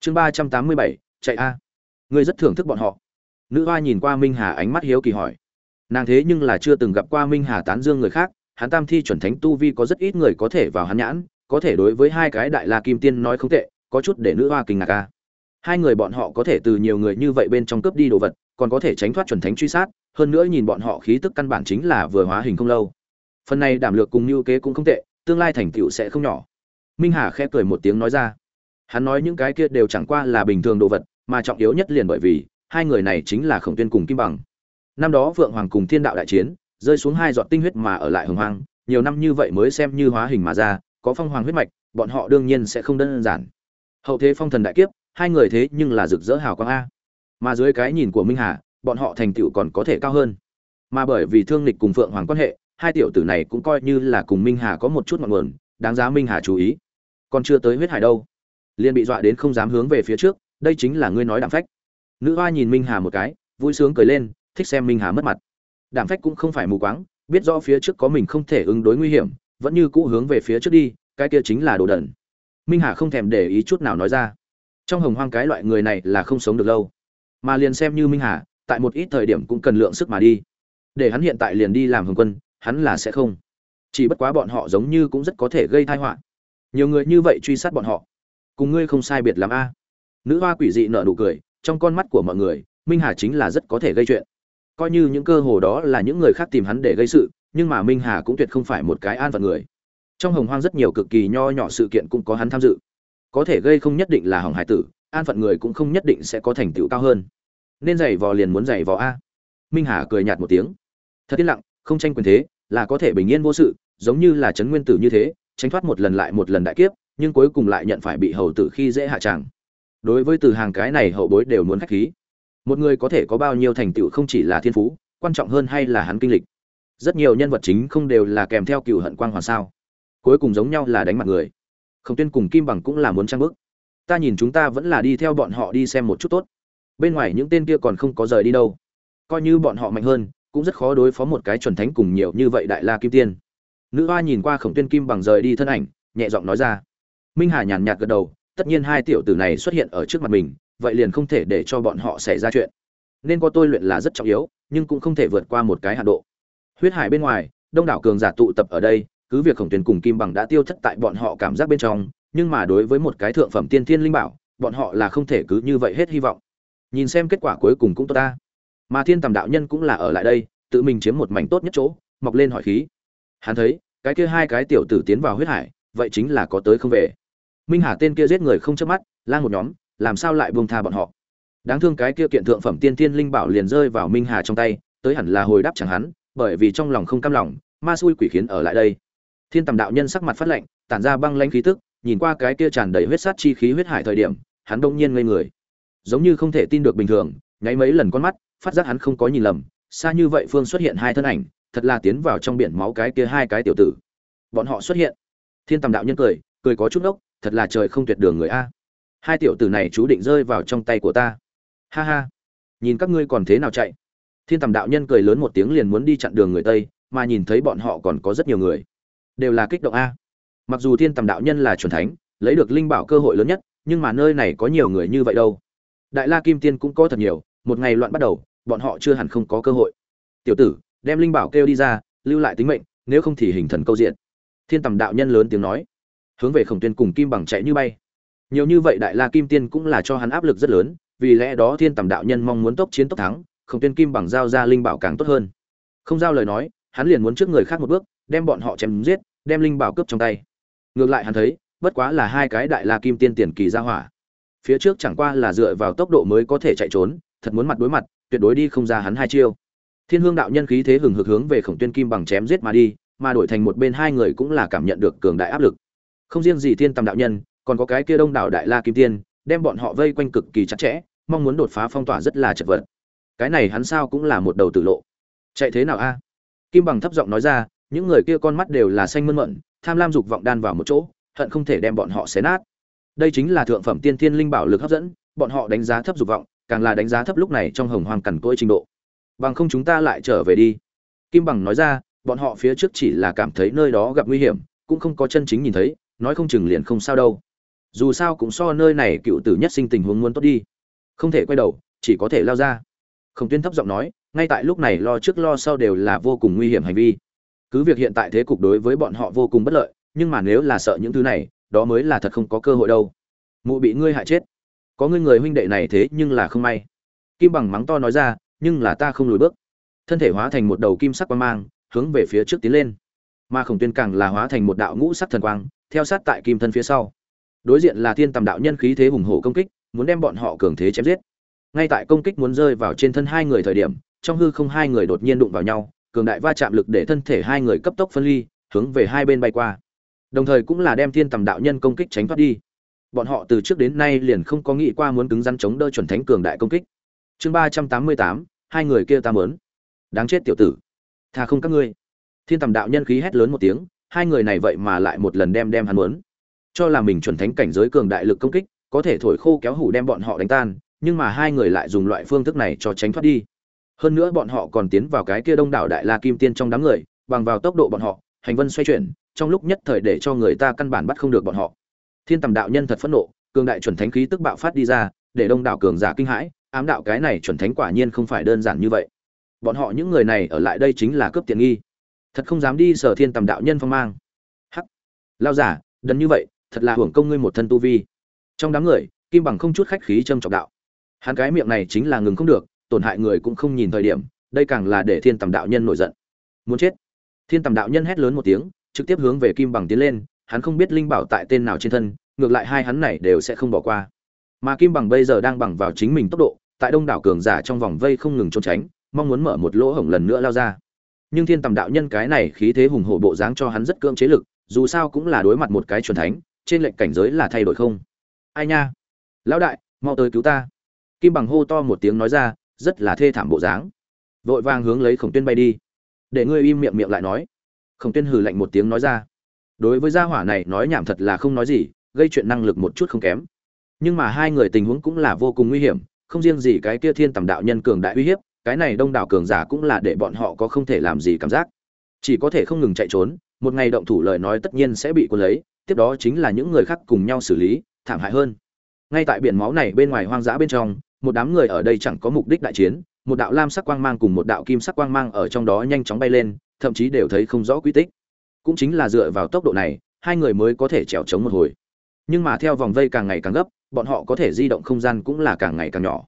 chương ba trăm tám mươi bảy, chạy a. Ngươi rất thưởng thức bọn họ. Nữ hoa nhìn qua minh hà ánh mắt hiếu kỳ hỏi. Nàng thế nhưng là chưa từng gặp qua minh hà tán dương người khác, hắn tam thi chuẩn thánh tu vi có rất ít người có thể vào hắn nhãn, có thể đối với hai cái đại la kim tiên nói không tệ, có chút để nữ hoa kinh ngạc ca hai người bọn họ có thể từ nhiều người như vậy bên trong cướp đi đồ vật, còn có thể tránh thoát chuẩn thánh truy sát, hơn nữa nhìn bọn họ khí tức căn bản chính là vừa hóa hình không lâu. Phần này đảm lược cùng như kế cũng không tệ, tương lai thành tựu sẽ không nhỏ. Minh hà khẽ cười một tiếng nói ra hắn nói những cái kia đều chẳng qua là bình thường đồ vật, mà trọng yếu nhất liền bởi vì, hai người này chính là khổng tuyên cùng kim bằng. Năm đó vượng hoàng cùng thiên đạo đại chiến, rơi xuống hai giọt tinh huyết mà ở lại hồng hoang, nhiều năm như vậy mới xem như hóa hình mà ra, có phong hoàng huyết mạch, bọn họ đương nhiên sẽ không đơn giản. Hậu thế phong thần đại kiếp, hai người thế nhưng là rực rỡ hào quang a. Mà dưới cái nhìn của minh hà, bọn họ thành tựu còn có thể cao hơn. Mà bởi vì thương lịch cùng phượng hoàng quan hệ, hai tiểu tử này cũng coi như là cùng minh hà có một chút ngọn nguồn, đáng giá minh hà chú ý. Còn chưa tới huyết hải đâu liền bị dọa đến không dám hướng về phía trước, đây chính là ngươi nói đạm phách. Nữ hoa nhìn minh hà một cái, vui sướng cười lên, thích xem minh hà mất mặt. Đạm phách cũng không phải mù quáng, biết rõ phía trước có mình không thể ứng đối nguy hiểm, vẫn như cũ hướng về phía trước đi, cái kia chính là đồ đẩn minh hà không thèm để ý chút nào nói ra. Trong hồng hoang cái loại người này là không sống được lâu. Mà liền xem như minh hà, tại một ít thời điểm cũng cần lượng sức mà đi. Để hắn hiện tại liền đi làm hồng quân, hắn là sẽ không. Chỉ bất quá bọn họ giống như cũng rất có thể gây tai họa. Nhiều người như vậy truy sát bọn họ cùng ngươi không sai biệt lắm a. Nữ hoa quỷ dị nở nụ cười, trong con mắt của mọi người, minh hà chính là rất có thể gây chuyện. Coi như những cơ hồ đó là những người khác tìm hắn để gây sự, nhưng mà minh hà cũng tuyệt không phải một cái an phận người. Trong hồng hoang rất nhiều cực kỳ nho nhỏ sự kiện cũng có hắn tham dự. Có thể gây không nhất định là hỏng hải tử, an phận người cũng không nhất định sẽ có thành tựu cao hơn. Nên giày vò liền muốn giày vò a. Minh hà cười nhạt một tiếng. Thật yên lặng, không tranh quyền thế, là có thể bình yên vô sự, giống như là trấn nguyên tử như thế, tránh thoát một lần lại một lần đại kiếp nhưng cuối cùng lại nhận phải bị hầu tử khi dễ hạ tràng. Đối với từ hàng cái này hậu bối đều muốn khách khí. Một người có thể có bao nhiêu thành tựu không chỉ là thiên phú, quan trọng hơn hay là hắn kinh lịch. Rất nhiều nhân vật chính không đều là kèm theo cựu hận quang hoàn sao. Cuối cùng giống nhau là đánh mặt người. Không tuyên cùng kim bằng cũng là muốn trang bức. Ta nhìn chúng ta vẫn là đi theo bọn họ đi xem một chút tốt. Bên ngoài những tên kia còn không có rời đi đâu. Coi như bọn họ mạnh hơn, cũng rất khó đối phó một cái chuẩn thánh cùng nhiều như vậy đại la kim tiên. Nữ hoa nhìn qua khổng tuyên kim bằng rời đi thân ảnh, nhẹ giọng nói ra minh hà nhàn nhạt gật đầu, tất nhiên hai tiểu tử này xuất hiện ở trước mặt mình, vậy liền không thể để cho bọn họ xảy ra chuyện. Nên có tôi luyện là rất trọng yếu, nhưng cũng không thể vượt qua một cái hạ độ. Huyết hải bên ngoài, đông đảo cường giả tụ tập ở đây, cứ việc khổng tuyên cùng kim bằng đã tiêu thất tại bọn họ cảm giác bên trong, nhưng mà đối với một cái thượng phẩm tiên thiên linh bảo, bọn họ là không thể cứ như vậy hết hy vọng. Nhìn xem kết quả cuối cùng cũng tốt ta. Mà thiên tầm đạo nhân cũng là ở lại đây, tự mình chiếm một mảnh tốt nhất chỗ, mọc lên hỏi khí. Hắn thấy, cái kia hai cái tiểu tử tiến vào huyết hải, vậy chính là có tới không về minh hà tên kia giết người không chớp mắt, lang một nhóm, làm sao lại buông tha bọn họ? Đáng thương cái kia kiện thượng phẩm tiên tiên linh bảo liền rơi vào minh hà trong tay, tới hẳn là hồi đáp chẳng hắn, bởi vì trong lòng không cam lòng, ma xui quỷ khiến ở lại đây. Thiên tầm đạo nhân sắc mặt phát lạnh, tản ra băng lãnh khí tức, nhìn qua cái kia tràn đầy huyết sát chi khí huyết hải thời điểm, hắn đông nhiên ngây người. Giống như không thể tin được bình thường, nháy mấy lần con mắt, phát giác hắn không có nhìn lầm, xa như vậy phương xuất hiện hai thân ảnh, thật là tiến vào trong biển máu cái kia hai cái tiểu tử. Bọn họ xuất hiện. Thiên tầm đạo nhân cười cười có chút ốc thật là trời không tuyệt đường người a. Hai tiểu tử này chú định rơi vào trong tay của ta. Ha ha. Nhìn các ngươi còn thế nào chạy. Thiên tầm đạo nhân cười lớn một tiếng liền muốn đi chặn đường người tây, mà nhìn thấy bọn họ còn có rất nhiều người. Đều là kích động a. Mặc dù thiên tầm đạo nhân là c thánh, lấy được linh bảo cơ hội lớn nhất, nhưng mà nơi này có nhiều người như vậy đâu. Đại la kim tiên cũng có thật nhiều, một ngày loạn bắt đầu, bọn họ chưa hẳn không có cơ hội. Tiểu tử, đem linh bảo kêu đi ra, lưu lại tính mệnh, nếu không thì hình thần câu diện. Thiên tầm đạo nhân lớn tiếng nói hướng về khổng tuyên cùng kim bằng chạy như bay. Nhiều như vậy đại la kim tiên cũng là cho hắn áp lực rất lớn, vì lẽ đó thiên tầm đạo nhân mong muốn tốc chiến tốc thắng, khổng tuyên kim bằng giao ra linh bảo càng tốt hơn. Không giao lời nói, hắn liền muốn trước người khác một bước, đem bọn họ chém giết, đem linh bảo cướp trong tay. Ngược lại hắn thấy, bất quá là hai cái đại la kim tiên tiền kỳ ra hỏa. Phía trước chẳng qua là dựa vào tốc độ mới có thể chạy trốn, thật muốn mặt đối mặt, tuyệt đối đi không ra hắn hai chiêu. Thiên hương đạo nhân khí thế hừng hực hướng về khổng tuyên kim bằng chém giết mà đi, mà đổi thành một bên hai người cũng là cảm nhận được cường đại áp lực không riêng gì thiên tầm đạo nhân, còn có cái kia đông đảo đại la kim tiên, đem bọn họ vây quanh cực kỳ chặt chẽ, mong muốn đột phá phong tỏa rất là chật vật. Cái này hắn sao cũng là một đầu tử lộ. Chạy thế nào a? Kim bằng thấp giọng nói ra, những người kia con mắt đều là xanh mơn mận, tham lam dục vọng đan vào một chỗ, hận không thể đem bọn họ xé nát. Đây chính là thượng phẩm tiên thiên linh bảo lực hấp dẫn, bọn họ đánh giá thấp dục vọng, càng là đánh giá thấp lúc này trong hồng hoàng cằn cỗi trình độ. Bằng không chúng ta lại trở về đi. Kim bằng nói ra, bọn họ phía trước chỉ là cảm thấy nơi đó gặp nguy hiểm, cũng không có chân chính nhìn thấy nói không chừng liền không sao đâu. Dù sao cũng so nơi này cựu tử nhất sinh tình huống muốn tốt đi. Không thể quay đầu, chỉ có thể lao ra. Khổng tuyên thấp giọng nói, ngay tại lúc này lo trước lo sau đều là vô cùng nguy hiểm hành vi. Cứ việc hiện tại thế cục đối với bọn họ vô cùng bất lợi, nhưng mà nếu là sợ những thứ này, đó mới là thật không có cơ hội đâu. Mụ bị ngươi hại chết. Có ngươi người huynh đệ này thế nhưng là không may. Kim bằng mắng to nói ra, nhưng là ta không lùi bước. Thân thể hóa thành một đầu kim sắc quang mang, hướng về phía trước tiến lên. Mà khổng tuyên càng là hóa thành một đạo ngũ sắc thần quang theo sát tại kim thân phía sau. Đối diện là thiên tầm đạo nhân khí thế hùng hổ công kích, muốn đem bọn họ cường thế chém giết. Ngay tại công kích muốn rơi vào trên thân hai người thời điểm, trong hư không hai người đột nhiên đụng vào nhau, cường đại va chạm lực để thân thể hai người cấp tốc phân ly, hướng về hai bên bay qua. Đồng thời cũng là đem thiên tầm đạo nhân công kích tránh thoát đi. Bọn họ từ trước đến nay liền không có nghĩ qua muốn cứng rắn chống đỡ chuẩn thánh cường đại công kích. Chương ba trăm tám mươi tám, hai người kia ta mớn đáng chết tiểu tử. Tha không các ngươi. Thiên tầm đạo nhân khí hét lớn một tiếng hai người này vậy mà lại một lần đem đem hắn muốn. Cho là mình chuẩn thánh cảnh giới cường đại lực công kích, có thể thổi khô kéo hủ đem bọn họ đánh tan, nhưng mà hai người lại dùng loại phương thức này cho tránh thoát đi. Hơn nữa bọn họ còn tiến vào cái kia đông đảo đại la kim tiên trong đám người, bằng vào tốc độ bọn họ, hành vân xoay chuyển, trong lúc nhất thời để cho người ta căn bản bắt không được bọn họ. Thiên tầm đạo nhân thật phẫn nộ, cường đại chuẩn thánh khí tức bạo phát đi ra, để đông đảo cường giả kinh hãi, ám đạo cái này chuẩn thánh quả nhiên không phải đơn giản như vậy. Bọn họ những người này ở lại đây chính là cướp tiện nghi thật không dám đi sở thiên tầm đạo nhân phong mang. Hắc. Lao giả, đần như vậy, thật là hưởng công ngươi một thân tu vi. Trong đám người, kim bằng không chút khách khí trâm trọng đạo. Hắn cái miệng này chính là ngừng không được, tổn hại người cũng không nhìn thời điểm, đây càng là để thiên tầm đạo nhân nổi giận. Muốn chết. Thiên tầm đạo nhân hét lớn một tiếng, trực tiếp hướng về kim bằng tiến lên, hắn không biết linh bảo tại tên nào trên thân, ngược lại hai hắn này đều sẽ không bỏ qua. Mà kim bằng bây giờ đang bằng vào chính mình tốc độ, tại đông đảo cường giả trong vòng vây không ngừng trốn tránh, mong muốn mở một lỗ hổng lần nữa lao ra nhưng thiên tầm đạo nhân cái này khí thế hùng hổ bộ dáng cho hắn rất cưỡng chế lực, dù sao cũng là đối mặt một cái chuẩn thánh, trên lệnh cảnh giới là thay đổi không. Ai nha? Lão đại, mau tới cứu ta. Kim bằng hô to một tiếng nói ra, rất là thê thảm bộ dáng. Vội vàng hướng lấy khổng tuyên bay đi. Để ngươi im miệng miệng lại nói. Khổng tuyên hừ lạnh một tiếng nói ra. Đối với gia hỏa này nói nhảm thật là không nói gì, gây chuyện năng lực một chút không kém. Nhưng mà hai người tình huống cũng là vô cùng nguy hiểm, không riêng gì cái kia thiên tầm đạo nhân cường đại uy hiếp cái này đông đảo cường giả cũng là để bọn họ có không thể làm gì cảm giác. Chỉ có thể không ngừng chạy trốn, một ngày động thủ lời nói tất nhiên sẽ bị cuốn lấy, tiếp đó chính là những người khác cùng nhau xử lý, thảm hại hơn. Ngay tại biển máu này bên ngoài hoang dã bên trong, một đám người ở đây chẳng có mục đích đại chiến, một đạo lam sắc quang mang cùng một đạo kim sắc quang mang ở trong đó nhanh chóng bay lên, thậm chí đều thấy không rõ quy tích. Cũng chính là dựa vào tốc độ này, hai người mới có thể trèo trống một hồi. Nhưng mà theo vòng vây càng ngày càng gấp, bọn họ có thể di động không gian cũng là càng ngày càng nhỏ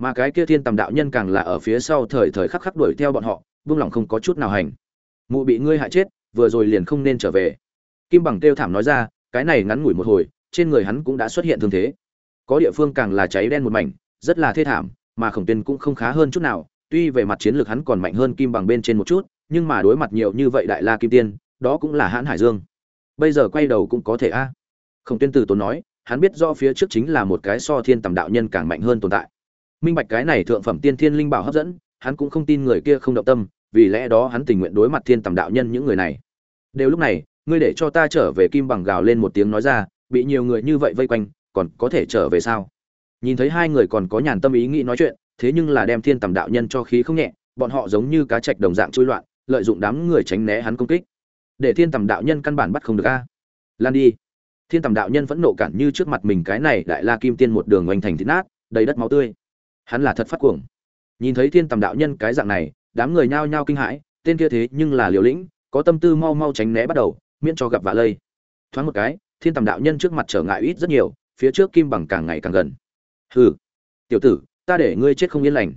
mà cái kia thiên tầm đạo nhân càng là ở phía sau thời thời khắc khắc đuổi theo bọn họ vung lòng không có chút nào hành. Mụ bị ngươi hại chết, vừa rồi liền không nên trở về. Kim bằng kêu thảm nói ra, cái này ngắn ngủi một hồi, trên người hắn cũng đã xuất hiện thương thế. Có địa phương càng là cháy đen một mảnh, rất là thê thảm, mà khổng tiên cũng không khá hơn chút nào, tuy về mặt chiến lược hắn còn mạnh hơn kim bằng bên trên một chút, nhưng mà đối mặt nhiều như vậy đại la kim tiên, đó cũng là hãn hải dương. Bây giờ quay đầu cũng có thể a. Khổng tiên từ tốn nói, hắn biết do phía trước chính là một cái so thiên tầm đạo nhân càng mạnh hơn tồn tại minh bạch cái này thượng phẩm tiên thiên linh bảo hấp dẫn, hắn cũng không tin người kia không động tâm, vì lẽ đó hắn tình nguyện đối mặt thiên tầm đạo nhân những người này. Đều lúc này, ngươi để cho ta trở về kim bằng gào lên một tiếng nói ra, bị nhiều người như vậy vây quanh, còn có thể trở về sao? Nhìn thấy hai người còn có nhàn tâm ý nghĩ nói chuyện, thế nhưng là đem thiên tầm đạo nhân cho khí không nhẹ, bọn họ giống như cá trạch đồng dạng trôi loạn, lợi dụng đám người tránh né hắn công kích. Để thiên tầm đạo nhân căn bản bắt không được a. Lan đi. Thiên tầm đạo nhân vẫn nộ cản như trước mặt mình cái này đại la kim tiên một đường oanh thành thịt nát, đầy đất máu tươi hắn là thật phát cuồng. Nhìn thấy thiên tầm đạo nhân cái dạng này, đám người nhao nhao kinh hãi, tên kia thế nhưng là liều lĩnh, có tâm tư mau mau tránh né bắt đầu, miễn cho gặp vạ lây. Thoáng một cái, thiên tầm đạo nhân trước mặt trở ngại ít rất nhiều, phía trước kim bằng càng ngày càng gần. Hừ, tiểu tử, ta để ngươi chết không yên lành.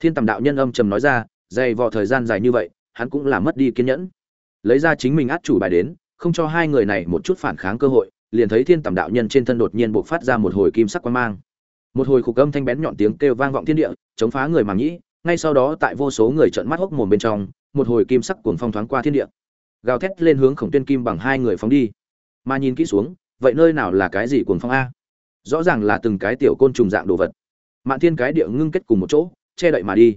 Thiên tầm đạo nhân âm trầm nói ra, dày vò thời gian dài như vậy, hắn cũng là mất đi kiên nhẫn. Lấy ra chính mình át chủ bài đến, không cho hai người này một chút phản kháng cơ hội, liền thấy thiên tầm đạo nhân trên thân đột nhiên buộc phát ra một hồi kim sắc quang mang một hồi khục âm thanh bén nhọn tiếng kêu vang vọng thiên địa, chống phá người màng nhĩ, ngay sau đó tại vô số người trợn mắt hốc mồm bên trong, một hồi kim sắc cuồng phong thoáng qua thiên địa. Gào thét lên hướng khổng tuyên kim bằng hai người phóng đi. Mà nhìn kỹ xuống, vậy nơi nào là cái gì cuồng phong a? Rõ ràng là từng cái tiểu côn trùng dạng đồ vật. Mạn thiên cái địa ngưng kết cùng một chỗ, che đậy mà đi.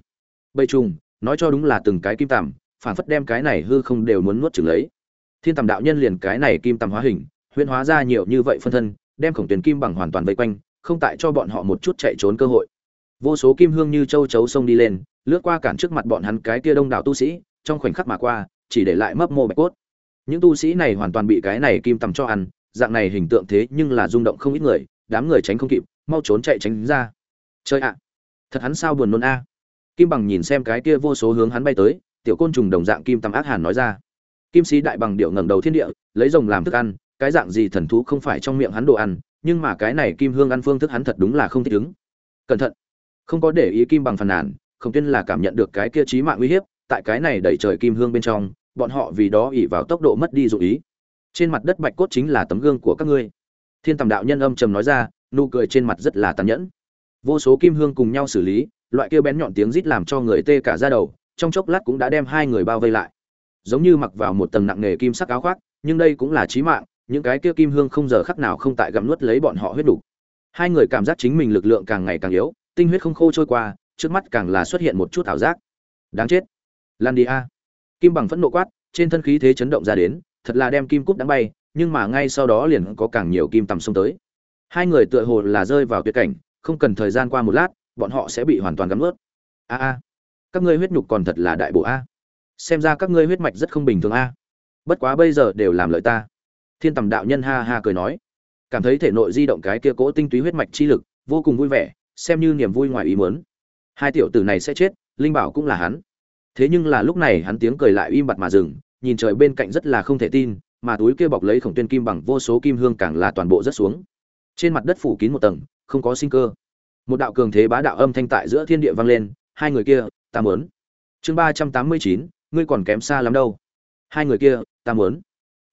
Bầy trùng, nói cho đúng là từng cái kim tằm, phản phất đem cái này hư không đều muốn nuốt chừng lấy. Thiên tầm đạo nhân liền cái này kim tầm hóa hình, huyễn hóa ra nhiều như vậy phân thân, đem khổng tuyến kim bằng hoàn toàn vây quanh không tại cho bọn họ một chút chạy trốn cơ hội. Vô số kim hương như châu chấu sông đi lên, lướt qua cản trước mặt bọn hắn cái kia đông đảo tu sĩ, trong khoảnh khắc mà qua, chỉ để lại mấp mô bạch cốt. Những tu sĩ này hoàn toàn bị cái này kim tầm cho ăn, dạng này hình tượng thế nhưng là rung động không ít người, đám người tránh không kịp, mau trốn chạy tránh ra. Chơi ạ, thật hắn sao buồn nôn a. Kim bằng nhìn xem cái kia vô số hướng hắn bay tới, tiểu côn trùng đồng dạng kim tầm ác hàn nói ra. Kim sĩ đại bằng điệu ngẩng đầu thiên địa, lấy rồng làm thức ăn, cái dạng gì thần thú không phải trong miệng hắn đồ ăn nhưng mà cái này kim hương ăn phương thức hắn thật đúng là không thích ứng. Cẩn thận. Không có để ý kim bằng phàn nàn không tuyên là cảm nhận được cái kia trí mạng uy hiếp, tại cái này đẩy trời kim hương bên trong, bọn họ vì đó ỉ vào tốc độ mất đi dụ ý. Trên mặt đất bạch cốt chính là tấm gương của các ngươi. Thiên tầm đạo nhân âm trầm nói ra, nụ cười trên mặt rất là tàn nhẫn. Vô số kim hương cùng nhau xử lý, loại kia bén nhọn tiếng rít làm cho người tê cả ra đầu, trong chốc lát cũng đã đem hai người bao vây lại. Giống như mặc vào một tầng nặng nề kim sắc áo khoác, nhưng đây cũng là trí mạng những cái kia kim hương không giờ khắc nào không tại gặm nuốt lấy bọn họ huyết đủ. Hai người cảm giác chính mình lực lượng càng ngày càng yếu, tinh huyết không khô trôi qua, trước mắt càng là xuất hiện một chút ảo giác. Đáng chết. Lan đi a. Kim bằng phẫn nộ quát, trên thân khí thế chấn động ra đến, thật là đem kim cúp đánh bay, nhưng mà ngay sau đó liền có càng nhiều kim tầm xông tới. Hai người tựa hồ là rơi vào tuyệt cảnh, không cần thời gian qua một lát, bọn họ sẽ bị hoàn toàn gặm nuốt. a a. Các ngươi huyết nhục còn thật là đại bộ a. Xem ra các ngươi huyết mạch rất không bình thường a. Bất quá bây giờ đều làm lợi ta thiên tầm đạo nhân ha ha cười nói. Cảm thấy thể nội di động cái kia cỗ tinh túy huyết mạch chi lực, vô cùng vui vẻ, xem như niềm vui ngoài ý muốn. Hai tiểu tử này sẽ chết, linh bảo cũng là hắn. Thế nhưng là lúc này hắn tiếng cười lại im bặt mà dừng, nhìn trời bên cạnh rất là không thể tin, mà túi kia bọc lấy khổng tuyên kim bằng vô số kim hương càng là toàn bộ rất xuống. Trên mặt đất phủ kín một tầng, không có sinh cơ. Một đạo cường thế bá đạo âm thanh tại giữa thiên địa vang lên, hai người kia, ta mớn chương ba trăm tám mươi chín, ngươi còn kém xa lắm đâu. Hai người kia, ta mớn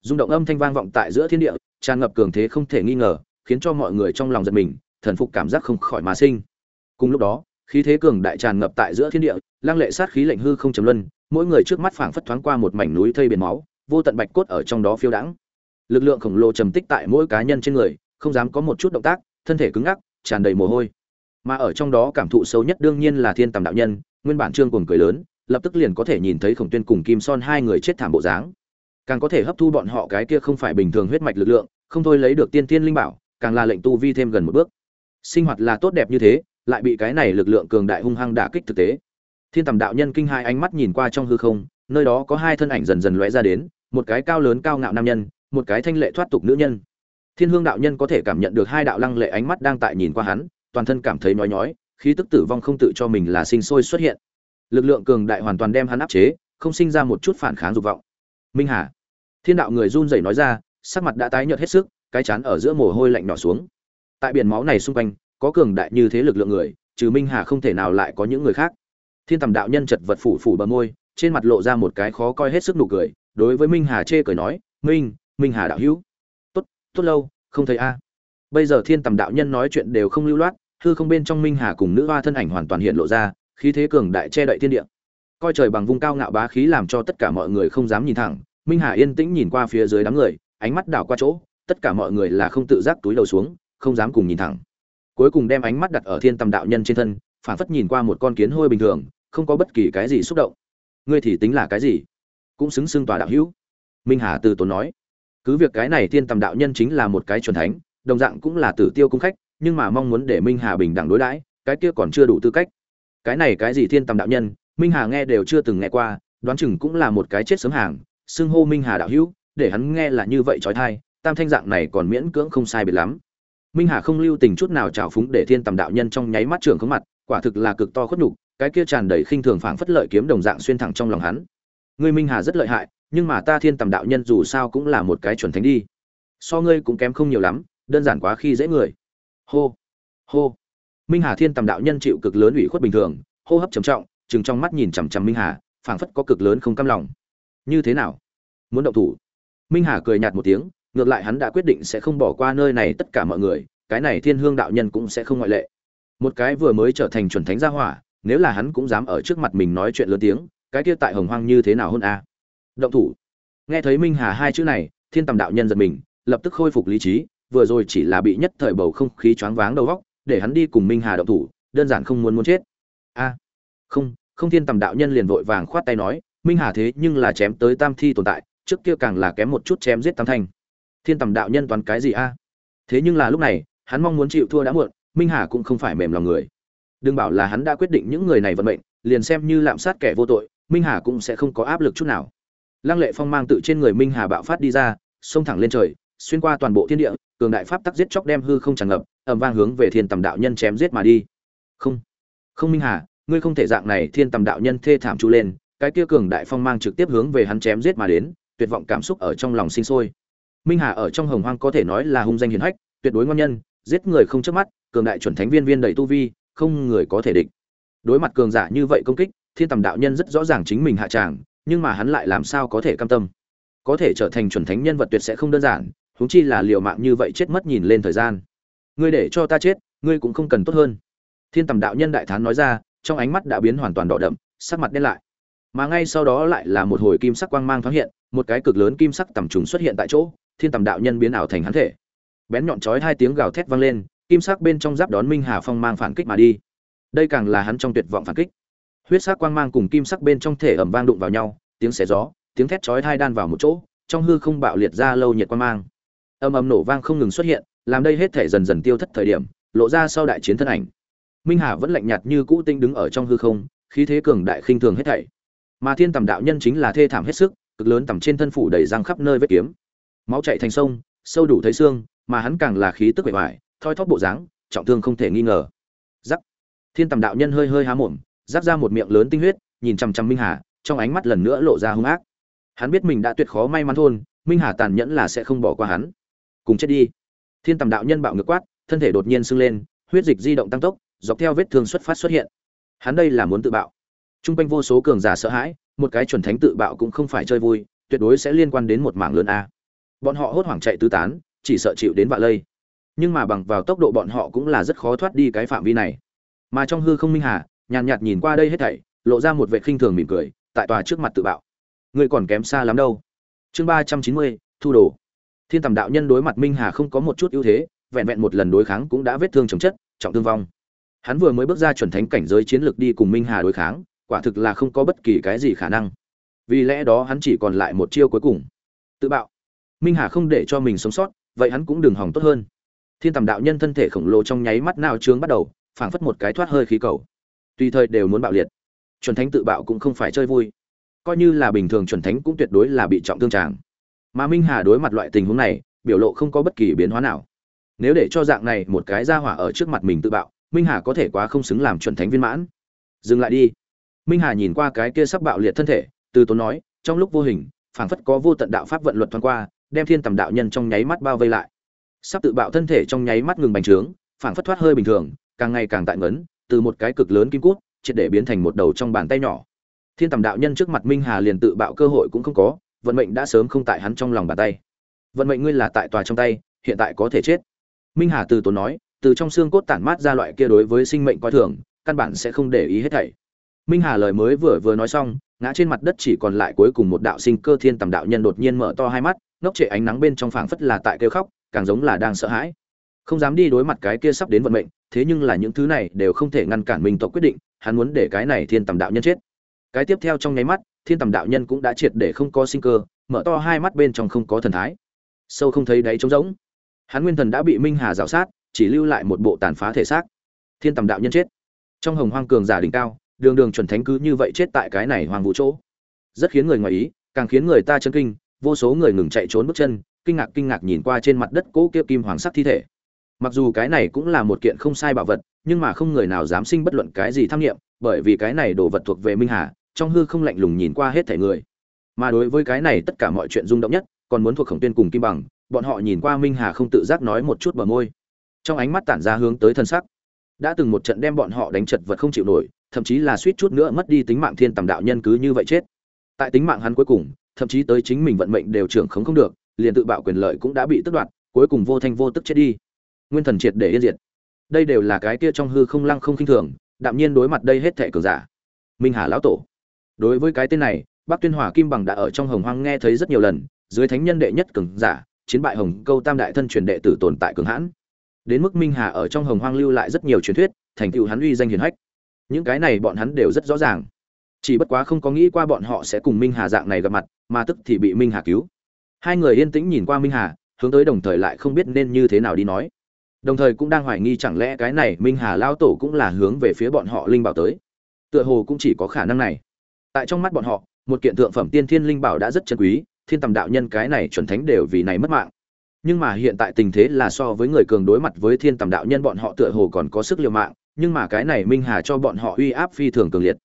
rung động âm thanh vang vọng tại giữa thiên địa, tràn ngập cường thế không thể nghi ngờ, khiến cho mọi người trong lòng giật mình, thần phục cảm giác không khỏi mà sinh. Cùng lúc đó, khí thế cường đại tràn ngập tại giữa thiên địa lang lệ sát khí lệnh hư không chấm luân, mỗi người trước mắt phảng phất thoáng qua một mảnh núi thây biển máu, vô tận bạch cốt ở trong đó phiêu đãng. Lực lượng khổng lồ trầm tích tại mỗi cá nhân trên người, không dám có một chút động tác, thân thể cứng ngắc, tràn đầy mồ hôi. Mà ở trong đó cảm thụ sâu nhất đương nhiên là thiên tầm đạo nhân, nguyên bản trương cuồng cười lớn, lập tức liền có thể nhìn thấy khổng tuyên cùng kim son hai người chết thảm bộ dáng càng có thể hấp thu bọn họ cái kia không phải bình thường huyết mạch lực lượng, không thôi lấy được tiên tiên linh bảo, càng là lệnh tu vi thêm gần một bước. Sinh hoạt là tốt đẹp như thế, lại bị cái này lực lượng cường đại hung hăng đả kích thực tế. Thiên tầm đạo nhân kinh hai ánh mắt nhìn qua trong hư không, nơi đó có hai thân ảnh dần dần lóe ra đến, một cái cao lớn cao ngạo nam nhân, một cái thanh lệ thoát tục nữ nhân. Thiên hương đạo nhân có thể cảm nhận được hai đạo lăng lệ ánh mắt đang tại nhìn qua hắn, toàn thân cảm thấy nhói nhói, khí tức tử vong không tự cho mình là sinh sôi xuất hiện. Lực lượng cường đại hoàn toàn đem hắn áp chế, không sinh ra một chút phản kháng dục vọng. Minh hà thiên đạo người run rẩy nói ra, sắc mặt đã tái nhợt hết sức, cái chán ở giữa mồ hôi lạnh nhỏ xuống. Tại biển máu này xung quanh, có cường đại như thế lực lượng người, trừ minh hà không thể nào lại có những người khác. Thiên tầm đạo nhân chật vật phủ phủ bờ môi, trên mặt lộ ra một cái khó coi hết sức nụ cười, đối với minh hà chê cười nói, minh minh hà đạo hữu. Tốt tốt lâu, không thấy a. Bây giờ thiên tầm đạo nhân nói chuyện đều không lưu loát, hư không bên trong minh hà cùng nữ hoa thân ảnh hoàn toàn hiện lộ ra, khí thế cường đại che đậy thiên địa. Coi trời bằng vung cao ngạo bá khí làm cho tất cả mọi người không dám nhìn thẳng minh hà yên tĩnh nhìn qua phía dưới đám người, ánh mắt đảo qua chỗ, tất cả mọi người là không tự giác túi đầu xuống, không dám cùng nhìn thẳng. Cuối cùng đem ánh mắt đặt ở thiên tầm đạo nhân trên thân phản phất nhìn qua một con kiến hôi bình thường, không có bất kỳ cái gì xúc động. Ngươi thì tính là cái gì? Cũng xứng xưng tòa đạo hữu. Minh hà từ tốn nói. Cứ việc cái này thiên tầm đạo nhân chính là một cái chuẩn thánh, đồng dạng cũng là tử tiêu cung khách, nhưng mà mong muốn để minh hà bình đẳng đối đãi, cái kia còn chưa đủ tư cách. Cái này cái gì thiên tầm đạo nhân, minh hà nghe đều chưa từng nghe qua, đoán chừng cũng là một cái chết sớm hàng xưng hô minh hà đạo hữu, để hắn nghe là như vậy trói thai, tam thanh dạng này còn miễn cưỡng không sai biệt lắm. Minh hà không lưu tình chút nào trào phúng để thiên tầm đạo nhân trong nháy mắt trường không mặt, quả thực là cực to khuất nhục, cái kia tràn đầy khinh thường phảng phất lợi kiếm đồng dạng xuyên thẳng trong lòng hắn. Ngươi minh hà rất lợi hại, nhưng mà ta thiên tầm đạo nhân dù sao cũng là một cái chuẩn thánh đi. So ngươi cũng kém không nhiều lắm, đơn giản quá khi dễ người. Hô hô. Minh hà thiên tầm đạo nhân chịu cực lớn ủy khuất bình thường, hô hấp trầm trọng chừng trong mắt nhìn chằm chằm minh hà, phảng phất có cực lớn không cam lòng như thế nào? Muốn động thủ? Minh hà cười nhạt một tiếng, ngược lại hắn đã quyết định sẽ không bỏ qua nơi này tất cả mọi người, cái này thiên hương đạo nhân cũng sẽ không ngoại lệ. Một cái vừa mới trở thành chuẩn thánh gia hỏa, nếu là hắn cũng dám ở trước mặt mình nói chuyện lớn tiếng, cái kia tại hồng hoang như thế nào hơn a? Động thủ. Nghe thấy minh hà hai chữ này, thiên tầm đạo nhân giật mình, lập tức khôi phục lý trí, vừa rồi chỉ là bị nhất thời bầu không khí choáng váng đầu góc, để hắn đi cùng minh hà động thủ, đơn giản không muốn muốn chết. A. Không không thiên tầm đạo nhân liền vội vàng khoát tay nói minh hà thế nhưng là chém tới tam thi tồn tại, trước kia càng là kém một chút chém giết tam thanh. Thiên tầm đạo nhân toàn cái gì a? Thế nhưng là lúc này, hắn mong muốn chịu thua đã muộn, minh hà cũng không phải mềm lòng người. Đừng bảo là hắn đã quyết định những người này vận mệnh, liền xem như lạm sát kẻ vô tội, minh hà cũng sẽ không có áp lực chút nào. Lăng lệ phong mang tự trên người minh hà bạo phát đi ra, xông thẳng lên trời, xuyên qua toàn bộ thiên địa, cường đại pháp tắc giết chóc đem hư không tràn ngập, ầm vang hướng về thiên tầm đạo nhân chém giết mà đi. Không không minh hà, ngươi không thể dạng này, thiên tầm đạo nhân thê thảm chu lên cái kia cường đại phong mang trực tiếp hướng về hắn chém giết mà đến, tuyệt vọng cảm xúc ở trong lòng sinh sôi. Minh hà ở trong hồng hoang có thể nói là hung danh hiển hách, tuyệt đối ngon nhân, giết người không chớp mắt, cường đại chuẩn thánh viên viên đầy tu vi, không người có thể địch. Đối mặt cường giả như vậy công kích, thiên tầm đạo nhân rất rõ ràng chính mình hạ tràng, nhưng mà hắn lại làm sao có thể cam tâm? Có thể trở thành chuẩn thánh nhân vật tuyệt sẽ không đơn giản, huống chi là liều mạng như vậy chết mất nhìn lên thời gian. Ngươi để cho ta chết, ngươi cũng không cần tốt hơn. Thiên tầm đạo nhân đại thán nói ra, trong ánh mắt đã biến hoàn toàn đỏ đậm, sắc mặt đen lại mà ngay sau đó lại là một hồi kim sắc quang mang thoáng hiện, một cái cực lớn kim sắc tầm trùng xuất hiện tại chỗ, thiên tầm đạo nhân biến ảo thành hắn thể. Bén nhọn chói hai tiếng gào thét vang lên, kim sắc bên trong giáp đón minh hà phong mang phản kích mà đi. Đây càng là hắn trong tuyệt vọng phản kích. Huyết sắc quang mang cùng kim sắc bên trong thể ẩm vang đụng vào nhau, tiếng xé gió, tiếng thét chói hai đan vào một chỗ, trong hư không bạo liệt ra lâu nhiệt quang mang. Âm ầm nổ vang không ngừng xuất hiện, làm đây hết thể dần dần tiêu thất thời điểm, lộ ra sau đại chiến thân ảnh. Minh hà vẫn lạnh nhạt như cũ tinh đứng ở trong hư không, khí thế cường đại khinh thường hết thảy mà thiên tầm đạo nhân chính là thê thảm hết sức, cực lớn tầm trên thân phủ đầy răng khắp nơi vết kiếm. Máu chạy thành sông, sâu đủ thấy xương, mà hắn càng là khí tức bề ngoài thoi thóp bộ dáng, trọng thương không thể nghi ngờ. Giắc thiên tầm đạo nhân hơi hơi há mồm, giáp ra một miệng lớn tinh huyết, nhìn chằm chằm minh hà, trong ánh mắt lần nữa lộ ra hung ác. Hắn biết mình đã tuyệt khó may mắn thôn, minh hà tàn nhẫn là sẽ không bỏ qua hắn. Cùng chết đi. Thiên tầm đạo nhân bạo ngược quát, thân thể đột nhiên sưng lên, huyết dịch di động tăng tốc, dọc theo vết thương xuất phát xuất hiện. Hắn đây là muốn tự bạo. Trung quanh vô số cường giả sợ hãi, một cái chuẩn thánh tự bạo cũng không phải chơi vui, tuyệt đối sẽ liên quan đến một mảng lớn a. Bọn họ hốt hoảng chạy tứ tán, chỉ sợ chịu đến vạ lây. Nhưng mà bằng vào tốc độ bọn họ cũng là rất khó thoát đi cái phạm vi này. Mà trong hư không minh hà, nhàn nhạt nhìn qua đây hết thảy, lộ ra một vẻ khinh thường mỉm cười, tại tòa trước mặt tự bạo. Ngươi còn kém xa lắm đâu. Chương ba trăm chín mươi, thu đồ. Thiên tầm đạo nhân đối mặt minh hà không có một chút ưu thế, vẹn vẹn một lần đối kháng cũng đã vết thương chồng chất, trọng thương vong. Hắn vừa mới bước ra chuẩn thánh cảnh giới chiến lược đi cùng minh hà đối kháng quả thực là không có bất kỳ cái gì khả năng. Vì lẽ đó hắn chỉ còn lại một chiêu cuối cùng. Tự bạo. Minh hà không để cho mình sống sót, vậy hắn cũng đừng hỏng tốt hơn. Thiên tầm đạo nhân thân thể khổng lồ trong nháy mắt nào trướng bắt đầu, phảng phất một cái thoát hơi khí cầu. Tùy thời đều muốn bạo liệt. Chuẩn thánh tự bạo cũng không phải chơi vui. Coi như là bình thường chuẩn thánh cũng tuyệt đối là bị trọng thương tràng. Mà minh hà đối mặt loại tình huống này, biểu lộ không có bất kỳ biến hóa nào. Nếu để cho dạng này một cái ra hỏa ở trước mặt mình tự bạo, minh hà có thể quá không xứng làm chuẩn thánh viên mãn. Dừng lại đi minh hà nhìn qua cái kia sắp bạo liệt thân thể, từ tốn nói, trong lúc vô hình, phảng phất có vô tận đạo pháp vận luật thoáng qua, đem thiên tầm đạo nhân trong nháy mắt bao vây lại. Sắp tự bạo thân thể trong nháy mắt ngừng bành trướng, phảng phất thoát hơi bình thường, càng ngày càng tại ngấn, từ một cái cực lớn kim cút, triệt để biến thành một đầu trong bàn tay nhỏ. Thiên tầm đạo nhân trước mặt minh hà liền tự bạo cơ hội cũng không có, vận mệnh đã sớm không tại hắn trong lòng bàn tay. Vận mệnh ngươi là tại tòa trong tay, hiện tại có thể chết. Minh hà từ tốn nói, từ trong xương cốt tản mát ra loại kia đối với sinh mệnh coi thường, căn bản sẽ không để ý hết thảy minh hà lời mới vừa vừa nói xong, ngã trên mặt đất chỉ còn lại cuối cùng một đạo sinh cơ thiên tầm đạo nhân đột nhiên mở to hai mắt, ngốc trệ ánh nắng bên trong phảng phất là tại kêu khóc, càng giống là đang sợ hãi. Không dám đi đối mặt cái kia sắp đến vận mệnh, thế nhưng là những thứ này đều không thể ngăn cản mình tộc quyết định, hắn muốn để cái này thiên tầm đạo nhân chết. Cái tiếp theo trong nháy mắt, thiên tầm đạo nhân cũng đã triệt để không có sinh cơ, mở to hai mắt bên trong không có thần thái. Sâu không thấy đáy trống rỗng. Hắn nguyên thần đã bị minh hà rào sát, chỉ lưu lại một bộ tàn phá thể xác. Thiên tầm đạo nhân chết. Trong hồng hoang cường giả đỉnh cao đường đường chuẩn thánh cứ như vậy chết tại cái này hoàng vũ chỗ. Rất khiến người ngoài ý, càng khiến người ta chân kinh, vô số người ngừng chạy trốn bước chân, kinh ngạc kinh ngạc nhìn qua trên mặt đất cỗ kia kim hoàng sắc thi thể. Mặc dù cái này cũng là một kiện không sai bảo vật, nhưng mà không người nào dám sinh bất luận cái gì tham nghiệm bởi vì cái này đồ vật thuộc về minh hà, trong hư không lạnh lùng nhìn qua hết thể người. Mà đối với cái này tất cả mọi chuyện rung động nhất, còn muốn thuộc khổng tuyên cùng kim bằng, bọn họ nhìn qua minh hà không tự giác nói một chút bờ môi. Trong ánh mắt tản ra hướng tới thân sắc, đã từng một trận đem bọn họ đánh chật vật không chịu nổi thậm chí là suýt chút nữa mất đi tính mạng thiên tầm đạo nhân cứ như vậy chết. Tại tính mạng hắn cuối cùng, thậm chí tới chính mình vận mệnh đều trưởng không không được, liền tự bạo quyền lợi cũng đã bị tước đoạt, cuối cùng vô thanh vô tức chết đi. Nguyên thần triệt để yên diệt. Đây đều là cái kia trong hư không lăng không khinh thường, đạm nhiên đối mặt đây hết thệ cường giả. Minh hà lão tổ. Đối với cái tên này, bắc tuyên hỏa kim bằng đã ở trong hồng hoang nghe thấy rất nhiều lần, dưới thánh nhân đệ nhất cường giả, chiến bại hồng câu tam đại thân truyền đệ tử tồn tại cường hãn. Đến mức minh hà ở trong hồng hoang lưu lại rất nhiều truyền thuyết, thành tựu hắn uy danh hiển hách những cái này bọn hắn đều rất rõ ràng. Chỉ bất quá không có nghĩ qua bọn họ sẽ cùng minh hà dạng này gặp mặt, mà tức thì bị minh hà cứu. Hai người yên tĩnh nhìn qua minh hà, hướng tới đồng thời lại không biết nên như thế nào đi nói. Đồng thời cũng đang hoài nghi chẳng lẽ cái này minh hà lao tổ cũng là hướng về phía bọn họ linh bảo tới. Tựa hồ cũng chỉ có khả năng này. Tại trong mắt bọn họ, một kiện thượng phẩm tiên thiên linh bảo đã rất chân quý, thiên tầm đạo nhân cái này chuẩn thánh đều vì này mất mạng. Nhưng mà hiện tại tình thế là so với người cường đối mặt với thiên tầm đạo nhân bọn họ tựa hồ còn có sức liều mạng nhưng mà cái này minh hà cho bọn họ uy áp phi thường cường liệt.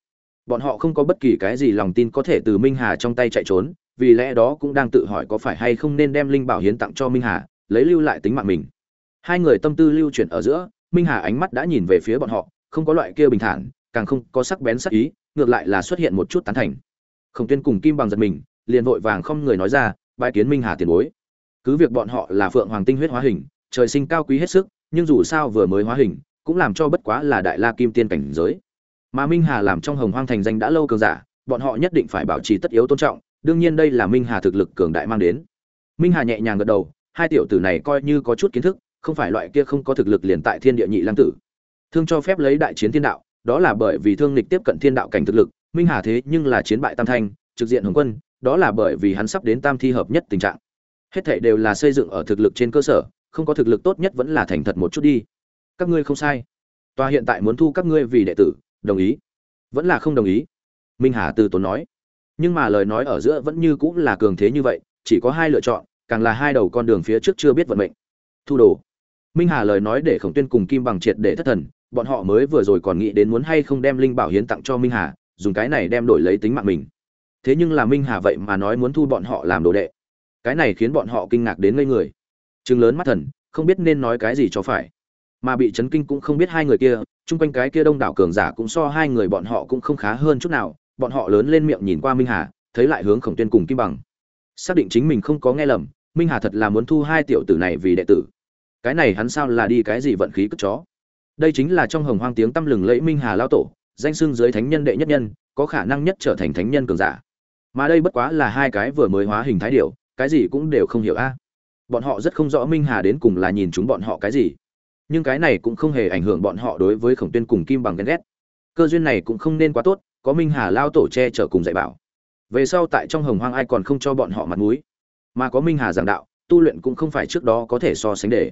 Bọn họ không có bất kỳ cái gì lòng tin có thể từ minh hà trong tay chạy trốn, vì lẽ đó cũng đang tự hỏi có phải hay không nên đem linh bảo hiến tặng cho minh hà, lấy lưu lại tính mạng mình. Hai người tâm tư lưu chuyển ở giữa, minh hà ánh mắt đã nhìn về phía bọn họ, không có loại kia bình thản, càng không có sắc bén sắc ý, ngược lại là xuất hiện một chút tán thành. Khổng tuyên cùng kim bằng giật mình, liền vội vàng không người nói ra, bái kiến minh hà tiền bối. Cứ việc bọn họ là phượng hoàng tinh huyết hóa hình, trời sinh cao quý hết sức, nhưng dù sao vừa mới hóa hình cũng làm cho bất quá là đại la kim tiên cảnh giới. Mà minh hà làm trong hồng hoang thành danh đã lâu cường giả, bọn họ nhất định phải bảo trì tất yếu tôn trọng, đương nhiên đây là minh hà thực lực cường đại mang đến. Minh hà nhẹ nhàng gật đầu, hai tiểu tử này coi như có chút kiến thức, không phải loại kia không có thực lực liền tại thiên địa nhị lang tử. Thương cho phép lấy đại chiến thiên đạo, đó là bởi vì thương lịch tiếp cận thiên đạo cảnh thực lực, minh hà thế nhưng là chiến bại tam thanh, trực diện hồng quân, đó là bởi vì hắn sắp đến tam thi hợp nhất tình trạng. Hết thảy đều là xây dựng ở thực lực trên cơ sở, không có thực lực tốt nhất vẫn là thành thật một chút đi các ngươi không sai. Tòa hiện tại muốn thu các ngươi vì đệ tử, đồng ý. Vẫn là không đồng ý. Minh hà từ tốn nói. Nhưng mà lời nói ở giữa vẫn như cũng là cường thế như vậy, chỉ có hai lựa chọn, càng là hai đầu con đường phía trước chưa biết vận mệnh. Thu đồ. Minh hà lời nói để khổng tuyên cùng kim bằng triệt để thất thần, bọn họ mới vừa rồi còn nghĩ đến muốn hay không đem linh bảo hiến tặng cho minh hà, dùng cái này đem đổi lấy tính mạng mình. Thế nhưng là minh hà vậy mà nói muốn thu bọn họ làm đồ đệ. Cái này khiến bọn họ kinh ngạc đến ngây người. Chừng lớn mắt thần, không biết nên nói cái gì cho phải mà bị chấn kinh cũng không biết hai người kia, chung quanh cái kia đông đảo cường giả cũng so hai người bọn họ cũng không khá hơn chút nào, bọn họ lớn lên miệng nhìn qua minh hà, thấy lại hướng khổng tuyên cùng kim bằng. Xác định chính mình không có nghe lầm, minh hà thật là muốn thu hai tiểu tử này vì đệ tử. Cái này hắn sao là đi cái gì vận khí cất chó? Đây chính là trong hồng hoang tiếng tăm lừng lẫy minh hà lao tổ, danh xưng dưới thánh nhân đệ nhất nhân, có khả năng nhất trở thành thánh nhân cường giả. Mà đây bất quá là hai cái vừa mới hóa hình thái điệu cái gì cũng đều không hiểu a. Bọn họ rất không rõ minh hà đến cùng là nhìn chúng bọn họ cái gì nhưng cái này cũng không hề ảnh hưởng bọn họ đối với khổng tuyên cùng kim bằng ghen ghét. Cơ duyên này cũng không nên quá tốt, có minh hà lao tổ che chở cùng dạy bảo. Về sau tại trong hồng hoang ai còn không cho bọn họ mặt mũi, mà có minh hà giảng đạo, tu luyện cũng không phải trước đó có thể so sánh để.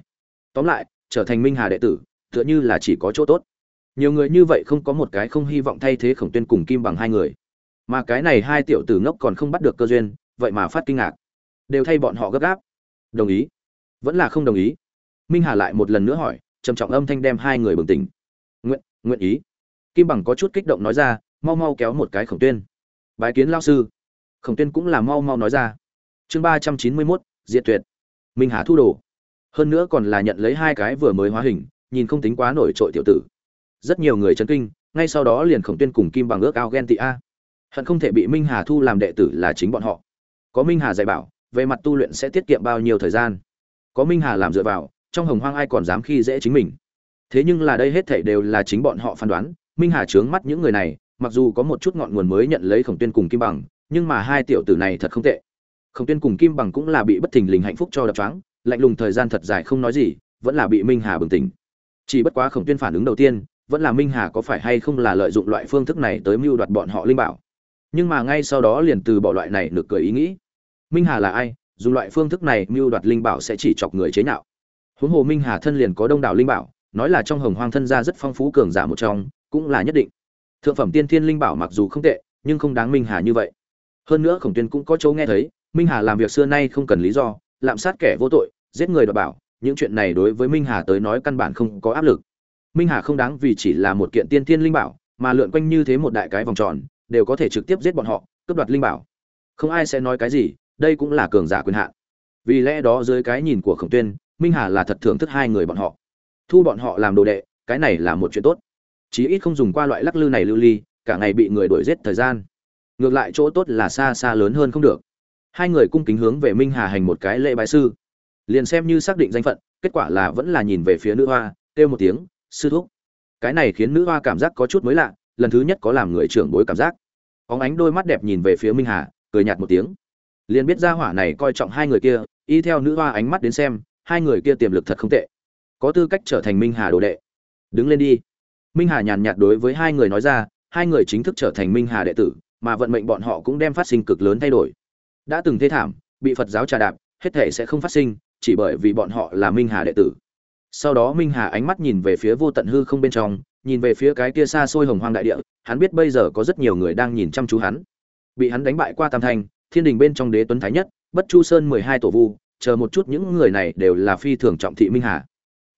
Tóm lại, trở thành minh hà đệ tử, tựa như là chỉ có chỗ tốt. Nhiều người như vậy không có một cái không hy vọng thay thế khổng tuyên cùng kim bằng hai người. Mà cái này hai tiểu tử ngốc còn không bắt được cơ duyên, vậy mà phát kinh ngạc. Đều thay bọn họ gấp gáp. Đồng ý. Vẫn là không đồng ý. Minh hà lại một lần nữa hỏi trầm trọng âm thanh đem hai người bừng tỉnh. Nguyện nguyện ý. Kim bằng có chút kích động nói ra, mau mau kéo một cái khổng tuyên. Bái kiến lao sư. Khổng tuyên cũng là mau mau nói ra. Chương ba trăm chín mươi mốt, diệt tuyệt. Minh hà thu đồ. Hơn nữa còn là nhận lấy hai cái vừa mới hóa hình, nhìn không tính quá nổi trội tiểu tử. Rất nhiều người chấn kinh, ngay sau đó liền khổng tuyên cùng kim bằng ước ao ghen tị a. Hận không thể bị minh hà thu làm đệ tử là chính bọn họ. Có minh hà dạy bảo, về mặt tu luyện sẽ tiết kiệm bao nhiêu thời gian? Có minh hà làm dựa vào trong hồng hoang ai còn dám khi dễ chính mình. Thế nhưng là đây hết thảy đều là chính bọn họ phán đoán, minh hà trướng mắt những người này, mặc dù có một chút ngọn nguồn mới nhận lấy khổng tuyên cùng kim bằng, nhưng mà hai tiểu tử này thật không tệ. Khổng tuyên cùng kim bằng cũng là bị bất thình lình hạnh phúc cho đập choáng, lạnh lùng thời gian thật dài không nói gì, vẫn là bị minh hà bừng tỉnh. Chỉ bất quá khổng tuyên phản ứng đầu tiên, vẫn là minh hà có phải hay không là lợi dụng loại phương thức này tới mưu đoạt bọn họ linh bảo. Nhưng mà ngay sau đó liền từ bỏ loại này được cười ý nghĩ. Minh hà là ai, dùng loại phương thức này mưu đoạt linh bảo sẽ chỉ chọc người chế nhạo huống hồ minh hà thân liền có đông đảo linh bảo, nói là trong hồng hoang thân gia rất phong phú cường giả một trong, cũng là nhất định. Thượng phẩm tiên thiên linh bảo mặc dù không tệ, nhưng không đáng minh hà như vậy. Hơn nữa khổng tuyên cũng có chỗ nghe thấy, minh hà làm việc xưa nay không cần lý do, lạm sát kẻ vô tội, giết người đoạt bảo, những chuyện này đối với minh hà tới nói căn bản không có áp lực. Minh hà không đáng vì chỉ là một kiện tiên thiên linh bảo, mà lượn quanh như thế một đại cái vòng tròn, đều có thể trực tiếp giết bọn họ, cướp đoạt linh bảo. Không ai sẽ nói cái gì, đây cũng là cường giả quyền hạn. Vì lẽ đó dưới cái nhìn của khổng tuyên minh hà là thật thưởng thức hai người bọn họ. Thu bọn họ làm đồ đệ, cái này là một chuyện tốt. Chí ít không dùng qua loại lắc lư này lưu ly, cả ngày bị người đuổi giết thời gian. Ngược lại chỗ tốt là xa xa lớn hơn không được. Hai người cung kính hướng về minh hà hành một cái lễ bái sư. Liền xem như xác định danh phận, kết quả là vẫn là nhìn về phía nữ hoa, kêu một tiếng, sư thúc. Cái này khiến nữ hoa cảm giác có chút mới lạ, lần thứ nhất có làm người trưởng bối cảm giác. Óng ánh đôi mắt đẹp nhìn về phía minh hà, cười nhạt một tiếng. Liền biết ra hỏa này coi trọng hai người kia, y theo nữ hoa ánh mắt đến xem hai người kia tiềm lực thật không tệ. Có tư cách trở thành minh hà đồ đệ. Đứng lên đi. Minh hà nhàn nhạt đối với hai người nói ra, hai người chính thức trở thành minh hà đệ tử, mà vận mệnh bọn họ cũng đem phát sinh cực lớn thay đổi. Đã từng thế thảm, bị phật giáo trà đạp, hết thể sẽ không phát sinh, chỉ bởi vì bọn họ là minh hà đệ tử. Sau đó minh hà ánh mắt nhìn về phía vô tận hư không bên trong, nhìn về phía cái kia xa xôi hồng hoang đại địa, hắn biết bây giờ có rất nhiều người đang nhìn chăm chú hắn. Bị hắn đánh bại qua tam thanh, thiên đình bên trong đế tuấn thái nhất, bất chu sơn mười hai tổ vu chờ một chút những người này đều là phi thường trọng thị minh hà.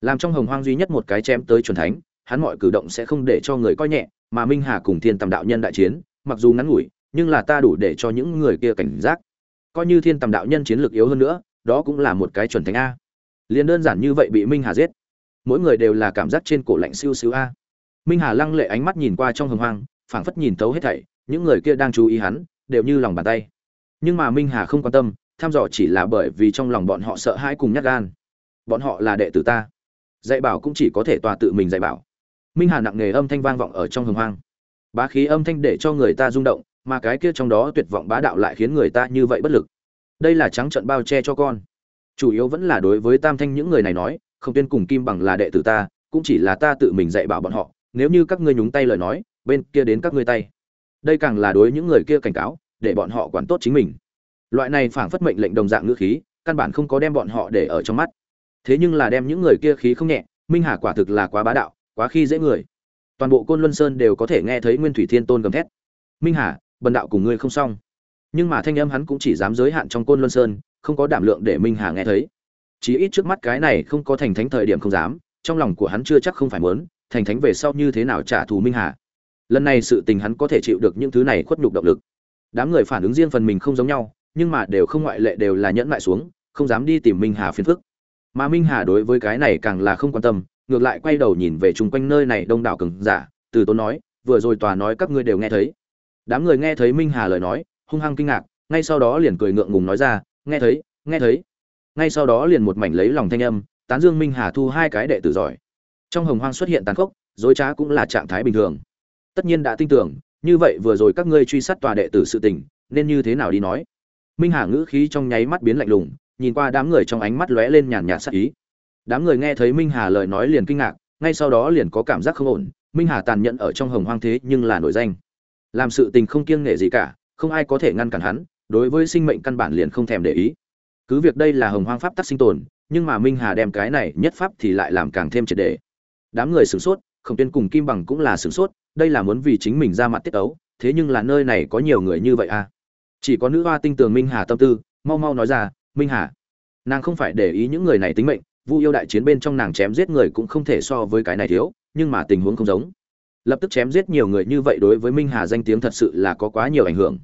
Làm trong hồng hoang duy nhất một cái chém tới chuẩn thánh, hắn mọi cử động sẽ không để cho người coi nhẹ, mà minh hà cùng thiên tầm đạo nhân đại chiến, mặc dù ngắn ngủi, nhưng là ta đủ để cho những người kia cảnh giác. Coi như thiên tầm đạo nhân chiến lược yếu hơn nữa, đó cũng là một cái chuẩn thánh a. Liền đơn giản như vậy bị minh hà giết. Mỗi người đều là cảm giác trên cổ lạnh siêu siêu a. Minh hà lăng lệ ánh mắt nhìn qua trong hồng hoang, phảng phất nhìn tấu hết thảy, những người kia đang chú ý hắn, đều như lòng bàn tay. Nhưng mà minh hà không quan tâm tham dò chỉ là bởi vì trong lòng bọn họ sợ hãi cùng nhát gan. Bọn họ là đệ tử ta. Dạy bảo cũng chỉ có thể tòa tự mình dạy bảo. Minh hà nặng nề âm thanh vang vọng ở trong hồng hoang. Bá khí âm thanh để cho người ta rung động, mà cái kia trong đó tuyệt vọng bá đạo lại khiến người ta như vậy bất lực. Đây là trắng trận bao che cho con. Chủ yếu vẫn là đối với tam thanh những người này nói, không tiên cùng kim bằng là đệ tử ta, cũng chỉ là ta tự mình dạy bảo bọn họ. Nếu như các ngươi nhúng tay lời nói, bên kia đến các ngươi tay. Đây càng là đối những người kia cảnh cáo, để bọn họ quản tốt chính mình loại này phảng phất mệnh lệnh đồng dạng ngữ khí, căn bản không có đem bọn họ để ở trong mắt. Thế nhưng là đem những người kia khí không nhẹ, minh hà quả thực là quá bá đạo, quá khi dễ người. Toàn bộ côn luân sơn đều có thể nghe thấy nguyên thủy thiên tôn gầm thét. Minh hà, bần đạo cùng ngươi không xong. Nhưng mà thanh âm hắn cũng chỉ dám giới hạn trong côn luân sơn, không có đảm lượng để minh hà nghe thấy. Chí ít trước mắt cái này không có thành thánh thời điểm không dám, trong lòng của hắn chưa chắc không phải muốn, thành thánh về sau như thế nào trả thù minh hà. Lần này sự tình hắn có thể chịu được những thứ này khuất nhục động lực. Đám người phản ứng riêng phần mình không giống nhau nhưng mà đều không ngoại lệ đều là nhẫn lại xuống, không dám đi tìm minh hà phiền phức. Mà minh hà đối với cái này càng là không quan tâm, ngược lại quay đầu nhìn về chung quanh nơi này đông đảo cường giả, từ tốn nói, vừa rồi tòa nói các ngươi đều nghe thấy. Đám người nghe thấy minh hà lời nói, hung hăng kinh ngạc, ngay sau đó liền cười ngượng ngùng nói ra, nghe thấy nghe thấy. Ngay sau đó liền một mảnh lấy lòng thanh âm, tán dương minh hà thu hai cái đệ tử giỏi. Trong hồng hoang xuất hiện tàn khốc, dối trá cũng là trạng thái bình thường. Tất nhiên đã tin tưởng, như vậy vừa rồi các ngươi truy sát tòa đệ tử sự tình, nên như thế nào đi nói? Minh hà ngữ khí trong nháy mắt biến lạnh lùng, nhìn qua đám người trong ánh mắt lóe lên nhàn nhạt sắc ý. Đám người nghe thấy minh hà lời nói liền kinh ngạc, ngay sau đó liền có cảm giác không ổn, minh hà tàn nhẫn ở trong hồng hoang thế nhưng là nổi danh. Làm sự tình không kiêng nể gì cả, không ai có thể ngăn cản hắn, đối với sinh mệnh căn bản liền không thèm để ý. Cứ việc đây là hồng hoang pháp tắc sinh tồn, nhưng mà minh hà đem cái này nhất pháp thì lại làm càng thêm triệt đề đám người sửng sốt, khổng tiên cùng kim bằng cũng là sửng sốt, đây là muốn vì chính mình ra mặt tiết ấu, thế nhưng là nơi này có nhiều người như vậy à? Chỉ có nữ hoa tinh tường minh hà tâm tư, mau mau nói ra, minh hà, nàng không phải để ý những người này tính mệnh, vu yêu đại chiến bên trong nàng chém giết người cũng không thể so với cái này thiếu, nhưng mà tình huống không giống. Lập tức chém giết nhiều người như vậy đối với minh hà danh tiếng thật sự là có quá nhiều ảnh hưởng.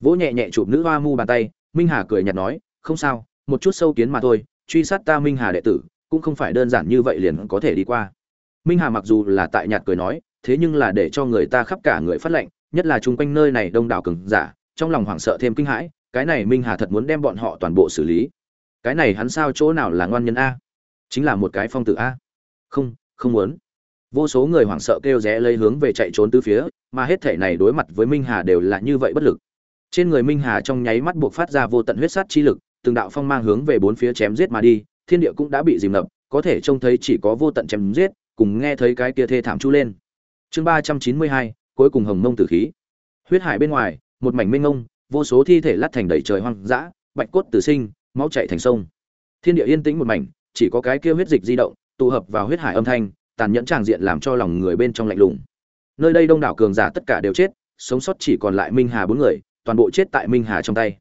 Vỗ nhẹ nhẹ chụp nữ hoa mu bàn tay, minh hà cười nhạt nói, không sao, một chút sâu kiến mà thôi, truy sát ta minh hà đệ tử, cũng không phải đơn giản như vậy liền có thể đi qua. Minh hà mặc dù là tại nhạt cười nói, thế nhưng là để cho người ta khắp cả người phát lệnh, nhất là chung quanh nơi này đông đảo cường giả trong lòng hoảng sợ thêm kinh hãi, cái này minh hà thật muốn đem bọn họ toàn bộ xử lý. Cái này hắn sao chỗ nào là ngoan nhân a? Chính là một cái phong tử a. Không không muốn. Vô số người hoảng sợ kêu rẽ lấy hướng về chạy trốn từ phía, mà hết thể này đối mặt với minh hà đều là như vậy bất lực. Trên người minh hà trong nháy mắt buộc phát ra vô tận huyết sát chi lực, từng đạo phong mang hướng về bốn phía chém giết mà đi, thiên địa cũng đã bị dìm ngập, có thể trông thấy chỉ có vô tận chém giết, cùng nghe thấy cái kia thê thảm chu lên. Chương ba trăm chín mươi hai, cuối cùng hồng mông tử khí. Huyết hải bên ngoài một mảnh mênh mông, vô số thi thể lát thành đầy trời hoang dã, bạch cốt tử sinh, máu chảy thành sông. Thiên địa yên tĩnh một mảnh, chỉ có cái kia huyết dịch di động, tụ hợp vào huyết hải âm thanh, tàn nhẫn tràng diện làm cho lòng người bên trong lạnh lùng. Nơi đây đông đảo cường giả tất cả đều chết, sống sót chỉ còn lại minh hà bốn người, toàn bộ chết tại minh hà trong tay.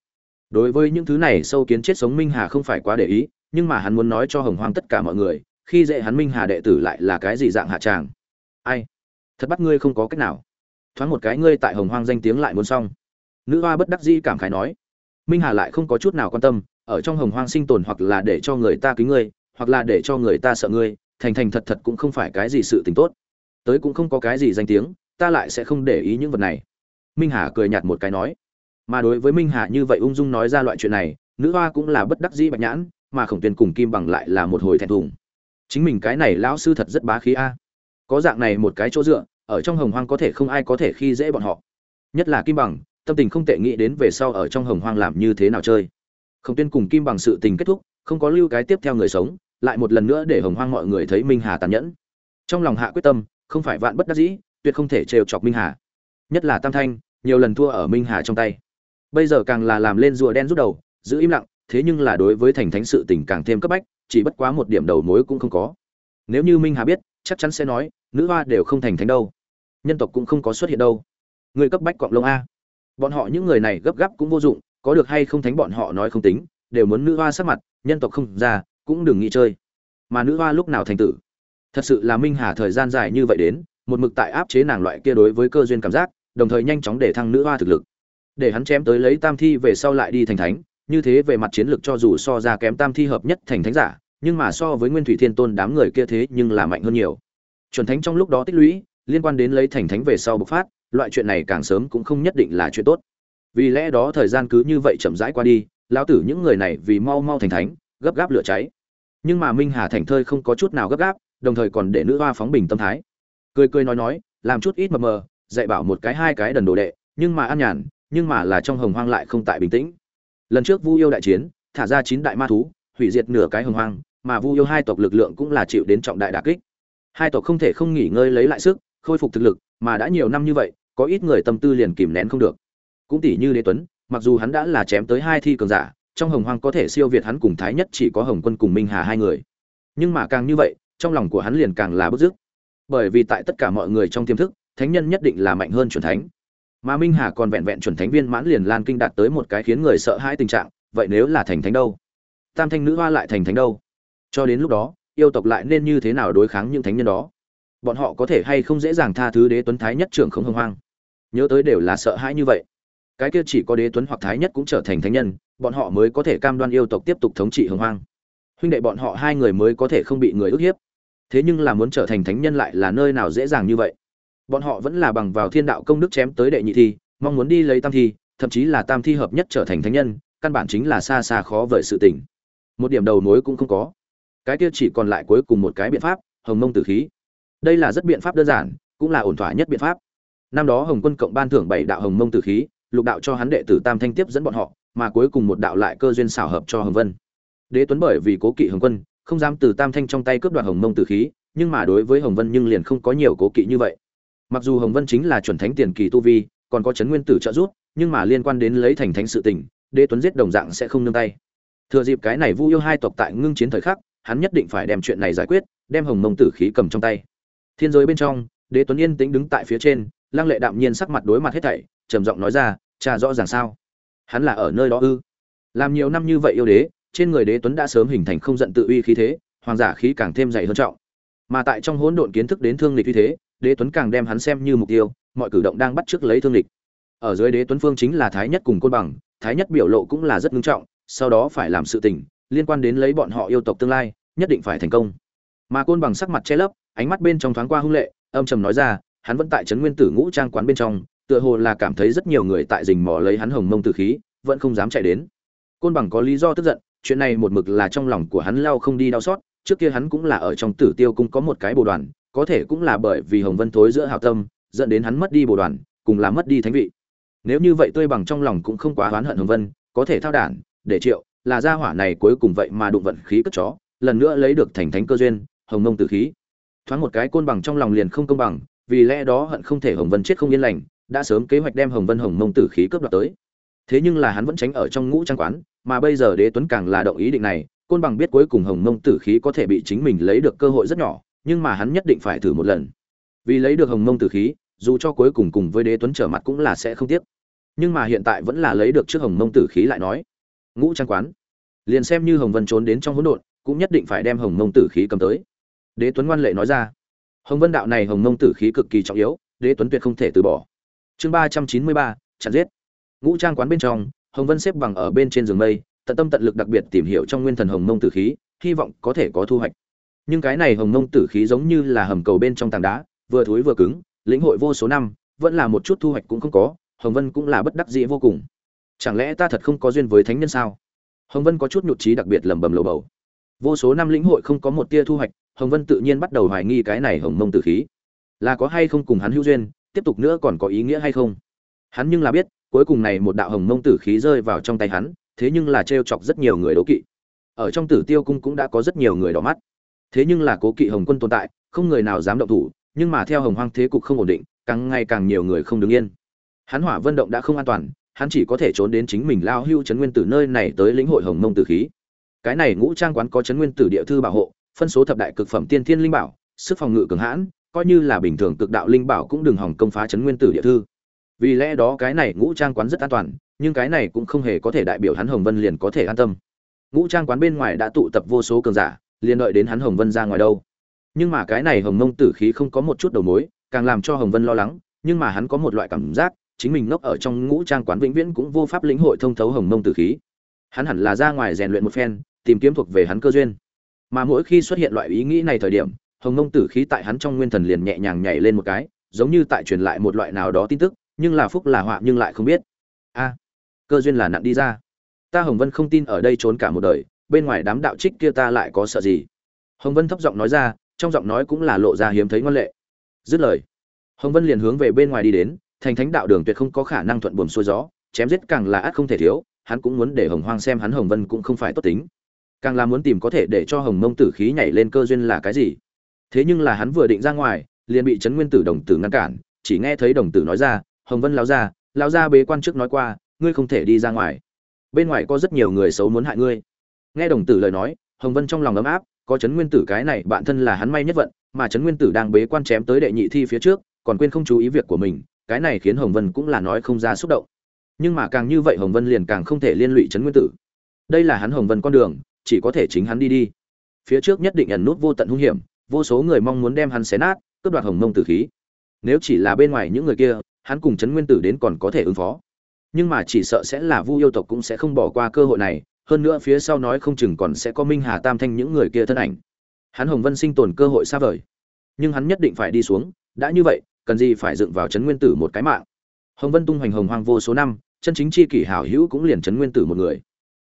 Đối với những thứ này sâu kiến chết sống minh hà không phải quá để ý, nhưng mà hắn muốn nói cho hồng hoang tất cả mọi người, khi dễ hắn minh hà đệ tử lại là cái gì dạng hạ tràng. Ai? Thật bắt ngươi không có cách nào. Thoáng một cái ngươi tại hồng hoang danh tiếng lại muốn xong nữ hoa bất đắc dĩ cảm khái nói, minh hà lại không có chút nào quan tâm, ở trong hồng hoang sinh tồn hoặc là để cho người ta kính ngươi, hoặc là để cho người ta sợ ngươi, thành thành thật thật cũng không phải cái gì sự tình tốt. Tới cũng không có cái gì danh tiếng, ta lại sẽ không để ý những vật này. Minh hà cười nhạt một cái nói, mà đối với minh hà như vậy ung dung nói ra loại chuyện này, nữ hoa cũng là bất đắc dĩ bạch nhãn, mà khổng tuyên cùng kim bằng lại là một hồi thẹn thùng. Chính mình cái này lão sư thật rất bá khí a. Có dạng này một cái chỗ dựa, ở trong hồng hoang có thể không ai có thể khi dễ bọn họ. Nhất là kim bằng tâm tình không tệ nghĩ đến về sau ở trong hồng hoang làm như thế nào chơi. Khổng tuyên cùng kim bằng sự tình kết thúc, không có lưu cái tiếp theo người sống, lại một lần nữa để hồng hoang mọi người thấy minh hà tàn nhẫn. Trong lòng hạ quyết tâm, không phải vạn bất đắc dĩ, tuyệt không thể trêu chọc minh hà. Nhất là tam thanh, nhiều lần thua ở minh hà trong tay. Bây giờ càng là làm lên rùa đen rút đầu, giữ im lặng, thế nhưng là đối với thành thánh sự tình càng thêm cấp bách, chỉ bất quá một điểm đầu mối cũng không có. Nếu như minh hà biết, chắc chắn sẽ nói, nữ hoa đều không thành thánh đâu. Nhân tộc cũng không có xuất hiện đâu. Người cấp bách cọng lông a bọn họ những người này gấp gáp cũng vô dụng, có được hay không thánh bọn họ nói không tính, đều muốn nữ hoa sắc mặt, nhân tộc không ra, cũng đừng nghĩ chơi. Mà nữ hoa lúc nào thành tử? Thật sự là minh hà thời gian dài như vậy đến, một mực tại áp chế nàng loại kia đối với cơ duyên cảm giác, đồng thời nhanh chóng để thăng nữ hoa thực lực. Để hắn chém tới lấy tam thi về sau lại đi thành thánh, như thế về mặt chiến lược cho dù so ra kém tam thi hợp nhất thành thánh giả, nhưng mà so với nguyên thủy thiên tôn đám người kia thế nhưng là mạnh hơn nhiều. Chuẩn thánh trong lúc đó tích lũy, liên quan đến lấy thành thánh về sau bộc phát loại chuyện này càng sớm cũng không nhất định là chuyện tốt. Vì lẽ đó thời gian cứ như vậy chậm rãi qua đi, lão tử những người này vì mau mau thành thánh, gấp gáp lửa cháy. Nhưng mà minh hà thành thơi không có chút nào gấp gáp, đồng thời còn để nữ hoa phóng bình tâm thái. Cười cười nói nói, làm chút ít mờ mờ, dạy bảo một cái hai cái đần đồ đệ, nhưng mà an nhàn, nhưng mà là trong hồng hoang lại không tại bình tĩnh. Lần trước vu yêu đại chiến, thả ra chín đại ma thú, hủy diệt nửa cái hồng hoang, mà vu yêu hai tộc lực lượng cũng là chịu đến trọng đại đà kích. Hai tộc không thể không nghỉ ngơi lấy lại sức, khôi phục thực lực mà đã nhiều năm như vậy, có ít người tâm tư liền kìm nén không được. Cũng tỷ như đế tuấn, mặc dù hắn đã là chém tới hai thi cường giả, trong hồng hoang có thể siêu việt hắn cùng thái nhất chỉ có hồng quân cùng minh hà hai người. Nhưng mà càng như vậy, trong lòng của hắn liền càng là bức dứt bởi vì tại tất cả mọi người trong tiềm thức, thánh nhân nhất định là mạnh hơn chuẩn thánh. Mà minh hà còn vẹn vẹn chuẩn thánh viên mãn liền lan kinh đạt tới một cái khiến người sợ hãi tình trạng, vậy nếu là thành thánh đâu? Tam thanh nữ hoa lại thành thánh đâu? Cho đến lúc đó, yêu tộc lại nên như thế nào đối kháng những thánh nhân đó? Bọn họ có thể hay không dễ dàng tha thứ đế tuấn thái nhất trưởng không hưng hoang. Nhớ tới đều là sợ hãi như vậy. Cái kia chỉ có đế tuấn hoặc thái nhất cũng trở thành thánh nhân, bọn họ mới có thể cam đoan yêu tộc tiếp tục thống trị hưng hoang. Huynh đệ bọn họ hai người mới có thể không bị người ức hiếp. Thế nhưng là muốn trở thành thánh nhân lại là nơi nào dễ dàng như vậy. Bọn họ vẫn là bằng vào thiên đạo công đức chém tới đệ nhị thi, mong muốn đi lấy tam thi, thậm chí là tam thi hợp nhất trở thành thánh nhân, căn bản chính là xa xa khó vời sự tình. Một điểm đầu mối cũng không có. Cái kia chỉ còn lại cuối cùng một cái biện pháp, hồng mông tử khí đây là rất biện pháp đơn giản, cũng là ổn thỏa nhất biện pháp. Năm đó hồng quân cộng ban thưởng bảy đạo hồng mông tử khí, lục đạo cho hắn đệ tử tam thanh tiếp dẫn bọn họ, mà cuối cùng một đạo lại cơ duyên xảo hợp cho hồng vân. Đế tuấn bởi vì cố kỵ hồng quân, không dám từ tam thanh trong tay cướp đoạt hồng mông tử khí, nhưng mà đối với hồng vân nhưng liền không có nhiều cố kỵ như vậy. Mặc dù hồng vân chính là chuẩn thánh tiền kỳ tu vi, còn có chấn nguyên tử trợ giúp, nhưng mà liên quan đến lấy thành thánh sự tình, đế tuấn giết đồng dạng sẽ không nương tay. Thừa dịp cái này vu yêu hai tộc tại ngưng chiến thời khắc, hắn nhất định phải đem chuyện này giải quyết, đem hồng mông tử khí cầm trong tay thiên giới bên trong, đế tuấn yên tĩnh đứng tại phía trên, lăng lệ đạm nhiên sắc mặt đối mặt hết thảy, trầm giọng nói ra, cha rõ ràng sao? Hắn là ở nơi đó ư? Làm nhiều năm như vậy yêu đế, trên người đế tuấn đã sớm hình thành không giận tự uy khí thế, hoàng giả khí càng thêm dày hơn trọng. Mà tại trong hỗn độn kiến thức đến thương lịch uy thế, đế tuấn càng đem hắn xem như mục tiêu, mọi cử động đang bắt trước lấy thương lịch. Ở dưới đế tuấn phương chính là thái nhất cùng côn bằng, thái nhất biểu lộ cũng là rất nghiêm trọng, sau đó phải làm sự tình, liên quan đến lấy bọn họ yêu tộc tương lai, nhất định phải thành công. Mà côn bằng sắc mặt che lấp ánh mắt bên trong thoáng qua hung lệ, âm trầm nói ra, hắn vẫn tại trấn nguyên tử ngũ trang quán bên trong, tựa hồ là cảm thấy rất nhiều người tại rình mò lấy hắn hồng mông tử khí, vẫn không dám chạy đến. Côn bằng có lý do tức giận, chuyện này một mực là trong lòng của hắn lao không đi đau xót, trước kia hắn cũng là ở trong tử tiêu cũng có một cái bồ đoàn, có thể cũng là bởi vì hồng vân thối giữa hào tâm, dẫn đến hắn mất đi bồ đoàn, cùng là mất đi thánh vị. Nếu như vậy tươi bằng trong lòng cũng không quá oán hận hồng vân, có thể thao đản, để triệu, là gia hỏa này cuối cùng vậy mà đụng vận khí cất chó, lần nữa lấy được thành thánh cơ duyên, hồng mông tử khí thoáng một cái côn bằng trong lòng liền không công bằng, vì lẽ đó hận không thể hồng vân chết không yên lành, đã sớm kế hoạch đem hồng vân hồng mông tử khí cướp đoạt tới. Thế nhưng là hắn vẫn tránh ở trong ngũ trang quán, mà bây giờ đế tuấn càng là động ý định này, côn bằng biết cuối cùng hồng mông tử khí có thể bị chính mình lấy được cơ hội rất nhỏ, nhưng mà hắn nhất định phải thử một lần. Vì lấy được hồng mông tử khí, dù cho cuối cùng cùng với đế tuấn trở mặt cũng là sẽ không tiếc. Nhưng mà hiện tại vẫn là lấy được trước hồng mông tử khí lại nói. Ngũ trang quán. Liền xem như hồng vân trốn đến trong hỗn độn, cũng nhất định phải đem hồng mông tử khí cầm tới đế tuấn ngoan lệ nói ra. Hồng vân đạo này hồng mông tử khí cực kỳ trọng yếu, đế tuấn tuyệt không thể từ bỏ. Chương ba trăm chín mươi ba, chặn giết. Ngũ trang quán bên trong, hồng vân xếp bằng ở bên trên giường mây, tận tâm tận lực đặc biệt tìm hiểu trong nguyên thần hồng mông tử khí, hy vọng có thể có thu hoạch. Nhưng cái này hồng mông tử khí giống như là hầm cầu bên trong tảng đá, vừa thối vừa cứng, lĩnh hội vô số năm, vẫn là một chút thu hoạch cũng không có, hồng vân cũng là bất đắc dĩ vô cùng. Chẳng lẽ ta thật không có duyên với thánh nhân sao? Hồng vân có chút nhụt trí đặc biệt lẩm bẩm lầu bầu. Vô số năm lĩnh hội không có một tia thu hoạch hồng vân tự nhiên bắt đầu hoài nghi cái này hồng mông tử khí. Là có hay không cùng hắn hữu duyên, tiếp tục nữa còn có ý nghĩa hay không? Hắn nhưng là biết, cuối cùng này một đạo hồng mông tử khí rơi vào trong tay hắn, thế nhưng là trêu chọc rất nhiều người đố kỵ. Ở trong tử tiêu cung cũng đã có rất nhiều người đỏ mắt. Thế nhưng là cố kỵ hồng quân tồn tại, không người nào dám động thủ, nhưng mà theo hồng hoang thế cục không ổn định, càng ngày càng nhiều người không đứng yên. Hắn hỏa vân động đã không an toàn, hắn chỉ có thể trốn đến chính mình lao hưu trấn nguyên tử nơi này tới lĩnh hội hồng mông tử khí. Cái này ngũ trang quán có trấn nguyên tử địa thư bảo hộ phân số thập đại cực phẩm tiên thiên linh bảo, sức phòng ngự cường hãn, coi như là bình thường cực đạo linh bảo cũng đừng hỏng công phá chấn nguyên tử địa thư. Vì lẽ đó cái này ngũ trang quán rất an toàn, nhưng cái này cũng không hề có thể đại biểu hắn hồng vân liền có thể an tâm. Ngũ trang quán bên ngoài đã tụ tập vô số cường giả, liền đợi đến hắn hồng vân ra ngoài đâu. Nhưng mà cái này hồng mông tử khí không có một chút đầu mối, càng làm cho hồng vân lo lắng, nhưng mà hắn có một loại cảm giác, chính mình ngốc ở trong ngũ trang quán vĩnh viễn cũng vô pháp lĩnh hội thông thấu hồng mông tử khí. Hắn hẳn là ra ngoài rèn luyện một phen, tìm kiếm thuộc về hắn cơ duyên mà mỗi khi xuất hiện loại ý nghĩ này thời điểm, hồng mông tử khí tại hắn trong nguyên thần liền nhẹ nhàng nhảy lên một cái, giống như tại truyền lại một loại nào đó tin tức, nhưng là phúc là họa nhưng lại không biết. A, cơ duyên là nặng đi ra. Ta hồng vân không tin ở đây trốn cả một đời, bên ngoài đám đạo trích kia ta lại có sợ gì? Hồng vân thấp giọng nói ra, trong giọng nói cũng là lộ ra hiếm thấy ngoan lệ. Dứt lời, hồng vân liền hướng về bên ngoài đi đến, thành thánh đạo đường tuyệt không có khả năng thuận buồm xuôi gió, chém giết càng là ác không thể thiếu, hắn cũng muốn để hồng hoang xem hắn hồng vân cũng không phải tốt tính càng là muốn tìm có thể để cho hồng mông tử khí nhảy lên cơ duyên là cái gì? Thế nhưng là hắn vừa định ra ngoài, liền bị trấn nguyên tử đồng tử ngăn cản, chỉ nghe thấy đồng tử nói ra, hồng vân lao ra lao ra bế quan trước nói qua, ngươi không thể đi ra ngoài. Bên ngoài có rất nhiều người xấu muốn hại ngươi. Nghe đồng tử lời nói, hồng vân trong lòng ấm áp, có trấn nguyên tử cái này bạn thân là hắn may nhất vận, mà trấn nguyên tử đang bế quan chém tới đệ nhị thi phía trước, còn quên không chú ý việc của mình, cái này khiến hồng vân cũng là nói không ra xúc động. Nhưng mà càng như vậy hồng vân liền càng không thể liên lụy trấn nguyên tử. Đây là hắn hồng vân con đường chỉ có thể chính hắn đi đi. Phía trước nhất định ẩn nút vô tận hung hiểm, vô số người mong muốn đem hắn xé nát, cướp đoạt hồng mông tử khí. Nếu chỉ là bên ngoài những người kia, hắn cùng trấn nguyên tử đến còn có thể ứng phó. Nhưng mà chỉ sợ sẽ là vu yêu tộc cũng sẽ không bỏ qua cơ hội này, hơn nữa phía sau nói không chừng còn sẽ có minh hà tam thanh những người kia thân ảnh. Hắn hồng vân sinh tồn cơ hội xa vời. Nhưng hắn nhất định phải đi xuống, đã như vậy, cần gì phải dựng vào trấn nguyên tử một cái mạng. Hồng vân tung hoành hồng hoang vô số năm, chân chính chi kỷ hảo hữu cũng liền trấn nguyên tử một người.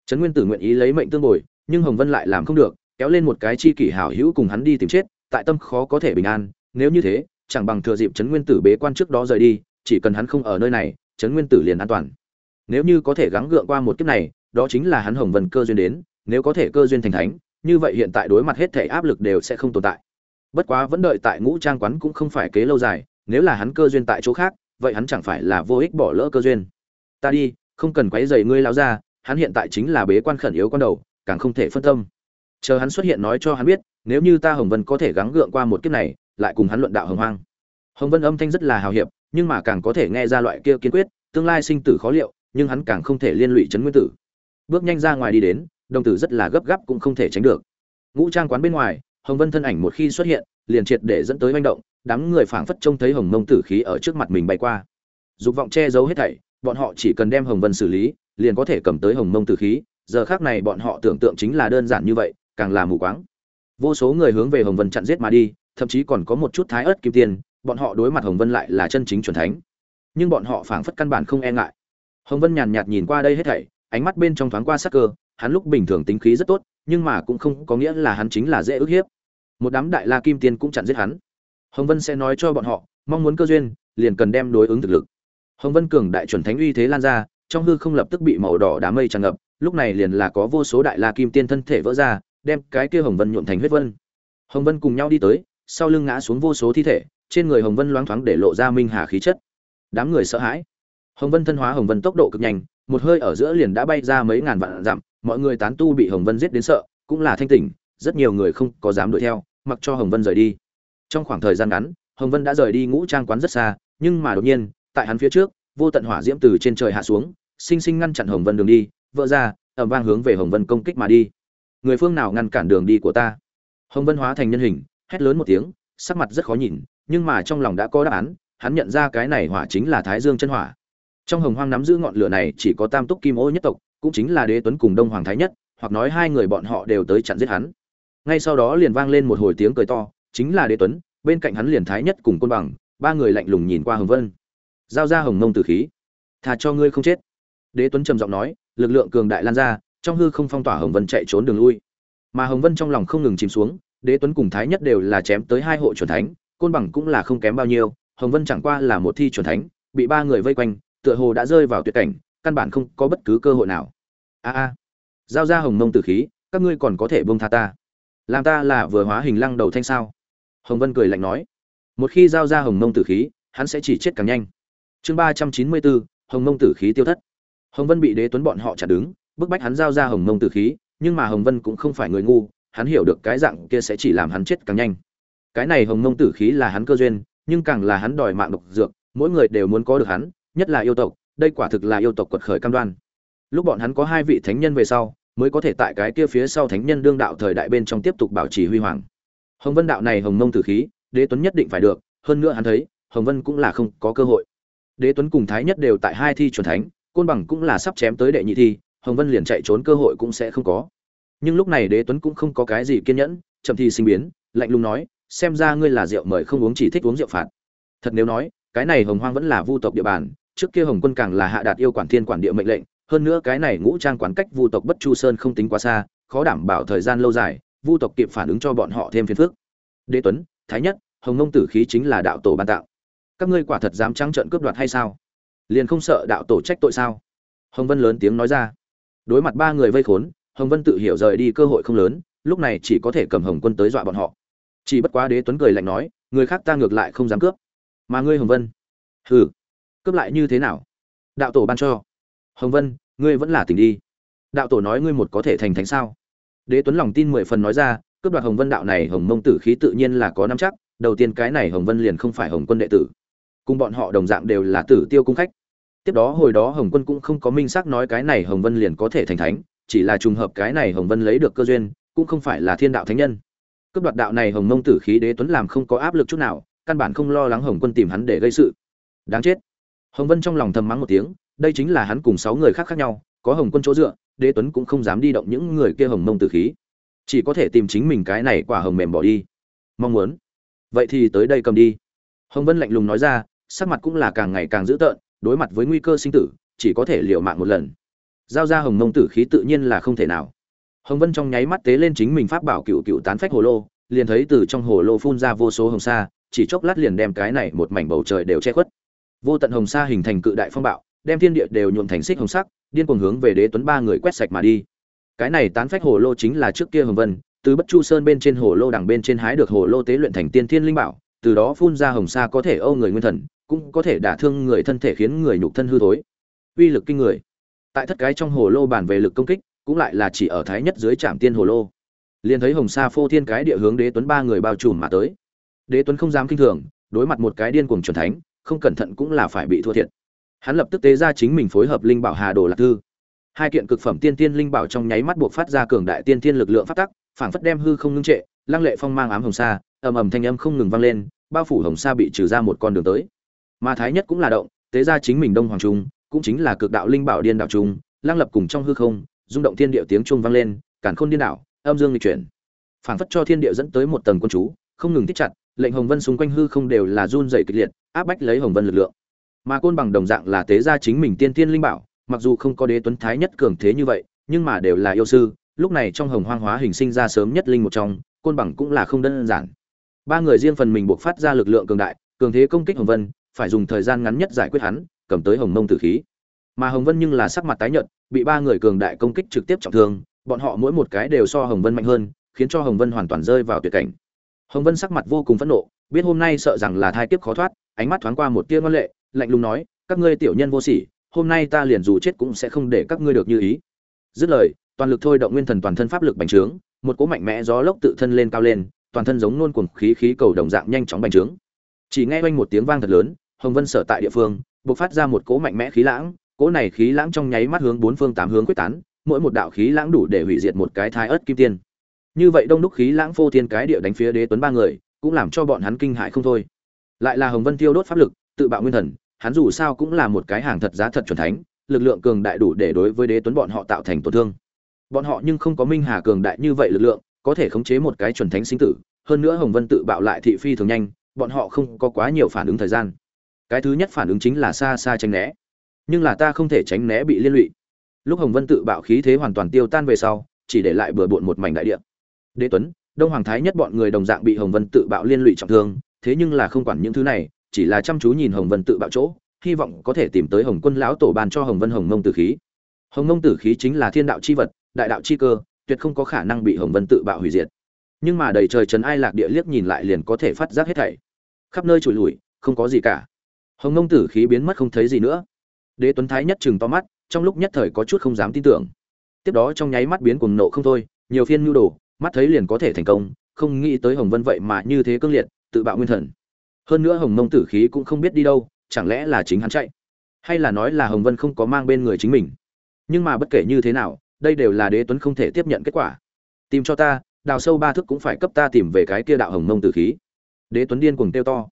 Trấn nguyên tử nguyện ý lấy mệnh tương bồi nhưng hồng vân lại làm không được, kéo lên một cái chi kỷ hảo hữu cùng hắn đi tìm chết, tại tâm khó có thể bình an, nếu như thế, chẳng bằng thừa dịp trấn nguyên tử bế quan trước đó rời đi, chỉ cần hắn không ở nơi này, trấn nguyên tử liền an toàn. Nếu như có thể gắng gượng qua một kiếp này, đó chính là hắn hồng vân cơ duyên đến, nếu có thể cơ duyên thành thánh, như vậy hiện tại đối mặt hết thể áp lực đều sẽ không tồn tại. Bất quá vẫn đợi tại ngũ trang quán cũng không phải kế lâu dài, nếu là hắn cơ duyên tại chỗ khác, vậy hắn chẳng phải là vô ích bỏ lỡ cơ duyên. Ta đi, không cần quấy rầy ngươi lão ra hắn hiện tại chính là bế quan khẩn yếu con đầu càng không thể phân tâm. Chờ hắn xuất hiện nói cho hắn biết, nếu như ta hồng vân có thể gắng gượng qua một kiếp này, lại cùng hắn luận đạo hồng hoang. Hồng vân âm thanh rất là hào hiệp, nhưng mà càng có thể nghe ra loại kia kiên quyết, tương lai sinh tử khó liệu, nhưng hắn càng không thể liên lụy Trấn nguyên tử. Bước nhanh ra ngoài đi đến, đồng tử rất là gấp gáp cũng không thể tránh được. Ngũ trang quán bên ngoài, hồng vân thân ảnh một khi xuất hiện, liền triệt để dẫn tới manh động, đám người phảng phất trông thấy hồng mông tử khí ở trước mặt mình bay qua. Dục vọng che giấu hết thảy, bọn họ chỉ cần đem hồng vân xử lý, liền có thể cầm tới hồng mông tử khí giờ khác này bọn họ tưởng tượng chính là đơn giản như vậy, càng là mù quáng. Vô số người hướng về hồng vân chặn giết mà đi, thậm chí còn có một chút thái ớt kim tiền, bọn họ đối mặt hồng vân lại là chân chính chuẩn thánh. Nhưng bọn họ phảng phất căn bản không e ngại. Hồng vân nhàn nhạt nhìn qua đây hết thảy, ánh mắt bên trong thoáng qua sắc cơ, hắn lúc bình thường tính khí rất tốt, nhưng mà cũng không có nghĩa là hắn chính là dễ ức hiếp. Một đám đại la kim tiên cũng chặn giết hắn. Hồng vân sẽ nói cho bọn họ, mong muốn cơ duyên, liền cần đem đối ứng thực lực. Hồng vân cường đại chuẩn thánh uy thế lan ra, trong hư không lập tức bị màu đỏ đám mây tràn ngập lúc này liền là có vô số đại la kim tiên thân thể vỡ ra, đem cái kia hồng vân nhuộm thành huyết vân. Hồng vân cùng nhau đi tới, sau lưng ngã xuống vô số thi thể, trên người hồng vân loáng thoáng để lộ ra minh hà khí chất. Đám người sợ hãi. Hồng vân thân hóa hồng vân tốc độ cực nhanh, một hơi ở giữa liền đã bay ra mấy ngàn vạn dặm, mọi người tán tu bị hồng vân giết đến sợ, cũng là thanh tỉnh, rất nhiều người không có dám đuổi theo, mặc cho hồng vân rời đi. Trong khoảng thời gian ngắn, hồng vân đã rời đi ngũ trang quán rất xa, nhưng mà đột nhiên, tại hắn phía trước, vô tận hỏa diễm từ trên trời hạ xuống, sinh sinh ngăn chặn hồng vân đường đi vỡ ra ẩm vang hướng về hồng vân công kích mà đi. Người phương nào ngăn cản đường đi của ta? Hồng vân hóa thành nhân hình, hét lớn một tiếng, sắc mặt rất khó nhìn, nhưng mà trong lòng đã có đáp án, hắn nhận ra cái này hỏa chính là thái dương chân hỏa. Trong hồng hoang nắm giữ ngọn lửa này chỉ có tam túc kim ô nhất tộc, cũng chính là đế tuấn cùng đông hoàng thái nhất, hoặc nói hai người bọn họ đều tới chặn giết hắn. Ngay sau đó liền vang lên một hồi tiếng cười to, chính là đế tuấn, bên cạnh hắn liền thái nhất cùng côn bằng, ba người lạnh lùng nhìn qua hồng vân. Giao ra hồng mông tử khí. Thà cho ngươi không chết. Đế tuấn trầm giọng nói lực lượng cường đại lan ra, trong hư không phong tỏa hồng vân chạy trốn đường lui. Mà hồng vân trong lòng không ngừng chìm xuống, đế tuấn cùng thái nhất đều là chém tới hai hộ chuẩn thánh, côn bằng cũng là không kém bao nhiêu, hồng vân chẳng qua là một thi chuẩn thánh, bị ba người vây quanh, tựa hồ đã rơi vào tuyệt cảnh, căn bản không có bất cứ cơ hội nào. A a, giao ra hồng mông tử khí, các ngươi còn có thể bông tha ta. Làm ta là vừa hóa hình lăng đầu thanh sao? Hồng vân cười lạnh nói. Một khi giao ra hồng mông tử khí, hắn sẽ chỉ chết càng nhanh. Chương ba trăm chín mươi bốn, hồng mông tử khí tiêu thất hồng vân bị đế tuấn bọn họ chặn đứng, bức bách hắn giao ra hồng mông tử khí, nhưng mà hồng vân cũng không phải người ngu, hắn hiểu được cái dạng kia sẽ chỉ làm hắn chết càng nhanh. Cái này hồng mông tử khí là hắn cơ duyên, nhưng càng là hắn đòi mạng độc dược, mỗi người đều muốn có được hắn, nhất là yêu tộc, đây quả thực là yêu tộc quật khởi cam đoan. Lúc bọn hắn có hai vị thánh nhân về sau, mới có thể tại cái kia phía sau thánh nhân đương đạo thời đại bên trong tiếp tục bảo trì huy hoàng. Hồng vân đạo này hồng mông tử khí, đế tuấn nhất định phải được, hơn nữa hắn thấy, hồng vân cũng là không có cơ hội. Đế tuấn cùng thái nhất đều tại hai thi chuẩn thánh côn bằng cũng là sắp chém tới đệ nhị thi, hồng vân liền chạy trốn cơ hội cũng sẽ không có. Nhưng lúc này đế tuấn cũng không có cái gì kiên nhẫn, chậm thi sinh biến, lạnh lùng nói, xem ra ngươi là rượu mời không uống chỉ thích uống rượu phạt. Thật nếu nói, cái này hồng hoang vẫn là vu tộc địa bàn, trước kia hồng quân càng là hạ đạt yêu quản thiên quản địa mệnh lệnh, hơn nữa cái này ngũ trang quán cách vu tộc bất chu sơn không tính quá xa, khó đảm bảo thời gian lâu dài, vu tộc kịp phản ứng cho bọn họ thêm phiền phức. Đế tuấn, thái nhất, hồng nông tử khí chính là đạo tổ ban tạo. Các ngươi quả thật dám trắng trợn cướp đoạt hay sao? Liền không sợ đạo tổ trách tội sao? Hồng vân lớn tiếng nói ra. Đối mặt ba người vây khốn, hồng vân tự hiểu rời đi cơ hội không lớn, lúc này chỉ có thể cầm hồng quân tới dọa bọn họ. Chỉ bất quá đế tuấn cười lạnh nói, người khác ta ngược lại không dám cướp. Mà ngươi hồng vân? Hừ, cướp lại như thế nào? Đạo tổ ban cho. Hồng vân, ngươi vẫn là tỉnh đi. Đạo tổ nói ngươi một có thể thành thánh sao? Đế tuấn lòng tin mười phần nói ra, cướp đoạt hồng vân đạo này hồng mông tử khí tự nhiên là có năm chắc, đầu tiên cái này hồng vân liền không phải hồng quân đệ tử. Cùng bọn họ đồng dạng đều là tử tiêu cung khách tiếp đó hồi đó hồng quân cũng không có minh xác nói cái này hồng vân liền có thể thành thánh, chỉ là trùng hợp cái này hồng vân lấy được cơ duyên, cũng không phải là thiên đạo thánh nhân. Cướp đoạt đạo này hồng mông tử khí đế tuấn làm không có áp lực chút nào, căn bản không lo lắng hồng quân tìm hắn để gây sự. Đáng chết. Hồng vân trong lòng thầm mắng một tiếng, đây chính là hắn cùng sáu người khác khác nhau, có hồng quân chỗ dựa, đế tuấn cũng không dám đi động những người kia hồng mông tử khí. Chỉ có thể tìm chính mình cái này quả hồng mềm bỏ đi. Mong muốn. Vậy thì tới đây cầm đi. Hồng vân lạnh lùng nói ra, sắc mặt cũng là càng ngày càng dữ tợn đối mặt với nguy cơ sinh tử, chỉ có thể liều mạng một lần. Giao ra hồng mông tử khí tự nhiên là không thể nào. Hồng vân trong nháy mắt tế lên chính mình pháp bảo cựu cựu tán phách hồ lô, liền thấy từ trong hồ lô phun ra vô số hồng sa, chỉ chốc lát liền đem cái này một mảnh bầu trời đều che khuất. Vô tận hồng sa hình thành cự đại phong bạo, đem thiên địa đều nhuộm thành xích hồng sắc, điên cuồng hướng về đế tuấn ba người quét sạch mà đi. Cái này tán phách hồ lô chính là trước kia hồng vân, từ bất chu sơn bên trên hồ lô đằng bên trên hái được hồ lô tế luyện thành tiên thiên linh bảo, từ đó phun ra hồng sa có thể âu người nguyên thần cũng có thể đả thương người thân thể khiến người nhục thân hư thối. Uy lực kinh người. Tại thất cái trong hồ lô bàn về lực công kích, cũng lại là chỉ ở thái nhất dưới trạm tiên hồ lô. Liền thấy hồng sa phô thiên cái địa hướng đế tuấn ba người bao trùm mà tới. Đế tuấn không dám kinh thường, đối mặt một cái điên cuồng chuẩn thánh, không cẩn thận cũng là phải bị thua thiệt. Hắn lập tức tế ra chính mình phối hợp linh bảo hà đồ lạc thư. Hai kiện cực phẩm tiên tiên linh bảo trong nháy mắt buộc phát ra cường đại tiên tiên lực lượng phát tắc, phảng phất đem hư không ngưng trệ, lăng lệ phong mang ám hồng sa, ầm ầm thanh âm không ngừng vang lên, bao phủ hồng sa bị trừ ra một con đường tới mà thái nhất cũng là động tế ra chính mình đông hoàng trung cũng chính là cực đạo linh bảo điên đạo trung lăng lập cùng trong hư không rung động thiên địa tiếng trung vang lên cản khôn điên đảo, âm dương lịch chuyển. Phảng phất cho thiên địa dẫn tới một tầng quân chú không ngừng thích chặt lệnh hồng vân xung quanh hư không đều là run dày kịch liệt áp bách lấy hồng vân lực lượng. Mà côn bằng đồng dạng là tế ra chính mình tiên tiên linh bảo mặc dù không có đế tuấn thái nhất cường thế như vậy nhưng mà đều là yêu sư lúc này trong hồng hoang hóa hình sinh ra sớm nhất linh một trong côn bằng cũng là không đơn giản. Ba người riêng phần mình buộc phát ra lực lượng cường đại cường thế công kích hồng vân phải dùng thời gian ngắn nhất giải quyết hắn, cầm tới hồng mông tử khí. Mà hồng vân nhưng là sắc mặt tái nhợt, bị ba người cường đại công kích trực tiếp trọng thương, bọn họ mỗi một cái đều so hồng vân mạnh hơn, khiến cho hồng vân hoàn toàn rơi vào tuyệt cảnh. Hồng vân sắc mặt vô cùng phẫn nộ, biết hôm nay sợ rằng là thai kiếp khó thoát, ánh mắt thoáng qua một tia ngoan lệ, lạnh lùng nói, các ngươi tiểu nhân vô sỉ, hôm nay ta liền dù chết cũng sẽ không để các ngươi được như ý. Dứt lời, toàn lực thôi động nguyên thần toàn thân pháp lực bành trướng, một cỗ mạnh mẽ gió lốc tự thân lên cao lên, toàn thân giống nôn cuồng khí khí cầu đồng dạng nhanh chóng bành trướng. Chỉ nghe oanh một tiếng vang thật lớn hồng vân sở tại địa phương, bộc phát ra một cỗ mạnh mẽ khí lãng, cỗ này khí lãng trong nháy mắt hướng bốn phương tám hướng quyết tán, mỗi một đạo khí lãng đủ để hủy diệt một cái thái ớt kim tiên. Như vậy đông đúc khí lãng phô thiên cái địa đánh phía đế tuấn ba người, cũng làm cho bọn hắn kinh hại không thôi. Lại là hồng vân tiêu đốt pháp lực, tự bạo nguyên thần, hắn dù sao cũng là một cái hàng thật giá thật chuẩn thánh, lực lượng cường đại đủ để đối với đế tuấn bọn họ tạo thành tổn thương. Bọn họ nhưng không có minh hà cường đại như vậy lực lượng, có thể khống chế một cái chuẩn thánh sinh tử, hơn nữa hồng vân tự bạo lại thị phi thường nhanh, bọn họ không có quá nhiều phản ứng thời gian cái thứ nhất phản ứng chính là xa xa tránh né. Nhưng là ta không thể tránh né bị liên lụy. Lúc hồng vân tự bạo khí thế hoàn toàn tiêu tan về sau, chỉ để lại bừa bộn một mảnh đại địa. Đế tuấn, đông hoàng thái nhất bọn người đồng dạng bị hồng vân tự bạo liên lụy trọng thương, thế nhưng là không quản những thứ này, chỉ là chăm chú nhìn hồng vân tự bạo chỗ, hy vọng có thể tìm tới hồng quân lão tổ bàn cho hồng vân hồng mông tử khí. Hồng mông tử khí chính là thiên đạo c h i vật, đại đạo c h i cơ, tuyệt không có khả năng bị hồng vân tự bạo hủy diệt. Nhưng mà đầy trời trần ai lạc địa liếc nhìn lại liền có thể phát giác hết thảy. Khắp nơi trùi lùi, không có gì cả hồng Nông tử khí biến mất không thấy gì nữa. Đế tuấn thái nhất chừng to mắt, trong lúc nhất thời có chút không dám tin tưởng. Tiếp đó trong nháy mắt biến cuồng nộ không thôi, nhiều phiên nhu đồ, mắt thấy liền có thể thành công, không nghĩ tới hồng vân vậy mà như thế cương liệt, tự bạo nguyên thần. Hơn nữa hồng Nông tử khí cũng không biết đi đâu, chẳng lẽ là chính hắn chạy? Hay là nói là hồng vân không có mang bên người chính mình? Nhưng mà bất kể như thế nào, đây đều là đế tuấn không thể tiếp nhận kết quả. Tìm cho ta, đào sâu ba thước cũng phải cấp ta tìm về cái kia đạo hồng mông tử khí. Đế tuấn điên cuồng tiêu to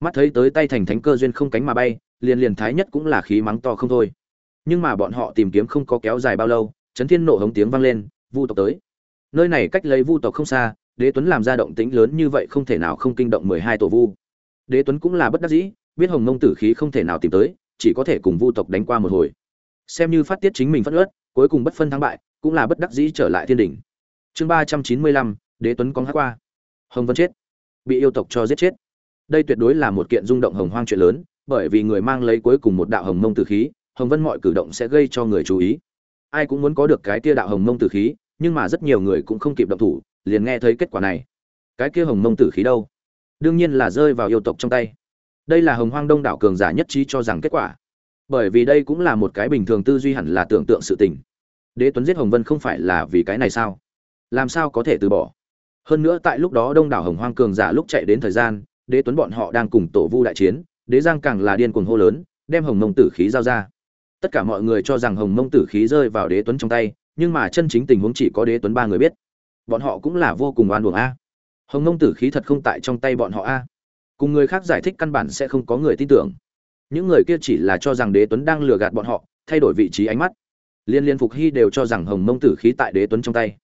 mắt thấy tới tay thành thánh cơ duyên không cánh mà bay, liền liền thái nhất cũng là khí mắng to không thôi. Nhưng mà bọn họ tìm kiếm không có kéo dài bao lâu, chấn thiên nộ hống tiếng vang lên, vu tộc tới. Nơi này cách lấy vu tộc không xa, đế tuấn làm ra động tĩnh lớn như vậy không thể nào không kinh động mười hai tổ vu. Đế tuấn cũng là bất đắc dĩ, biết hồng mông tử khí không thể nào tìm tới, chỉ có thể cùng vu tộc đánh qua một hồi. Xem như phát tiết chính mình phất ớt cuối cùng bất phân thắng bại, cũng là bất đắc dĩ trở lại thiên đỉnh. Chương ba trăm chín mươi lăm, đế tuấn con hát qua. Hồng vân chết. Bị yêu tộc cho giết chết đây tuyệt đối là một kiện rung động hồng hoang chuyện lớn, bởi vì người mang lấy cuối cùng một đạo hồng mông tử khí, hồng vân mọi cử động sẽ gây cho người chú ý. Ai cũng muốn có được cái kia đạo hồng mông tử khí, nhưng mà rất nhiều người cũng không kịp động thủ, liền nghe thấy kết quả này. Cái kia hồng mông tử khí đâu? Đương nhiên là rơi vào yêu tộc trong tay. Đây là hồng hoang đông đảo cường giả nhất trí cho rằng kết quả. Bởi vì đây cũng là một cái bình thường tư duy hẳn là tưởng tượng sự tình. Đế tuấn giết hồng vân không phải là vì cái này sao? Làm sao có thể từ bỏ? Hơn nữa tại lúc đó đông đảo hồng hoang cường giả lúc chạy đến thời gian đế tuấn bọn họ đang cùng tổ vu đại chiến, đế giang càng là điên cuồng hô lớn, đem hồng mông tử khí giao ra. Tất cả mọi người cho rằng hồng mông tử khí rơi vào đế tuấn trong tay, nhưng mà chân chính tình huống chỉ có đế tuấn ba người biết. Bọn họ cũng là vô cùng oan uổng a. Hồng mông tử khí thật không tại trong tay bọn họ a. Cùng người khác giải thích căn bản sẽ không có người tin tưởng. Những người kia chỉ là cho rằng đế tuấn đang lừa gạt bọn họ, thay đổi vị trí ánh mắt. Liên liên phục hy đều cho rằng hồng mông tử khí tại đế tuấn trong tay.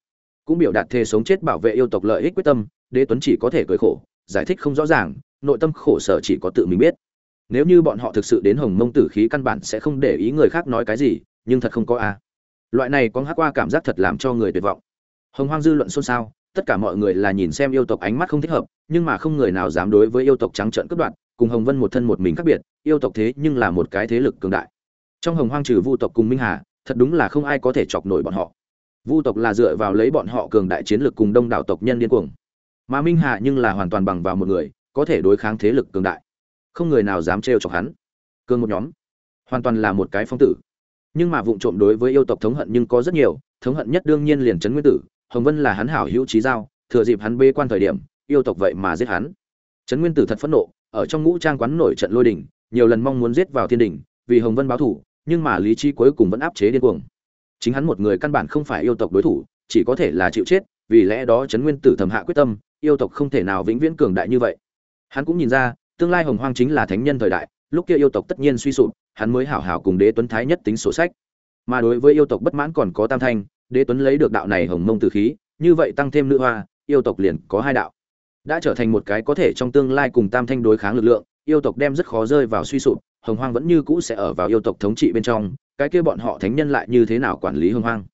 Cũng biểu đạt thề sống chết bảo vệ yêu tộc lợi ích quyết tâm, đế tuấn chỉ có thể cười khổ giải thích không rõ ràng, nội tâm khổ sở chỉ có tự mình biết. Nếu như bọn họ thực sự đến hồng mông tử khí căn bản sẽ không để ý người khác nói cái gì, nhưng thật không có a. Loại này có hắc qua cảm giác thật làm cho người tuyệt vọng. Hồng hoang dư luận xôn xao, tất cả mọi người là nhìn xem yêu tộc ánh mắt không thích hợp, nhưng mà không người nào dám đối với yêu tộc trắng trợn cướp đoạt, cùng hồng vân một thân một mình khác biệt, yêu tộc thế nhưng là một cái thế lực cường đại. Trong hồng hoang trừ vu tộc cùng minh hà, thật đúng là không ai có thể chọc nổi bọn họ. Vu tộc là dựa vào lấy bọn họ cường đại chiến lược cùng đông đảo tộc nhân điên cuồng mà minh hà nhưng là hoàn toàn bằng vào một người, có thể đối kháng thế lực cường đại. Không người nào dám trêu chọc hắn. Cương một nhóm, hoàn toàn là một cái phong tử. Nhưng mà vụng trộm đối với yêu tộc thống hận nhưng có rất nhiều, thống hận nhất đương nhiên liền trấn nguyên tử, hồng vân là hắn hảo hữu trí giao, thừa dịp hắn bê quan thời điểm, yêu tộc vậy mà giết hắn. Trấn nguyên tử thật phẫn nộ, ở trong ngũ trang quán nổi trận lôi đình, nhiều lần mong muốn giết vào thiên đình, vì hồng vân báo thủ, nhưng mà lý trí cuối cùng vẫn áp chế điên cuồng. Chính hắn một người căn bản không phải yêu tộc đối thủ, chỉ có thể là chịu chết, vì lẽ đó trấn nguyên tử thầm hạ quyết tâm yêu tộc không thể nào vĩnh viễn cường đại như vậy. Hắn cũng nhìn ra, tương lai hồng hoang chính là thánh nhân thời đại, lúc kia yêu tộc tất nhiên suy sụp, hắn mới hảo hảo cùng đế tuấn thái nhất tính sổ sách. Mà đối với yêu tộc bất mãn còn có tam thanh, đế tuấn lấy được đạo này hồng mông từ khí, như vậy tăng thêm nữ hoa, yêu tộc liền có hai đạo. Đã trở thành một cái có thể trong tương lai cùng tam thanh đối kháng lực lượng, yêu tộc đem rất khó rơi vào suy sụp, hồng hoang vẫn như cũ sẽ ở vào yêu tộc thống trị bên trong, cái kia bọn họ thánh nhân lại như thế nào quản lý hồng hoang?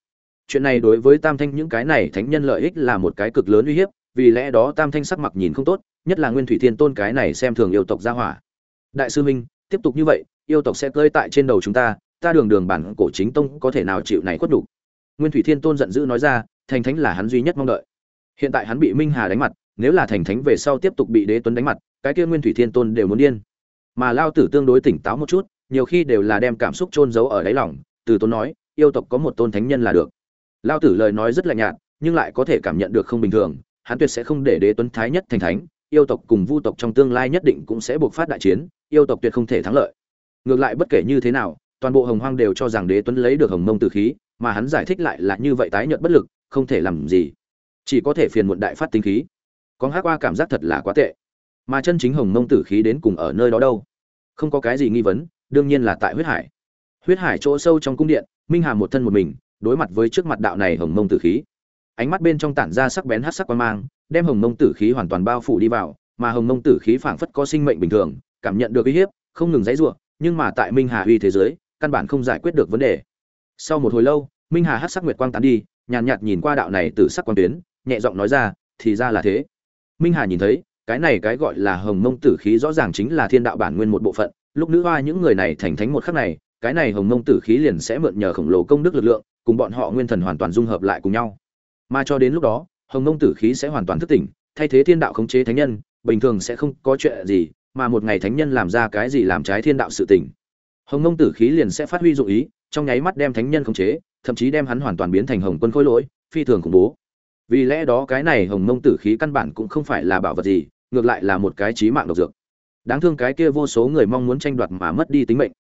Chuyện này đối với tam thanh những cái này thánh nhân lợi ích là một cái cực lớn uy hiếp vì lẽ đó tam thanh sắc mặt nhìn không tốt, nhất là nguyên thủy thiên tôn cái này xem thường yêu tộc gia hỏa. Đại sư minh tiếp tục như vậy, yêu tộc sẽ cơi tại trên đầu chúng ta ta đường đường bản cổ chính tông có thể nào chịu này khuất đủ nguyên thủy thiên tôn giận dữ nói ra, thành thánh là hắn duy nhất mong đợi. Hiện tại hắn bị minh hà đánh mặt, nếu là thành thánh về sau tiếp tục bị đế tuấn đánh mặt, cái kia nguyên thủy thiên tôn đều muốn điên. Mà lao tử tương đối tỉnh táo một chút, nhiều khi đều là đem cảm xúc chôn giấu ở đáy lòng, từ tôn nói, yêu tộc có một tôn thánh nhân là được. Lao tử lời nói rất lạnh nhạt, nhưng lại có thể cảm nhận được không bình thường hắn tuyệt sẽ không để đế tuấn thái nhất thành thánh, yêu tộc cùng vu tộc trong tương lai nhất định cũng sẽ buộc phát đại chiến, yêu tộc tuyệt không thể thắng lợi. Ngược lại bất kể như thế nào, toàn bộ hồng hoang đều cho rằng đế tuấn lấy được hồng mông từ khí, mà hắn giải thích lại là như vậy tái nhợt bất lực, không thể làm gì. Chỉ có thể phiền muộn đại phát tính khí. Con hát qua cảm giác thật là quá tệ. Mà chân chính hồng mông tử khí đến cùng ở nơi đó đâu? Không có cái gì nghi vấn, đương nhiên là tại huyết hải. Huyết hải chỗ sâu trong cung điện, minh hà một thân một mình, đối mặt với trước mặt đạo này hồng mông tử khí ánh mắt bên trong tản ra sắc bén hắc sắc quan mang đem hồng mông tử khí hoàn toàn bao phủ đi vào mà hồng mông tử khí phảng phất có sinh mệnh bình thường cảm nhận được uy hiếp không ngừng dãy ruộng nhưng mà tại minh hà uy thế giới căn bản không giải quyết được vấn đề. Sau một hồi lâu minh hà hắc sắc nguyệt quang tán đi nhàn nhạt, nhìn qua đạo này tử sắc quang tuyến nhẹ giọng nói ra thì ra là thế. Minh hà nhìn thấy cái này cái gọi là hồng mông tử khí rõ ràng chính là thiên đạo bản nguyên một bộ phận lúc nữ hoa những người này thành thánh một khắc này cái này hồng mông tử khí liền sẽ mượn nhờ khổng lồ công đức lực lượng cùng bọn họ nguyên thần hoàn toàn dung hợp lại cùng nhau mà cho đến lúc đó, hồng mông tử khí sẽ hoàn toàn thức tỉnh, thay thế thiên đạo khống chế thánh nhân, bình thường sẽ không có chuyện gì, mà một ngày thánh nhân làm ra cái gì làm trái thiên đạo sự tỉnh hồng mông tử khí liền sẽ phát huy dụng ý, trong nháy mắt đem thánh nhân khống chế, thậm chí đem hắn hoàn toàn biến thành hồng quân khôi lỗi, phi thường khủng bố. Vì lẽ đó cái này hồng mông tử khí căn bản cũng không phải là bảo vật gì, ngược lại là một cái trí mạng độc dược. Đáng thương cái kia vô số người mong muốn tranh đoạt mà mất đi tính mệnh.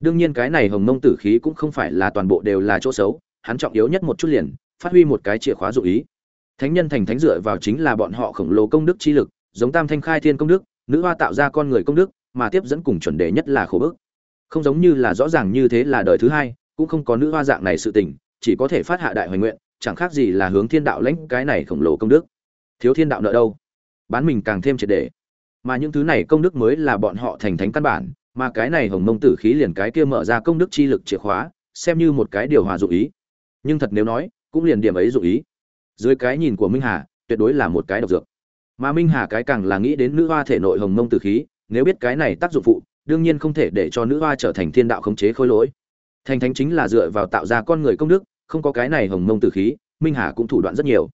Đương nhiên cái này hồng mông tử khí cũng không phải là toàn bộ đều là chỗ xấu, hắn trọng yếu nhất một chút liền phát huy một cái chìa khóa dụ ý. Thánh nhân thành thánh dựa vào chính là bọn họ khổng lồ công đức chi lực, giống tam thanh khai thiên công đức, nữ hoa tạo ra con người công đức, mà tiếp dẫn cùng chuẩn đề nhất là khổ bức. Không giống như là rõ ràng như thế là đời thứ hai, cũng không có nữ hoa dạng này sự tình, chỉ có thể phát hạ đại hoành nguyện, chẳng khác gì là hướng thiên đạo lãnh cái này khổng lồ công đức. Thiếu thiên đạo nợ đâu? Bán mình càng thêm triệt để mà những thứ này công đức mới là bọn họ thành thánh căn bản, mà cái này hồng mông tử khí liền cái kia mở ra công đức chi lực chìa khóa, xem như một cái điều hòa dụ ý. Nhưng thật nếu nói cũng liền điểm ấy dụ ý. Dưới cái nhìn của minh hà, tuyệt đối là một cái độc dược. Mà minh hà cái càng là nghĩ đến nữ hoa thể nội hồng mông tử khí, nếu biết cái này tác dụng phụ, đương nhiên không thể để cho nữ hoa trở thành thiên đạo khống chế khối lỗi. Thành thánh chính là dựa vào tạo ra con người công đức, không có cái này hồng mông tử khí, minh hà cũng thủ đoạn rất nhiều.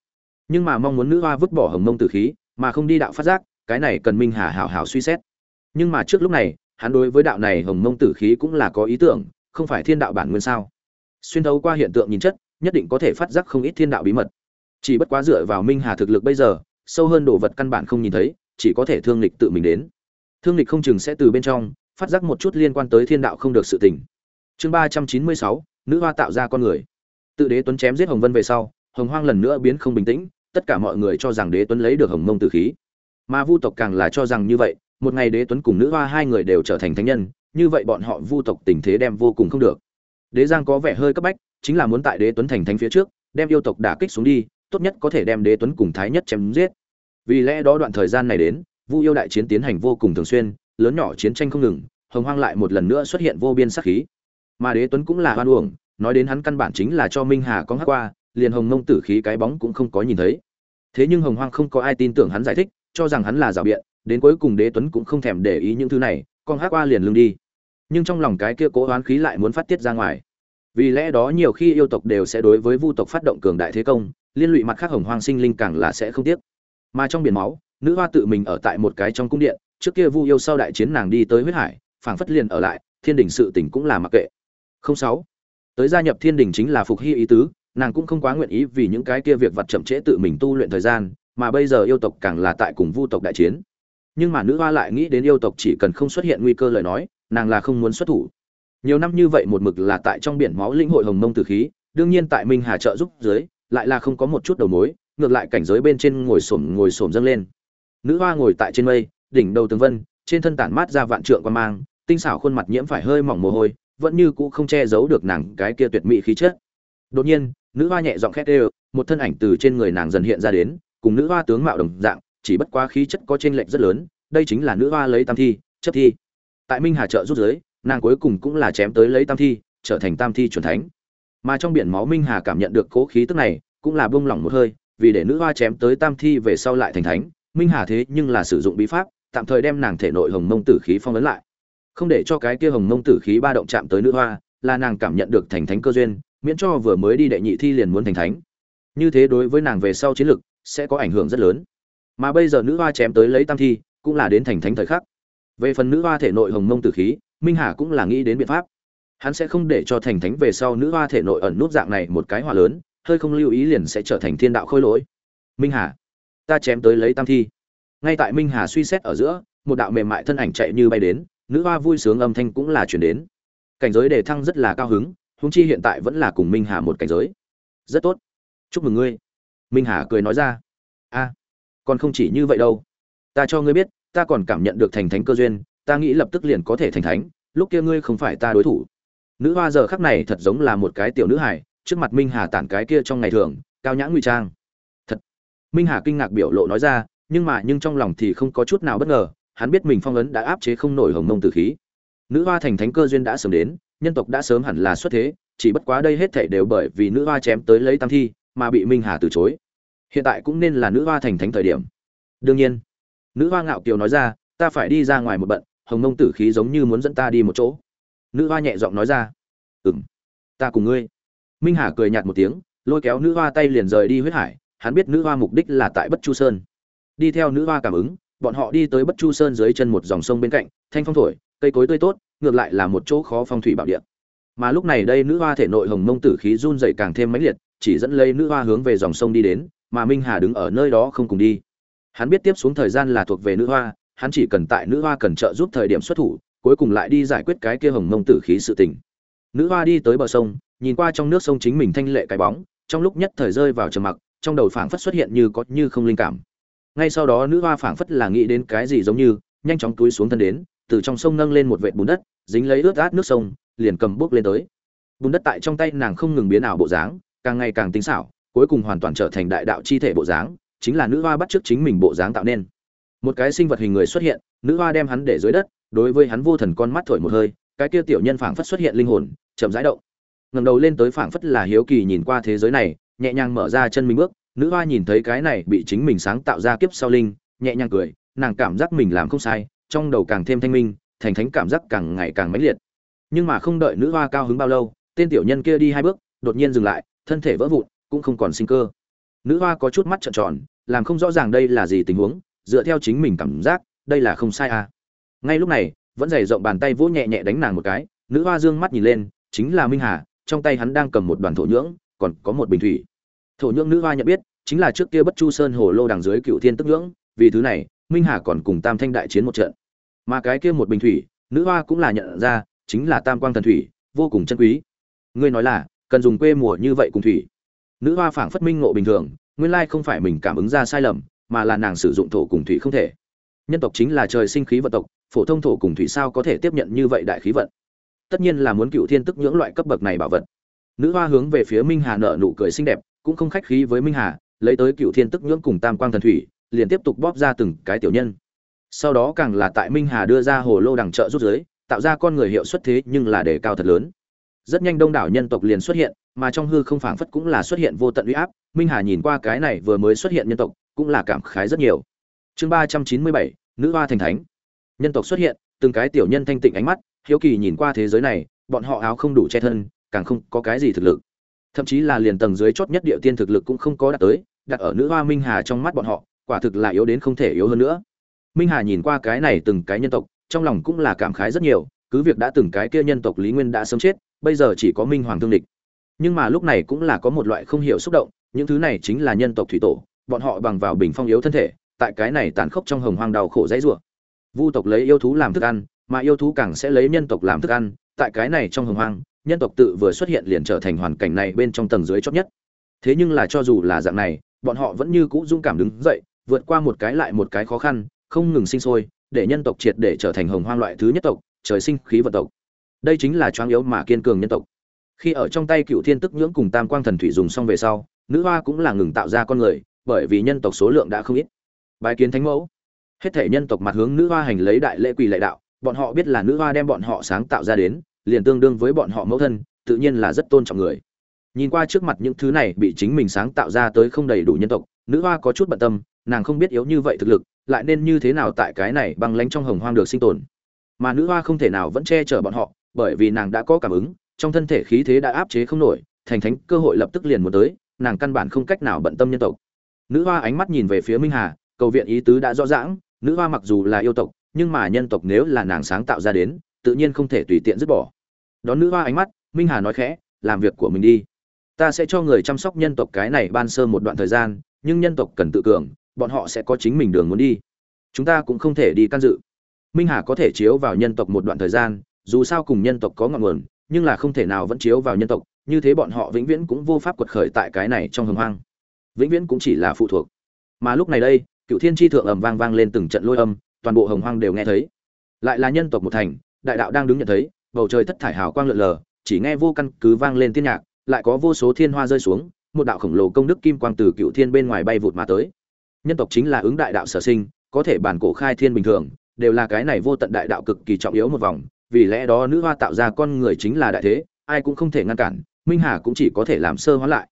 Nhưng mà mong muốn nữ hoa vứt bỏ hồng mông tử khí, mà không đi đạo phát giác, cái này cần minh hà hảo hảo suy xét. Nhưng mà trước lúc này, hắn đối với đạo này hồng mông tử khí cũng là có ý tưởng, không phải thiên đạo bản nguyên sao? Xuyên thấu qua hiện tượng nhìn chất nhất định có thể phát giác không ít thiên đạo bí mật. Chỉ bất quá dựa vào minh hà thực lực bây giờ, sâu hơn đồ vật căn bản không nhìn thấy, chỉ có thể thương lịch tự mình đến. Thương lịch không chừng sẽ từ bên trong, phát giác một chút liên quan tới thiên đạo không được sự tình. Chương ba trăm chín mươi sáu, nữ hoa tạo ra con người. Tự đế tuấn chém giết hồng vân về sau, hồng hoang lần nữa biến không bình tĩnh, tất cả mọi người cho rằng đế tuấn lấy được hồng mông tử khí. Mà vu tộc càng là cho rằng như vậy, một ngày đế tuấn cùng nữ hoa hai người đều trở thành thánh nhân, như vậy bọn họ vu tộc tình thế đem vô cùng không được đế giang có vẻ hơi cấp bách, chính là muốn tại đế tuấn thành thánh phía trước, đem yêu tộc đả kích xuống đi, tốt nhất có thể đem đế tuấn cùng thái nhất chém giết. Vì lẽ đó đoạn thời gian này đến, vu yêu đại chiến tiến hành vô cùng thường xuyên, lớn nhỏ chiến tranh không ngừng, hồng hoang lại một lần nữa xuất hiện vô biên sắc khí. Mà đế tuấn cũng là hoan uổng, nói đến hắn căn bản chính là cho minh hà có hát qua, liền hồng mông tử khí cái bóng cũng không có nhìn thấy. Thế nhưng hồng hoang không có ai tin tưởng hắn giải thích, cho rằng hắn là rào biện, đến cuối cùng đế tuấn cũng không thèm để ý những thứ này, con hát qua liền lưng đi nhưng trong lòng cái kia cố oán khí lại muốn phát tiết ra ngoài. Vì lẽ đó nhiều khi yêu tộc đều sẽ đối với vu tộc phát động cường đại thế công, liên lụy mặt khác hồng hoang sinh linh càng là sẽ không tiếc. Mà trong biển máu, nữ hoa tự mình ở tại một cái trong cung điện, trước kia vu yêu sau đại chiến nàng đi tới huyết hải, phảng phất liền ở lại, thiên đình sự tỉnh cũng là mặc kệ. Không sáu, tới gia nhập thiên đình chính là phục hy ý tứ, nàng cũng không quá nguyện ý vì những cái kia việc vặt chậm trễ tự mình tu luyện thời gian, mà bây giờ yêu tộc càng là tại cùng vu tộc đại chiến nhưng mà nữ hoa lại nghĩ đến yêu tộc chỉ cần không xuất hiện nguy cơ lời nói, nàng là không muốn xuất thủ. Nhiều năm như vậy một mực là tại trong biển máu linh hội hồng mông tử khí, đương nhiên tại minh hà trợ giúp dưới, lại là không có một chút đầu mối, ngược lại cảnh giới bên trên ngồi xổm ngồi xổm dâng lên. Nữ hoa ngồi tại trên mây, đỉnh đầu tường vân, trên thân tản mát ra vạn trượng quan mang, tinh xảo khuôn mặt nhiễm phải hơi mỏng mồ hôi, vẫn như cũ không che giấu được nàng cái kia tuyệt mỹ khí chất. Đột nhiên, nữ hoa nhẹ giọng khét ê một thân ảnh từ trên người nàng dần hiện ra đến, cùng nữ hoa tướng mạo đồng dạng chỉ bất quá khí chất có chênh lệch rất lớn, đây chính là nữ hoa lấy tam thi, chấp thi. Tại minh hà trợ rút giới, nàng cuối cùng cũng là chém tới lấy tam thi, trở thành tam thi chuẩn thánh. Mà trong biển máu minh hà cảm nhận được cố khí tức này, cũng là bông lỏng một hơi, vì để nữ hoa chém tới tam thi về sau lại thành thánh, minh hà thế nhưng là sử dụng bí pháp, tạm thời đem nàng thể nội hồng mông tử khí phong ấn lại. Không để cho cái kia hồng mông tử khí ba động chạm tới nữ hoa, là nàng cảm nhận được thành thánh cơ duyên, miễn cho vừa mới đi đệ nhị thi liền muốn thành thánh. Như thế đối với nàng về sau chiến lực, sẽ có ảnh hưởng rất lớn mà bây giờ nữ hoa chém tới lấy tam thi, cũng là đến thành thánh thời khắc. Về phần nữ hoa thể nội hồng mông tử khí, minh hà cũng là nghĩ đến biện pháp. Hắn sẽ không để cho thành thánh về sau nữ hoa thể nội ẩn nút dạng này một cái hỏa lớn, hơi không lưu ý liền sẽ trở thành thiên đạo khôi lỗi. Minh hà, ta chém tới lấy tam thi. Ngay tại minh hà suy xét ở giữa, một đạo mềm mại thân ảnh chạy như bay đến, nữ hoa vui sướng âm thanh cũng là chuyển đến. Cảnh giới đề thăng rất là cao hứng húng chi hiện tại vẫn là cùng minh hà một cảnh giới. Rất tốt. Chúc mừng ngươi. Minh hà cười nói ra. A còn không chỉ như vậy đâu. Ta cho ngươi biết, ta còn cảm nhận được thành thánh cơ duyên, ta nghĩ lập tức liền có thể thành thánh, lúc kia ngươi không phải ta đối thủ. Nữ hoa giờ khắc này thật giống là một cái tiểu nữ hải trước mặt minh hà tản cái kia trong ngày thường, cao nhã nguy trang. Thật. Minh hà kinh ngạc biểu lộ nói ra, nhưng mà nhưng trong lòng thì không có chút nào bất ngờ, hắn biết mình phong ấn đã áp chế không nổi hồng mông tử khí. Nữ hoa thành thánh cơ duyên đã sớm đến, nhân tộc đã sớm hẳn là xuất thế, chỉ bất quá đây hết thảy đều bởi vì nữ hoa chém tới lấy tam thi, mà bị minh hà từ chối hiện tại cũng nên là nữ hoa thành thánh thời điểm. Đương nhiên, nữ hoa ngạo kiều nói ra, ta phải đi ra ngoài một bận, hồng mông tử khí giống như muốn dẫn ta đi một chỗ. Nữ hoa nhẹ giọng nói ra, ừm, ta cùng ngươi. Minh hà cười nhạt một tiếng, lôi kéo nữ hoa tay liền rời đi huyết hải, hắn biết nữ hoa mục đích là tại bất chu sơn. Đi theo nữ hoa cảm ứng, bọn họ đi tới bất chu sơn dưới chân một dòng sông bên cạnh, thanh phong thổi, cây cối tươi tốt, ngược lại là một chỗ khó phong thủy bảo địa. Mà lúc này đây nữ hoa thể nội hồng mông tử khí run dày càng thêm mãnh liệt, chỉ dẫn lấy nữ hoa hướng về dòng sông đi đến mà minh hà đứng ở nơi đó không cùng đi. Hắn biết tiếp xuống thời gian là thuộc về nữ hoa, hắn chỉ cần tại nữ hoa cần trợ giúp thời điểm xuất thủ, cuối cùng lại đi giải quyết cái kia hồng mông tử khí sự tình. Nữ hoa đi tới bờ sông, nhìn qua trong nước sông chính mình thanh lệ cái bóng, trong lúc nhất thời rơi vào trầm mặc, trong đầu phảng phất xuất hiện như có như không linh cảm. Ngay sau đó nữ hoa phảng phất là nghĩ đến cái gì giống như, nhanh chóng túi xuống thân đến, từ trong sông nâng lên một vệt bùn đất, dính lấy ướt át nước sông, liền cầm bước lên tới. Bùn đất tại trong tay nàng không ngừng biến ảo bộ dáng, càng ngày càng tinh xảo cuối cùng hoàn toàn trở thành đại đạo chi thể bộ dáng, chính là nữ hoa bắt trước chính mình bộ dáng tạo nên. Một cái sinh vật hình người xuất hiện, nữ hoa đem hắn để dưới đất, đối với hắn vô thần con mắt thổi một hơi, cái kia tiểu nhân phảng phất xuất hiện linh hồn, chậm rãi động. Ngẩng đầu lên tới phảng phất là hiếu kỳ nhìn qua thế giới này, nhẹ nhàng mở ra chân mình bước, nữ hoa nhìn thấy cái này bị chính mình sáng tạo ra kiếp sau linh, nhẹ nhàng cười, nàng cảm giác mình làm không sai, trong đầu càng thêm thanh minh, thành thánh cảm giác càng ngày càng mãnh liệt. Nhưng mà không đợi nữ hoa cao hứng bao lâu, tên tiểu nhân kia đi hai bước, đột nhiên dừng lại, thân thể vỡ vụn cũng không còn sinh cơ. Nữ hoa có chút mắt trợn tròn, làm không rõ ràng đây là gì tình huống, dựa theo chính mình cảm giác, đây là không sai à. Ngay lúc này, vẫn dày rộng bàn tay vỗ nhẹ nhẹ đánh nàng một cái, nữ hoa dương mắt nhìn lên, chính là minh hà, trong tay hắn đang cầm một đoàn thổ nhưỡng, còn có một bình thủy. Thổ nhưỡng nữ hoa nhận biết, chính là trước kia bất chu sơn hồ lô đằng dưới cựu thiên tức nhưỡng, vì thứ này, minh hà còn cùng tam thanh đại chiến một trận. Mà cái kia một bình thủy, nữ hoa cũng là nhận ra, chính là tam quang thần thủy, vô cùng chân quý. Ngươi nói là, cần dùng quê mùa như vậy cùng thủy nữ hoa phảng phất minh ngộ bình thường, nguyên lai không phải mình cảm ứng ra sai lầm, mà là nàng sử dụng thổ cùng thủy không thể. Nhân tộc chính là trời sinh khí vận tộc, phổ thông thổ cùng thủy sao có thể tiếp nhận như vậy đại khí vận? Tất nhiên là muốn cựu thiên tức những loại cấp bậc này bảo vật. Nữ hoa hướng về phía minh hà nợ nụ cười xinh đẹp, cũng không khách khí với minh hà, lấy tới cựu thiên tức nhưỡng cùng tam quang thần thủy, liền tiếp tục bóp ra từng cái tiểu nhân. Sau đó càng là tại minh hà đưa ra hồ lô đằng trợ rút giới, tạo ra con người hiệu suất thế nhưng là đề cao thật lớn rất nhanh đông đảo nhân tộc liền xuất hiện, mà trong hư không phảng phất cũng là xuất hiện vô tận uy áp. Minh hà nhìn qua cái này vừa mới xuất hiện nhân tộc, cũng là cảm khái rất nhiều. Chương ba trăm chín mươi bảy, nữ hoa thành thánh. Nhân tộc xuất hiện, từng cái tiểu nhân thanh tịnh ánh mắt, hiếu kỳ nhìn qua thế giới này, bọn họ áo không đủ che thân, càng không có cái gì thực lực. Thậm chí là liền tầng dưới chót nhất địa tiên thực lực cũng không có đạt tới, đặt ở nữ hoa minh hà trong mắt bọn họ, quả thực là yếu đến không thể yếu hơn nữa. Minh hà nhìn qua cái này từng cái nhân tộc, trong lòng cũng là cảm khái rất nhiều, cứ việc đã từng cái kia nhân tộc lý nguyên đã sớm chết bây giờ chỉ có minh hoàng thương địch. Nhưng mà lúc này cũng là có một loại không hiểu xúc động, những thứ này chính là nhân tộc thủy tổ, bọn họ bằng vào bình phong yếu thân thể, tại cái này tàn khốc trong hồng hoang đau khổ dãy rủa. Vu tộc lấy yêu thú làm thức ăn, mà yêu thú càng sẽ lấy nhân tộc làm thức ăn, tại cái này trong hồng hoang, nhân tộc tự vừa xuất hiện liền trở thành hoàn cảnh này bên trong tầng dưới chót nhất. Thế nhưng là cho dù là dạng này, bọn họ vẫn như cũ dũng cảm đứng dậy, vượt qua một cái lại một cái khó khăn, không ngừng sinh sôi, để nhân tộc triệt để trở thành hồng hoang loại thứ nhất tộc, trời sinh khí vật tộc đây chính là choáng yếu mà kiên cường nhân tộc. Khi ở trong tay cựu thiên tức nhưỡng cùng tam quang thần thủy dùng xong về sau, nữ hoa cũng là ngừng tạo ra con người, bởi vì nhân tộc số lượng đã không ít. Bài kiến thánh mẫu. Hết thể nhân tộc mặt hướng nữ hoa hành lấy đại lễ quỳ lệ đạo, bọn họ biết là nữ hoa đem bọn họ sáng tạo ra đến, liền tương đương với bọn họ mẫu thân, tự nhiên là rất tôn trọng người. Nhìn qua trước mặt những thứ này bị chính mình sáng tạo ra tới không đầy đủ nhân tộc, nữ hoa có chút bận tâm, nàng không biết yếu như vậy thực lực, lại nên như thế nào tại cái này bằng lánh trong hồng hoang được sinh tồn. Mà nữ hoa không thể nào vẫn che chở bọn họ bởi vì nàng đã có cảm ứng, trong thân thể khí thế đã áp chế không nổi, thành thánh cơ hội lập tức liền muốn tới, nàng căn bản không cách nào bận tâm nhân tộc. Nữ hoa ánh mắt nhìn về phía minh hà, cầu viện ý tứ đã rõ ràng, nữ hoa mặc dù là yêu tộc, nhưng mà nhân tộc nếu là nàng sáng tạo ra đến, tự nhiên không thể tùy tiện dứt bỏ. Đón nữ hoa ánh mắt, minh hà nói khẽ, làm việc của mình đi. Ta sẽ cho người chăm sóc nhân tộc cái này ban sơ một đoạn thời gian, nhưng nhân tộc cần tự cường, bọn họ sẽ có chính mình đường muốn đi. Chúng ta cũng không thể đi can dự. Minh hà có thể chiếu vào nhân tộc một đoạn thời gian dù sao cùng nhân tộc có ngọn nguồn, nhưng là không thể nào vẫn chiếu vào nhân tộc, như thế bọn họ vĩnh viễn cũng vô pháp quật khởi tại cái này trong hồng hoang. Vĩnh viễn cũng chỉ là phụ thuộc. Mà lúc này đây cựu thiên chi thượng ầm vang vang lên từng trận lôi âm, toàn bộ hồng hoang đều nghe thấy. Lại là nhân tộc một thành, đại đạo đang đứng nhận thấy, bầu trời thất thải hào quang lượn lờ, chỉ nghe vô căn cứ vang lên tiên nhạc, lại có vô số thiên hoa rơi xuống, một đạo khổng lồ công đức kim quang từ cựu thiên bên ngoài bay vụt mà tới. Nhân tộc chính là ứng đại đạo sở sinh, có thể bản cổ khai thiên bình thường, đều là cái này vô tận đại đạo cực kỳ trọng yếu một vòng vì lẽ đó nữ hoa tạo ra con người chính là đại thế, ai cũng không thể ngăn cản, minh hà cũng chỉ có thể làm sơ hóa lại.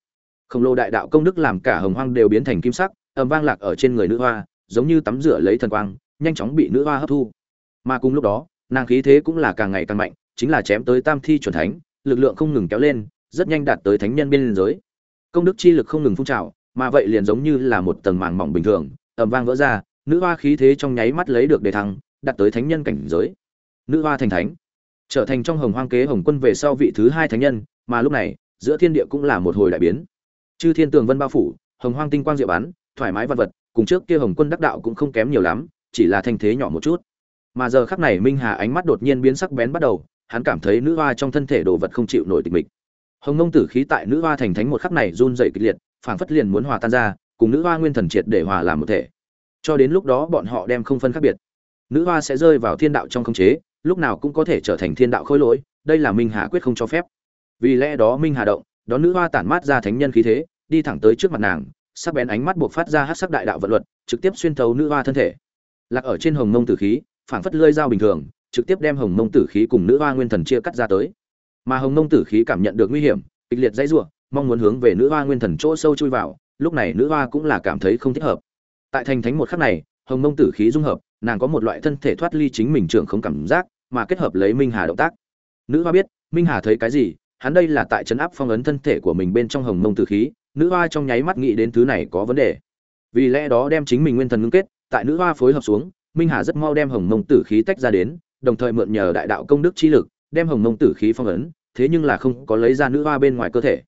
Khổng lồ đại đạo công đức làm cả hồng hoang đều biến thành kim sắc ầm vang lạc ở trên người nữ hoa, giống như tắm rửa lấy thần quang, nhanh chóng bị nữ hoa hấp thu. Mà cùng lúc đó, nàng khí thế cũng là càng ngày càng mạnh, chính là chém tới tam thi chuẩn thánh, lực lượng không ngừng kéo lên, rất nhanh đạt tới thánh nhân biên giới. Công đức chi lực không ngừng phun trào, mà vậy liền giống như là một tầng màng mỏng bình thường ầm vang vỡ ra, nữ hoa khí thế trong nháy mắt lấy được đề thăng, đạt tới thánh nhân cảnh giới nữ hoa thành thánh. Trở thành trong hồng hoang kế hồng quân về sau vị thứ hai thánh nhân, mà lúc này, giữa thiên địa cũng là một hồi đại biến. Chư thiên tường vân bao phủ, hồng hoang tinh quang diệu bán thoải mái vật vật, cùng trước kia hồng quân đắc đạo cũng không kém nhiều lắm, chỉ là thanh thế nhỏ một chút. Mà giờ khắc này minh hà ánh mắt đột nhiên biến sắc bén bắt đầu, hắn cảm thấy nữ hoa trong thân thể đồ vật không chịu nổi tịch mịch. Hồng nông tử khí tại nữ hoa thành thánh một khắc này run dậy kịch liệt, phảng phất liền muốn hòa tan ra, cùng nữ hoa nguyên thần triệt để hòa làm một thể. Cho đến lúc đó bọn họ đem không phân khác biệt. Nữ hoa sẽ rơi vào thiên đạo trong khống chế lúc nào cũng có thể trở thành thiên đạo khôi lỗi, đây là minh hà quyết không cho phép. Vì lẽ đó minh hà động đón nữ hoa tản mát ra thánh nhân khí thế, đi thẳng tới trước mặt nàng, sắc bén ánh mắt buộc phát ra hát sắc đại đạo vận luật, trực tiếp xuyên thấu nữ hoa thân thể. Lạc ở trên hồng mông tử khí, phảng phất lơi dao bình thường, trực tiếp đem hồng mông tử khí cùng nữ hoa nguyên thần chia cắt ra tới. Mà hồng mông tử khí cảm nhận được nguy hiểm, kịch liệt dãy rủa, mong muốn hướng về nữ hoa nguyên thần chỗ sâu chui vào, lúc này nữ hoa cũng là cảm thấy không thích hợp. Tại thành thánh một khắc này, hồng mông tử khí dung hợp nàng có một loại thân thể thoát ly chính mình trưởng không cảm giác, mà kết hợp lấy minh hà động tác. Nữ hoa biết, minh hà thấy cái gì, hắn đây là tại chấn áp phong ấn thân thể của mình bên trong hồng mông tử khí, nữ hoa trong nháy mắt nghĩ đến thứ này có vấn đề. Vì lẽ đó đem chính mình nguyên thần ngưng kết, tại nữ hoa phối hợp xuống, minh hà rất mau đem hồng mông tử khí tách ra đến, đồng thời mượn nhờ đại đạo công đức chi lực, đem hồng mông tử khí phong ấn, thế nhưng là không có lấy ra nữ hoa bên ngoài cơ thể.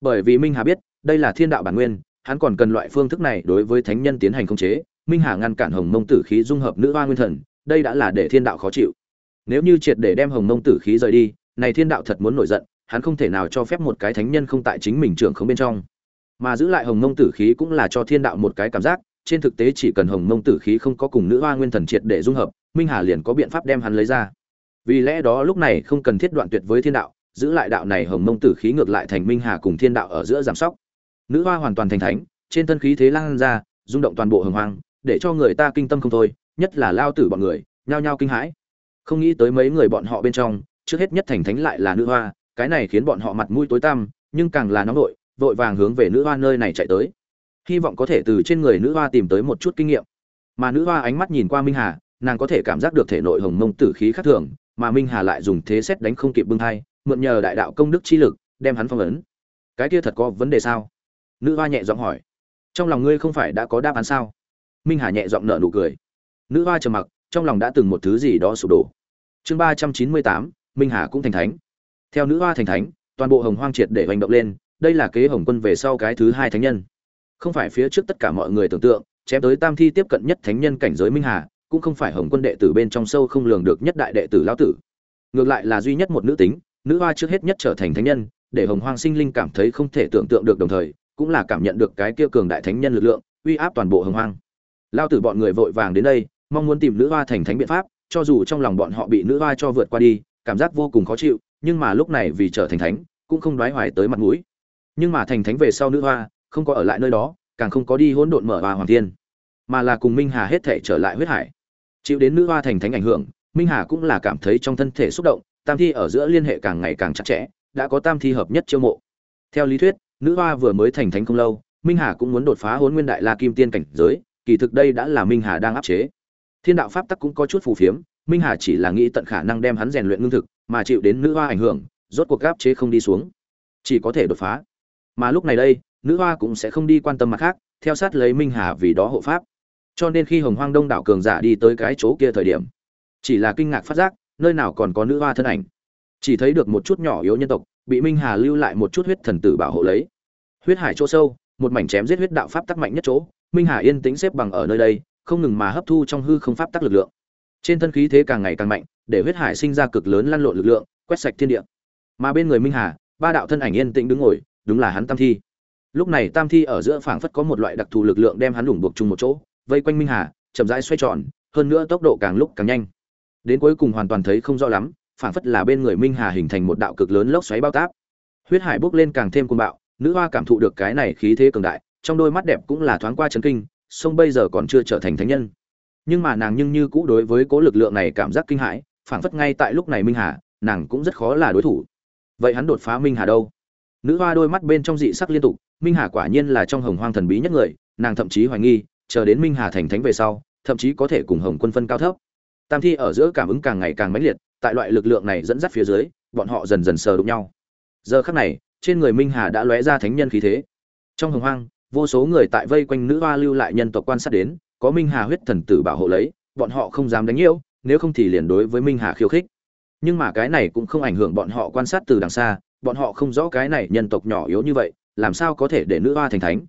Bởi vì minh hà biết, đây là thiên đạo bản nguyên, hắn còn cần loại phương thức này đối với thánh nhân tiến hành khống chế minh hà ngăn cản hồng mông tử khí dung hợp nữ hoa nguyên thần, đây đã là để thiên đạo khó chịu. Nếu như triệt để đem hồng mông tử khí rời đi, này thiên đạo thật muốn nổi giận, hắn không thể nào cho phép một cái thánh nhân không tại chính mình trưởng không bên trong. Mà giữ lại hồng mông tử khí cũng là cho thiên đạo một cái cảm giác, trên thực tế chỉ cần hồng mông tử khí không có cùng nữ hoa nguyên thần triệt để dung hợp, minh hà liền có biện pháp đem hắn lấy ra. Vì lẽ đó lúc này không cần thiết đoạn tuyệt với thiên đạo, giữ lại đạo này hồng mông tử khí ngược lại thành minh hà cùng thiên đạo ở giữa giảm sóc. Nữ hoa hoàn toàn thành thánh, trên thân khí thế lan ra, rung động toàn bộ hồng hoang để cho người ta kinh tâm không thôi, nhất là lao tử bọn người, nhao nhao kinh hãi. Không nghĩ tới mấy người bọn họ bên trong, trước hết nhất thành thánh lại là nữ hoa, cái này khiến bọn họ mặt mũi tối tăm, nhưng càng là nóng nội, vội vàng hướng về nữ hoa nơi này chạy tới. Hy vọng có thể từ trên người nữ hoa tìm tới một chút kinh nghiệm. Mà nữ hoa ánh mắt nhìn qua minh hà, nàng có thể cảm giác được thể nội hồng mông tử khí khác thường, mà minh hà lại dùng thế xét đánh không kịp bưng thai, mượn nhờ đại đạo công đức chi lực, đem hắn phong ấn. Cái kia thật có vấn đề sao? Nữ hoa nhẹ giọng hỏi. Trong lòng ngươi không phải đã có đáp án sao? Minh hà nhẹ giọng nở nụ cười. Nữ hoa trầm mặc, trong lòng đã từng một thứ gì đó sụp đổ. Chương ba trăm chín mươi tám, minh hà cũng thành thánh. Theo nữ hoa thành thánh, toàn bộ hồng hoang triệt để hành động lên, đây là kế hồng quân về sau cái thứ hai thánh nhân. Không phải phía trước tất cả mọi người tưởng tượng, chém tới tam thi tiếp cận nhất thánh nhân cảnh giới minh hà, cũng không phải hồng quân đệ tử bên trong sâu không lường được nhất đại đệ tử lão tử. Ngược lại là duy nhất một nữ tính, nữ hoa trước hết nhất trở thành thánh nhân, để hồng hoang sinh linh cảm thấy không thể tưởng tượng được đồng thời, cũng là cảm nhận được cái kia cường đại thánh nhân lực lượng, uy áp toàn bộ hồng hoang lao tử bọn người vội vàng đến đây, mong muốn tìm nữ hoa thành thánh biện pháp, cho dù trong lòng bọn họ bị nữ hoa cho vượt qua đi, cảm giác vô cùng khó chịu, nhưng mà lúc này vì trở thành thánh, cũng không đoái hoài tới mặt mũi. Nhưng mà thành thánh về sau nữ hoa, không có ở lại nơi đó, càng không có đi hỗn độn mở hoa hoàng thiên, mà là cùng minh hà hết thể trở lại huyết hải. Chịu đến nữ hoa thành thánh ảnh hưởng, minh hà cũng là cảm thấy trong thân thể xúc động, tam thi ở giữa liên hệ càng ngày càng chặt chẽ, đã có tam thi hợp nhất chiêu mộ. Theo lý thuyết, nữ hoa vừa mới thành thánh không lâu, minh hà cũng muốn đột phá hôn nguyên đại la kim tiên cảnh giới kỳ thực đây đã là minh hà đang áp chế. Thiên đạo pháp tắc cũng có chút phù phiếm, minh hà chỉ là nghĩ tận khả năng đem hắn rèn luyện ngưng thực, mà chịu đến nữ hoa ảnh hưởng, rốt cuộc áp chế không đi xuống. Chỉ có thể đột phá. Mà lúc này đây, nữ hoa cũng sẽ không đi quan tâm mặt khác, theo sát lấy minh hà vì đó hộ pháp. Cho nên khi hồng hoang đông đảo cường giả đi tới cái chỗ kia thời điểm, chỉ là kinh ngạc phát giác, nơi nào còn có nữ hoa thân ảnh. Chỉ thấy được một chút nhỏ yếu nhân tộc, bị minh hà lưu lại một chút huyết thần tử bảo hộ lấy. Huyết hải chỗ sâu, một mảnh chém giết huyết đạo pháp tắc mạnh nhất chỗ minh hà yên tĩnh xếp bằng ở nơi đây, không ngừng mà hấp thu trong hư không pháp tắc lực lượng. Trên thân khí thế càng ngày càng mạnh, để huyết hải sinh ra cực lớn lăn lộn lực lượng, quét sạch thiên địa. Mà bên người minh hà, ba đạo thân ảnh yên tĩnh đứng ngồi, đúng là hắn tam thi. Lúc này tam thi ở giữa phảng phất có một loại đặc thù lực lượng đem hắn lủng buộc chung một chỗ, vây quanh minh hà, chậm rãi xoay tròn, hơn nữa tốc độ càng lúc càng nhanh. Đến cuối cùng hoàn toàn thấy không rõ lắm, phảng phất là bên người minh hà hình thành một đạo cực lớn lốc xoáy bao táp. Huyết hải bốc lên càng thêm cuồng bạo, nữ hoa cảm thụ được cái này khí thế cường đại trong đôi mắt đẹp cũng là thoáng qua chấn kinh, sông bây giờ còn chưa trở thành thánh nhân. Nhưng mà nàng nhưng như cũ đối với cố lực lượng này cảm giác kinh hãi, phảng phất ngay tại lúc này minh hà, nàng cũng rất khó là đối thủ. Vậy hắn đột phá minh hà đâu? Nữ hoa đôi mắt bên trong dị sắc liên tục, minh hà quả nhiên là trong hồng hoang thần bí nhất người, nàng thậm chí hoài nghi, chờ đến minh hà thành thánh về sau, thậm chí có thể cùng hồng quân phân cao thấp. Tam thi ở giữa cảm ứng càng ngày càng mãnh liệt, tại loại lực lượng này dẫn dắt phía dưới, bọn họ dần dần sờ đụng nhau. Giờ khắc này, trên người minh hà đã lóe ra thánh nhân khí thế. Trong hồng hoang vô số người tại vây quanh nữ hoa lưu lại nhân tộc quan sát đến, có minh hà huyết thần tử bảo hộ lấy, bọn họ không dám đánh nhiễu nếu không thì liền đối với minh hà khiêu khích. Nhưng mà cái này cũng không ảnh hưởng bọn họ quan sát từ đằng xa, bọn họ không rõ cái này nhân tộc nhỏ yếu như vậy, làm sao có thể để nữ hoa thành thánh.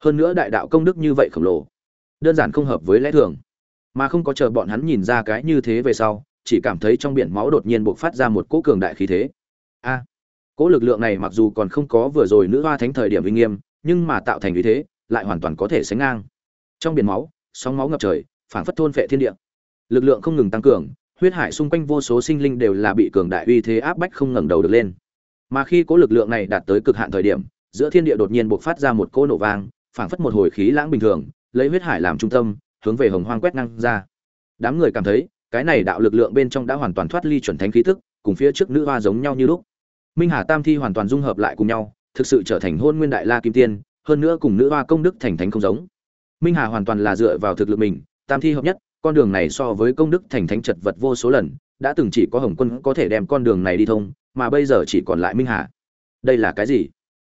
Hơn nữa đại đạo công đức như vậy khổng lồ, đơn giản không hợp với lẽ thường. Mà không có chờ bọn hắn nhìn ra cái như thế về sau, chỉ cảm thấy trong biển máu đột nhiên bộc phát ra một cỗ cường đại khí thế. A, cỗ lực lượng này mặc dù còn không có vừa rồi nữ hoa thánh thời điểm uy nghiêm nhưng mà tạo thành uy thế, lại hoàn toàn có thể sánh ngang. Trong biển máu, sóng máu ngập trời, phảng phất thôn phệ thiên địa. Lực lượng không ngừng tăng cường, huyết hải xung quanh vô số sinh linh đều là bị cường đại uy thế áp bách không ngẩng đầu được lên. Mà khi có lực lượng này đạt tới cực hạn thời điểm, giữa thiên địa đột nhiên bộc phát ra một cỗ nổ vang, phảng phất một hồi khí lãng bình thường, lấy huyết hải làm trung tâm, hướng về hồng hoang quét ngang ra. Đám người cảm thấy, cái này đạo lực lượng bên trong đã hoàn toàn thoát ly chuẩn thánh khí thức, cùng phía trước nữ hoa giống nhau như lúc. Minh hà tam thi hoàn toàn dung hợp lại cùng nhau thực sự trở thành hôn nguyên đại la kim tiên, hơn nữa cùng nữ hoa công đức thành thánh không giống. Minh hà hoàn toàn là dựa vào thực lực mình, tam thi hợp nhất, con đường này so với công đức thành thánh chật vật vô số lần, đã từng chỉ có hồng quân có thể đem con đường này đi thông, mà bây giờ chỉ còn lại minh hà. Đây là cái gì?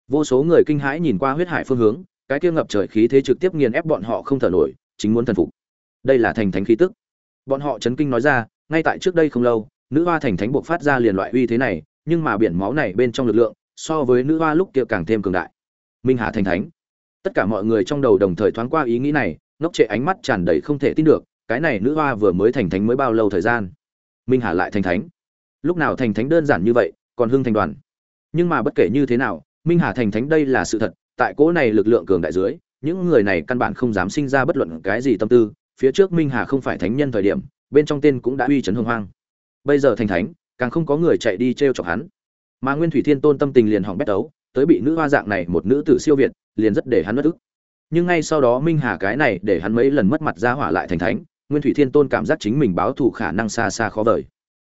Vô số người kinh hãi nhìn qua huyết hải phương hướng, cái kia ngập trời khí thế trực tiếp nghiền ép bọn họ không thở nổi, chính muốn thần phục. Đây là thành thánh khí tức. Bọn họ chấn kinh nói ra, ngay tại trước đây không lâu, nữ hoa thành thánh buộc phát ra liền loại uy thế này, nhưng mà biển máu này bên trong lực lượng so với nữ hoa lúc kia càng thêm cường đại. Minh hà thành thánh. Tất cả mọi người trong đầu đồng thời thoáng qua ý nghĩ này, ngốc trệ ánh mắt tràn đầy không thể tin được, cái này nữ hoa vừa mới thành thánh mới bao lâu thời gian? Minh hà lại thành thánh. Lúc nào thành thánh đơn giản như vậy, còn hưng thành đoàn. Nhưng mà bất kể như thế nào, minh hà thành thánh đây là sự thật, tại cỗ này lực lượng cường đại dưới, những người này căn bản không dám sinh ra bất luận cái gì tâm tư, phía trước minh hà không phải thánh nhân thời điểm, bên trong tên cũng đã uy chấn hưng hoang. Bây giờ thành thánh, càng không có người chạy đi t r e o chọc hắn mà nguyên thủy thiên tôn tâm tình liền hỏng bét đấu tới bị nữ hoa dạng này một nữ tử siêu việt, liền rất để hắn mất ức. Nhưng ngay sau đó minh hà cái này để hắn mấy lần mất mặt ra hỏa lại thành thánh, nguyên thủy thiên tôn cảm giác chính mình báo thù khả năng xa xa khó vời.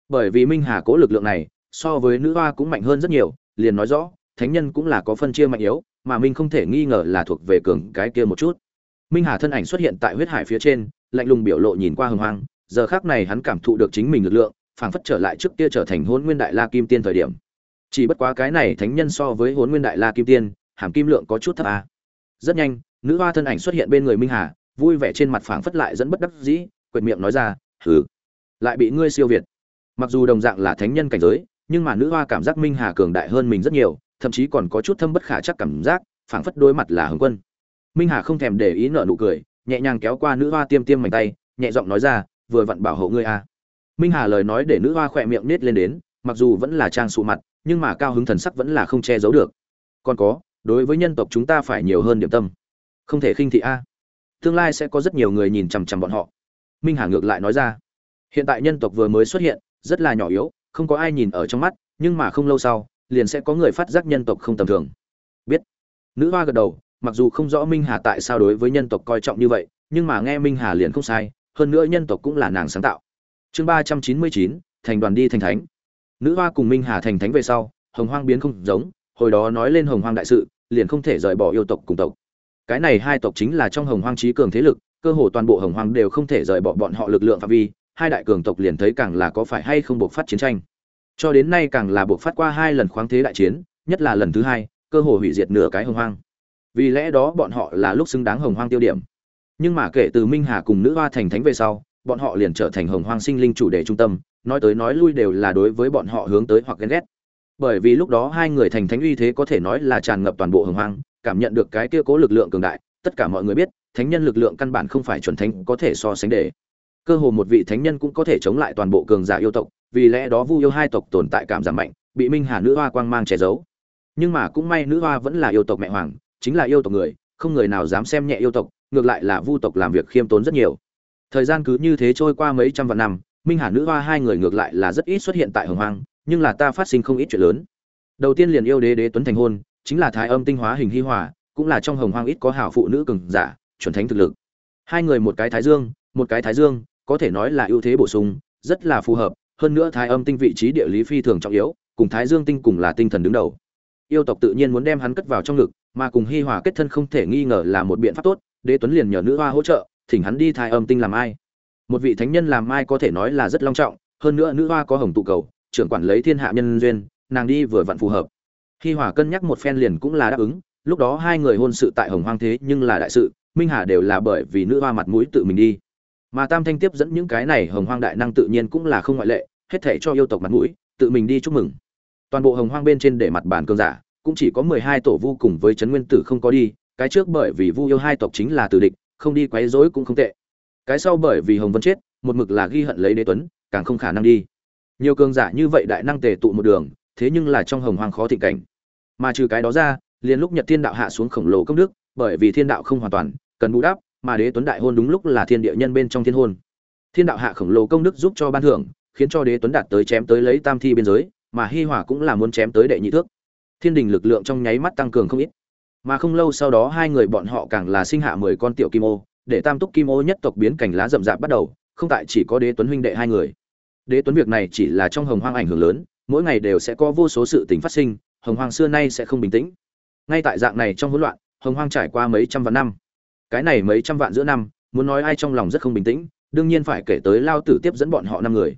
Bởi vì minh hà cố lực lượng này, so với nữ hoa cũng mạnh hơn rất nhiều, liền nói rõ, thánh nhân cũng là có phân chia mạnh yếu, mà mình không thể nghi ngờ là thuộc về cường cái kia một chút. Minh hà thân ảnh xuất hiện tại huyết hải phía trên, lạnh lùng biểu lộ nhìn qua hồng hoang, giờ khác này hắn cảm thụ được chính mình lực lượng, phảng phất trở lại trước kia trở thành hôn nguyên đại la kim tiên thời điểm chỉ bất quá cái này thánh nhân so với huấn nguyên đại la kim tiên, hàm kim lượng có chút thấp à. rất nhanh, nữ hoa thân ảnh xuất hiện bên người minh hà, vui vẻ trên mặt phảng phất lại dẫn bất đắc dĩ, quệt miệng nói ra, hừ, lại bị ngươi siêu việt. Mặc dù đồng dạng là thánh nhân cảnh giới, nhưng mà nữ hoa cảm giác minh hà cường đại hơn mình rất nhiều, thậm chí còn có chút thâm bất khả chắc cảm giác, phảng phất đối mặt là hồng quân. Minh hà không thèm để ý nợ nụ cười, nhẹ nhàng kéo qua nữ hoa tiêm tiêm mảnh tay, nhẹ giọng nói ra, vừa vặn bảo hộ ngươi a minh hà lời nói để nữ hoa khỏe miệng nết lên đến, mặc dù vẫn là trang sụ mặt nhưng mà cao hứng thần sắc vẫn là không che giấu được. Còn có, đối với nhân tộc chúng ta phải nhiều hơn điểm tâm. Không thể khinh thị a. Tương lai sẽ có rất nhiều người nhìn chằm chằm bọn họ. Minh hà ngược lại nói ra. Hiện tại nhân tộc vừa mới xuất hiện, rất là nhỏ yếu, không có ai nhìn ở trong mắt, nhưng mà không lâu sau, liền sẽ có người phát giác nhân tộc không tầm thường. Biết. Nữ hoa gật đầu, mặc dù không rõ minh hà tại sao đối với nhân tộc coi trọng như vậy, nhưng mà nghe minh hà liền không sai, hơn nữa nhân tộc cũng là nàng sáng tạo. Chương ba trăm chín mươi chín, thành đoàn đi thành thánh nữ hoa cùng minh hà thành thánh về sau, hồng hoang biến không giống, hồi đó nói lên hồng hoang đại sự, liền không thể rời bỏ yêu tộc cùng tộc. Cái này hai tộc chính là trong hồng hoang trí cường thế lực, cơ hồ toàn bộ hồng hoang đều không thể rời bỏ bọn họ lực lượng phạm vi, hai đại cường tộc liền thấy càng là có phải hay không buộc phát chiến tranh. Cho đến nay càng là buộc phát qua hai lần khoáng thế đại chiến, nhất là lần thứ hai, cơ hồ hủy diệt nửa cái hồng hoang. Vì lẽ đó bọn họ là lúc xứng đáng hồng hoang tiêu điểm. Nhưng mà kể từ minh hà cùng nữ hoa thành thánh về sau bọn họ liền trở thành hồng hoang sinh linh chủ đề trung tâm, nói tới nói lui đều là đối với bọn họ hướng tới hoặc ghen ghét. Bởi vì lúc đó hai người thành thánh uy thế có thể nói là tràn ngập toàn bộ hồng hoang, cảm nhận được cái kia cố lực lượng cường đại, tất cả mọi người biết, thánh nhân lực lượng căn bản không phải chuẩn thánh có thể so sánh để. Cơ hồ một vị thánh nhân cũng có thể chống lại toàn bộ cường giả yêu tộc, vì lẽ đó vu yêu hai tộc tồn tại cảm giảm mạnh, bị minh hà nữ hoa quang mang che giấu. Nhưng mà cũng may nữ hoa vẫn là yêu tộc mẹ hoàng, chính là yêu tộc người, không người nào dám xem nhẹ yêu tộc, ngược lại là vu tộc làm việc khiêm tốn rất nhiều thời gian cứ như thế trôi qua mấy trăm vạn năm, minh hà nữ hoa hai người ngược lại là rất ít xuất hiện tại hồng hoang, nhưng là ta phát sinh không ít chuyện lớn. Đầu tiên liền yêu đế đế tuấn thành hôn, chính là thái âm tinh hóa hình hi hòa, cũng là trong hồng hoang ít có hảo phụ nữ cường giả, chuẩn thánh thực lực. Hai người một cái thái dương, một cái thái dương, có thể nói là ưu thế bổ sung, rất là phù hợp, hơn nữa thái âm tinh vị trí địa lý phi thường trọng yếu, cùng thái dương tinh cùng là tinh thần đứng đầu. Yêu tộc tự nhiên muốn đem hắn cất vào trong ngực, mà cùng hi hòa kết thân không thể nghi ngờ là một biện pháp tốt, đế tuấn liền nhờ nữ hoa hỗ trợ thỉnh hắn đi thái âm tinh làm ai. Một vị thánh nhân làm ai có thể nói là rất long trọng, hơn nữa nữ hoa có hồng tụ cầu, trưởng quản lấy thiên hạ nhân duyên, nàng đi vừa vặn phù hợp. Khi hỏa cân nhắc một phen liền cũng là đáp ứng, lúc đó hai người hôn sự tại hồng hoang thế nhưng là đại sự, minh hà đều là bởi vì nữ hoa mặt mũi tự mình đi. Mà tam thanh tiếp dẫn những cái này hồng hoang đại năng tự nhiên cũng là không ngoại lệ, hết thể cho yêu tộc mặt mũi, tự mình đi chúc mừng. Toàn bộ hồng hoang bên trên để mặt bản cơn giả, cũng chỉ có mười hai tổ vu cùng với trấn nguyên tử không có đi, cái trước bởi vì vu yêu hai tộc chính là tử địch không đi quấy rối cũng không tệ. Cái sau bởi vì hồng vân chết, một mực là ghi hận lấy đế tuấn, càng không khả năng đi. Nhiều cường giả như vậy đại năng tề tụ một đường, thế nhưng là trong hồng hoang khó thịnh cảnh. Mà trừ cái đó ra, liền lúc nhật thiên đạo hạ xuống khổng lồ công đức, bởi vì thiên đạo không hoàn toàn, cần bù đắp, mà đế tuấn đại hôn đúng lúc là thiên địa nhân bên trong thiên hôn. Thiên đạo hạ khổng lồ công đức giúp cho ban thưởng, khiến cho đế tuấn đạt tới chém tới lấy tam thi biên giới, mà hi hỏa cũng là muốn chém tới đệ nhị thước. Thiên đình lực lượng trong nháy mắt tăng cường không ít mà không lâu sau đó hai người bọn họ càng là sinh hạ mười con tiểu kim ô, để tam túc kim ô nhất tộc biến cảnh lá rậm rạp bắt đầu, không tại chỉ có đế tuấn huynh đệ hai người. Đế tuấn việc này chỉ là trong hồng hoang ảnh hưởng lớn, mỗi ngày đều sẽ có vô số sự tình phát sinh, hồng hoang xưa nay sẽ không bình tĩnh. Ngay tại dạng này trong hỗn loạn, hồng hoang trải qua mấy trăm vạn năm. Cái này mấy trăm vạn giữa năm, muốn nói ai trong lòng rất không bình tĩnh, đương nhiên phải kể tới lao tử tiếp dẫn bọn họ năm người.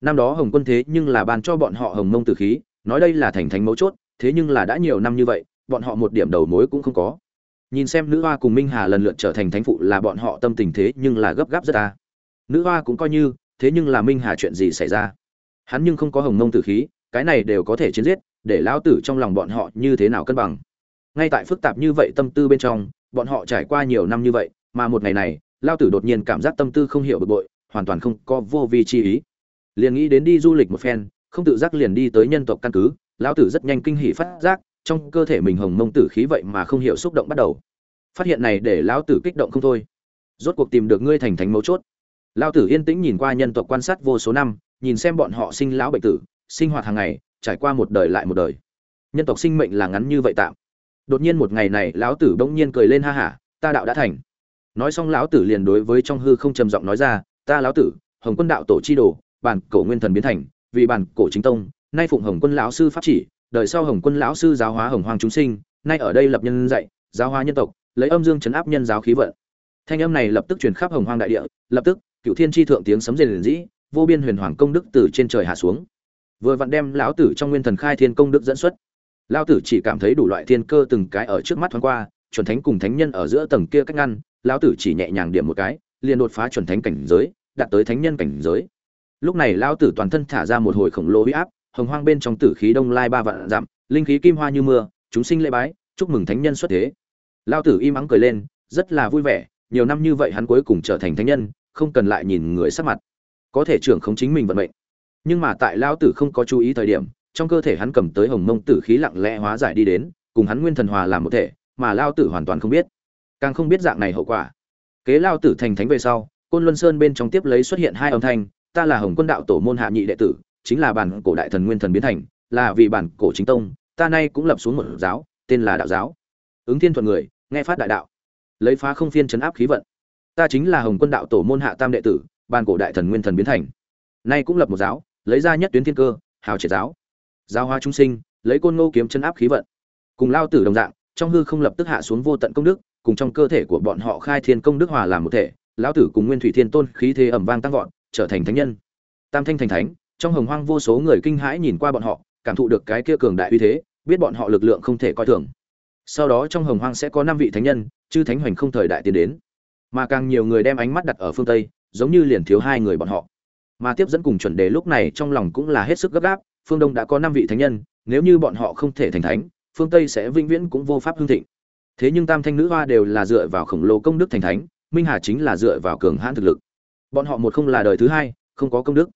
Năm đó hồng quân thế nhưng là ban cho bọn họ hồng mông tử khí, nói đây là thành thánh mấu chốt, thế nhưng là đã nhiều năm như vậy bọn họ một điểm đầu mối cũng không có. Nhìn xem nữ hoa cùng minh hà lần lượt trở thành thánh phụ là bọn họ tâm tình thế nhưng là gấp gáp rất ta. Nữ hoa cũng coi như, thế nhưng là minh hà chuyện gì xảy ra? Hắn nhưng không có hồng mông tử khí, cái này đều có thể chiến giết, để lão tử trong lòng bọn họ như thế nào cân bằng. Ngay tại phức tạp như vậy tâm tư bên trong, bọn họ trải qua nhiều năm như vậy, mà một ngày này lao tử đột nhiên cảm giác tâm tư không hiểu bực bội, hoàn toàn không có vô vi chi ý. Liền nghĩ đến đi du lịch một phen, không tự giác liền đi tới nhân tộc căn cứ, lão tử rất nhanh kinh hỉ phát giác trong cơ thể mình hồng mông tử khí vậy mà không hiểu xúc động bắt đầu. Phát hiện này để lão tử kích động không thôi. Rốt cuộc tìm được ngươi thành thánh mấu chốt. Lão tử yên tĩnh nhìn qua nhân tộc quan sát vô số năm, nhìn xem bọn họ sinh lão bệnh tử, sinh hoạt hàng ngày, trải qua một đời lại một đời. Nhân tộc sinh mệnh là ngắn như vậy tạm. Đột nhiên một ngày này, lão tử bỗng nhiên cười lên ha hả, ta đạo đã thành. Nói xong lão tử liền đối với trong hư không trầm giọng nói ra, ta lão tử, hồng quân đạo tổ chi đồ, bản cổ nguyên thần biến thành, vì bản cổ chính tông, nay phụng hồng quân lão sư pháp chỉ đời sau hồng quân lão sư giáo hóa hồng hoàng chúng sinh, nay ở đây lập nhân dạy, giáo hóa nhân tộc, lấy âm dương chấn áp nhân giáo khí vận. Thanh âm này lập tức truyền khắp hồng hoàng đại địa, lập tức cựu thiên tri thượng tiếng sấm rền dĩ vô biên huyền hoàng công đức từ trên trời hạ xuống. Vừa vặn đem lão tử trong nguyên thần khai thiên công đức dẫn xuất. Lão tử chỉ cảm thấy đủ loại thiên cơ từng cái ở trước mắt thoáng qua, chuẩn thánh cùng thánh nhân ở giữa tầng kia cách ngăn, lão tử chỉ nhẹ nhàng điểm một cái, liền đột phá chuẩn thánh cảnh giới, đạt tới thánh nhân cảnh giới. Lúc này lão tử toàn thân thả ra một hồi khổng lồ huy áp hồng hoang bên trong tử khí đông lai ba vạn dặm, linh khí kim hoa như mưa, chúng sinh lễ bái, chúc mừng thánh nhân xuất thế. Lao tử im ắng cười lên, rất là vui vẻ, nhiều năm như vậy hắn cuối cùng trở thành thánh nhân, không cần lại nhìn người sắc mặt. Có thể trưởng không chính mình vận mệnh. Nhưng mà tại lao tử không có chú ý thời điểm, trong cơ thể hắn cầm tới hồng mông tử khí lặng lẽ hóa giải đi đến, cùng hắn nguyên thần hòa làm một thể, mà lao tử hoàn toàn không biết. Càng không biết dạng này hậu quả. Kế lao tử thành thánh về sau, côn luân sơn bên trong tiếp lấy xuất hiện hai âm thanh, ta là hồng quân đạo tổ môn hạ nhị đệ tử chính là bản cổ đại thần nguyên thần biến thành, là vì bản cổ chính tông, ta nay cũng lập xuống một giáo, tên là đạo giáo. Ứng thiên thuận người, nghe phát đại đạo. Lấy phá không phiên chấn áp khí vận. Ta chính là hồng quân đạo tổ môn hạ tam đệ tử, bản cổ đại thần nguyên thần biến thành. Nay cũng lập một giáo, lấy ra nhất tuyến thiên cơ, hào triệt giáo. Giáo hóa chúng sinh, lấy côn ngô kiếm chấn áp khí vận. Cùng lao tử đồng dạng, trong hư không lập tức hạ xuống vô tận công đức, cùng trong cơ thể của bọn họ khai thiên công đức hòa làm một thể lão tử cùng nguyên thủy thiên tôn khí thế ẩm vang tăng vọt, trở thành thánh nhân. Tam thanh thành thánh trong hồng hoang vô số người kinh hãi nhìn qua bọn họ, cảm thụ được cái kia cường đại uy thế, biết bọn họ lực lượng không thể coi thường. Sau đó trong hồng hoang sẽ có năm vị thánh nhân, chư thánh hoành không thời đại tiến đến. Mà càng nhiều người đem ánh mắt đặt ở phương tây, giống như liền thiếu hai người bọn họ. Mà tiếp dẫn cùng chuẩn đề lúc này trong lòng cũng là hết sức gấp gáp, phương đông đã có năm vị thánh nhân, nếu như bọn họ không thể thành thánh, phương tây sẽ vĩnh viễn cũng vô pháp hương thịnh. Thế nhưng tam thanh nữ hoa đều là dựa vào khổng lồ công đức thành thánh, minh hà chính là dựa vào cường hãn thực lực. Bọn họ một không là đời thứ hai, không có công đức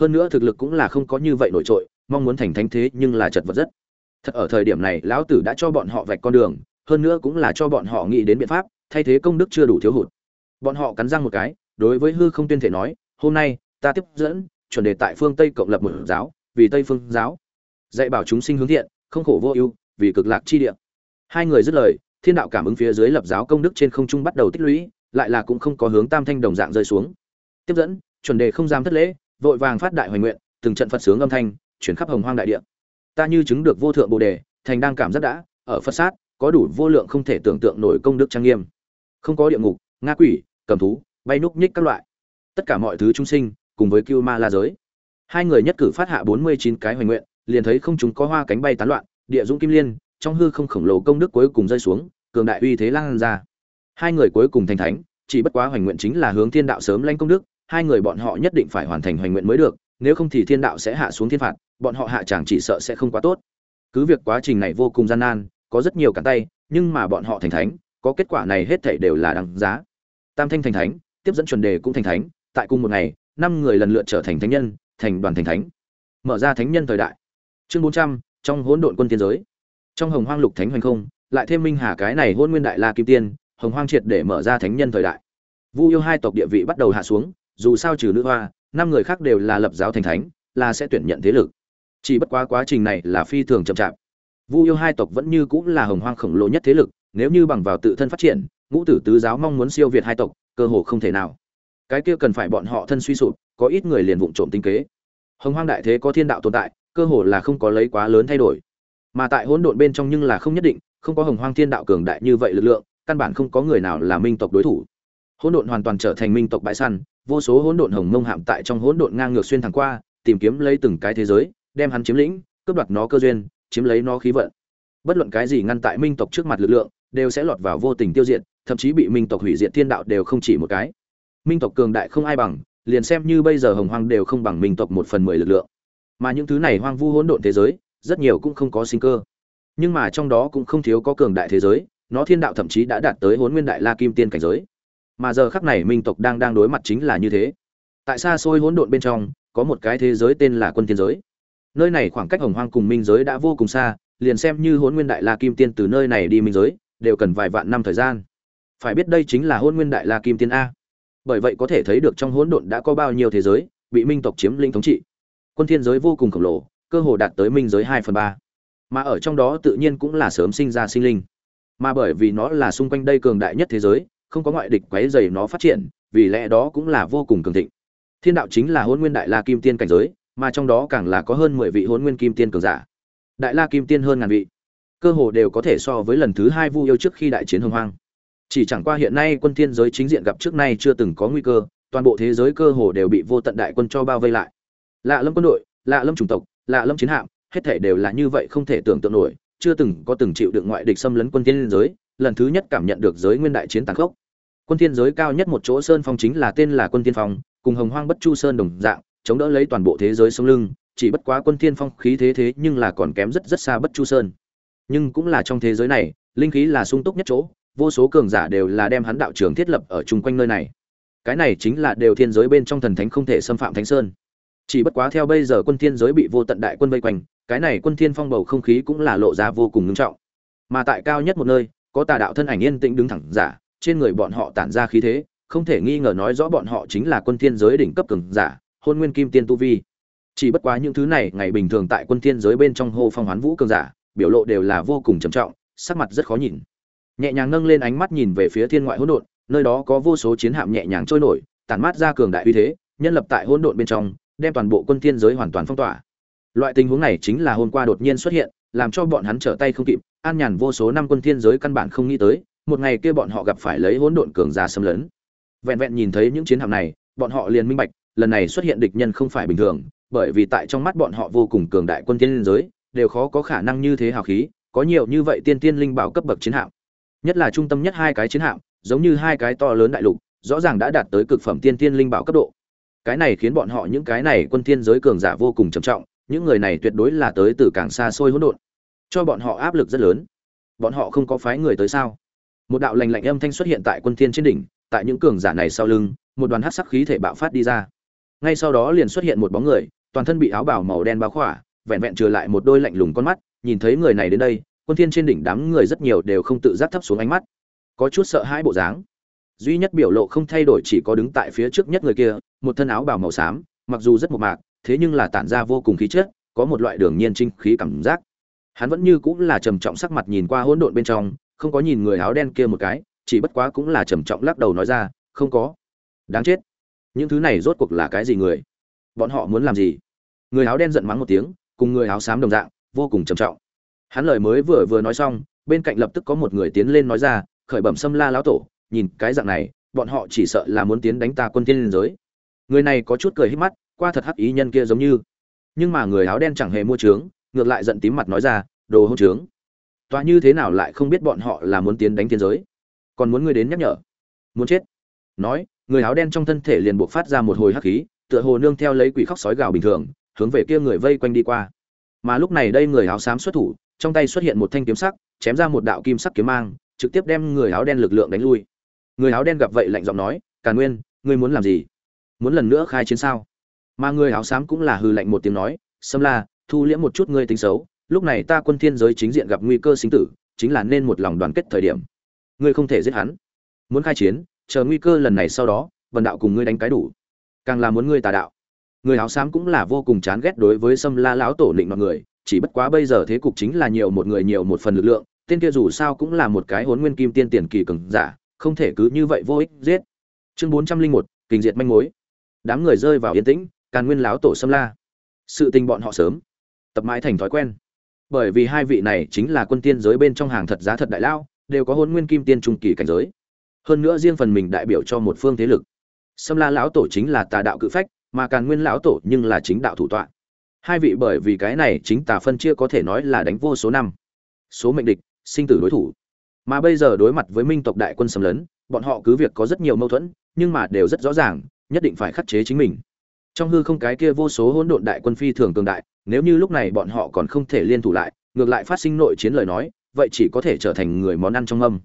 hơn nữa thực lực cũng là không có như vậy nổi trội, mong muốn thành thánh thế nhưng là chật vật rất. Thật ở thời điểm này, lão tử đã cho bọn họ vạch con đường, hơn nữa cũng là cho bọn họ nghĩ đến biện pháp, thay thế công đức chưa đủ thiếu hụt. Bọn họ cắn răng một cái, đối với hư không tuyên thể nói, hôm nay, ta tiếp dẫn, chuẩn đề tại phương tây cộng lập một giáo, vì tây phương giáo. Dạy bảo chúng sinh hướng thiện, không khổ vô ưu, vì cực lạc chi địa. Hai người dứt lời, thiên đạo cảm ứng phía dưới lập giáo công đức trên không trung bắt đầu tích lũy, lại là cũng không có hướng tam thanh đồng dạng rơi xuống. Tiếp dẫn, chuẩn đề không dám thất lễ vội vàng phát đại hoành nguyện, từng trận phật sướng âm thanh chuyển khắp hồng hoang đại địa. Ta như chứng được vô thượng bồ đề, thành đang cảm giác đã, ở phật sát, có đủ vô lượng không thể tưởng tượng nổi công đức trang nghiêm. Không có địa ngục nga quỷ, cầm thú, bay núc nhích các loại. Tất cả mọi thứ chúng sinh, cùng với cưu ma la giới. Hai người nhất cử phát hạ bốn mươi chín cái hoành nguyện, liền thấy không chúng có hoa cánh bay tán loạn, địa dũng kim liên, trong hư không khổng lồ công đức cuối cùng rơi xuống, cường đại uy thế lan ra. Hai người cuối cùng thành thánh, chỉ bất quá hoành nguyện chính là hướng thiên đạo sớm lanh công đức hai người bọn họ nhất định phải hoàn thành hoành nguyện mới được, nếu không thì thiên đạo sẽ hạ xuống thiên phạt, bọn họ hạ chẳng chỉ sợ sẽ không quá tốt. Cứ việc quá trình này vô cùng gian nan, có rất nhiều cản tay, nhưng mà bọn họ thành thánh, có kết quả này hết thảy đều là đằng giá. Tam thanh thành thánh, tiếp dẫn chuẩn đề cũng thành thánh, tại cùng một ngày, năm người lần lượt trở thành thánh nhân, thành đoàn thành thánh. Mở ra thánh nhân thời đại. Chương bốn trăm, trong hỗn độn quân tiên giới. Trong hồng hoang lục thánh hoành không, lại thêm minh hà cái này hôn nguyên đại la kim tiên, hồng hoang triệt để mở ra thánh nhân thời đại. Vu yêu hai tộc địa vị bắt đầu hạ xuống dù sao trừ nữ hoa, năm người khác đều là lập giáo thành thánh, là sẽ tuyển nhận thế lực. Chỉ bất quá quá trình này là phi thường chậm chạp. Vu yêu hai tộc vẫn như cũng là hồng hoang khổng lồ nhất thế lực, nếu như bằng vào tự thân phát triển, ngũ tử tứ giáo mong muốn siêu việt hai tộc, cơ hồ không thể nào. Cái kia cần phải bọn họ thân suy sụp, có ít người liền vụng trộm tinh kế. Hồng hoang đại thế có thiên đạo tồn tại, cơ hồ là không có lấy quá lớn thay đổi. Mà tại hỗn độn bên trong nhưng là không nhất định, không có hồng hoang thiên đạo cường đại như vậy lực lượng, căn bản không có người nào là minh tộc đối thủ. Hỗn độn hoàn toàn trở thành minh tộc bãi săn vô số hỗn độn hồng mông hạm tại trong hỗn độn ngang ngược xuyên thẳng qua, tìm kiếm lấy từng cái thế giới, đem hắn chiếm lĩnh, cướp đoạt nó cơ duyên, chiếm lấy nó khí vận. Bất luận cái gì ngăn tại minh tộc trước mặt lực lượng, đều sẽ lọt vào vô tình tiêu diệt, thậm chí bị minh tộc hủy diệt thiên đạo đều không chỉ một cái. Minh tộc cường đại không ai bằng, liền xem như bây giờ hồng hoang đều không bằng minh tộc một phần mười lực lượng. Mà những thứ này hoang vu hỗn độn thế giới, rất nhiều cũng không có sinh cơ. Nhưng mà trong đó cũng không thiếu có cường đại thế giới, nó thiên đạo thậm chí đã đạt tới hỗn nguyên đại la kim tiên cảnh giới mà giờ khắc này minh tộc đang đang đối mặt chính là như thế. Tại xa xôi hỗn độn bên trong, có một cái thế giới tên là quân thiên giới. Nơi này khoảng cách hồng hoang cùng minh giới đã vô cùng xa, liền xem như hỗn nguyên đại la kim tiên từ nơi này đi minh giới, đều cần vài vạn năm thời gian. Phải biết đây chính là hỗn nguyên đại la kim tiên a. Bởi vậy có thể thấy được trong hỗn độn đã có bao nhiêu thế giới, bị minh tộc chiếm lĩnh thống trị. Quân thiên giới vô cùng khổng lồ, cơ hồ đạt tới minh giới hai phần ba. mà ở trong đó tự nhiên cũng là sớm sinh ra sinh linh. Mà bởi vì nó là xung quanh đây cường đại nhất thế giới không có ngoại địch quấy rầy nó phát triển, vì lẽ đó cũng là vô cùng cường thịnh. Thiên đạo chính là hỗn nguyên đại la kim tiên cảnh giới, mà trong đó càng là có hơn 10 vị hỗn nguyên kim tiên cường giả. Đại la kim tiên hơn ngàn vị. Cơ hồ đều có thể so với lần thứ hai vu yêu trước khi đại chiến hồng hoang. Chỉ chẳng qua hiện nay quân thiên giới chính diện gặp trước nay chưa từng có nguy cơ, toàn bộ thế giới cơ hồ đều bị vô tận đại quân cho bao vây lại. Lạ lâm quân đội, lạ lâm chủng tộc, lạ lâm chiến hạm, hết thể đều là như vậy không thể tưởng tượng nổi, chưa từng có từng chịu đựng ngoại địch xâm lấn quân thiên giới lần thứ nhất cảm nhận được giới nguyên đại chiến tàn khốc. Quân thiên giới cao nhất một chỗ sơn phong chính là tên là quân thiên phong, cùng hồng hoang bất chu sơn đồng dạng, chống đỡ lấy toàn bộ thế giới sông lưng, chỉ bất quá quân thiên phong khí thế thế nhưng là còn kém rất rất xa bất chu sơn. Nhưng cũng là trong thế giới này, linh khí là sung túc nhất chỗ, vô số cường giả đều là đem hắn đạo trường thiết lập ở chung quanh nơi này. Cái này chính là đều thiên giới bên trong thần thánh không thể xâm phạm thánh sơn. Chỉ bất quá theo bây giờ quân thiên giới bị vô tận đại quân vây quanh, cái này quân thiên phong bầu không khí cũng là lộ ra vô cùng ngưng trọng. Mà tại cao nhất một nơi có tà đạo thân ảnh yên tĩnh đứng thẳng giả, trên người bọn họ tản ra khí thế, không thể nghi ngờ nói rõ bọn họ chính là quân thiên giới đỉnh cấp cường giả, hôn nguyên kim tiên tu vi. Chỉ bất quá những thứ này, ngày bình thường tại quân thiên giới bên trong hô phong hoán vũ cường giả, biểu lộ đều là vô cùng trầm trọng, sắc mặt rất khó nhìn. Nhẹ nhàng nâng lên ánh mắt nhìn về phía thiên ngoại hỗn độn, nơi đó có vô số chiến hạm nhẹ nhàng trôi nổi, tản mát ra cường đại uy thế, nhân lập tại hỗn độn bên trong, đem toàn bộ quân thiên giới hoàn toàn phong tỏa. Loại tình huống này chính là hôm qua đột nhiên xuất hiện, làm cho bọn hắn trở tay không kịp an nhàn vô số năm quân thiên giới căn bản không nghĩ tới, một ngày kia bọn họ gặp phải lấy hỗn độn cường giả xâm lấn. Vẹn vẹn nhìn thấy những chiến hạm này, bọn họ liền minh bạch, lần này xuất hiện địch nhân không phải bình thường, bởi vì tại trong mắt bọn họ vô cùng cường đại quân thiên giới, đều khó có khả năng như thế hào khí, có nhiều như vậy tiên tiên linh bảo cấp bậc chiến hạm. Nhất là trung tâm nhất hai cái chiến hạm, giống như hai cái to lớn đại lục, rõ ràng đã đạt tới cực phẩm tiên tiên linh bảo cấp độ. Cái này khiến bọn họ những cái này quân thiên giới cường giả vô cùng trầm trọng, những người này tuyệt đối là tới từ càng xa xôi hỗn độn cho bọn họ áp lực rất lớn. Bọn họ không có phái người tới sao? Một đạo lành lạnh âm thanh xuất hiện tại quân thiên trên đỉnh, tại những cường giả này sau lưng, một đoàn hắc sắc khí thể bạo phát đi ra. Ngay sau đó liền xuất hiện một bóng người, toàn thân bị áo bào màu đen bao khỏa, vẹn vẹn trừ lại một đôi lạnh lùng con mắt, nhìn thấy người này đến đây, quân thiên trên đỉnh đám người rất nhiều đều không tự giác thấp xuống ánh mắt. Có chút sợ hãi bộ dáng. Duy nhất biểu lộ không thay đổi chỉ có đứng tại phía trước nhất người kia, một thân áo bào màu xám, mặc dù rất mộc mạc, thế nhưng là tản ra vô cùng khí chất, có một loại đường nhiên trinh khí cảm giác hắn vẫn như cũng là trầm trọng sắc mặt nhìn qua hỗn độn bên trong, không có nhìn người áo đen kia một cái, chỉ bất quá cũng là trầm trọng lắc đầu nói ra, không có. Đáng chết. Những thứ này rốt cuộc là cái gì người? Bọn họ muốn làm gì? Người áo đen giận mắng một tiếng, cùng người áo xám đồng dạng, vô cùng trầm trọng. Hắn lời mới vừa vừa nói xong, bên cạnh lập tức có một người tiến lên nói ra, khởi bẩm xâm la lão tổ, nhìn cái dạng này, bọn họ chỉ sợ là muốn tiến đánh ta quân tiên liên giới. Người này có chút cười hít mắt, qua thật hắc ý nhân kia giống như. Nhưng mà người áo đen chẳng hề mua trướng ngược lại giận tím mặt nói ra, đồ hỗn trướng, tòa như thế nào lại không biết bọn họ là muốn tiến đánh thiên giới? Còn muốn ngươi đến nhắc nhở? Muốn chết? Nói, người áo đen trong thân thể liền buộc phát ra một hồi hắc khí, tựa hồ nương theo lấy quỷ khóc sói gào bình thường, hướng về kia người vây quanh đi qua. Mà lúc này đây người áo xám xuất thủ, trong tay xuất hiện một thanh kiếm sắc, chém ra một đạo kim sắc kiếm mang, trực tiếp đem người áo đen lực lượng đánh lui. Người áo đen gặp vậy lạnh giọng nói, càn nguyên, ngươi muốn làm gì? Muốn lần nữa khai chiến sao? Mà người áo xám cũng là hư lạnh một tiếng nói, sâm la thu liễm một chút ngươi tính xấu, lúc này ta quân thiên giới chính diện gặp nguy cơ sinh tử, chính là nên một lòng đoàn kết thời điểm. Ngươi không thể giết hắn. Muốn khai chiến, chờ nguy cơ lần này sau đó vần đạo cùng ngươi đánh cái đủ. Càng là muốn ngươi tà đạo. Người áo xám cũng là vô cùng chán ghét đối với sâm la lão tổ định mọi người, chỉ bất quá bây giờ thế cục chính là nhiều một người nhiều một phần lực lượng, tên kia dù sao cũng là một cái hốn nguyên kim tiên tiền kỳ cường giả, không thể cứ như vậy vô ích giết. Chương bốn trăm linh một, kình diệt manh mối. Đám người rơi vào yên tĩnh, càn nguyên lão tổ sâm la. Sự tình bọn họ sớm tập mãi thành thói quen. Bởi vì hai vị này chính là quân tiên giới bên trong hàng thật giá thật đại lao đều có hôn nguyên kim tiên trung kỳ cảnh giới. Hơn nữa riêng phần mình đại biểu cho một phương thế lực. Sâm la lão tổ chính là tà đạo cự phách, mà càn nguyên lão tổ nhưng là chính đạo thủ tọa. Hai vị bởi vì cái này chính tà phân chia có thể nói là đánh vô số năm. Số mệnh địch, sinh tử đối thủ. Mà bây giờ đối mặt với minh tộc đại quân xâm lấn, bọn họ cứ việc có rất nhiều mâu thuẫn, nhưng mà đều rất rõ ràng, nhất định phải khắc chế chính mình trong hư không cái kia vô số hỗn độn đại quân phi thường cường đại, nếu như lúc này bọn họ còn không thể liên thủ lại, ngược lại phát sinh nội chiến lời nói, vậy chỉ có thể trở thành người món ăn trong âm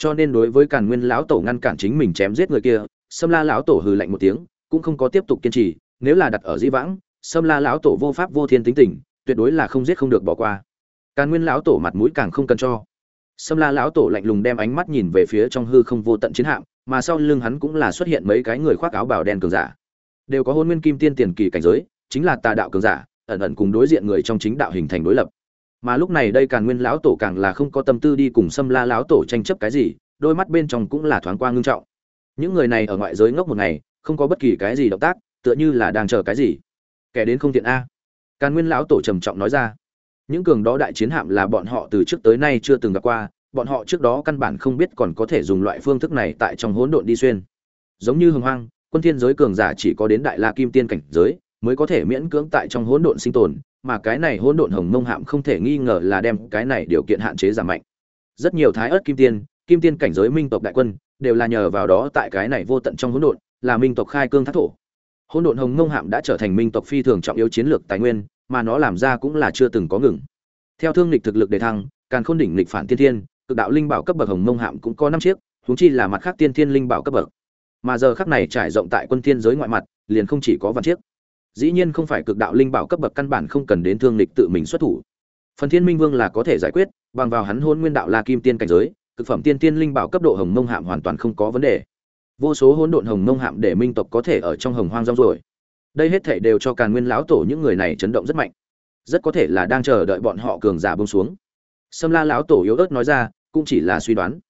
cho nên đối với càn nguyên lão tổ ngăn cản chính mình chém giết người kia, sâm la lão tổ hừ lạnh một tiếng, cũng không có tiếp tục kiên trì, nếu là đặt ở di vãng, sâm la lão tổ vô pháp vô thiên tính tình, tuyệt đối là không giết không được bỏ qua. Càn nguyên lão tổ mặt mũi càng không cần cho. Sâm la lão tổ lạnh lùng đem ánh mắt nhìn về phía trong hư không vô tận chiến hạm, mà sau lưng hắn cũng là xuất hiện mấy cái người khoác áo bào đen cường giả đều có hôn nguyên kim tiên tiền kỳ cảnh giới, chính là tà đạo cường giả, ẩn ẩn cùng đối diện người trong chính đạo hình thành đối lập. Mà lúc này đây càng nguyên lão tổ càng là không có tâm tư đi cùng xâm la lão tổ tranh chấp cái gì, đôi mắt bên trong cũng là thoáng qua ngưng trọng. Những người này ở ngoại giới ngốc một ngày, không có bất kỳ cái gì động tác, tựa như là đang chờ cái gì. Kẻ đến không tiện a. Càng nguyên lão tổ trầm trọng nói ra. Những cường đó đại chiến hạm là bọn họ từ trước tới nay chưa từng gặp qua, bọn họ trước đó căn bản không biết còn có thể dùng loại phương thức này tại trong hỗn độn đi xuyên. Giống như hồng hoang quân thiên giới cường giả chỉ có đến đại la kim tiên cảnh giới, mới có thể miễn cưỡng tại trong hỗn độn sinh tồn, mà cái này hỗn độn hồng mông hạm không thể nghi ngờ là đem cái này điều kiện hạn chế giảm mạnh. Rất nhiều thái ớt kim tiên kim tiên cảnh giới minh tộc đại quân, đều là nhờ vào đó tại cái này vô tận trong hỗn độn, là minh tộc khai cương thác thổ. Hỗn độn hồng mông hạm đã trở thành minh tộc phi thường trọng yếu chiến lược tài nguyên, mà nó làm ra cũng là chưa từng có ngừng. Theo thương lịch thực lực đề thăng càng khôn đỉnh lịch phản tiên thiên, cực đạo linh bảo cấp bậc hồng mông hạm cũng có năm chiếc, huống chi là mặt khác tiên thiên linh bảo cấp bậc mà giờ khắc này trải rộng tại quân thiên giới ngoại mặt, liền không chỉ có vạn chiếc. Dĩ nhiên không phải cực đạo linh bảo cấp bậc căn bản không cần đến thương lịch tự mình xuất thủ. Phần thiên minh vương là có thể giải quyết, bằng vào hắn hôn nguyên đạo la kim tiên cảnh giới, cực phẩm tiên tiên linh bảo cấp độ hồng mông hạm hoàn toàn không có vấn đề. Vô số hỗn độn hồng mông hạm để minh tộc có thể ở trong hồng hoang rong rồi đây hết thảy đều cho càn nguyên lão tổ những người này chấn động rất mạnh. Rất có thể là đang chờ đợi bọn họ cường giả bông xuống. Sâm la lão tổ yếu ớt nói ra, cũng chỉ là suy đoán.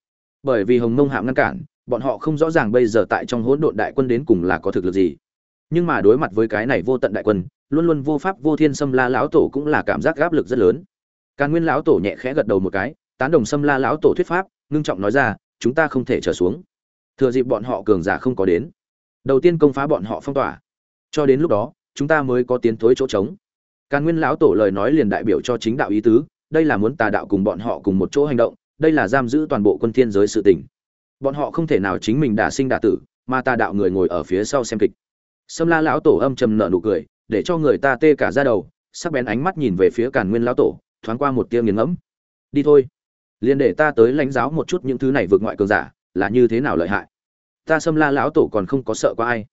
Bởi vì hồng mông hạm ngăn cản bọn họ không rõ ràng bây giờ tại trong hỗn độn đại quân đến cùng là có thực lực gì. Nhưng mà đối mặt với cái này vô tận đại quân, luôn luôn vô pháp vô thiên xâm la lão tổ cũng là cảm giác áp lực rất lớn. Càn nguyên lão tổ nhẹ khẽ gật đầu một cái, tán đồng xâm la lão tổ thuyết pháp, ngưng trọng nói ra, chúng ta không thể trở xuống. Thừa dịp bọn họ cường giả không có đến, đầu tiên công phá bọn họ phong tỏa. Cho đến lúc đó, chúng ta mới có tiến thối chỗ trống. Càn nguyên lão tổ lời nói liền đại biểu cho chính đạo ý tứ, đây là muốn tà đạo cùng bọn họ cùng một chỗ hành động, đây là giam giữ toàn bộ quân thiên giới sự tình bọn họ không thể nào chính mình đả sinh đả tử, mà ta đạo người ngồi ở phía sau xem kịch. Sâm la lão tổ âm trầm nợ nụ cười, để cho người ta tê cả ra đầu, sắc bén ánh mắt nhìn về phía càn nguyên lão tổ, thoáng qua một tia nghiền ngẫm. Đi thôi, liền để ta tới lãnh giáo một chút những thứ này vượt ngoại cường giả, là như thế nào lợi hại? Ta sâm la lão tổ còn không có sợ có ai.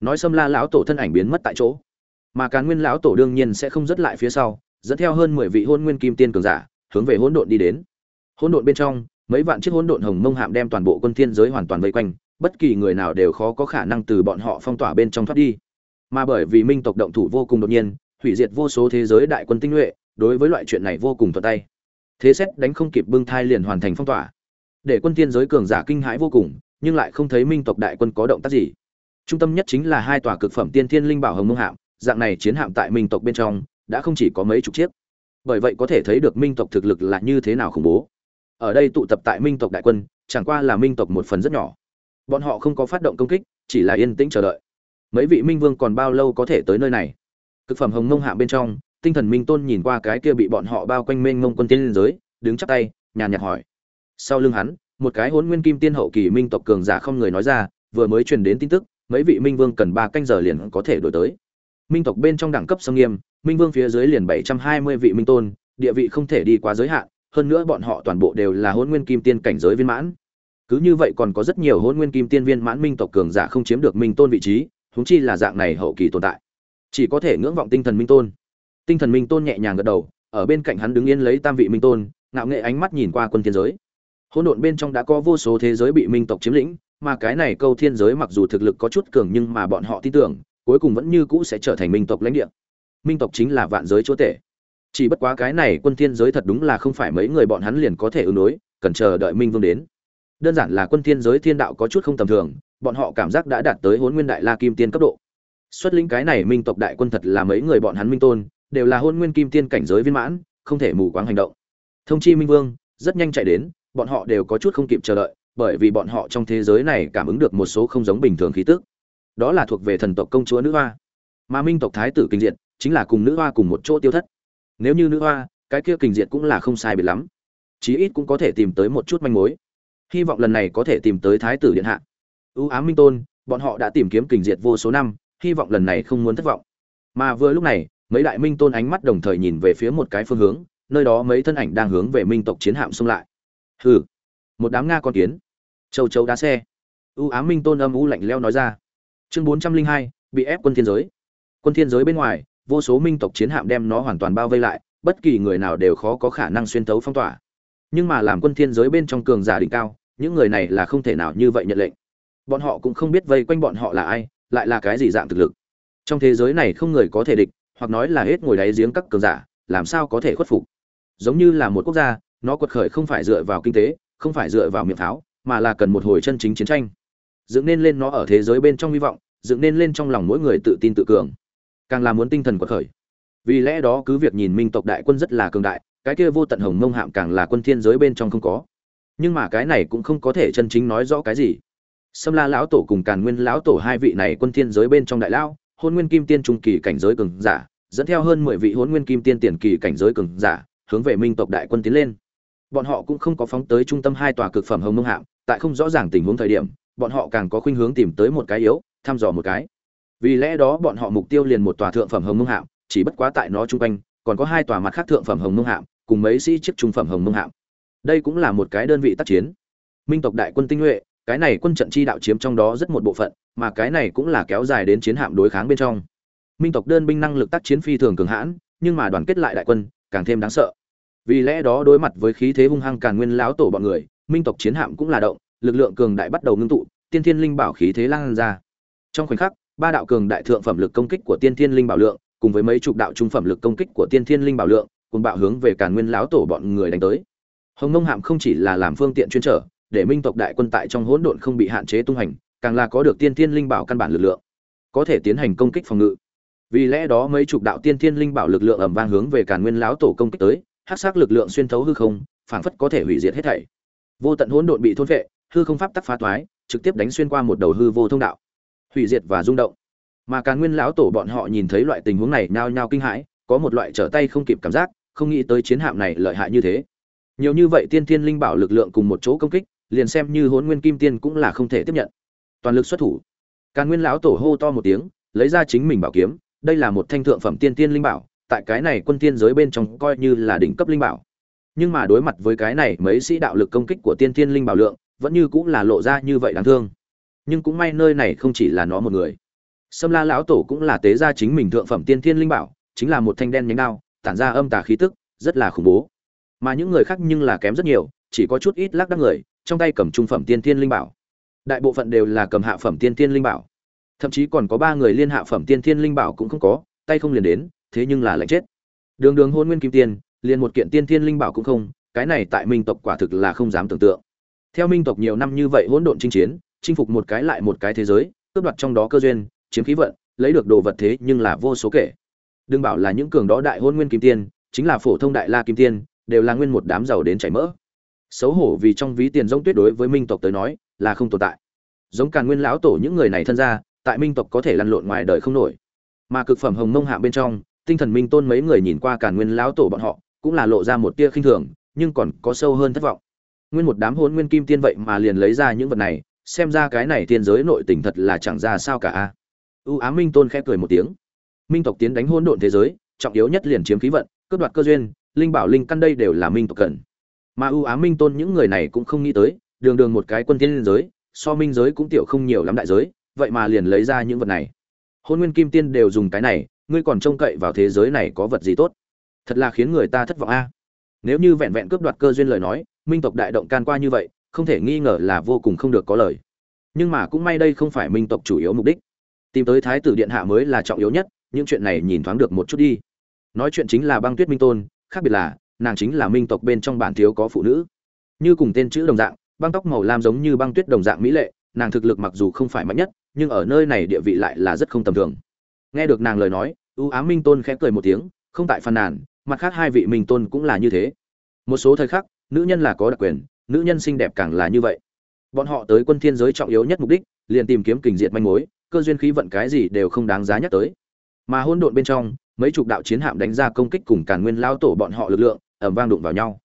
Nói sâm la lão tổ thân ảnh biến mất tại chỗ. Mà càn nguyên lão tổ đương nhiên sẽ không dứt lại phía sau, dẫn theo hơn mười vị hôn nguyên kim tiên cường giả, hướng về hỗn độn đi đến. Hỗn độn bên trong mấy vạn chiếc hỗn độn hồng mông hạm đem toàn bộ quân thiên giới hoàn toàn vây quanh, bất kỳ người nào đều khó có khả năng từ bọn họ phong tỏa bên trong thoát đi. Mà bởi vì minh tộc động thủ vô cùng đột nhiên, hủy diệt vô số thế giới đại quân tinh nhuệ, đối với loại chuyện này vô cùng thuận tay. Thế xét đánh không kịp bưng thai liền hoàn thành phong tỏa. Để quân tiên giới cường giả kinh hãi vô cùng, nhưng lại không thấy minh tộc đại quân có động tác gì. Trung tâm nhất chính là hai tòa cực phẩm tiên thiên linh bảo hồng mông hạm, dạng này chiến hạm tại minh tộc bên trong, đã không chỉ có mấy chục chiếc. Bởi vậy có thể thấy được minh tộc thực lực là như thế nào khủng bố ở đây tụ tập tại minh tộc đại quân, chẳng qua là minh tộc một phần rất nhỏ. Bọn họ không có phát động công kích, chỉ là yên tĩnh chờ đợi. Mấy vị minh vương còn bao lâu có thể tới nơi này? Cực phẩm hồng mông hạ bên trong, tinh thần minh tôn nhìn qua cái kia bị bọn họ bao quanh mênh mông quân tiên liên giới, đứng chắp tay, nhàn nhạt hỏi. Sau lưng hắn, một cái hôn nguyên kim tiên hậu kỳ minh tộc cường giả không người nói ra, vừa mới truyền đến tin tức, mấy vị minh vương cần ba canh giờ liền có thể đổi tới. Minh tộc bên trong đẳng cấp sông nghiêm, minh vương phía dưới liền bảy trăm hai mươi vị minh tôn, địa vị không thể đi quá giới hạn hơn nữa bọn họ toàn bộ đều là hôn nguyên kim tiên cảnh giới viên mãn. Cứ như vậy còn có rất nhiều hôn nguyên kim tiên viên mãn minh tộc cường giả không chiếm được minh tôn vị trí húng chi là dạng này hậu kỳ tồn tại. Chỉ có thể ngưỡng vọng tinh thần minh tôn. Tinh thần minh tôn nhẹ nhàng gật đầu, ở bên cạnh hắn đứng yên lấy tam vị minh tôn, ngạo nghệ ánh mắt nhìn qua quân thiên giới. Hỗn độn bên trong đã có vô số thế giới bị minh tộc chiếm lĩnh, mà cái này câu thiên giới mặc dù thực lực có chút cường nhưng mà bọn họ tin tưởng, cuối cùng vẫn như cũ sẽ trở thành minh tộc lãnh địa. Minh tộc chính là vạn giới chúa tể chỉ bất quá cái này quân thiên giới thật đúng là không phải mấy người bọn hắn liền có thể ứng đối, cần chờ đợi minh vương đến. Đơn giản là quân thiên giới thiên đạo có chút không tầm thường, bọn họ cảm giác đã đạt tới hôn nguyên đại la kim tiên cấp độ. Xuất lĩnh cái này minh tộc đại quân thật là mấy người bọn hắn minh tôn, đều là hôn nguyên kim tiên cảnh giới viên mãn, không thể mù quáng hành động. Thông chi minh vương, rất nhanh chạy đến, bọn họ đều có chút không kịp chờ đợi, bởi vì bọn họ trong thế giới này cảm ứng được một số không giống bình thường khí tức. Đó là thuộc về thần tộc công chúa nữ hoa. Mà minh tộc thái tử kinh diện chính là cùng nữ hoa cùng một chỗ tiêu thất nếu như nữ hoa, cái kia kình diệt cũng là không sai biệt lắm. Chí ít cũng có thể tìm tới một chút manh mối. Hy vọng lần này có thể tìm tới thái tử điện hạ. Ưu ám minh tôn, bọn họ đã tìm kiếm kình diệt vô số năm, hy vọng lần này không muốn thất vọng. Mà vừa lúc này, mấy đại minh tôn ánh mắt đồng thời nhìn về phía một cái phương hướng, nơi đó mấy thân ảnh đang hướng về minh tộc chiến hạm xông lại. Hừ, một đám nga con kiến. Châu châu đá xe. Ưu ám minh tôn âm u lạnh leo nói ra. Chương bốn trăm linh hai, bị ép quân thiên giới. Quân thiên giới bên ngoài vô số minh tộc chiến hạm đem nó hoàn toàn bao vây lại, bất kỳ người nào đều khó có khả năng xuyên thấu phong tỏa. Nhưng mà làm quân thiên giới bên trong cường giả đỉnh cao, những người này là không thể nào như vậy nhận lệnh. Bọn họ cũng không biết vây quanh bọn họ là ai, lại là cái gì dạng thực lực. Trong thế giới này không người có thể địch, hoặc nói là hết ngồi đáy giếng các cường giả, làm sao có thể khuất phục? Giống như là một quốc gia, nó quật khởi không phải dựa vào kinh tế, không phải dựa vào miệng pháo mà là cần một hồi chân chính chiến tranh. Dựng nên lên nó ở thế giới bên trong hy vọng, dựng nên lên trong lòng mỗi người tự tin tự cường càng là muốn tinh thần quật khởi vì lẽ đó cứ việc nhìn minh tộc đại quân rất là cường đại cái kia vô tận hồng mông hạm càng là quân thiên giới bên trong không có nhưng mà cái này cũng không có thể chân chính nói rõ cái gì Sâm La lão tổ cùng Càn Nguyên lão tổ hai vị này quân thiên giới bên trong đại lão, Hôn Nguyên Kim Tiên trung kỳ cảnh giới cường giả, dẫn theo hơn 10 vị Hôn Nguyên Kim Tiên tiền kỳ cảnh giới cường giả, hướng về Minh tộc đại quân tiến lên. Bọn họ cũng không có phóng tới trung tâm hai tòa cực phẩm hồng mông hạm, tại không rõ ràng tình huống thời điểm, bọn họ càng có khuynh hướng tìm tới một cái yếu, thăm dò một cái. Vì lẽ đó bọn họ mục tiêu liền một tòa thượng phẩm hồng mông hạm, chỉ bất quá tại nó trung quanh, còn có hai tòa mặt khác thượng phẩm hồng mông hạm, cùng mấy sĩ chiếc trung phẩm hồng mông hạm. Đây cũng là một cái đơn vị tác chiến. Minh tộc đại quân tinh nhuệ, cái này quân trận chi đạo chiếm trong đó rất một bộ phận, mà cái này cũng là kéo dài đến chiến hạm đối kháng bên trong. Minh tộc đơn binh năng lực tác chiến phi thường cường hãn, nhưng mà đoàn kết lại đại quân, càng thêm đáng sợ. Vì lẽ đó đối mặt với khí thế hung hăng càn nguyên lão tổ bọn người, Minh tộc chiến hạm cũng là động, lực lượng cường đại bắt đầu ngưng tụ, tiên thiên linh bảo khí thế lan ra. Trong khoảnh khắc, ba đạo cường đại thượng phẩm lực công kích của tiên thiên linh bảo lượng, cùng với mấy chục đạo trung phẩm lực công kích của tiên thiên linh bảo lượng, cùng bạo hướng về càn nguyên lão tổ bọn người đánh tới. Hồng Mông Hạm không chỉ là làm phương tiện chuyên trở, để minh tộc đại quân tại trong hỗn độn không bị hạn chế tung hành, càng là có được tiên thiên linh bảo căn bản lực lượng, có thể tiến hành công kích phòng ngự. Vì lẽ đó mấy chục đạo tiên thiên linh bảo lực lượng ầm vang hướng về Càn Nguyên lão tổ công kích tới, hắc sắc lực lượng xuyên thấu hư không, phảng phất có thể hủy diệt hết thảy. Vô tận hỗn độn bị thôn vệ, hư không pháp tắc phá toái, trực tiếp đánh xuyên qua một đầu hư vô thông đạo. Hủy diệt và rung động. Mà Càn Nguyên lão tổ bọn họ nhìn thấy loại tình huống này nhao nhao kinh hãi, có một loại trở tay không kịp cảm giác, không nghĩ tới chiến hạm này lợi hại như thế. Nhiều như vậy tiên thiên linh bảo lực lượng cùng một chỗ công kích, liền xem như hôn nguyên kim tiên cũng là không thể tiếp nhận toàn lực xuất thủ càn nguyên lão tổ hô to một tiếng lấy ra chính mình bảo kiếm đây là một thanh thượng phẩm tiên tiên linh bảo tại cái này quân tiên giới bên trong coi như là đỉnh cấp linh bảo nhưng mà đối mặt với cái này mấy sĩ đạo lực công kích của tiên tiên linh bảo lượng vẫn như cũng là lộ ra như vậy đáng thương nhưng cũng may nơi này không chỉ là nó một người. Sâm la lão tổ cũng là tế gia chính mình thượng phẩm tiên thiên linh bảo, chính là một thanh đen nhánh đao, tản ra âm tà khí tức, rất là khủng bố. Mà những người khác nhưng là kém rất nhiều, chỉ có chút ít lác đác người, trong tay cầm trung phẩm tiên thiên linh bảo. Đại bộ phận đều là cầm hạ phẩm tiên thiên linh bảo. Thậm chí còn có ba người liên hạ phẩm tiên thiên linh bảo cũng không có, tay không liền đến, thế nhưng là lạnh chết. Đường đường hôn nguyên kim tiên, liền một kiện tiên thiên linh bảo cũng không, cái này tại minh tộc quả thực là không dám tưởng tượng. Theo minh tộc nhiều năm như vậy hỗn độn chinh chiến chinh phục một cái lại một cái thế giới, cướp đoạt trong đó cơ duyên, chiếm khí vận, lấy được đồ vật thế nhưng là vô số kể. Đừng bảo là những cường đó đại hôn nguyên kim tiên, chính là phổ thông đại la kim tiên, đều là nguyên một đám giàu đến chảy mỡ. Xấu hổ vì trong ví tiền giống tuyết đối với minh tộc tới nói, là không tồn tại. Giống càn nguyên lão tổ những người này thân ra, tại minh tộc có thể lăn lộn ngoài đời không nổi. Mà cực phẩm hồng mông hạ bên trong, tinh thần minh tôn mấy người nhìn qua càn nguyên lão tổ bọn họ, cũng là lộ ra một tia khinh thường, nhưng còn có sâu hơn thất vọng. Nguyên một đám hôn nguyên kim tiên vậy mà liền lấy ra những vật này xem ra cái này thiên giới nội tình thật là chẳng ra sao cả a. Ưu á minh tôn khẽ cười một tiếng. Minh tộc tiến đánh hôn độn thế giới, trọng yếu nhất liền chiếm khí vận, cướp đoạt cơ duyên, linh bảo linh căn đây đều là minh tộc cần. Mà ưu á minh tôn những người này cũng không nghĩ tới, đường đường một cái quân thiên liên giới, so minh giới cũng tiểu không nhiều lắm đại giới, vậy mà liền lấy ra những vật này. Hôn nguyên kim tiên đều dùng cái này, ngươi còn trông cậy vào thế giới này có vật gì tốt? Thật là khiến người ta thất vọng a. Nếu như vẹn vẹn cướp đoạt cơ duyên lời nói, minh tộc đại động can qua như vậy không thể nghi ngờ là vô cùng không được có lời. Nhưng mà cũng may đây không phải minh tộc chủ yếu mục đích. Tìm tới thái tử điện hạ mới là trọng yếu nhất, những chuyện này nhìn thoáng được một chút đi. Nói chuyện chính là băng tuyết minh tôn, khác biệt là, nàng chính là minh tộc bên trong bản thiếu có phụ nữ. Như cùng tên chữ đồng dạng, băng tóc màu lam giống như băng tuyết đồng dạng mỹ lệ, nàng thực lực mặc dù không phải mạnh nhất, nhưng ở nơi này địa vị lại là rất không tầm thường. Nghe được nàng lời nói, ưu ám minh tôn khẽ cười một tiếng, không tại phàn nàn, mặt khác hai vị minh tôn cũng là như thế. Một số thời khắc, nữ nhân là có đặc quyền nữ nhân xinh đẹp càng là như vậy. Bọn họ tới quân thiên giới trọng yếu nhất mục đích, liền tìm kiếm kình diệt manh mối, cơ duyên khí vận cái gì đều không đáng giá nhắc tới. Mà hỗn độn bên trong, mấy chục đạo chiến hạm đánh ra công kích cùng càn nguyên lao tổ bọn họ lực lượng, ầm vang đụng vào nhau.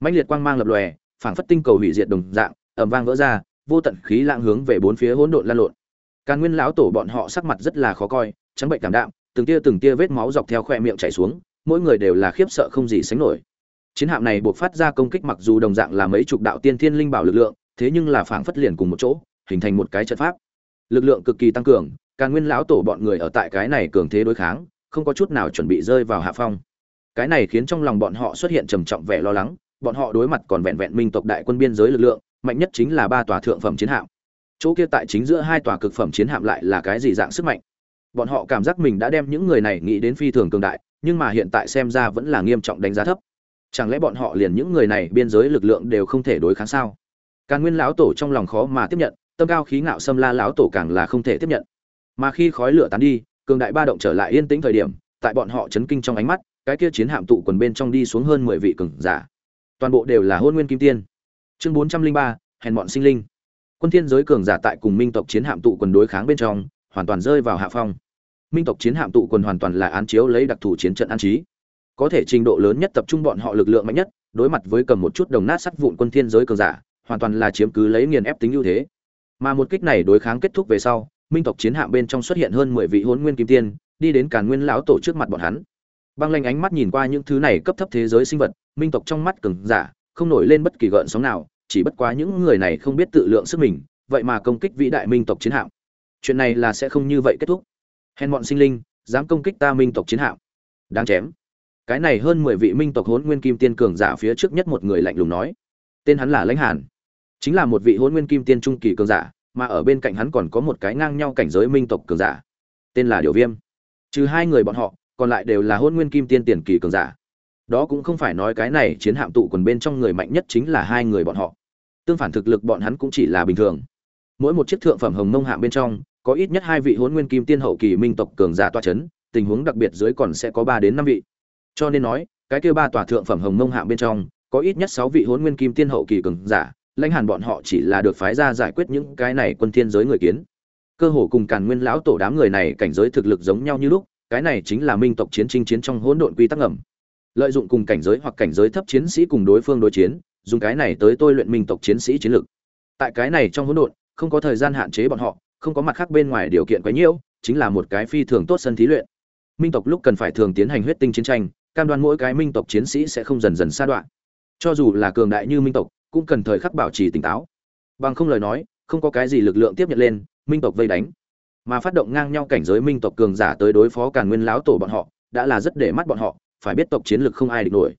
Mãnh liệt quang mang lập lòe, phảng phất tinh cầu hủy diệt đồng dạng, ầm vang vỡ ra, vô tận khí lãng hướng về bốn phía hỗn độn lan lộn. Càn nguyên lão tổ bọn họ sắc mặt rất là khó coi, trắng bệnh cảm đạm, từng tia từng tia vết máu dọc theo khoe miệng chảy xuống, mỗi người đều là khiếp sợ không gì sánh nổi chiến hạm này buộc phát ra công kích mặc dù đồng dạng là mấy chục đạo tiên thiên linh bảo lực lượng, thế nhưng là phảng phất liền cùng một chỗ, hình thành một cái trận pháp. Lực lượng cực kỳ tăng cường càng nguyên lão tổ bọn người ở tại cái này cường thế đối kháng, không có chút nào chuẩn bị rơi vào hạ phong. Cái này khiến trong lòng bọn họ xuất hiện trầm trọng vẻ lo lắng, bọn họ đối mặt còn vẹn vẹn minh tộc đại quân biên giới lực lượng, mạnh nhất chính là ba tòa thượng phẩm chiến hạm. Chỗ kia tại chính giữa hai tòa cực phẩm chiến hạm lại là cái gì dạng sức mạnh? Bọn họ cảm giác mình đã đem những người này nghĩ đến phi thường cường đại, nhưng mà hiện tại xem ra vẫn là nghiêm trọng đánh giá thấp chẳng lẽ bọn họ liền những người này biên giới lực lượng đều không thể đối kháng sao? Càn nguyên lão tổ trong lòng khó mà tiếp nhận, tâm cao khí ngạo xâm la lão tổ càng là không thể tiếp nhận. Mà khi khói lửa tán đi, cường đại ba động trở lại yên tĩnh thời điểm, tại bọn họ chấn kinh trong ánh mắt, cái kia chiến hạm tụ quần bên trong đi xuống hơn mười vị cường giả. Toàn bộ đều là hôn nguyên kim tiên. Chương bốn trăm linh ba, hèn bọn sinh linh. Quân thiên giới cường giả tại cùng minh tộc chiến hạm tụ quần đối kháng bên trong, hoàn toàn rơi vào hạ phong. Minh tộc chiến hạm tụ quần hoàn toàn là án chiếu lấy đặc thù chiến trận an trí có thể trình độ lớn nhất tập trung bọn họ lực lượng mạnh nhất, đối mặt với cầm một chút đồng nát sắt vụn quân thiên giới cường giả, hoàn toàn là chiếm cứ lấy nghiền ép tính ưu thế. Mà một kích này đối kháng kết thúc về sau, minh tộc chiến hạm bên trong xuất hiện hơn mười vị hôn nguyên kim tiên, đi đến càn nguyên lão tổ trước mặt bọn hắn. Băng lanh ánh mắt nhìn qua những thứ này cấp thấp thế giới sinh vật, minh tộc trong mắt cường giả, không nổi lên bất kỳ gợn sóng nào, chỉ bất quá những người này không biết tự lượng sức mình, vậy mà công kích vĩ đại minh tộc chiến hạm. Chuyện này là sẽ không như vậy kết thúc. Hèn bọn sinh linh, dám công kích ta minh tộc chiến hạm. Đáng chém cái này hơn mười vị minh tộc Hỗn nguyên kim tiên cường giả phía trước nhất một người lạnh lùng nói. Tên hắn là lãnh hàn. Chính là một vị hôn nguyên kim tiên trung kỳ cường giả, mà ở bên cạnh hắn còn có một cái ngang nhau cảnh giới minh tộc cường giả. Tên là điều viêm. Trừ hai người bọn họ, còn lại đều là hôn nguyên kim tiên tiền kỳ cường giả. Đó cũng không phải nói cái này chiến hạm tụ quần bên trong người mạnh nhất chính là hai người bọn họ. Tương phản thực lực bọn hắn cũng chỉ là bình thường. Mỗi một chiếc thượng phẩm hồng mông hạm bên trong, có ít nhất hai vị hôn nguyên kim tiên hậu kỳ minh tộc cường giả toa c h ấ n tình huống đặc biệt dưới còn sẽ có ba đến năm vị cho nên nói, cái kia ba tòa thượng phẩm hồng mông hạng bên trong, có ít nhất sáu vị hôn nguyên kim tiên hậu kỳ cường giả, lãnh hàn bọn họ chỉ là được phái ra giải quyết những cái này quân thiên giới người kiến. Cơ hồ cùng càn nguyên lão tổ đám người này cảnh giới thực lực giống nhau như lúc, cái này chính là minh tộc chiến tranh chiến trong hỗn độn quy tắc ngầm. Lợi dụng cùng cảnh giới hoặc cảnh giới thấp chiến sĩ cùng đối phương đối chiến, dùng cái này tới tôi luyện minh tộc chiến sĩ chiến lược tại cái này trong hỗn độn, không có thời gian hạn chế bọn họ, không có mặt khác bên ngoài điều kiện quá nhiễu chính là một cái phi thường tốt sân thí luyện. Minh tộc lúc cần phải thường tiến hành huyết tinh chiến tranh cam đoan mỗi cái minh tộc chiến sĩ sẽ không dần dần xa đoạn. Cho dù là cường đại như minh tộc, cũng cần thời khắc bảo trì tỉnh táo. Bằng không lời nói, không có cái gì lực lượng tiếp nhận lên, minh tộc vây đánh. Mà phát động ngang nhau cảnh giới minh tộc cường giả tới đối phó càn nguyên lão tổ bọn họ, đã là rất để mắt bọn họ, phải biết tộc chiến lược không ai địch nổi.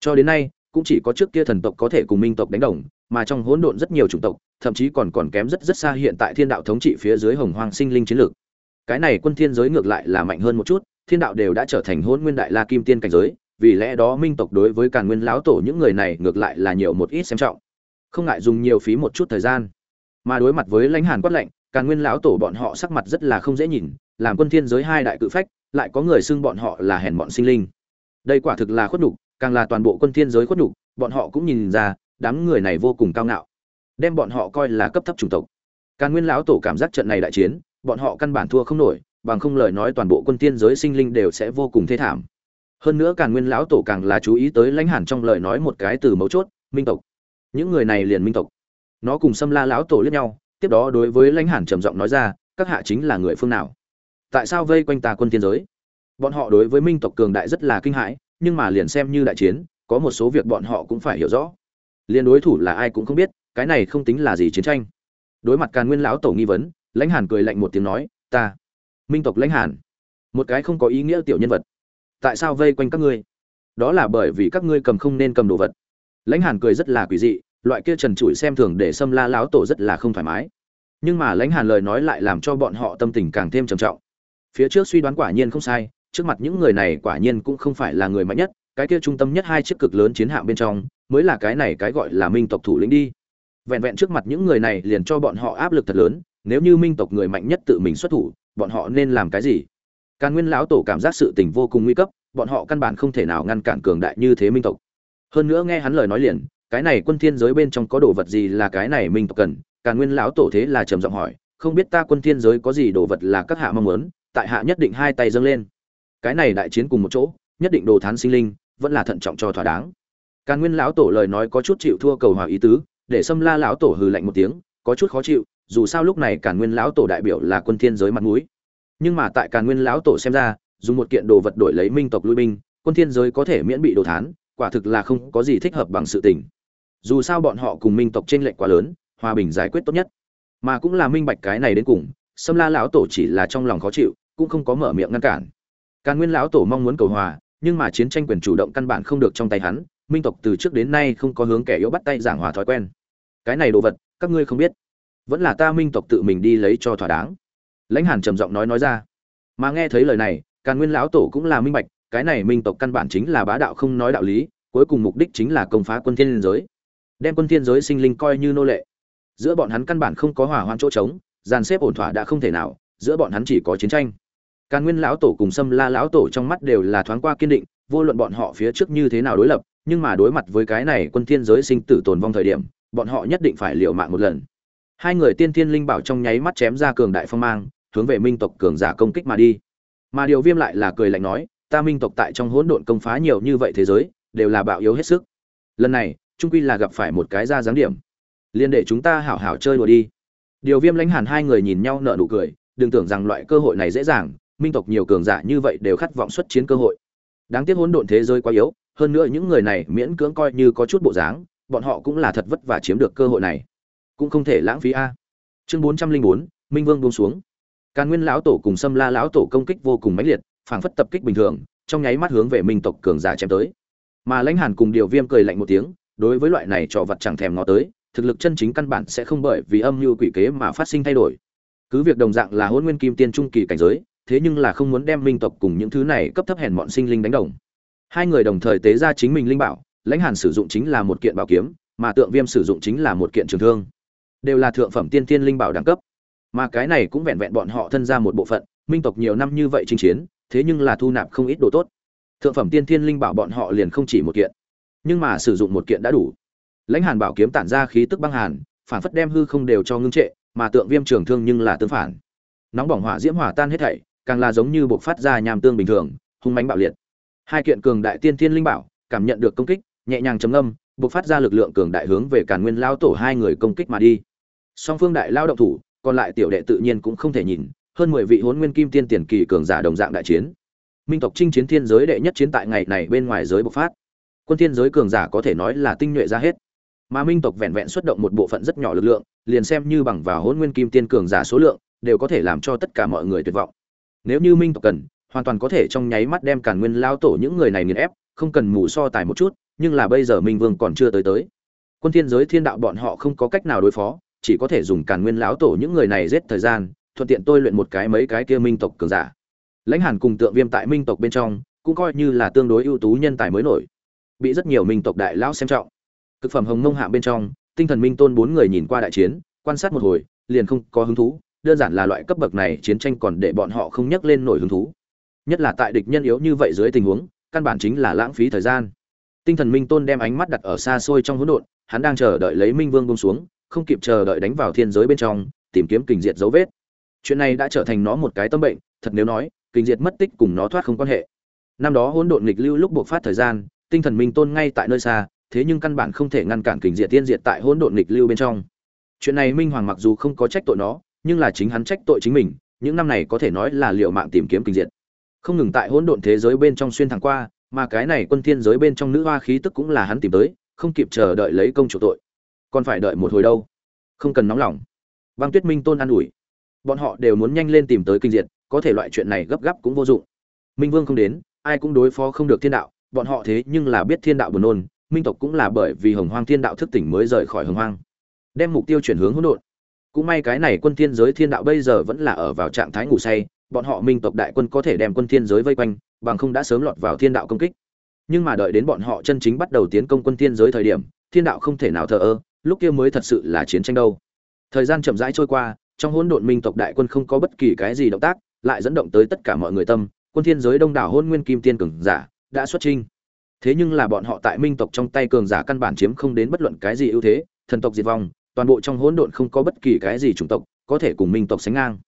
Cho đến nay, cũng chỉ có trước kia thần tộc có thể cùng minh tộc đánh đồng, mà trong hỗn độn rất nhiều chủng tộc, thậm chí còn còn kém rất rất xa hiện tại thiên đạo thống trị phía dưới hồng hoang sinh linh chiến lược cái này quân thiên giới ngược lại là mạnh hơn một chút thiên đạo đều đã trở thành hỗn nguyên đại la kim tiên cảnh giới, vì lẽ đó minh tộc đối với càn nguyên lão tổ những người này ngược lại là nhiều một ít xem trọng. Không ngại dùng nhiều phí một chút thời gian. Mà đối mặt với lãnh hàn quát lạnh, càn nguyên lão tổ bọn họ sắc mặt rất là không dễ nhìn, làm quân thiên giới hai đại cự phách, lại có người xưng bọn họ là hèn bọn sinh linh. Đây quả thực là khuất nhục, càng là toàn bộ quân thiên giới khuất nhục, bọn họ cũng nhìn ra, đám người này vô cùng cao ngạo, đem bọn họ coi là cấp thấp chủng tộc. Càn nguyên lão tổ cảm giác trận này đại chiến, bọn họ căn bản thua không nổi bằng không lời nói toàn bộ quân tiên giới sinh linh đều sẽ vô cùng thê thảm. Hơn nữa càn nguyên lão tổ càng là chú ý tới lãnh hàn trong lời nói một cái từ mấu chốt, minh tộc. Những người này liền minh tộc. Nó cùng xâm la lão tổ liếc nhau, tiếp đó đối với lãnh hàn trầm giọng nói ra, các hạ chính là người phương nào? Tại sao vây quanh ta quân tiên giới? Bọn họ đối với minh tộc cường đại rất là kinh hãi, nhưng mà liền xem như đại chiến, có một số việc bọn họ cũng phải hiểu rõ. Liền đối thủ là ai cũng không biết, cái này không tính là gì chiến tranh. Đối mặt càn nguyên lão tổ nghi vấn, lãnh hàn cười lạnh một tiếng nói, ta minh tộc lãnh hàn. Một cái không có ý nghĩa tiểu nhân vật. Tại sao vây quanh các ngươi? Đó là bởi vì các ngươi cầm không nên cầm đồ vật. Lãnh hàn cười rất là quỷ dị, loại kia trần trụi xem thường để xâm la láo tổ rất là không thoải mái. Nhưng mà lãnh hàn lời nói lại làm cho bọn họ tâm tình càng thêm trầm trọng. Phía trước suy đoán quả nhiên không sai, trước mặt những người này quả nhiên cũng không phải là người mạnh nhất, cái kia trung tâm nhất hai chiếc cực lớn chiến hạm bên trong, mới là cái này cái gọi là minh tộc thủ lĩnh đi. Vẹn vẹn trước mặt những người này liền cho bọn họ áp lực thật lớn, nếu như minh tộc người mạnh nhất tự mình xuất thủ bọn họ nên làm cái gì? Càn nguyên lão tổ cảm giác sự tình vô cùng nguy cấp, bọn họ căn bản không thể nào ngăn cản cường đại như thế minh tộc. Hơn nữa nghe hắn lời nói liền, cái này quân thiên giới bên trong có đồ vật gì là cái này minh tộc cần? Càn nguyên lão tổ thế là trầm giọng hỏi, không biết ta quân thiên giới có gì đồ vật là các hạ mong muốn? Tại hạ nhất định hai tay dâng lên. Cái này đại chiến cùng một chỗ, nhất định đồ thán sinh linh, vẫn là thận trọng cho thỏa đáng. Càn nguyên lão tổ lời nói có chút chịu thua cầu hòa ý tứ, để xâm la lão tổ hừ lạnh một tiếng, có chút khó chịu dù sao lúc này càn nguyên lão tổ đại biểu là quân thiên giới mặt mũi. Nhưng mà tại càn nguyên lão tổ xem ra, dùng một kiện đồ vật đổi lấy minh tộc lui binh, quân thiên giới có thể miễn bị đồ thán, quả thực là không có gì thích hợp bằng sự tình. Dù sao bọn họ cùng minh tộc trên lệnh quá lớn, hòa bình giải quyết tốt nhất. Mà cũng là minh bạch cái này đến cùng, Sâm la lão tổ chỉ là trong lòng khó chịu, cũng không có mở miệng ngăn cản. Càn nguyên lão tổ mong muốn cầu hòa, nhưng mà chiến tranh quyền chủ động căn bản không được trong tay hắn, minh tộc từ trước đến nay không có hướng kẻ yếu bắt tay giảng hòa thói quen. Cái này đồ vật, các ngươi không biết vẫn là ta minh tộc tự mình đi lấy cho thỏa đáng. Lãnh hàn trầm giọng nói nói ra. Mà nghe thấy lời này, càn nguyên lão tổ cũng là minh bạch, cái này minh tộc căn bản chính là bá đạo không nói đạo lý, cuối cùng mục đích chính là công phá quân thiên giới. Đem quân thiên giới sinh linh coi như nô lệ. Giữa bọn hắn căn bản không có hỏa hoạn chỗ trống, dàn xếp ổn thỏa đã không thể nào, giữa bọn hắn chỉ có chiến tranh. Càn nguyên lão tổ cùng sâm la lão tổ trong mắt đều là thoáng qua kiên định, vô luận bọn họ phía trước như thế nào đối lập, nhưng mà đối mặt với cái này quân thiên giới sinh tử tồn vong thời điểm, bọn họ nhất định phải liều mạng một lần hai người tiên thiên linh bảo trong nháy mắt chém ra cường đại phong mang, hướng về minh tộc cường giả công kích mà đi. Mà điều viêm lại là cười lạnh nói, ta minh tộc tại trong hỗn độn công phá nhiều như vậy thế giới, đều là bạo yếu hết sức. Lần này trung quy là gặp phải một cái ra dáng điểm. Liên để chúng ta hảo hảo chơi đùa đi. Điều viêm lãnh hàn hai người nhìn nhau nở nụ cười, đừng tưởng rằng loại cơ hội này dễ dàng, minh tộc nhiều cường giả như vậy đều khát vọng xuất chiến cơ hội. Đáng tiếc hỗn độn thế giới quá yếu, hơn nữa những người này miễn cưỡng coi như có chút bộ dáng, bọn họ cũng là thật vất vả chiếm được cơ hội này cũng không thể lãng phí a. Chương bốn trăm linh bốn, minh vương buông xuống. Càn nguyên lão tổ cùng xâm la lão tổ công kích vô cùng mãnh liệt, phảng phất tập kích bình thường, trong nháy mắt hướng về minh tộc cường giả chém tới. Mà lãnh hàn cùng điều viêm cười lạnh một tiếng, đối với loại này trò vật chẳng thèm ngó tới, thực lực chân chính căn bản sẽ không bởi vì âm mưu quỷ kế mà phát sinh thay đổi. Cứ việc đồng dạng là hôn nguyên kim tiên trung kỳ cảnh giới, thế nhưng là không muốn đem minh tộc cùng những thứ này cấp thấp hèn bọn sinh linh đánh đồng. Hai người đồng thời tế ra chính mình linh bảo, lãnh hàn sử dụng chính là một kiện bảo kiếm, mà tượng viêm sử dụng chính là một kiện trường thương đều là thượng phẩm tiên tiên linh bảo đẳng cấp. Mà cái này cũng vẹn vẹn bọn họ thân ra một bộ phận, minh tộc nhiều năm như vậy chinh chiến, thế nhưng là thu nạp không ít đồ tốt. Thượng phẩm tiên thiên linh bảo bọn họ liền không chỉ một kiện, nhưng mà sử dụng một kiện đã đủ. Lãnh hàn bảo kiếm tản ra khí tức băng hàn, phản phất đem hư không đều cho ngưng trệ, mà tượng viêm trường thương nhưng là tương phản. Nóng bỏng hỏa diễm hỏa tan hết thảy, càng là giống như bộc phát ra nham tương bình thường, hung mãnh bạo liệt. Hai kiện cường đại tiên thiên linh bảo, cảm nhận được công kích, nhẹ nhàng chấm âm bộc phát ra lực lượng cường đại hướng về càn nguyên lao tổ hai người công kích mà đi song phương đại lao động thủ, còn lại tiểu đệ tự nhiên cũng không thể nhìn, hơn mười vị huấn nguyên kim tiên tiền kỳ cường giả đồng dạng đại chiến. Minh tộc chinh chiến thiên giới đệ nhất chiến tại ngày này bên ngoài giới bộc phát. Quân thiên giới cường giả có thể nói là tinh nhuệ ra hết. Mà minh tộc vẹn vẹn xuất động một bộ phận rất nhỏ lực lượng, liền xem như bằng vào hôn nguyên kim tiên cường giả số lượng, đều có thể làm cho tất cả mọi người tuyệt vọng. Nếu như minh tộc cần, hoàn toàn có thể trong nháy mắt đem cản nguyên lao tổ những người này nghiền ép, không cần mù so tài một chút, nhưng là bây giờ minh vương còn chưa tới tới. Quân thiên giới thiên đạo bọn họ không có cách nào đối phó chỉ có thể dùng càn nguyên lão tổ những người này giết thời gian, thuận tiện tôi luyện một cái mấy cái kia minh tộc cường giả. Lãnh hàn cùng tượng viêm tại minh tộc bên trong, cũng coi như là tương đối ưu tú nhân tài mới nổi, bị rất nhiều minh tộc đại lão xem trọng. Cực phẩm hồng mông hạ bên trong, tinh thần minh tôn bốn người nhìn qua đại chiến, quan sát một hồi, liền không có hứng thú, đơn giản là loại cấp bậc này chiến tranh còn để bọn họ không nhắc lên nổi hứng thú. Nhất là tại địch nhân yếu như vậy dưới tình huống, căn bản chính là lãng phí thời gian. Tinh thần minh tôn đem ánh mắt đặt ở xa xôi trong hỗn độn, hắn đang chờ đợi lấy minh vương bông xuống không kịp chờ đợi đánh vào thiên giới bên trong, tìm kiếm kình diệt dấu vết. Chuyện này đã trở thành nó một cái tâm bệnh, thật nếu nói, kình diệt mất tích cùng nó thoát không quan hệ. Năm đó hỗn độn nghịch lưu lúc buộc phát thời gian, tinh thần minh tôn ngay tại nơi xa, thế nhưng căn bản không thể ngăn cản kình diệt tiên diệt tại hỗn độn nghịch lưu bên trong. Chuyện này minh hoàng mặc dù không có trách tội nó, nhưng là chính hắn trách tội chính mình, những năm này có thể nói là liệu mạng tìm kiếm kình diệt. Không ngừng tại hỗn độn thế giới bên trong xuyên thẳng qua, mà cái này quân thiên giới bên trong nữ hoa khí tức cũng là hắn tìm tới, không kịp chờ đợi lấy công chủ tội còn phải đợi một hồi đâu. Không cần nóng lòng. Băng tuyết minh tôn an ủi. Bọn họ đều muốn nhanh lên tìm tới kinh diệt, có thể loại chuyện này gấp gáp cũng vô dụng. Minh vương không đến, ai cũng đối phó không được thiên đạo, bọn họ thế nhưng là biết thiên đạo buồn nôn, minh tộc cũng là bởi vì hồng hoang thiên đạo thức tỉnh mới rời khỏi hồng hoang. Đem mục tiêu chuyển hướng hỗn độn. Cũng may cái này quân thiên giới thiên đạo bây giờ vẫn là ở vào trạng thái ngủ say, bọn họ minh tộc đại quân có thể đem quân thiên giới vây quanh, bằng không đã sớm lọt vào thiên đạo công kích. Nhưng mà đợi đến bọn họ chân chính bắt đầu tiến công quân thiên giới thời điểm, thiên đạo không thể nào thờ ơ lúc kia mới thật sự là chiến tranh đâu. Thời gian chậm rãi trôi qua, trong hỗn độn minh tộc đại quân không có bất kỳ cái gì động tác, lại dẫn động tới tất cả mọi người tâm, quân thiên giới đông đảo hôn nguyên kim tiên cường giả đã xuất trinh thế nhưng là bọn họ tại minh tộc trong tay cường giả căn bản chiếm không đến bất luận cái gì ưu thế, thần tộc diệt vong, toàn bộ trong hỗn độn không có bất kỳ cái gì chủng tộc có thể cùng minh tộc sánh ngang.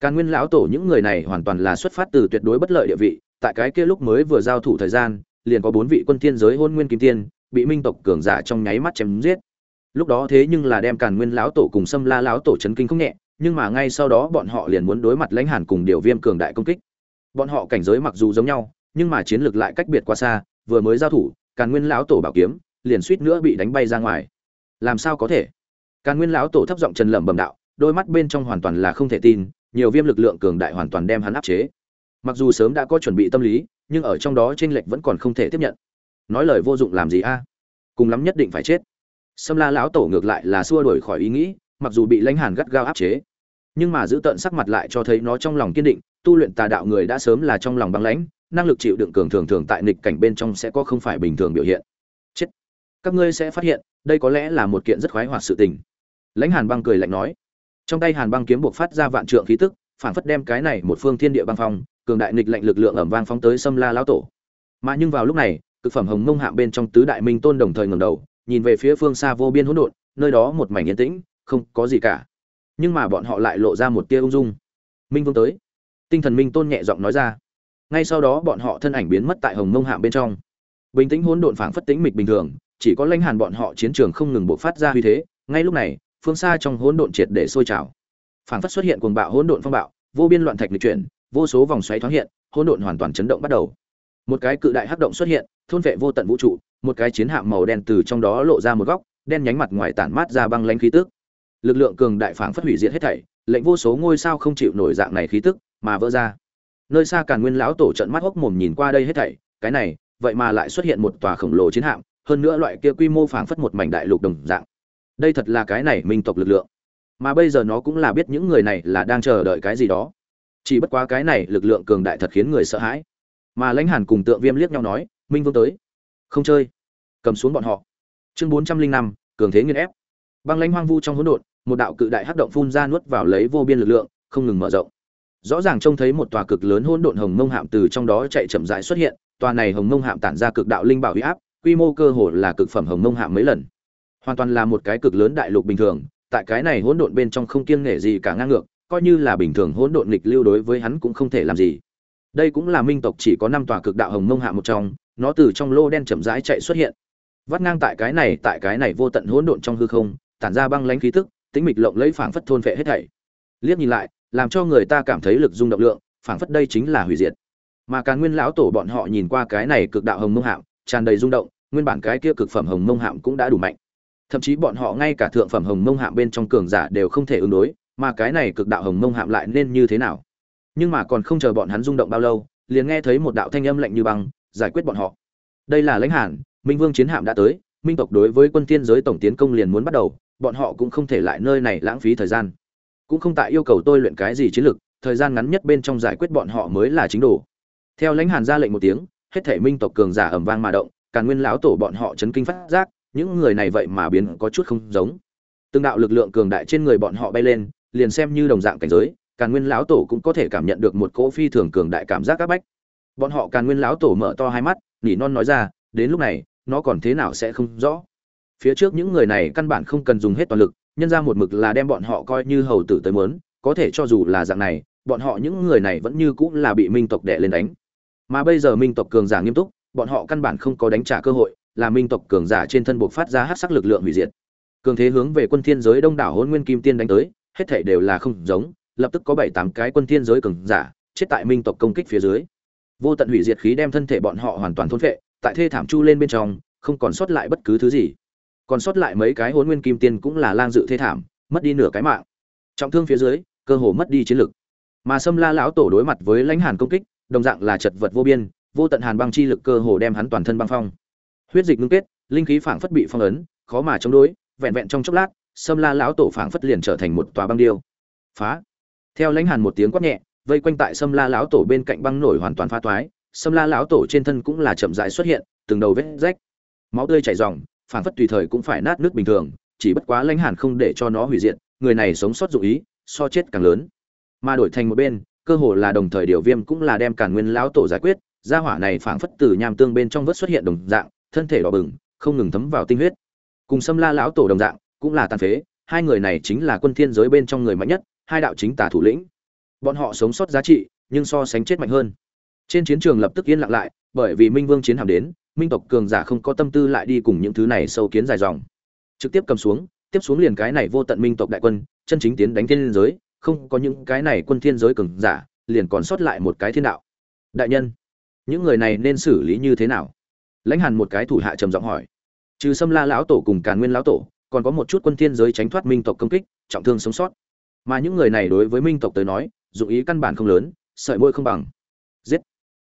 Càn nguyên lão tổ những người này hoàn toàn là xuất phát từ tuyệt đối bất lợi địa vị, tại cái kia lúc mới vừa giao thủ thời gian, liền có bốn vị quân thiên giới hôn nguyên kim tiên bị minh tộc cường giả trong nháy mắt chém giết lúc đó thế nhưng là đem càn nguyên lão tổ cùng xâm la lão tổ chấn kinh không nhẹ, nhưng mà ngay sau đó bọn họ liền muốn đối mặt lãnh hàn cùng điều viêm cường đại công kích. Bọn họ cảnh giới mặc dù giống nhau, nhưng mà chiến lược lại cách biệt quá xa, vừa mới giao thủ, càn nguyên lão tổ bảo kiếm liền suýt nữa bị đánh bay ra ngoài. Làm sao có thể? Càn nguyên lão tổ thấp giọng trần lẩm bẩm đạo, đôi mắt bên trong hoàn toàn là không thể tin, nhiều viêm lực lượng cường đại hoàn toàn đem hắn áp chế. Mặc dù sớm đã có chuẩn bị tâm lý, nhưng ở trong đó tranh lệch vẫn còn không thể tiếp nhận. Nói lời vô dụng làm gì a? Cùng lắm nhất định phải chết sâm la lão tổ ngược lại là xua đuổi khỏi ý nghĩ, mặc dù bị lãnh hàn gắt gao áp chế, nhưng mà giữ tận sắc mặt lại cho thấy nó trong lòng kiên định, tu luyện tà đạo người đã sớm là trong lòng băng lãnh, năng lực chịu đựng cường thường thường tại nghịch cảnh bên trong sẽ có không phải bình thường biểu hiện. Chết! Các ngươi sẽ phát hiện, đây có lẽ là một kiện rất khoái hoạt sự tình. Lãnh hàn băng cười lạnh nói. Trong tay hàn băng kiếm buộc phát ra vạn trượng khí tức, phản phất đem cái này một phương thiên địa băng phong, cường đại nghịch lệnh lực lượng ẩm vang phóng tới sâm la lão tổ. Mà nhưng vào lúc này, cực phẩm hồng mông hạ bên trong tứ đại minh tôn đồng thời ngẩng đầu nhìn về phía phương xa vô biên hỗn độn, nơi đó một mảnh yên tĩnh, không có gì cả. Nhưng mà bọn họ lại lộ ra một tia ung dung. Minh vương tới. Tinh thần minh tôn nhẹ giọng nói ra. Ngay sau đó bọn họ thân ảnh biến mất tại hồng mông hạm bên trong. Bình tĩnh hỗn độn phảng phất tĩnh mịch bình thường, chỉ có lãnh hàn bọn họ chiến trường không ngừng bộc phát ra uy thế. Ngay lúc này, phương xa trong hỗn độn triệt để sôi trào. Phảng phất xuất hiện cuồng bạo hỗn độn phong bạo, vô biên loạn thạch lịch chuyển, vô số vòng xoáy thoáng hiện, hỗn độn hoàn toàn chấn động bắt đầu một cái cự đại hắc động xuất hiện, thôn vệ vô tận vũ trụ, một cái chiến hạm màu đen từ trong đó lộ ra một góc, đen nhánh mặt ngoài tản mát ra băng lãnh khí tức. Lực lượng cường đại phảng phất hủy diệt hết thảy, lệnh vô số ngôi sao không chịu nổi dạng này khí tức mà vỡ ra. Nơi xa càn nguyên lão tổ trận mắt hốc mồm nhìn qua đây hết thảy, cái này, vậy mà lại xuất hiện một tòa khổng lồ chiến hạm, hơn nữa loại kia quy mô phảng phất một mảnh đại lục đồng dạng. Đây thật là cái này minh tộc lực lượng. Mà bây giờ nó cũng là biết những người này là đang chờ đợi cái gì đó. Chỉ bất quá cái này lực lượng cường đại thật khiến người sợ hãi mà lãnh hàn cùng tượng viêm liếc nhau nói, minh vương tới. Không chơi. Cầm xuống bọn họ. Chương bốn trăm linh năm, cường thế nghiên ép. Băng lãnh hoang vu trong hỗn độn, một đạo cự đại hắc động phun ra nuốt vào lấy vô biên lực lượng, không ngừng mở rộng. Rõ ràng trông thấy một tòa cực lớn hỗn độn hồng mông hạm từ trong đó chạy chậm rãi xuất hiện, tòa này hồng mông hạm tản ra cực đạo linh bảo huy áp, quy mô cơ hồ là cực phẩm hồng mông hạm mấy lần. Hoàn toàn là một cái cực lớn đại lục bình thường, tại cái này hỗn độn bên trong không kiêng nể gì cả ngang ngược, coi như là bình thường hỗn độn nghịch lưu đối với hắn cũng không thể làm gì đây cũng là minh tộc chỉ có năm tòa cực đạo hồng mông hạ một trong, nó từ trong lô đen chậm rãi chạy xuất hiện. Vắt ngang tại cái này, tại cái này vô tận hỗn độn trong hư không, tản ra băng lãnh khí tức tính mịch lộng lấy phảng phất thôn phệ hết thảy. Liếc nhìn lại, làm cho người ta cảm thấy lực dung động lượng, phảng phất đây chính là hủy diệt. Mà càn nguyên lão tổ bọn họ nhìn qua cái này cực đạo hồng mông hạm, tràn đầy rung động, nguyên bản cái kia cực phẩm hồng mông hạm cũng đã đủ mạnh. Thậm chí bọn họ ngay cả thượng phẩm hồng mông hạm bên trong cường giả đều không thể ứng đối, mà cái này cực đạo hồng mông hạm lại nên như thế nào? Nhưng mà còn không chờ bọn hắn rung động bao lâu, liền nghe thấy một đạo thanh âm lạnh như băng, giải quyết bọn họ. Đây là lãnh hàn, minh vương chiến hạm đã tới, minh tộc đối với quân tiên giới tổng tiến công liền muốn bắt đầu, bọn họ cũng không thể lại nơi này lãng phí thời gian. Cũng không tại yêu cầu tôi luyện cái gì chiến lược thời gian ngắn nhất bên trong giải quyết bọn họ mới là chính đồ. Theo lãnh hàn ra lệnh một tiếng, hết thể minh tộc cường giả ầm vang mà động, càn nguyên lão tổ bọn họ chấn kinh phát giác, những người này vậy mà biến có chút không giống. Từng đạo lực lượng cường đại trên người bọn họ bay lên, liền xem như đồng dạng cảnh giới càn nguyên lão tổ cũng có thể cảm nhận được một cỗ phi thường cường đại cảm giác áp bách. Bọn họ càn nguyên lão tổ mở to hai mắt nỉ non nói ra, đến lúc này, nó còn thế nào sẽ không rõ? Phía trước những người này căn bản không cần dùng hết toàn lực, nhân ra một mực là đem bọn họ coi như hầu tử tới mớn, có thể cho dù là dạng này, bọn họ những người này vẫn như cũng là bị minh tộc đẻ lên đánh. Mà bây giờ minh tộc cường giả nghiêm túc, bọn họ căn bản không có đánh trả cơ hội, là minh tộc cường giả trên thân buộc phát ra hát sắc lực lượng hủy diệt. Cường thế hướng về quân thiên giới đông đảo hôn nguyên kim tiên đánh tới, hết thể đều là không giống lập tức có bảy tám cái quân thiên giới cường giả chết tại minh tộc công kích phía dưới. Vô tận hủy diệt khí đem thân thể bọn họ hoàn toàn thôn phệ, tại thê thảm chu lên bên trong, không còn sót lại bất cứ thứ gì. Còn sót lại mấy cái hôn nguyên kim tiên cũng là lang dự thê thảm, mất đi nửa cái mạng. Trọng thương phía dưới, cơ hồ mất đi chiến lực. Mà sâm la lão tổ đối mặt với lãnh hàn công kích, đồng dạng là chật vật vô biên, vô tận hàn băng chi lực cơ hồ đem hắn toàn thân băng phong. Huyết dịch ngưng kết, linh khí phảng phất bị phong ấn, khó mà chống đối, vẹn vẹn trong chốc lát, sâm la lão tổ phảng phất liền trở thành một tòa băng điêu. Phá! Theo lãnh hàn một tiếng quát nhẹ, vây quanh tại sâm la lão tổ bên cạnh băng nổi hoàn toàn pha toái, sâm la lão tổ trên thân cũng là chậm rãi xuất hiện, từng đầu vết rách. Máu tươi chảy ròng phảng phất tùy thời cũng phải nát nước bình thường, chỉ bất quá lãnh hàn không để cho nó hủy diệt, người này sống sót dụ ý, so chết càng lớn. Mà đổi thành một bên, cơ hồ là đồng thời điều viêm cũng là đem càn nguyên lão tổ giải quyết, gia hỏa này phảng phất từ nham tương bên trong vớt xuất hiện đồng dạng, thân thể đỏ bừng, không ngừng thấm vào tinh huyết. Cùng sâm la lão tổ đồng dạng, cũng là tàn phế, hai người này chính là quân thiên giới bên trong người mạnh nhất hai đạo chính tà thủ lĩnh. Bọn họ sống sót giá trị, nhưng so sánh chết mạnh hơn. Trên chiến trường lập tức yên lặng lại, bởi vì minh vương chiến hàm đến, minh tộc cường giả không có tâm tư lại đi cùng những thứ này sâu kiến dài dòng. Trực tiếp cầm xuống, tiếp xuống liền cái này vô tận minh tộc đại quân, chân chính tiến đánh thiên giới, không có những cái này quân thiên giới cường giả, liền còn sót lại một cái thiên đạo. Đại nhân, những người này nên xử lý như thế nào? Lãnh hàn một cái thủ hạ trầm giọng hỏi. Trừ sâm la lão tổ cùng càn nguyên lão tổ, còn có một chút quân thiên giới tránh thoát minh tộc công kích, trọng thương sống sót mà những người này đối với minh tộc tới nói, dụng ý căn bản không lớn, sợi môi không bằng. Giết.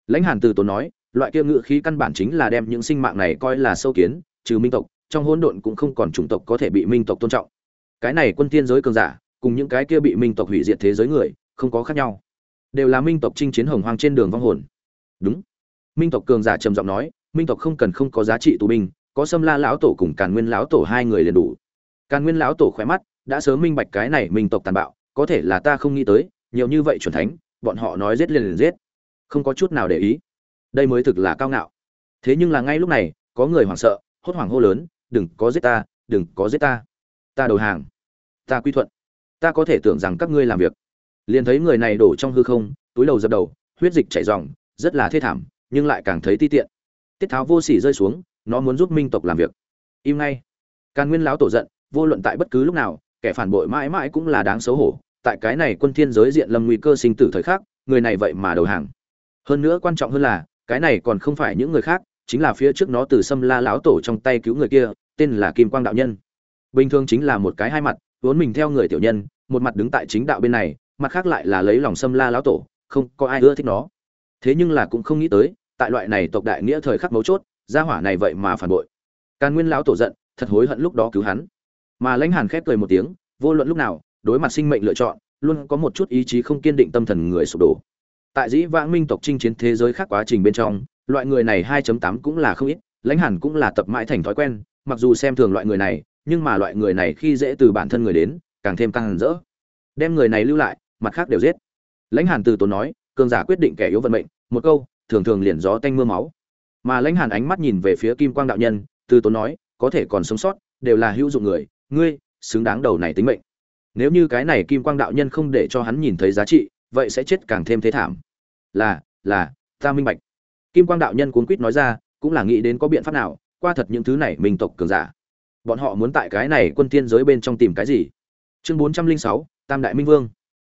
Lãnh hàn từ tốn nói, loại kia ngự khí căn bản chính là đem những sinh mạng này coi là sâu kiến, trừ minh tộc, trong hỗn độn cũng không còn chủng tộc có thể bị minh tộc tôn trọng. Cái này quân thiên giới cường giả, cùng những cái kia bị minh tộc hủy diệt thế giới người, không có khác nhau. Đều là minh tộc chinh chiến hồng hoang trên đường vong hồn. Đúng. Minh tộc cường giả trầm giọng nói, minh tộc không cần không có giá trị tù binh, có sâm la lão tổ cùng càn nguyên lão tổ hai người liền đủ. Càn nguyên lão tổ khỏe mắt đã sớm minh bạch cái này minh tộc tàn bạo, có thể là ta không nghĩ tới, nhiều như vậy chuẩn thánh, bọn họ nói giết liền liền giết. Không có chút nào để ý. Đây mới thực là cao ngạo. Thế nhưng là ngay lúc này, có người hoảng sợ, hốt hoảng hô lớn, đừng có giết ta, đừng có giết ta. Ta đầu hàng. Ta quy thuận. Ta có thể tưởng rằng các ngươi làm việc. Liền thấy người này đổ trong hư không, túi đầu dập đầu, huyết dịch chảy ròng, rất là thê thảm, nhưng lại càng thấy ti tiện. Tiết tháo vô sỉ rơi xuống, nó muốn giúp minh tộc làm việc. Im ngay. Càn nguyên lão tổ giận, vô luận tại bất cứ lúc nào kẻ phản bội mãi mãi cũng là đáng xấu hổ, tại cái này quân thiên giới diện lâm nguy cơ sinh tử thời khắc, người này vậy mà đầu hàng. Hơn nữa quan trọng hơn là, cái này còn không phải những người khác, chính là phía trước nó từ xâm la lão tổ trong tay cứu người kia, tên là kim quang đạo nhân. Bình thường chính là một cái hai mặt, vốn mình theo người tiểu nhân, một mặt đứng tại chính đạo bên này, mặt khác lại là lấy lòng xâm la lão tổ, không có ai ưa thích nó. Thế nhưng là cũng không nghĩ tới, tại loại này tộc đại nghĩa thời khắc mấu chốt, gia hỏa này vậy mà phản bội. Càn nguyên lão tổ giận, thật hối hận lúc đó cứu hắn mà lãnh hàn khép cười một tiếng, vô luận lúc nào, đối mặt sinh mệnh lựa chọn, luôn có một chút ý chí không kiên định tâm thần người sụp đổ. Tại dĩ vãng minh tộc chinh chiến thế giới khác quá trình bên trong, loại người này 2.8 cũng là không ít, lãnh hàn cũng là tập mãi thành thói quen, mặc dù xem thường loại người này, nhưng mà loại người này khi dễ từ bản thân người đến, càng thêm căng rỡ. Đem người này lưu lại, mặt khác đều giết. Lãnh hàn từ tốn nói, cường giả quyết định kẻ yếu vận mệnh, một câu, thường thường liền gió tanh mưa máu. Mà lãnh hàn ánh mắt nhìn về phía kim quang đạo nhân, từ tốn nói, có thể còn sống sót, đều là hữu dụng người ngươi, xứng đáng đầu này tính mệnh. Nếu như cái này kim quang đạo nhân không để cho hắn nhìn thấy giá trị, vậy sẽ chết càng thêm thế thảm. Là là, ta minh bạch. Kim quang đạo nhân cuốn quýt nói ra, cũng là nghĩ đến có biện pháp nào, qua thật những thứ này mình tộc cường giả. Bọn họ muốn tại cái này quân tiên giới bên trong tìm cái gì? Chương bốn trăm linh sáu, tam đại minh vương.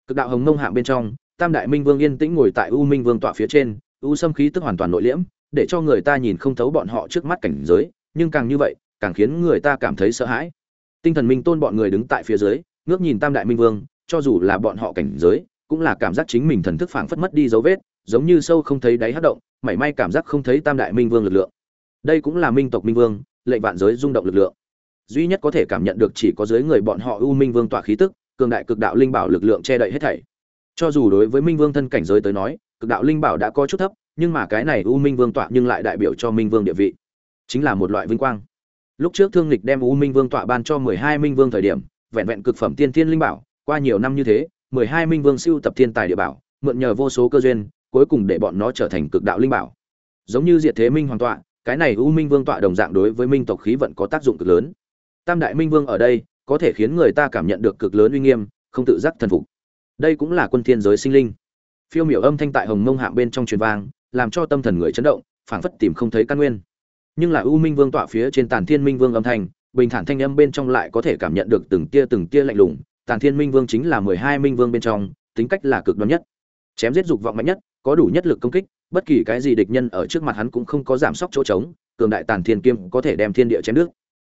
Cực đạo hồng nông hạng bên trong, tam đại minh vương yên tĩnh ngồi tại u minh vương tọa phía trên, u xâm khí tức hoàn toàn nội liễm, để cho người ta nhìn không thấu bọn họ trước mắt cảnh giới, nhưng càng như vậy, càng khiến người ta cảm thấy sợ hãi tinh thần minh tôn bọn người đứng tại phía dưới, ngước nhìn tam đại minh vương, cho dù là bọn họ cảnh giới, cũng là cảm giác chính mình thần thức phảng phất mất đi dấu vết, giống như sâu không thấy đáy hát động, mảy may cảm giác không thấy tam đại minh vương lực lượng. Đây cũng là minh tộc minh vương, lệnh vạn giới rung động lực lượng. Duy nhất có thể cảm nhận được chỉ có dưới người bọn họ u minh vương tỏa khí tức, cường đại cực đạo linh bảo lực lượng che đậy hết thảy. Cho dù đối với minh vương thân cảnh giới tới nói, cực đạo linh bảo đã có chút thấp, nhưng mà cái này u minh vương tọa nhưng lại đại biểu cho minh vương địa vị. Chính là một loại vinh quang lúc trước thương lịch đem u minh vương tọa ban cho mười hai minh vương thời điểm, vẹn vẹn cực phẩm tiên thiên linh bảo, qua nhiều năm như thế, mười hai minh vương siêu tập thiên tài địa bảo, mượn nhờ vô số cơ duyên, cuối cùng để bọn nó trở thành cực đạo linh bảo. Giống như diệt thế minh hoàng tọa, cái này u minh vương tọa đồng dạng đối với minh tộc khí vận có tác dụng cực lớn. Tam đại minh vương ở đây, có thể khiến người ta cảm nhận được cực lớn uy nghiêm, không tự giác thần phục. Đây cũng là quân thiên giới sinh linh. Phiêu miểu âm thanh tại hồng mông hạng bên trong truyền vang, làm cho tâm thần người chấn động, phảng phất tìm không thấy căn nguyên nhưng là u minh vương tọa phía trên tàn thiên minh vương âm thanh, bình thản thanh âm bên trong lại có thể cảm nhận được từng tia từng tia lạnh lùng. Tàn thiên minh vương chính là mười hai minh vương bên trong, tính cách là cực đoan nhất. Chém giết dục vọng mạnh nhất, có đủ nhất lực công kích, bất kỳ cái gì địch nhân ở trước mặt hắn cũng không có giảm sốc chỗ trống, cường đại tàn thiên kiêm có thể đem thiên địa chém nước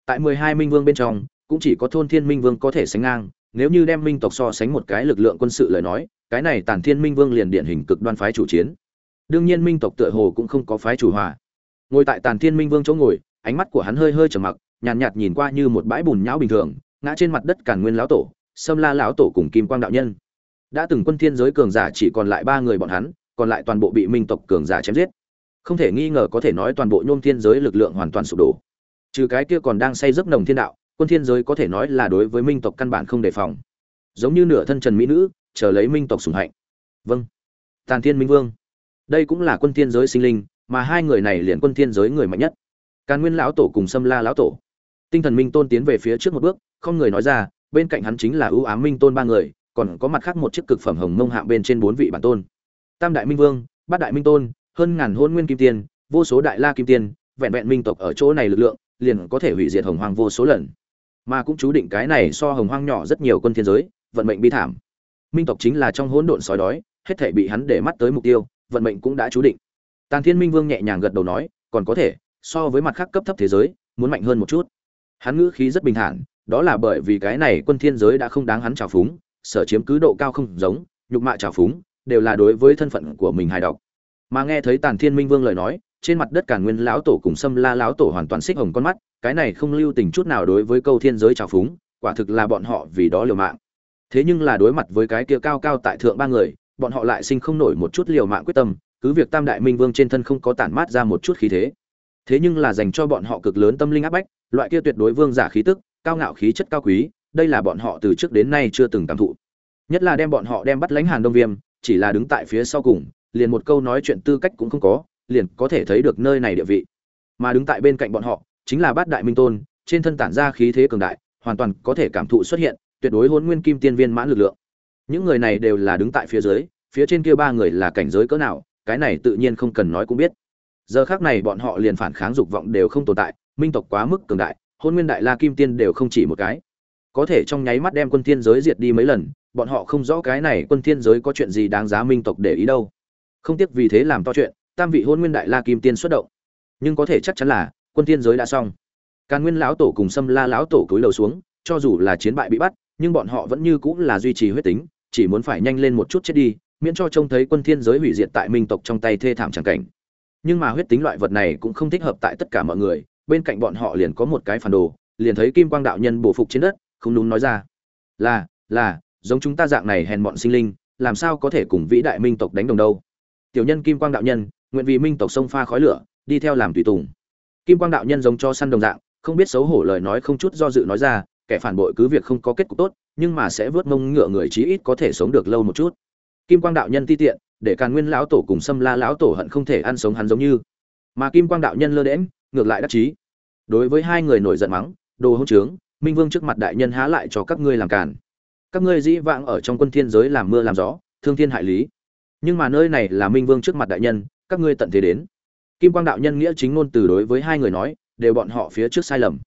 tại mười hai minh vương bên trong, cũng chỉ có thôn thiên minh vương có thể sánh ngang, nếu như đem minh tộc so sánh một cái lực lượng quân sự lời nói, cái này tàn thiên minh vương liền điển hình cực đoan phái chủ chiến. Đương nhiên minh tộc tựa hồ cũng không có phái chủ hòa ngồi tại tàn thiên minh vương chỗ ngồi ánh mắt của hắn hơi hơi trầm mặc nhàn nhạt, nhạt nhìn qua như một bãi bùn nhão bình thường ngã trên mặt đất càn nguyên lão tổ sâm la lão tổ cùng kim quang đạo nhân. Đã từng quân thiên giới cường giả chỉ còn lại ba người bọn hắn còn lại toàn bộ bị minh tộc cường giả chém giết. Không thể nghi ngờ có thể nói toàn bộ nhôm thiên giới lực lượng hoàn toàn sụp đổ. Trừ cái kia còn đang say giấc nồng thiên đạo quân thiên giới có thể nói là đối với minh tộc căn bản không đề phòng. Giống như nửa thân trần mỹ nữ chờ lấy minh tộc sủng hạnh. Vâng. Tàn thiên minh vương. Đây cũng là quân thiên giới sinh linh mà hai người này liền quân thiên giới người mạnh nhất. Càn nguyên lão tổ cùng sâm la lão tổ. Tinh thần minh tôn tiến về phía trước một bước, không người nói ra, bên cạnh hắn chính là ưu ám minh tôn ba người, còn có mặt khác một chiếc cực phẩm hồng mông hạ bên trên bốn vị bản tôn. Tam đại minh vương, bát đại minh tôn, hơn ngàn hôn nguyên kim tiên, vô số đại la kim tiên, vẹn vẹn minh tộc ở chỗ này lực lượng, liền có thể hủy diệt hồng hoang vô số lần. Mà cũng chú định cái này so hồng hoang nhỏ rất nhiều quân thiên giới, vận mệnh bi thảm. Minh tộc chính là trong hỗn độn sói đói, hết thể bị hắn để mắt tới mục tiêu, vận mệnh cũng đã chú định tàn thiên minh vương nhẹ nhàng gật đầu nói, còn có thể, so với mặt khác cấp thấp thế giới, muốn mạnh hơn một chút. Hắn ngữ khí rất bình thản, đó là bởi vì cái này quân thiên giới đã không đáng hắn trào phúng, sở chiếm cứ độ cao không giống, nhục mạ trào phúng, đều là đối với thân phận của mình hài độc. Mà nghe thấy tàn thiên minh vương lời nói, trên mặt đất càn nguyên lão tổ cùng sâm la lão tổ hoàn toàn xích hồng con mắt, cái này không lưu tình chút nào đối với câu thiên giới trào phúng, quả thực là bọn họ vì đó liều mạng. Thế nhưng là đối mặt với cái kia cao cao tại thượng ba người, bọn họ lại sinh không nổi một chút liều mạng quyết tâm cứ việc tam đại minh vương trên thân không có tản mát ra một chút khí thế thế nhưng là dành cho bọn họ cực lớn tâm linh áp bách, loại kia tuyệt đối vương giả khí tức, cao ngạo khí chất cao quý, đây là bọn họ từ trước đến nay chưa từng cảm thụ. Nhất là đem bọn họ đem bắt lãnh hàn đông viêm, chỉ là đứng tại phía sau cùng, liền một câu nói chuyện tư cách cũng không có, liền có thể thấy được nơi này địa vị. Mà đứng tại bên cạnh bọn họ, chính là bát đại minh tôn, trên thân tản ra khí thế cường đại, hoàn toàn có thể cảm thụ xuất hiện, tuyệt đối hôn nguyên kim tiên viên mãn lực lượng. Những người này đều là đứng tại phía dưới, phía trên kia ba người là cảnh giới cỡ nào cái này tự nhiên không cần nói cũng biết. Giờ khác này bọn họ liền phản kháng dục vọng đều không tồn tại, minh tộc quá mức cường đại, hôn nguyên đại la kim tiên đều không chỉ một cái. Có thể trong nháy mắt đem quân thiên giới diệt đi mấy lần, bọn họ không rõ cái này quân thiên giới có chuyện gì đáng giá minh tộc để ý đâu. Không tiếc vì thế làm to chuyện, tam vị hôn nguyên đại la kim tiên xuất động. Nhưng có thể chắc chắn là, quân thiên giới đã xong. Càn nguyên lão tổ cùng sâm la lão tổ cúi đầu xuống, cho dù là chiến bại bị bắt, nhưng bọn họ vẫn như cũng là duy trì huyết tính, chỉ muốn phải nhanh lên một chút chết đi miễn cho trông thấy quân thiên giới hủy diệt tại minh tộc trong tay thê thảm chẳng cảnh. Nhưng mà huyết tính loại vật này cũng không thích hợp tại tất cả mọi người, bên cạnh bọn họ liền có một cái phản đồ, liền thấy kim quang đạo nhân bổ phục trên đất, không đúng nói ra. Là là, giống chúng ta dạng này hèn mọn sinh linh, làm sao có thể cùng vĩ đại minh tộc đánh đồng đâu? Tiểu nhân kim quang đạo nhân, nguyện vì minh tộc sông pha khói lửa, đi theo làm tùy tùng. Kim quang đạo nhân giống cho săn đồng dạng, không biết xấu hổ lời nói không chút do dự nói ra, kẻ phản bội cứ việc không có kết cục tốt, nhưng mà sẽ vớt mông ngựa người chí ít có thể sống được lâu một chút kim quang đạo nhân ti tiện, để càn nguyên lão tổ cùng xâm la lão tổ hận không thể ăn sống hắn giống như. Mà kim quang đạo nhân lơ đễm ngược lại đắc chí. Đối với hai người nổi giận mắng, đồ hỗn trướng, minh vương trước mặt đại nhân há lại cho các ngươi làm càn. Các ngươi dĩ vãng ở trong quân thiên giới làm mưa làm gió, thương thiên hại lý. Nhưng mà nơi này là minh vương trước mặt đại nhân, các ngươi tận thế đến. Kim quang đạo nhân nghĩa chính ngôn từ đối với hai người nói, đều bọn họ phía trước sai lầm.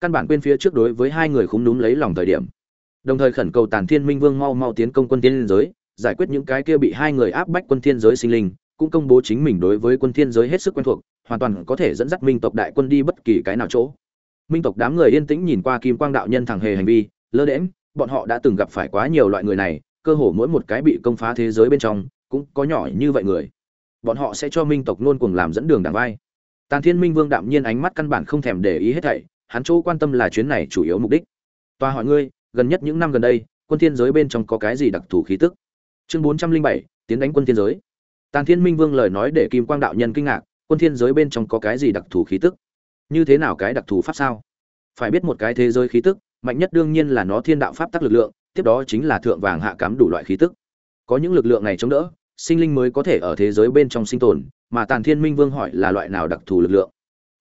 Căn bản quên phía trước đối với hai người khúng núm lấy lòng thời điểm. Đồng thời khẩn cầu tàn thiên minh vương mau mau tiến công quân thiên giới giải quyết những cái kia bị hai người áp bách quân thiên giới sinh linh cũng công bố chính mình đối với quân thiên giới hết sức quen thuộc hoàn toàn có thể dẫn dắt minh tộc đại quân đi bất kỳ cái nào chỗ. Minh tộc đám người yên tĩnh nhìn qua kim quang đạo nhân thẳng hề hành vi lơ đễnh, bọn họ đã từng gặp phải quá nhiều loại người này cơ hồ mỗi một cái bị công phá thế giới bên trong cũng có nhỏ như vậy người. Bọn họ sẽ cho minh tộc luôn cuồng làm dẫn đường đảng vai. Tàn thiên minh vương đạm nhiên ánh mắt căn bản không thèm để ý hết thảy hắn chỗ quan tâm là chuyến này chủ yếu mục đích. Toa hỏi ngươi gần nhất những năm gần đây quân thiên giới bên trong có cái gì đặc thù khí tức? Chương bốn trăm linh bảy, tiến đánh quân thiên giới. Tàn thiên minh vương lời nói để kim quang đạo nhân kinh ngạc, quân thiên giới bên trong có cái gì đặc thù khí tức? Như thế nào cái đặc thù pháp sao? Phải biết một cái thế giới khí tức, mạnh nhất đương nhiên là nó thiên đạo pháp tắc lực lượng, tiếp đó chính là thượng vàng hạ cám đủ loại khí tức. Có những lực lượng này chống đỡ, sinh linh mới có thể ở thế giới bên trong sinh tồn, mà tàn thiên minh vương hỏi là loại nào đặc thù lực lượng?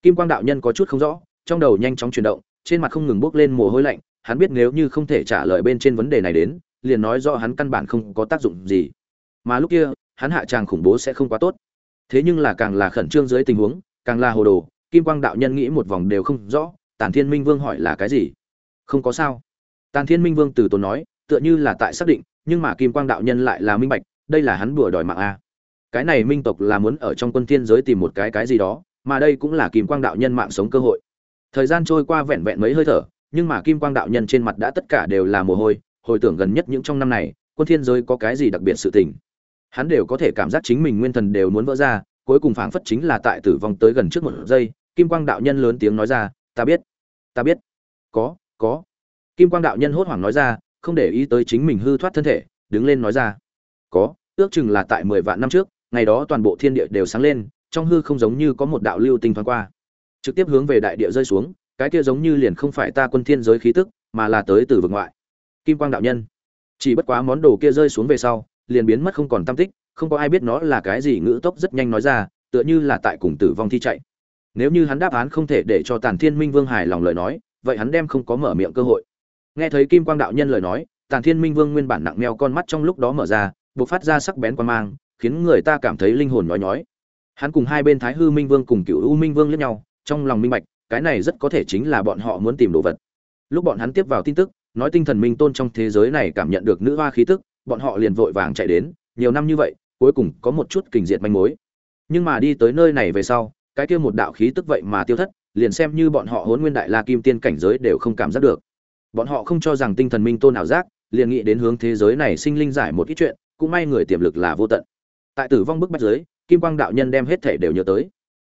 Kim quang đạo nhân có chút không rõ, trong đầu nhanh chóng chuyển động, trên mặt không ngừng bước lên mồ hôi lạnh, hắn biết nếu như không thể trả lời bên trên vấn đề này đến liền nói do hắn căn bản không có tác dụng gì. Mà lúc kia, hắn hạ tràng khủng bố sẽ không quá tốt. Thế nhưng là càng là khẩn trương dưới tình huống, càng là hồ đồ, kim quang đạo nhân nghĩ một vòng đều không rõ, tàn thiên minh vương hỏi là cái gì? Không có sao. Tàn thiên minh vương từ tốn nói, tựa như là tại xác định, nhưng mà kim quang đạo nhân lại là minh bạch, đây là hắn đùa đòi mạng a. Cái này minh tộc là muốn ở trong quân thiên giới tìm một cái cái gì đó, mà đây cũng là kim quang đạo nhân mạng sống cơ hội. Thời gian trôi qua vẹn vẹn mấy hơi thở, nhưng mà kim quang đạo nhân trên mặt đã tất cả đều là mồ hôi hồi tưởng gần nhất những trong năm này, quân thiên giới có cái gì đặc biệt sự tình. Hắn đều có thể cảm giác chính mình nguyên thần đều muốn vỡ ra, cuối cùng phảng phất chính là tại tử vong tới gần trước một giây, kim quang đạo nhân lớn tiếng nói ra, ta biết ta biết, có có. Kim quang đạo nhân hốt hoảng nói ra, không để ý tới chính mình hư thoát thân thể, đứng lên nói ra, có, ước chừng là tại mười vạn năm trước, ngày đó toàn bộ thiên địa đều sáng lên, trong hư không giống như có một đạo lưu tinh thoáng qua. Trực tiếp hướng về đại địa rơi xuống, cái kia giống như liền không phải ta quân thiên giới khí tức, mà là tới từ vực ngoại kim quang đạo nhân. Chỉ bất quá món đồ kia rơi xuống về sau, liền biến mất không còn tam tích, không có ai biết nó là cái gì, ngữ tốc rất nhanh nói ra, tựa như là tại cùng tử vong thi chạy. Nếu như hắn đáp án không thể để cho tàn thiên minh vương hài lòng lời nói, vậy hắn đem không có mở miệng cơ hội. Nghe thấy kim quang đạo nhân lời nói, tàn thiên minh vương nguyên bản nặng meo con mắt trong lúc đó mở ra, buộc phát ra sắc bén quan mang, khiến người ta cảm thấy linh hồn nhói nhói. Hắn cùng hai bên thái hư minh vương cùng cựu u minh vương lẫn nhau, trong lòng minh bạch, cái này rất có thể chính là bọn họ muốn tìm đồ vật. Lúc bọn hắn tiếp vào tin tức nói tinh thần minh tôn trong thế giới này cảm nhận được nữ hoa khí tức, bọn họ liền vội vàng chạy đến, nhiều năm như vậy, cuối cùng có một chút kình diệt manh mối. Nhưng mà đi tới nơi này về sau, cái kia một đạo khí tức vậy mà tiêu thất, liền xem như bọn họ Hỗn nguyên đại la kim tiên cảnh giới đều không cảm giác được. Bọn họ không cho rằng tinh thần minh tôn nào giác, liền nghĩ đến hướng thế giới này sinh linh giải một ít chuyện, cũng may người tiềm lực là vô tận. Tại tử vong bức bách giới kim quang đạo nhân đem hết thể đều nhớ tới.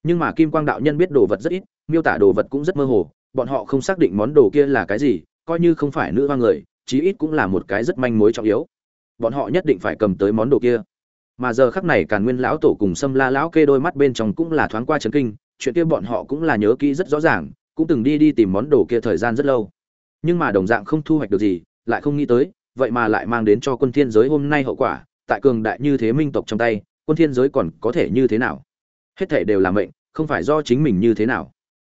Nhưng mà kim quang đạo nhân biết đồ vật rất ít, miêu tả đồ vật cũng rất mơ hồ, bọn họ không xác định món đồ kia là cái gì coi như không phải nữ hoa người, chí ít cũng là một cái rất manh mối trọng yếu. Bọn họ nhất định phải cầm tới món đồ kia. Mà giờ khắc này càn nguyên lão tổ cùng sâm la lão kê đôi mắt bên trong cũng là thoáng qua chấn kinh, chuyện kia bọn họ cũng là nhớ kỹ rất rõ ràng, cũng từng đi đi tìm món đồ kia thời gian rất lâu. Nhưng mà đồng dạng không thu hoạch được gì, lại không nghĩ tới, vậy mà lại mang đến cho quân thiên giới hôm nay hậu quả, tại cường đại như thế minh tộc trong tay, quân thiên giới còn có thể như thế nào? Hết thể đều là mệnh, không phải do chính mình như thế nào.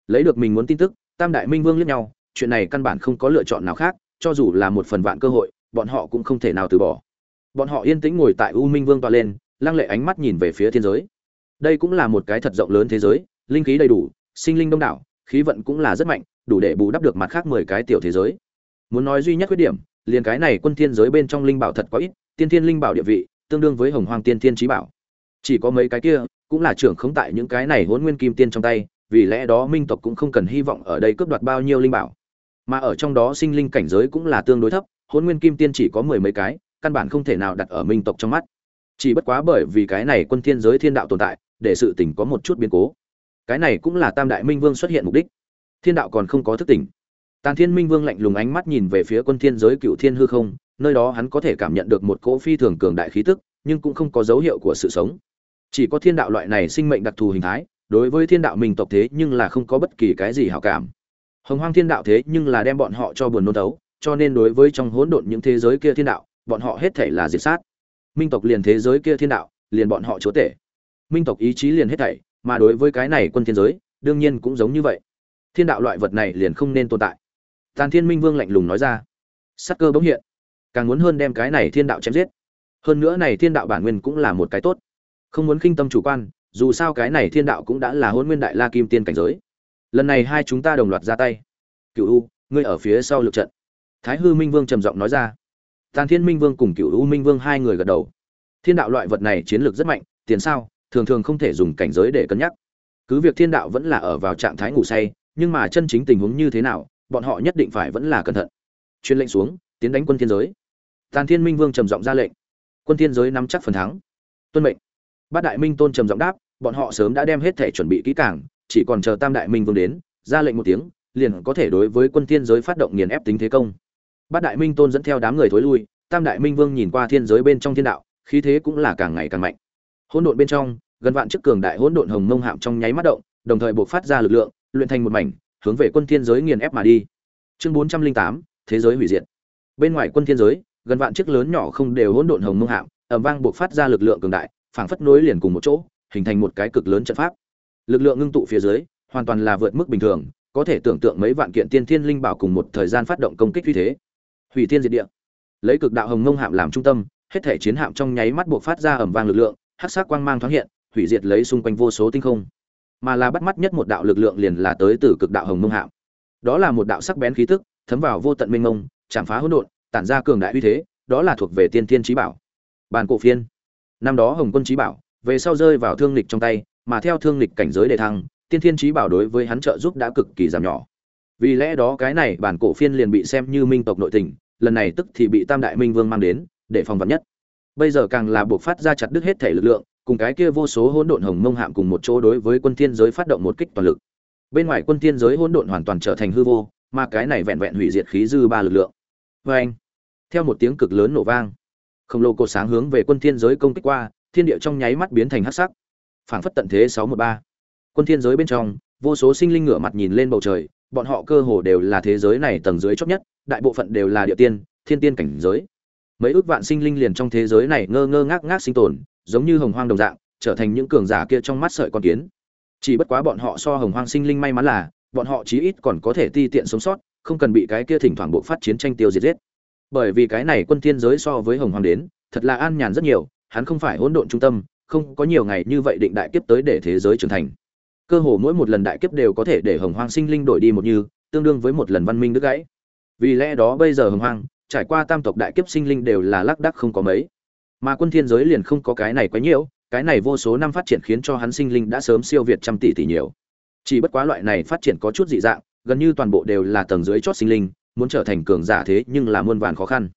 Lấy được mình muốn tin tức, tam đại minh vương liếc nhau chuyện này căn bản không có lựa chọn nào khác, cho dù là một phần vạn cơ hội, bọn họ cũng không thể nào từ bỏ. Bọn họ yên tĩnh ngồi tại u minh vương tọa lên, lăng lệ ánh mắt nhìn về phía thiên giới. Đây cũng là một cái thật rộng lớn thế giới, linh khí đầy đủ, sinh linh đông đảo, khí vận cũng là rất mạnh, đủ để bù đắp được mặt khác mười cái tiểu thế giới. Muốn nói duy nhất khuyết điểm, liền cái này quân thiên giới bên trong linh bảo thật quá ít, tiên thiên linh bảo địa vị, tương đương với hồng hoàng tiên thiên trí bảo. Chỉ có mấy cái kia, cũng là trưởng không tại những cái này hỗn nguyên kim tiên trong tay, vì lẽ đó minh tộc cũng không cần hy vọng ở đây cướp đoạt bao nhiêu linh bảo mà ở trong đó sinh linh cảnh giới cũng là tương đối thấp hôn nguyên kim tiên chỉ có mười mấy cái, căn bản không thể nào đặt ở minh tộc trong mắt. Chỉ bất quá bởi vì cái này quân thiên giới thiên đạo tồn tại, để sự tình có một chút biến cố. Cái này cũng là tam đại minh vương xuất hiện mục đích. Thiên đạo còn không có thức tỉnh. Tàn thiên minh vương lạnh lùng ánh mắt nhìn về phía quân thiên giới cựu thiên hư không, nơi đó hắn có thể cảm nhận được một cỗ phi thường cường đại khí tức, nhưng cũng không có dấu hiệu của sự sống. Chỉ có thiên đạo loại này sinh mệnh đặc thù hình thái, đối với thiên đạo mình tộc thế nhưng là không có bất kỳ cái gì hảo cảm hồng hoang thiên đạo thế nhưng là đem bọn họ cho buồn nôn tấu, cho nên đối với trong hỗn độn những thế giới kia thiên đạo bọn họ hết thể là diệt sát. Minh tộc liền thế giới kia thiên đạo liền bọn họ chúa tể. Minh tộc ý chí liền hết thảy mà đối với cái này quân thiên giới đương nhiên cũng giống như vậy. Thiên đạo loại vật này liền không nên tồn tại. Tàn thiên minh vương lạnh lùng nói ra. Sắc cơ bỗng hiện. Càng muốn hơn đem cái này thiên đạo chém giết. Hơn nữa này thiên đạo bản nguyên cũng là một cái tốt. Không muốn khinh tâm chủ quan dù sao cái này thiên đạo cũng đã là hôn nguyên đại la kim tiên cảnh giới lần này hai chúng ta đồng loạt ra tay. Cựu u, ngươi ở phía sau lượt trận. Thái hư minh vương trầm giọng nói ra. Tàn thiên minh vương cùng cựu u minh vương hai người gật đầu. Thiên đạo loại vật này chiến lược rất mạnh, tiền sao, thường thường không thể dùng cảnh giới để cân nhắc. Cứ việc thiên đạo vẫn là ở vào trạng thái ngủ say, nhưng mà chân chính tình huống như thế nào, bọn họ nhất định phải vẫn là cẩn thận. Chuyên lệnh xuống, tiến đánh quân thiên giới. Tàn thiên minh vương trầm giọng ra lệnh. Quân thiên giới nắm chắc phần thắng. Tuân mệnh. Bát đại minh tôn trầm giọng đáp, bọn họ sớm đã đem hết thể chuẩn bị kỹ càng chỉ còn chờ tam đại minh vương đến, ra lệnh một tiếng, liền có thể đối với quân thiên giới phát động nghiền ép tính thế công. Bát đại minh tôn dẫn theo đám người thối lui, tam đại minh vương nhìn qua thiên giới bên trong thiên đạo, khí thế cũng là càng ngày càng mạnh. Hỗn độn bên trong, gần vạn chức cường đại hỗn độn hồng mông hạm trong nháy mắt động, đồng thời buộc phát ra lực lượng, luyện thành một mảnh, hướng về quân thiên giới nghiền ép mà đi. Chương bốn trăm linh tám, thế giới hủy diệt. Bên ngoài quân thiên giới, gần vạn chiếc lớn nhỏ không đều hỗn độn hồng mông hạm, ầm vang buộc phát ra lực lượng cường đại, phảng phất nối liền cùng một chỗ, hình thành một cái cực lớn trận pháp lực lượng ngưng tụ phía dưới, hoàn toàn là vượt mức bình thường, có thể tưởng tượng mấy vạn kiện tiên thiên linh bảo cùng một thời gian phát động công kích như thế. Hủy thiên diệt địa. Lấy cực đạo hồng ngông hạm làm trung tâm, hết thể chiến hạm trong nháy mắt buộc phát ra ầm vang lực lượng, hắc sắc quang mang thoáng hiện, hủy diệt lấy xung quanh vô số tinh không. Mà là bắt mắt nhất một đạo lực lượng liền là tới từ cực đạo hồng ngông hạm. Đó là một đạo sắc bén khí tức, thấm vào vô tận minh mông, chạm phá hỗn độn, tản ra cường đại uy thế, đó là thuộc về tiên thiên trí bảo. Bàn cổ phiên. Năm đó hồng quân trí bảo, về sau rơi vào thương lịch trong tay mà theo thương lịch cảnh giới đề thăng, tiên thiên trí bảo đối với hắn trợ giúp đã cực kỳ giảm nhỏ. Vì lẽ đó cái này bản cổ phiên liền bị xem như minh tộc nội tình, lần này tức thì bị tam đại minh vương mang đến, để phòng vật nhất. Bây giờ càng là buộc phát ra chặt đứt hết thể lực lượng, cùng cái kia vô số hỗn độn hồng mông hạm cùng một chỗ đối với quân thiên giới phát động một kích toàn lực. Bên ngoài quân thiên giới hỗn độn hoàn toàn trở thành hư vô, mà cái này vẹn vẹn hủy diệt khí dư ba lực lượng. Với anh, theo một tiếng cực lớn nổ vang, khổng lồ cột sáng hướng về quân thiên giới công kích qua, thiên địa trong nháy mắt biến thành hắc sắc phảng phất tận thế 613 quân thiên giới bên trong, vô số sinh linh ngửa mặt nhìn lên bầu trời, bọn họ cơ hồ đều là thế giới này tầng dưới chót nhất, đại bộ phận đều là địa tiên, thiên tiên cảnh giới. Mấy ước vạn sinh linh liền trong thế giới này ngơ ngơ ngác ngác sinh tồn, giống như hồng hoang đồng dạng, trở thành những cường giả kia trong mắt sợi con kiến. Chỉ bất quá bọn họ so hồng hoang sinh linh may mắn là, bọn họ chí ít còn có thể ti tiện sống sót, không cần bị cái kia thỉnh thoảng bộ phát chiến tranh tiêu diệt giết. Bởi vì cái này quân thiên giới so với hồng hoang đến, thật là an nhàn rất nhiều, hắn không phải hỗn độn trung tâm không có nhiều ngày như vậy định đại kiếp tới để thế giới trưởng thành. Cơ hồ mỗi một lần đại kiếp đều có thể để hồng hoang sinh linh đổi đi một như, tương đương với một lần văn minh đứt gãy. Vì lẽ đó bây giờ hồng hoang, trải qua tam tộc đại kiếp sinh linh đều là lác đác không có mấy. Mà quân thiên giới liền không có cái này quá nhiều, cái này vô số năm phát triển khiến cho hắn sinh linh đã sớm siêu việt trăm tỷ tỷ nhiều. Chỉ bất quá loại này phát triển có chút dị dạng, gần như toàn bộ đều là tầng dưới chót sinh linh, muốn trở thành cường giả thế nhưng là muôn vàn khó khăn.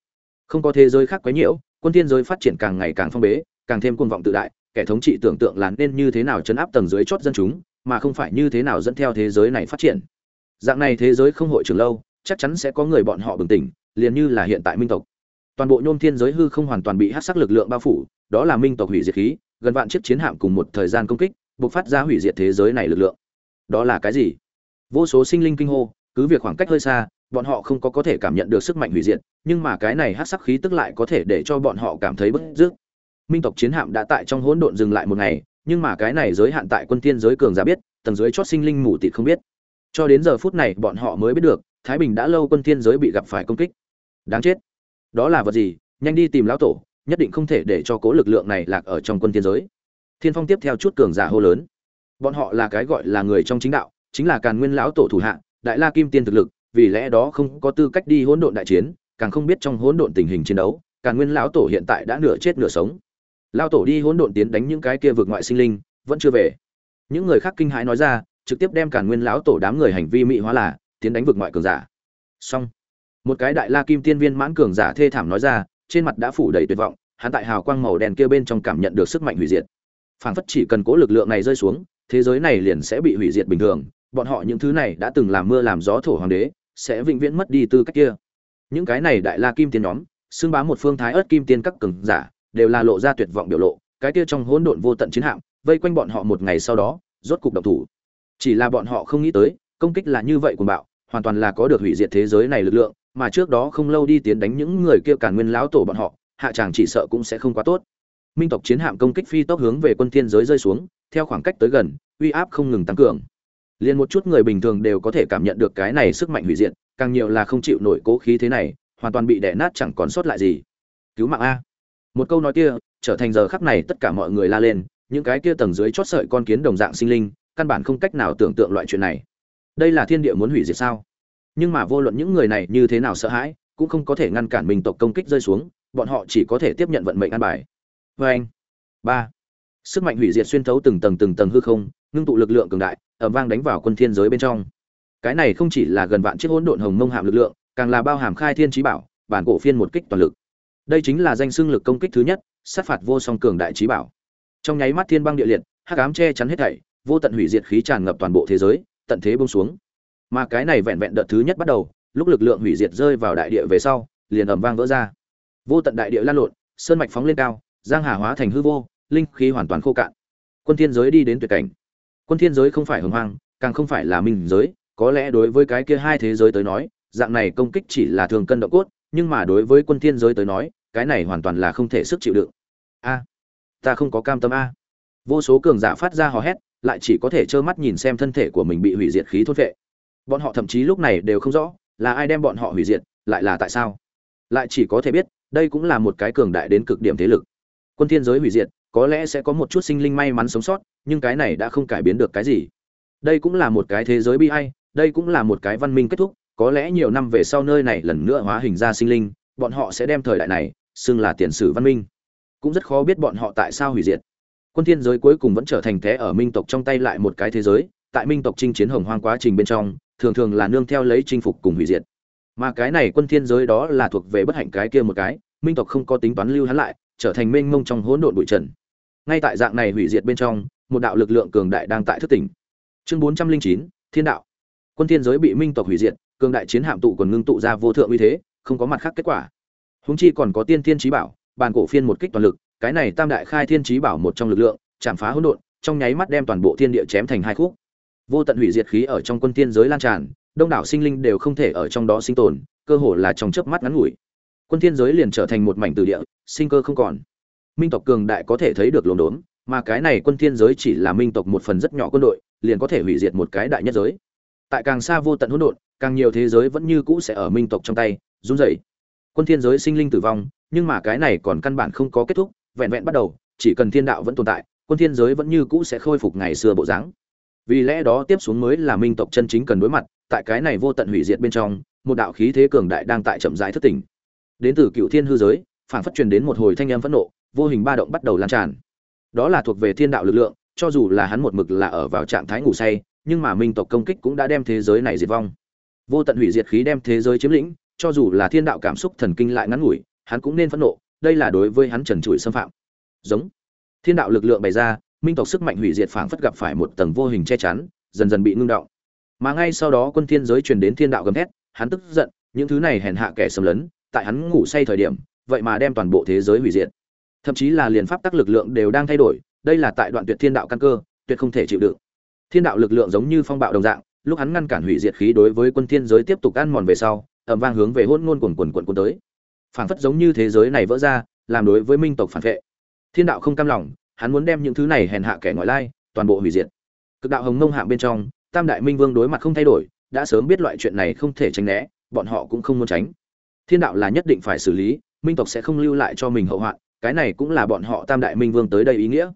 Không có thế giới khác quá nhiều, quân thiên giới phát triển càng ngày càng phong bế càng thêm cuồng vọng tự đại, kẻ thống trị tưởng tượng là nên như thế nào chấn áp tầng dưới chót dân chúng, mà không phải như thế nào dẫn theo thế giới này phát triển. Dạng này thế giới không hội trường lâu, chắc chắn sẽ có người bọn họ bừng tỉnh, liền như là hiện tại minh tộc. Toàn bộ nhôm thiên giới hư không hoàn toàn bị hắc sắc lực lượng bao phủ, đó là minh tộc hủy diệt khí, gần vạn chiếc chiến hạm cùng một thời gian công kích buộc phát ra hủy diệt thế giới này lực lượng. Đó là cái gì? Vô số sinh linh kinh hô, cứ việc khoảng cách hơi xa, bọn họ không có có thể cảm nhận được sức mạnh hủy diệt, nhưng mà cái này hắc sắc khí tức lại có thể để cho bọn họ cảm thấy bất dứt minh tộc chiến hạm đã tại trong hỗn độn dừng lại một ngày, nhưng mà cái này giới hạn tại quân tiên giới cường giả biết, tầng dưới chót sinh linh mù tịt không biết. Cho đến giờ phút này, bọn họ mới biết được, thái bình đã lâu quân thiên giới bị gặp phải công kích. Đáng chết. Đó là vật gì? Nhanh đi tìm lão tổ, nhất định không thể để cho cố lực lượng này lạc ở trong quân thiên giới. Thiên phong tiếp theo chút cường giả hô lớn. Bọn họ là cái gọi là người trong chính đạo, chính là càn nguyên lão tổ thủ hạ, đại la kim tiên thực lực, vì lẽ đó không có tư cách đi hỗn độn đại chiến, càng không biết trong hỗn độn tình hình chiến đấu, càn nguyên lão tổ hiện tại đã nửa chết nửa sống lão tổ đi hỗn độn tiến đánh những cái kia vượt ngoại sinh linh, vẫn chưa về. Những người khác kinh hãi nói ra, trực tiếp đem cả nguyên lão tổ đám người hành vi mỹ hóa là, tiến đánh vượt ngoại cường giả. Xong. Một cái đại la kim tiên viên mãn cường giả thê thảm nói ra, trên mặt đã phủ đầy tuyệt vọng, hắn tại hào quang màu đen kia bên trong cảm nhận được sức mạnh hủy diệt. Phảng phất chỉ cần cố lực lượng này rơi xuống, thế giới này liền sẽ bị hủy diệt bình thường, bọn họ những thứ này đã từng làm mưa làm gió thổ hoàng đế, sẽ vĩnh viễn mất đi tư cách kia. Những cái này đại la kim tiên nhóm, xưng bá một phương thái ớt kim tiên các cường giả đều là lộ ra tuyệt vọng biểu lộ, cái kia trong hỗn độn vô tận chiến hạm, vây quanh bọn họ một ngày sau đó, rốt cục động thủ. Chỉ là bọn họ không nghĩ tới, công kích là như vậy của bạo, hoàn toàn là có được hủy diệt thế giới này lực lượng, mà trước đó không lâu đi tiến đánh những người kia càn nguyên lão tổ bọn họ, hạ chàng chỉ sợ cũng sẽ không quá tốt. Minh tộc chiến hạm công kích phi tốc hướng về quân thiên giới rơi xuống, theo khoảng cách tới gần, uy áp không ngừng tăng cường. Liền một chút người bình thường đều có thể cảm nhận được cái này sức mạnh hủy diệt, càng nhiều là không chịu nổi cố khí thế này, hoàn toàn bị đè nát chẳng còn sót lại gì. Cứu mạng a một câu nói kia, trở thành giờ khắc này tất cả mọi người la lên, những cái kia tầng dưới chót sợi con kiến đồng dạng sinh linh, căn bản không cách nào tưởng tượng loại chuyện này. Đây là thiên địa muốn hủy diệt sao? Nhưng mà vô luận những người này như thế nào sợ hãi, cũng không có thể ngăn cản mình tộc công kích rơi xuống, bọn họ chỉ có thể tiếp nhận vận mệnh an bài. Vê anh, ba, sức mạnh hủy diệt xuyên thấu từng tầng từng tầng hư không, ngưng tụ lực lượng cường đại ẩm vang đánh vào quân thiên giới bên trong. Cái này không chỉ là gần vạn chiếc hỗn độn hồng mông hàm lực lượng, càng là bao hàm khai thiên trí bảo, bản cổ phiên một kích toàn lực đây chính là danh xưng lực công kích thứ nhất, sát phạt vô song cường đại trí bảo. Trong nháy mắt thiên băng địa liệt, hắc ám che chắn hết thảy, vô tận hủy diệt khí tràn ngập toàn bộ thế giới, tận thế bông xuống. Mà cái này vẹn vẹn đợt thứ nhất bắt đầu, lúc lực lượng hủy diệt rơi vào đại địa về sau, liền ầm vang vỡ ra. Vô tận đại địa lan lộn, sơn mạch phóng lên cao, giang hà hóa thành hư vô, linh khí hoàn toàn khô cạn. Quân thiên giới đi đến tuyệt cảnh. Quân thiên giới không phải hưng hoang, càng không phải là minh giới, có lẽ đối với cái kia hai thế giới tới nói, dạng này công kích chỉ là thường cân độ cốt nhưng mà đối với quân thiên giới tới nói, cái này hoàn toàn là không thể sức chịu đựng. A, ta không có cam tâm a. Vô số cường giả phát ra hò hét, lại chỉ có thể trơ mắt nhìn xem thân thể của mình bị hủy diệt khí thốt vệ. Bọn họ thậm chí lúc này đều không rõ, là ai đem bọn họ hủy diệt, lại là tại sao? Lại chỉ có thể biết, đây cũng là một cái cường đại đến cực điểm thế lực. Quân thiên giới hủy diệt, có lẽ sẽ có một chút sinh linh may mắn sống sót, nhưng cái này đã không cải biến được cái gì. Đây cũng là một cái thế giới bi ai, đây cũng là một cái văn minh kết thúc có lẽ nhiều năm về sau nơi này lần nữa hóa hình ra sinh linh, bọn họ sẽ đem thời đại này xưng là tiền sử văn minh. Cũng rất khó biết bọn họ tại sao hủy diệt. Quân thiên giới cuối cùng vẫn trở thành thế ở minh tộc trong tay lại một cái thế giới, tại minh tộc chinh chiến hồng hoang quá trình bên trong, thường thường là nương theo lấy chinh phục cùng hủy diệt. Mà cái này quân thiên giới đó là thuộc về bất hạnh cái kia một cái, minh tộc không có tính toán lưu hắn lại, trở thành mênh mông trong hỗn độn bụi trần. Ngay tại dạng này hủy diệt bên trong, một đạo lực lượng cường đại đang tại thức tỉnh. Chương bốn trăm linh chín, thiên đạo quân thiên giới bị minh tộc hủy diệt, cường đại chiến hạm tụ còn ngưng tụ ra vô thượng uy thế, không có mặt khác kết quả. Húng chi còn có tiên thiên trí bảo, bàn cổ phiên một kích toàn lực, cái này tam đại khai thiên trí bảo một trong lực lượng, chạm phá hỗn độn, trong nháy mắt đem toàn bộ thiên địa chém thành hai khúc. Vô tận hủy diệt khí ở trong quân thiên giới lan tràn, đông đảo sinh linh đều không thể ở trong đó sinh tồn, cơ hồ là trong chớp mắt ngắn ngủi. Quân thiên giới liền trở thành một mảnh từ địa, sinh cơ không còn. Minh tộc cường đại có thể thấy được lồn đốn, mà cái này quân thiên giới chỉ là minh tộc một phần rất nhỏ quân đội, liền có thể hủy diệt một cái đại nhất giới tại càng xa vô tận hỗn độn, càng nhiều thế giới vẫn như cũ sẽ ở minh tộc trong tay, run rẩy. Quân thiên giới sinh linh tử vong, nhưng mà cái này còn căn bản không có kết thúc, vẹn vẹn bắt đầu, chỉ cần thiên đạo vẫn tồn tại, quân thiên giới vẫn như cũ sẽ khôi phục ngày xưa bộ dáng. Vì lẽ đó tiếp xuống mới là minh tộc chân chính cần đối mặt, tại cái này vô tận hủy diệt bên trong, một đạo khí thế cường đại đang tại chậm rãi thức tỉnh. Đến từ cựu thiên hư giới phản phất truyền đến một hồi thanh âm phẫn nộ, vô hình ba động bắt đầu lan tràn. Đó là thuộc về thiên đạo lực lượng, cho dù là hắn một mực là ở vào trạng thái ngủ say nhưng mà minh tộc công kích cũng đã đem thế giới này diệt vong. Vô tận hủy diệt khí đem thế giới chiếm lĩnh, cho dù là thiên đạo cảm xúc thần kinh lại ngắn ngủi, hắn cũng nên phẫn nộ, đây là đối với hắn trần trụi xâm phạm. Giống. Thiên đạo lực lượng bày ra, minh tộc sức mạnh hủy diệt phảng phất gặp phải một tầng vô hình che chắn, dần dần bị ngưng động. Mà ngay sau đó quân thiên giới truyền đến thiên đạo gầm thét, hắn tức giận, những thứ này hèn hạ kẻ xâm lấn, tại hắn ngủ say thời điểm, vậy mà đem toàn bộ thế giới hủy diệt. Thậm chí là liền pháp tắc lực lượng đều đang thay đổi, đây là tại đoạn tuyệt thiên đạo căn cơ, tuyệt không thể chịu đựng thiên đạo lực lượng giống như phong bạo đồng dạng, lúc hắn ngăn cản hủy diệt khí đối với quân thiên giới tiếp tục ăn mòn về sau, ầm vang hướng về hỗn ngôn quần quần quần quần tới. Phảng phất giống như thế giới này vỡ ra, làm đối với minh tộc phản vệ. Thiên đạo không cam lòng, hắn muốn đem những thứ này hèn hạ kẻ ngoại lai, toàn bộ hủy diệt. Cực đạo hồng nông hạng bên trong, tam đại minh vương đối mặt không thay đổi, đã sớm biết loại chuyện này không thể tránh né, bọn họ cũng không muốn tránh. Thiên đạo là nhất định phải xử lý, minh tộc sẽ không lưu lại cho mình hậu hoạn, cái này cũng là bọn họ tam đại minh vương tới đây ý nghĩa.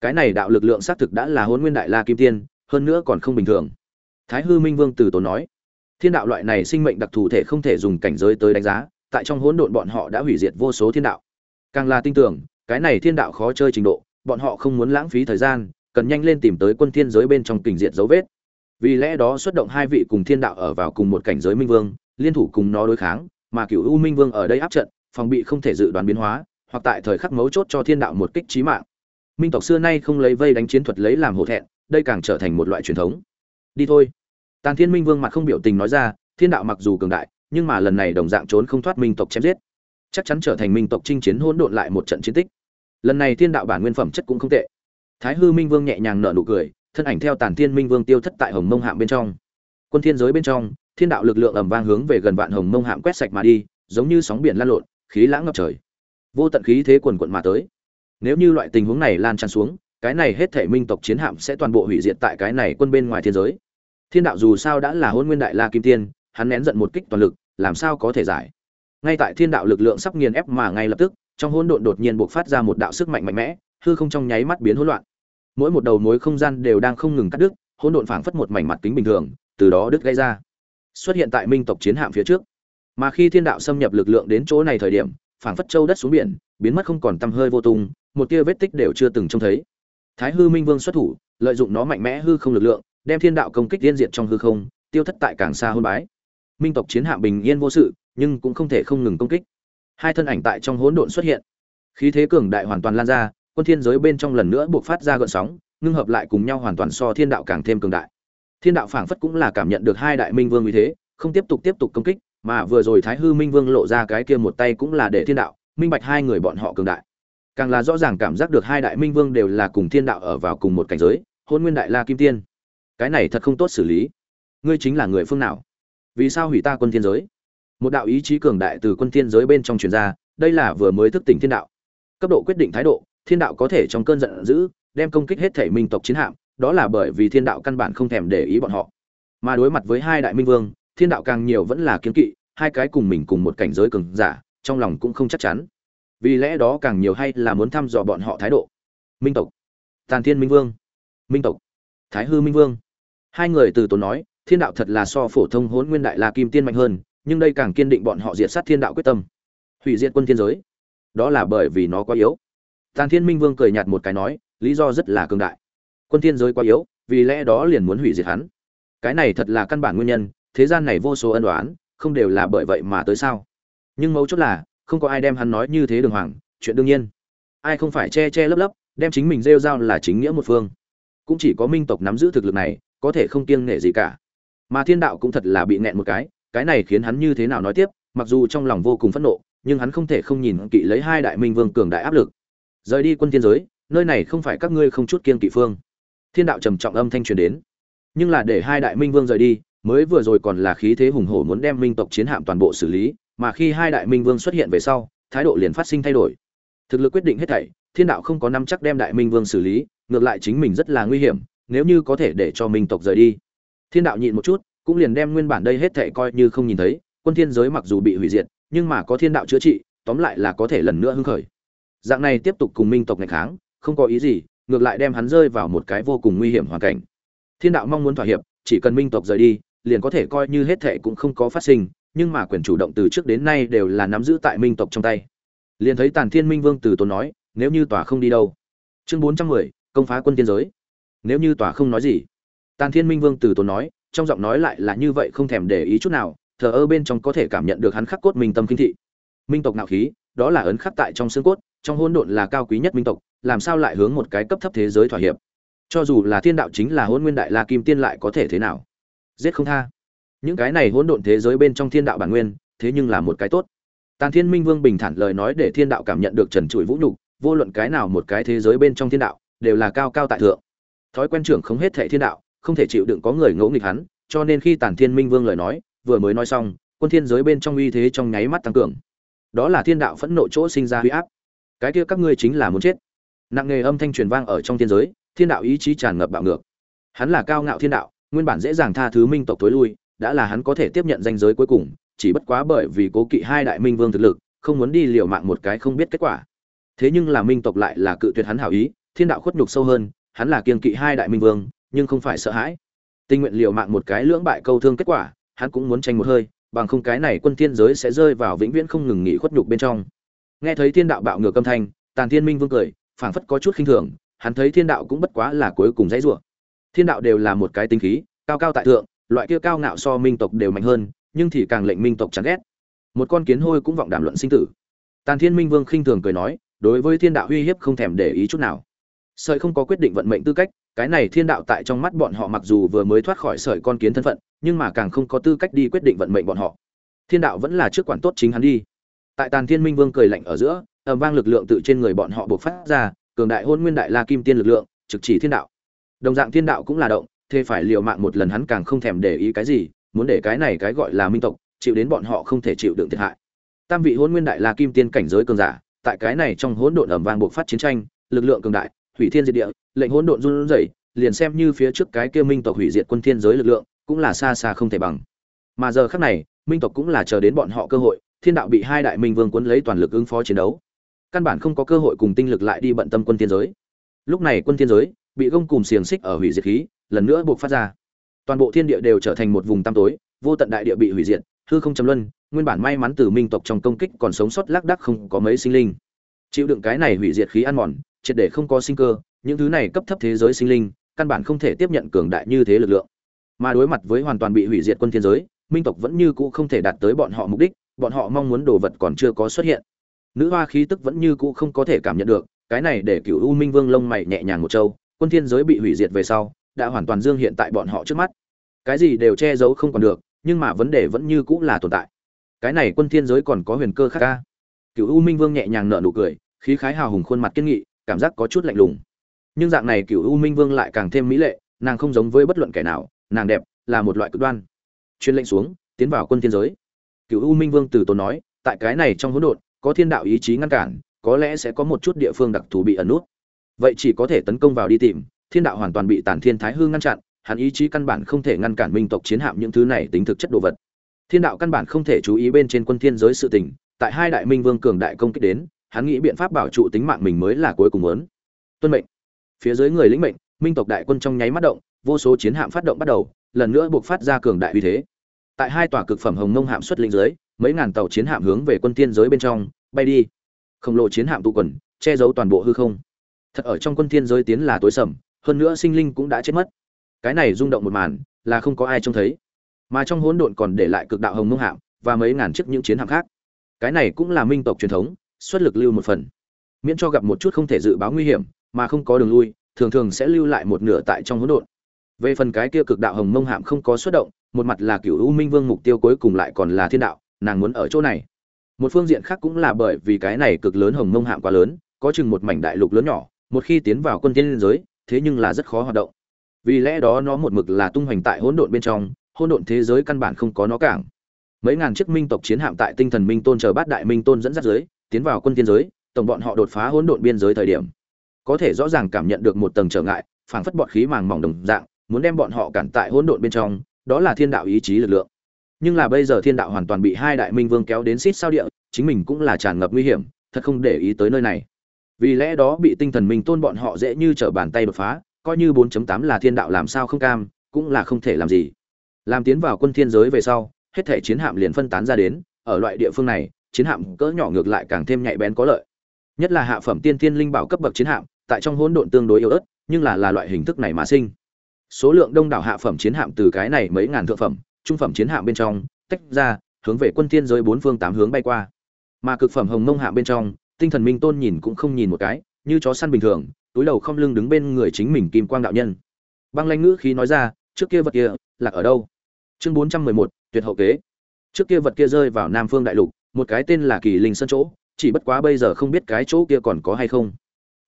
Cái này đạo lực lượng xác thực đã là hôn nguyên đại la kim tiên hơn nữa còn không bình thường. Thái hư minh vương từ tốn nói, thiên đạo loại này sinh mệnh đặc thù thể không thể dùng cảnh giới tới đánh giá, tại trong hỗn độn bọn họ đã hủy diệt vô số thiên đạo. Càng là tin tưởng, cái này thiên đạo khó chơi trình độ, bọn họ không muốn lãng phí thời gian, cần nhanh lên tìm tới quân thiên giới bên trong kình diệt dấu vết. Vì lẽ đó xuất động hai vị cùng thiên đạo ở vào cùng một cảnh giới minh vương, liên thủ cùng nó đối kháng, mà cửu u minh vương ở đây áp trận, phòng bị không thể dự đoán biến hóa, hoặc tại thời khắc mấu chốt cho thiên đạo một kích chí mạng. Minh tộc xưa nay không lấy vây đánh chiến thuật lấy làm hổ thẹn đây càng trở thành một loại truyền thống. Đi thôi. Tàn thiên minh vương mặt không biểu tình nói ra, thiên đạo mặc dù cường đại, nhưng mà lần này đồng dạng trốn không thoát minh tộc chém giết. Chắc chắn trở thành minh tộc chinh chiến hỗn độn lại một trận chiến tích. Lần này thiên đạo bản nguyên phẩm chất cũng không tệ. Thái hư minh vương nhẹ nhàng nở nụ cười, thân ảnh theo tàn thiên minh vương tiêu thất tại hồng mông Hạm bên trong. Quân thiên giới bên trong, thiên đạo lực lượng ầm vang hướng về gần vạn hồng mông Hạm quét sạch mà đi, giống như sóng biển lan lộn, khí lãng ngập trời. Vô tận khí thế quần quận mà tới. Nếu như loại tình huống này lan tràn xuống cái này hết thể minh tộc chiến hạm sẽ toàn bộ hủy diệt tại cái này quân bên ngoài thiên giới. Thiên đạo dù sao đã là hôn nguyên đại la kim tiên, hắn nén giận một kích toàn lực, làm sao có thể giải? Ngay tại thiên đạo lực lượng sắp nghiền ép mà ngay lập tức, trong hỗn độn đột nhiên buộc phát ra một đạo sức mạnh mạnh mẽ, hư không trong nháy mắt biến hỗn loạn. Mỗi một đầu mối không gian đều đang không ngừng cắt đứt, hỗn độn phảng phất một mảnh mặt kính bình thường, từ đó đứt gây ra. Xuất hiện tại minh tộc chiến hạm phía trước. Mà khi thiên đạo xâm nhập lực lượng đến chỗ này thời điểm, phảng phất châu đất xuống biển, biến mất không còn tăm hơi vô tung, một tia vết tích đều chưa từng trông thấy thái hư minh vương xuất thủ, lợi dụng nó mạnh mẽ hư không lực lượng, đem thiên đạo công kích liên diệt trong hư không, tiêu thất tại càng xa hôn bái. Minh tộc chiến hạm bình yên vô sự, nhưng cũng không thể không ngừng công kích. Hai thân ảnh tại trong hỗn độn xuất hiện. Khí thế cường đại hoàn toàn lan ra, quân thiên giới bên trong lần nữa buộc phát ra gợn sóng, ngưng hợp lại cùng nhau hoàn toàn so thiên đạo càng thêm cường đại. Thiên đạo phảng phất cũng là cảm nhận được hai đại minh vương như thế, không tiếp tục tiếp tục công kích, mà vừa rồi thái hư minh vương lộ ra cái kia một tay cũng là để thiên đạo, minh bạch hai người bọn họ cường đại càng là rõ ràng cảm giác được hai đại minh vương đều là cùng thiên đạo ở vào cùng một cảnh giới, hôn nguyên đại la kim tiên. Cái này thật không tốt xử lý. Ngươi chính là người phương nào? Vì sao hủy ta quân thiên giới? Một đạo ý chí cường đại từ quân thiên giới bên trong truyền ra, đây là vừa mới thức tỉnh thiên đạo. Cấp độ quyết định thái độ, thiên đạo có thể trong cơn giận dữ, đem công kích hết thể minh tộc chiến hạm, đó là bởi vì thiên đạo căn bản không thèm để ý bọn họ. Mà đối mặt với hai đại minh vương, thiên đạo càng nhiều vẫn là kiến kỵ, hai cái cùng mình cùng một cảnh giới cường giả, trong lòng cũng không chắc chắn vì lẽ đó càng nhiều hay là muốn thăm dò bọn họ thái độ. Minh tộc, tàn thiên minh vương, minh tộc, thái hư minh vương. Hai người từ tốn nói, thiên đạo thật là so phổ thông hỗn nguyên đại la kim tiên mạnh hơn, nhưng đây càng kiên định bọn họ diệt sát thiên đạo quyết tâm. Hủy diệt quân thiên giới. Đó là bởi vì nó quá yếu. Tàn thiên minh vương cười nhạt một cái nói, lý do rất là cường đại. Quân thiên giới quá yếu, vì lẽ đó liền muốn hủy diệt hắn. Cái này thật là căn bản nguyên nhân, thế gian này vô số ân đoán không đều là bởi vậy mà tới sao? Nhưng mấu chốt là không có ai đem hắn nói như thế đường hoàng, chuyện đương nhiên. Ai không phải che che lấp lấp, đem chính mình rêu rao là chính nghĩa một phương. Cũng chỉ có minh tộc nắm giữ thực lực này, có thể không kiêng nể gì cả. Mà thiên đạo cũng thật là bị nghẹn một cái cái này khiến hắn như thế nào nói tiếp, mặc dù trong lòng vô cùng phẫn nộ, nhưng hắn không thể không nhìn kỵ lấy hai đại minh vương cường đại áp lực. Rời đi quân thiên giới, nơi này không phải các ngươi không chút kiêng kỵ phương. Thiên đạo trầm trọng âm thanh truyền đến. Nhưng là để hai đại minh vương rời đi, mới vừa rồi còn là khí thế hùng hổ muốn đem minh tộc chiến hạm toàn bộ xử lý mà khi hai đại minh vương xuất hiện về sau, thái độ liền phát sinh thay đổi. Thực lực quyết định hết thảy, thiên đạo không có năm chắc đem đại minh vương xử lý, ngược lại chính mình rất là nguy hiểm, nếu như có thể để cho minh tộc rời đi. Thiên đạo nhịn một chút, cũng liền đem nguyên bản đây hết thảy coi như không nhìn thấy, quân thiên giới mặc dù bị hủy diệt, nhưng mà có thiên đạo chữa trị, tóm lại là có thể lần nữa hưng khởi. Dạng này tiếp tục cùng minh tộc ngày kháng, không có ý gì, ngược lại đem hắn rơi vào một cái vô cùng nguy hiểm hoàn cảnh. Thiên đạo mong muốn thỏa hiệp, chỉ cần minh tộc rời đi, liền có thể coi như hết thệ cũng không có phát sinh nhưng mà quyền chủ động từ trước đến nay đều là nắm giữ tại minh tộc trong tay. Liền thấy tàn thiên minh vương từ tốn nói, nếu như tòa không đi đâu? Chương bốn trăm mười, công phá quân tiên giới. Nếu như tòa không nói gì? Tàn thiên minh vương từ tốn nói, trong giọng nói lại là như vậy không thèm để ý chút nào, thờ ơ bên trong có thể cảm nhận được hắn khắc cốt minh tâm kinh thị. Minh tộc nạo khí, đó là ấn khắc tại trong xương cốt, trong hôn độn là cao quý nhất minh tộc, làm sao lại hướng một cái cấp thấp thế giới thỏa hiệp? Cho dù là thiên đạo chính là hôn nguyên đại la kim tiên lại có thể thế nào? Giết không tha những cái này hỗn độn thế giới bên trong thiên đạo bản nguyên, thế nhưng là một cái tốt. Tàn thiên minh vương bình thản lời nói để thiên đạo cảm nhận được trần trụi vũ nhục, vô luận cái nào một cái thế giới bên trong thiên đạo, đều là cao cao tại thượng. Thói quen trưởng không hết thệ thiên đạo, không thể chịu đựng có người ngỗ nghịch hắn, cho nên khi tàn thiên minh vương lời nói, vừa mới nói xong, quân thiên giới bên trong uy thế trong nháy mắt tăng cường. Đó là thiên đạo phẫn nộ chỗ sinh ra huy áp. Cái kia các ngươi chính là muốn chết. Nặng nghề âm thanh truyền vang ở trong thiên giới, thiên đạo ý chí tràn ngập bạo ngược. Hắn là cao ngạo thiên đạo, nguyên bản dễ dàng tha thứ minh tộc tối lui đã là hắn có thể tiếp nhận danh giới cuối cùng, chỉ bất quá bởi vì cố kỵ hai đại minh vương thực lực, không muốn đi liều mạng một cái không biết kết quả. Thế nhưng là minh tộc lại là cự tuyệt hắn hảo ý, thiên đạo khuất nhục sâu hơn, hắn là kiên kỵ hai đại minh vương, nhưng không phải sợ hãi. Tình nguyện liều mạng một cái lưỡng bại câu thương kết quả, hắn cũng muốn tranh một hơi, bằng không cái này quân thiên giới sẽ rơi vào vĩnh viễn không ngừng nghỉ khuất nhục bên trong. Nghe thấy thiên đạo bạo ngược âm thanh, tàn thiên minh vương cười, phảng phất có chút khinh thường, hắn thấy thiên đạo cũng bất quá là cuối cùng dãy rủa. Thiên đạo đều là một cái tinh khí, cao cao tại thượng loại kia cao ngạo so minh tộc đều mạnh hơn, nhưng thì càng lệnh minh tộc chán ghét. Một con kiến hôi cũng vọng đàm luận sinh tử. Tàn thiên minh vương khinh thường cười nói, đối với thiên đạo uy hiếp không thèm để ý chút nào. Sợi không có quyết định vận mệnh tư cách, cái này thiên đạo tại trong mắt bọn họ mặc dù vừa mới thoát khỏi sợi con kiến thân phận, nhưng mà càng không có tư cách đi quyết định vận mệnh bọn họ. Thiên đạo vẫn là trước quản tốt chính hắn đi. Tại tàn thiên minh vương cười lạnh ở giữa, ầm vang lực lượng tự trên người bọn họ bộc phát ra, cường đại hôn nguyên đại la kim tiên lực lượng, trực chỉ thiên đạo. Đồng dạng thiên đạo cũng là động thế phải liều mạng một lần hắn càng không thèm để ý cái gì, muốn để cái này cái gọi là minh tộc, chịu đến bọn họ không thể chịu đựng thiệt hại. Tam vị Hỗn nguyên đại la kim tiên cảnh giới cường giả, tại cái này trong hỗn độn ầm vang bộc phát chiến tranh, lực lượng cường đại, hủy thiên diệt địa, lệnh hỗn độn run rẩy, liền xem như phía trước cái kia minh tộc hủy diệt quân thiên giới lực lượng, cũng là xa xa không thể bằng. Mà giờ khắc này, minh tộc cũng là chờ đến bọn họ cơ hội, thiên đạo bị hai đại minh vương cuốn lấy toàn lực ứng phó chiến đấu. Căn bản không có cơ hội cùng tinh lực lại đi bận tâm quân thiên giới. Lúc này quân thiên giới bị gông cùng xiềng xích ở hủy diệt khí lần nữa buộc phát ra. Toàn bộ thiên địa đều trở thành một vùng tăm tối, vô tận đại địa bị hủy diệt, hư không chấm luân, nguyên bản may mắn từ minh tộc trong công kích còn sống sót lác đác không có mấy sinh linh. Chịu đựng cái này hủy diệt khí ăn mòn, triệt để không có sinh cơ, những thứ này cấp thấp thế giới sinh linh, căn bản không thể tiếp nhận cường đại như thế lực lượng. Mà đối mặt với hoàn toàn bị hủy diệt quân thiên giới, minh tộc vẫn như cũ không thể đạt tới bọn họ mục đích, bọn họ mong muốn đồ vật còn chưa có xuất hiện. Nữ hoa khí tức vẫn như cũ không có thể cảm nhận được, cái này để cửu u minh vương lông mày nhẹ nhàng một châu quân thiên giới bị hủy diệt về sau đã hoàn toàn dương hiện tại bọn họ trước mắt. Cái gì đều che giấu không còn được, nhưng mà vấn đề vẫn như cũ là tồn tại. Cái này quân thiên giới còn có huyền cơ khác ca. Cửu u minh vương nhẹ nhàng nở nụ cười, khí khái hào hùng khuôn mặt kiên nghị, cảm giác có chút lạnh lùng. Nhưng dạng này cửu u minh vương lại càng thêm mỹ lệ, nàng không giống với bất luận kẻ nào, nàng đẹp, là một loại cực đoan. Truyền lệnh xuống, tiến vào quân thiên giới. Cửu u minh vương từ tốn nói, tại cái này trong hỗn độn, có thiên đạo ý chí ngăn cản, có lẽ sẽ có một chút địa phương đặc thù bị ẩn nút. Vậy chỉ có thể tấn công vào đi tìm thiên đạo hoàn toàn bị tản thiên thái hư ngăn chặn, hắn ý chí căn bản không thể ngăn cản minh tộc chiến hạm những thứ này tính thực chất đồ vật. Thiên đạo căn bản không thể chú ý bên trên quân thiên giới sự tình, tại hai đại minh vương cường đại công kích đến, hắn nghĩ biện pháp bảo trụ tính mạng mình mới là cuối cùng muốn. Tuân mệnh. Phía dưới người lĩnh mệnh, minh tộc đại quân trong nháy mắt động, vô số chiến hạm phát động bắt đầu, lần nữa buộc phát ra cường đại uy thế. Tại hai tòa cực phẩm hồng nông hạm xuất linh dưới, mấy ngàn tàu chiến hạm hướng về quân thiên giới bên trong, bay đi. Khổng lồ chiến hạm tụ quần, che giấu toàn bộ hư không. Thật ở trong quân thiên giới tiến là tối sầm hơn nữa sinh linh cũng đã chết mất. Cái này rung động một màn, là không có ai trông thấy. Mà trong hỗn độn còn để lại cực đạo hồng mông hạm và mấy ngàn chiếc những chiến hạm khác. Cái này cũng là minh tộc truyền thống, xuất lực lưu một phần. Miễn cho gặp một chút không thể dự báo nguy hiểm, mà không có đường lui, thường thường sẽ lưu lại một nửa tại trong hỗn độn. Về phần cái kia cực đạo hồng mông hạm không có xuất động, một mặt là cựu u minh vương mục tiêu cuối cùng lại còn là thiên đạo, nàng muốn ở chỗ này. Một phương diện khác cũng là bởi vì cái này cực lớn hồng mông hạm quá lớn, có chừng một mảnh đại lục lớn nhỏ, một khi tiến vào quân thiên giới thế nhưng là rất khó hoạt động. Vì lẽ đó nó một mực là tung hoành tại hỗn độn bên trong, hỗn độn thế giới căn bản không có nó cảng. Mấy ngàn chiếc minh tộc chiến hạm tại tinh thần minh tôn chờ bát đại minh tôn dẫn dắt giới, tiến vào quân tiên giới, tổng bọn họ đột phá hỗn độn biên giới thời điểm. Có thể rõ ràng cảm nhận được một tầng trở ngại, phảng phất bọt khí màng mỏng đồng dạng, muốn đem bọn họ cản tại hỗn độn bên trong, đó là thiên đạo ý chí lực lượng. Nhưng là bây giờ thiên đạo hoàn toàn bị hai đại minh vương kéo đến xít sao địa, chính mình cũng là tràn ngập nguy hiểm, thật không để ý tới nơi này vì lẽ đó bị tinh thần minh tôn bọn họ dễ như trở bàn tay đột phá, coi như 4.8 là thiên đạo làm sao không cam, cũng là không thể làm gì. Làm tiến vào quân thiên giới về sau, hết thể chiến hạm liền phân tán ra đến, ở loại địa phương này, chiến hạm cỡ nhỏ ngược lại càng thêm nhạy bén có lợi. Nhất là hạ phẩm tiên thiên linh bảo cấp bậc chiến hạm, tại trong hỗn độn tương đối yếu ớt, nhưng là là loại hình thức này mà sinh. Số lượng đông đảo hạ phẩm chiến hạm từ cái này mấy ngàn thượng phẩm, trung phẩm chiến hạm bên trong, tách ra, hướng về quân thiên giới bốn phương tám hướng bay qua. Mà cực phẩm hồng mông hạm bên trong tinh thần minh tôn nhìn cũng không nhìn một cái, như chó săn bình thường, túi đầu không lưng đứng bên người chính mình kim quang đạo nhân. Băng lanh ngữ khí nói ra, trước kia vật kia, lạc ở đâu? Chương bốn trăm mười một, tuyệt hậu kế. Trước kia vật kia rơi vào nam phương đại lục, một cái tên là kỳ linh sân chỗ, chỉ bất quá bây giờ không biết cái chỗ kia còn có hay không.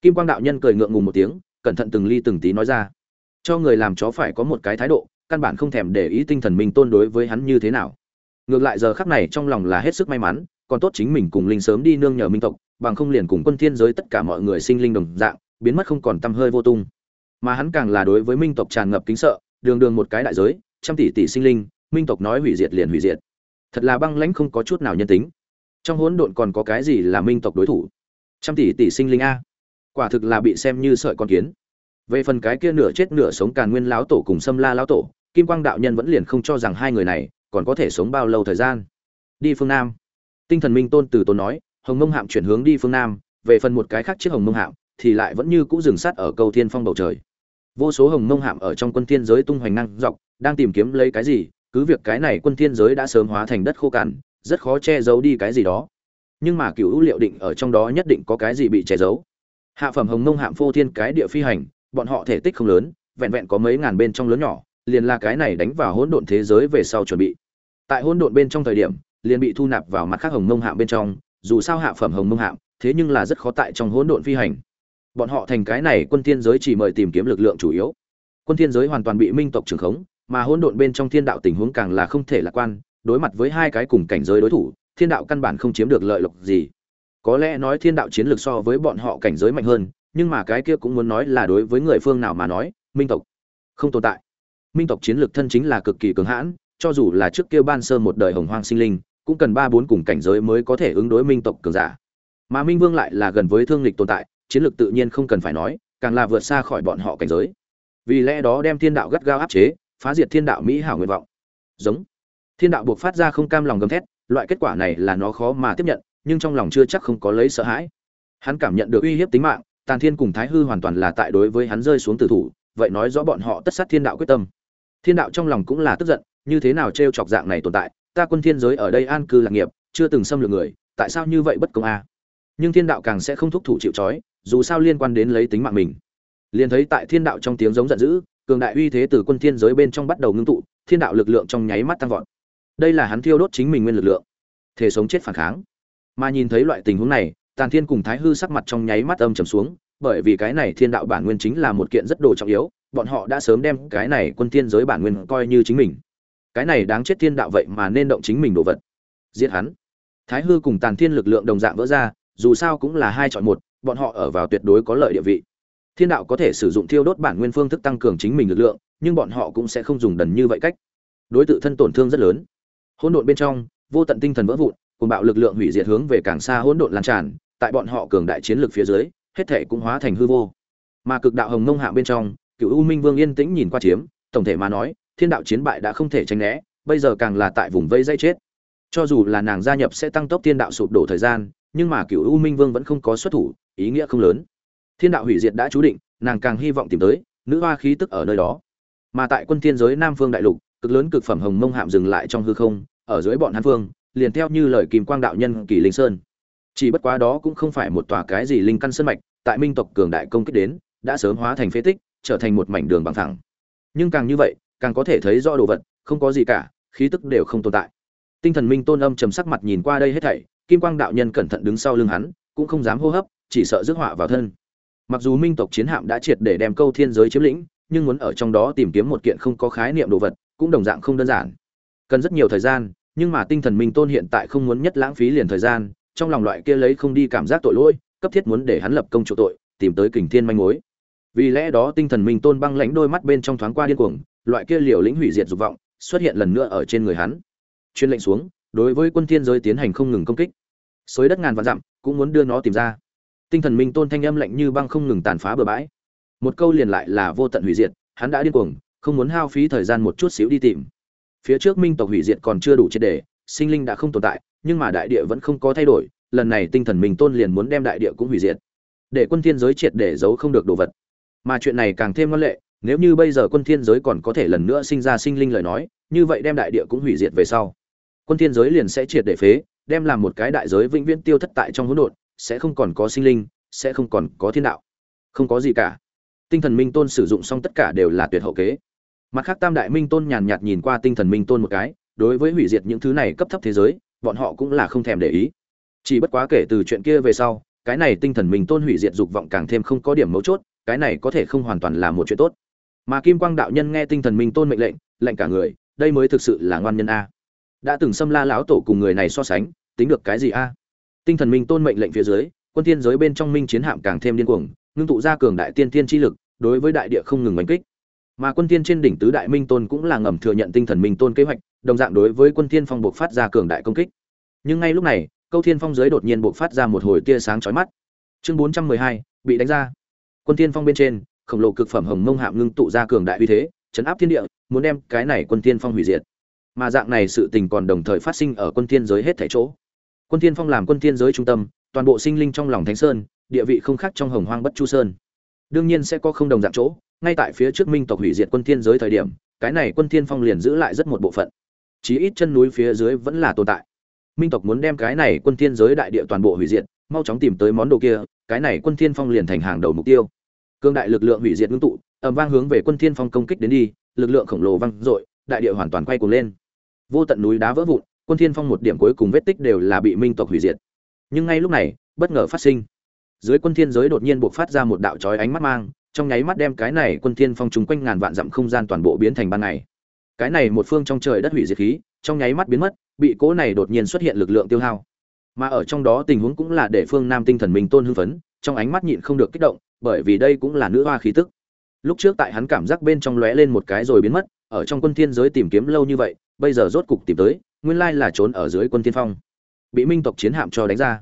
Kim quang đạo nhân cười ngượng ngùng một tiếng, cẩn thận từng ly từng tí nói ra. Cho người làm chó phải có một cái thái độ, căn bản không thèm để ý tinh thần minh tôn đối với hắn như thế nào. Ngược lại giờ khắc này trong lòng là hết sức may mắn, còn tốt chính mình cùng linh sớm đi nương nhờ minh tộc bằng không liền cùng quân thiên giới tất cả mọi người sinh linh đồng dạng, biến mất không còn tâm hơi vô tung. Mà hắn càng là đối với minh tộc tràn ngập kính sợ, đường đường một cái đại giới, trăm tỷ tỷ sinh linh, minh tộc nói hủy diệt liền hủy diệt. Thật là băng lãnh không có chút nào nhân tính. Trong hỗn độn còn có cái gì là minh tộc đối thủ? Trăm tỷ tỷ sinh linh a. Quả thực là bị xem như sợi con kiến. Về phần cái kia nửa chết nửa sống càn nguyên lão tổ cùng sâm la lão tổ, kim quang đạo nhân vẫn liền không cho rằng hai người này còn có thể sống bao lâu thời gian. Đi phương nam. Tinh thần minh tôn từ tôn nói hồng mông hạm chuyển hướng đi phương nam, về phần một cái khác chiếc hồng mông hạm thì lại vẫn như cũ dừng sát ở Cầu thiên phong bầu trời. Vô số hồng mông hạm ở trong quân thiên giới tung hoành năng dọc, đang tìm kiếm lấy cái gì, cứ việc cái này quân thiên giới đã sớm hóa thành đất khô cằn, rất khó che giấu đi cái gì đó. Nhưng mà cựu liệu định ở trong đó nhất định có cái gì bị che giấu. Hạ phẩm hồng mông hạm phô thiên cái địa phi hành, bọn họ thể tích không lớn, vẹn vẹn có mấy ngàn bên trong lớn nhỏ, liền là cái này đánh vào hỗn độn thế giới về sau chuẩn bị. Tại hỗn độn bên trong thời điểm, liền bị thu nạp vào mặt khác hồng mông hạm bên trong dù sao hạ phẩm hồng mông hạm, thế nhưng là rất khó tại trong hỗn độn phi hành. Bọn họ thành cái này quân thiên giới chỉ mời tìm kiếm lực lượng chủ yếu. Quân thiên giới hoàn toàn bị minh tộc trường khống, mà hỗn độn bên trong thiên đạo tình huống càng là không thể lạc quan, đối mặt với hai cái cùng cảnh giới đối thủ, thiên đạo căn bản không chiếm được lợi lộc gì. Có lẽ nói thiên đạo chiến lược so với bọn họ cảnh giới mạnh hơn, nhưng mà cái kia cũng muốn nói là đối với người phương nào mà nói, minh tộc không tồn tại. Minh tộc chiến lược thân chính là cực kỳ cường hãn, cho dù là trước kia ban sơ một đời hồng hoang sinh linh cũng cần ba bốn cùng cảnh giới mới có thể ứng đối minh tộc cường giả. Mà minh vương lại là gần với thương lịch tồn tại, chiến lược tự nhiên không cần phải nói, càng là vượt xa khỏi bọn họ cảnh giới. Vì lẽ đó đem thiên đạo gắt gao áp chế, phá diệt thiên đạo mỹ hảo nguyện vọng. Giống. Thiên đạo buộc phát ra không cam lòng gầm thét, loại kết quả này là nó khó mà tiếp nhận, nhưng trong lòng chưa chắc không có lấy sợ hãi. Hắn cảm nhận được uy hiếp tính mạng, tàn thiên cùng thái hư hoàn toàn là tại đối với hắn rơi xuống tử thủ, vậy nói rõ bọn họ tất sát thiên đạo quyết tâm. Thiên đạo trong lòng cũng là tức giận, như thế nào t chọc dạng này tồn tại ta quân thiên giới ở đây an cư lạc nghiệp, chưa từng xâm lược người, tại sao như vậy bất công a? Nhưng thiên đạo càng sẽ không thúc thủ chịu trói, dù sao liên quan đến lấy tính mạng mình. Liền thấy tại thiên đạo trong tiếng giống giận dữ, cường đại uy thế từ quân thiên giới bên trong bắt đầu ngưng tụ, thiên đạo lực lượng trong nháy mắt tăng vọt. Đây là hắn thiêu đốt chính mình nguyên lực lượng. Thể sống chết phản kháng. Mà nhìn thấy loại tình huống này, tàn thiên cùng thái hư sắc mặt trong nháy mắt âm trầm xuống, bởi vì cái này thiên đạo bản nguyên chính là một kiện rất đồ trọng yếu, bọn họ đã sớm đem cái này quân thiên giới bản nguyên coi như chính mình cái này đáng chết thiên đạo vậy mà nên động chính mình đồ vật. Giết hắn. Thái hư cùng tàn thiên lực lượng đồng dạng vỡ ra, dù sao cũng là hai chọn một, bọn họ ở vào tuyệt đối có lợi địa vị. Thiên đạo có thể sử dụng thiêu đốt bản nguyên phương thức tăng cường chính mình lực lượng, nhưng bọn họ cũng sẽ không dùng đần như vậy cách. Đối tự thân tổn thương rất lớn. Hỗn độn bên trong, vô tận tinh thần vỡ vụn, cùng bạo lực lượng hủy diệt hướng về càng xa hỗn độn lan tràn, tại bọn họ cường đại chiến lược phía dưới, hết thể cũng hóa thành hư vô. Mà cực đạo hồng nông hạ bên trong, cựu u minh vương yên tĩnh nhìn qua chiếm, tổng thể mà nói thiên đạo chiến bại đã không thể tránh né, bây giờ càng là tại vùng vây dây chết. Cho dù là nàng gia nhập sẽ tăng tốc thiên đạo sụp đổ thời gian, nhưng mà cựu u minh vương vẫn không có xuất thủ, ý nghĩa không lớn. Thiên đạo hủy diệt đã chú định, nàng càng hy vọng tìm tới, nữ hoa khí tức ở nơi đó. Mà tại quân thiên giới nam phương đại lục, cực lớn cực phẩm hồng mông hạm dừng lại trong hư không, ở dưới bọn hán phương liền theo như lời kim quang đạo nhân kỳ linh sơn. Chỉ bất quá đó cũng không phải một tòa cái gì linh căn sơn mạch, tại minh tộc cường đại công kích đến, đã sớm hóa thành phế tích, trở thành một mảnh đường bằng thẳng nhưng càng như vậy càng có thể thấy rõ đồ vật, không có gì cả, khí tức đều không tồn tại. Tinh thần minh tôn âm trầm sắc mặt nhìn qua đây hết thảy, kim quang đạo nhân cẩn thận đứng sau lưng hắn, cũng không dám hô hấp, chỉ sợ rước họa vào thân. Mặc dù minh tộc chiến hạm đã triệt để đem câu thiên giới chiếm lĩnh, nhưng muốn ở trong đó tìm kiếm một kiện không có khái niệm đồ vật, cũng đồng dạng không đơn giản. Cần rất nhiều thời gian, nhưng mà tinh thần minh tôn hiện tại không muốn nhất lãng phí liền thời gian, trong lòng loại kia lấy không đi cảm giác tội lỗi, cấp thiết muốn để hắn lập công chủ tội, tìm tới kình thiên manh mối. Vì lẽ đó tinh thần minh tôn băng lãnh đôi mắt bên trong thoáng qua điên cuồng loại kia liều lĩnh hủy diệt dục vọng xuất hiện lần nữa ở trên người hắn. Chuyên lệnh xuống, đối với quân thiên giới tiến hành không ngừng công kích. Xới đất ngàn vạn dặm, cũng muốn đưa nó tìm ra. Tinh thần minh tôn thanh âm lạnh như băng không ngừng tàn phá bờ bãi. Một câu liền lại là vô tận hủy diệt, hắn đã điên cuồng, không muốn hao phí thời gian một chút xíu đi tìm. Phía trước minh tộc hủy diệt còn chưa đủ triệt để, sinh linh đã không tồn tại, nhưng mà đại địa vẫn không có thay đổi, lần này tinh thần minh tôn liền muốn đem đại địa cũng hủy diệt. Để quân thiên giới triệt để giấu không được đồ vật. Mà chuyện này càng thêm ngoan lệ nếu như bây giờ quân thiên giới còn có thể lần nữa sinh ra sinh linh lời nói, như vậy đem đại địa cũng hủy diệt về sau. Quân thiên giới liền sẽ triệt để phế, đem làm một cái đại giới vĩnh viễn tiêu thất tại trong hỗn độn, sẽ không còn có sinh linh, sẽ không còn có thiên đạo. Không có gì cả. Tinh thần minh tôn sử dụng xong tất cả đều là tuyệt hậu kế. Mặt khác tam đại minh tôn nhàn nhạt nhìn qua tinh thần minh tôn một cái, đối với hủy diệt những thứ này cấp thấp thế giới, bọn họ cũng là không thèm để ý. Chỉ bất quá kể từ chuyện kia về sau, cái này tinh thần minh tôn hủy diệt dục vọng càng thêm không có điểm mấu chốt, cái này có thể không hoàn toàn là một chuyện tốt mà kim quang đạo nhân nghe tinh thần minh tôn mệnh lệnh lệnh cả người, đây mới thực sự là ngoan nhân a. Đã từng xâm la lão tổ cùng người này so sánh, tính được cái gì a? Tinh thần minh tôn mệnh lệnh phía dưới, quân tiên giới bên trong minh chiến hạm càng thêm điên cuồng, ngưng tụ ra cường đại tiên tiên chi lực, đối với đại địa không ngừng đánh kích. Mà quân tiên trên đỉnh tứ đại minh tôn cũng là ngầm thừa nhận tinh thần minh tôn kế hoạch, đồng dạng đối với quân tiên phong buộc phát ra cường đại công kích. Nhưng ngay lúc này, câu thiên phong giới đột nhiên buộc phát ra một hồi tia sáng chói mắt. Chương bốn trăm mười hai, bị đánh ra. Quân tiên phong bên trên khổng lồ cực phẩm hồng mông hạm ngưng tụ ra cường đại uy thế, chấn áp thiên địa, muốn đem cái này quân tiên phong hủy diệt. Mà dạng này sự tình còn đồng thời phát sinh ở quân tiên giới hết thảy chỗ. Quân tiên phong làm quân tiên giới trung tâm, toàn bộ sinh linh trong lòng thánh sơn, địa vị không khác trong hồng hoang bất chu sơn. Đương nhiên sẽ có không đồng dạng chỗ, ngay tại phía trước minh tộc hủy diệt quân tiên giới thời điểm, cái này quân tiên phong liền giữ lại rất một bộ phận. Chí ít chân núi phía dưới vẫn là tồn tại. Minh tộc muốn đem cái này quân tiên giới đại địa toàn bộ hủy diệt, mau chóng tìm tới món đồ kia, cái này quân tiên phong liền thành hàng đầu mục tiêu cương đại lực lượng hủy diệt ngưng tụ, ầm vang hướng về quân thiên phong công kích đến đi, lực lượng khổng lồ vang dội, đại địa hoàn toàn quay cuồng lên. Vô tận núi đá vỡ vụn, quân thiên phong một điểm cuối cùng vết tích đều là bị minh tộc hủy diệt. Nhưng ngay lúc này, bất ngờ phát sinh. Dưới quân thiên giới đột nhiên buộc phát ra một đạo chói ánh mắt mang, trong nháy mắt đem cái này quân thiên phong trùng quanh ngàn vạn dặm không gian toàn bộ biến thành ban ngày. Cái này một phương trong trời đất hủy diệt khí, trong nháy mắt biến mất, bị cố này đột nhiên xuất hiện lực lượng tiêu hao. Mà ở trong đó tình huống cũng là để phương nam tinh thần minh tôn hưng phấn, trong ánh mắt nhịn không được kích động bởi vì đây cũng là nữ hoa khí tức. Lúc trước tại hắn cảm giác bên trong lóe lên một cái rồi biến mất, ở trong quân thiên giới tìm kiếm lâu như vậy, bây giờ rốt cục tìm tới, nguyên lai là trốn ở dưới quân thiên phong. Bị minh tộc chiến hạm cho đánh ra.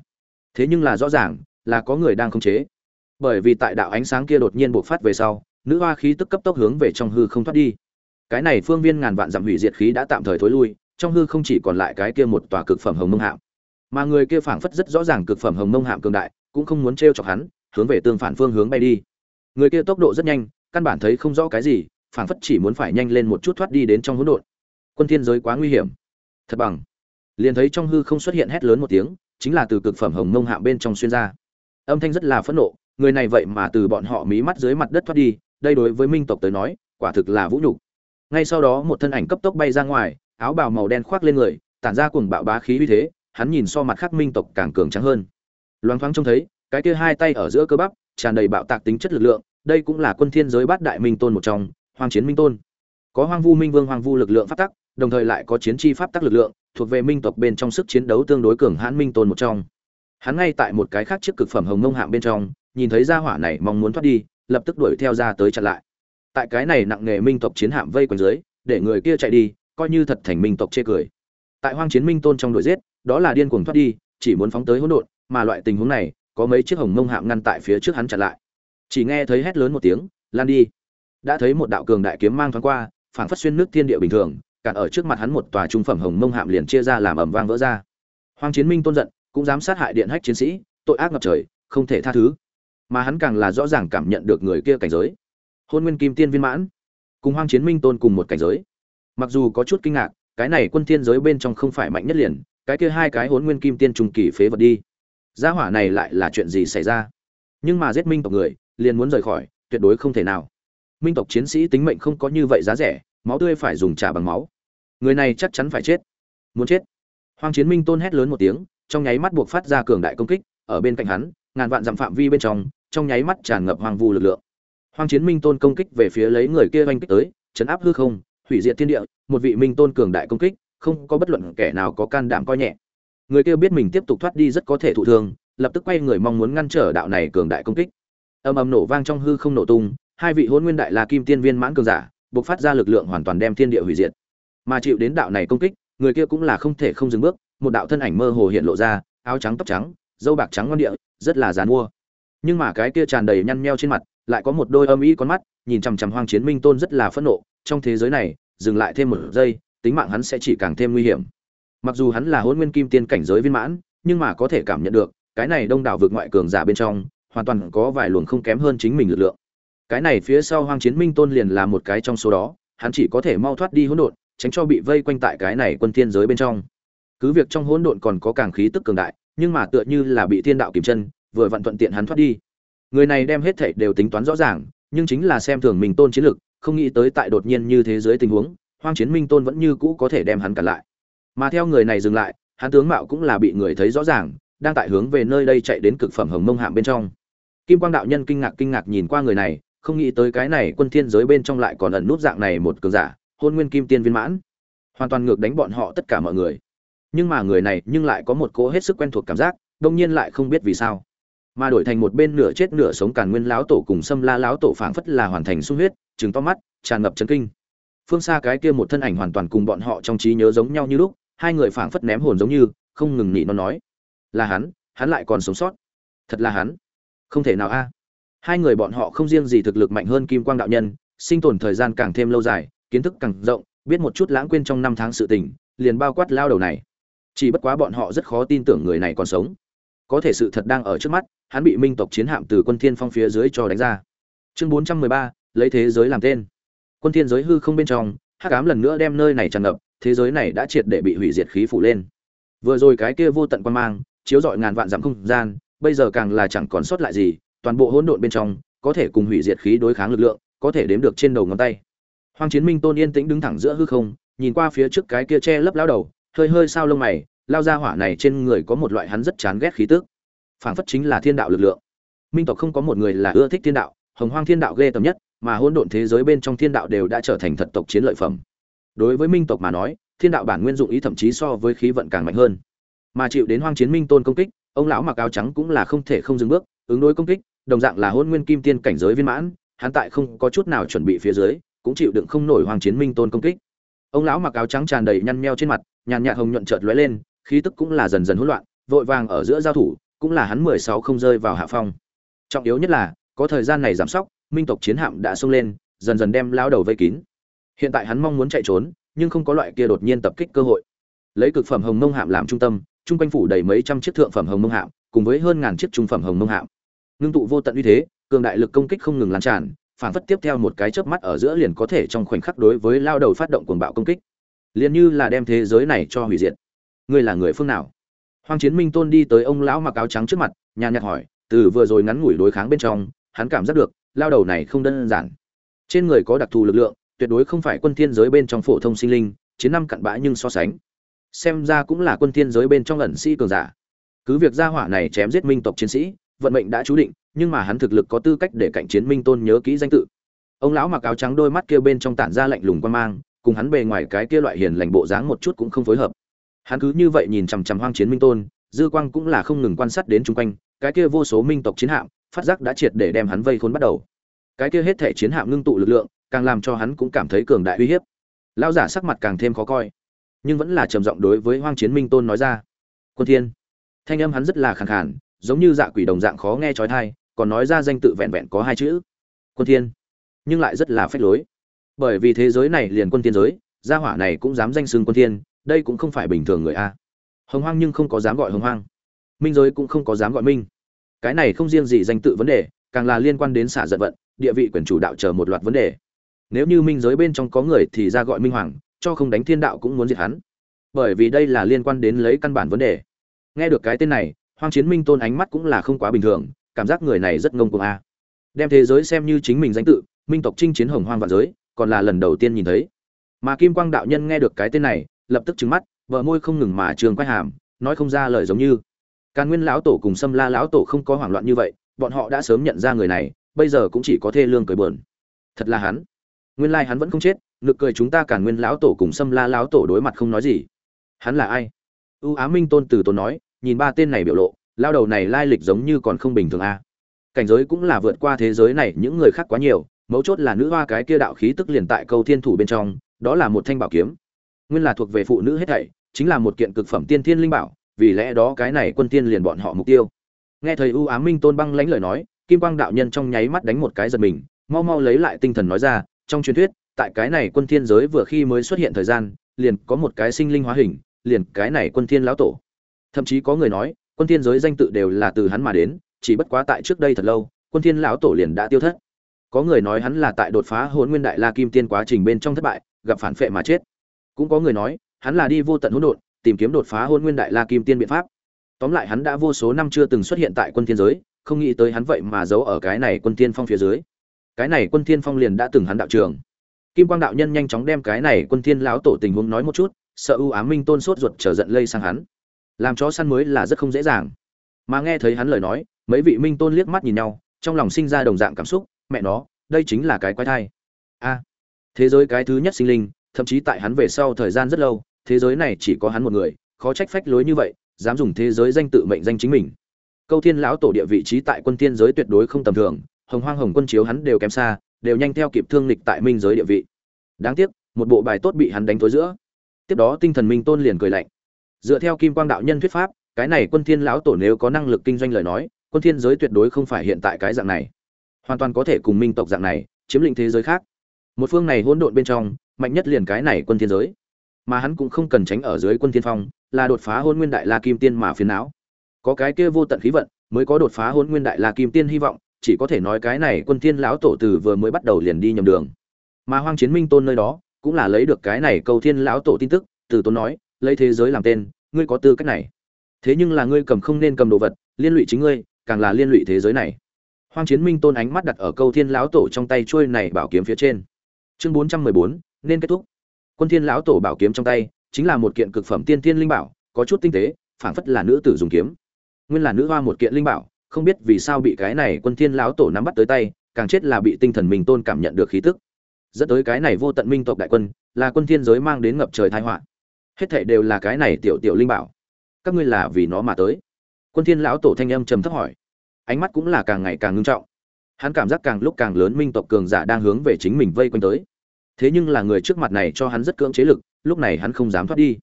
Thế nhưng là rõ ràng, là có người đang khống chế. Bởi vì tại đạo ánh sáng kia đột nhiên bộc phát về sau, nữ hoa khí tức cấp tốc hướng về trong hư không thoát đi. Cái này phương viên ngàn vạn dặm hủy diệt khí đã tạm thời thối lui, trong hư không chỉ còn lại cái kia một tòa cực phẩm hồng mông hạm. Mà người kia phảng phất rất rõ ràng cực phẩm hồng mông hạm cường đại, cũng không muốn treo chọc hắn hướng về tương phản phương hướng bay đi. Người kia tốc độ rất nhanh, căn bản thấy không rõ cái gì, phảng phất chỉ muốn phải nhanh lên một chút thoát đi đến trong hỗn độn. Quân thiên giới quá nguy hiểm. Thật bằng. Liền thấy trong hư không xuất hiện hét lớn một tiếng, chính là từ cực phẩm hồng mông hạ bên trong xuyên ra. Âm thanh rất là phẫn nộ, người này vậy mà từ bọn họ mí mắt dưới mặt đất thoát đi, đây đối với minh tộc tới nói, quả thực là vũ nhục. Ngay sau đó một thân ảnh cấp tốc bay ra ngoài, áo bào màu đen khoác lên người, tản ra cuồng bạo bá khí uy thế, hắn nhìn so mặt khác minh tộc càng cường trắng hơn. Loáng thoáng trông thấy cái kia hai tay ở giữa cơ bắp, tràn đầy bạo tạc tính chất lực lượng, đây cũng là quân thiên giới bát đại minh tôn một trong, hoang chiến minh tôn. Có hoang vu minh vương hoang vu lực lượng pháp tắc, đồng thời lại có chiến chi pháp tắc lực lượng, thuộc về minh tộc bên trong sức chiến đấu tương đối cường hãn minh tôn một trong. Hắn ngay tại một cái khác chiếc cực phẩm hồng ngông hạng bên trong, nhìn thấy gia hỏa này mong muốn thoát đi, lập tức đuổi theo ra tới chặn lại. Tại cái này nặng nghề minh tộc chiến hạm vây quanh dưới, để người kia chạy đi, coi như thật thành minh tộc chê cười. Tại hoang chiến minh tôn trong đuổi giết, đó là điên cuồng thoát đi, chỉ muốn phóng tới hỗn độn, mà loại tình huống này có mấy chiếc hồng mông hạm ngăn tại phía trước hắn chặn lại. Chỉ nghe thấy hét lớn một tiếng, lan đi. Đã thấy một đạo cường đại kiếm mang thoáng qua, phảng phất xuyên nước thiên địa bình thường, cản ở trước mặt hắn một tòa trung phẩm hồng mông hạm liền chia ra làm ầm vang vỡ ra. Hoang chiến minh tôn giận, cũng dám sát hại điện hách chiến sĩ, tội ác ngập trời, không thể tha thứ. Mà hắn càng là rõ ràng cảm nhận được người kia cảnh giới. Hôn nguyên kim tiên viên mãn, cùng hoang chiến minh tôn cùng một cảnh giới. Mặc dù có chút kinh ngạc, cái này quân thiên giới bên trong không phải mạnh nhất liền, cái kia hai cái hôn nguyên kim tiên trùng kỳ phế vật đi gia hỏa này lại là chuyện gì xảy ra? Nhưng mà giết minh tộc người, liền muốn rời khỏi, tuyệt đối không thể nào. Minh tộc chiến sĩ tính mệnh không có như vậy giá rẻ, máu tươi phải dùng trả bằng máu. Người này chắc chắn phải chết. Muốn chết. Hoàng chiến minh tôn hét lớn một tiếng, trong nháy mắt buộc phát ra cường đại công kích, ở bên cạnh hắn, ngàn vạn dặm phạm vi bên trong trong nháy mắt tràn ngập hoàng vu lực lượng. Hoàng chiến minh tôn công kích về phía lấy người kia oanh kích tới, chấn áp hư không, hủy diệt thiên địa, một vị minh tôn cường đại công kích, không có bất luận kẻ nào có can đảm coi nhẹ người kia biết mình tiếp tục thoát đi rất có thể thụ thương, lập tức quay người mong muốn ngăn trở đạo này cường đại công kích. Âm ầm nổ vang trong hư không nổ tung, hai vị hôn nguyên đại la kim tiên viên mãn cường giả buộc phát ra lực lượng hoàn toàn đem thiên địa hủy diệt. Mà chịu đến đạo này công kích, người kia cũng là không thể không dừng bước, một đạo thân ảnh mơ hồ hiện lộ ra, áo trắng tóc trắng, dâu bạc trắng ngon địa, rất là dàn mua nhưng mà cái kia tràn đầy nhăn nheo trên mặt, lại có một đôi âm ý con mắt, nhìn chằm chằm hoang chiến minh tôn rất là phẫn nộ, trong thế giới này, dừng lại thêm một giây, tính mạng hắn sẽ chỉ càng thêm nguy hiểm mặc dù hắn là hôn nguyên kim tiên cảnh giới viên mãn, nhưng mà có thể cảm nhận được, cái này đông đảo vượt ngoại cường giả bên trong, hoàn toàn có vài luồng không kém hơn chính mình lực lượng. Cái này phía sau hoang chiến minh tôn liền là một cái trong số đó, hắn chỉ có thể mau thoát đi hỗn độn, tránh cho bị vây quanh tại cái này quân thiên giới bên trong. Cứ việc trong hỗn độn còn có càng khí tức cường đại, nhưng mà tựa như là bị thiên đạo kìm chân, vừa vặn thuận tiện hắn thoát đi. Người này đem hết thảy đều tính toán rõ ràng, nhưng chính là xem thường mình tôn chiến lực, không nghĩ tới tại đột nhiên như thế giới tình huống, hoang chiến minh tôn vẫn như cũ có thể đem hắn cản lại mà theo người này dừng lại, hắn tướng mạo cũng là bị người thấy rõ ràng, đang tại hướng về nơi đây chạy đến cực phẩm hồng mông hạm bên trong. Kim quang đạo nhân kinh ngạc kinh ngạc nhìn qua người này, không nghĩ tới cái này quân thiên giới bên trong lại còn ẩn nút dạng này một cường giả, hôn nguyên kim tiên viên mãn. Hoàn toàn ngược đánh bọn họ tất cả mọi người. Nhưng mà người này nhưng lại có một cỗ hết sức quen thuộc cảm giác, đông nhiên lại không biết vì sao. Mà đổi thành một bên nửa chết nửa sống càn nguyên lão tổ cùng xâm la lão tổ phảng phất là hoàn thành sung huyết, trừng to mắt, tràn ngập chấn kinh. Phương xa cái kia một thân ảnh hoàn toàn cùng bọn họ trong trí nhớ giống nhau như lúc hai người phảng phất ném hồn giống như không ngừng nhị nó nói. Là hắn hắn lại còn sống sót. Thật là hắn. Không thể nào a. Hai người bọn họ không riêng gì thực lực mạnh hơn kim quang đạo nhân sinh tồn thời gian càng thêm lâu dài kiến thức càng rộng biết một chút lãng quên trong năm tháng sự tình liền bao quát lao đầu này. Chỉ bất quá bọn họ rất khó tin tưởng người này còn sống. Có thể sự thật đang ở trước mắt hắn bị minh tộc chiến hạm từ quân thiên phong phía dưới cho đánh ra. Chương 413, lấy thế giới làm tên. Quân thiên giới hư không bên trong hắc ám lần nữa đem nơi này tràn ngập thế giới này đã triệt để bị hủy diệt khí phủ lên vừa rồi cái kia vô tận quan mang chiếu rọi ngàn vạn dặm không gian bây giờ càng là chẳng còn sót lại gì toàn bộ hỗn độn bên trong có thể cùng hủy diệt khí đối kháng lực lượng có thể đếm được trên đầu ngón tay Hoàng Chiến Minh Tôn yên tĩnh đứng thẳng giữa hư không, nhìn qua phía trước cái kia che lấp lão đầu, hơi hơi sao lông mày, lao ra hỏa này trên người có một loại hắn rất chán ghét khí tức. Phảng phất chính là thiên đạo lực lượng. Minh tộc không có một người là ưa thích thiên đạo, Hồng Hoang thiên đạo ghê tởm nhất, mà hỗn độn thế giới bên trong thiên đạo đều đã trở thành thật tộc chiến lợi phẩm. Đối với Minh tộc mà nói, thiên đạo bản nguyên dụng ý thậm chí so với khí vận càng mạnh hơn. Mà chịu đến Hoang Chiến Minh Tôn công kích, ông lão mặc áo trắng cũng là không thể không dừng bước, ứng đối công kích, đồng dạng là hôn nguyên kim tiên cảnh giới viên mãn, hắn tại không có chút nào chuẩn bị phía dưới, cũng chịu đựng không nổi hoàng chiến minh tôn công kích. Ông lão mặc áo trắng tràn đầy nhăn meo trên mặt nhàn nhạt hồng nhuận chợt lóe lên khí tức cũng là dần dần hỗn loạn vội vàng ở giữa giao thủ cũng là hắn mười sáu không rơi vào hạ phong. Trọng yếu nhất là có thời gian này giảm sóc minh tộc chiến hạm đã xông lên dần dần đem lao đầu vây kín hiện tại hắn mong muốn chạy trốn, nhưng không có loại kia đột nhiên tập kích cơ hội. Lấy cực phẩm hồng mông hạm làm trung tâm, trung quanh phủ đầy mấy trăm chiếc thượng phẩm hồng mông hạm, cùng với hơn ngàn chiếc trung phẩm hồng mông hạm. Ngưng tụ vô tận uy thế, cường đại lực công kích không ngừng lan tràn, phản phất tiếp theo một cái chớp mắt ở giữa liền có thể trong khoảnh khắc đối với lao đầu phát động cuồng bạo công kích. Liền như là đem thế giới này cho hủy diệt. Ngươi là người phương nào? Hoàng chiến minh tôn đi tới ông lão mặc áo trắng trước mặt, nhàn nhạt hỏi, từ vừa rồi ngắn ngủi đối kháng bên trong, hắn cảm giác được, lao đầu này không đơn giản. Trên người có đặc thù lực lượng tuyệt đối không phải quân thiên giới bên trong phổ thông sinh linh, chiến năm cặn bã nhưng so sánh. Xem ra cũng là quân thiên giới bên trong ẩn sĩ cường giả. Cứ việc gia hỏa này chém giết minh tộc chiến sĩ, vận mệnh đã chú định, nhưng mà hắn thực lực có tư cách để cạnh chiến minh tôn nhớ kỹ danh tự. Ông lão mặc áo trắng đôi mắt kia bên trong tản ra lạnh lùng quan mang, cùng hắn bề ngoài cái kia loại hiền lành bộ dáng một chút cũng không phối hợp. Hắn cứ như vậy nhìn chằm chằm hoang chiến minh tôn, dư quang cũng là không ngừng quan sát đến chung quanh, cái kia vô số minh tộc chiến hạm, phát giác đã triệt để đem hắn vây khốn bắt đầu. Cái kia hết thể chiến hạm ngưng tụ lực lượng càng làm cho hắn cũng cảm thấy cường đại uy hiếp. Lão giả sắc mặt càng thêm khó coi, nhưng vẫn là trầm giọng đối với hoang chiến minh tôn nói ra, quân thiên. Thanh âm hắn rất là khàn khàn, giống như dạ quỷ đồng dạng khó nghe trói thai còn nói ra danh tự vẹn vẹn có hai chữ, quân thiên. Nhưng lại rất là phách lối. Bởi vì thế giới này liền quân thiên giới, gia hỏa này cũng dám danh xưng quân thiên, đây cũng không phải bình thường người a. Hồng hoang nhưng không có dám gọi hồng hoang. Minh giới cũng không có dám gọi minh. Cái này không riêng gì danh tự vấn đề, càng là liên quan đến xả giận vận, địa vị quyền chủ đạo chờ một loạt vấn đề nếu như minh giới bên trong có người thì ra gọi minh hoàng, cho không đánh thiên đạo cũng muốn diệt hắn. Bởi vì đây là liên quan đến lấy căn bản vấn đề. Nghe được cái tên này hoàng chiến minh tôn ánh mắt cũng là không quá bình thường, cảm giác người này rất ngông cuồng a. À. Đem thế giới xem như chính mình danh tự, minh tộc chinh chiến hồng hoang vạn giới, còn là lần đầu tiên nhìn thấy. Mà kim quang đạo nhân nghe được cái tên này, lập tức trừng mắt vợ môi không ngừng mà trường quay hàm, nói không ra lời giống như. Càn nguyên lão tổ cùng sâm la lão tổ không có hoảng loạn như vậy, bọn họ đã sớm nhận ra người này, bây giờ cũng chỉ có thê lương cười bờn thật là hắn nguyên lai hắn vẫn không chết, nực cười chúng ta cản nguyên lão tổ cùng xâm la lão tổ đối mặt không nói gì. Hắn là ai? Ưu á minh tôn từ tốn nói, nhìn ba tên này biểu lộ, lao đầu này lai lịch giống như còn không bình thường a. Cảnh giới cũng là vượt qua thế giới này những người khác quá nhiều, mấu chốt là nữ hoa cái kia đạo khí tức liền tại câu thiên thủ bên trong, đó là một thanh bảo kiếm. Nguyên là thuộc về phụ nữ hết thảy, chính là một kiện cực phẩm tiên thiên linh bảo, vì lẽ đó cái này quân tiên liền bọn họ mục tiêu. Nghe thầy ưu Á minh tôn băng lãnh lời nói, kim quang đạo nhân trong nháy mắt đánh một cái giật mình, mau mau lấy lại tinh thần nói ra trong truyền thuyết, tại cái này quân thiên giới vừa khi mới xuất hiện thời gian, liền có một cái sinh linh hóa hình, liền cái này quân thiên lão tổ. Thậm chí có người nói, quân thiên giới danh tự đều là từ hắn mà đến, chỉ bất quá tại trước đây thật lâu, quân thiên lão tổ liền đã tiêu thất. Có người nói hắn là tại đột phá hồn nguyên đại la kim tiên quá trình bên trong thất bại, gặp phản phệ mà chết. Cũng có người nói, hắn là đi vô tận hỗn độn, tìm kiếm đột phá hồn nguyên đại la kim tiên biện pháp. Tóm lại hắn đã vô số năm chưa từng xuất hiện tại quân thiên giới, không nghĩ tới hắn vậy mà giấu ở cái này quân thiên phong phía dưới cái này quân thiên phong liền đã từng hắn đạo trường. Kim quang đạo nhân nhanh chóng đem cái này quân thiên lão tổ tình huống nói một chút, sợ ưu ám minh tôn sốt ruột trở giận lây sang hắn. Làm chó săn mới là rất không dễ dàng. Mà nghe thấy hắn lời nói, mấy vị minh tôn liếc mắt nhìn nhau, trong lòng sinh ra đồng dạng cảm xúc, mẹ nó, đây chính là cái quái thai. A, thế giới cái thứ nhất sinh linh, thậm chí tại hắn về sau thời gian rất lâu, thế giới này chỉ có hắn một người, khó trách phách lối như vậy, dám dùng thế giới danh tự mệnh danh chính mình. Câu thiên lão tổ địa vị trí tại quân thiên giới tuyệt đối không tầm thường hồng hoang hồng quân chiếu hắn đều kém xa, đều nhanh theo kịp thương lịch tại minh giới địa vị. Đáng tiếc, một bộ bài tốt bị hắn đánh tối giữa. Tiếp đó tinh thần minh tôn liền cười lạnh. Dựa theo kim quang đạo nhân thuyết pháp, cái này quân thiên lão tổ nếu có năng lực kinh doanh lời nói, quân thiên giới tuyệt đối không phải hiện tại cái dạng này. Hoàn toàn có thể cùng minh tộc dạng này, chiếm lĩnh thế giới khác. Một phương này hỗn độn bên trong, mạnh nhất liền cái này quân thiên giới. Mà hắn cũng không cần tránh ở dưới quân thiên phong, là đột phá hôn nguyên đại la kim tiên mà phiền não. Có cái kia vô tận khí vận, mới có đột phá hôn nguyên đại la kim tiên hy vọng chỉ có thể nói cái này quân thiên lão tổ từ vừa mới bắt đầu liền đi nhầm đường. Mà hoang chiến minh tôn nơi đó, cũng là lấy được cái này câu thiên lão tổ tin tức, từ tôn nói, lấy thế giới làm tên, ngươi có tư cách này. Thế nhưng là ngươi cầm không nên cầm đồ vật, liên lụy chính ngươi, càng là liên lụy thế giới này. Hoang chiến minh tôn ánh mắt đặt ở câu thiên lão tổ trong tay trôi này bảo kiếm phía trên. Chương bốn trăm mười bốn, nên kết thúc. Quân thiên lão tổ bảo kiếm trong tay, chính là một kiện cực phẩm tiên thiên linh bảo, có chút tinh tế, phảng phất là nữ tử dùng kiếm. Nguyên là nữ hoa một kiện linh bảo không biết vì sao bị cái này quân thiên lão tổ nắm bắt tới tay, càng chết là bị tinh thần mình tôn cảm nhận được khí tức. Dẫn tới cái này vô tận minh tộc đại quân, là quân thiên giới mang đến ngập trời tai họa. Hết thảy đều là cái này tiểu tiểu linh bảo. Các ngươi là vì nó mà tới. Quân thiên lão tổ thanh âm trầm thấp hỏi. Ánh mắt cũng là càng ngày càng ngưng trọng. Hắn cảm giác càng lúc càng lớn minh tộc cường giả đang hướng về chính mình vây quanh tới. Thế nhưng là người trước mặt này cho hắn rất cưỡng chế lực, lúc này hắn không dám thoát đi.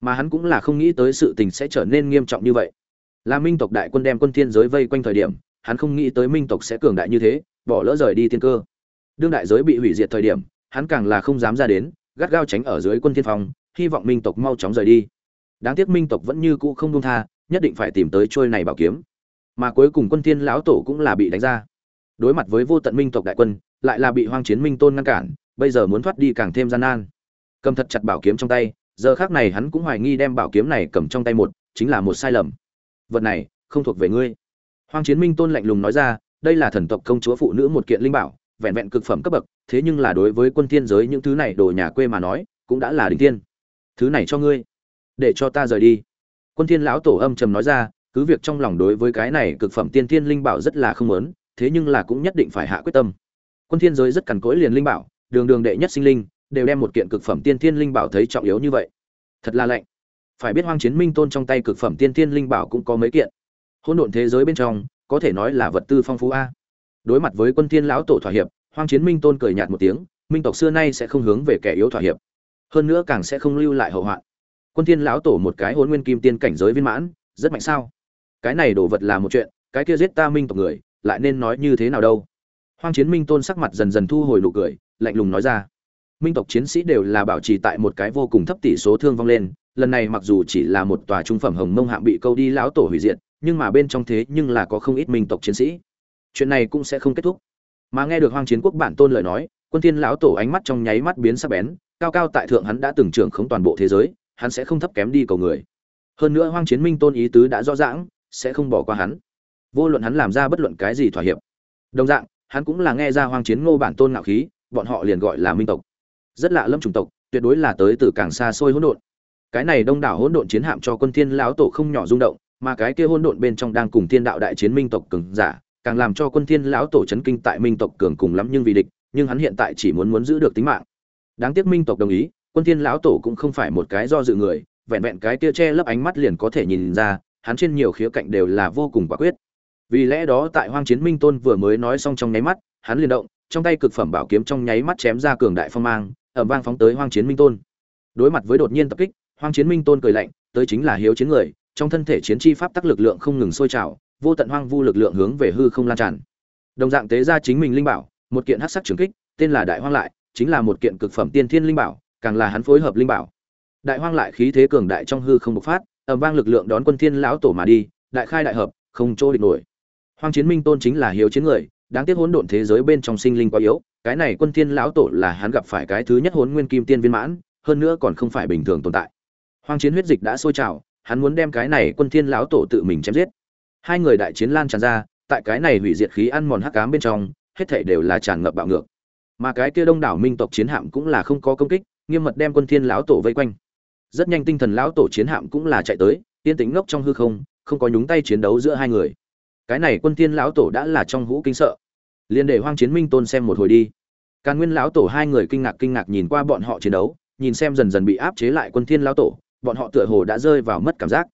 Mà hắn cũng là không nghĩ tới sự tình sẽ trở nên nghiêm trọng như vậy là minh tộc đại quân đem quân thiên giới vây quanh thời điểm, hắn không nghĩ tới minh tộc sẽ cường đại như thế, bỏ lỡ rời đi tiên cơ. Đương đại giới bị hủy diệt thời điểm, hắn càng là không dám ra đến, gắt gao tránh ở dưới quân thiên phong, hy vọng minh tộc mau chóng rời đi. Đáng tiếc minh tộc vẫn như cũ không buông tha, nhất định phải tìm tới trôi này bảo kiếm. Mà cuối cùng quân thiên lão tổ cũng là bị đánh ra. Đối mặt với vô tận minh tộc đại quân, lại là bị hoang chiến minh tôn ngăn cản, bây giờ muốn thoát đi càng thêm gian nan. Cầm thật chặt bảo kiếm trong tay, giờ khác này hắn cũng hoài nghi đem bảo kiếm này cầm trong tay một, chính là một sai lầm vật này không thuộc về ngươi. Hoang chiến minh tôn lạnh lùng nói ra, đây là thần tộc công chúa phụ nữ một kiện linh bảo, vẹn vẹn cực phẩm cấp bậc, thế nhưng là đối với quân thiên giới những thứ này đồ nhà quê mà nói, cũng đã là đỉnh tiên thứ này cho ngươi, để cho ta rời đi. Quân thiên lão tổ âm trầm nói ra, cứ việc trong lòng đối với cái này cực phẩm tiên thiên linh bảo rất là không lớn thế nhưng là cũng nhất định phải hạ quyết tâm. Quân thiên giới rất cằn cỗi liền linh bảo, đường đường đệ nhất sinh linh, đều đem một kiện cực phẩm tiên thiên linh bảo thấy trọng yếu như vậy. Thật là lạnh phải biết hoang chiến minh tôn trong tay cực phẩm tiên thiên linh bảo cũng có mấy kiện. Hỗn độn thế giới bên trong, có thể nói là vật tư phong phú a. Đối mặt với quân thiên lão tổ thỏa hiệp, hoang chiến minh tôn cười nhạt một tiếng, minh tộc xưa nay sẽ không hướng về kẻ yếu thỏa hiệp. Hơn nữa càng sẽ không lưu lại hậu hoạn. Quân thiên lão tổ một cái hỗn nguyên kim tiên cảnh giới viên mãn, rất mạnh sao? Cái này đồ vật là một chuyện, cái kia giết ta minh tộc người, lại nên nói như thế nào đâu? Hoang chiến minh tôn sắc mặt dần dần thu hồi nụ cười, lạnh lùng nói ra. Minh tộc chiến sĩ đều là bảo trì tại một cái vô cùng thấp tỷ số thương vong lên lần này mặc dù chỉ là một tòa trung phẩm hồng mông hạng bị câu đi lão tổ hủy diệt, nhưng mà bên trong thế nhưng là có không ít minh tộc chiến sĩ. Chuyện này cũng sẽ không kết thúc. Mà nghe được hoang chiến quốc bản tôn lời nói, quân thiên lão tổ ánh mắt trong nháy mắt biến sắc bén, cao cao tại thượng hắn đã từng trưởng khống toàn bộ thế giới, hắn sẽ không thấp kém đi cầu người. Hơn nữa hoang chiến minh tôn ý tứ đã rõ ràng, sẽ không bỏ qua hắn. Vô luận hắn làm ra bất luận cái gì thỏa hiệp. Đồng dạng, hắn cũng là nghe ra hoang chiến ngô bản tôn ngạo khí, bọn họ liền gọi là minh tộc. Rất lạ lâm chủng tộc, tuyệt đối là tới từ càng xa xôi hỗn độn cái này đông đảo hỗn độn chiến hạm cho quân thiên lão tổ không nhỏ rung động, mà cái kia hỗn độn bên trong đang cùng thiên đạo đại chiến minh tộc cường giả, càng làm cho quân thiên lão tổ chấn kinh tại minh tộc cường cùng lắm nhưng vì địch, nhưng hắn hiện tại chỉ muốn muốn giữ được tính mạng. Đáng tiếc minh tộc đồng ý, quân thiên lão tổ cũng không phải một cái do dự người, vẹn vẹn cái kia che lấp ánh mắt liền có thể nhìn ra, hắn trên nhiều khía cạnh đều là vô cùng quả quyết. Vì lẽ đó tại hoang chiến minh tôn vừa mới nói xong trong nháy mắt, hắn liền động, trong tay cực phẩm bảo kiếm trong nháy mắt chém ra cường đại phong mang, ầm vang phóng tới hoang chiến minh tôn. Đối mặt với đột nhiên tập kích hoang chiến minh tôn cười lạnh, tới chính là hiếu chiến người, trong thân thể chiến chi pháp tắc lực lượng không ngừng sôi trào, vô tận hoang vu lực lượng hướng về hư không lan tràn. Đồng dạng tế ra chính mình linh bảo, một kiện hắc sắc trường kích, tên là đại hoang lại, chính là một kiện cực phẩm tiên thiên linh bảo, càng là hắn phối hợp linh bảo. Đại hoang lại khí thế cường đại trong hư không bộc phát, ầm vang lực lượng đón quân thiên lão tổ mà đi, đại khai đại hợp, không chỗ địch nổi. Hoang chiến minh tôn chính là hiếu chiến người, đáng tiếc hỗn độn thế giới bên trong sinh linh quá yếu, cái này quân thiên lão tổ là hắn gặp phải cái thứ nhất hỗn nguyên kim tiên viên mãn, hơn nữa còn không phải bình thường tồn tại hoang chiến huyết dịch đã sôi trào, hắn muốn đem cái này quân thiên lão tổ tự mình chém giết. Hai người đại chiến lan tràn ra, tại cái này hủy diệt khí ăn mòn hắc ám bên trong, hết thảy đều là tràn ngập bạo ngược. Mà cái kia đông đảo minh tộc chiến hạm cũng là không có công kích, nghiêm mật đem quân thiên lão tổ vây quanh. Rất nhanh tinh thần lão tổ chiến hạm cũng là chạy tới tiên tính ngốc trong hư không không có nhúng tay chiến đấu giữa hai người. Cái này quân thiên lão tổ đã là trong hũ kinh sợ. Liền để hoang chiến minh tôn xem một hồi đi. Càn nguyên lão tổ hai người kinh ngạc kinh ngạc nhìn qua bọn họ chiến đấu, nhìn xem dần dần bị áp chế lại quân thiên lão tổ bọn họ tựa hồ đã rơi vào mất cảm giác.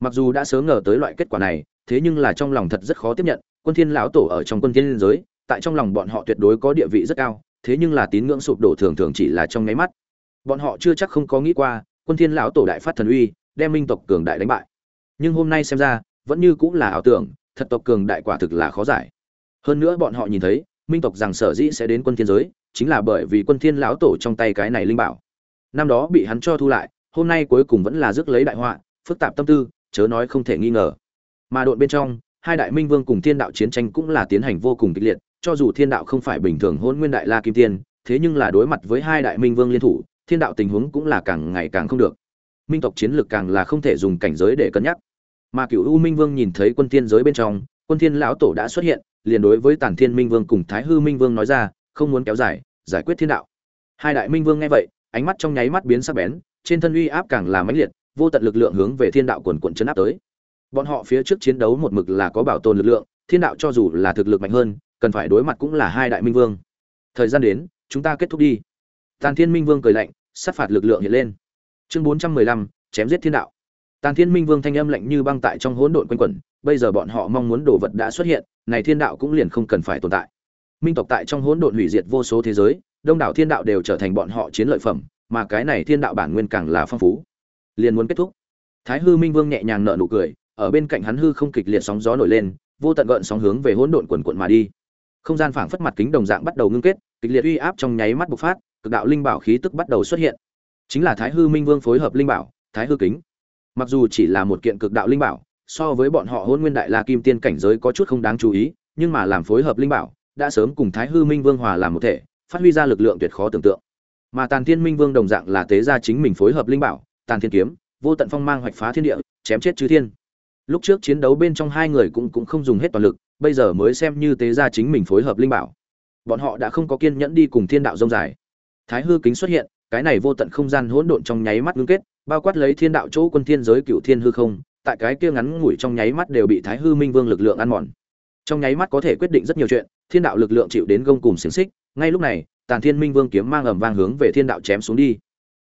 Mặc dù đã sớm ngờ tới loại kết quả này, thế nhưng là trong lòng thật rất khó tiếp nhận, quân thiên lão tổ ở trong quân thiên liên giới, tại trong lòng bọn họ tuyệt đối có địa vị rất cao, thế nhưng là tín ngưỡng sụp đổ thường thường chỉ là trong nháy mắt. Bọn họ chưa chắc không có nghĩ qua, quân thiên lão tổ đại phát thần uy, đem minh tộc cường đại đánh bại. Nhưng hôm nay xem ra, vẫn như cũng là ảo tưởng, thật tộc cường đại quả thực là khó giải. Hơn nữa bọn họ nhìn thấy, minh tộc rằng sở dĩ sẽ đến quân thiên giới, chính là bởi vì quân thiên lão tổ trong tay cái này linh bảo. Năm đó bị hắn cho thu lại hôm nay cuối cùng vẫn là rước lấy đại họa, phức tạp tâm tư, chớ nói không thể nghi ngờ. Mà đội bên trong, hai đại minh vương cùng thiên đạo chiến tranh cũng là tiến hành vô cùng kịch liệt, cho dù thiên đạo không phải bình thường hôn nguyên đại la kim tiên, thế nhưng là đối mặt với hai đại minh vương liên thủ, thiên đạo tình huống cũng là càng ngày càng không được. Minh tộc chiến lược càng là không thể dùng cảnh giới để cân nhắc. Mà cựu u minh vương nhìn thấy quân thiên giới bên trong, quân thiên lão tổ đã xuất hiện, liền đối với tản thiên minh vương cùng thái hư minh vương nói ra, không muốn kéo dài, giải quyết thiên đạo. Hai đại minh vương nghe vậy, ánh mắt trong nháy mắt biến sắc bén trên thân uy áp càng là mãnh liệt, vô tận lực lượng hướng về thiên đạo quần quần chấn áp tới. Bọn họ phía trước chiến đấu một mực là có bảo tồn lực lượng, thiên đạo cho dù là thực lực mạnh hơn, cần phải đối mặt cũng là hai đại minh vương. Thời gian đến, chúng ta kết thúc đi. Tàn thiên minh vương cười lạnh, sát phạt lực lượng hiện lên. Chương bốn trăm mười lăm, chém giết thiên đạo. Tàn thiên minh vương thanh âm lạnh như băng tại trong hỗn độn quanh quẩn, bây giờ bọn họ mong muốn đồ vật đã xuất hiện, này thiên đạo cũng liền không cần phải tồn tại. Minh tộc tại trong hỗn độn hủy diệt vô số thế giới, đông đảo thiên đạo đều trở thành bọn họ chiến lợi phẩm mà cái này thiên đạo bản nguyên càng là phong phú. Liền muốn kết thúc. Thái hư minh vương nhẹ nhàng nở nụ cười, ở bên cạnh hắn hư không kịch liệt sóng gió nổi lên, vô tận gợn sóng hướng về hỗn độn quần quận mà đi. Không gian phảng phất mặt kính đồng dạng bắt đầu ngưng kết, kịch liệt uy áp trong nháy mắt bộc phát, cực đạo linh bảo khí tức bắt đầu xuất hiện. Chính là thái hư minh vương phối hợp linh bảo, thái hư kính. Mặc dù chỉ là một kiện cực đạo linh bảo, so với bọn họ hôn nguyên đại la kim tiên cảnh giới có chút không đáng chú ý, nhưng mà làm phối hợp linh bảo, đã sớm cùng thái hư minh vương hòa làm một thể, phát huy ra lực lượng tuyệt khó tưởng tượng mà tàn thiên minh vương đồng dạng là tế gia chính mình phối hợp linh bảo, tàn thiên kiếm, vô tận phong mang hoạch phá thiên địa, chém chết chư thiên. Lúc trước chiến đấu bên trong hai người cũng cũng không dùng hết toàn lực, bây giờ mới xem như tế gia chính mình phối hợp linh bảo. Bọn họ đã không có kiên nhẫn đi cùng thiên đạo rông dài. Thái hư kính xuất hiện, cái này vô tận không gian hỗn độn trong nháy mắt ngưng kết, bao quát lấy thiên đạo chỗ quân thiên giới cựu thiên hư không, tại cái kia ngắn ngủi trong nháy mắt đều bị thái hư minh vương lực lượng ăn mòn. Trong nháy mắt có thể quyết định rất nhiều chuyện, thiên đạo lực lượng chịu đến gông cùng xiềng xích, ngay lúc này tàn thiên minh vương kiếm mang ầm vang hướng về thiên đạo chém xuống đi.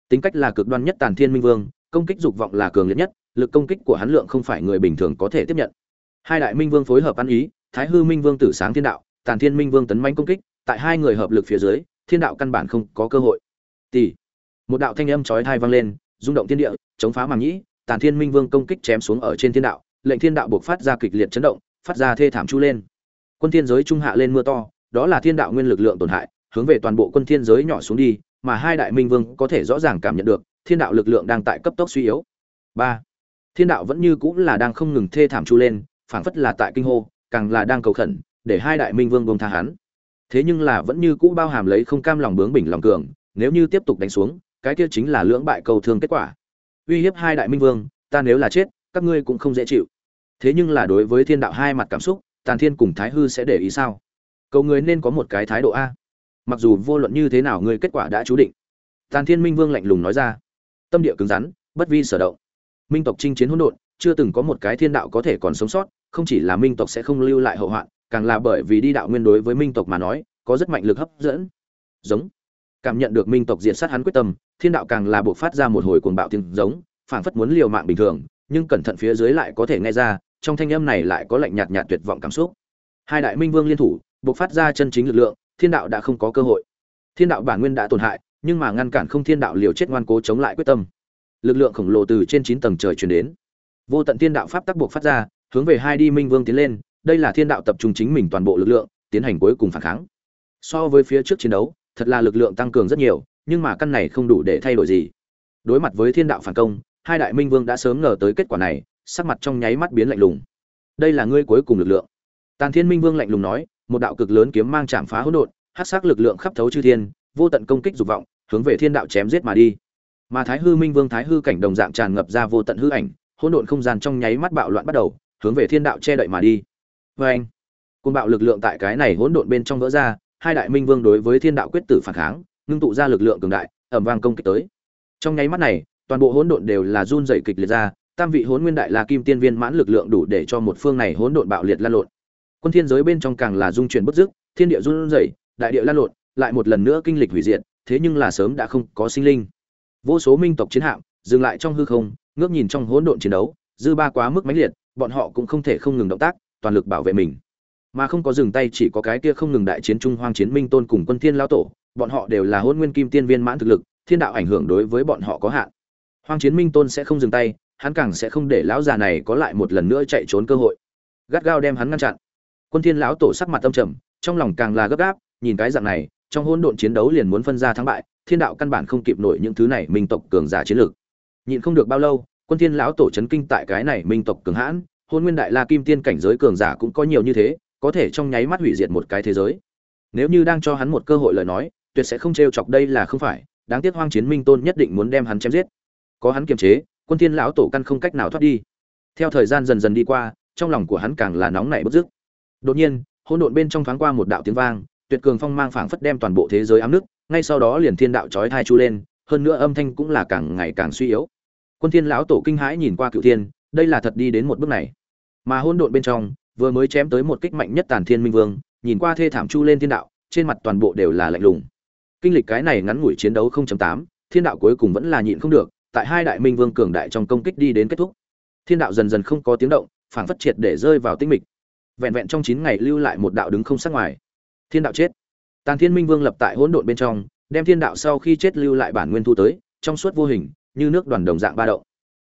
Tính cách là cực đoan nhất tàn thiên minh vương, công kích dục vọng là cường liệt nhất, lực công kích của hắn lượng không phải người bình thường có thể tiếp nhận. Hai đại minh vương phối hợp ăn ý, thái hư minh vương tử sáng thiên đạo, tàn thiên minh vương tấn mãnh công kích, tại hai người hợp lực phía dưới, thiên đạo căn bản không có cơ hội. Tỷ một đạo thanh âm chói tai vang lên, rung động thiên địa, chống phá màng nhĩ, tàn thiên minh vương công kích chém xuống ở trên thiên đạo, lệnh thiên đạo buộc phát ra kịch liệt chấn động, phát ra thê thảm chu lên. Quân thiên giới trung hạ lên mưa to, đó là thiên đạo nguyên lực lượng tổn hại hướng về toàn bộ quân thiên giới nhỏ xuống đi, mà hai đại minh vương có thể rõ ràng cảm nhận được, thiên đạo lực lượng đang tại cấp tốc suy yếu. Ba, thiên đạo vẫn như cũng là đang không ngừng thê thảm chu lên, phảng phất là tại kinh hô, càng là đang cầu khẩn, để hai đại minh vương buông tha hắn. Thế nhưng là vẫn như cũ bao hàm lấy không cam lòng bướng bỉnh lòng cường, nếu như tiếp tục đánh xuống, cái kia chính là lưỡng bại cầu thương kết quả. Uy hiếp hai đại minh vương, ta nếu là chết, các ngươi cũng không dễ chịu. Thế nhưng là đối với thiên đạo hai mặt cảm xúc, tàn thiên cùng thái hư sẽ để ý sao? Cầu người nên có một cái thái độ a mặc dù vô luận như thế nào người kết quả đã chú định. Tàn thiên minh vương lạnh lùng nói ra. Tâm địa cứng rắn, bất vi sở động. Minh tộc chinh chiến hỗn độn, chưa từng có một cái thiên đạo có thể còn sống sót, không chỉ là minh tộc sẽ không lưu lại hậu hoạn, càng là bởi vì đi đạo nguyên đối với minh tộc mà nói, có rất mạnh lực hấp dẫn. Giống. Cảm nhận được minh tộc diệt sát hắn quyết tâm, thiên đạo càng là buộc phát ra một hồi cuồng bạo tiếng giống, phảng phất muốn liều mạng bình thường, nhưng cẩn thận phía dưới lại có thể nghe ra, trong thanh âm này lại có lạnh nhạt nhạt tuyệt vọng cảm xúc. Hai đại minh vương liên thủ, buộc phát ra chân chính lực lượng thiên đạo đã không có cơ hội. Thiên đạo bản nguyên đã tổn hại, nhưng mà ngăn cản không thiên đạo liều chết ngoan cố chống lại quyết tâm. Lực lượng khổng lồ từ trên chín tầng trời truyền đến. Vô tận thiên đạo pháp tắc buộc phát ra, hướng về hai đi minh vương tiến lên, đây là thiên đạo tập trung chính mình toàn bộ lực lượng, tiến hành cuối cùng phản kháng. So với phía trước chiến đấu, thật là lực lượng tăng cường rất nhiều, nhưng mà căn này không đủ để thay đổi gì. Đối mặt với thiên đạo phản công, hai đại minh vương đã sớm ngờ tới kết quả này, sắc mặt trong nháy mắt biến lạnh lùng. Đây là ngươi cuối cùng lực lượng. Tàn thiên minh vương lạnh lùng nói một đạo cực lớn kiếm mang chạm phá hỗn độn, hắc sắc lực lượng khắp thấu chư thiên, vô tận công kích dục vọng, hướng về thiên đạo chém giết mà đi. Mà thái hư minh vương thái hư cảnh đồng dạng tràn ngập ra vô tận hư ảnh, hỗn độn không gian trong nháy mắt bạo loạn bắt đầu, hướng về thiên đạo che đậy mà đi. Vê anh, côn bạo lực lượng tại cái này hỗn độn bên trong vỡ ra, hai đại minh vương đối với thiên đạo quyết tử phản kháng, ngưng tụ ra lực lượng cường đại, ầm vang công kích tới. Trong nháy mắt này, toàn bộ hỗn độn đều là run rẩy kịch liệt ra, tam vị hỗn nguyên đại la kim tiên viên mãn lực lượng đủ để cho một phương này hỗn độn bạo liệt lan lộn quân thiên giới bên trong càng là dung chuyển bất dứt, thiên địa run rẩy, đại địa lan lộn, lại một lần nữa kinh lịch hủy diệt, thế nhưng là sớm đã không có sinh linh. Vô số minh tộc chiến hạm, dừng lại trong hư không, ngước nhìn trong hỗn độn chiến đấu, dư ba quá mức mãnh liệt, bọn họ cũng không thể không ngừng động tác, toàn lực bảo vệ mình. Mà không có dừng tay chỉ có cái kia không ngừng đại chiến trung hoang chiến minh tôn cùng quân thiên lão tổ, bọn họ đều là hôn nguyên kim tiên viên mãn thực lực, thiên đạo ảnh hưởng đối với bọn họ có hạn. Hoang chiến minh tôn sẽ không dừng tay, hắn càng sẽ không để lão già này có lại một lần nữa chạy trốn cơ hội. Gắt gao đem hắn ngăn chặn quân thiên lão tổ sắc mặt tâm trầm, trong lòng càng là gấp gáp, nhìn cái dạng này, trong hỗn độn chiến đấu liền muốn phân ra thắng bại, thiên đạo căn bản không kịp nổi những thứ này minh tộc cường giả chiến lược. Nhịn không được bao lâu, quân thiên lão tổ chấn kinh tại cái này minh tộc cường hãn, hôn nguyên đại la kim tiên cảnh giới cường giả cũng có nhiều như thế, có thể trong nháy mắt hủy diệt một cái thế giới. Nếu như đang cho hắn một cơ hội lời nói, tuyệt sẽ không trêu chọc đây là không phải, đáng tiếc hoang chiến minh tôn nhất định muốn đem hắn chém giết. Có hắn kiềm chế, quân thiên lão tổ căn không cách nào thoát đi. Theo thời gian dần dần đi qua, trong lòng của hắn càng là nóng nảy bất dứt đột nhiên hỗn độn bên trong thoáng qua một đạo tiếng vang tuyệt cường phong mang phảng phất đem toàn bộ thế giới ám nước ngay sau đó liền thiên đạo chói thai chu lên hơn nữa âm thanh cũng là càng ngày càng suy yếu. Quân thiên lão tổ kinh hãi nhìn qua cựu thiên đây là thật đi đến một bước này. Mà hỗn độn bên trong vừa mới chém tới một kích mạnh nhất tàn thiên minh vương nhìn qua thê thảm chu lên thiên đạo trên mặt toàn bộ đều là lạnh lùng. Kinh lịch cái này ngắn ngủi chiến đấu 0.8, thiên đạo cuối cùng vẫn là nhịn không được tại hai đại minh vương cường đại trong công kích đi đến kết thúc. Thiên đạo dần dần không có tiếng động phảng phất triệt để rơi vào tinh mịch vẹn vẹn trong chín ngày lưu lại một đạo đứng không sát ngoài. Thiên đạo chết. Tàn thiên minh vương lập tại hỗn độn bên trong đem thiên đạo sau khi chết lưu lại bản nguyên thu tới trong suốt vô hình như nước đoàn đồng dạng ba động.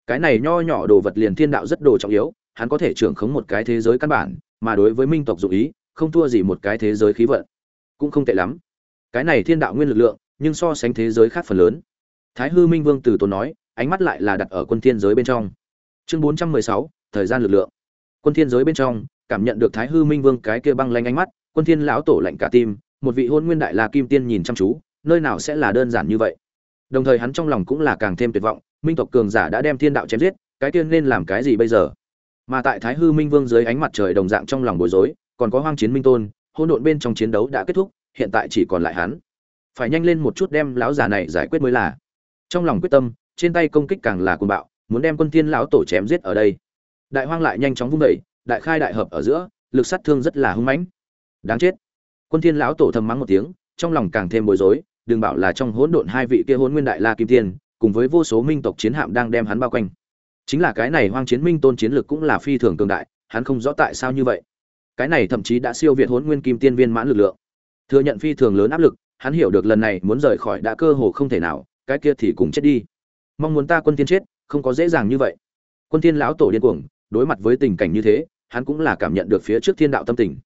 Cái này nho nhỏ đồ vật liền thiên đạo rất đồ trọng yếu hắn có thể trưởng khống một cái thế giới căn bản mà đối với minh tộc dụ ý không thua gì một cái thế giới khí vận. Cũng không tệ lắm. Cái này thiên đạo nguyên lực lượng nhưng so sánh thế giới khác phần lớn. Thái hư minh vương từ tốn nói ánh mắt lại là đặt ở quân thiên giới bên trong. Chương 416, thời gian lực lượng. Quân thiên giới bên trong cảm nhận được thái hư minh vương cái kia băng lanh ánh mắt, quân thiên lão tổ lạnh cả tim, một vị hôn nguyên đại la kim tiên nhìn chăm chú, nơi nào sẽ là đơn giản như vậy? Đồng thời hắn trong lòng cũng là càng thêm tuyệt vọng, minh tộc cường giả đã đem thiên đạo chém giết, cái tiên nên làm cái gì bây giờ? Mà tại thái hư minh vương dưới ánh mặt trời đồng dạng trong lòng bối rối, còn có hoang chiến minh tôn hôn độn bên trong chiến đấu đã kết thúc, hiện tại chỉ còn lại hắn. Phải nhanh lên một chút đem lão già này giải quyết mới là. Trong lòng quyết tâm, trên tay công kích càng là cuồng bạo, muốn đem quân thiên lão tổ chém giết ở đây. Đại hoang lại nhanh chóng vung đẩy đại khai đại hợp ở giữa, lực sát thương rất là hung mãnh. Đáng chết. Quân thiên lão tổ thầm mắng một tiếng, trong lòng càng thêm bối rối, đừng bảo là trong hỗn độn hai vị kia hỗn nguyên đại la kim tiên, cùng với vô số minh tộc chiến hạm đang đem hắn bao quanh. Chính là cái này hoang chiến minh tôn chiến lực cũng là phi thường cường đại, hắn không rõ tại sao như vậy. Cái này thậm chí đã siêu việt hỗn nguyên kim tiên viên mãn lực lượng. Thừa nhận phi thường lớn áp lực, hắn hiểu được lần này muốn rời khỏi đã cơ hồ không thể nào, cái kia thì cùng chết đi. Mong muốn ta quân tiên chết, không có dễ dàng như vậy. Quân tiên lão tổ điên cuồng, đối mặt với tình cảnh như thế hắn cũng là cảm nhận được phía trước thiên đạo tâm tình.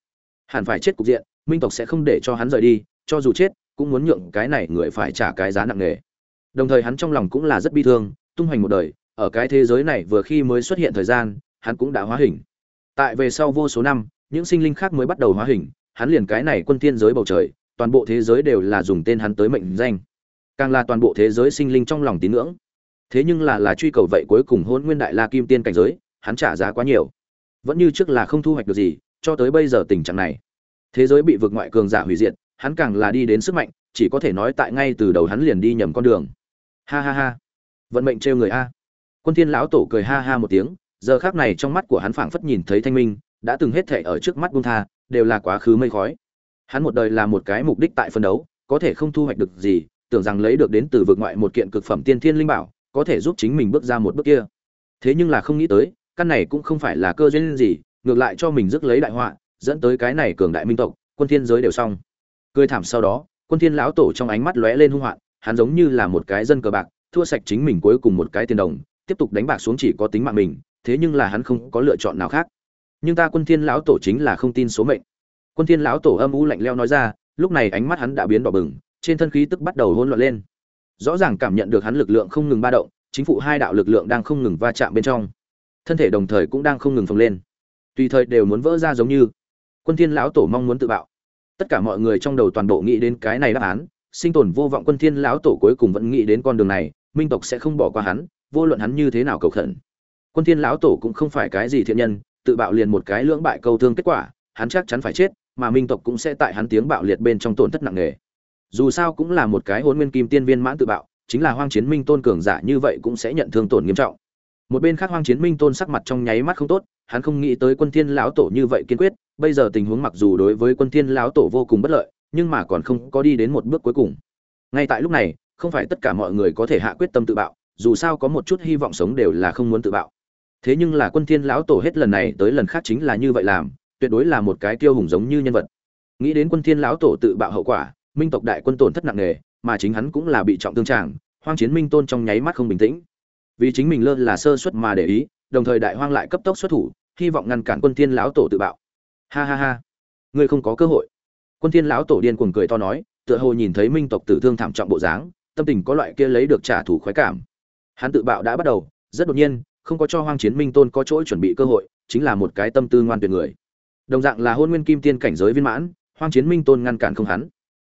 Hẳn phải chết cục diện, minh tộc sẽ không để cho hắn rời đi, cho dù chết, cũng muốn nhượng cái này người phải trả cái giá nặng nề. Đồng thời hắn trong lòng cũng là rất bi thương, tung hoành một đời, ở cái thế giới này vừa khi mới xuất hiện thời gian, hắn cũng đã hóa hình. Tại về sau vô số năm, những sinh linh khác mới bắt đầu hóa hình, hắn liền cái này quân thiên giới bầu trời, toàn bộ thế giới đều là dùng tên hắn tới mệnh danh. Càng là toàn bộ thế giới sinh linh trong lòng tín ngưỡng. Thế nhưng là là truy cầu vậy cuối cùng hôn nguyên đại la kim tiên cảnh giới, hắn trả giá quá nhiều vẫn như trước là không thu hoạch được gì, cho tới bây giờ tình trạng này. Thế giới bị vượt ngoại cường giả hủy diệt, hắn càng là đi đến sức mạnh, chỉ có thể nói tại ngay từ đầu hắn liền đi nhầm con đường. Ha ha ha. Vận mệnh trêu người a. Quân thiên lão tổ cười ha ha một tiếng, giờ khắc này trong mắt của hắn phảng phất nhìn thấy thanh minh, đã từng hết thể ở trước mắt buông tha, đều là quá khứ mây khói. Hắn một đời là một cái mục đích tại phân đấu, có thể không thu hoạch được gì, tưởng rằng lấy được đến từ vực ngoại một kiện cực phẩm tiên thiên linh bảo, có thể giúp chính mình bước ra một bước kia. Thế nhưng là không nghĩ tới căn này cũng không phải là cơ duyên gì, ngược lại cho mình rước lấy đại họa, dẫn tới cái này cường đại minh tộc, quân thiên giới đều xong. Cười thảm sau đó, quân thiên lão tổ trong ánh mắt lóe lên hung hoạn, hắn giống như là một cái dân cờ bạc, thua sạch chính mình cuối cùng một cái tiền đồng, tiếp tục đánh bạc xuống chỉ có tính mạng mình, thế nhưng là hắn không có lựa chọn nào khác. Nhưng ta quân thiên lão tổ chính là không tin số mệnh. Quân thiên lão tổ âm u lạnh lẽo nói ra, lúc này ánh mắt hắn đã biến đỏ bừng, trên thân khí tức bắt đầu hỗn loạn lên. Rõ ràng cảm nhận được hắn lực lượng không ngừng ba động, chính phủ hai đạo lực lượng đang không ngừng va chạm bên trong thân thể đồng thời cũng đang không ngừng phồng lên. Tùy thời đều muốn vỡ ra giống như. Quân thiên lão tổ mong muốn tự bạo. Tất cả mọi người trong đầu toàn bộ nghĩ đến cái này đáp án, sinh tồn vô vọng quân thiên lão tổ cuối cùng vẫn nghĩ đến con đường này, minh tộc sẽ không bỏ qua hắn, vô luận hắn như thế nào cầu khẩn. Quân thiên lão tổ cũng không phải cái gì thiện nhân, tự bạo liền một cái lưỡng bại câu thương kết quả, hắn chắc chắn phải chết, mà minh tộc cũng sẽ tại hắn tiếng bạo liệt bên trong tổn thất nặng nề. Dù sao cũng là một cái hôn nguyên kim tiên viên mãn tự bạo, chính là hoang chiến minh tôn cường giả như vậy cũng sẽ nhận thương tổn nghiêm trọng một bên khác hoang chiến minh tôn sắc mặt trong nháy mắt không tốt, hắn không nghĩ tới quân thiên lão tổ như vậy kiên quyết, bây giờ tình huống mặc dù đối với quân thiên lão tổ vô cùng bất lợi, nhưng mà còn không có đi đến một bước cuối cùng. Ngay tại lúc này, không phải tất cả mọi người có thể hạ quyết tâm tự bạo, dù sao có một chút hy vọng sống đều là không muốn tự bạo. Thế nhưng là quân thiên lão tổ hết lần này tới lần khác chính là như vậy làm, tuyệt đối là một cái tiêu hùng giống như nhân vật. Nghĩ đến quân thiên lão tổ tự bạo hậu quả, minh tộc đại quân tổn thất nặng nề, mà chính hắn cũng là bị trọng thương trạng hoang chiến minh tôn trong nháy mắt không bình tĩnh vì chính mình lơ là sơ suất mà để ý, đồng thời đại hoang lại cấp tốc xuất thủ, hy vọng ngăn cản quân thiên lão tổ tự bạo. Ha ha ha. Ngươi không có cơ hội. Quân thiên lão tổ điên cuồng cười to nói, tựa hồ nhìn thấy minh tộc tử thương thảm trọng bộ dáng, tâm tình có loại kia lấy được trả thù khoái cảm. Hắn tự bạo đã bắt đầu, rất đột nhiên, không có cho hoang chiến minh tôn có chỗ chuẩn bị cơ hội, chính là một cái tâm tư ngoan tuyệt người. Đồng dạng là hôn nguyên kim tiên cảnh giới viên mãn, hoang chiến minh tôn ngăn cản không hắn.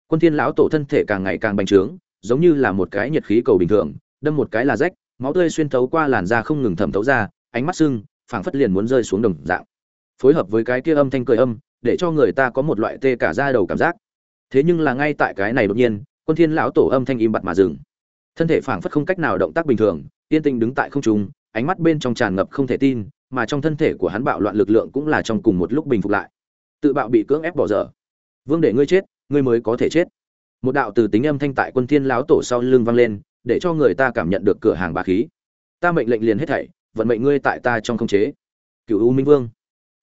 Quân thiên lão tổ thân thể càng ngày càng bành trướng, giống như là một cái nhiệt khí cầu bình thường, đâm một cái là rách máu tươi xuyên thấu qua làn da không ngừng thẩm thấu ra, ánh mắt sưng, phảng phất liền muốn rơi xuống đồng dạng. Phối hợp với cái kia âm thanh cười âm, để cho người ta có một loại tê cả da đầu cảm giác. Thế nhưng là ngay tại cái này đột nhiên, quân thiên lão tổ âm thanh im bặt mà dừng. Thân thể phảng phất không cách nào động tác bình thường, yên tĩnh đứng tại không trung, ánh mắt bên trong tràn ngập không thể tin, mà trong thân thể của hắn bạo loạn lực lượng cũng là trong cùng một lúc bình phục lại. Tự bạo bị cưỡng ép bỏ dở. Vương để ngươi chết, ngươi mới có thể chết. Một đạo từ tính âm thanh tại quân thiên lão tổ sau lưng vang lên để cho người ta cảm nhận được cửa hàng bá khí. Ta mệnh lệnh liền hết thảy, vận mệnh ngươi tại ta trong không chế. Cựu u minh vương.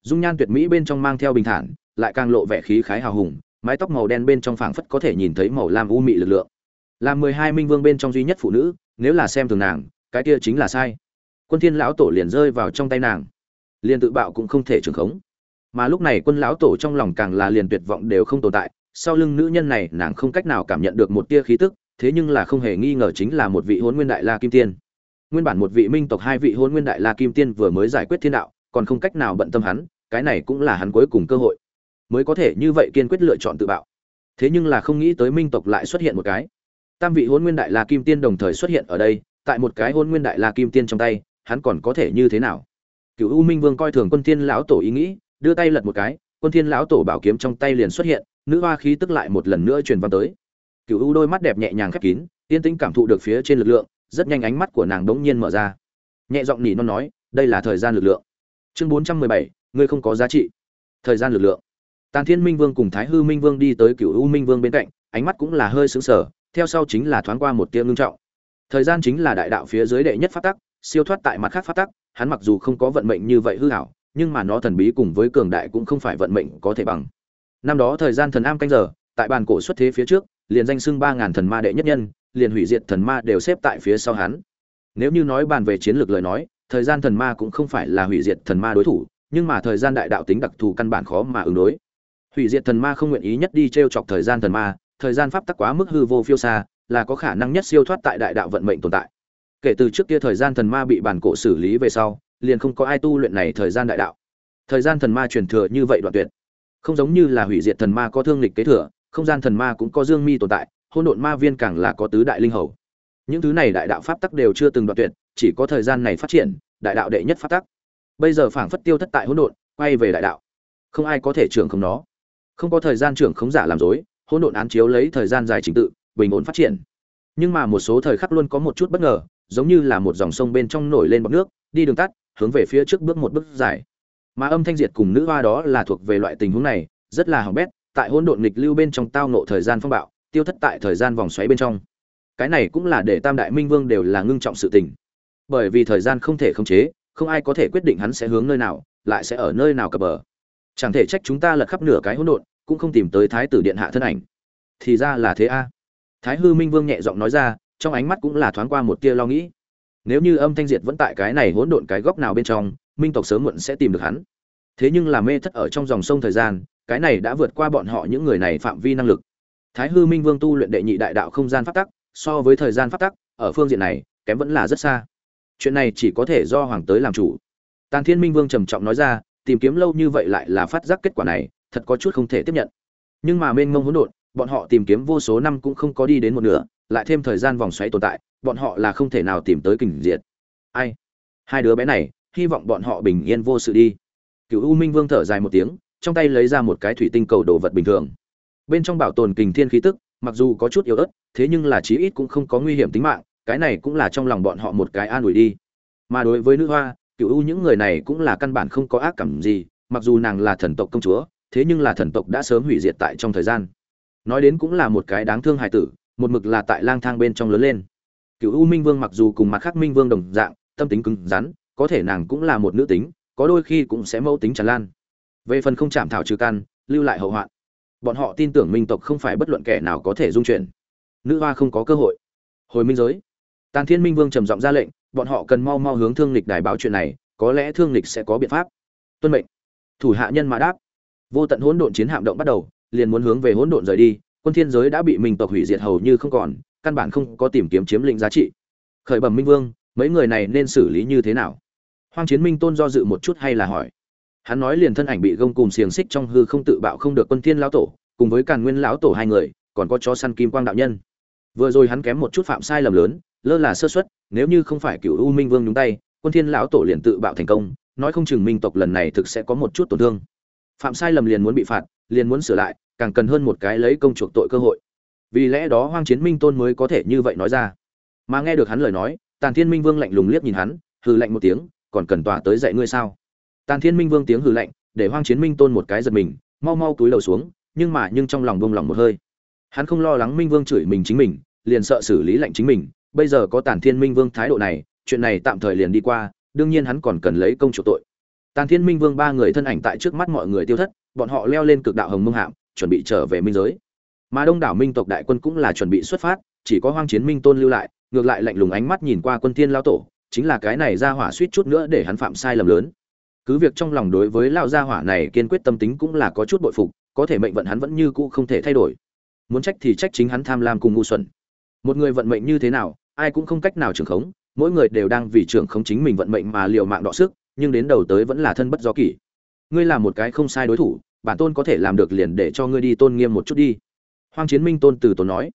Dung nhan tuyệt mỹ bên trong mang theo bình thản, lại càng lộ vẻ khí khái hào hùng, mái tóc màu đen bên trong phảng phất có thể nhìn thấy màu lam u mị lực lượng. Là mười hai minh vương bên trong duy nhất phụ nữ, nếu là xem thường nàng, cái kia chính là sai. Quân thiên lão tổ liền rơi vào trong tay nàng. Liền tự bạo cũng không thể trường khống. Mà lúc này quân lão tổ trong lòng càng là liền tuyệt vọng đều không tồn tại, sau lưng nữ nhân này nàng không cách nào cảm nhận được một tia khí tức thế nhưng là không hề nghi ngờ chính là một vị Hỗn nguyên đại la kim tiên. Nguyên bản một vị minh tộc hai vị Hỗn nguyên đại la kim tiên vừa mới giải quyết thiên đạo, còn không cách nào bận tâm hắn, cái này cũng là hắn cuối cùng cơ hội. Mới có thể như vậy kiên quyết lựa chọn tự bạo. Thế nhưng là không nghĩ tới minh tộc lại xuất hiện một cái. Tam vị Hỗn nguyên đại la kim tiên đồng thời xuất hiện ở đây, tại một cái Hỗn nguyên đại la kim tiên trong tay, hắn còn có thể như thế nào? Cựu u minh vương coi thường quân thiên lão tổ ý nghĩ, đưa tay lật một cái, quân thiên lão tổ bảo kiếm trong tay liền xuất hiện, nữ hoa khí tức lại một lần nữa truyền vào tới cựu u đôi mắt đẹp nhẹ nhàng khép kín, yên tĩnh cảm thụ được phía trên lực lượng, rất nhanh ánh mắt của nàng đống nhiên mở ra. Nhẹ giọng nỉ non nói, đây là thời gian lực lượng. Chương bốn trăm mười bảy, ngươi không có giá trị. Thời gian lực lượng. Tàn thiên minh vương cùng thái hư minh vương đi tới cựu u minh vương bên cạnh, ánh mắt cũng là hơi sững sờ, theo sau chính là thoáng qua một tia ngưng trọng. Thời gian chính là đại đạo phía dưới đệ nhất phát tắc, siêu thoát tại mặt khác phát tắc, hắn mặc dù không có vận mệnh như vậy hư hảo nhưng mà nó thần bí cùng với cường đại cũng không phải vận mệnh có thể bằng. Năm đó thời gian thần am canh giờ, tại bàn cổ xuất thế phía trước liền danh xưng ba ngàn thần ma đệ nhất nhân, liền hủy diệt thần ma đều xếp tại phía sau hắn. Nếu như nói bàn về chiến lược lời nói, thời gian thần ma cũng không phải là hủy diệt thần ma đối thủ, nhưng mà thời gian đại đạo tính đặc thù căn bản khó mà ứng đối. Hủy diệt thần ma không nguyện ý nhất đi t r e o chọc thời gian thần ma, thời gian pháp tắc quá mức hư vô phiêu xa, là có khả năng nhất siêu thoát tại đại đạo vận mệnh tồn tại. Kể từ trước kia thời gian thần ma bị bản cổ xử lý về sau, liền không có ai tu luyện này thời gian đại đạo. Thời gian thần ma truyền thừa như vậy đoạn tuyệt. Không giống như là hủy diệt thần ma có thương lịch kế thừa không gian thần ma cũng có dương mi tồn tại hôn độn ma viên càng là có tứ đại linh hầu. Những thứ này đại đạo pháp tắc đều chưa từng đoạn tuyệt, chỉ có thời gian này phát triển, đại đạo đệ nhất pháp tắc. Bây giờ phảng phất tiêu thất tại hỗn độn, quay về đại đạo. Không ai có thể trưởng không nó. Không có thời gian trưởng khống giả làm dối, hỗn độn án chiếu lấy thời gian dài trình tự, bình ổn phát triển. Nhưng mà một số thời khắc luôn có một chút bất ngờ, giống như là một dòng sông bên trong nổi lên bọc nước, đi đường tắt, hướng về phía trước bước một bước dài. Mà âm thanh diệt cùng nữ hoa đó là thuộc về loại tình huống này, rất là hỏng bét tại hỗn độn nghịch lưu bên trong tao nộ thời gian phong bạo, tiêu thất tại thời gian vòng xoáy bên trong. Cái này cũng là để tam đại minh vương đều là ngưng trọng sự tình. Bởi vì thời gian không thể khống chế, không ai có thể quyết định hắn sẽ hướng nơi nào, lại sẽ ở nơi nào cập bờ. Chẳng thể trách chúng ta lật khắp nửa cái hỗn độn, cũng không tìm tới thái tử điện hạ thân ảnh. Thì ra là thế a. Thái hư minh vương nhẹ giọng nói ra, trong ánh mắt cũng là thoáng qua một tia lo nghĩ. Nếu như âm thanh diệt vẫn tại cái này hỗn độn cái góc nào bên trong, minh tộc sớm muộn sẽ tìm được hắn. Thế nhưng là mê thất ở trong dòng sông thời gian cái này đã vượt qua bọn họ những người này phạm vi năng lực. Thái hư minh vương tu luyện đệ nhị đại đạo không gian phát tắc, so với thời gian phát tắc, ở phương diện này, kém vẫn là rất xa. Chuyện này chỉ có thể do hoàng tới làm chủ. Tàn thiên minh vương trầm trọng nói ra, tìm kiếm lâu như vậy lại là phát giác kết quả này, thật có chút không thể tiếp nhận. Nhưng mà mênh mông hỗn độn, bọn họ tìm kiếm vô số năm cũng không có đi đến một nửa, lại thêm thời gian vòng xoáy tồn tại, bọn họ là không thể nào tìm tới kình diệt. Ai? Hai đứa bé này, hy vọng bọn họ bình yên vô sự đi. Cựu u minh vương thở dài một tiếng trong tay lấy ra một cái thủy tinh cầu đồ vật bình thường. Bên trong bảo tồn kình thiên khí tức, mặc dù có chút yếu ớt, thế nhưng là chí ít cũng không có nguy hiểm tính mạng, cái này cũng là trong lòng bọn họ một cái an ủi đi. Mà đối với nữ hoa, cựu u những người này cũng là căn bản không có ác cảm gì, mặc dù nàng là thần tộc công chúa, thế nhưng là thần tộc đã sớm hủy diệt tại trong thời gian. Nói đến cũng là một cái đáng thương hài tử, một mực là tại lang thang bên trong lớn lên. Cựu u minh vương mặc dù cùng mặt khác minh vương đồng dạng, tâm tính cứng rắn, có thể nàng cũng là một nữ tính, có đôi khi cũng sẽ mâu tính tràn lan về phần không chạm thảo trừ căn, lưu lại hậu hoạn. Bọn họ tin tưởng minh tộc không phải bất luận kẻ nào có thể dung chuyển. Nữ hoa không có cơ hội. Hồi minh giới. Tàn thiên minh vương trầm giọng ra lệnh, bọn họ cần mau mau hướng thương lịch đài báo chuyện này, có lẽ thương lịch sẽ có biện pháp. Tuân mệnh. Thủ hạ nhân mà đáp. Vô tận hỗn độn chiến hạm động bắt đầu, liền muốn hướng về hỗn độn rời đi, quân thiên giới đã bị minh tộc hủy diệt hầu như không còn, căn bản không có tìm kiếm chiếm lĩnh giá trị. Khởi bẩm minh vương, mấy người này nên xử lý như thế nào? Hoang chiến minh tôn do dự một chút hay là hỏi hắn nói liền thân ảnh bị gông cùng xiềng xích trong hư không tự bạo không được quân thiên lão tổ, cùng với càn nguyên lão tổ hai người, còn có chó săn kim quang đạo nhân. Vừa rồi hắn kém một chút phạm sai lầm lớn, lơ là sơ suất, nếu như không phải cựu u minh vương nhúng tay, quân thiên lão tổ liền tự bạo thành công, nói không chừng minh tộc lần này thực sẽ có một chút tổn thương. Phạm sai lầm liền muốn bị phạt, liền muốn sửa lại, càng cần hơn một cái lấy công chuộc tội cơ hội. Vì lẽ đó hoang chiến minh tôn mới có thể như vậy nói ra. Mà nghe được hắn lời nói, tàn thiên minh vương lạnh lùng liếc nhìn hắn, hừ lạnh một tiếng, còn cần tòa tới dạy ngươi sao? Tàn thiên minh vương tiếng hừ lạnh, để hoang chiến minh tôn một cái giật mình, mau mau túi đầu xuống, nhưng mà nhưng trong lòng bông lòng một hơi. Hắn không lo lắng minh vương chửi mình chính mình, liền sợ xử lý lạnh chính mình, bây giờ có tàn thiên minh vương thái độ này, chuyện này tạm thời liền đi qua, đương nhiên hắn còn cần lấy công chủ tội. Tàn thiên minh vương ba người thân ảnh tại trước mắt mọi người tiêu thất, bọn họ leo lên cực đạo hồng mông hạm, chuẩn bị trở về minh giới. Mà đông đảo minh tộc đại quân cũng là chuẩn bị xuất phát, chỉ có hoang chiến minh tôn lưu lại, ngược lại lạnh lùng ánh mắt nhìn qua quân tiên lao tổ, chính là cái này ra hỏa suýt chút nữa để hắn phạm sai lầm lớn cứ việc trong lòng đối với lao gia hỏa này kiên quyết tâm tính cũng là có chút bội phục, có thể mệnh vận hắn vẫn như cũ không thể thay đổi. Muốn trách thì trách chính hắn tham lam cùng ngu xuẩn. Một người vận mệnh như thế nào, ai cũng không cách nào trưởng khống, mỗi người đều đang vì trưởng khống chính mình vận mệnh mà liều mạng đọ sức, nhưng đến đầu tới vẫn là thân bất do kỷ. Ngươi là một cái không sai đối thủ, bản tôn có thể làm được liền để cho ngươi đi tôn nghiêm một chút đi. Hoang chiến minh tôn từ tốn nói.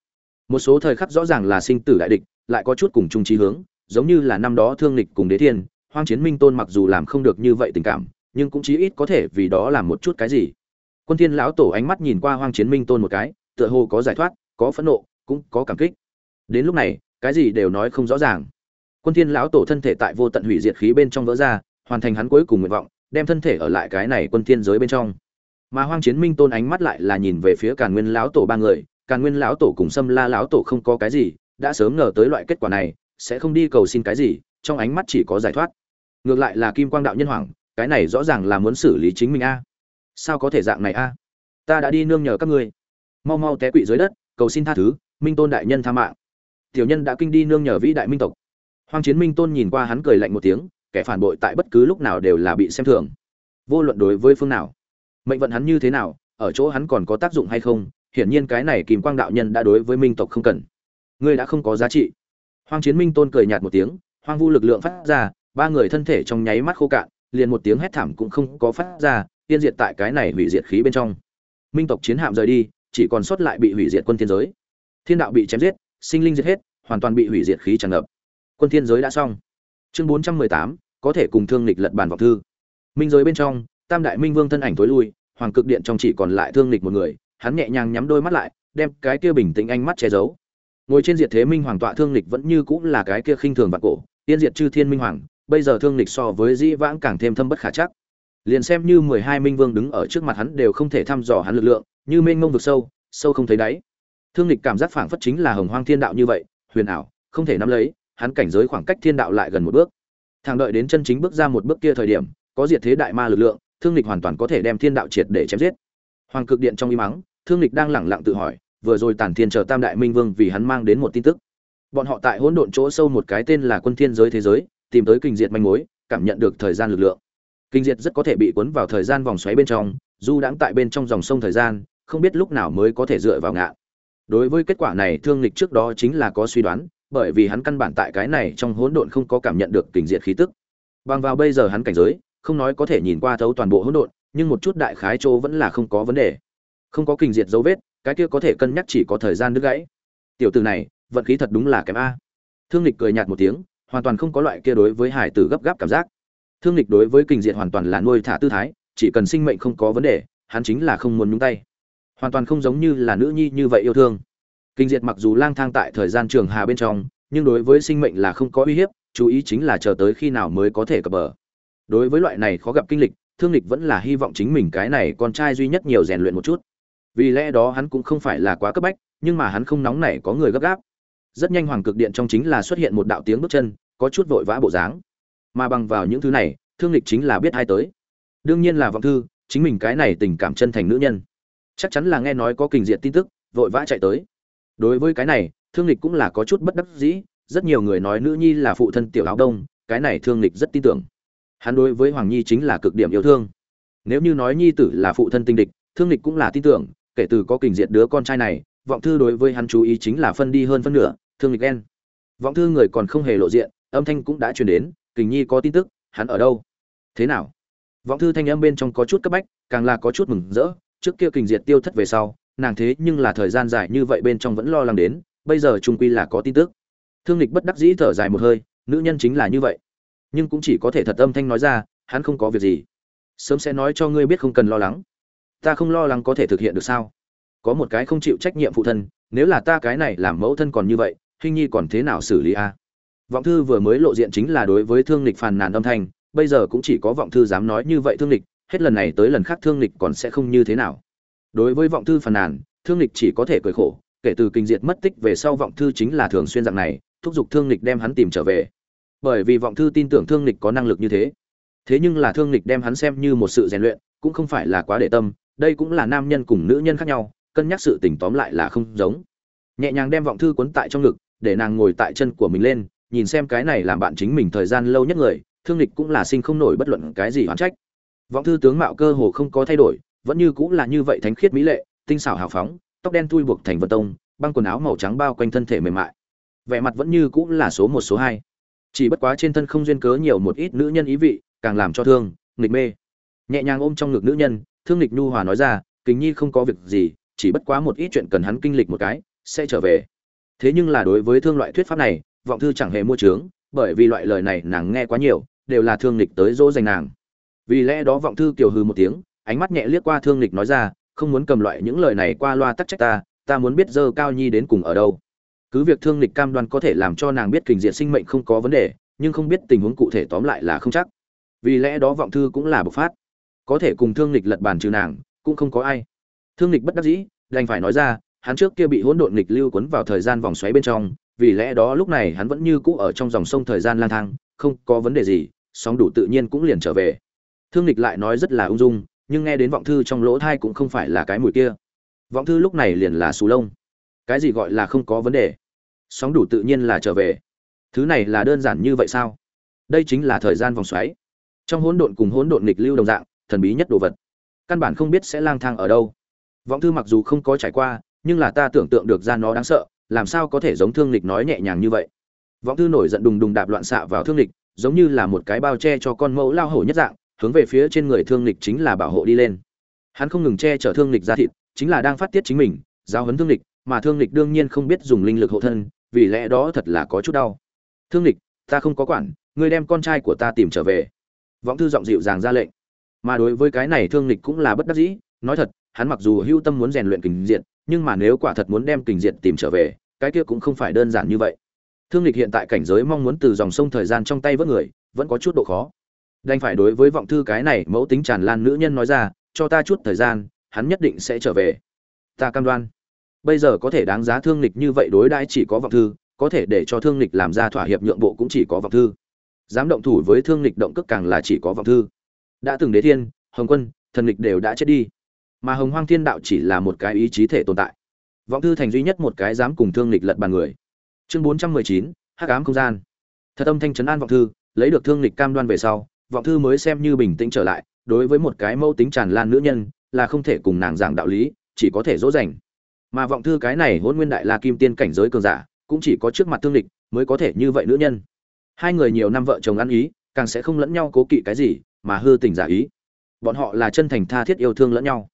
Một số thời khắc rõ ràng là sinh tử đại địch, lại có chút cùng chung trí hướng, giống như là năm đó thương lịch cùng đế thiên hoang chiến minh tôn mặc dù làm không được như vậy tình cảm, nhưng cũng chí ít có thể vì đó làm một chút cái gì. Quân thiên lão tổ ánh mắt nhìn qua hoang chiến minh tôn một cái, tựa hồ có giải thoát, có phẫn nộ, cũng có cảm kích. Đến lúc này, cái gì đều nói không rõ ràng. Quân thiên lão tổ thân thể tại vô tận hủy diệt khí bên trong vỡ ra, hoàn thành hắn cuối cùng nguyện vọng, đem thân thể ở lại cái này quân thiên giới bên trong. Mà hoang chiến minh tôn ánh mắt lại là nhìn về phía càn nguyên lão tổ ba người, càn nguyên lão tổ cùng sâm la lão tổ không có cái gì, đã sớm ngờ tới loại kết quả này, sẽ không đi cầu xin cái gì trong ánh mắt chỉ có giải thoát. Ngược lại là kim quang đạo nhân hoàng, cái này rõ ràng là muốn xử lý chính mình a. Sao có thể dạng này a? Ta đã đi nương nhờ các ngươi. Mau mau té quỵ dưới đất, cầu xin tha thứ, minh tôn đại nhân tha mạng. Tiểu nhân đã kinh đi nương nhờ vĩ đại minh tộc. Hoàng chiến minh tôn nhìn qua hắn cười lạnh một tiếng, kẻ phản bội tại bất cứ lúc nào đều là bị xem thường. Vô luận đối với phương nào, mệnh vận hắn như thế nào, ở chỗ hắn còn có tác dụng hay không, hiển nhiên cái này kìm quang đạo nhân đã đối với minh tộc không cần. Ngươi đã không có giá trị. Hoang chiến minh tôn cười nhạt một tiếng hoang vu lực lượng phát ra ba người thân thể trong nháy mắt khô cạn liền một tiếng hét thảm cũng không có phát ra tiên diệt tại cái này hủy diệt khí bên trong. Minh tộc chiến hạm rời đi chỉ còn sót lại bị hủy diệt quân thiên giới. Thiên đạo bị chém giết sinh linh diệt hết hoàn toàn bị hủy diệt khí tràn ngập. Quân thiên giới đã xong. Chương 418, có thể cùng thương lịch lật bàn vọng thư. Minh giới bên trong tam đại minh vương thân ảnh tối lui hoàng cực điện trong chỉ còn lại thương lịch một người hắn nhẹ nhàng nhắm đôi mắt lại đem cái kia bình tĩnh ánh mắt che giấu. Ngồi trên diệt thế minh hoàng tọa thương lịch vẫn như cũng là cái kia khinh thường vạn cổ tiên diệt chư thiên minh hoàng, bây giờ thương lịch so với dĩ vãng càng thêm thâm bất khả chắc. Liền xem như mười hai minh vương đứng ở trước mặt hắn đều không thể thăm dò hắn lực lượng, như mênh mông vực sâu sâu không thấy đáy. Thương lịch cảm giác phảng phất chính là hồng hoang thiên đạo như vậy, huyền ảo, không thể nắm lấy, hắn cảnh giới khoảng cách thiên đạo lại gần một bước. Thằng đợi đến chân chính bước ra một bước kia thời điểm, có diệt thế đại ma lực lượng, thương lịch hoàn toàn có thể đem thiên đạo triệt để chém giết. Hoàng cực điện trong im mắng thương lịch đang lẳng lặng tự hỏi, vừa rồi tản thiên chờ tam đại minh vương vì hắn mang đến một tin tức bọn họ tại hỗn độn chỗ sâu một cái tên là quân thiên giới thế giới, tìm tới kinh diệt manh mối, cảm nhận được thời gian lực lượng. Kinh diệt rất có thể bị cuốn vào thời gian vòng xoáy bên trong du đãng tại bên trong dòng sông thời gian, không biết lúc nào mới có thể dựa vào ngạ. Đối với kết quả này, thương lịch trước đó chính là có suy đoán, bởi vì hắn căn bản tại cái này trong hỗn độn không có cảm nhận được kinh diệt khí tức. Bằng vào bây giờ hắn cảnh giới, không nói có thể nhìn qua thấu toàn bộ hỗn độn, nhưng một chút đại khái chỗ vẫn là không có vấn đề. Không có kinh diệt dấu vết, cái kia có thể cân nhắc chỉ có thời gian đứt gãy. Tiểu tử này vận khí thật đúng là kém a. Thương lịch cười nhạt một tiếng, hoàn toàn không có loại kia đối với hải tử gấp gáp cảm giác. Thương lịch đối với kinh diệt hoàn toàn là nuôi thả tư thái, chỉ cần sinh mệnh không có vấn đề, hắn chính là không muốn nhúng tay. Hoàn toàn không giống như là nữ nhi như vậy yêu thương. Kinh diệt mặc dù lang thang tại thời gian trường hà bên trong, nhưng đối với sinh mệnh là không có uy hiếp, chú ý chính là chờ tới khi nào mới có thể cập bờ. Đối với loại này khó gặp kinh lịch, thương lịch vẫn là hy vọng chính mình cái này con trai duy nhất nhiều rèn luyện một chút. Vì lẽ đó hắn cũng không phải là quá cấp bách, nhưng mà hắn không nóng nảy có người gấp gáp rất nhanh hoàng cực điện trong chính là xuất hiện một đạo tiếng bước chân, có chút vội vã bộ dáng. Mà bằng vào những thứ này, thương lịch chính là biết hai tới. Đương nhiên là vọng thư, chính mình cái này tình cảm chân thành nữ nhân. Chắc chắn là nghe nói có kình diện tin tức, vội vã chạy tới. Đối với cái này, thương lịch cũng là có chút bất đắc dĩ, rất nhiều người nói nữ nhi là phụ thân tiểu áo đông, cái này thương lịch rất tin tưởng. Hắn đối với hoàng nhi chính là cực điểm yêu thương. Nếu như nói nhi tử là phụ thân tinh địch, thương lịch cũng là tin tưởng, kể từ có kình diệt đứa con trai này, vọng thư đối với hắn chú ý chính là phân đi hơn phân nửa thương lịch đen. Vọng thư người còn không hề lộ diện, âm thanh cũng đã truyền đến, kình nhi có tin tức, hắn ở đâu? Thế nào? Vọng thư thanh âm bên trong có chút cấp bách, càng là có chút mừng rỡ, trước kia kình diệt tiêu thất về sau, nàng thế nhưng là thời gian dài như vậy bên trong vẫn lo lắng đến, bây giờ trung quy là có tin tức. Thương lịch bất đắc dĩ thở dài một hơi, nữ nhân chính là như vậy. Nhưng cũng chỉ có thể thật âm thanh nói ra, hắn không có việc gì. Sớm sẽ nói cho ngươi biết không cần lo lắng. Ta không lo lắng có thể thực hiện được sao? Có một cái không chịu trách nhiệm phụ thân, nếu là ta cái này làm mẫu thân còn như vậy hình nhi còn thế nào xử lý a? Vọng thư vừa mới lộ diện chính là đối với thương lịch phàn nàn âm thanh, bây giờ cũng chỉ có vọng thư dám nói như vậy thương lịch hết lần này tới lần khác thương lịch còn sẽ không như thế nào. Đối với vọng thư phàn nàn, thương lịch chỉ có thể cười khổ, kể từ kinh diệt mất tích về sau vọng thư chính là thường xuyên dạng này, thúc giục thương lịch đem hắn tìm trở về. Bởi vì vọng thư tin tưởng thương lịch có năng lực như thế. Thế nhưng là thương lịch đem hắn xem như một sự rèn luyện, cũng không phải là quá để tâm, đây cũng là nam nhân cùng nữ nhân khác nhau, cân nhắc sự tình tóm lại là không giống. Nhẹ nhàng đem vọng thư cuốn tại trong ngực để nàng ngồi tại chân của mình lên, nhìn xem cái này làm bạn chính mình thời gian lâu nhất người, thương lịch cũng là sinh không nổi bất luận cái gì oán trách. Vọng thư tướng mạo cơ hồ không có thay đổi, vẫn như cũng là như vậy thánh khiết mỹ lệ, tinh xảo hào phóng, tóc đen thui buộc thành vân tông, băng quần áo màu trắng bao quanh thân thể mềm mại. Vẻ mặt vẫn như cũng là số một, số hai. Chỉ bất quá trên thân không duyên cớ nhiều một ít nữ nhân ý vị, càng làm cho thương, nghịch mê. Nhẹ nhàng ôm trong ngực nữ nhân, thương nghịch nhu hòa nói ra kính nhi không có việc gì, chỉ bất quá một ít chuyện cần hắn kinh lịch một cái, sẽ trở về thế nhưng là đối với thương loại thuyết pháp này, vọng thư chẳng hề mua trướng bởi vì loại lời này nàng nghe quá nhiều, đều là thương lịch tới dỗ dành nàng. Vì lẽ đó vọng thư kiều hư một tiếng, ánh mắt nhẹ liếc qua thương lịch nói ra, không muốn cầm loại những lời này qua loa tắc trách ta ta muốn biết dơ cao nhi đến cùng ở đâu. Cứ việc thương lịch cam đoan có thể làm cho nàng biết kình diện sinh mệnh không có vấn đề, nhưng không biết tình huống cụ thể tóm lại là không chắc. Vì lẽ đó vọng thư cũng là bộc phát. Có thể cùng thương lịch lật bàn trừ nàng, cũng không có ai. Thương lịch bất đắc dĩ, đành phải nói ra hắn trước kia bị hỗn độn nghịch lưu cuốn vào thời gian vòng xoáy bên trong, vì lẽ đó lúc này hắn vẫn như cũ ở trong dòng sông thời gian lang thang, không có vấn đề gì, sóng đủ tự nhiên cũng liền trở về. Thương lịch lại nói rất là ung dung, nhưng nghe đến vọng thư trong lỗ thai cũng không phải là cái mùi kia. Vọng thư lúc này liền là xù lông. Cái gì gọi là không có vấn đề? Sóng đủ tự nhiên là trở về. Thứ này là đơn giản như vậy sao? Đây chính là thời gian vòng xoáy. Trong hỗn độn cùng hỗn độn nghịch lưu đồng dạng, thần bí nhất đồ vật. Căn bản không biết sẽ lang thang ở đâu. Vọng thư mặc dù không có trải qua nhưng là ta tưởng tượng được ra nó đáng sợ, làm sao có thể giống thương lịch nói nhẹ nhàng như vậy? Vọng thư nổi giận đùng đùng đạp loạn xạ vào thương lịch, giống như là một cái bao che cho con mẫu lao hổ nhất dạng, hướng về phía trên người thương lịch chính là bảo hộ đi lên. Hắn không ngừng che chở thương lịch ra thịt, chính là đang phát tiết chính mình giao hấn thương lịch, mà thương lịch đương nhiên không biết dùng linh lực hộ thân, vì lẽ đó thật là có chút đau. Thương lịch, ta không có quản, ngươi đem con trai của ta tìm trở về. Võng thư giọng dịu dàng ra lệnh. Mà đối với cái này thương lịch cũng là bất đắc dĩ, nói thật, hắn mặc dù hưu tâm muốn rèn luyện kình diện nhưng mà nếu quả thật muốn đem kình diện tìm trở về, cái kia cũng không phải đơn giản như vậy. Thương lịch hiện tại cảnh giới mong muốn từ dòng sông thời gian trong tay vớt người, vẫn có chút độ khó. Đành phải đối với vọng thư cái này mẫu tính tràn lan nữ nhân nói ra, cho ta chút thời gian, hắn nhất định sẽ trở về. Ta cam đoan. Bây giờ có thể đáng giá thương lịch như vậy đối đãi chỉ có vọng thư, có thể để cho thương lịch làm ra thỏa hiệp nhượng bộ cũng chỉ có vọng thư. Dám động thủ với thương lịch động cước càng là chỉ có vọng thư. Đã từng đế thiên, hồng quân, thần lịch đều đã chết đi mà hồng hoang thiên đạo chỉ là một cái ý chí thể tồn tại. Vọng thư thành duy nhất một cái dám cùng thương lịch lật bàn người. Chương bốn trăm mười chín, hắc ám không gian. Thật âm thanh trấn an vọng thư, lấy được thương lịch cam đoan về sau, vọng thư mới xem như bình tĩnh trở lại, đối với một cái mâu tính tràn lan nữ nhân, là không thể cùng nàng giảng đạo lý, chỉ có thể dỗ dành. Mà vọng thư cái này hôn nguyên đại la kim tiên cảnh giới cường giả, cũng chỉ có trước mặt thương lịch mới có thể như vậy nữ nhân. Hai người nhiều năm vợ chồng ăn ý, càng sẽ không lẫn nhau cố kỵ cái gì, mà hư tình giả ý. Bọn họ là chân thành tha thiết yêu thương lẫn nhau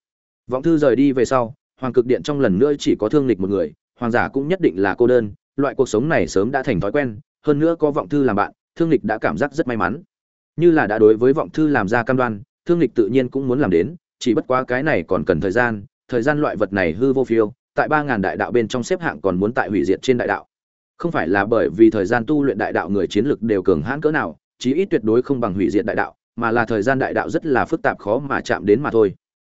vọng thư rời đi về sau, hoàng cực điện trong lần nữa chỉ có thương lịch một người, hoàng giả cũng nhất định là cô đơn, loại cuộc sống này sớm đã thành thói quen, hơn nữa có vọng thư làm bạn, thương lịch đã cảm giác rất may mắn. Như là đã đối với vọng thư làm ra cam đoan, thương lịch tự nhiên cũng muốn làm đến, chỉ bất quá cái này còn cần thời gian thời gian loại vật này hư vô phiêu, tại ba ngàn đại đạo bên trong xếp hạng còn muốn tại hủy diệt trên đại đạo. Không phải là bởi vì thời gian tu luyện đại đạo người chiến lực đều cường hãn cỡ nào, chí ít tuyệt đối không bằng hủy diệt đại đạo, mà là thời gian đại đạo rất là phức tạp khó mà chạm đến mà thôi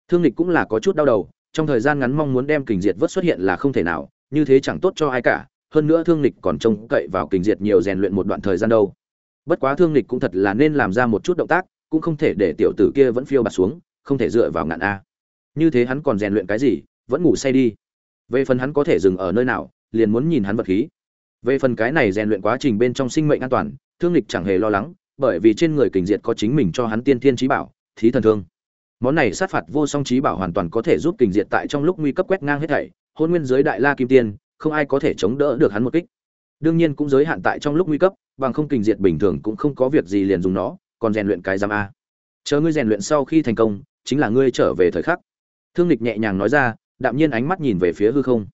thương lịch cũng là có chút đau đầu, trong thời gian ngắn mong muốn đem kình diệt vớt xuất hiện là không thể nào, như thế chẳng tốt cho ai cả, hơn nữa thương lịch còn trông cậy vào kình diệt nhiều rèn luyện một đoạn thời gian đâu. Bất quá thương lịch cũng thật là nên làm ra một chút động tác, cũng không thể để tiểu tử kia vẫn phiêu bạt xuống, không thể dựa vào ngạn a. Như thế hắn còn rèn luyện cái gì, vẫn ngủ say đi. Về phần hắn có thể dừng ở nơi nào, liền muốn nhìn hắn vật khí. Về phần cái này rèn luyện quá trình bên trong sinh mệnh an toàn, thương lịch chẳng hề lo lắng, bởi vì trên người kình diệt có chính mình cho hắn tiên thiên trí bảo, thí thần thương món này sát phạt vô song trí bảo hoàn toàn có thể giúp kình diệt tại trong lúc nguy cấp quét ngang hết thảy, hôn nguyên giới đại la kim tiên, không ai có thể chống đỡ được hắn một kích. Đương nhiên cũng giới hạn tại trong lúc nguy cấp, bằng không kình diệt bình thường cũng không có việc gì liền dùng nó, còn rèn luyện cái giam a. Chờ ngươi rèn luyện sau khi thành công, chính là ngươi trở về thời khắc. Thương lịch nhẹ nhàng nói ra, đạm nhiên ánh mắt nhìn về phía hư không.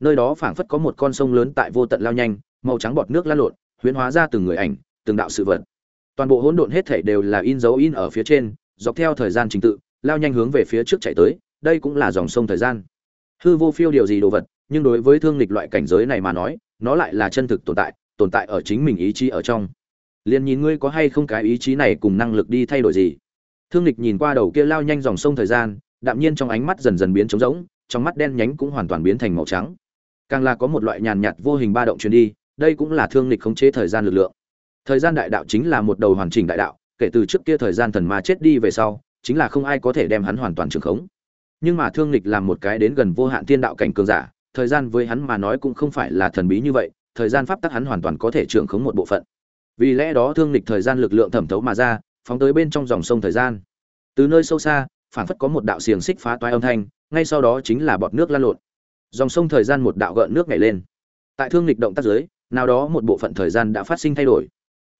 Nơi đó phảng phất có một con sông lớn tại vô tận lao nhanh, màu trắng bọt nước lan lộn, huyễn hóa ra từng người ảnh, từng đạo sự vật. Toàn bộ hỗn độn hết thảy đều là in dấu in ở phía trên, dọc theo thời gian trình tự lao nhanh hướng về phía trước chạy tới, đây cũng là dòng sông thời gian. Hư vô phiêu điều gì đồ vật, nhưng đối với thương lịch loại cảnh giới này mà nói, nó lại là chân thực tồn tại tồn tại ở chính mình ý chí ở trong. Liền nhìn ngươi có hay không cái ý chí này cùng năng lực đi thay đổi gì? Thương lịch nhìn qua đầu kia lao nhanh dòng sông thời gian, đạm nhiên trong ánh mắt dần dần biến trống rỗng, trong mắt đen nhánh cũng hoàn toàn biến thành màu trắng. Càng là có một loại nhàn nhạt vô hình ba động truyền đi, đây cũng là thương lịch khống chế thời gian lực lượng. Thời gian đại đạo chính là một đầu hoàn chỉnh đại đạo, kể từ trước kia thời gian thần ma chết đi về sau chính là không ai có thể đem hắn hoàn toàn trường khống. Nhưng mà thương lịch làm một cái đến gần vô hạn thiên đạo cảnh cường giả, thời gian với hắn mà nói cũng không phải là thần bí như vậy, thời gian pháp tắc hắn hoàn toàn có thể trưởng khống một bộ phận. Vì lẽ đó thương lịch thời gian lực lượng thẩm thấu mà ra, phóng tới bên trong dòng sông thời gian. Từ nơi sâu xa phản phất có một đạo xiềng xích phá toái âm thanh, ngay sau đó chính là bọt nước lan lộn. Dòng sông thời gian một đạo gợn nước nhảy lên. Tại thương lịch động tác dưới, nào đó một bộ phận thời gian đã phát sinh thay đổi.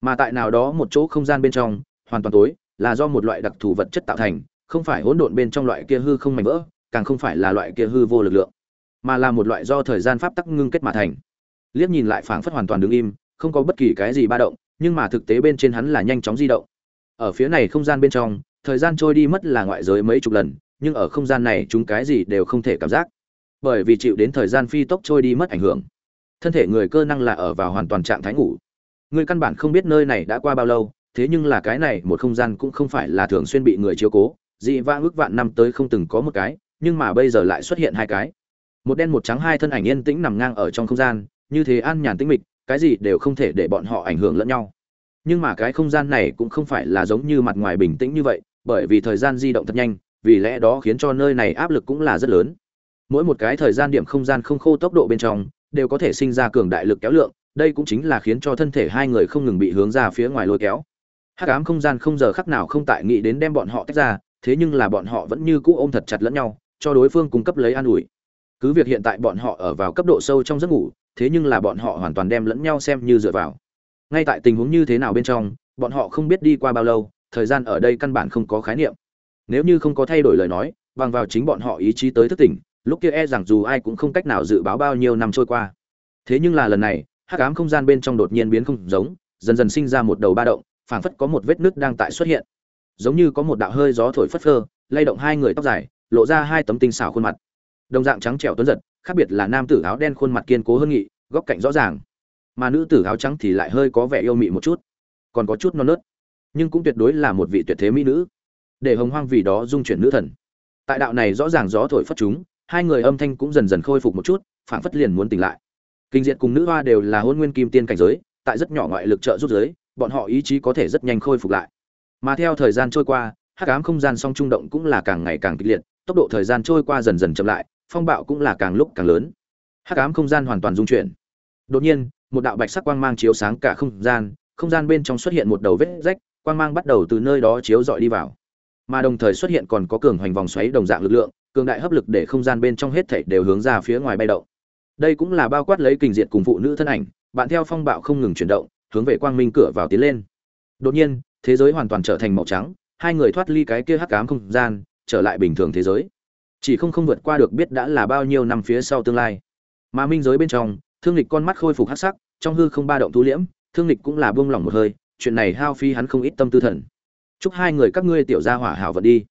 Mà tại nào đó một chỗ không gian bên trong, hoàn toàn tối là do một loại đặc thù vật chất tạo thành, không phải hỗn độn bên trong loại kia hư không mảnh vỡ, càng không phải là loại kia hư vô lực lượng, mà là một loại do thời gian pháp tắc ngưng kết mà thành. Liếc nhìn lại phảng phất hoàn toàn đứng im, không có bất kỳ cái gì ba động, nhưng mà thực tế bên trên hắn là nhanh chóng di động. Ở phía này không gian bên trong, thời gian trôi đi mất là ngoại giới mấy chục lần, nhưng ở không gian này chúng cái gì đều không thể cảm giác. Bởi vì chịu đến thời gian phi tốc trôi đi mất ảnh hưởng. Thân thể người cơ năng là ở vào hoàn toàn trạng thái ngủ. Người căn bản không biết nơi này đã qua bao lâu thế nhưng là cái này một không gian cũng không phải là thường xuyên bị người chiếu cố, dị vãng ước vạn năm tới không từng có một cái, nhưng mà bây giờ lại xuất hiện hai cái. Một đen một trắng hai thân ảnh yên tĩnh nằm ngang ở trong không gian, như thế an nhàn tĩnh mịch, cái gì đều không thể để bọn họ ảnh hưởng lẫn nhau. Nhưng mà cái không gian này cũng không phải là giống như mặt ngoài bình tĩnh như vậy, bởi vì thời gian di động thật nhanh, vì lẽ đó khiến cho nơi này áp lực cũng là rất lớn. Mỗi một cái thời gian điểm không gian không khô tốc độ bên trong, đều có thể sinh ra cường đại lực kéo lượng, đây cũng chính là khiến cho thân thể hai người không ngừng bị hướng ra phía ngoài lôi kéo hắc ám không gian không giờ khắc nào không tại nghĩ đến đem bọn họ tách ra, thế nhưng là bọn họ vẫn như cũ ôm thật chặt lẫn nhau, cho đối phương cung cấp lấy an ủi. Cứ việc hiện tại bọn họ ở vào cấp độ sâu trong giấc ngủ, thế nhưng là bọn họ hoàn toàn đem lẫn nhau xem như dựa vào. Ngay tại tình huống như thế nào bên trong, bọn họ không biết đi qua bao lâu, thời gian ở đây căn bản không có khái niệm. Nếu như không có thay đổi lời nói, bằng vào chính bọn họ ý chí tới thức tỉnh, lúc kia e rằng dù ai cũng không cách nào dự báo bao nhiêu năm trôi qua. Thế nhưng là lần này, hắc ám không gian bên trong đột nhiên biến không giống, dần dần sinh ra một đầu ba động phảng phất có một vết nứt đang tại xuất hiện. Giống như có một đạo hơi gió thổi phất phơ, lay động hai người tóc dài, lộ ra hai tấm tinh xảo khuôn mặt. Đồng dạng trắng trẻo tuấn giật, khác biệt là nam tử áo đen khuôn mặt kiên cố hơn nghị, góc cạnh rõ ràng. Mà nữ tử áo trắng thì lại hơi có vẻ yêu mị một chút, còn có chút non nớt, nhưng cũng tuyệt đối là một vị tuyệt thế mỹ nữ. Để hồng hoang vì đó dung chuyển nữ thần. Tại đạo này rõ ràng gió thổi phất chúng, hai người âm thanh cũng dần dần khôi phục một chút, phảng phất liền muốn tỉnh lại. Kinh diện cùng nữ hoa đều là hôn nguyên kim tiên cảnh giới, tại rất nhỏ ngoại lực trợ giúp giới bọn họ ý chí có thể rất nhanh khôi phục lại. Mà theo thời gian trôi qua, hắc ám không gian song trung động cũng là càng ngày càng kịch liệt, tốc độ thời gian trôi qua dần dần chậm lại, phong bạo cũng là càng lúc càng lớn. Hắc ám không gian hoàn toàn dung chuyển. Đột nhiên, một đạo bạch sắc quang mang chiếu sáng cả không gian không gian bên trong xuất hiện một đầu vết rách, quang mang bắt đầu từ nơi đó chiếu dọi đi vào. Mà đồng thời xuất hiện còn có cường hoành vòng xoáy đồng dạng lực lượng, cường đại hấp lực để không gian bên trong hết thảy đều hướng ra phía ngoài bay động. Đây cũng là bao quát lấy kình diện cùng phụ nữ thân ảnh, bạn theo phong bạo không ngừng chuyển động hướng về quang minh cửa vào tiến lên. Đột nhiên, thế giới hoàn toàn trở thành màu trắng, hai người thoát ly cái kia hắc ám không gian, trở lại bình thường thế giới. Chỉ không không vượt qua được biết đã là bao nhiêu năm phía sau tương lai. Mà minh giới bên trong, thương lịch con mắt khôi phục hắc sắc, trong hư không ba động thu liễm, thương lịch cũng là buông lỏng một hơi, chuyện này hao phi hắn không ít tâm tư thần. Chúc hai người các ngươi tiểu gia hỏa hảo vật đi.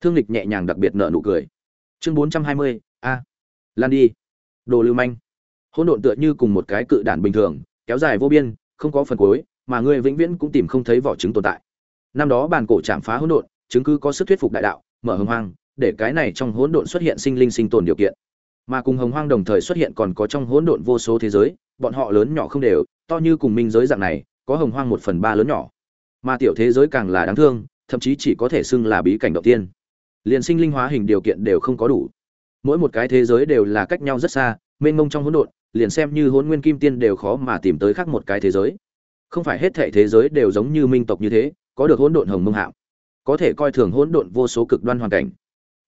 Thương lịch nhẹ nhàng đặc biệt nở nụ cười. Chương bốn trăm hai mươi, a, lan đi. Đồ lưu manh. Hỗn độn tựa như cùng một cái cự đản bình thường, kéo dài vô biên không có phần cuối, mà ngươi vĩnh viễn cũng tìm không thấy vỏ trứng tồn tại. Năm đó bàn cổ chạm phá hỗn độn, chứng cứ có sức thuyết phục đại đạo, mở hồng hoang, để cái này trong hỗn độn xuất hiện sinh linh sinh tồn điều kiện. Mà cùng hồng hoang đồng thời xuất hiện còn có trong hỗn độn vô số thế giới, bọn họ lớn nhỏ không đều, to như cùng minh giới dạng này, có hồng hoang một phần ba lớn nhỏ. Mà tiểu thế giới càng là đáng thương, thậm chí chỉ có thể xưng là bí cảnh đầu tiên. Liền sinh linh hóa hình điều kiện đều không có đủ. Mỗi một cái thế giới đều là cách nhau rất xa mênh mông trong hỗn độn, liền xem như hỗn nguyên kim tiên đều khó mà tìm tới khác một cái thế giới. Không phải hết thảy thế giới đều giống như minh tộc như thế, có được hỗn độn hồng mông hạo, có thể coi thường hỗn độn vô số cực đoan hoàn cảnh.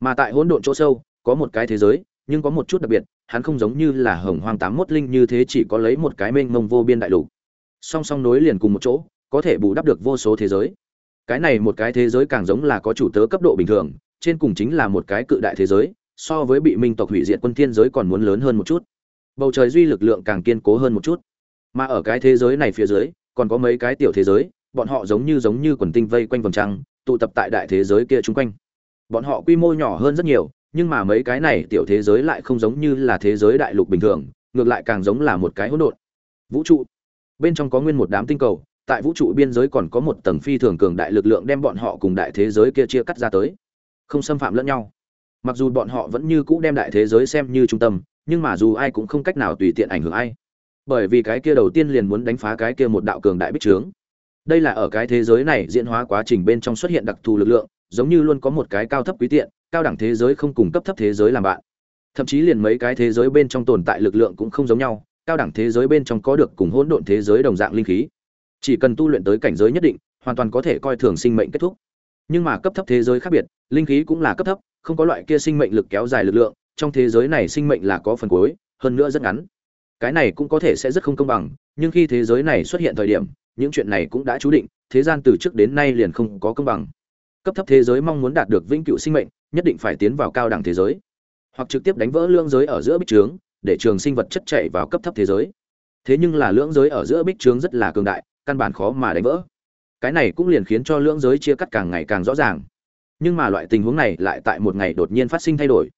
Mà tại hỗn độn chỗ sâu, có một cái thế giới, nhưng có một chút đặc biệt, hắn không giống như là hồng hoang tám mốt linh như thế chỉ có lấy một cái mênh mông vô biên đại lục. Song song nối liền cùng một chỗ, có thể bù đắp được vô số thế giới. Cái này một cái thế giới càng giống là có chủ tớ cấp độ bình thường, trên cùng chính là một cái cự đại thế giới so với bị minh tộc hủy diệt quân thiên giới còn muốn lớn hơn một chút. Bầu trời duy lực lượng càng kiên cố hơn một chút. Mà ở cái thế giới này phía dưới, còn có mấy cái tiểu thế giới, bọn họ giống như giống như quần tinh vây quanh vòng trăng, tụ tập tại đại thế giới kia chung quanh. Bọn họ quy mô nhỏ hơn rất nhiều, nhưng mà mấy cái này tiểu thế giới lại không giống như là thế giới đại lục bình thường, ngược lại càng giống là một cái hỗn độn. Vũ trụ. Bên trong có nguyên một đám tinh cầu, tại vũ trụ biên giới còn có một tầng phi thường cường đại lực lượng đem bọn họ cùng đại thế giới kia chia cắt ra tới. Không xâm phạm lẫn nhau mặc dù bọn họ vẫn như cũ đem đại thế giới xem như trung tâm, nhưng mà dù ai cũng không cách nào tùy tiện ảnh hưởng ai. Bởi vì cái kia đầu tiên liền muốn đánh phá cái kia một đạo cường đại bích trướng. Đây là ở cái thế giới này diễn hóa quá trình bên trong xuất hiện đặc thù lực lượng, giống như luôn có một cái cao thấp quý tiện, cao đẳng thế giới không cùng cấp thấp thế giới làm bạn. Thậm chí liền mấy cái thế giới bên trong tồn tại lực lượng cũng không giống nhau, cao đẳng thế giới bên trong có được cùng hỗn độn thế giới đồng dạng linh khí. Chỉ cần tu luyện tới cảnh giới nhất định, hoàn toàn có thể coi thường sinh mệnh kết thúc. Nhưng mà cấp thấp thế giới khác biệt, linh khí cũng là cấp thấp không có loại kia sinh mệnh lực kéo dài lực lượng, trong thế giới này sinh mệnh là có phần cuối, hơn nữa rất ngắn. Cái này cũng có thể sẽ rất không công bằng, nhưng khi thế giới này xuất hiện thời điểm, những chuyện này cũng đã chú định, thế gian từ trước đến nay liền không có công bằng. Cấp thấp thế giới mong muốn đạt được vĩnh cửu sinh mệnh, nhất định phải tiến vào cao đẳng thế giới. Hoặc trực tiếp đánh vỡ lương giới ở giữa bích trướng, để trường sinh vật chất chạy vào cấp thấp thế giới. Thế nhưng là lưỡng giới ở giữa bích trướng rất là cường đại, căn bản khó mà đánh vỡ. Cái này cũng liền khiến cho lưỡng giới chia cắt càng ngày càng rõ ràng nhưng mà loại tình huống này lại tại một ngày đột nhiên phát sinh thay đổi.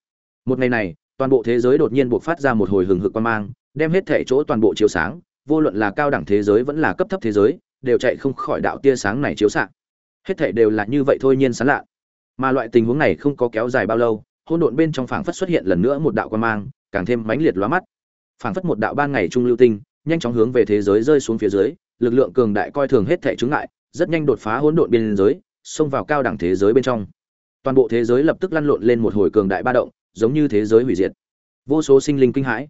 Một ngày này, toàn bộ thế giới đột nhiên buộc phát ra một hồi hừng hực quan mang, đem hết thể chỗ toàn bộ chiếu sáng, vô luận là cao đẳng thế giới vẫn là cấp thấp thế giới, đều chạy không khỏi đạo tia sáng này chiếu sáng. hết thể đều là như vậy thôi nhiên sán lạ. Mà loại tình huống này không có kéo dài bao lâu hôn độn bên trong phảng phất xuất hiện lần nữa một đạo quan mang, càng thêm mãnh liệt lóa mắt. Phảng phất một đạo ban ngày trung lưu tinh, nhanh chóng hướng về thế giới rơi xuống phía dưới, lực lượng cường đại coi thường hết thể chứng ngại, rất nhanh đột phá hỗn độn biên giới, xông vào cao đẳng thế giới bên trong toàn bộ thế giới lập tức lăn lộn lên một hồi cường đại ba động, giống như thế giới hủy diệt. Vô số sinh linh kinh hãi,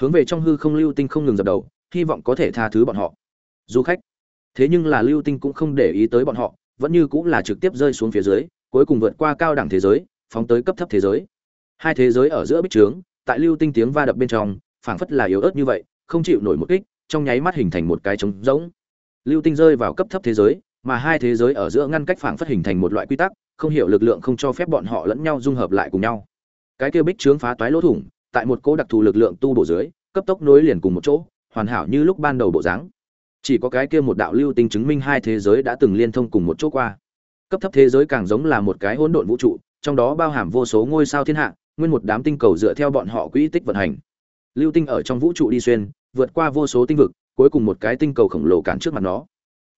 hướng về trong hư không lưu tinh không ngừng dập đầu, hy vọng có thể tha thứ bọn họ. Du khách, thế nhưng là lưu tinh cũng không để ý tới bọn họ, vẫn như cũng là trực tiếp rơi xuống phía dưới, cuối cùng vượt qua cao đẳng thế giới, phóng tới cấp thấp thế giới. Hai thế giới ở giữa bích trướng, tại lưu tinh tiếng va đập bên trong, phảng phất là yếu ớt như vậy, không chịu nổi một kích, trong nháy mắt hình thành một cái trống rỗng. Lưu tinh rơi vào cấp thấp thế giới, mà hai thế giới ở giữa ngăn cách phảng phất hình thành một loại quy tắc không hiểu lực lượng không cho phép bọn họ lẫn nhau dung hợp lại cùng nhau. Cái kia bích trướng phá toái lỗ thủng, tại một cố đặc thù lực lượng tu bổ dưới, cấp tốc nối liền cùng một chỗ, hoàn hảo như lúc ban đầu bộ dáng. Chỉ có cái kia một đạo lưu tinh chứng minh hai thế giới đã từng liên thông cùng một chỗ qua. Cấp thấp thế giới càng giống là một cái hỗn độn vũ trụ, trong đó bao hàm vô số ngôi sao thiên hạ, nguyên một đám tinh cầu dựa theo bọn họ quỹ tích vận hành. Lưu tinh ở trong vũ trụ đi xuyên, vượt qua vô số tinh vực, cuối cùng một cái tinh cầu khổng lồ cản trước mặt nó.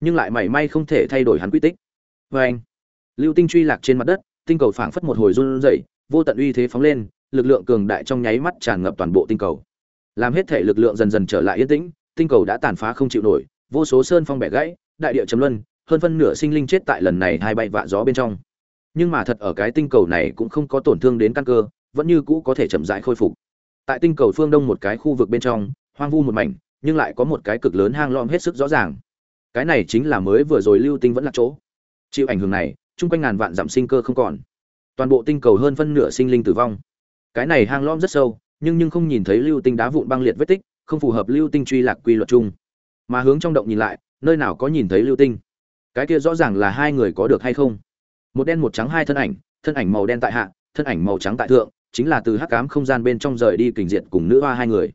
Nhưng lại mảy may không thể thay đổi hắn quy tích. Vê anh lưu tinh truy lạc trên mặt đất, tinh cầu phảng phất một hồi run rẩy, vô tận uy thế phóng lên, lực lượng cường đại trong nháy mắt tràn ngập toàn bộ tinh cầu. Làm hết thể lực lượng dần dần trở lại yên tĩnh, tinh cầu đã tàn phá không chịu nổi, vô số sơn phong bẻ gãy, đại địa chấm luân, hơn phân nửa sinh linh chết tại lần này hai bay vạ gió bên trong. Nhưng mà thật ở cái tinh cầu này cũng không có tổn thương đến căn cơ, vẫn như cũ có thể chậm rãi khôi phục. Tại tinh cầu phương đông một cái khu vực bên trong, hoang vu một mảnh, nhưng lại có một cái cực lớn hang lõm hết sức rõ ràng. Cái này chính là mới vừa rồi lưu tinh vẫn là chỗ. Chịu ảnh hưởng này chung quanh ngàn vạn giảm sinh cơ không còn. Toàn bộ tinh cầu hơn phân nửa sinh linh tử vong. Cái này hang lõm rất sâu, nhưng nhưng không nhìn thấy lưu tinh đá vụn băng liệt vết tích, không phù hợp lưu tinh truy lạc quy luật chung. Mà hướng trong động nhìn lại, nơi nào có nhìn thấy lưu tinh? Cái kia rõ ràng là hai người có được hay không? Một đen một trắng hai thân ảnh thân ảnh màu đen tại hạ, thân ảnh màu trắng tại thượng, chính là từ hắc cám không gian bên trong rời đi kình diện cùng nữ hoa hai người.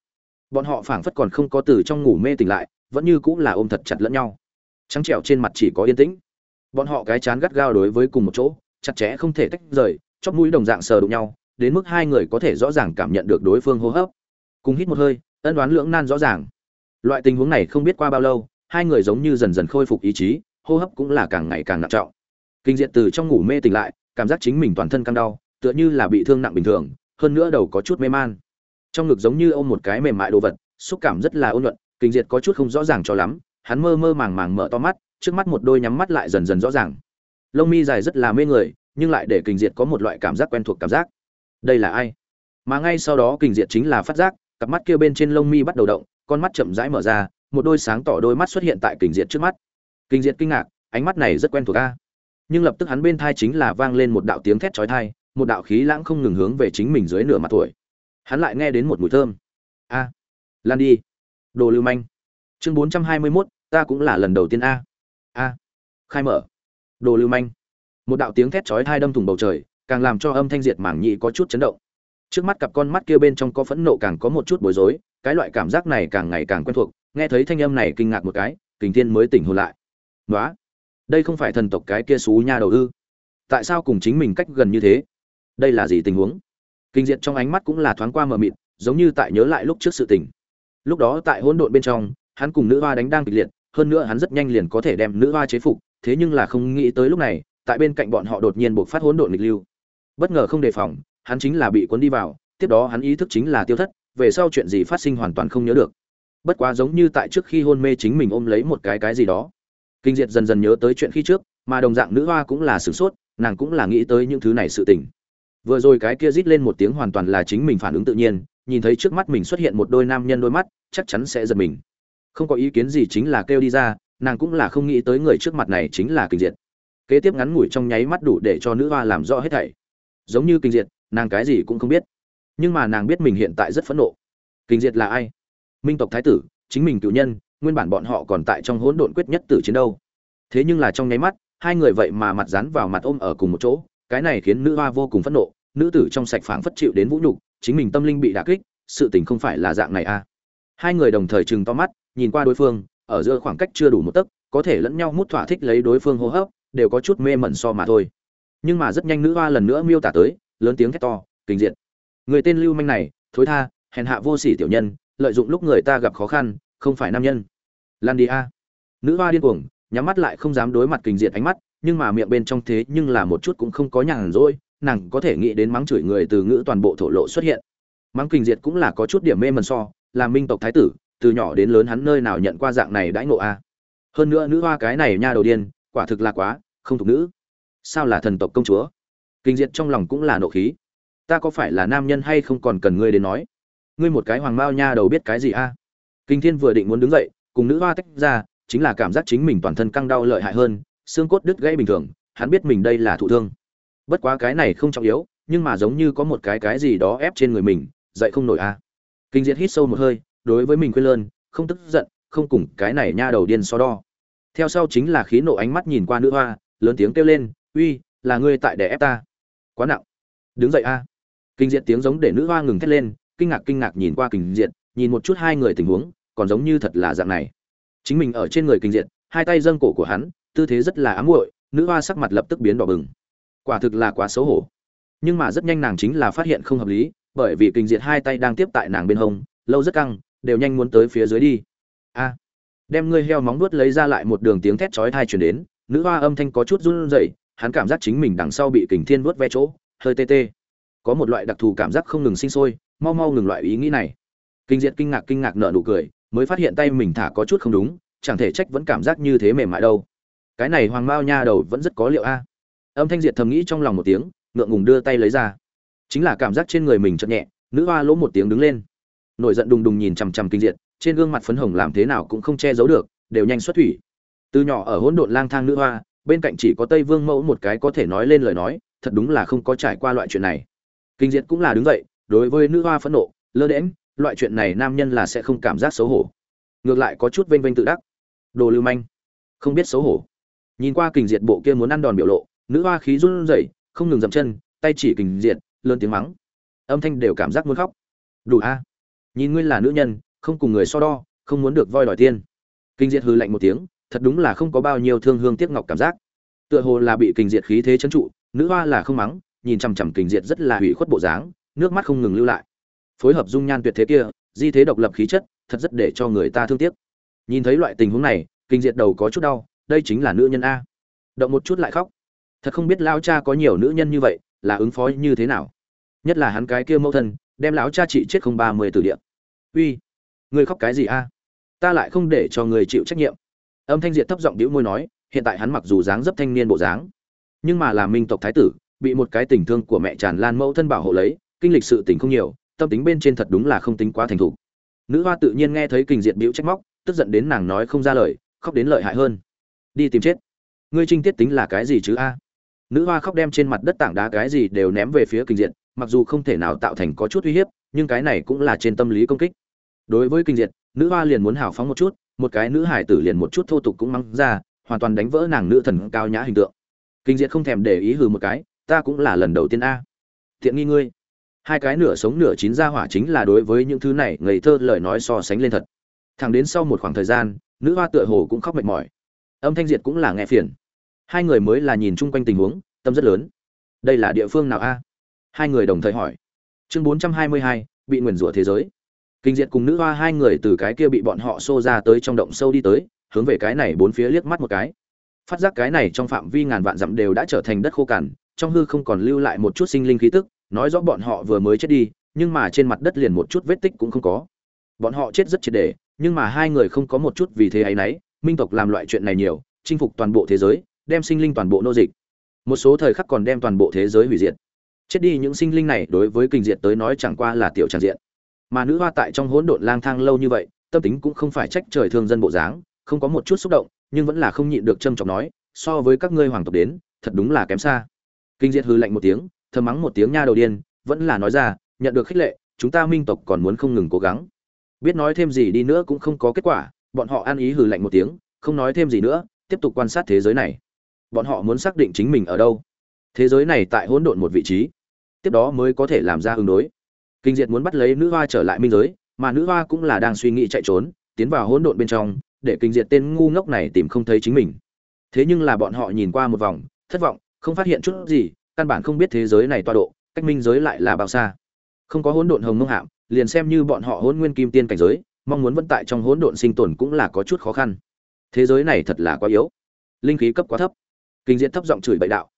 Bọn họ phảng phất còn không có từ trong ngủ mê tỉnh lại, vẫn như cũng là ôm thật chặt lẫn nhau. Trắng trẻo trên mặt chỉ có yên tĩnh bọn họ cái chán gắt gao đối với cùng một chỗ, chặt chẽ không thể tách rời, chóp mũi đồng dạng sờ đụng nhau, đến mức hai người có thể rõ ràng cảm nhận được đối phương hô hấp. Cùng hít một hơi, ân đoán lưỡng nan rõ ràng. Loại tình huống này không biết qua bao lâu, hai người giống như dần dần khôi phục ý chí, hô hấp cũng là càng ngày càng nặng trọng. Kinh diện từ trong ngủ mê tỉnh lại, cảm giác chính mình toàn thân căng đau, tựa như là bị thương nặng bình thường, hơn nữa đầu có chút mê man. Trong ngực giống như ôm một cái mềm mại đồ vật, xúc cảm rất là ôn nhuận, kinh diệt có chút không rõ ràng cho lắm, hắn mơ mơ màng màng mở to mắt trước mắt một đôi nhắm mắt lại dần dần rõ ràng. Lông mi dài rất là mê người, nhưng lại để kinh diệt có một loại cảm giác quen thuộc cảm giác. Đây là ai? Mà ngay sau đó kinh diệt chính là phát giác, cặp mắt kia bên trên lông mi bắt đầu động, con mắt chậm rãi mở ra, một đôi sáng tỏ đôi mắt xuất hiện tại kinh diệt trước mắt. Kinh diệt kinh ngạc, ánh mắt này rất quen thuộc a. Nhưng lập tức hắn bên thai chính là vang lên một đạo tiếng thét chói tai, một đạo khí lãng không ngừng hướng về chính mình dưới nửa mặt tuổi. Hắn lại nghe đến một mùi thơm. A, lan đi. Đồ lưu manh. Chương bốn trăm hai mươi mốt, ta cũng là lần đầu tiên a a. Khai mở. Đồ lưu manh. Một đạo tiếng thét chói tai đâm thủng bầu trời, càng làm cho âm thanh diệt mảng nhị có chút chấn động. Trước mắt cặp con mắt kia bên trong có phẫn nộ càng có một chút bối rối, cái loại cảm giác này càng ngày càng quen thuộc, nghe thấy thanh âm này kinh ngạc một cái, kình thiên mới tỉnh hồn lại. Nói đây không phải thần tộc cái kia xú nha đầu ư? Tại sao cùng chính mình cách gần như thế? Đây là gì tình huống? Kinh diệt trong ánh mắt cũng là thoáng qua mờ mịt, giống như tại nhớ lại lúc trước sự tình. Lúc đó tại hỗn độn bên trong, hắn cùng nữ hoa đánh đang kịch liệt hơn nữa hắn rất nhanh liền có thể đem nữ hoa chế phục, thế nhưng là không nghĩ tới lúc này, tại bên cạnh bọn họ đột nhiên buộc phát hỗn độn nghịch lưu. Bất ngờ không đề phòng, hắn chính là bị cuốn đi vào, tiếp đó hắn ý thức chính là tiêu thất, về sau chuyện gì phát sinh hoàn toàn không nhớ được. Bất quá giống như tại trước khi hôn mê chính mình ôm lấy một cái cái gì đó. Kinh diệt dần dần nhớ tới chuyện khi trước, mà đồng dạng nữ hoa cũng là sửng sốt, nàng cũng là nghĩ tới những thứ này sự tình. Vừa rồi cái kia rít lên một tiếng hoàn toàn là chính mình phản ứng tự nhiên, nhìn thấy trước mắt mình xuất hiện một đôi nam nhân đôi mắt, chắc chắn sẽ giật mình không có ý kiến gì chính là kêu đi ra, nàng cũng là không nghĩ tới người trước mặt này chính là kinh diệt. Kế tiếp ngắn ngủi trong nháy mắt đủ để cho nữ hoa làm rõ hết thảy. Giống như kinh diệt, nàng cái gì cũng không biết. Nhưng mà nàng biết mình hiện tại rất phẫn nộ. Kinh diệt là ai? Minh tộc thái tử, chính mình cựu nhân, nguyên bản bọn họ còn tại trong hỗn độn quyết nhất tử chiến đâu. Thế nhưng là trong nháy mắt, hai người vậy mà mặt dán vào mặt ôm ở cùng một chỗ, cái này khiến nữ hoa vô cùng phẫn nộ, nữ tử trong sạch phảng phất chịu đến vũ nhục, chính mình tâm linh bị đả kích, sự tình không phải là dạng này à. Hai người đồng thời chừng to mắt nhìn qua đối phương, ở giữa khoảng cách chưa đủ một tấc, có thể lẫn nhau mút thỏa thích lấy đối phương hô hấp, đều có chút mê mẩn so mà thôi. Nhưng mà rất nhanh nữ hoa lần nữa miêu tả tới, lớn tiếng thét to, kinh diện người tên lưu manh này, thối tha, hèn hạ vô sỉ tiểu nhân, lợi dụng lúc người ta gặp khó khăn, không phải nam nhân. Lan đi a. Nữ hoa điên cuồng, nhắm mắt lại không dám đối mặt kinh diệt ánh mắt, nhưng mà miệng bên trong thế nhưng là một chút cũng không có nhàn rỗi, nàng có thể nghĩ đến mắng chửi người từ ngữ toàn bộ thổ lộ xuất hiện. Mắng kinh diệt cũng là có chút điểm mê mần so, là minh tộc thái tử từ nhỏ đến lớn hắn nơi nào nhận qua dạng này đãi ngộ a? Hơn nữa nữ hoa cái này nha đầu điên, quả thực là quá, không thuộc nữ. Sao là thần tộc công chúa? Kinh diệt trong lòng cũng là nộ khí. Ta có phải là nam nhân hay không còn cần ngươi đến nói? Ngươi một cái hoàng mao nha đầu biết cái gì a? Kinh thiên vừa định muốn đứng dậy, cùng nữ hoa tách ra, chính là cảm giác chính mình toàn thân căng đau lợi hại hơn, xương cốt đứt gãy bình thường, hắn biết mình đây là thụ thương. Bất quá cái này không trọng yếu, nhưng mà giống như có một cái cái gì đó ép trên người mình, dậy không nổi a. À. kinh diệt hít sâu một hơi đối với mình quên lơn không tức giận không cùng cái này nha đầu điên so đo. Theo sau chính là khí nộ ánh mắt nhìn qua nữ hoa lớn tiếng kêu lên uy là ngươi tại để ép ta. Quá nặng. Đứng dậy a. Kinh diện tiếng giống để nữ hoa ngừng thét lên kinh ngạc kinh ngạc nhìn qua kinh diện, nhìn một chút hai người tình huống còn giống như thật là dạng này. Chính mình ở trên người kinh diện, hai tay dâng cổ của hắn tư thế rất là ám muội nữ hoa sắc mặt lập tức biến đỏ bừng. Quả thực là quá xấu hổ. Nhưng mà rất nhanh nàng chính là phát hiện không hợp lý bởi vì kinh diện hai tay đang tiếp tại nàng bên hông lâu rất căng đều nhanh muốn tới phía dưới đi. A. Đem ngươi heo móng nuốt lấy ra lại một đường tiếng thét chói tai truyền đến, nữ hoa âm thanh có chút run rẩy, hắn cảm giác chính mình đằng sau bị kình thiên vuốt ve chỗ, hơi tê tê. Có một loại đặc thù cảm giác không ngừng sinh sôi, mau mau ngừng loại ý nghĩ này. Kinh diệt kinh ngạc kinh ngạc nở nụ cười, mới phát hiện tay mình thả có chút không đúng, chẳng thể trách vẫn cảm giác như thế mềm mại đâu. Cái này hoàng mao nha đầu vẫn rất có liệu a. Âm thanh diệt thầm nghĩ trong lòng một tiếng, ngượng ngùng đưa tay lấy ra. Chính là cảm giác trên người mình chợt nhẹ, nữ hoa lỗ một tiếng đứng lên nổi giận đùng đùng nhìn chằm chằm kinh diệt, trên gương mặt phấn hồng làm thế nào cũng không che giấu được, đều nhanh xuất thủy. Từ nhỏ ở hỗn độn lang thang nữ hoa, bên cạnh chỉ có tây vương mẫu một cái có thể nói lên lời nói, thật đúng là không có trải qua loại chuyện này. Kinh diệt cũng là đứng vậy đối với nữ hoa phẫn nộ, lơ đễm loại chuyện này nam nhân là sẽ không cảm giác xấu hổ. Ngược lại có chút vênh vênh tự đắc. Đồ lưu manh. Không biết xấu hổ. Nhìn qua kình diệt bộ kia muốn ăn đòn biểu lộ, nữ hoa khí run rẩy, không ngừng dậm chân, tay chỉ kình diệt, lớn tiếng mắng. Âm thanh đều cảm giác muốn khóc. Đủ a nhìn ngươi là nữ nhân, không cùng người so đo, không muốn được voi đòi tiên. Kinh diệt hư lạnh một tiếng, thật đúng là không có bao nhiêu thương hương tiếc ngọc cảm giác. Tựa hồ là bị kình diệt khí thế chấn trụ, nữ hoa là không mắng, nhìn chằm chằm kình diệt rất là hủy khuất bộ dáng, nước mắt không ngừng lưu lại. Phối hợp dung nhan tuyệt thế kia, di thế độc lập khí chất, thật rất để cho người ta thương tiếc. Nhìn thấy loại tình huống này, kinh diệt đầu có chút đau, đây chính là nữ nhân a. Động một chút lại khóc. Thật không biết lao cha có nhiều nữ nhân như vậy, là ứng phó như thế nào? Nhất là hắn cái kia mẫu thân, đem lão cha chị chết không ba mươi từ điện uy người khóc cái gì a? Ta lại không để cho người chịu trách nhiệm. Âm thanh diệt thấp giọng đĩu môi nói, hiện tại hắn mặc dù dáng dấp thanh niên bộ dáng, nhưng mà là minh tộc thái tử, bị một cái tình thương của mẹ tràn lan mẫu thân bảo hộ lấy, kinh lịch sự tình không nhiều, tâm tính bên trên thật đúng là không tính quá thành thục. Nữ hoa tự nhiên nghe thấy kình diệt bĩu trách móc, tức giận đến nàng nói không ra lời, khóc đến lợi hại hơn. Đi tìm chết. Ngươi trinh tiết tính là cái gì chứ a? Nữ hoa khóc đem trên mặt đất tảng đá cái gì đều ném về phía kình diệt, mặc dù không thể nào tạo thành có chút uy hiếp nhưng cái này cũng là trên tâm lý công kích. Đối với kinh diệt, nữ hoa liền muốn hào phóng một chút, một cái nữ hải tử liền một chút thô tục cũng mắng ra, hoàn toàn đánh vỡ nàng nữ thần cao nhã hình tượng. Kinh diệt không thèm để ý hừ một cái, ta cũng là lần đầu tiên a. Thiện nghi ngươi. Hai cái nửa sống nửa chín ra hỏa chính là đối với những thứ này, ngây thơ lời nói so sánh lên thật. Thẳng đến sau một khoảng thời gian, nữ hoa tựa hồ cũng khóc mệt mỏi. Âm thanh diệt cũng là nghe phiền. Hai người mới là nhìn chung quanh tình huống, tâm rất lớn. Đây là địa phương nào a? Hai người đồng thời hỏi chương bốn trăm hai mươi hai, bị nguyền rủa thế giới. Kinh diệt cùng nữ hoa hai người từ cái kia bị bọn họ xô ra tới trong động sâu đi tới, hướng về cái này bốn phía liếc mắt một cái. Phát giác cái này trong phạm vi ngàn vạn dặm đều đã trở thành đất khô cằn, trong hư không còn lưu lại một chút sinh linh khí tức, nói rõ bọn họ vừa mới chết đi, nhưng mà trên mặt đất liền một chút vết tích cũng không có. Bọn họ chết rất triệt để, nhưng mà hai người không có một chút vì thế ấy nấy, minh tộc làm loại chuyện này nhiều, chinh phục toàn bộ thế giới, đem sinh linh toàn bộ nô dịch. Một số thời khắc còn đem toàn bộ thế giới hủy diệt chết đi những sinh linh này đối với kinh diệt tới nói chẳng qua là tiểu tràn diện. Mà nữ hoa tại trong hỗn độn lang thang lâu như vậy, tâm tính cũng không phải trách trời thương dân bộ dáng, không có một chút xúc động, nhưng vẫn là không nhịn được trâm trọng nói, so với các ngươi hoàng tộc đến, thật đúng là kém xa. Kinh diệt hư lạnh một tiếng, thầm mắng một tiếng nha đầu điên, vẫn là nói ra, nhận được khích lệ, chúng ta minh tộc còn muốn không ngừng cố gắng. Biết nói thêm gì đi nữa cũng không có kết quả, bọn họ ăn ý hừ lạnh một tiếng, không nói thêm gì nữa, tiếp tục quan sát thế giới này. Bọn họ muốn xác định chính mình ở đâu. Thế giới này tại hỗn độn một vị trí tiếp đó mới có thể làm ra ứng đối. Kinh diệt muốn bắt lấy nữ hoa trở lại minh giới, mà nữ hoa cũng là đang suy nghĩ chạy trốn, tiến vào hỗn độn bên trong, để kinh diệt tên ngu ngốc này tìm không thấy chính mình. Thế nhưng là bọn họ nhìn qua một vòng, thất vọng, không phát hiện chút gì, căn bản không biết thế giới này toa độ, cách minh giới lại là bao xa. Không có hỗn độn hồng mông hạm, liền xem như bọn họ hỗn nguyên kim tiên cảnh giới, mong muốn vẫn tại trong hỗn độn sinh tồn cũng là có chút khó khăn. Thế giới này thật là quá yếu. Linh khí cấp quá thấp. Kinh diễn thấp giọng chửi bậy đạo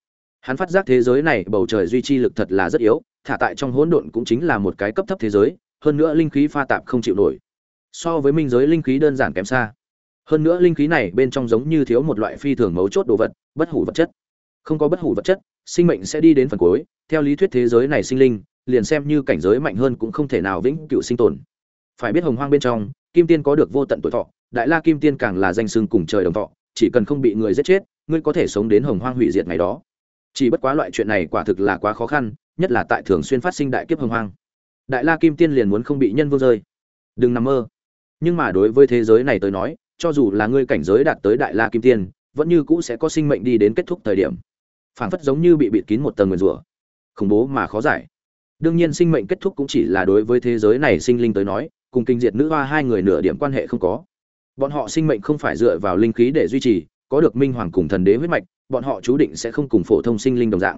hắn phát giác thế giới này bầu trời duy trì lực thật là rất yếu, thả tại trong hỗn độn cũng chính là một cái cấp thấp thế giới, hơn nữa linh khí pha tạp không chịu nổi. So với minh giới linh khí đơn giản kém xa. Hơn nữa linh khí này bên trong giống như thiếu một loại phi thường mấu chốt đồ vật, bất hủ vật chất. Không có bất hủ vật chất, sinh mệnh sẽ đi đến phần cuối. Theo lý thuyết thế giới này sinh linh, liền xem như cảnh giới mạnh hơn cũng không thể nào vĩnh cửu sinh tồn. Phải biết hồng hoang bên trong, kim tiên có được vô tận tuổi thọ, đại la kim tiên càng là danh xưng cùng trời đồng thọ, chỉ cần không bị người giết chết, ngươi có thể sống đến hồng hoang hủy diệt ngày đó chỉ bất quá loại chuyện này quả thực là quá khó khăn, nhất là tại thường xuyên phát sinh đại kiếp hồng hoang. Đại la kim tiên liền muốn không bị nhân vô rơi. Đừng nằm mơ. Nhưng mà đối với thế giới này tới nói, cho dù là ngươi cảnh giới đạt tới đại la kim tiên, vẫn như cũ sẽ có sinh mệnh đi đến kết thúc thời điểm. Phảng phất giống như bị bịt kín một tầng nguyền rủa. Khủng bố mà khó giải. Đương nhiên sinh mệnh kết thúc cũng chỉ là đối với thế giới này sinh linh tới nói, cùng kinh diệt nữ hoa hai người nửa điểm quan hệ không có. Bọn họ sinh mệnh không phải dựa vào linh khí để duy trì, có được minh hoàng cùng thần đế huyết mạch bọn họ chú định sẽ không cùng phổ thông sinh linh đồng dạng.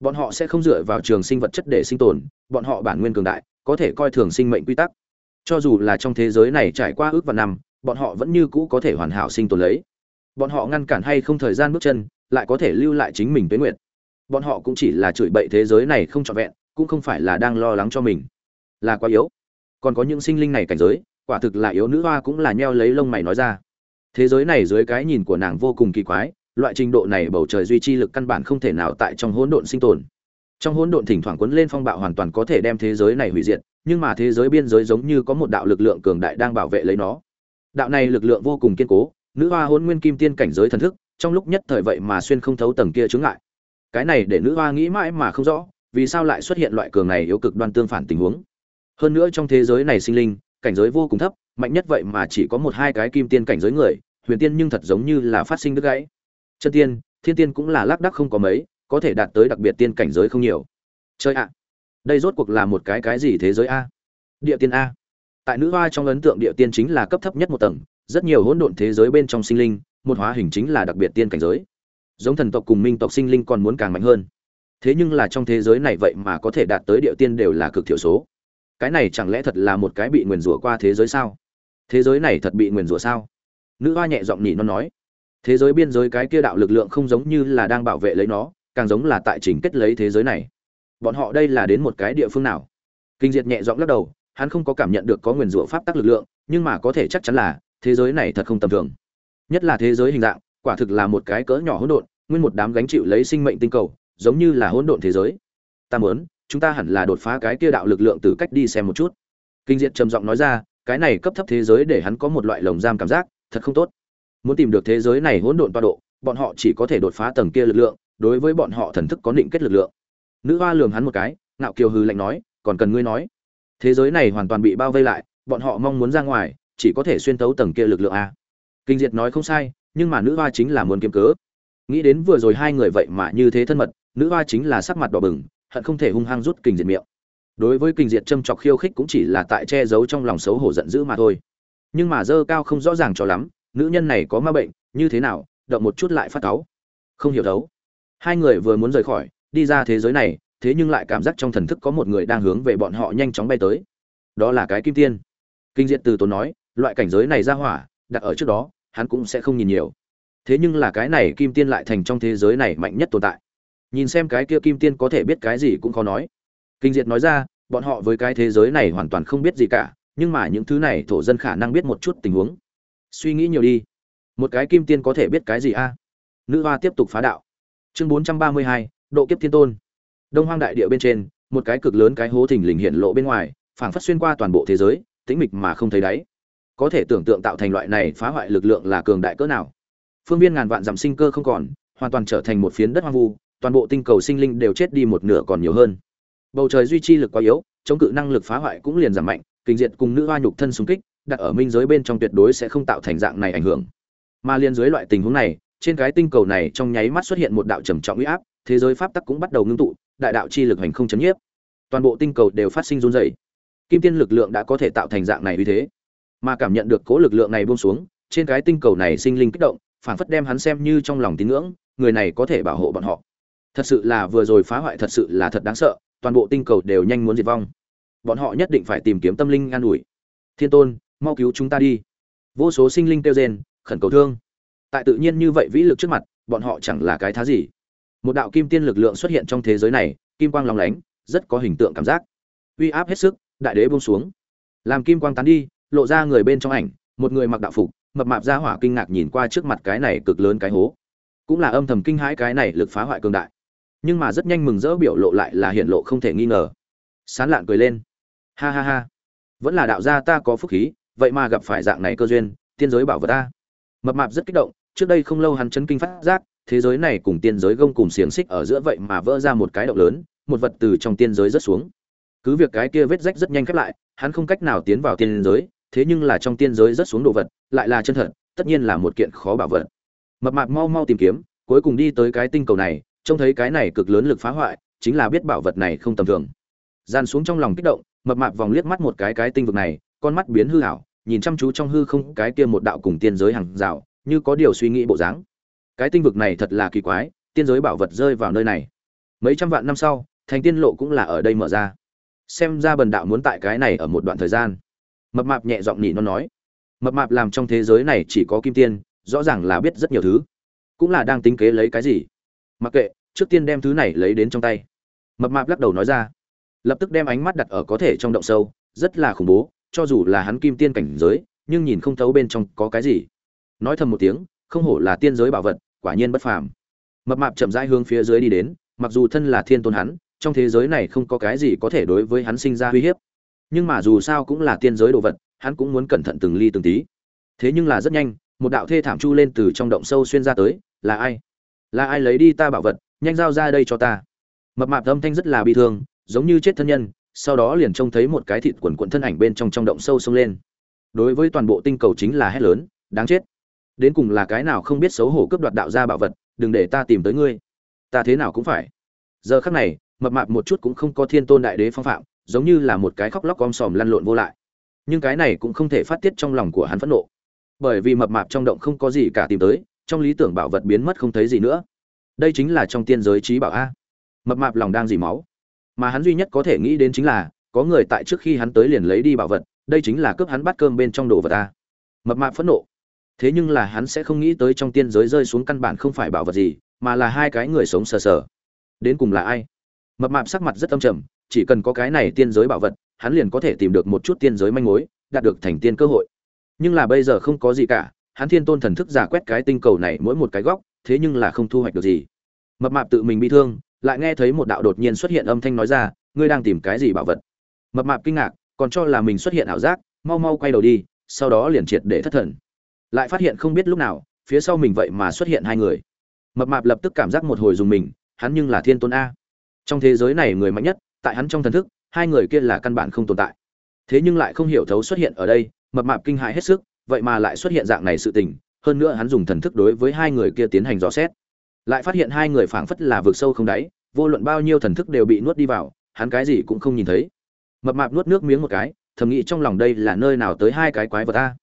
Bọn họ sẽ không dựa vào trường sinh vật chất để sinh tồn, bọn họ bản nguyên cường đại, có thể coi thường sinh mệnh quy tắc. Cho dù là trong thế giới này trải qua ước và năm, bọn họ vẫn như cũ có thể hoàn hảo sinh tồn lấy. Bọn họ ngăn cản hay không thời gian bước chân, lại có thể lưu lại chính mình tuế nguyệt. Bọn họ cũng chỉ là chửi bậy thế giới này không trọn vẹn, cũng không phải là đang lo lắng cho mình. Là quá yếu. Còn có những sinh linh này cảnh giới, quả thực là yếu nữ hoa cũng là nheo lấy lông mày nói ra. Thế giới này dưới cái nhìn của nàng vô cùng kỳ quái loại trình độ này bầu trời duy trì lực căn bản không thể nào tại trong hỗn độn sinh tồn. Trong hỗn độn thỉnh thoảng cuốn lên phong bạo hoàn toàn có thể đem thế giới này hủy diệt, nhưng mà thế giới biên giới giống như có một đạo lực lượng cường đại đang bảo vệ lấy nó. Đạo này lực lượng vô cùng kiên cố, nữ hoa hỗn nguyên kim tiên cảnh giới thần thức, trong lúc nhất thời vậy mà xuyên không thấu tầng kia chướng ngại. Cái này để nữ hoa nghĩ mãi mà không rõ, vì sao lại xuất hiện loại cường này yếu cực đoan tương phản tình huống. Hơn nữa trong thế giới này sinh linh, cảnh giới vô cùng thấp, mạnh nhất vậy mà chỉ có một hai cái kim tiên cảnh giới người, huyền tiên nhưng thật giống như là phát sinh đứt gãy chân tiên, thiên tiên cũng là lác đắc không có mấy, có thể đạt tới đặc biệt tiên cảnh giới không nhiều. Chơi ạ. Đây rốt cuộc là một cái cái gì thế giới a? Địa tiên a. Tại nữ hoa trong ấn tượng địa tiên chính là cấp thấp nhất một tầng, rất nhiều hỗn độn thế giới bên trong sinh linh, một hóa hình chính là đặc biệt tiên cảnh giới. Giống thần tộc cùng minh tộc sinh linh còn muốn càng mạnh hơn. Thế nhưng là trong thế giới này vậy mà có thể đạt tới địa tiên đều là cực thiểu số. Cái này chẳng lẽ thật là một cái bị nguyền rủa qua thế giới sao? Thế giới này thật bị nguyền rủa sao? Nữ hoa nhẹ giọng nhỉ nó nói thế giới biên giới cái kia đạo lực lượng không giống như là đang bảo vệ lấy nó, càng giống là tại chỉnh kết lấy thế giới này. Bọn họ đây là đến một cái địa phương nào? Kinh diệt nhẹ giọng lắc đầu, hắn không có cảm nhận được có nguyền rủa pháp tắc lực lượng, nhưng mà có thể chắc chắn là, thế giới này thật không tầm thường. Nhất là thế giới hình dạng, quả thực là một cái cỡ nhỏ hỗn độn, nguyên một đám gánh chịu lấy sinh mệnh tinh cầu, giống như là hỗn độn thế giới. Ta muốn, chúng ta hẳn là đột phá cái kia đạo lực lượng từ cách đi xem một chút. Kinh diệt trầm giọng nói ra, cái này cấp thấp thế giới để hắn có một loại lồng giam cảm giác, thật không tốt muốn tìm được thế giới này hỗn độn toa độ, bọn họ chỉ có thể đột phá tầng kia lực lượng, đối với bọn họ thần thức có định kết lực lượng. Nữ hoa lường hắn một cái, ngạo kiều hư lạnh nói, còn cần ngươi nói? Thế giới này hoàn toàn bị bao vây lại, bọn họ mong muốn ra ngoài, chỉ có thể xuyên tấu tầng kia lực lượng a. Kinh diệt nói không sai, nhưng mà nữ hoa chính là muốn kiếm cớ. Nghĩ đến vừa rồi hai người vậy mà như thế thân mật, nữ hoa chính là sắc mặt đỏ bừng, hận không thể hung hăng rút kinh diệt miệng. Đối với kinh diệt châm chọc khiêu khích cũng chỉ là tại che giấu trong lòng xấu hổ giận dữ mà thôi. Nhưng mà dơ cao không rõ ràng cho lắm nữ nhân này có ma bệnh, như thế nào, động một chút lại phát cáu. Không hiểu thấu. Hai người vừa muốn rời khỏi, đi ra thế giới này, thế nhưng lại cảm giác trong thần thức có một người đang hướng về bọn họ nhanh chóng bay tới. Đó là cái kim tiên. Kinh Diện từ tốn nói, loại cảnh giới này ra hỏa, đặt ở trước đó, hắn cũng sẽ không nhìn nhiều. Thế nhưng là cái này kim tiên lại thành trong thế giới này mạnh nhất tồn tại. Nhìn xem cái kia kim tiên có thể biết cái gì cũng khó nói. Kinh diệt nói ra, bọn họ với cái thế giới này hoàn toàn không biết gì cả, nhưng mà những thứ này thổ dân khả năng biết một chút tình huống suy nghĩ nhiều đi. Một cái kim tiên có thể biết cái gì a? Nữ hoa tiếp tục phá đạo. Chương bốn trăm ba mươi hai, độ kiếp thiên tôn. Đông hoang đại địa bên trên, một cái cực lớn cái hố thình lình hiện lộ bên ngoài, phảng phất xuyên qua toàn bộ thế giới, tĩnh mịch mà không thấy đáy. Có thể tưởng tượng tạo thành loại này phá hoại lực lượng là cường đại cỡ nào. Phương viên ngàn vạn dặm sinh cơ không còn, hoàn toàn trở thành một phiến đất hoang vu, toàn bộ tinh cầu sinh linh đều chết đi một nửa còn nhiều hơn. Bầu trời duy trì lực quá yếu, chống cự năng lực phá hoại cũng liền giảm mạnh kinh diệt cùng nữ hoa nhục thân xung kích đặt ở minh giới bên trong tuyệt đối sẽ không tạo thành dạng này ảnh hưởng. Mà liên dưới loại tình huống này, trên cái tinh cầu này trong nháy mắt xuất hiện một đạo trầm trọng uy áp, thế giới pháp tắc cũng bắt đầu ngưng tụ, đại đạo chi lực hành không chấn nhiếp. Toàn bộ tinh cầu đều phát sinh run rẩy. Kim tiên lực lượng đã có thể tạo thành dạng này uy thế. Mà cảm nhận được cố lực lượng này buông xuống, trên cái tinh cầu này sinh linh kích động, phản phất đem hắn xem như trong lòng tín ngưỡng, người này có thể bảo hộ bọn họ. Thật sự là vừa rồi phá hoại thật sự là thật đáng sợ, toàn bộ tinh cầu đều nhanh muốn diệt vong. Bọn họ nhất định phải tìm kiếm tâm linh an ủi. Thiên tôn mau cứu chúng ta đi. Vô số sinh linh kêu rên, khẩn cầu thương. Tại tự nhiên như vậy vĩ lực trước mặt, bọn họ chẳng là cái thá gì. Một đạo kim tiên lực lượng xuất hiện trong thế giới này, kim quang lòng lánh, rất có hình tượng cảm giác. Uy áp hết sức, đại đế buông xuống. Làm kim quang tán đi, lộ ra người bên trong ảnh, một người mặc đạo phục, mập mạp ra hỏa kinh ngạc nhìn qua trước mặt cái này cực lớn cái hố. Cũng là âm thầm kinh hãi cái này lực phá hoại cường đại. Nhưng mà rất nhanh mừng rỡ biểu lộ lại là hiện lộ không thể nghi ngờ. Sán lạn cười lên. Ha ha ha. Vẫn là đạo gia ta có phúc khí vậy mà gặp phải dạng này cơ duyên, tiên giới bảo vật ta. Mập mạp rất kích động, trước đây không lâu hắn chấn kinh phát giác, thế giới này cùng tiên giới gông cùng xiềng xích ở giữa vậy mà vỡ ra một cái động lớn, một vật từ trong tiên giới rớt xuống. Cứ việc cái kia vết rách rất nhanh khép lại, hắn không cách nào tiến vào tiên giới, thế nhưng là trong tiên giới rớt xuống đồ vật, lại là chân thật, tất nhiên là một kiện khó bảo vật. Mập mạp mau mau tìm kiếm, cuối cùng đi tới cái tinh cầu này, trông thấy cái này cực lớn lực phá hoại, chính là biết bảo vật này không tầm thường. Gian xuống trong lòng kích động, mập mạp vòng liếc mắt một cái cái tinh vực này, con mắt biến hư hảo nhìn chăm chú trong hư không cái kia một đạo cùng tiên giới hàng rào, như có điều suy nghĩ bộ dáng. Cái tinh vực này thật là kỳ quái, tiên giới bảo vật rơi vào nơi này. Mấy trăm vạn năm sau, thành tiên lộ cũng là ở đây mở ra. Xem ra bần đạo muốn tại cái này ở một đoạn thời gian. Mập mạp nhẹ giọng nhỉ nó nói. Mập mạp làm trong thế giới này chỉ có kim tiên, rõ ràng là biết rất nhiều thứ. Cũng là đang tính kế lấy cái gì. Mặc kệ, trước tiên đem thứ này lấy đến trong tay. Mập mạp lắc đầu nói ra. Lập tức đem ánh mắt đặt ở có thể trong động sâu, rất là khủng bố cho dù là hắn kim tiên cảnh giới, nhưng nhìn không thấu bên trong có cái gì. Nói thầm một tiếng, không hổ là tiên giới bảo vật, quả nhiên bất phàm. Mập mạp chậm rãi hướng phía dưới đi đến, mặc dù thân là thiên tôn hắn, trong thế giới này không có cái gì có thể đối với hắn sinh ra uy hiếp. Nhưng mà dù sao cũng là tiên giới đồ vật, hắn cũng muốn cẩn thận từng ly từng tí. Thế nhưng là rất nhanh, một đạo thê thảm chu lên từ trong động sâu xuyên ra tới, là ai? Là ai lấy đi ta bảo vật, nhanh giao ra đây cho ta. Mập mạp âm thanh rất là bi thương, giống như chết thân nhân sau đó liền trông thấy một cái thịt quần quận thân ảnh bên trong trong động sâu sông lên. Đối với toàn bộ tinh cầu chính là hét lớn, đáng chết! Đến cùng là cái nào không biết xấu hổ cướp đoạt đạo gia bảo vật, đừng để ta tìm tới ngươi. Ta thế nào cũng phải. Giờ khắc này, mập mạp một chút cũng không có thiên tôn đại đế phong phạm, giống như là một cái khóc lóc om sòm lăn lộn vô lại. Nhưng cái này cũng không thể phát tiết trong lòng của hắn phẫn nộ. Bởi vì mập mạp trong động không có gì cả tìm tới, trong lý tưởng bảo vật biến mất không thấy gì nữa. Đây chính là trong tiên giới trí bảo a. Mập mạp lòng đang dỉ máu mà hắn duy nhất có thể nghĩ đến chính là, có người tại trước khi hắn tới liền lấy đi bảo vật, đây chính là cướp hắn bắt cơm bên trong đồ vật ta. mập mạp phẫn nộ. Thế nhưng là hắn sẽ không nghĩ tới trong tiên giới rơi xuống căn bản không phải bảo vật gì, mà là hai cái người sống sờ sờ. Đến cùng là ai? Mập mạp sắc mặt rất âm trầm, chỉ cần có cái này tiên giới bảo vật, hắn liền có thể tìm được một chút tiên giới manh mối, đạt được thành tiên cơ hội. Nhưng là bây giờ không có gì cả, hắn thiên tôn thần thức giả quét cái tinh cầu này mỗi một cái góc, thế nhưng là không thu hoạch được gì. Mập mạp tự mình bị thương lại nghe thấy một đạo đột nhiên xuất hiện âm thanh nói ra, ngươi đang tìm cái gì bảo vật? Mập mạp kinh ngạc, còn cho là mình xuất hiện ảo giác, mau mau quay đầu đi, sau đó liền triệt để thất thần. Lại phát hiện không biết lúc nào, phía sau mình vậy mà xuất hiện hai người. Mập mạp lập tức cảm giác một hồi dùng mình, hắn nhưng là thiên tôn a. Trong thế giới này người mạnh nhất, tại hắn trong thần thức, hai người kia là căn bản không tồn tại. Thế nhưng lại không hiểu thấu xuất hiện ở đây, mập mạp kinh hãi hết sức, vậy mà lại xuất hiện dạng này sự tình, hơn nữa hắn dùng thần thức đối với hai người kia tiến hành dò xét lại phát hiện hai người phảng phất là vực sâu không đáy, vô luận bao nhiêu thần thức đều bị nuốt đi vào, hắn cái gì cũng không nhìn thấy. Mập mạp nuốt nước miếng một cái, thầm nghĩ trong lòng đây là nơi nào tới hai cái quái vật ta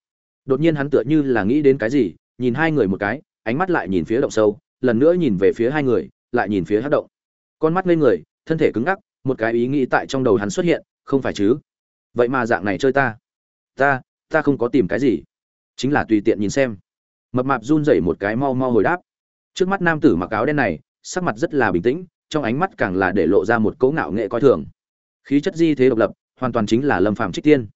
đột nhiên hắn tựa như là nghĩ đến cái gì, nhìn hai người một cái, ánh mắt lại nhìn phía động sâu, lần nữa nhìn về phía hai người, lại nhìn phía hát động. Con mắt lên người, thân thể cứng ngắc, một cái ý nghĩ tại trong đầu hắn xuất hiện, không phải chứ? Vậy mà dạng này chơi ta. Ta ta không có tìm cái gì. Chính là tùy tiện nhìn xem. Mập mạp run rẩy một cái mau mau hồi đáp trước mắt nam tử mặc áo đen này, sắc mặt rất là bình tĩnh, trong ánh mắt càng là để lộ ra một cấu ngạo nghệ coi thường. Khí chất di thế độc lập, hoàn toàn chính là lâm phạm trích tiên.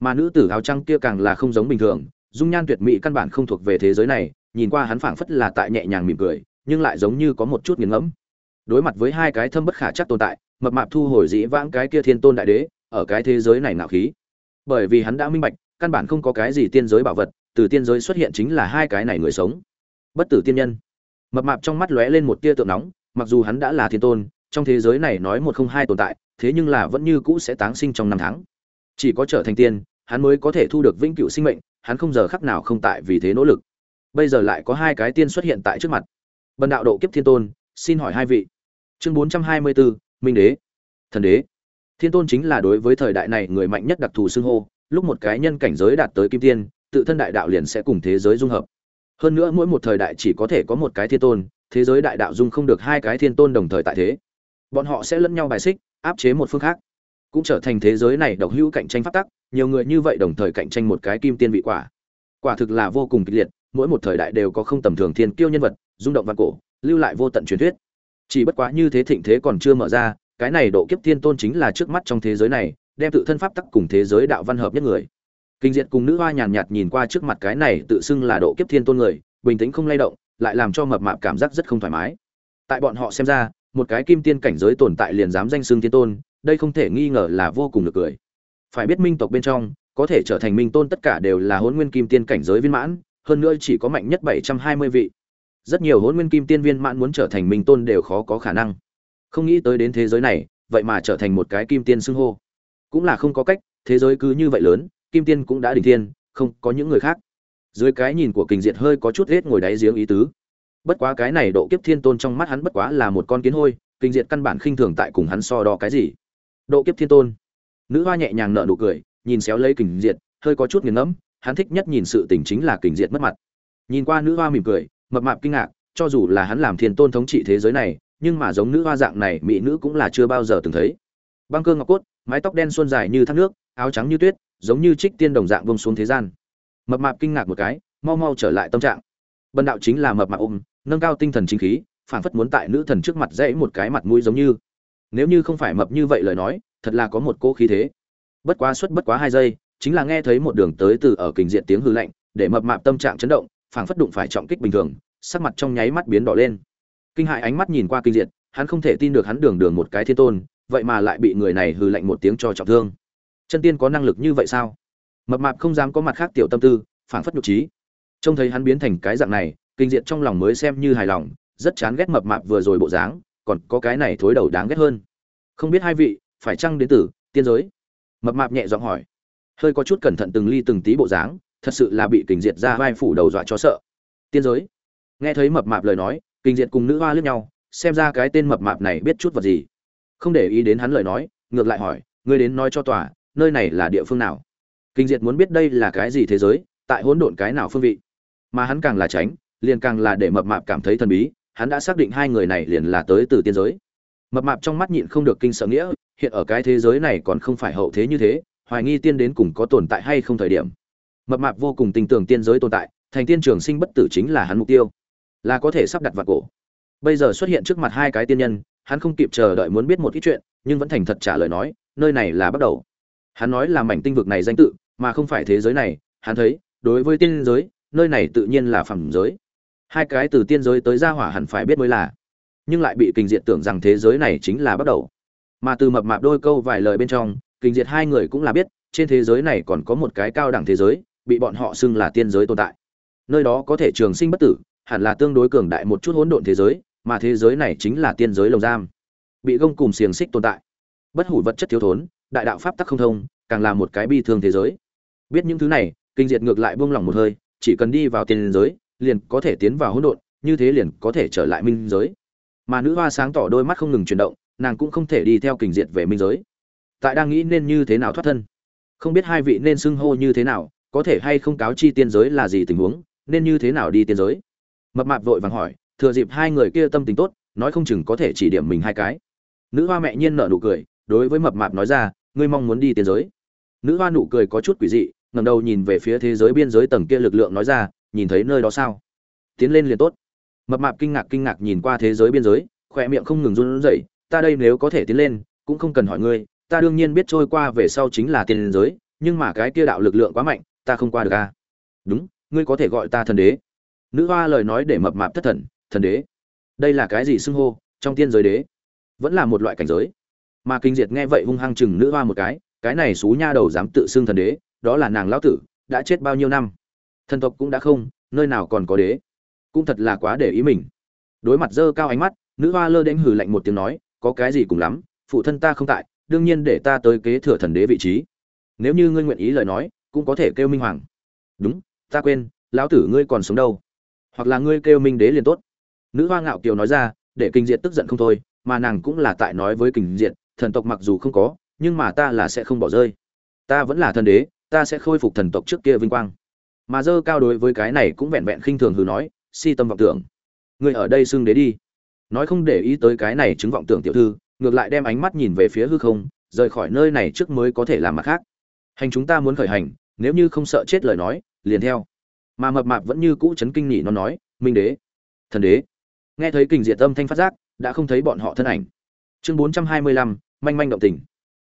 Mà nữ tử áo trăng kia càng là không giống bình thường, dung nhan tuyệt mỹ căn bản không thuộc về thế giới này, nhìn qua hắn phảng phất là tại nhẹ nhàng mỉm cười, nhưng lại giống như có một chút nghiền ngẫm. Đối mặt với hai cái thâm bất khả chắc tồn tại, mập mạp thu hồi dĩ vãng cái kia thiên tôn đại đế, ở cái thế giới này nạo khí. Bởi vì hắn đã minh bạch, căn bản không có cái gì tiên giới bảo vật, từ tiên giới xuất hiện chính là hai cái này người sống. Bất tử tiên nhân mập mạp trong mắt lóe lên một tia tượng nóng, mặc dù hắn đã là thiên tôn, trong thế giới này nói một không hai tồn tại, thế nhưng là vẫn như cũ sẽ táng sinh trong năm tháng. Chỉ có trở thành tiên, hắn mới có thể thu được vĩnh cửu sinh mệnh, hắn không giờ khắc nào không tại vì thế nỗ lực. Bây giờ lại có hai cái tiên xuất hiện tại trước mặt. Bần đạo độ kiếp thiên tôn, xin hỏi hai vị. Chương bốn trăm hai mươi bốn minh đế. Thần đế. Thiên tôn chính là đối với thời đại này người mạnh nhất đặc thù xưng hô, lúc một cái nhân cảnh giới đạt tới kim tiên, tự thân đại đạo liền sẽ cùng thế giới dung hợp hơn nữa mỗi một thời đại chỉ có thể có một cái thiên tôn, thế giới đại đạo dung không được hai cái thiên tôn đồng thời tại thế. Bọn họ sẽ lẫn nhau bài xích, áp chế một phương khác. Cũng trở thành thế giới này độc hữu cạnh tranh phát tắc, nhiều người như vậy đồng thời cạnh tranh một cái kim tiên vị quả. Quả thực là vô cùng kịch liệt, mỗi một thời đại đều có không tầm thường thiên kiêu nhân vật, rung động văn cổ, lưu lại vô tận truyền thuyết. Chỉ bất quá như thế thịnh thế còn chưa mở ra, cái này độ kiếp thiên tôn chính là trước mắt trong thế giới này, đem tự thân pháp tắc cùng thế giới đạo văn hợp nhất người kinh diệt cùng nữ hoa nhàn nhạt nhìn qua trước mặt cái này tự xưng là độ kiếp thiên tôn người, bình tĩnh không lay động, lại làm cho mập mạp cảm giác rất không thoải mái. Tại bọn họ xem ra, một cái kim tiên cảnh giới tồn tại liền dám danh xưng thiên tôn, đây không thể nghi ngờ là vô cùng được cười. Phải biết minh tộc bên trong, có thể trở thành minh tôn tất cả đều là hôn nguyên kim tiên cảnh giới viên mãn, hơn nữa chỉ có mạnh nhất bảy trăm hai mươi vị. Rất nhiều hôn nguyên kim tiên viên mãn muốn trở thành minh tôn đều khó có khả năng. Không nghĩ tới đến thế giới này, vậy mà trở thành một cái kim tiên xưng hô. Cũng là không có cách, thế giới cứ như vậy lớn kim tiên cũng đã đỉnh thiên, không có những người khác. Dưới cái nhìn của kình diệt hơi có chút hết ngồi đáy giếng ý tứ. Bất quá cái này độ kiếp thiên tôn trong mắt hắn bất quá là một con kiến hôi, kình diệt căn bản khinh thường tại cùng hắn so đo cái gì. Độ kiếp thiên tôn. Nữ hoa nhẹ nhàng nở nụ cười, nhìn xéo lấy kình diệt, hơi có chút nghiền ngẫm, hắn thích nhất nhìn sự tình chính là kình diệt mất mặt. Nhìn qua nữ hoa mỉm cười, mập mạp kinh ngạc, cho dù là hắn làm thiên tôn thống trị thế giới này, nhưng mà giống nữ hoa dạng này, mỹ nữ cũng là chưa bao giờ từng thấy. Băng cơ ngọc cốt, mái tóc đen xuân dài như thác nước, áo trắng như tuyết giống như trích tiên đồng dạng vông xuống thế gian. Mập mạp kinh ngạc một cái, mau mau trở lại tâm trạng. Bần đạo chính là mập mạp ôm, nâng cao tinh thần chính khí, phảng phất muốn tại nữ thần trước mặt dễ một cái mặt mũi giống như. Nếu như không phải mập như vậy lời nói, thật là có một cô khí thế. Bất quá suất bất quá hai giây, chính là nghe thấy một đường tới từ ở kình diện tiếng hư lạnh, để mập mạp tâm trạng chấn động, phảng phất đụng phải trọng kích bình thường, sắc mặt trong nháy mắt biến đỏ lên. Kinh hại ánh mắt nhìn qua kinh diện, hắn không thể tin được hắn đường đường một cái thiên tôn, vậy mà lại bị người này hư lạnh một tiếng cho trọng thương chân tiên có năng lực như vậy sao? Mập mạp không dám có mặt khác tiểu tâm tư, phảng phất nhục trí. Trông thấy hắn biến thành cái dạng này, kinh diện trong lòng mới xem như hài lòng, rất chán ghét mập mạp vừa rồi bộ dáng, còn có cái này thối đầu đáng ghét hơn. Không biết hai vị, phải chăng đến từ tiên giới? Mập mạp nhẹ giọng hỏi. Hơi có chút cẩn thận từng ly từng tí bộ dáng, thật sự là bị kình diệt ra vai phủ đầu dọa cho sợ. Tiên giới. Nghe thấy mập mạp lời nói kình diệt cùng nữ hoa lướt nhau, xem ra cái tên mập mạp này biết chút vật gì. Không để ý đến hắn lời nói, ngược lại hỏi, ngươi đến nói cho tòa nơi này là địa phương nào? Kinh diệt muốn biết đây là cái gì thế giới, tại hỗn độn cái nào phương vị? Mà hắn càng là tránh, liền càng là để mập mạp cảm thấy thần bí, hắn đã xác định hai người này liền là tới từ tiên giới. Mập mạp trong mắt nhịn không được kinh sợ nghĩa, hiện ở cái thế giới này còn không phải hậu thế như thế, hoài nghi tiên đến cùng có tồn tại hay không thời điểm. Mập mạp vô cùng tin tưởng tiên giới tồn tại, thành tiên trường sinh bất tử chính là hắn mục tiêu, là có thể sắp đặt vào cổ. Bây giờ xuất hiện trước mặt hai cái tiên nhân, hắn không kịp chờ đợi muốn biết một ít chuyện, nhưng vẫn thành thật trả lời nói, nơi này là bắt đầu hắn nói là mảnh tinh vực này danh tự, mà không phải thế giới này, hắn thấy, đối với tiên giới, nơi này tự nhiên là phẩm giới. Hai cái từ tiên giới tới gia hỏa hẳn phải biết mới là. Nhưng lại bị kình diệt tưởng rằng thế giới này chính là bắt đầu. Mà từ mập mạp đôi câu vài lời bên trong kình diệt hai người cũng là biết, trên thế giới này còn có một cái cao đẳng thế giới, bị bọn họ xưng là tiên giới tồn tại. Nơi đó có thể trường sinh bất tử, hẳn là tương đối cường đại một chút hỗn độn thế giới, mà thế giới này chính là tiên giới lồng giam. Bị gông cùng xiềng xích tồn tại. Bất hủ vật chất thiếu thốn đại đạo pháp tắc không thông, càng là một cái bi thương thế giới. Biết những thứ này, kinh diệt ngược lại buông lỏng một hơi, chỉ cần đi vào tiên giới, liền có thể tiến vào hỗn độn, như thế liền có thể trở lại minh giới. Mà nữ hoa sáng tỏ đôi mắt không ngừng chuyển động, nàng cũng không thể đi theo kinh diệt về minh giới. Tại đang nghĩ nên như thế nào thoát thân? Không biết hai vị nên xưng hô như thế nào, có thể hay không cáo chi tiên giới là gì tình huống, nên như thế nào đi tiên giới? Mập mạp vội vàng hỏi, thừa dịp hai người kia tâm tình tốt, nói không chừng có thể chỉ điểm mình hai cái. Nữ hoa mẹ nhiên nở nụ cười, đối với mập mạp nói ra ngươi mong muốn đi tiên giới. Nữ hoa nụ cười có chút quỷ dị, ngẩng đầu nhìn về phía thế giới biên giới tầng kia lực lượng nói ra, nhìn thấy nơi đó sao? Tiến lên liền tốt. Mập mạp kinh ngạc kinh ngạc nhìn qua thế giới biên giới, khỏe miệng không ngừng run rẩy, ta đây nếu có thể tiến lên, cũng không cần hỏi ngươi, ta đương nhiên biết trôi qua về sau chính là tiên giới, nhưng mà cái kia đạo lực lượng quá mạnh, ta không qua được a đúng, ngươi có thể gọi ta thần đế. Nữ hoa lời nói để mập mạp thất thần thần đế. Đây là cái gì xưng hô? Trong tiên giới đế. Vẫn là một loại cảnh giới mà kinh diệt nghe vậy hung hăng chừng nữ hoa một cái cái này xú nha đầu dám tự xưng thần đế, đó là nàng lão tử, đã chết bao nhiêu năm? Thần tộc cũng đã không, nơi nào còn có đế? Cũng thật là quá để ý mình. Đối mặt dơ cao ánh mắt, nữ hoa lơ đễnh hừ lạnh một tiếng nói, có cái gì cùng lắm, phụ thân ta không tại, đương nhiên để ta tới kế thừa thần đế vị trí. Nếu như ngươi nguyện ý lời nói, cũng có thể kêu minh hoàng. Đúng, ta quên, lão tử ngươi còn sống đâu? Hoặc là ngươi kêu minh đế liền tốt. Nữ hoa ngạo kiều nói ra, để kinh diệt tức giận không thôi, mà nàng cũng là tại nói với kinh diệt thần tộc mặc dù không có, nhưng mà ta là sẽ không bỏ rơi. Ta vẫn là thần đế, ta sẽ khôi phục thần tộc trước kia vinh quang. Mà dơ cao đối với cái này cũng vẹn vẹn khinh thường hừ nói, si tâm vọng tưởng. Ngươi ở đây xưng đế đi. Nói không để ý tới cái này chứng vọng tưởng tiểu thư, ngược lại đem ánh mắt nhìn về phía hư không, rời khỏi nơi này trước mới có thể làm mặt khác. Hành chúng ta muốn khởi hành, nếu như không sợ chết lời nói, liền theo. Mà mập mạp vẫn như cũ chấn kinh nhị nó nói, minh đế, thần đế. Nghe thấy kình diệt tâm thanh phát giác, đã không thấy bọn họ thân ảnh. Chương bốn trăm hai mươi lăm manh manh động tình.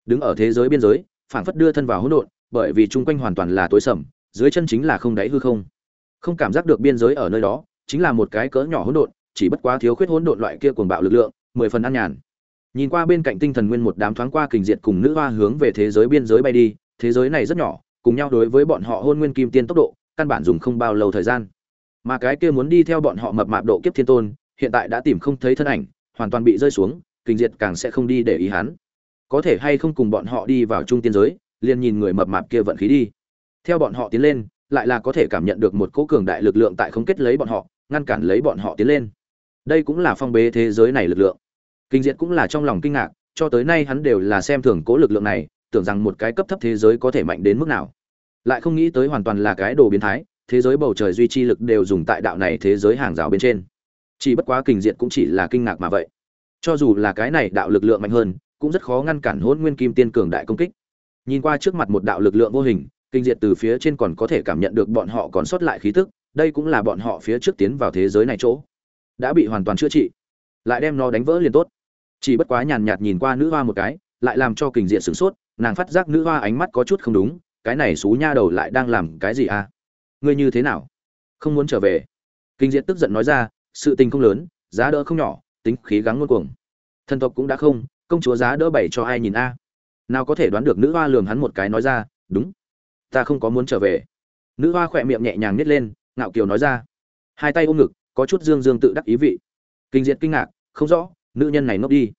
Đứng ở thế giới biên giới, phảng phất đưa thân vào hỗn độn, bởi vì chung quanh hoàn toàn là tối sầm, dưới chân chính là không đáy hư không. Không cảm giác được biên giới ở nơi đó, chính là một cái cỡ nhỏ hỗn độn, chỉ bất quá thiếu khuyết hỗn độn loại kia cuồng bạo lực lượng, mười phần ăn nhàn. Nhìn qua bên cạnh tinh thần nguyên một đám thoáng qua kình diệt cùng nữ hoa hướng về thế giới biên giới bay đi, thế giới này rất nhỏ, cùng nhau đối với bọn họ hôn nguyên kim tiên tốc độ, căn bản dùng không bao lâu thời gian. Mà cái kia muốn đi theo bọn họ mập mạp độ kiếp thiên tôn, hiện tại đã tìm không thấy thân ảnh, hoàn toàn bị rơi xuống, kình diệt càng sẽ không đi để ý hắn có thể hay không cùng bọn họ đi vào trung tiên giới, liền nhìn người mập mạp kia vận khí đi. Theo bọn họ tiến lên, lại là có thể cảm nhận được một cỗ cường đại lực lượng tại không kết lấy bọn họ, ngăn cản lấy bọn họ tiến lên. Đây cũng là phong bế thế giới này lực lượng. Kinh diệt cũng là trong lòng kinh ngạc, cho tới nay hắn đều là xem thường cố lực lượng này, tưởng rằng một cái cấp thấp thế giới có thể mạnh đến mức nào. Lại không nghĩ tới hoàn toàn là cái đồ biến thái, thế giới bầu trời duy trì lực đều dùng tại đạo này thế giới hàng rào bên trên. Chỉ bất quá kinh diệt cũng chỉ là kinh ngạc mà vậy. Cho dù là cái này đạo lực lượng mạnh hơn cũng rất khó ngăn cản hôn nguyên kim tiên cường đại công kích. Nhìn qua trước mặt một đạo lực lượng vô hình, kinh diệt từ phía trên còn có thể cảm nhận được bọn họ còn sót lại khí tức, đây cũng là bọn họ phía trước tiến vào thế giới này chỗ. Đã bị hoàn toàn chữa trị, lại đem nó đánh vỡ liền tốt. Chỉ bất quá nhàn nhạt nhìn qua nữ hoa một cái, lại làm cho kình diện sửng sốt, nàng phát giác nữ hoa ánh mắt có chút không đúng, cái này xú nha đầu lại đang làm cái gì à? Ngươi như thế nào? Không muốn trở về. Kinh diện tức giận nói ra, sự tình không lớn, giá đỡ không nhỏ, tính khí gắng ngôn cuồng. Thần tộc cũng đã không công chúa giá đỡ bảy cho ai nhìn a? Nào có thể đoán được nữ hoa lường hắn một cái nói ra, đúng, ta không có muốn trở về. Nữ hoa khỏe miệng nhẹ nhàng nhét lên, ngạo kiều nói ra. Hai tay ôm ngực, có chút dương dương tự đắc ý vị. Kinh diệt kinh ngạc, không rõ, nữ nhân này ngốc đi.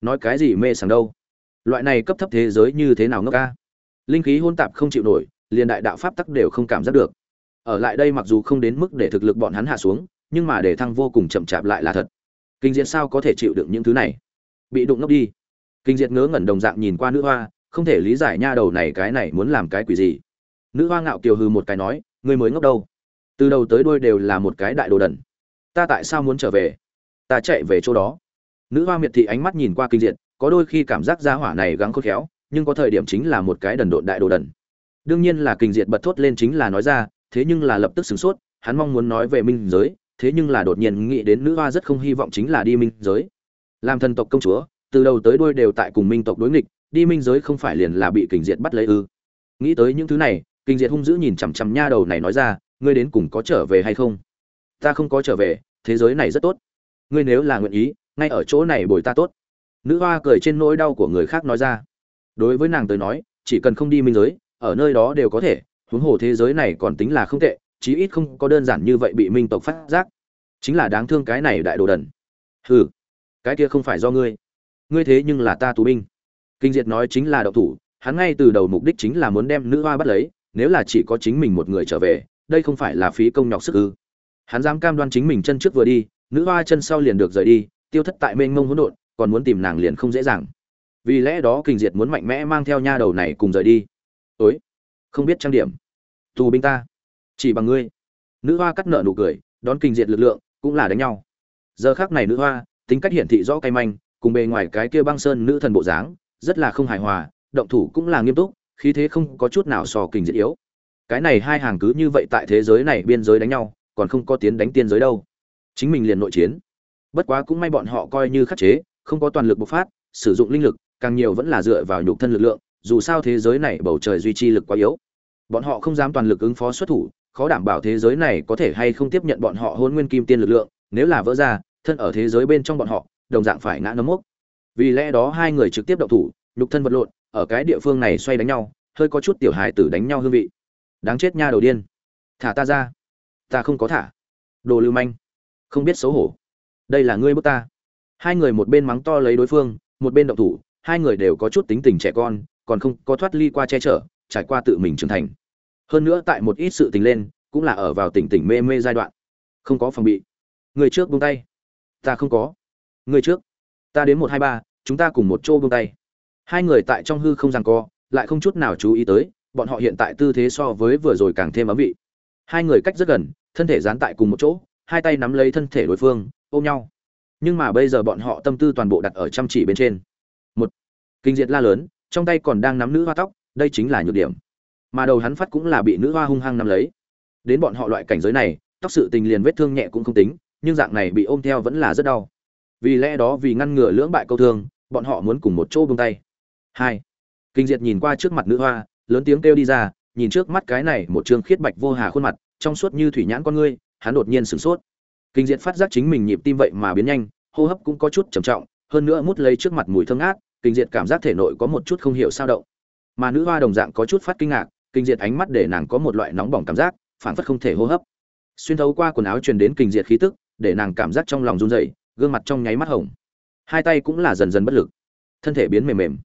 Nói cái gì mê sảng đâu? Loại này cấp thấp thế giới như thế nào ngốc ca linh khí hôn tạp không chịu nổi, liền đại đạo pháp tắc đều không cảm giác được. Ở lại đây mặc dù không đến mức để thực lực bọn hắn hạ xuống, nhưng mà để thăng vô cùng chậm chạp lại là thật. Kinh diệt sao có thể chịu đựng những thứ này? Bị đụng ngốc đi. Kinh diệt ngớ ngẩn đồng dạng nhìn qua nữ hoa, không thể lý giải nha đầu này cái này muốn làm cái quỷ gì. Nữ hoa ngạo kiều hư một cái nói, ngươi mới ngốc đâu? Từ đầu tới đuôi đều là một cái đại đồ đần. Ta tại sao muốn trở về? Ta chạy về chỗ đó. Nữ hoa miệt thị ánh mắt nhìn qua kinh diệt, có đôi khi cảm giác gia hỏa này gắng khôn khéo, nhưng có thời điểm chính là một cái đần độn đại đồ đần. Đương nhiên là kinh diệt bật thốt lên chính là nói ra, thế nhưng là lập tức sửng sốt, hắn mong muốn nói về minh giới, thế nhưng là đột nhiên nghĩ đến nữ hoa rất không hy vọng chính là đi minh giới làm thần tộc công chúa, từ đầu tới đuôi đều tại cùng minh tộc đối nghịch, đi minh giới không phải liền là bị kình diệt bắt lấy ư? Nghĩ tới những thứ này, kình diệt hung dữ nhìn chằm chằm nha đầu này nói ra, ngươi đến cùng có trở về hay không? Ta không có trở về, thế giới này rất tốt. Ngươi nếu là nguyện ý, ngay ở chỗ này bồi ta tốt. Nữ hoa cười trên nỗi đau của người khác nói ra. Đối với nàng tới nói, chỉ cần không đi minh giới, ở nơi đó đều có thể, huống hồ thế giới này còn tính là không tệ, chí ít không có đơn giản như vậy bị minh tộc phát giác. Chính là đáng thương cái này đại đồ đần. Hừ cái kia không phải do ngươi. Ngươi thế nhưng là ta tù binh. Kinh diệt nói chính là đậu thủ, hắn ngay từ đầu mục đích chính là muốn đem nữ hoa bắt lấy, nếu là chỉ có chính mình một người trở về, đây không phải là phí công nhọc sức ư. Hắn dám cam đoan chính mình chân trước vừa đi, nữ hoa chân sau liền được rời đi, tiêu thất tại mênh mông hỗn độn, còn muốn tìm nàng liền không dễ dàng. Vì lẽ đó kinh diệt muốn mạnh mẽ mang theo nha đầu này cùng rời đi. Ối không biết trang điểm. Tù binh ta, chỉ bằng ngươi. Nữ hoa cắt nợ nụ cười, đón kinh diệt lực lượng, cũng là đánh nhau. Giờ khác này nữ hoa tính cách hiển thị rõ cay manh, cùng bề ngoài cái kia băng sơn nữ thần bộ dáng, rất là không hài hòa, động thủ cũng là nghiêm túc, khí thế không có chút nào so kình diệt yếu. Cái này hai hàng cứ như vậy tại thế giới này biên giới đánh nhau, còn không có tiến đánh tiên giới đâu. Chính mình liền nội chiến. Bất quá cũng may bọn họ coi như khắc chế, không có toàn lực bộc phát, sử dụng linh lực, càng nhiều vẫn là dựa vào nhục thân lực lượng, dù sao thế giới này bầu trời duy trì lực quá yếu. Bọn họ không dám toàn lực ứng phó xuất thủ, khó đảm bảo thế giới này có thể hay không tiếp nhận bọn họ hôn nguyên kim tiên lực lượng, nếu là vỡ ra thân ở thế giới bên trong bọn họ, đồng dạng phải ngã nấm mốc. Vì lẽ đó hai người trực tiếp động thủ, nhục thân vật lộn, ở cái địa phương này xoay đánh nhau, hơi có chút tiểu hài tử đánh nhau hương vị. Đáng chết nha đầu điên. Thả ta ra. Ta không có thả. Đồ lưu manh. Không biết xấu hổ. Đây là ngươi bước ta. Hai người một bên mắng to lấy đối phương, một bên động thủ, hai người đều có chút tính tình trẻ con, còn không có thoát ly qua che chở, trải qua tự mình trưởng thành. Hơn nữa tại một ít sự tình lên, cũng là ở vào tỉnh tỉnh mê mê giai đoạn. Không có phòng bị. Người trước buông tay ta không có. Người trước. Ta đến một hai ba, chúng ta cùng một chỗ buông tay. Hai người tại trong hư không rằng co, lại không chút nào chú ý tới, bọn họ hiện tại tư thế so với vừa rồi càng thêm ấm vị. Hai người cách rất gần, thân thể dán tại cùng một chỗ, hai tay nắm lấy thân thể đối phương, ôm nhau. Nhưng mà bây giờ bọn họ tâm tư toàn bộ đặt ở chăm chỉ bên trên. Một, kinh diệt la lớn, trong tay còn đang nắm nữ hoa tóc, đây chính là nhược điểm. Mà đầu hắn phát cũng là bị nữ hoa hung hăng nắm lấy. Đến bọn họ loại cảnh giới này, tóc sự tình liền vết thương nhẹ cũng không tính nhưng dạng này bị ôm theo vẫn là rất đau. Vì lẽ đó vì ngăn ngừa lưỡng bại câu thương, bọn họ muốn cùng một chỗ buông tay. Hai, kinh diệt nhìn qua trước mặt nữ hoa, lớn tiếng kêu đi ra, nhìn trước mắt cái này một trương khiết bạch vô hà khuôn mặt, trong suốt như thủy nhãn con ngươi, hắn đột nhiên sửng sốt. Kinh diệt phát giác chính mình nhịp tim vậy mà biến nhanh, hô hấp cũng có chút trầm trọng, hơn nữa mút lấy trước mặt mùi thơm ngát, kinh diệt cảm giác thể nội có một chút không hiểu sao động. Mà nữ hoa đồng dạng có chút phát kinh ngạc, kinh diệt ánh mắt để nàng có một loại nóng bỏng cảm giác phản phất không thể hô hấp. Xuyên thấu qua quần áo truyền đến kinh diệt khí tức để nàng cảm giác trong lòng run rẩy, gương mặt trong nháy mắt hồng. Hai tay cũng là dần dần bất lực, thân thể biến mềm mềm.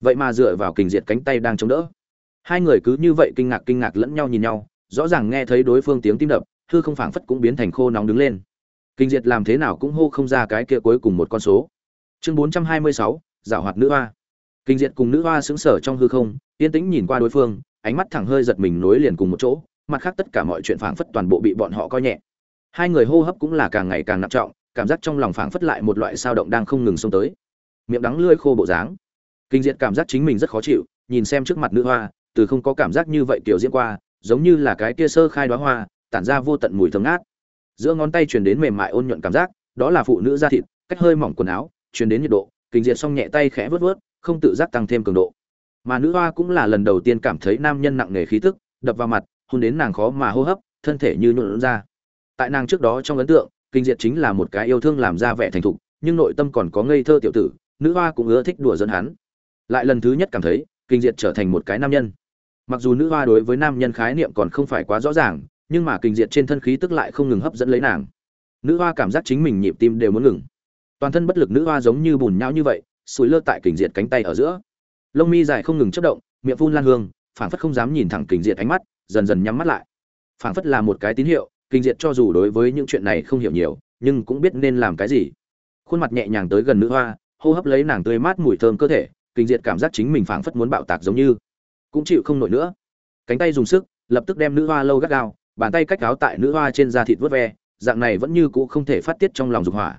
Vậy mà dựa vào kinh diệt cánh tay đang chống đỡ. Hai người cứ như vậy kinh ngạc kinh ngạc lẫn nhau nhìn nhau, rõ ràng nghe thấy đối phương tiếng tim đập, hư không phảng phất cũng biến thành khô nóng đứng lên. Kinh diệt làm thế nào cũng hô không ra cái kia cuối cùng một con số. Chương bốn trăm hai mươi sáu, giảo hoạt nữ hoa. Kinh diệt cùng nữ hoa xứng sở trong hư không, yên tĩnh nhìn qua đối phương, ánh mắt thẳng hơi giật mình nối liền cùng một chỗ, mặt khác tất cả mọi chuyện phảng phất toàn bộ bị bọn họ coi nhẹ hai người hô hấp cũng là càng ngày càng nặng trọng, cảm giác trong lòng phảng phất lại một loại sao động đang không ngừng xông tới. Miệng đắng lưỡi khô bộ dáng. Kinh diệt cảm giác chính mình rất khó chịu, nhìn xem trước mặt nữ hoa, từ không có cảm giác như vậy kiểu diễn qua, giống như là cái kia sơ khai đóa hoa, tản ra vô tận mùi thơm ngát. Giữa ngón tay truyền đến mềm mại ôn nhuận cảm giác, đó là phụ nữ da thịt, cách hơi mỏng quần áo, truyền đến nhiệt độ, kinh diệt xong nhẹ tay khẽ vớt vớt, không tự giác tăng thêm cường độ. Mà nữ hoa cũng là lần đầu tiên cảm thấy nam nhân nặng nề khí tức, đập vào mặt, hôn đến nàng khó mà hô hấp, thân thể như nhuộn ra tại nàng trước đó trong ấn tượng, kinh diệt chính là một cái yêu thương làm ra vẻ thành thục, nhưng nội tâm còn có ngây thơ tiểu tử, nữ hoa cũng ưa thích đùa dẫn hắn. Lại lần thứ nhất cảm thấy, kinh diệt trở thành một cái nam nhân. Mặc dù nữ hoa đối với nam nhân khái niệm còn không phải quá rõ ràng, nhưng mà kinh diệt trên thân khí tức lại không ngừng hấp dẫn lấy nàng. Nữ hoa cảm giác chính mình nhịp tim đều muốn ngừng. Toàn thân bất lực nữ hoa giống như bùn nhão như vậy, sủi lơ tại kình diệt cánh tay ở giữa. Lông mi dài không ngừng chất động, miệng phun lan hương, phảng phất không dám nhìn thẳng kình diệt ánh mắt, dần dần nhắm mắt lại. Phảng phất là một cái tín hiệu kình diệt cho dù đối với những chuyện này không hiểu nhiều, nhưng cũng biết nên làm cái gì. Khuôn mặt nhẹ nhàng tới gần nữ hoa, hô hấp lấy nàng tươi mát mùi thơm cơ thể kình diệt cảm giác chính mình phảng phất muốn bạo tạc giống như. Cũng chịu không nổi nữa. Cánh tay dùng sức, lập tức đem nữ hoa lâu gắt gao, bàn tay cách áo tại nữ hoa trên da thịt vớt ve, dạng này vẫn như cũ không thể phát tiết trong lòng dục hỏa.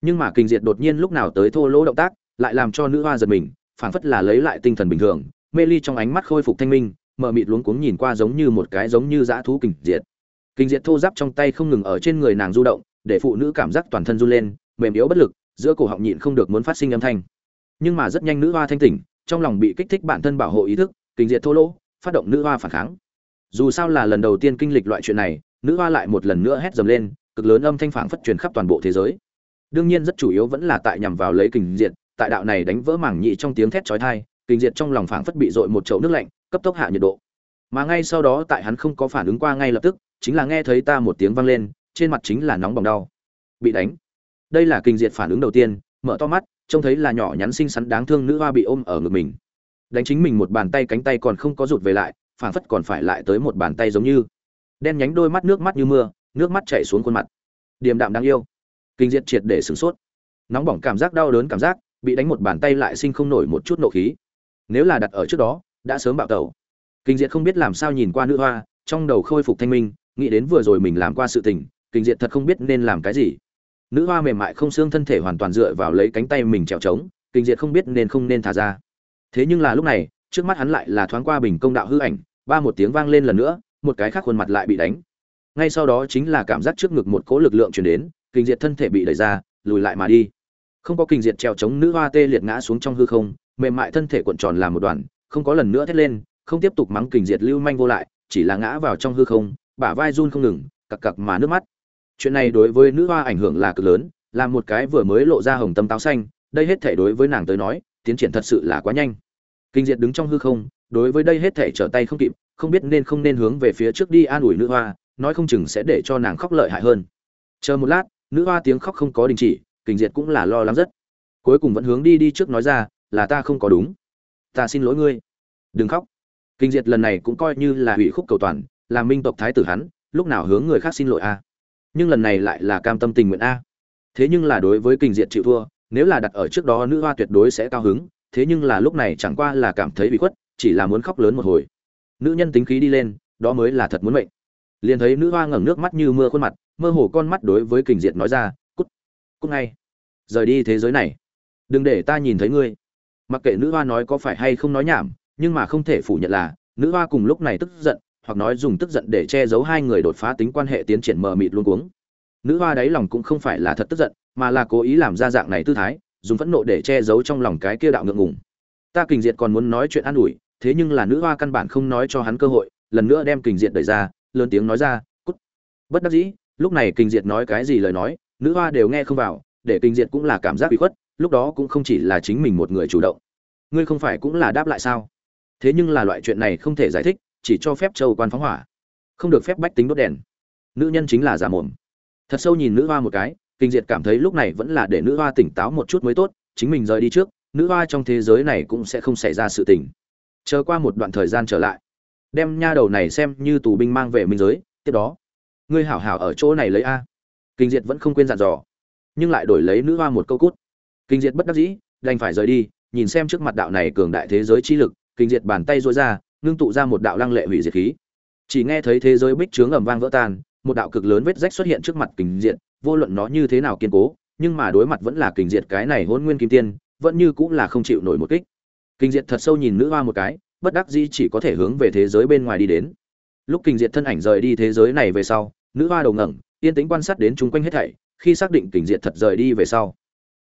Nhưng mà kinh diệt đột nhiên lúc nào tới thô lỗ động tác, lại làm cho nữ hoa giật mình, phảng phất là lấy lại tinh thần bình thường. Mê ly trong ánh mắt khôi phục thanh minh mờ mịt luống cuống nhìn qua giống như một cái giống như dã thú kinh diệt kinh diệt thô giáp trong tay không ngừng ở trên người nàng du động, để phụ nữ cảm giác toàn thân run lên, mềm yếu bất lực, giữa cổ họng nhịn không được muốn phát sinh âm thanh. Nhưng mà rất nhanh nữ hoa thanh tỉnh, trong lòng bị kích thích bản thân bảo hộ ý thức, kinh diệt thô lỗ, phát động nữ hoa phản kháng. Dù sao là lần đầu tiên kinh lịch loại chuyện này, nữ hoa lại một lần nữa hét dầm lên, cực lớn âm thanh phảng phất truyền khắp toàn bộ thế giới. Đương nhiên rất chủ yếu vẫn là tại nhằm vào lấy kình diệt, tại đạo này đánh vỡ mảng nhị trong tiếng thét chói tai kình diệt trong lòng phảng phất bị dội một chậu nước lạnh, cấp tốc hạ nhiệt độ mà ngay sau đó tại hắn không có phản ứng qua ngay lập tức, chính là nghe thấy ta một tiếng vang lên, trên mặt chính là nóng bỏng đau. Bị đánh. Đây là kinh diệt phản ứng đầu tiên, mở to mắt, trông thấy là nhỏ nhắn xinh xắn đáng thương nữ hoa bị ôm ở ngực mình. Đánh chính mình một bàn tay cánh tay còn không có rụt về lại, phản phất còn phải lại tới một bàn tay giống như. Đen nhánh đôi mắt nước mắt như mưa, nước mắt chảy xuống khuôn mặt. Điềm đạm đáng yêu. Kinh diệt triệt để sửng sốt. Nóng bỏng cảm giác, đau đớn cảm giác, bị đánh một bàn tay lại sinh không nổi một chút nộ khí. Nếu là đặt ở trước đó, đã sớm bạo tẩu kinh diệt không biết làm sao nhìn qua nữ hoa, trong đầu khôi phục thanh minh, nghĩ đến vừa rồi mình làm qua sự tình, kinh diệt thật không biết nên làm cái gì. Nữ hoa mềm mại không xương thân thể hoàn toàn dựa vào lấy cánh tay mình trèo trống, kinh diệt không biết nên không nên thả ra. Thế nhưng là lúc này, trước mắt hắn lại là thoáng qua bình công đạo hư ảnh, ba một tiếng vang lên lần nữa, một cái khác khuôn mặt lại bị đánh. Ngay sau đó chính là cảm giác trước ngực một cỗ lực lượng truyền đến, kinh diệt thân thể bị đẩy ra, lùi lại mà đi. Không có kinh diệt trèo chống nữ hoa tê liệt ngã xuống trong hư không, mềm mại thân thể cuộn tròn làm một đoàn không có lần nữa thét lên không tiếp tục mắng kình diệt lưu manh vô lại, chỉ là ngã vào trong hư không, bả vai run không ngừng, cặc cặc mà nước mắt. Chuyện này đối với nữ hoa ảnh hưởng là cực lớn, là một cái vừa mới lộ ra hồng tâm táo xanh, đây hết thể đối với nàng tới nói, tiến triển thật sự là quá nhanh. Kinh diệt đứng trong hư không, đối với đây hết thể trở tay không kịp, không biết nên không nên hướng về phía trước đi an ủi nữ hoa, nói không chừng sẽ để cho nàng khóc lợi hại hơn. Chờ một lát, nữ hoa tiếng khóc không có đình chỉ, kình diệt cũng là lo lắng rất. Cuối cùng vẫn hướng đi đi trước nói ra, là ta không có đúng. Ta xin lỗi ngươi. Đừng khóc kinh diệt lần này cũng coi như là hủy khúc cầu toàn, là minh tộc thái tử hắn, lúc nào hướng người khác xin lỗi a? Nhưng lần này lại là cam tâm tình nguyện a. Thế nhưng là đối với kinh diệt chịu thua, nếu là đặt ở trước đó nữ hoa tuyệt đối sẽ cao hứng, thế nhưng là lúc này chẳng qua là cảm thấy bị khuất, chỉ là muốn khóc lớn một hồi. Nữ nhân tính khí đi lên, đó mới là thật muốn mệnh. Liền thấy nữ hoa ngẩng nước mắt như mưa khuôn mặt, mơ hồ con mắt đối với kình diệt nói ra, cút cút ngay. Rời đi thế giới này. Đừng để ta nhìn thấy ngươi. Mặc kệ nữ hoa nói có phải hay không nói nhảm nhưng mà không thể phủ nhận là, nữ hoa cùng lúc này tức giận, hoặc nói dùng tức giận để che giấu hai người đột phá tính quan hệ tiến triển mờ mịt luôn cuống. Nữ hoa đáy lòng cũng không phải là thật tức giận, mà là cố ý làm ra dạng này tư thái, dùng phẫn nộ để che giấu trong lòng cái kia đạo ngượng ngùng. Ta kình diệt còn muốn nói chuyện an ủi, thế nhưng là nữ hoa căn bản không nói cho hắn cơ hội, lần nữa đem kình diệt đẩy ra, lớn tiếng nói ra, cút. Bất đắc dĩ, lúc này kình diệt nói cái gì lời nói, nữ hoa đều nghe không vào, để kình diệt cũng là cảm giác bị khuất, lúc đó cũng không chỉ là chính mình một người chủ động. Ngươi không phải cũng là đáp lại sao? Thế nhưng là loại chuyện này không thể giải thích, chỉ cho phép châu quan phóng hỏa. Không được phép bách tính đốt đèn. Nữ nhân chính là giả mồm. Thật sâu nhìn nữ hoa một cái, kinh diệt cảm thấy lúc này vẫn là để nữ hoa tỉnh táo một chút mới tốt, chính mình rời đi trước, nữ hoa trong thế giới này cũng sẽ không xảy ra sự tình. Chờ qua một đoạn thời gian trở lại, đem nha đầu này xem như tù binh mang về minh giới, tiếp đó, ngươi hảo hảo ở chỗ này lấy a. Kinh diệt vẫn không quên dặn dò, nhưng lại đổi lấy nữ hoa một câu cút. Kinh diệt bất đắc dĩ, đành phải rời đi, nhìn xem trước mặt đạo này cường đại thế giới chi lực kinh diệt bàn tay rối ra ngưng tụ ra một đạo lăng lệ hủy diệt khí. Chỉ nghe thấy thế giới bích trướng ầm vang vỡ tan một đạo cực lớn vết rách xuất hiện trước mặt kinh diệt vô luận nó như thế nào kiên cố nhưng mà đối mặt vẫn là kinh diệt cái này hôn nguyên kim tiên vẫn như cũng là không chịu nổi một kích. Kinh diệt thật sâu nhìn nữ hoa một cái bất đắc dĩ chỉ có thể hướng về thế giới bên ngoài đi đến. Lúc kinh diệt thân ảnh rời đi thế giới này về sau nữ hoa đầu ngẩng yên tĩnh quan sát đến chung quanh hết thảy khi xác định kinh diệt thật rời đi về sau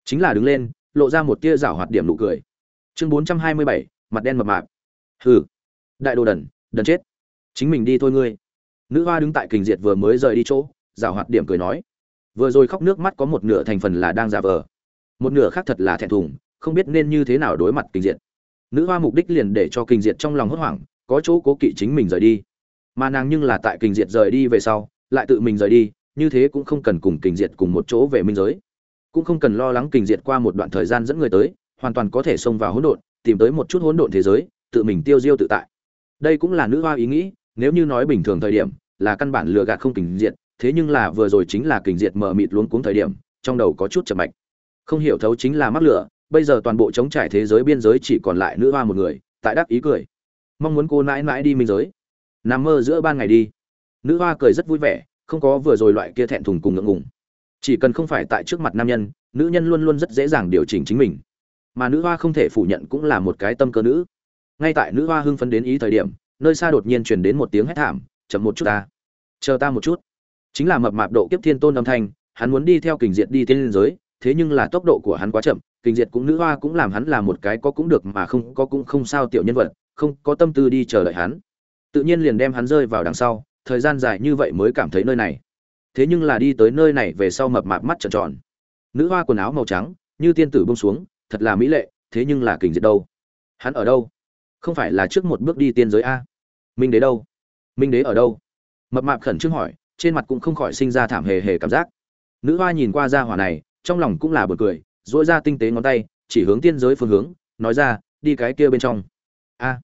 chính là đứng lên lộ ra một tia rảo hoạt điểm nụ cười. Chương 427, mặt đen mập mạp. Hừ, đại đồ đần đần chết. Chính mình đi thôi ngươi. Nữ hoa đứng tại kình diệt vừa mới rời đi chỗ rào hoạt điểm cười nói. Vừa rồi khóc nước mắt có một nửa thành phần là đang giả vờ. Một nửa khác thật là thẹn thùng, không biết nên như thế nào đối mặt kình diệt. Nữ hoa mục đích liền để cho kình diệt trong lòng hốt hoảng, có chỗ cố kỵ chính mình rời đi. Mà nàng nhưng là tại kình diệt rời đi về sau, lại tự mình rời đi, như thế cũng không cần cùng kình diệt cùng một chỗ về minh giới. Cũng không cần lo lắng kình diệt qua một đoạn thời gian dẫn người tới, hoàn toàn có thể xông vào hỗn độn tìm tới một chút hỗn độn thế giới, tự mình tiêu diêu tự tại. Đây cũng là nữ hoa ý nghĩ, nếu như nói bình thường thời điểm, là căn bản lừa gạt không kình diệt, thế nhưng là vừa rồi chính là kình diệt mờ mịt luống cuống thời điểm, trong đầu có chút chậm mạch. Không hiểu thấu chính là mắc lửa, bây giờ toàn bộ chống trải thế giới biên giới chỉ còn lại nữ hoa một người, tại đáp ý cười. Mong muốn cô mãi mãi đi minh giới. Nằm mơ giữa ban ngày đi. Nữ hoa cười rất vui vẻ, không có vừa rồi loại kia thẹn thùng cùng ngượng ngùng. Chỉ cần không phải tại trước mặt nam nhân, nữ nhân luôn luôn rất dễ dàng điều chỉnh chính mình mà nữ hoa không thể phủ nhận cũng là một cái tâm cơ nữ. Ngay tại nữ hoa hưng phấn đến ý thời điểm, nơi xa đột nhiên truyền đến một tiếng hét thảm, chậm một chút ta, chờ ta một chút. Chính là mập mạp độ kiếp thiên tôn âm thanh, hắn muốn đi theo kình diệt đi tiên liên giới, thế nhưng là tốc độ của hắn quá chậm, kình diệt cũng nữ hoa cũng làm hắn là một cái có cũng được mà không có cũng không sao tiểu nhân vật, không có tâm tư đi chờ đợi hắn. Tự nhiên liền đem hắn rơi vào đằng sau, thời gian dài như vậy mới cảm thấy nơi này. Thế nhưng là đi tới nơi này về sau mập mạp mắt trợn tròn. Nữ hoa quần áo màu trắng, như tiên tử bông xuống thật là mỹ lệ, thế nhưng là kình diệt đâu? Hắn ở đâu? Không phải là trước một bước đi tiên giới a? Minh đế đâu? Minh đế ở đâu? Mập mạp khẩn trương hỏi, trên mặt cũng không khỏi sinh ra thảm hề hề cảm giác. Nữ hoa nhìn qua ra hỏa này, trong lòng cũng là bật cười dỗi ra tinh tế ngón tay, chỉ hướng tiên giới phương hướng, nói ra, đi cái kia bên trong. A.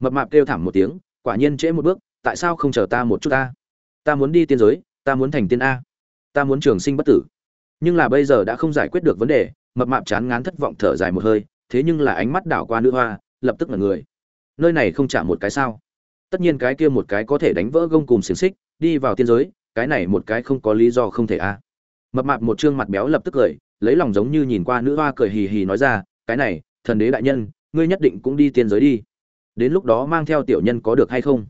Mập mạp kêu thảm một tiếng, quả nhiên trễ một bước, tại sao không chờ ta một chút ta ta muốn đi tiên giới, ta muốn thành tiên a. Ta muốn trường sinh bất tử. Nhưng là bây giờ đã không giải quyết được vấn đề mập mạp chán ngán thất vọng thở dài một hơi, thế nhưng là ánh mắt đảo qua nữ hoa, lập tức là người. Nơi này không chạm một cái sao? Tất nhiên cái kia một cái có thể đánh vỡ gông cùng xiềng xích, đi vào tiên giới, cái này một cái không có lý do không thể a. Mập mạp một trương mặt béo lập tức cười, lấy lòng giống như nhìn qua nữ hoa cười hì hì nói ra, cái này, thần đế đại nhân, ngươi nhất định cũng đi tiên giới đi. Đến lúc đó mang theo tiểu nhân có được hay không?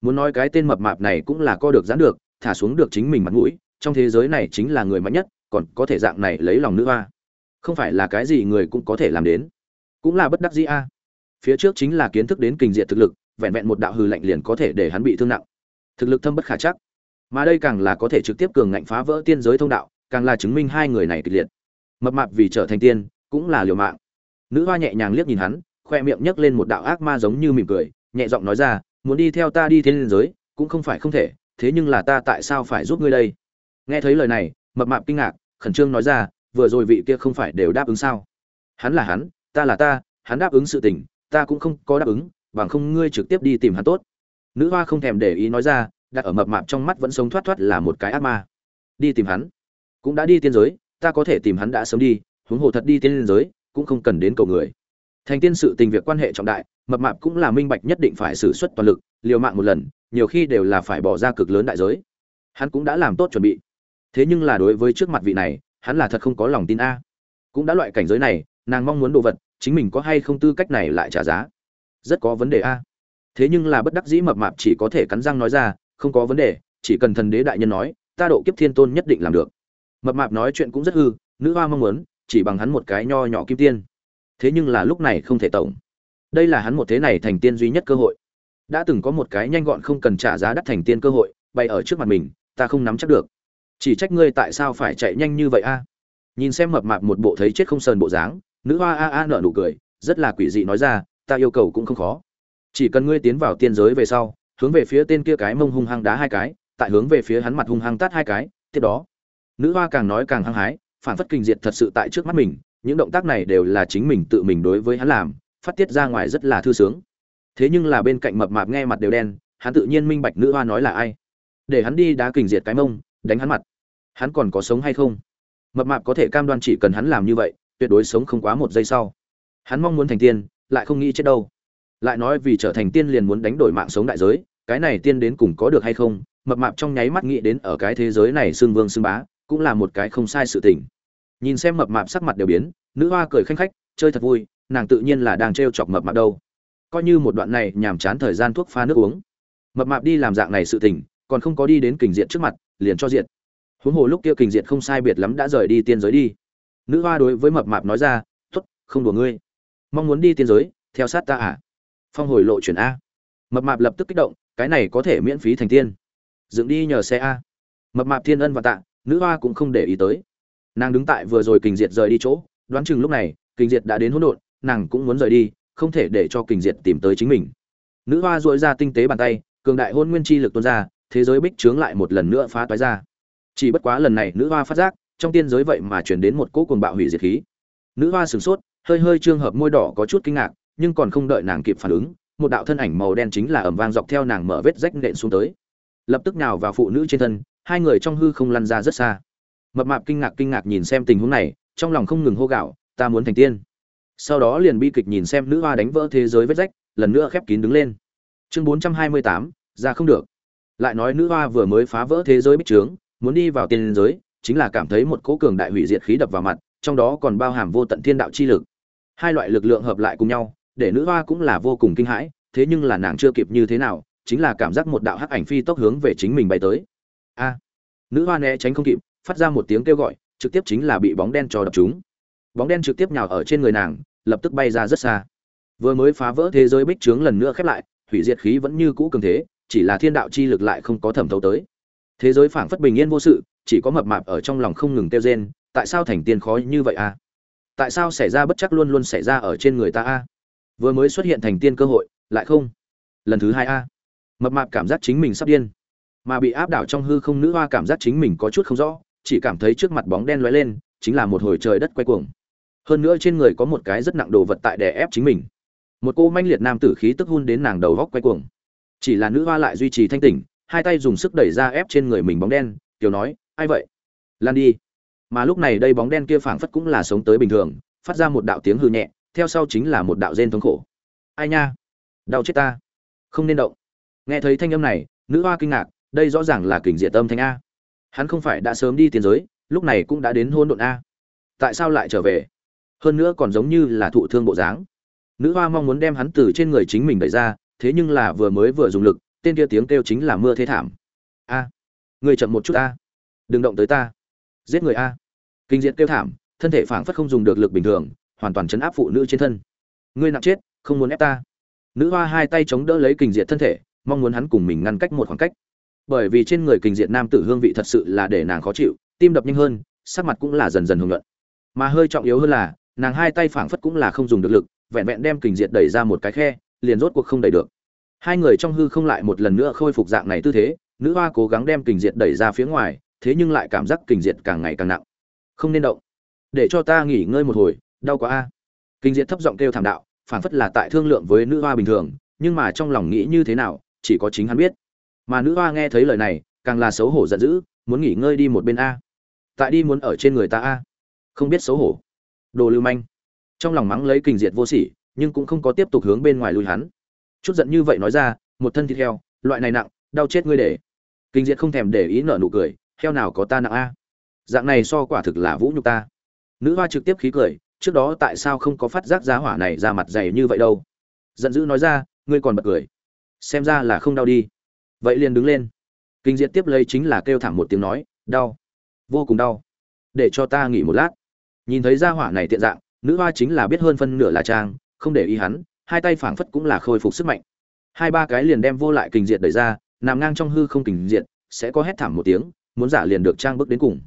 Muốn nói cái tên mập mạp này cũng là co được giãn được, thả xuống được chính mình mặt mũi, trong thế giới này chính là người mạnh nhất, còn có thể dạng này lấy lòng nữ hoa không phải là cái gì người cũng có thể làm đến. Cũng là bất đắc dĩ a. Phía trước chính là kiến thức đến kinh diện thực lực, vẹn vẹn một đạo hư lạnh liền có thể để hắn bị thương nặng. Thực lực thâm bất khả chắc. Mà đây càng là có thể trực tiếp cường ngạnh phá vỡ tiên giới thông đạo, càng là chứng minh hai người này kịch liệt. Mập mạp vì trở thành tiên, cũng là liều mạng. Nữ hoa nhẹ nhàng liếc nhìn hắn, khoe miệng nhấc lên một đạo ác ma giống như mỉm cười, nhẹ giọng nói ra, muốn đi theo ta đi thiên giới, cũng không phải không thể, thế nhưng là ta tại sao phải giúp ngươi đây? Nghe thấy lời này, mập mạp kinh ngạc, khẩn trương nói ra vừa rồi vị kia không phải đều đáp ứng sao? Hắn là hắn, ta là ta, hắn đáp ứng sự tình, ta cũng không có đáp ứng, bằng không ngươi trực tiếp đi tìm hắn tốt. Nữ hoa không thèm để ý nói ra, đặt ở mập mạp trong mắt vẫn sống thoát thoát là một cái ác ma. Đi tìm hắn. Cũng đã đi tiên giới, ta có thể tìm hắn đã sớm đi, huống hồ thật đi tiên giới, cũng không cần đến cầu người. Thành tiên sự tình việc quan hệ trọng đại, mập mạp cũng là minh bạch nhất định phải xử suất toàn lực, liều mạng một lần, nhiều khi đều là phải bỏ ra cực lớn đại giới. Hắn cũng đã làm tốt chuẩn bị. Thế nhưng là đối với trước mặt vị này hắn là thật không có lòng tin a. Cũng đã loại cảnh giới này, nàng mong muốn đồ vật, chính mình có hay không tư cách này lại trả giá? Rất có vấn đề a. Thế nhưng là bất đắc dĩ mập mạp chỉ có thể cắn răng nói ra, không có vấn đề, chỉ cần thần đế đại nhân nói, ta độ kiếp thiên tôn nhất định làm được. Mập mạp nói chuyện cũng rất hư, nữ hoa mong muốn, chỉ bằng hắn một cái nho nhỏ kim tiên. Thế nhưng là lúc này không thể tổng. Đây là hắn một thế này thành tiên duy nhất cơ hội. Đã từng có một cái nhanh gọn không cần trả giá đắt thành tiên cơ hội bay ở trước mặt mình, ta không nắm chắc được chỉ trách ngươi tại sao phải chạy nhanh như vậy a? Nhìn xem mập mạp một bộ thấy chết không sờn bộ dáng, nữ hoa a a nở nụ cười, rất là quỷ dị nói ra, ta yêu cầu cũng không khó. Chỉ cần ngươi tiến vào tiên giới về sau, hướng về phía tên kia cái mông hung hăng đá hai cái, tại hướng về phía hắn mặt hung hăng tát hai cái, tiếp đó. Nữ hoa càng nói càng hăng hái, phản phất kinh diệt thật sự tại trước mắt mình, những động tác này đều là chính mình tự mình đối với hắn làm, phát tiết ra ngoài rất là thư sướng. Thế nhưng là bên cạnh mập mạp nghe mặt đều đen, hắn tự nhiên minh bạch nữ hoa nói là ai. Để hắn đi đá kình diệt cái mông đánh hắn mặt. Hắn còn có sống hay không? Mập mạp có thể cam đoan chỉ cần hắn làm như vậy, tuyệt đối sống không quá một giây sau. Hắn mong muốn thành tiên, lại không nghĩ chết đâu. Lại nói vì trở thành tiên liền muốn đánh đổi mạng sống đại giới, cái này tiên đến cùng có được hay không? Mập mạp trong nháy mắt nghĩ đến ở cái thế giới này xương vương xương bá, cũng là một cái không sai sự tình. Nhìn xem mập mạp sắc mặt đều biến, nữ hoa cười khanh khách, chơi thật vui, nàng tự nhiên là đang trêu chọc mập mạp đâu. Coi như một đoạn này nhàm chán thời gian thuốc pha nước uống. Mập mạp đi làm dạng này sự tình còn không có đi đến kình diện trước mặt, liền cho diện huống hồ lúc kia kình diện không sai biệt lắm đã rời đi tiên giới đi. Nữ hoa đối với mập mạp nói ra t ố t không đùa ngươi. Mong muốn đi tiên giới, theo sát ta à? Phong hồi lộ chuyển a. Mập mạp lập tức kích động, cái này có thể miễn phí thành tiên. Dựng đi nhờ xe a. Mập mạp thiên ân và tạ, nữ hoa cũng không để ý tới. Nàng đứng tại vừa rồi kình diệt rời đi chỗ, đoán chừng lúc này, kình diệt đã đến hỗn độn, nàng cũng muốn rời đi, không thể để cho kình diệt tìm tới chính mình. Nữ hoa dội ra tinh tế bàn tay, cường đại hôn nguyên chi lực tuôn ra thế giới bích trướng lại một lần nữa phá toái ra. Chỉ bất quá lần này nữ hoa phát giác, trong tiên giới vậy mà chuyển đến một cỗ cuồng bạo hủy diệt khí. Nữ hoa sửng sốt, hơi hơi trương hợp môi đỏ có chút kinh ngạc, nhưng còn không đợi nàng kịp phản ứng, một đạo thân ảnh màu đen chính là ẩm vang dọc theo nàng mở vết rách nện xuống tới. Lập tức nào vào phụ nữ trên thân, hai người trong hư không lăn ra rất xa. Mập mạp kinh ngạc kinh ngạc nhìn xem tình huống này, trong lòng không ngừng hô gạo, ta muốn thành tiên. Sau đó liền bi kịch nhìn xem nữ hoa đánh vỡ thế giới vết rách, lần nữa khép kín đứng lên. Chương bốn trăm hai mươi tám, ra không được lại nói nữ hoa vừa mới phá vỡ thế giới bích trướng, muốn đi vào tiên giới, chính là cảm thấy một cỗ cường đại hủy diệt khí đập vào mặt, trong đó còn bao hàm vô tận thiên đạo chi lực. Hai loại lực lượng hợp lại cùng nhau, để nữ hoa cũng là vô cùng kinh hãi, thế nhưng là nàng chưa kịp như thế nào, chính là cảm giác một đạo hắc ảnh phi tốc hướng về chính mình bay tới. A! Nữ hoa né tránh không kịp, phát ra một tiếng kêu gọi, trực tiếp chính là bị bóng đen trò đập chúng bóng đen trực tiếp nhào ở trên người nàng, lập tức bay ra rất xa. Vừa mới phá vỡ thế giới bích trướng lần nữa khép lại, hủy diệt khí vẫn như cũ cường thế chỉ là thiên đạo chi lực lại không có thẩm thấu tới. Thế giới phảng phất bình yên vô sự, chỉ có mập mạp ở trong lòng không ngừng kêu rên, tại sao thành tiên khó như vậy a tại sao xảy ra bất chắc luôn luôn xảy ra ở trên người ta a vừa mới xuất hiện thành tiên cơ hội, lại không? Lần thứ hai a mập mạp cảm giác chính mình sắp điên. Mà bị áp đảo trong hư không nữ hoa cảm giác chính mình có chút không rõ, chỉ cảm thấy trước mặt bóng đen lóe lên, chính là một hồi trời đất quay cuồng. Hơn nữa trên người có một cái rất nặng đồ vật tại đè ép chính mình. Một cô manh liệt nam tử khí tức hun đến nàng đầu góc quay cuồng chỉ là nữ hoa lại duy trì thanh tỉnh, hai tay dùng sức đẩy ra ép trên người mình bóng đen kiều nói, ai vậy? Lan đi. Mà lúc này đây bóng đen kia phảng phất cũng là sống tới bình thường, phát ra một đạo tiếng hư nhẹ, theo sau chính là một đạo rên thống khổ. Ai nha? Đau chết ta. Không nên động. Nghe thấy thanh âm này, nữ hoa kinh ngạc, đây rõ ràng là kình diệt tâm thanh a. Hắn không phải đã sớm đi tiền giới, lúc này cũng đã đến hôn độn a. Tại sao lại trở về? Hơn nữa còn giống như là thụ thương bộ dáng. Nữ hoa mong muốn đem hắn từ trên người chính mình đẩy ra thế nhưng là vừa mới vừa dùng lực, tên kia tiếng kêu chính là mưa thế thảm. A, người chậm một chút a đừng động tới ta. Giết người a. Kinh diện kêu thảm, thân thể phảng phất không dùng được lực bình thường, hoàn toàn chấn áp phụ nữ trên thân. Ngươi nặng chết, không muốn ép ta. Nữ hoa hai tay chống đỡ lấy kình diệt thân thể, mong muốn hắn cùng mình ngăn cách một khoảng cách. Bởi vì trên người kình diệt nam tử hương vị thật sự là để nàng khó chịu, tim đập nhanh hơn, sắc mặt cũng là dần dần hưởng luận mà hơi trọng yếu hơn là, nàng hai tay phảng phất cũng là không dùng được lực, vẹn vẹn đem kình diệt đẩy ra một cái khe liền rốt cuộc không đẩy được. Hai người trong hư không lại một lần nữa khôi phục dạng này tư thế, nữ hoa cố gắng đem kình diệt đẩy ra phía ngoài, thế nhưng lại cảm giác kình diệt càng ngày càng nặng. Không nên động. Để cho ta nghỉ ngơi một hồi, đau quá a. Kình diệt thấp giọng kêu thảm đạo phản phất là tại thương lượng với nữ hoa bình thường, nhưng mà trong lòng nghĩ như thế nào, chỉ có chính hắn biết. Mà nữ hoa nghe thấy lời này, càng là xấu hổ giận dữ, muốn nghỉ ngơi đi một bên a. Tại đi muốn ở trên người ta a. Không biết xấu hổ. Đồ lưu manh. Trong lòng mắng lấy kình diệt vô sỉ nhưng cũng không có tiếp tục hướng bên ngoài lùi hắn. Chút giận như vậy nói ra, một thân thịt heo, loại này nặng, đau chết ngươi để. Kinh diệt không thèm để ý nở nụ cười, heo nào có ta nặng a? Dạng này so quả thực là vũ nhục ta. Nữ hoa trực tiếp khí cười, trước đó tại sao không có phát giác giá hỏa này ra mặt dày như vậy đâu? Giận dữ nói ra, ngươi còn bật cười. Xem ra là không đau đi. Vậy liền đứng lên. Kinh diệt tiếp lấy chính là kêu thảm một tiếng nói, đau. Vô cùng đau. Để cho ta nghỉ một lát. Nhìn thấy gia hỏa này tiện dạng, nữ hoa chính là biết hơn phân nửa là trang không để ý hắn, hai tay phảng phất cũng là khôi phục sức mạnh. Hai ba cái liền đem vô lại kình diệt đẩy ra, nằm ngang trong hư không kình diệt, sẽ có hét thảm một tiếng, muốn giả liền được trang bước đến cùng.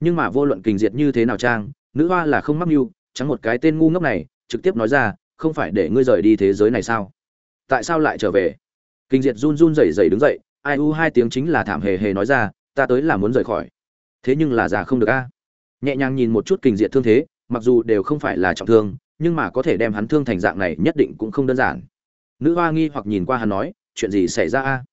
Nhưng mà vô luận kình diệt như thế nào trang, nữ hoa là không mắc mưu, chẳng một cái tên ngu ngốc này, trực tiếp nói ra, không phải để ngươi rời đi thế giới này sao? Tại sao lại trở về? Kinh diệt run run rẩy rẩy đứng dậy, ai u hai tiếng chính là thảm hề hề nói ra, ta tới là muốn rời khỏi. Thế nhưng là già không được a. Nhẹ nhàng nhìn một chút kinh diệt thương thế, mặc dù đều không phải là trọng thương nhưng mà có thể đem hắn thương thành dạng này nhất định cũng không đơn giản. Nữ hoa nghi hoặc nhìn qua hắn nói, chuyện gì xảy ra a?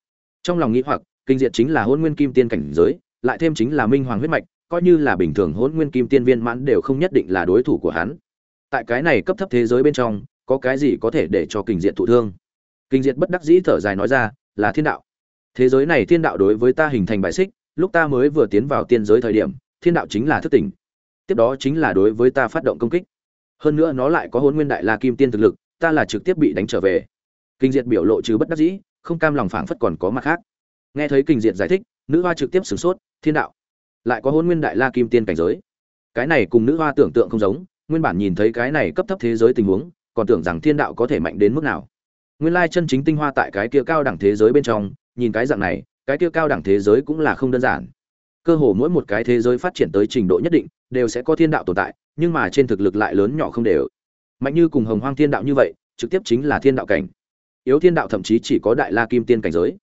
Trong lòng nghi hoặc, kinh diệt chính là hôn nguyên kim tiên cảnh giới, lại thêm chính là minh hoàng huyết mạch, coi như là bình thường hôn nguyên kim tiên viên mãn đều không nhất định là đối thủ của hắn. Tại cái này cấp thấp thế giới bên trong, có cái gì có thể để cho kinh diệt thụ thương? Kinh diệt bất đắc dĩ thở dài nói ra, là thiên đạo. Thế giới này thiên đạo đối với ta hình thành bài xích, lúc ta mới vừa tiến vào tiên giới thời điểm, thiên đạo chính là thức tỉnh. Tiếp đó chính là đối với ta phát động công kích hơn nữa nó lại có hôn nguyên đại la kim tiên thực lực, ta là trực tiếp bị đánh trở về. Kinh diệt biểu lộ chứ bất đắc dĩ, không cam lòng phảng phất còn có mặt khác. Nghe thấy kinh diệt giải thích, nữ hoa trực tiếp sửng sốt, thiên đạo, lại có hôn nguyên đại la kim tiên cảnh giới? Cái này cùng nữ hoa tưởng tượng không giống, nguyên bản nhìn thấy cái này cấp thấp thế giới tình huống, còn tưởng rằng thiên đạo có thể mạnh đến mức nào. Nguyên lai chân chính tinh hoa tại cái kia cao đẳng thế giới bên trong, nhìn cái dạng này, cái kia cao đẳng thế giới cũng là không đơn giản. Cơ hồ mỗi một cái thế giới phát triển tới trình độ nhất định, đều sẽ có thiên đạo tồn tại nhưng mà trên thực lực lại lớn nhỏ không đều. Mạnh như cùng hồng hoang thiên đạo như vậy, trực tiếp chính là thiên đạo cảnh. Yếu thiên đạo thậm chí chỉ có đại la kim tiên cảnh giới.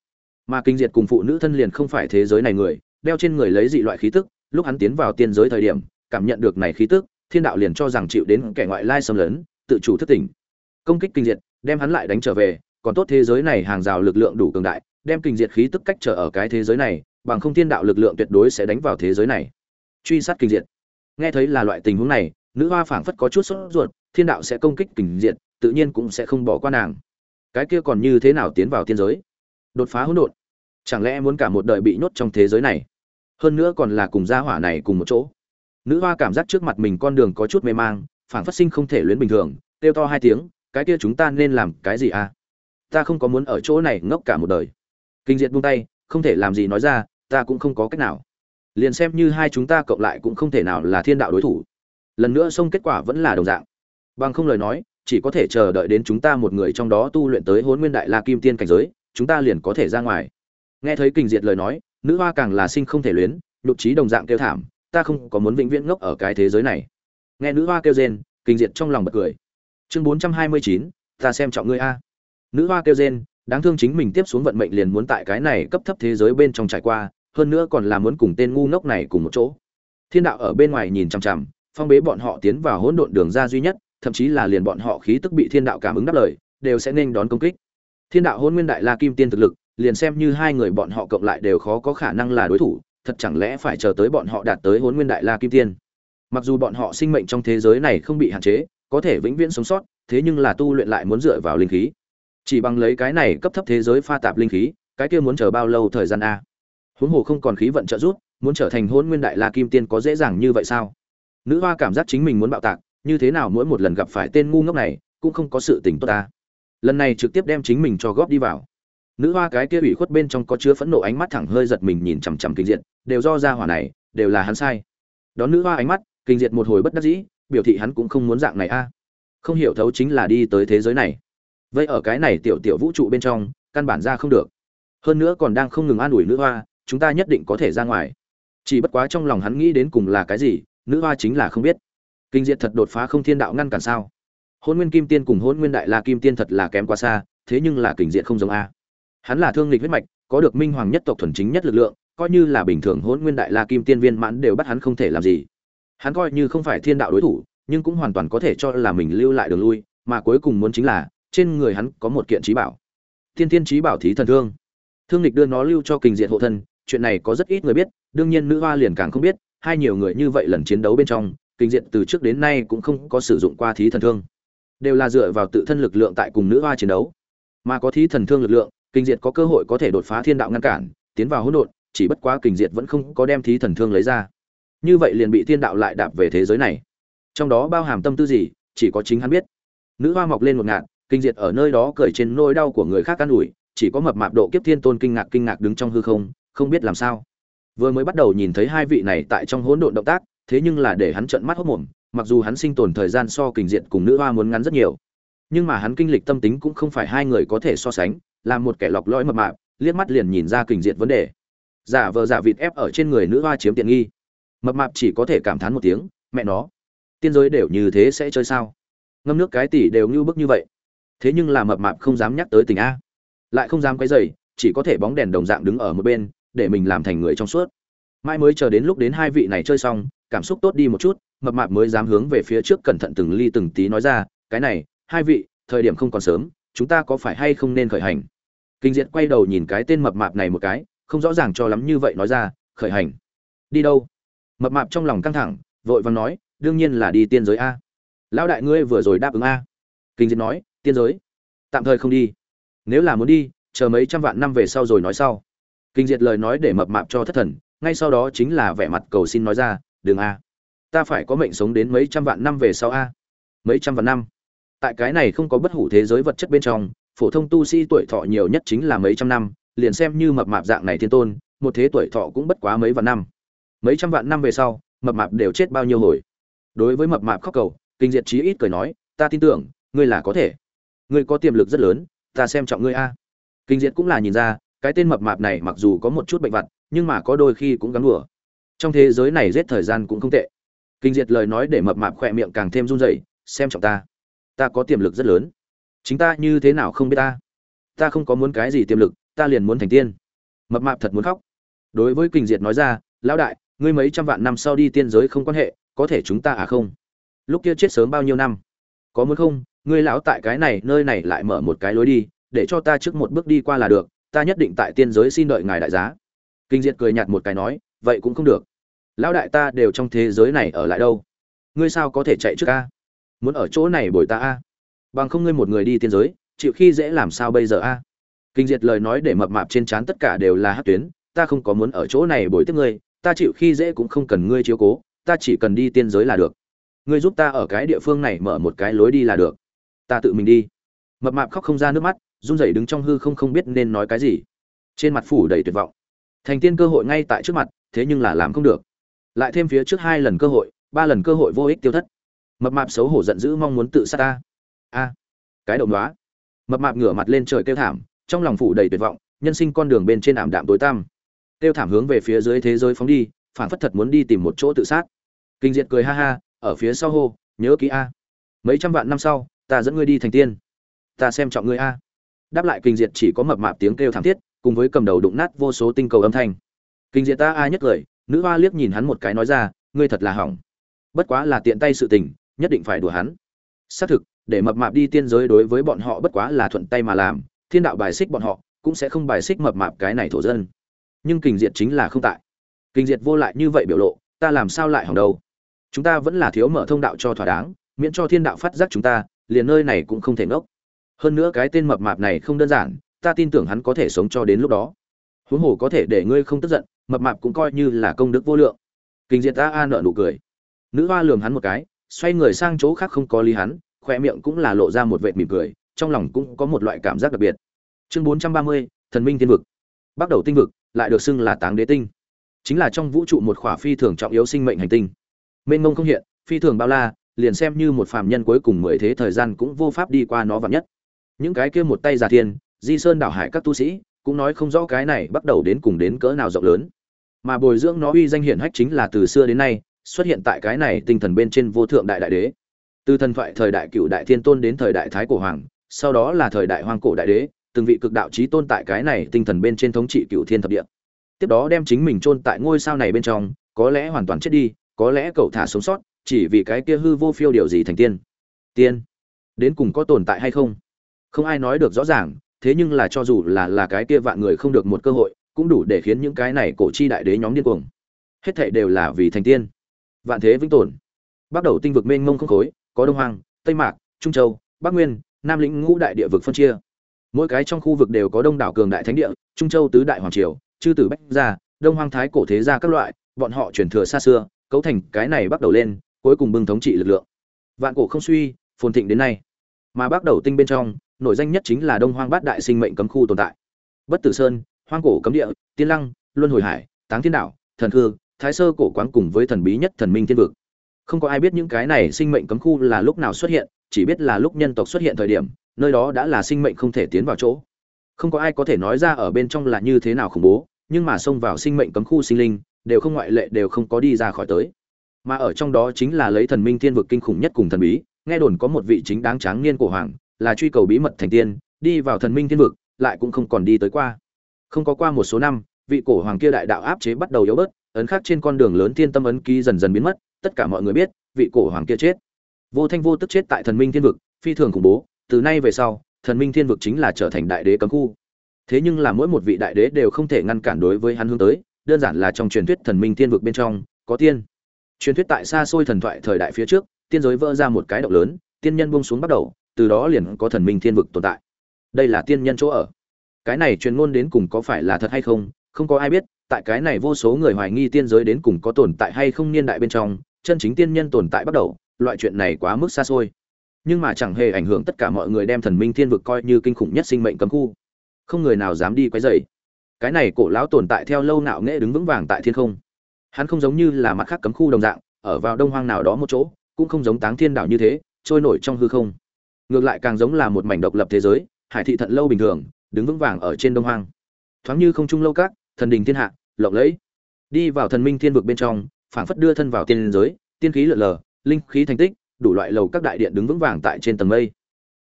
Mà kinh diệt cùng phụ nữ thân liền không phải thế giới này người, đeo trên người lấy dị loại khí tức, lúc hắn tiến vào tiên giới thời điểm, cảm nhận được này khí tức, thiên đạo liền cho rằng chịu đến kẻ ngoại lai xâm lấn, tự chủ thức tỉnh. Công kích kinh diệt, đem hắn lại đánh trở về, còn tốt thế giới này hàng rào lực lượng đủ cường đại, đem kinh diệt khí tức cách trở ở cái thế giới này, bằng không thiên đạo lực lượng tuyệt đối sẽ đánh vào thế giới này. Truy sát kinh diệt nghe thấy là loại tình huống này, nữ hoa phảng phất có chút sốt ruột, thiên đạo sẽ công kích kình diệt, tự nhiên cũng sẽ không bỏ qua nàng. Cái kia còn như thế nào tiến vào tiên giới? Đột phá hỗn độn. Chẳng lẽ muốn cả một đời bị nhốt trong thế giới này? Hơn nữa còn là cùng gia hỏa này cùng một chỗ. Nữ hoa cảm giác trước mặt mình con đường có chút mê mang, phảng phất sinh không thể luyến bình thường, kêu to hai tiếng, cái kia chúng ta nên làm cái gì à? Ta không có muốn ở chỗ này ngốc cả một đời. Kinh diệt buông tay, không thể làm gì nói ra, ta cũng không có cách nào liền xem như hai chúng ta cộng lại cũng không thể nào là thiên đạo đối thủ. Lần nữa xong kết quả vẫn là đồng dạng. Bằng không lời nói, chỉ có thể chờ đợi đến chúng ta một người trong đó tu luyện tới hôn nguyên đại la kim tiên cảnh giới, chúng ta liền có thể ra ngoài. Nghe thấy kình diệt lời nói, nữ hoa càng là sinh không thể luyến, nhục trí đồng dạng kêu thảm, ta không có muốn vĩnh viễn ngốc ở cái thế giới này. Nghe nữ hoa kêu rên, kình diệt trong lòng bật cười. Chương bốn trăm hai mươi chín, ta xem trọng ngươi a. Nữ hoa kêu rên, đáng thương chính mình tiếp xuống vận mệnh liền muốn tại cái này cấp thấp thế giới bên trong trải qua hơn nữa còn là muốn cùng tên ngu ngốc này cùng một chỗ. Thiên đạo ở bên ngoài nhìn chằm chằm, phong bế bọn họ tiến vào hỗn độn đường ra duy nhất, thậm chí là liền bọn họ khí tức bị thiên đạo cảm ứng đáp lời, đều sẽ nên đón công kích. Thiên đạo hôn nguyên đại la kim tiên thực lực, liền xem như hai người bọn họ cộng lại đều khó có khả năng là đối thủ, thật chẳng lẽ phải chờ tới bọn họ đạt tới hôn nguyên đại la kim tiên. Mặc dù bọn họ sinh mệnh trong thế giới này không bị hạn chế, có thể vĩnh viễn sống sót, thế nhưng là tu luyện lại muốn dựa vào linh khí. Chỉ bằng lấy cái này cấp thấp thế giới pha tạp linh khí, cái kia muốn chờ bao lâu thời gian a? Huống hồ không còn khí vận trợ giúp, muốn trở thành hôn nguyên đại la kim tiên có dễ dàng như vậy sao? Nữ hoa cảm giác chính mình muốn bạo tạc, như thế nào mỗi một lần gặp phải tên ngu ngốc này, cũng không có sự tỉnh tốt ta. Lần này trực tiếp đem chính mình cho góp đi vào. Nữ hoa cái kia ủy khuất bên trong có chứa phẫn nộ ánh mắt thẳng hơi giật mình nhìn chằm chằm kinh diệt, đều do ra hỏa này, đều là hắn sai. Đón nữ hoa ánh mắt, kinh diệt một hồi bất đắc dĩ, biểu thị hắn cũng không muốn dạng này a. Không hiểu thấu chính là đi tới thế giới này. Vậy ở cái này tiểu tiểu vũ trụ bên trong, căn bản ra không được. Hơn nữa còn đang không ngừng an ủi nữ hoa chúng ta nhất định có thể ra ngoài. Chỉ bất quá trong lòng hắn nghĩ đến cùng là cái gì, nữ hoa chính là không biết. Kinh diệt thật đột phá không thiên đạo ngăn cản sao? Hôn nguyên kim tiên cùng hôn nguyên đại la kim tiên thật là kém quá xa, thế nhưng là kình diệt không giống a. Hắn là thương lịch huyết mạch, có được minh hoàng nhất tộc thuần chính nhất lực lượng, coi như là bình thường hôn nguyên đại la kim tiên viên mãn đều bắt hắn không thể làm gì. Hắn coi như không phải thiên đạo đối thủ, nhưng cũng hoàn toàn có thể cho là mình lưu lại đường lui, mà cuối cùng muốn chính là, trên người hắn có một kiện trí bảo. Thiên thiên trí bảo thí thần thương. Thương lịch đưa nó lưu cho kình diện hộ thân chuyện này có rất ít người biết, đương nhiên nữ hoa liền càng không biết, hai nhiều người như vậy lần chiến đấu bên trong, kinh diện từ trước đến nay cũng không có sử dụng qua thí thần thương. Đều là dựa vào tự thân lực lượng tại cùng nữ hoa chiến đấu. Mà có thí thần thương lực lượng, kinh diệt có cơ hội có thể đột phá thiên đạo ngăn cản, tiến vào hỗn độn, chỉ bất quá kinh diệt vẫn không có đem thí thần thương lấy ra. Như vậy liền bị thiên đạo lại đạp về thế giới này. Trong đó bao hàm tâm tư gì, chỉ có chính hắn biết. Nữ hoa mọc lên một ngạn kinh diệt ở nơi đó cười trên nỗi đau của người khác can ủi, chỉ có mập mạp độ kiếp thiên tôn kinh ngạc kinh ngạc đứng trong hư không không biết làm sao vừa mới bắt đầu nhìn thấy hai vị này tại trong hỗn độn động tác thế nhưng là để hắn trợn mắt hốt mồm, mặc dù hắn sinh tồn thời gian so kình diện cùng nữ hoa muốn ngắn rất nhiều, nhưng mà hắn kinh lịch tâm tính cũng không phải hai người có thể so sánh, là một kẻ lọc lõi mập mạp, liếc mắt liền nhìn ra kình diện vấn đề. Giả vờ giả vịt ép ở trên người nữ hoa chiếm tiện nghi. Mập mạp chỉ có thể cảm thán một tiếng, mẹ nó, tiên giới đều như thế sẽ chơi sao? Ngâm nước cái tỷ đều như bức như vậy. Thế nhưng là mập mạp không dám nhắc tới tình a, lại không dám quấy rầy, chỉ có thể bóng đèn đồng dạng đứng ở một bên, để mình làm thành người trong suốt. Mai mới chờ đến lúc đến hai vị này chơi xong, cảm xúc tốt đi một chút mập mạp mới dám hướng về phía trước cẩn thận từng ly từng tí nói ra cái này hai vị thời điểm không còn sớm chúng ta có phải hay không nên khởi hành? Kinh diệt quay đầu nhìn cái tên mập mạp này một cái không rõ ràng cho lắm như vậy nói ra khởi hành. Đi đâu? Mập mạp trong lòng căng thẳng vội vàng nói đương nhiên là đi tiên giới a. Lão đại ngươi vừa rồi đáp ứng a. Kinh diệt nói tiên giới. Tạm thời không đi. Nếu là muốn đi chờ mấy trăm vạn năm về sau rồi nói sau kinh diệt lời nói để mập mạp cho thất thần, ngay sau đó chính là vẻ mặt cầu xin nói ra đường a. Ta phải có mệnh sống đến mấy trăm vạn năm về sau a. Mấy trăm vạn năm? Tại cái này không có bất hủ thế giới vật chất bên trong, phổ thông tu sĩ tuổi thọ nhiều nhất chính là mấy trăm năm, liền xem như mập mạp dạng này thiên tôn, một thế tuổi thọ cũng bất quá mấy vạn năm. Mấy trăm vạn năm về sau, mập mạp đều chết bao nhiêu hồi? Đối với mập mạp khóc cầu, kinh diệt trí ít cười nói, ta tin tưởng, ngươi là có thể. Ngươi có tiềm lực rất lớn, ta xem trọng ngươi a. Kinh diệt cũng là nhìn ra cái tên mập mạp này mặc dù có một chút bệnh vặt, nhưng mà có đôi khi cũng gắn đùa. Trong thế giới này giết thời gian cũng không tệ. Kinh diệt lời nói để mập mạp khỏe miệng càng thêm run rẩy, xem trọng ta. Ta có tiềm lực rất lớn. Chính ta như thế nào không biết ta? Ta không có muốn cái gì tiềm lực, ta liền muốn thành tiên. Mập mạp thật muốn khóc. Đối với kinh diệt nói ra, lão đại, ngươi mấy trăm vạn năm sau đi tiên giới không quan hệ, có thể chúng ta à không? Lúc kia chết sớm bao nhiêu năm? Có muốn không? Ngươi lão tại cái này, nơi này lại mở một cái lối đi, để cho ta trước một bước đi qua là được ta nhất định tại tiên giới xin đợi ngài đại giá. Kinh diệt cười nhạt một cái nói, vậy cũng không được. Lão đại ta đều trong thế giới này ở lại đâu? Ngươi sao có thể chạy trước a? Muốn ở chỗ này bồi ta a? Bằng không ngươi một người đi tiên giới, chịu khi dễ làm sao bây giờ a? Kinh diệt lời nói để mập mạp trên trán tất cả đều là hát tuyến, ta không có muốn ở chỗ này bồi tiếp ngươi, ta chịu khi dễ cũng không cần ngươi chiếu cố, ta chỉ cần đi tiên giới là được. Ngươi giúp ta ở cái địa phương này mở một cái lối đi là được. Ta tự mình đi. Mập mạp khóc không ra nước mắt run rẩy đứng trong hư không không biết nên nói cái gì. Trên mặt phủ đầy tuyệt vọng. Thành tiên cơ hội ngay tại trước mặt, thế nhưng là làm không được. Lại thêm phía trước hai lần cơ hội, ba lần cơ hội vô ích tiêu thất. Mập mạp xấu hổ giận dữ mong muốn tự sát ta. A. Cái động đoá. Mập mạp ngửa mặt lên trời kêu thảm, trong lòng phủ đầy tuyệt vọng, nhân sinh con đường bên trên ảm đạm tối tăm. Kêu thảm hướng về phía dưới thế giới phóng đi phản phất thật muốn đi tìm một chỗ tự sát. Kinh diệt cười ha ha, ở phía sau hô, nhớ kỹ a. Mấy trăm vạn năm sau, ta dẫn ngươi đi thành tiên. Ta xem trọng ngươi a đáp lại kinh diệt chỉ có mập mạp tiếng kêu thảm thiết, cùng với cầm đầu đụng nát vô số tinh cầu âm thanh. Kinh diệt ta, ai nhất cười, nữ hoa liếc nhìn hắn một cái nói ra, ngươi thật là hỏng. Bất quá là tiện tay sự tình, nhất định phải đùa hắn. Xác thực, để mập mạp đi tiên giới đối với bọn họ bất quá là thuận tay mà làm, thiên đạo bài xích bọn họ, cũng sẽ không bài xích mập mạp cái này thổ dân. Nhưng kinh diệt chính là không tại. Kinh diệt vô lại như vậy biểu lộ, ta làm sao lại hỏng đâu? Chúng ta vẫn là thiếu mở thông đạo cho thỏa đáng, miễn cho thiên đạo phát giác chúng ta, liền nơi này cũng không thể ngốc hơn nữa cái tên mập mạp này không đơn giản, ta tin tưởng hắn có thể sống cho đến lúc đó. Huống hồ có thể để ngươi không tức giận, mập mạp cũng coi như là công đức vô lượng. Kinh diệt ta a nợ nụ cười. Nữ hoa lường hắn một cái, xoay người sang chỗ khác không có lý hắn khoe miệng cũng là lộ ra một vệt mỉm cười, trong lòng cũng có một loại cảm giác đặc biệt. Chương bốn trăm ba mươi, thần minh thiên vực. Bắt đầu tinh vực, lại được xưng là táng đế tinh. Chính là trong vũ trụ một khỏa phi thường trọng yếu sinh mệnh hành tinh. Mênh mông không hiện, phi thường bao la, liền xem như một phàm nhân cuối cùng mười thế thời gian cũng vô pháp đi qua nó vạn nhất những cái kia một tay giả thiên, di sơn đảo hải các tu sĩ, cũng nói không rõ cái này bắt đầu đến cùng đến cỡ nào rộng lớn. Mà bồi dưỡng nó uy danh hiển hách chính là từ xưa đến nay, xuất hiện tại cái này tinh thần bên trên vô thượng đại đại đế. Từ thần thoại thời đại cựu đại thiên tôn đến thời đại thái cổ hoàng, sau đó là thời đại hoang cổ đại đế, từng vị cực đạo trí tôn tại cái này tinh thần bên trên thống trị cựu thiên thập địa. Tiếp đó đem chính mình chôn tại ngôi sao này bên trong, có lẽ hoàn toàn chết đi, có lẽ cậu thả sống sót, chỉ vì cái kia hư vô phiêu điều gì thành tiên. Tiên, đến cùng có tồn tại hay không? Không ai nói được rõ ràng, thế nhưng là cho dù là là cái kia vạn người không được một cơ hội, cũng đủ để khiến những cái này cổ chi đại đế nhóm điên cuồng. Hết thảy đều là vì thành tiên. Vạn thế vĩnh tồn. Bắt đầu tinh vực mênh mông không khối, có đông hoàng tây mạc, trung châu, bắc nguyên, nam lĩnh ngũ đại địa vực phân chia. Mỗi cái trong khu vực đều có đông đảo cường đại thánh địa, trung châu tứ đại hoàng triều, chư tử bách gia, đông hoang thái cổ thế gia các loại, bọn họ truyền thừa xa xưa, cấu thành cái này bắt đầu lên, cuối cùng bưng thống trị lực lượng. Vạn cổ không suy, phồn thịnh đến nay. Mà bắt đầu tinh bên trong nổi danh nhất chính là đông hoang bát đại sinh mệnh cấm khu tồn tại. Bất tử sơn, hoang cổ cấm địa, tiên lăng, luân hồi hải, táng thiên đảo, thần khư, thái sơ cổ quán cùng với thần bí nhất thần minh thiên vực. Không có ai biết những cái này sinh mệnh cấm khu là lúc nào xuất hiện, chỉ biết là lúc nhân tộc xuất hiện thời điểm, nơi đó đã là sinh mệnh không thể tiến vào chỗ. Không có ai có thể nói ra ở bên trong là như thế nào khủng bố, nhưng mà xông vào sinh mệnh cấm khu sinh linh, đều không ngoại lệ, đều không có đi ra khỏi tới. Mà ở trong đó chính là lấy thần minh thiên vực kinh khủng nhất cùng thần bí, nghe đồn có một vị chính đáng tráng niên cổ hoàng là truy cầu bí mật thành tiên, đi vào thần minh thiên vực, lại cũng không còn đi tới qua. Không có qua một số năm, vị cổ hoàng kia đại đạo áp chế bắt đầu yếu bớt, ấn khắc trên con đường lớn thiên tâm ấn ký dần dần biến mất, tất cả mọi người biết, vị cổ hoàng kia chết. Vô thanh vô tức chết tại thần minh thiên vực, phi thường khủng bố, từ nay về sau, thần minh thiên vực chính là trở thành đại đế cấm khu. Thế nhưng là mỗi một vị đại đế đều không thể ngăn cản đối với hắn hướng tới, đơn giản là trong truyền thuyết thần minh thiên vực bên trong, có tiên. Truyền thuyết tại xa xôi thần thoại thời đại phía trước, tiên giới vỡ ra một cái động lớn, tiên nhân buông xuống bắt đầu từ đó liền có thần minh thiên vực tồn tại. Đây là tiên nhân chỗ ở. Cái này truyền ngôn đến cùng có phải là thật hay không không có ai biết, tại cái này vô số người hoài nghi tiên giới đến cùng có tồn tại hay không niên đại bên trong, chân chính tiên nhân tồn tại bắt đầu, loại chuyện này quá mức xa xôi. Nhưng mà chẳng hề ảnh hưởng tất cả mọi người đem thần minh thiên vực coi như kinh khủng nhất sinh mệnh cấm khu. Không người nào dám đi quấy rầy. Cái này cổ lão tồn tại theo lâu nạo nghệ đứng vững vàng tại thiên không. Hắn không giống như là mặt khác cấm khu đồng dạng, ở vào đông hoang nào đó một chỗ, cũng không giống táng thiên đảo như thế, trôi nổi trong hư không ngược lại càng giống là một mảnh độc lập thế giới, hải thị thận lâu bình thường, đứng vững vàng ở trên đông hoang. Thoáng như không trung lâu các, thần đình thiên hạ, lộng lẫy. Đi vào thần minh thiên vực bên trong, phảng phất đưa thân vào tiên giới, tiên khí lượn lờ, linh khí thành tích, đủ loại lầu các đại điện đứng vững vàng tại trên tầng mây.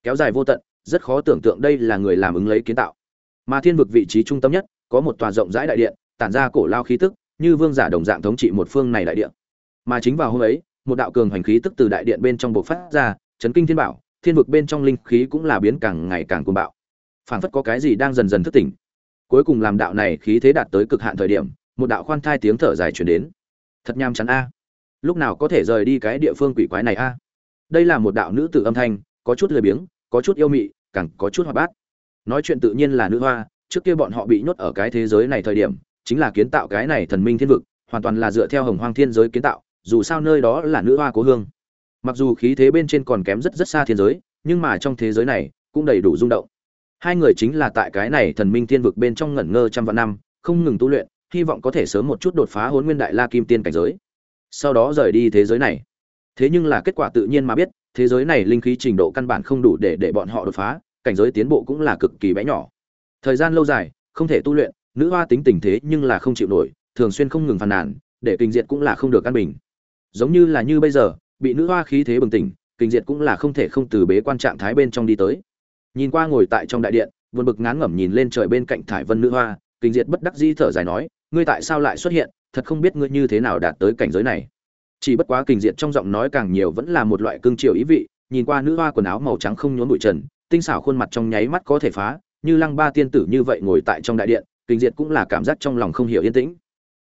Kéo dài vô tận, rất khó tưởng tượng đây là người làm ứng lấy kiến tạo. Mà thiên vực vị trí trung tâm nhất, có một tòa rộng rãi đại điện, tản ra cổ lao khí tức, như vương giả đồng dạng thống trị một phương này đại điện. Mà chính vào hôm ấy, một đạo cường hành khí tức từ đại điện bên trong bộc phát ra, chấn kinh thiên bảo thiên vực bên trong linh khí cũng là biến càng ngày càng cuồng bạo. Phảng phất có cái gì đang dần dần thức tỉnh. Cuối cùng làm đạo này khí thế đạt tới cực hạn thời điểm, một đạo khoan thai tiếng thở dài truyền đến. Thật nham chắn a. Lúc nào có thể rời đi cái địa phương quỷ quái này a? Đây là một đạo nữ tử âm thanh, có chút lười biếng, có chút yêu mị, càng có chút hoạt bát. Nói chuyện tự nhiên là nữ hoa, trước kia bọn họ bị nhốt ở cái thế giới này thời điểm, chính là kiến tạo cái này thần minh thiên vực, hoàn toàn là dựa theo hồng hoang thiên giới kiến tạo, dù sao nơi đó là nữ hoa cố hương mặc dù khí thế bên trên còn kém rất rất xa thiên giới, nhưng mà trong thế giới này cũng đầy đủ rung động. Hai người chính là tại cái này thần minh tiên vực bên trong ngẩn ngơ trăm vạn năm, không ngừng tu luyện, hy vọng có thể sớm một chút đột phá hôn nguyên đại la kim tiên cảnh giới. Sau đó rời đi thế giới này. Thế nhưng là kết quả tự nhiên mà biết, thế giới này linh khí trình độ căn bản không đủ để để bọn họ đột phá, cảnh giới tiến bộ cũng là cực kỳ bé nhỏ. Thời gian lâu dài, không thể tu luyện, nữ hoa tính tình thế nhưng là không chịu nổi, thường xuyên không ngừng phàn nàn, để kinh diệt cũng là không được căn bình. Giống như là như bây giờ bị nữ hoa khí thế bừng tỉnh, kinh diệt cũng là không thể không từ bế quan trạng thái bên trong đi tới. Nhìn qua ngồi tại trong đại điện vượt bực ngán ngẩm nhìn lên trời bên cạnh thải vân nữ hoa, kinh diệt bất đắc dĩ thở dài nói, ngươi tại sao lại xuất hiện? Thật không biết ngươi như thế nào đạt tới cảnh giới này. Chỉ bất quá kinh diệt trong giọng nói càng nhiều vẫn là một loại cương triều ý vị, nhìn qua nữ hoa quần áo màu trắng không nhốn bụi trần, tinh xảo khuôn mặt trong nháy mắt có thể phá, như lăng ba tiên tử như vậy ngồi tại trong đại điện, kinh diệt cũng là cảm giác trong lòng không hiểu yên tĩnh.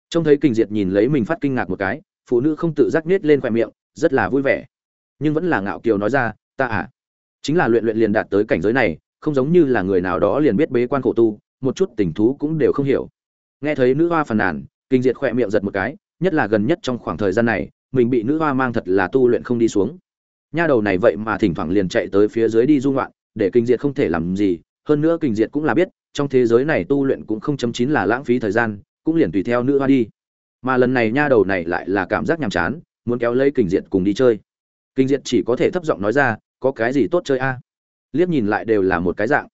Trông thấy kinh diệt nhìn lấy mình phát kinh ngạc một cái, phụ nữ không tự giác nết lên khoe miệng rất là vui vẻ. Nhưng vẫn là ngạo kiều nói ra, ta à chính là luyện luyện liền đạt tới cảnh giới này, không giống như là người nào đó liền biết bế quan khổ tu, một chút tình thú cũng đều không hiểu. Nghe thấy nữ hoa phàn nàn, kinh diệt khỏe miệng giật một cái, nhất là gần nhất trong khoảng thời gian này, mình bị nữ hoa mang thật là tu luyện không đi xuống. Nha đầu này vậy mà thỉnh thoảng liền chạy tới phía dưới đi du ngoạn, để kinh diệt không thể làm gì, hơn nữa kinh diệt cũng là biết, trong thế giới này tu luyện cũng không chấm chín là lãng phí thời gian, cũng liền tùy theo nữ hoa đi. Mà lần này nha đầu này lại là cảm giác nhàm chán muốn kéo lấy kinh diệt cùng đi chơi. Kinh diệt chỉ có thể thấp giọng nói ra, có cái gì tốt chơi a? Liếc nhìn lại đều là một cái dạng.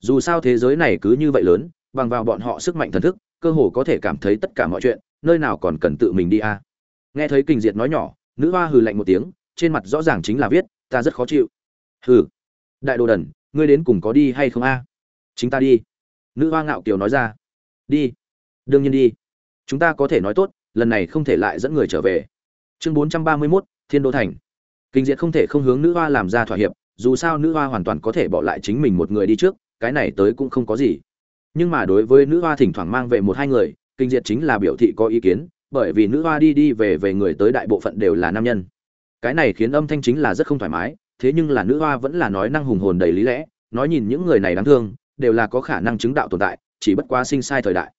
Dù sao thế giới này cứ như vậy lớn, bằng vào bọn họ sức mạnh thần thức, cơ hồ có thể cảm thấy tất cả mọi chuyện, nơi nào còn cần tự mình đi a. Nghe thấy kinh diệt nói nhỏ, nữ hoa hừ lạnh một tiếng, trên mặt rõ ràng chính là viết, ta rất khó chịu. Hừ, đại đồ đần, ngươi đến cùng có đi hay không a? Chính ta đi. Nữ hoa ngạo kiều nói ra. Đi. Đương nhiên đi. Chúng ta có thể nói tốt, lần này không thể lại dẫn người trở về chương bốn trăm ba mươi mốt, thiên đô thành. Kinh diệt không thể không hướng nữ hoa làm ra thỏa hiệp, dù sao nữ hoa hoàn toàn có thể bỏ lại chính mình một người đi trước, cái này tới cũng không có gì. Nhưng mà đối với nữ hoa thỉnh thoảng mang về một hai người, kinh diệt chính là biểu thị có ý kiến, bởi vì nữ hoa đi đi về về người tới đại bộ phận đều là nam nhân. Cái này khiến âm thanh chính là rất không thoải mái, thế nhưng là nữ hoa vẫn là nói năng hùng hồn đầy lý lẽ, nói nhìn những người này đáng thương, đều là có khả năng chứng đạo tồn tại, chỉ bất quá sinh sai thời đại.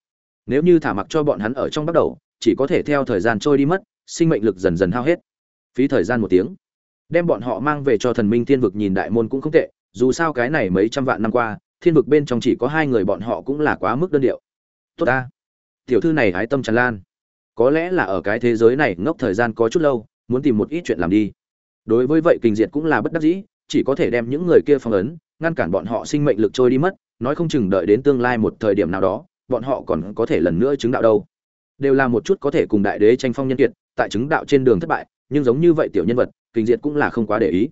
Nếu như thả mặc cho bọn hắn ở trong bắt đầu, chỉ có thể theo thời gian trôi đi mất sinh mệnh lực dần dần hao hết. Phí thời gian một tiếng, đem bọn họ mang về cho thần minh thiên vực nhìn đại môn cũng không tệ, dù sao cái này mấy trăm vạn năm qua, thiên vực bên trong chỉ có hai người bọn họ cũng là quá mức đơn điệu. Tốt ta. Tiểu thư này hái tâm tràn lan. Có lẽ là ở cái thế giới này ngốc thời gian có chút lâu, muốn tìm một ít chuyện làm đi. Đối với vậy kinh diệt cũng là bất đắc dĩ, chỉ có thể đem những người kia phong ấn, ngăn cản bọn họ sinh mệnh lực trôi đi mất, nói không chừng đợi đến tương lai một thời điểm nào đó, bọn họ còn có thể lần nữa chứng đạo đâu đều là một chút có thể cùng đại đế tranh phong nhân kiệt, tại chứng đạo trên đường thất bại, nhưng giống như vậy tiểu nhân vật, kinh diệt cũng là không quá để ý.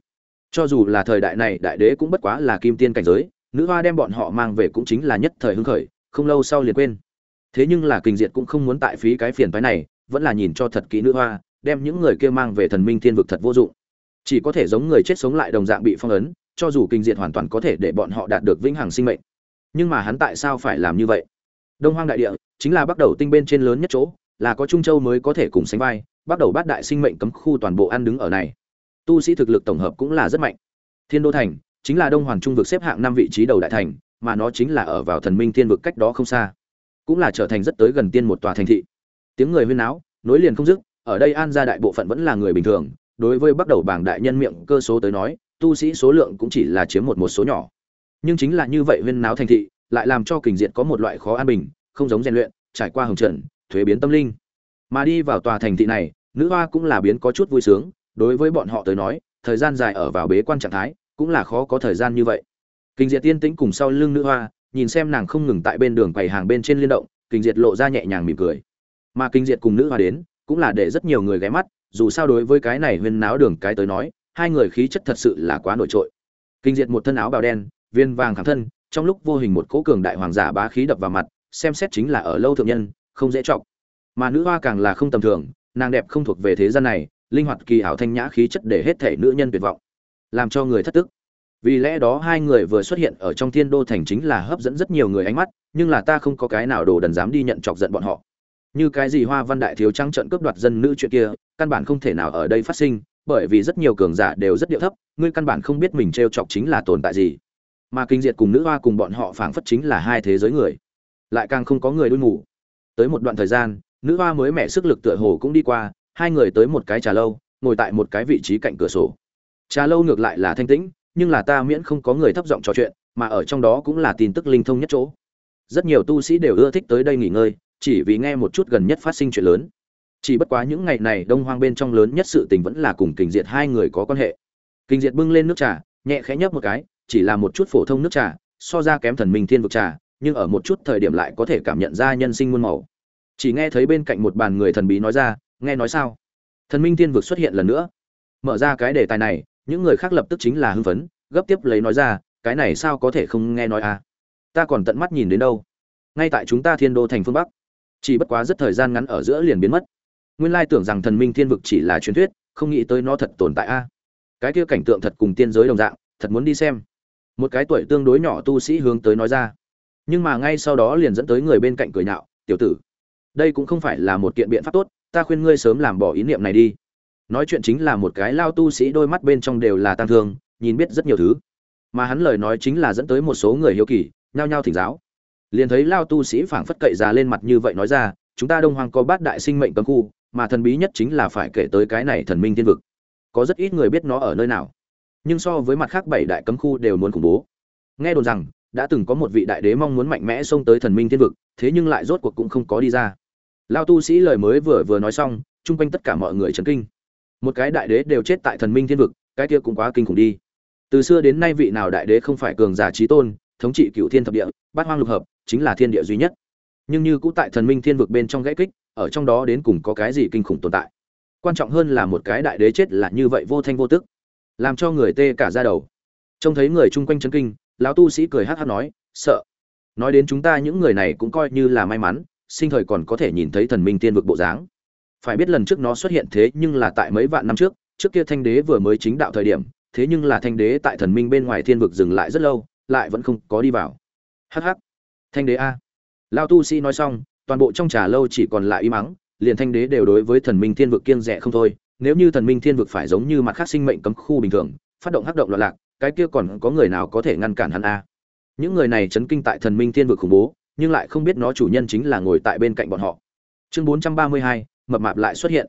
Cho dù là thời đại này, đại đế cũng bất quá là kim tiên cảnh giới, nữ hoa đem bọn họ mang về cũng chính là nhất thời hưng khởi, không lâu sau liền quên. Thế nhưng là kinh diệt cũng không muốn tại phí cái phiền phái này, vẫn là nhìn cho thật kỹ nữ hoa, đem những người kia mang về thần minh thiên vực thật vô dụng. Chỉ có thể giống người chết sống lại đồng dạng bị phong ấn, cho dù kinh diệt hoàn toàn có thể để bọn họ đạt được vĩnh hằng sinh mệnh. Nhưng mà hắn tại sao phải làm như vậy? Đông hoang đại địa chính là bắt đầu tinh bên trên lớn nhất chỗ, là có trung châu mới có thể cùng sánh vai, bắt đầu bát đại sinh mệnh cấm khu toàn bộ ăn đứng ở này. Tu sĩ thực lực tổng hợp cũng là rất mạnh. Thiên đô thành chính là đông hoàn trung vực xếp hạng năm vị trí đầu đại thành, mà nó chính là ở vào thần minh thiên vực cách đó không xa. Cũng là trở thành rất tới gần tiên một tòa thành thị. Tiếng người huyên náo, nối liền không dứt, ở đây an gia đại bộ phận vẫn là người bình thường, đối với bắt đầu bảng đại nhân miệng cơ số tới nói, tu sĩ số lượng cũng chỉ là chiếm một một số nhỏ. Nhưng chính là như vậy huyên náo thành thị, lại làm cho kình diện có một loại khó an bình không giống rèn luyện, trải qua hồng trần thuế biến tâm linh. Mà đi vào tòa thành thị này, nữ hoa cũng là biến có chút vui sướng, đối với bọn họ tới nói, thời gian dài ở vào bế quan trạng thái, cũng là khó có thời gian như vậy. Kinh diệt tiên tĩnh cùng sau lưng nữ hoa, nhìn xem nàng không ngừng tại bên đường quầy hàng bên trên liên động, kinh diệt lộ ra nhẹ nhàng mỉm cười. Mà kinh diệt cùng nữ hoa đến, cũng là để rất nhiều người ghé mắt, dù sao đối với cái này huyên náo đường cái tới nói, hai người khí chất thật sự là quá nổi trội. Kinh diệt một thân áo bào đen, viên vàng khảm thân, trong lúc vô hình một cỗ cường đại hoàng giả bá khí đập vào mặt xem xét chính là ở lâu thượng nhân, không dễ chọc. Mà nữ hoa càng là không tầm thường, nàng đẹp không thuộc về thế gian này, linh hoạt kỳ ảo thanh nhã khí chất để hết thể nữ nhân tuyệt vọng, làm cho người thất tức. Vì lẽ đó hai người vừa xuất hiện ở trong thiên đô thành chính là hấp dẫn rất nhiều người ánh mắt, nhưng là ta không có cái nào đồ đần dám đi nhận chọc giận bọn họ. Như cái gì hoa văn đại thiếu trắng trận cướp đoạt dân nữ chuyện kia, căn bản không thể nào ở đây phát sinh, bởi vì rất nhiều cường giả đều rất điệu thấp, ngươi căn bản không biết mình t r e o chọc chính là tồn tại gì. Mà kinh diệt cùng nữ hoa cùng bọn họ phảng phất chính là hai thế giới người lại càng không có người đuôi ngủ. Tới một đoạn thời gian, nữ hoa mới mẹ sức lực tựa hồ cũng đi qua, hai người tới một cái trà lâu, ngồi tại một cái vị trí cạnh cửa sổ. Trà lâu ngược lại là thanh tĩnh, nhưng là ta miễn không có người thấp giọng trò chuyện, mà ở trong đó cũng là tin tức linh thông nhất chỗ. Rất nhiều tu sĩ đều ưa thích tới đây nghỉ ngơi, chỉ vì nghe một chút gần nhất phát sinh chuyện lớn. Chỉ bất quá những ngày này đông hoang bên trong lớn nhất sự tình vẫn là cùng kình diệt hai người có quan hệ. Kình diệt bưng lên nước trà, nhẹ khẽ nhấp một cái, chỉ là một chút phổ thông nước trà, so ra kém thần minh thiên vực trà nhưng ở một chút thời điểm lại có thể cảm nhận ra nhân sinh muôn màu. Chỉ nghe thấy bên cạnh một bàn người thần bí nói ra, nghe nói sao? Thần minh thiên vực xuất hiện lần nữa. Mở ra cái đề tài này, những người khác lập tức chính là hưng phấn, gấp tiếp lấy nói ra, cái này sao có thể không nghe nói à? Ta còn tận mắt nhìn đến đâu? Ngay tại chúng ta thiên đô thành phương bắc. Chỉ bất quá rất thời gian ngắn ở giữa liền biến mất. Nguyên lai tưởng rằng thần minh thiên vực chỉ là truyền thuyết, không nghĩ tới nó thật tồn tại a. Cái kia cảnh tượng thật cùng tiên giới đồng dạng, thật muốn đi xem. Một cái tuổi tương đối nhỏ tu sĩ hướng tới nói ra nhưng mà ngay sau đó liền dẫn tới người bên cạnh cười nhạo, tiểu tử, đây cũng không phải là một kiện biện pháp tốt, ta khuyên ngươi sớm làm bỏ ý niệm này đi. Nói chuyện chính là một cái lao tu sĩ đôi mắt bên trong đều là tăng thương, nhìn biết rất nhiều thứ. Mà hắn lời nói chính là dẫn tới một số người hiếu kỳ, nhao nhao thỉnh giáo. Liền thấy lao tu sĩ phảng phất cậy ra lên mặt như vậy nói ra, chúng ta đông hoàng có bát đại sinh mệnh cấm khu, mà thần bí nhất chính là phải kể tới cái này thần minh thiên vực. Có rất ít người biết nó ở nơi nào. Nhưng so với mặt khác bảy đại cấm khu đều muốn khủng bố. Nghe đồn rằng đã từng có một vị đại đế mong muốn mạnh mẽ xông tới thần minh thiên vực, thế nhưng lại rốt cuộc cũng không có đi ra. Lao tu sĩ lời mới vừa vừa nói xong, chung quanh tất cả mọi người chấn kinh. Một cái đại đế đều chết tại thần minh thiên vực, cái kia cũng quá kinh khủng đi. Từ xưa đến nay vị nào đại đế không phải cường giả trí tôn, thống trị cựu thiên thập địa, bát hoang lục hợp, chính là thiên địa duy nhất. Nhưng như cũ tại thần minh thiên vực bên trong gãy kích, ở trong đó đến cùng có cái gì kinh khủng tồn tại. Quan trọng hơn là một cái đại đế chết là như vậy vô thanh vô tức, làm cho người tê cả ra đầu. Trông thấy người chung quanh chấn kinh lão tu sĩ cười hát hát nói, sợ. Nói đến chúng ta những người này cũng coi như là may mắn, sinh thời còn có thể nhìn thấy thần minh tiên vực bộ dáng. Phải biết lần trước nó xuất hiện thế nhưng là tại mấy vạn năm trước trước kia thanh đế vừa mới chính đạo thời điểm, thế nhưng là thanh đế tại thần minh bên ngoài thiên vực dừng lại rất lâu, lại vẫn không có đi vào. Hh thanh đế a. Lao tu sĩ nói xong, toàn bộ trong trà lâu chỉ còn lại y mắng liền thanh đế đều đối với thần minh thiên vực kiêng rẻ không thôi. Nếu như thần minh thiên vực phải giống như mặt khác sinh mệnh cấm khu bình thường, phát động hắc động loạn lạc cái kia còn có người nào có thể ngăn cản hắn a những người này chấn kinh tại thần minh thiên vực khủng bố, nhưng lại không biết nó chủ nhân chính là ngồi tại bên cạnh bọn họ. Chương bốn trăm ba mươi hai, mập mạp lại xuất hiện.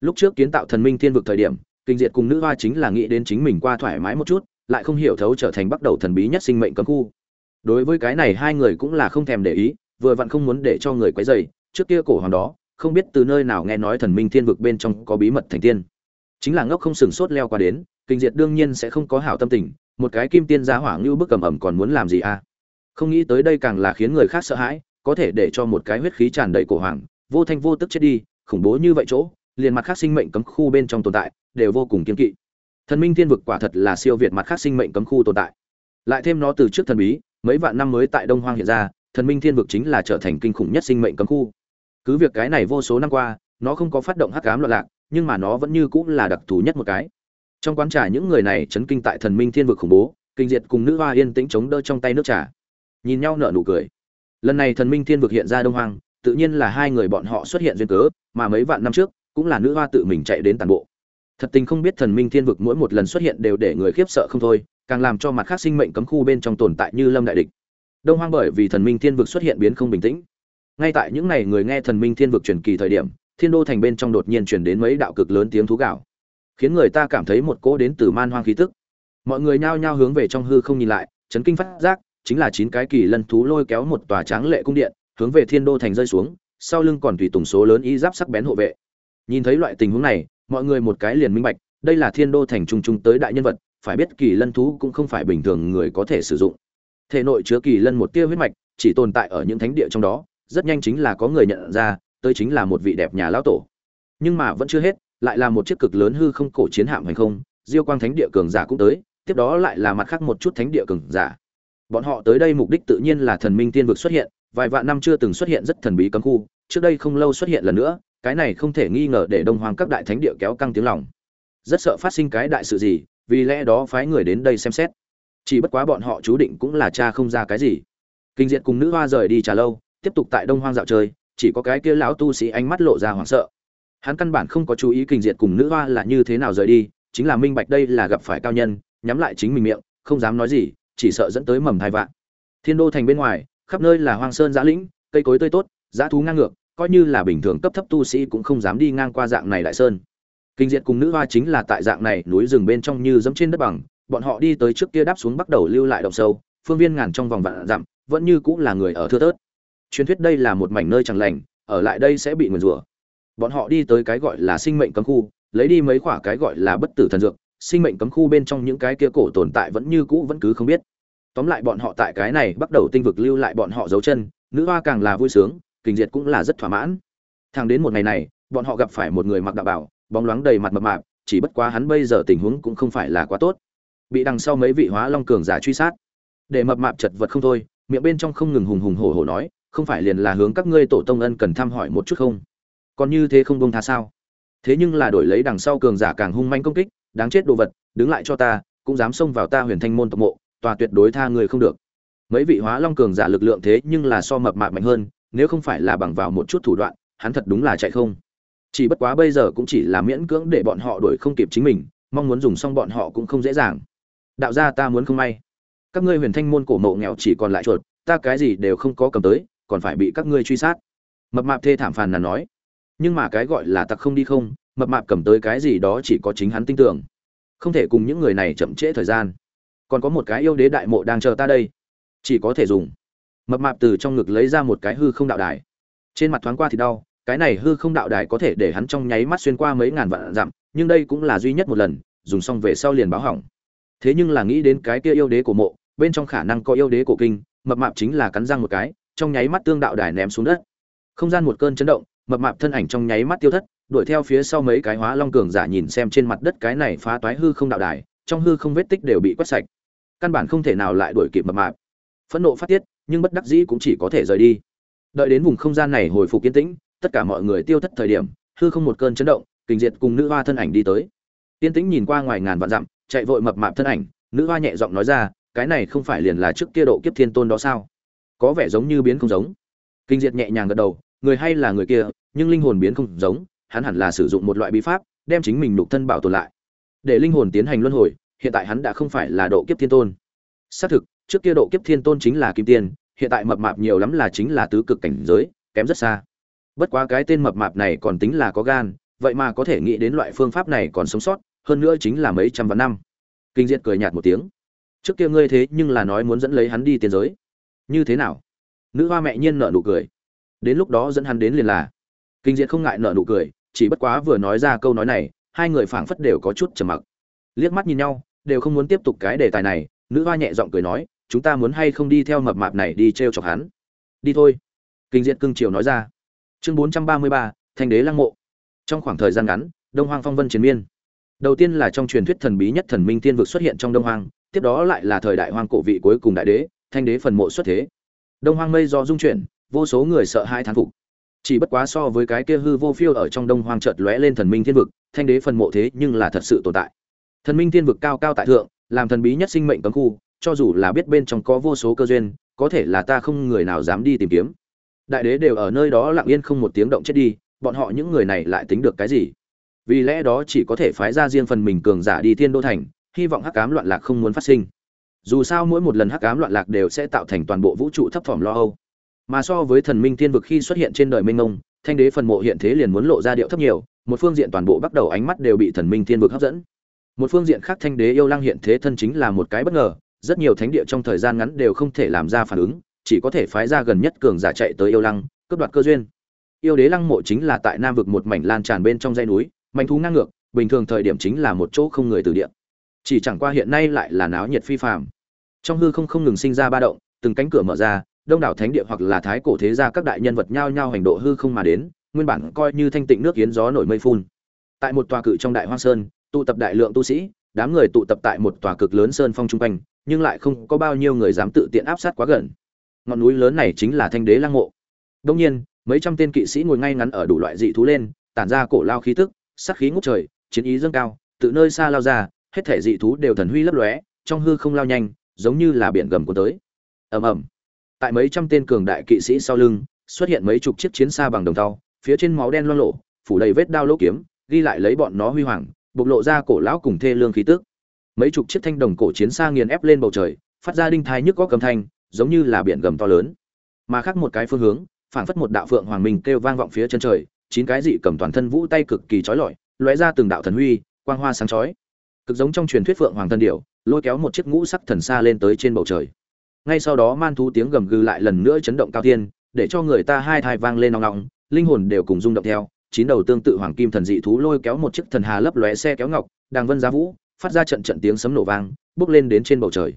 Lúc trước kiến tạo thần minh thiên vực thời điểm, kinh diệt cùng nữ hoa chính là nghĩ đến chính mình qua thoải mái một chút, lại không hiểu thấu trở thành bắt đầu thần bí nhất sinh mệnh cấm khu. Đối với cái này hai người cũng là không thèm để ý, vừa vặn không muốn để cho người quấy dày trước kia cổ hoàng đó, không biết từ nơi nào nghe nói thần minh thiên vực bên trong có bí mật thành tiên. Chính là ngốc không sừng sốt leo qua đến kinh diệt đương nhiên sẽ không có hảo tâm tình, một cái kim tiên giá hỏa ngưu bức cầm ẩm còn muốn làm gì à? Không nghĩ tới đây càng là khiến người khác sợ hãi, có thể để cho một cái huyết khí tràn đầy cổ hoàng, vô thanh vô tức chết đi, khủng bố như vậy chỗ, liền mặt khác sinh mệnh cấm khu bên trong tồn tại, đều vô cùng kiên kỵ. Thần minh thiên vực quả thật là siêu việt mặt khác sinh mệnh cấm khu tồn tại. Lại thêm nó từ trước thần bí, mấy vạn năm mới tại đông hoang hiện ra, thần minh thiên vực chính là trở thành kinh khủng nhất sinh mệnh cấm khu. Cứ việc cái này vô số năm qua, nó không có phát động hắc ám loạn lạc, nhưng mà nó vẫn như cũng là đặc thù nhất một cái trong quán trà những người này chấn kinh tại thần minh thiên vực khủng bố, kinh diệt cùng nữ hoa yên tĩnh chống đỡ trong tay nước trà. Nhìn nhau nở nụ cười. Lần này thần minh thiên vực hiện ra đông hoang, tự nhiên là hai người bọn họ xuất hiện duyên cớ, mà mấy vạn năm trước, cũng là nữ hoa tự mình chạy đến tàn bộ. Thật tình không biết thần minh thiên vực mỗi một lần xuất hiện đều để người khiếp sợ không thôi, càng làm cho mặt khác sinh mệnh cấm khu bên trong tồn tại như lâm đại địch. Đông hoang bởi vì thần minh thiên vực xuất hiện biến không bình tĩnh. Ngay tại những ngày người nghe thần minh thiên vực truyền kỳ thời điểm, thiên đô thành bên trong đột nhiên chuyển đến mấy đạo cực lớn tiếng thú gạo khiến người ta cảm thấy một cỗ đến từ man hoang khí tức. Mọi người nhao nhao hướng về trong hư không nhìn lại, chấn kinh phát giác, chính là chín cái kỳ lân thú lôi kéo một tòa tráng lệ cung điện, hướng về thiên đô thành rơi xuống, sau lưng còn tùy tùng số lớn y giáp sắc bén hộ vệ. Nhìn thấy loại tình huống này, mọi người một cái liền minh bạch, đây là thiên đô thành trung trung tới đại nhân vật, phải biết kỳ lân thú cũng không phải bình thường người có thể sử dụng. Thể nội chứa kỳ lân một tia huyết mạch, chỉ tồn tại ở những thánh địa trong đó, rất nhanh chính là có người nhận ra, tới chính là một vị đẹp nhà lão tổ. Nhưng mà vẫn chưa hết lại là một chiếc cực lớn hư không cổ chiến hạm hành không, diêu quang thánh địa cường giả cũng tới, tiếp đó lại là mặt khác một chút thánh địa cường giả. Bọn họ tới đây mục đích tự nhiên là thần minh tiên vực xuất hiện, vài vạn năm chưa từng xuất hiện rất thần bí cấm khu, trước đây không lâu xuất hiện lần nữa, cái này không thể nghi ngờ để đông hoàng các đại thánh địa kéo căng tiếng lòng. Rất sợ phát sinh cái đại sự gì, vì lẽ đó phái người đến đây xem xét. Chỉ bất quá bọn họ chú định cũng là cha không ra cái gì. Kinh diệt cùng nữ hoa rời đi trà lâu, tiếp tục tại đông hoang dạo chơi, chỉ có cái kia lão tu sĩ ánh mắt lộ ra hoảng sợ hắn căn bản không có chú ý kinh diệt cùng nữ hoa là như thế nào rời đi, chính là minh bạch đây là gặp phải cao nhân, nhắm lại chính mình miệng, không dám nói gì, chỉ sợ dẫn tới mầm thai vạn. Thiên đô thành bên ngoài, khắp nơi là hoang sơn giã lĩnh, cây cối tươi tốt, giã thú ngang ngược, coi như là bình thường cấp thấp tu sĩ cũng không dám đi ngang qua dạng này đại sơn. Kinh diệt cùng nữ hoa chính là tại dạng này núi rừng bên trong như dẫm trên đất bằng, bọn họ đi tới trước kia đáp xuống bắt đầu lưu lại động sâu, phương viên ngàn trong vòng vạn dặm, vẫn như cũng là người ở thưa tớt truyền thuyết đây là một mảnh nơi chẳng lành, ở lại đây sẽ bị nguyền rủa bọn họ đi tới cái gọi là sinh mệnh cấm khu, lấy đi mấy khoả cái gọi là bất tử thần dược, sinh mệnh cấm khu bên trong những cái kia cổ tồn tại vẫn như cũ vẫn cứ không biết. Tóm lại bọn họ tại cái này bắt đầu tinh vực lưu lại bọn họ dấu chân, nữ hoa càng là vui sướng kình diệt cũng là rất thỏa mãn. Thang đến một ngày này, bọn họ gặp phải một người mặc đạo bảo, bóng loáng đầy mặt mập mạp, chỉ bất quá hắn bây giờ tình huống cũng không phải là quá tốt. Bị đằng sau mấy vị hóa long cường giả truy sát. Để mập mạp chật vật không thôi, miệng bên trong không ngừng hùng hùng hổ hổ nói, không phải liền là hướng các ngươi tổ tông ân cần thăm hỏi một chút không? Còn như thế không bông tha sao? Thế nhưng là đổi lấy đằng sau cường giả càng hung manh công kích, đáng chết đồ vật, đứng lại cho ta, cũng dám xông vào ta huyền thanh môn tộc mộ, tòa tuyệt đối tha người không được. Mấy vị hóa long cường giả lực lượng thế nhưng là so mập mạp mạnh hơn, nếu không phải là bằng vào một chút thủ đoạn, hắn thật đúng là chạy không. Chỉ bất quá bây giờ cũng chỉ là miễn cưỡng để bọn họ đuổi không kịp chính mình, mong muốn dùng xong bọn họ cũng không dễ dàng. Đạo gia ta muốn không may. Các ngươi huyền thanh môn cổ mộ nghèo chỉ còn lại chuột, ta cái gì đều không có cầm tới, còn phải bị các ngươi truy sát. Mập mạp thê thảm phàn là nói nhưng mà cái gọi là tặc không đi không, mập mạp cầm tới cái gì đó chỉ có chính hắn tin tưởng. Không thể cùng những người này chậm trễ thời gian. Còn có một cái yêu đế đại mộ đang chờ ta đây. Chỉ có thể dùng. Mập mạp từ trong ngực lấy ra một cái hư không đạo đài. Trên mặt thoáng qua thì đau, cái này hư không đạo đài có thể để hắn trong nháy mắt xuyên qua mấy ngàn vạn dặm, nhưng đây cũng là duy nhất một lần, dùng xong về sau liền báo hỏng. Thế nhưng là nghĩ đến cái kia yêu đế của mộ, bên trong khả năng có yêu đế cổ kinh, mập mạp chính là cắn răng một cái, trong nháy mắt tương đạo đài ném xuống đất. Không gian một cơn chấn động mập mạp thân ảnh trong nháy mắt tiêu thất, đuổi theo phía sau mấy cái hóa long cường giả nhìn xem trên mặt đất cái này phá toái hư không đạo đài, trong hư không vết tích đều bị quét sạch. Căn bản không thể nào lại đuổi kịp mập mạp. Phẫn nộ phát tiết, nhưng bất đắc dĩ cũng chỉ có thể rời đi. Đợi đến vùng không gian này hồi phục yên tĩnh, tất cả mọi người tiêu thất thời điểm, hư không một cơn chấn động, kình diệt cùng nữ hoa thân ảnh đi tới. Yên tĩnh nhìn qua ngoài ngàn vạn dặm, chạy vội mập mạp thân ảnh, nữ hoa nhẹ giọng nói ra, cái này không phải liền là trước kia độ kiếp thiên tôn đó sao? Có vẻ giống như biến không giống. Kinh diệt nhẹ nhàng gật đầu người hay là người kia, nhưng linh hồn biến không giống, hắn hẳn là sử dụng một loại bí pháp, đem chính mình nhục thân bảo tồn lại. Để linh hồn tiến hành luân hồi, hiện tại hắn đã không phải là độ kiếp thiên tôn. Xác thực, trước kia độ kiếp thiên tôn chính là kim tiên, hiện tại mập mạp nhiều lắm là chính là tứ cực cảnh giới, kém rất xa. Bất quá cái tên mập mạp này còn tính là có gan, vậy mà có thể nghĩ đến loại phương pháp này còn sống sót, hơn nữa chính là mấy trăm vạn năm. Kinh diệt cười nhạt một tiếng. Trước kia ngươi thế nhưng là nói muốn dẫn lấy hắn đi tiền giới. Như thế nào? Nữ hoa mẹ nhiên nợ nụ cười đến lúc đó dẫn hắn đến liền là. Kinh diệt không ngại nợ nụ cười, chỉ bất quá vừa nói ra câu nói này, hai người phảng phất đều có chút trầm mặc. Liếc mắt nhìn nhau, đều không muốn tiếp tục cái đề tài này, nữ hoa nhẹ giọng cười nói, chúng ta muốn hay không đi theo mập mạp này đi t r e o chọc hắn? Đi thôi. Kinh diệt cưng chiều nói ra. Chương bốn trăm ba mươi ba, thanh đế lăng mộ. Trong khoảng thời gian ngắn, đông hoang phong vân chiến miên. Đầu tiên là trong truyền thuyết thần bí nhất thần minh tiên vực xuất hiện trong đông hoang, tiếp đó lại là thời đại hoang cổ vị cuối cùng đại đế, thanh đế phần mộ xuất thế. Đông hoang mây do dung chuyển vô số người sợ hai thán phục. Chỉ bất quá so với cái kia hư vô phiêu ở trong đông hoang chợt lóe lên thần minh thiên vực, thanh đế phần mộ thế nhưng là thật sự tồn tại. Thần minh thiên vực cao cao tại thượng, làm thần bí nhất sinh mệnh cấm khu, cho dù là biết bên trong có vô số cơ duyên, có thể là ta không người nào dám đi tìm kiếm. Đại đế đều ở nơi đó lặng yên không một tiếng động chết đi, bọn họ những người này lại tính được cái gì? Vì lẽ đó chỉ có thể phái ra riêng phần mình cường giả đi thiên đô thành, hy vọng hắc cám loạn lạc không muốn phát sinh. Dù sao mỗi một lần hắc cám loạn lạc đều sẽ tạo thành toàn bộ vũ trụ thấp thỏm lo âu mà so với thần minh thiên vực khi xuất hiện trên đời minh ngông thanh đế phần mộ hiện thế liền muốn lộ ra điệu thấp nhiều, một phương diện toàn bộ bắt đầu ánh mắt đều bị thần minh thiên vực hấp dẫn. Một phương diện khác thanh đế yêu lăng hiện thế thân chính là một cái bất ngờ, rất nhiều thánh địa trong thời gian ngắn đều không thể làm ra phản ứng, chỉ có thể phái ra gần nhất cường giả chạy tới yêu lăng, cướp đoạt cơ duyên. Yêu đế lăng mộ chính là tại nam vực một mảnh lan tràn bên trong dãy núi mảnh thú ngang ngược, bình thường thời điểm chính là một chỗ không người từ địa. Chỉ chẳng qua hiện nay lại là náo nhiệt phi phàm. Trong hư không không ngừng sinh ra ba động, từng cánh cửa mở ra đông đảo thánh địa hoặc là thái cổ thế gia các đại nhân vật nhao nhao hành độ hư không mà đến, nguyên bản coi như thanh tịnh nước yến gió nổi mây phun. Tại một tòa cự trong đại hoang sơn, tụ tập đại lượng tu sĩ, đám người tụ tập tại một tòa cực lớn sơn phong trung quanh, nhưng lại không có bao nhiêu người dám tự tiện áp sát quá gần. Ngọn núi lớn này chính là thanh đế lăng mộ. Đương nhiên, mấy trăm tên kỵ sĩ ngồi ngay ngắn ở đủ loại dị thú lên, tản ra cổ lao khí tức, sát khí ngút trời, chiến ý dâng cao từ nơi xa lao ra, hết thể dị thú đều thần huy lấp lóe, trong hư không lao nhanh, giống như là biển gầm của tới. Ầm ầm tại mấy trăm tên cường đại kỵ sĩ sau lưng, xuất hiện mấy chục chiếc chiến xa bằng đồng thau, phía trên máu đen loang lộ phủ đầy vết đao lỗ kiếm, ghi lại lấy bọn nó huy hoàng, bộc lộ ra cổ lão cùng thê lương khí tức. Mấy chục chiếc thanh đồng cổ chiến xa nghiền ép lên bầu trời, phát ra đinh thai nhức góc cầm thanh, giống như là biển gầm to lớn. Mà khác một cái phương hướng, phảng phất một đạo phượng hoàng minh kêu vang vọng phía chân trời, chín cái dị cầm toàn thân vũ tay cực kỳ chói lọi, lóe ra từng đạo thần huy, quang hoa sáng chói. Cực giống trong truyền thuyết phượng hoàng thần điểu, lôi kéo một chiếc ngũ sắc thần xa lên tới trên bầu trời ngay sau đó man thú tiếng gầm gừ lại lần nữa chấn động cao thiên, để cho người ta hai thai vang lên nòng nòng linh hồn đều cùng rung động theo, chín đầu tương tự hoàng kim thần dị thú lôi kéo một chiếc thần hà lấp lóe xe kéo ngọc, đang vân giá vũ, phát ra trận trận tiếng sấm nổ vang, bước lên đến trên bầu trời.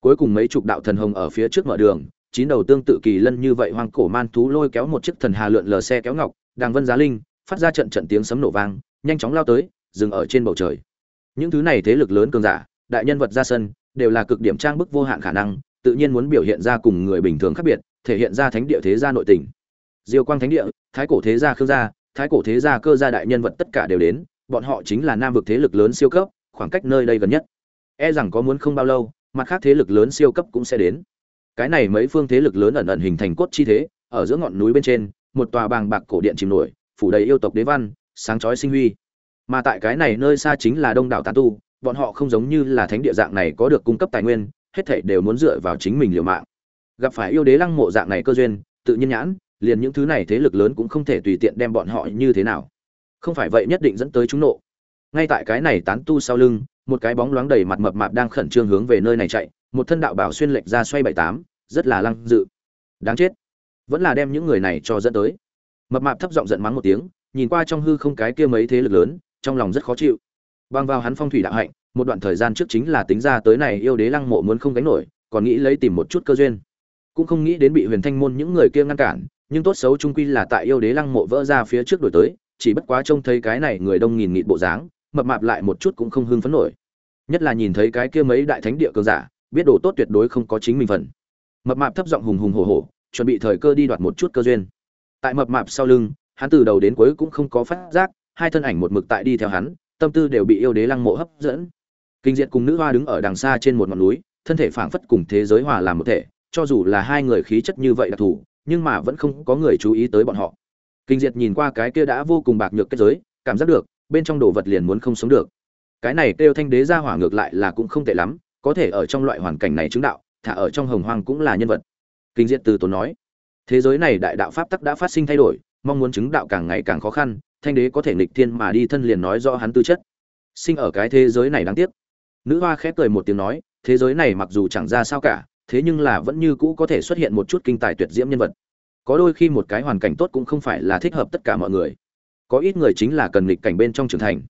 Cuối cùng mấy chục đạo thần hồng ở phía trước mở đường, chín đầu tương tự kỳ lân như vậy hoang cổ man thú lôi kéo một chiếc thần hà lượn lờ xe kéo ngọc, đang vân giá linh, phát ra trận trận tiếng sấm nổ vang, nhanh chóng lao tới, dừng ở trên bầu trời. Những thứ này thế lực lớn cường giả, đại nhân vật ra sân, đều là cực điểm trang bức vô hạn khả năng tự nhiên muốn biểu hiện ra cùng người bình thường khác biệt, thể hiện ra thánh địa thế gia nội tình. Diêu quang thánh địa, thái cổ thế gia khương gia, thái cổ thế gia cơ gia đại nhân vật tất cả đều đến, bọn họ chính là nam vực thế lực lớn siêu cấp, khoảng cách nơi đây gần nhất. E rằng có muốn không bao lâu, mặt khác thế lực lớn siêu cấp cũng sẽ đến. Cái này mấy phương thế lực lớn ẩn ẩn hình thành cốt chi thế, ở giữa ngọn núi bên trên, một tòa bàng bạc cổ điện chìm nổi, phủ đầy yêu tộc đế văn, sáng chói sinh huy. Mà tại cái này nơi xa chính là đông đảo tán tu, bọn họ không giống như là thánh địa dạng này có được cung cấp tài nguyên hết thảy đều muốn dựa vào chính mình liều mạng. Gặp phải yêu đế lăng mộ dạng này cơ duyên, tự nhiên nhãn, liền những thứ này thế lực lớn cũng không thể tùy tiện đem bọn họ như thế nào. Không phải vậy nhất định dẫn tới chúng nộ. Ngay tại cái này tán tu sau lưng, một cái bóng loáng đầy mặt mập mạp đang khẩn trương hướng về nơi này chạy, một thân đạo bảo xuyên lệch ra xoay bảy tám, rất là lăng dự. Đáng chết. Vẫn là đem những người này cho dẫn tới. Mập mạp thấp giọng giận mắng một tiếng, nhìn qua trong hư không cái kia mấy thế lực lớn, trong lòng rất khó chịu. Bằng vào hắn phong thủy đạo hạnh một đoạn thời gian trước chính là tính ra tới này yêu đế lăng mộ muốn không gánh nổi, còn nghĩ lấy tìm một chút cơ duyên. Cũng không nghĩ đến bị huyền thanh môn những người kia ngăn cản, nhưng tốt xấu trung quy là tại yêu đế lăng mộ vỡ ra phía trước đổi tới, chỉ bất quá trông thấy cái này người đông nghìn nghịt bộ dáng, mập mạp lại một chút cũng không hưng phấn nổi. Nhất là nhìn thấy cái kia mấy đại thánh địa cường giả, biết đồ tốt tuyệt đối không có chính mình phần. Mập mạp thấp giọng hùng hùng hổ hổ, chuẩn bị thời cơ đi đoạt một chút cơ duyên. Tại mập mạp sau lưng, hắn từ đầu đến cuối cũng không có phát giác, hai thân ảnh một mực tại đi theo hắn, tâm tư đều bị yêu đế lăng mộ hấp dẫn kinh diệt cùng nữ hoa đứng ở đằng xa trên một ngọn núi, thân thể phảng phất cùng thế giới hòa làm một thể, cho dù là hai người khí chất như vậy đặc thù, nhưng mà vẫn không có người chú ý tới bọn họ. Kinh diệt nhìn qua cái kia đã vô cùng bạc nhược kết giới, cảm giác được, bên trong đồ vật liền muốn không sống được. Cái này kêu thanh đế ra hỏa ngược lại là cũng không tệ lắm, có thể ở trong loại hoàn cảnh này chứng đạo, thả ở trong hồng hoang cũng là nhân vật. Kinh diệt từ tốn nói, thế giới này đại đạo pháp tắc đã phát sinh thay đổi, mong muốn chứng đạo càng ngày càng khó khăn, thanh đế có thể nghịch thiên mà đi thân liền nói rõ hắn tư chất. Sinh ở cái thế giới này đáng tiếc nữ hoa khẽ cười một tiếng nói, thế giới này mặc dù chẳng ra sao cả, thế nhưng là vẫn như cũ có thể xuất hiện một chút kinh tài tuyệt diễm nhân vật. Có đôi khi một cái hoàn cảnh tốt cũng không phải là thích hợp tất cả mọi người. Có ít người chính là cần nghịch cảnh bên trong trưởng thành.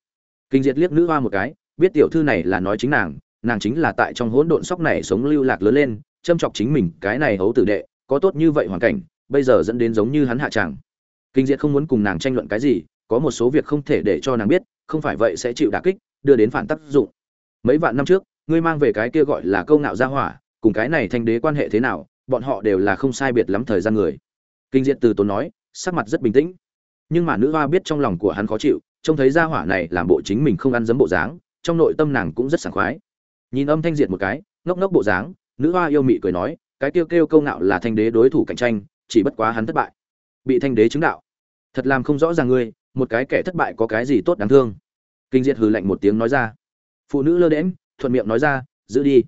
Kinh diệt liếc nữ hoa một cái, biết tiểu thư này là nói chính nàng nàng chính là tại trong hỗn độn sóc này sống lưu lạc lớn lên, châm chọc chính mình, cái này hấu tử đệ, có tốt như vậy hoàn cảnh, bây giờ dẫn đến giống như hắn hạ tràng kinh diệt không muốn cùng nàng tranh luận cái gì, có một số việc không thể để cho nàng biết, không phải vậy sẽ chịu đả kích, đưa đến phản tác dụng mấy vạn năm trước, ngươi mang về cái kia gọi là câu ngạo gia hỏa, cùng cái này thanh đế quan hệ thế nào, bọn họ đều là không sai biệt lắm thời gian người. Kinh diệt từ tốn nói, sắc mặt rất bình tĩnh. Nhưng mà nữ hoa biết trong lòng của hắn khó chịu, trông thấy gia hỏa này làm bộ chính mình không ăn dấm bộ dáng, trong nội tâm nàng cũng rất sảng khoái. Nhìn âm thanh diệt một cái, ngốc ngốc bộ dáng, nữ hoa yêu mị cười nói, cái kêu kêu câu ngạo là thanh đế đối thủ cạnh tranh, chỉ bất quá hắn thất bại. Bị thanh đế chứng đạo. Thật làm không rõ ràng ngươi, một cái kẻ thất bại có cái gì tốt đáng thương. Kinh diệt hừ lạnh một tiếng nói ra phụ nữ lơ đễm thuận miệng nói ra, giữ đi.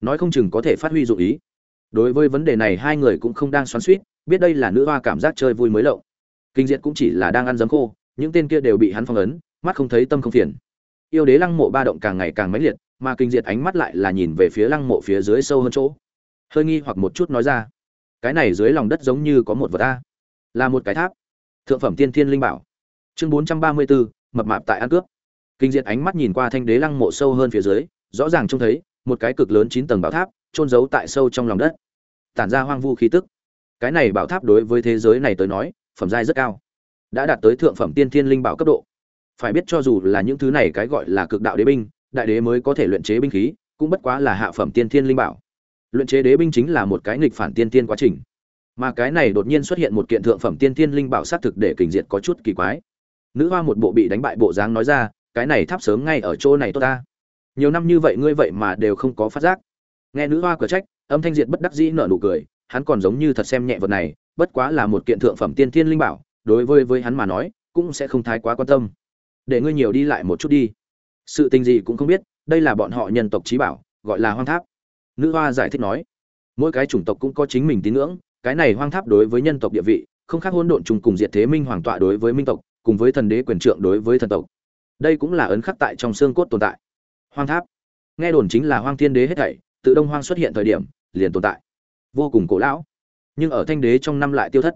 Nói không chừng có thể phát huy dụng ý. Đối với vấn đề này hai người cũng không đang xoắn suýt biết đây là nữ hoa cảm giác chơi vui mới lậu kinh diệt cũng chỉ là đang ăn giấm khô, những tên kia đều bị hắn phong ấn, mắt không thấy tâm không phiền. Yêu đế lăng mộ ba động càng ngày càng mãnh liệt, mà kinh diệt ánh mắt lại là nhìn về phía lăng mộ phía dưới sâu hơn chỗ. Hơi nghi hoặc một chút nói ra, cái này dưới lòng đất giống như có một vật ta, là một cái tháp. Thượng phẩm tiên thiên linh bảo. Chương bốn trăm ba mươi bốn, mập mạp tại ăn cướp kinh diệt ánh mắt nhìn qua thanh đế lăng mộ sâu hơn phía dưới, rõ ràng trông thấy, một cái cực lớn chín tầng bảo tháp trôn giấu tại sâu trong lòng đất. Tản ra hoang vu khí tức. Cái này bảo tháp đối với thế giới này tới nói, phẩm giai rất cao. Đã đạt tới thượng phẩm tiên thiên linh bảo cấp độ. Phải biết cho dù là những thứ này cái gọi là cực đạo đế binh, đại đế mới có thể luyện chế binh khí, cũng bất quá là hạ phẩm tiên thiên linh bảo. Luyện chế đế binh chính là một cái nghịch phản tiên thiên quá trình. Mà cái này đột nhiên xuất hiện một kiện thượng phẩm tiên thiên linh bảo sát thực để kình diệt có chút kỳ quái. Nữ hoa một bộ bị đánh bại bộ dáng nói ra cái này tháp sớm ngay ở chỗ này tốt ta. Nhiều năm như vậy ngươi vậy mà đều không có phát giác. Nghe nữ hoa cửa trách, âm thanh diệt bất đắc dĩ nở nụ cười, hắn còn giống như thật xem nhẹ vật này, bất quá là một kiện thượng phẩm tiên thiên linh bảo, đối với với hắn mà nói, cũng sẽ không thái quá quan tâm. Để ngươi nhiều đi lại một chút đi. Sự tình gì cũng không biết, đây là bọn họ nhân tộc trí bảo, gọi là hoang tháp. Nữ hoa giải thích nói, mỗi cái chủng tộc cũng có chính mình tín ngưỡng, cái này hoang tháp đối với nhân tộc địa vị, không khác hỗn độn trùng cùng diệt thế minh hoàng tọa đối với minh tộc, cùng với thần đế quyền trượng đối với thần tộc đây cũng là ấn khắc tại trong xương cốt tồn tại. Hoang tháp. Nghe đồn chính là hoang thiên đế hết thảy, tự đông hoang xuất hiện thời điểm, liền tồn tại. Vô cùng cổ lão. Nhưng ở thanh đế trong năm lại tiêu thất,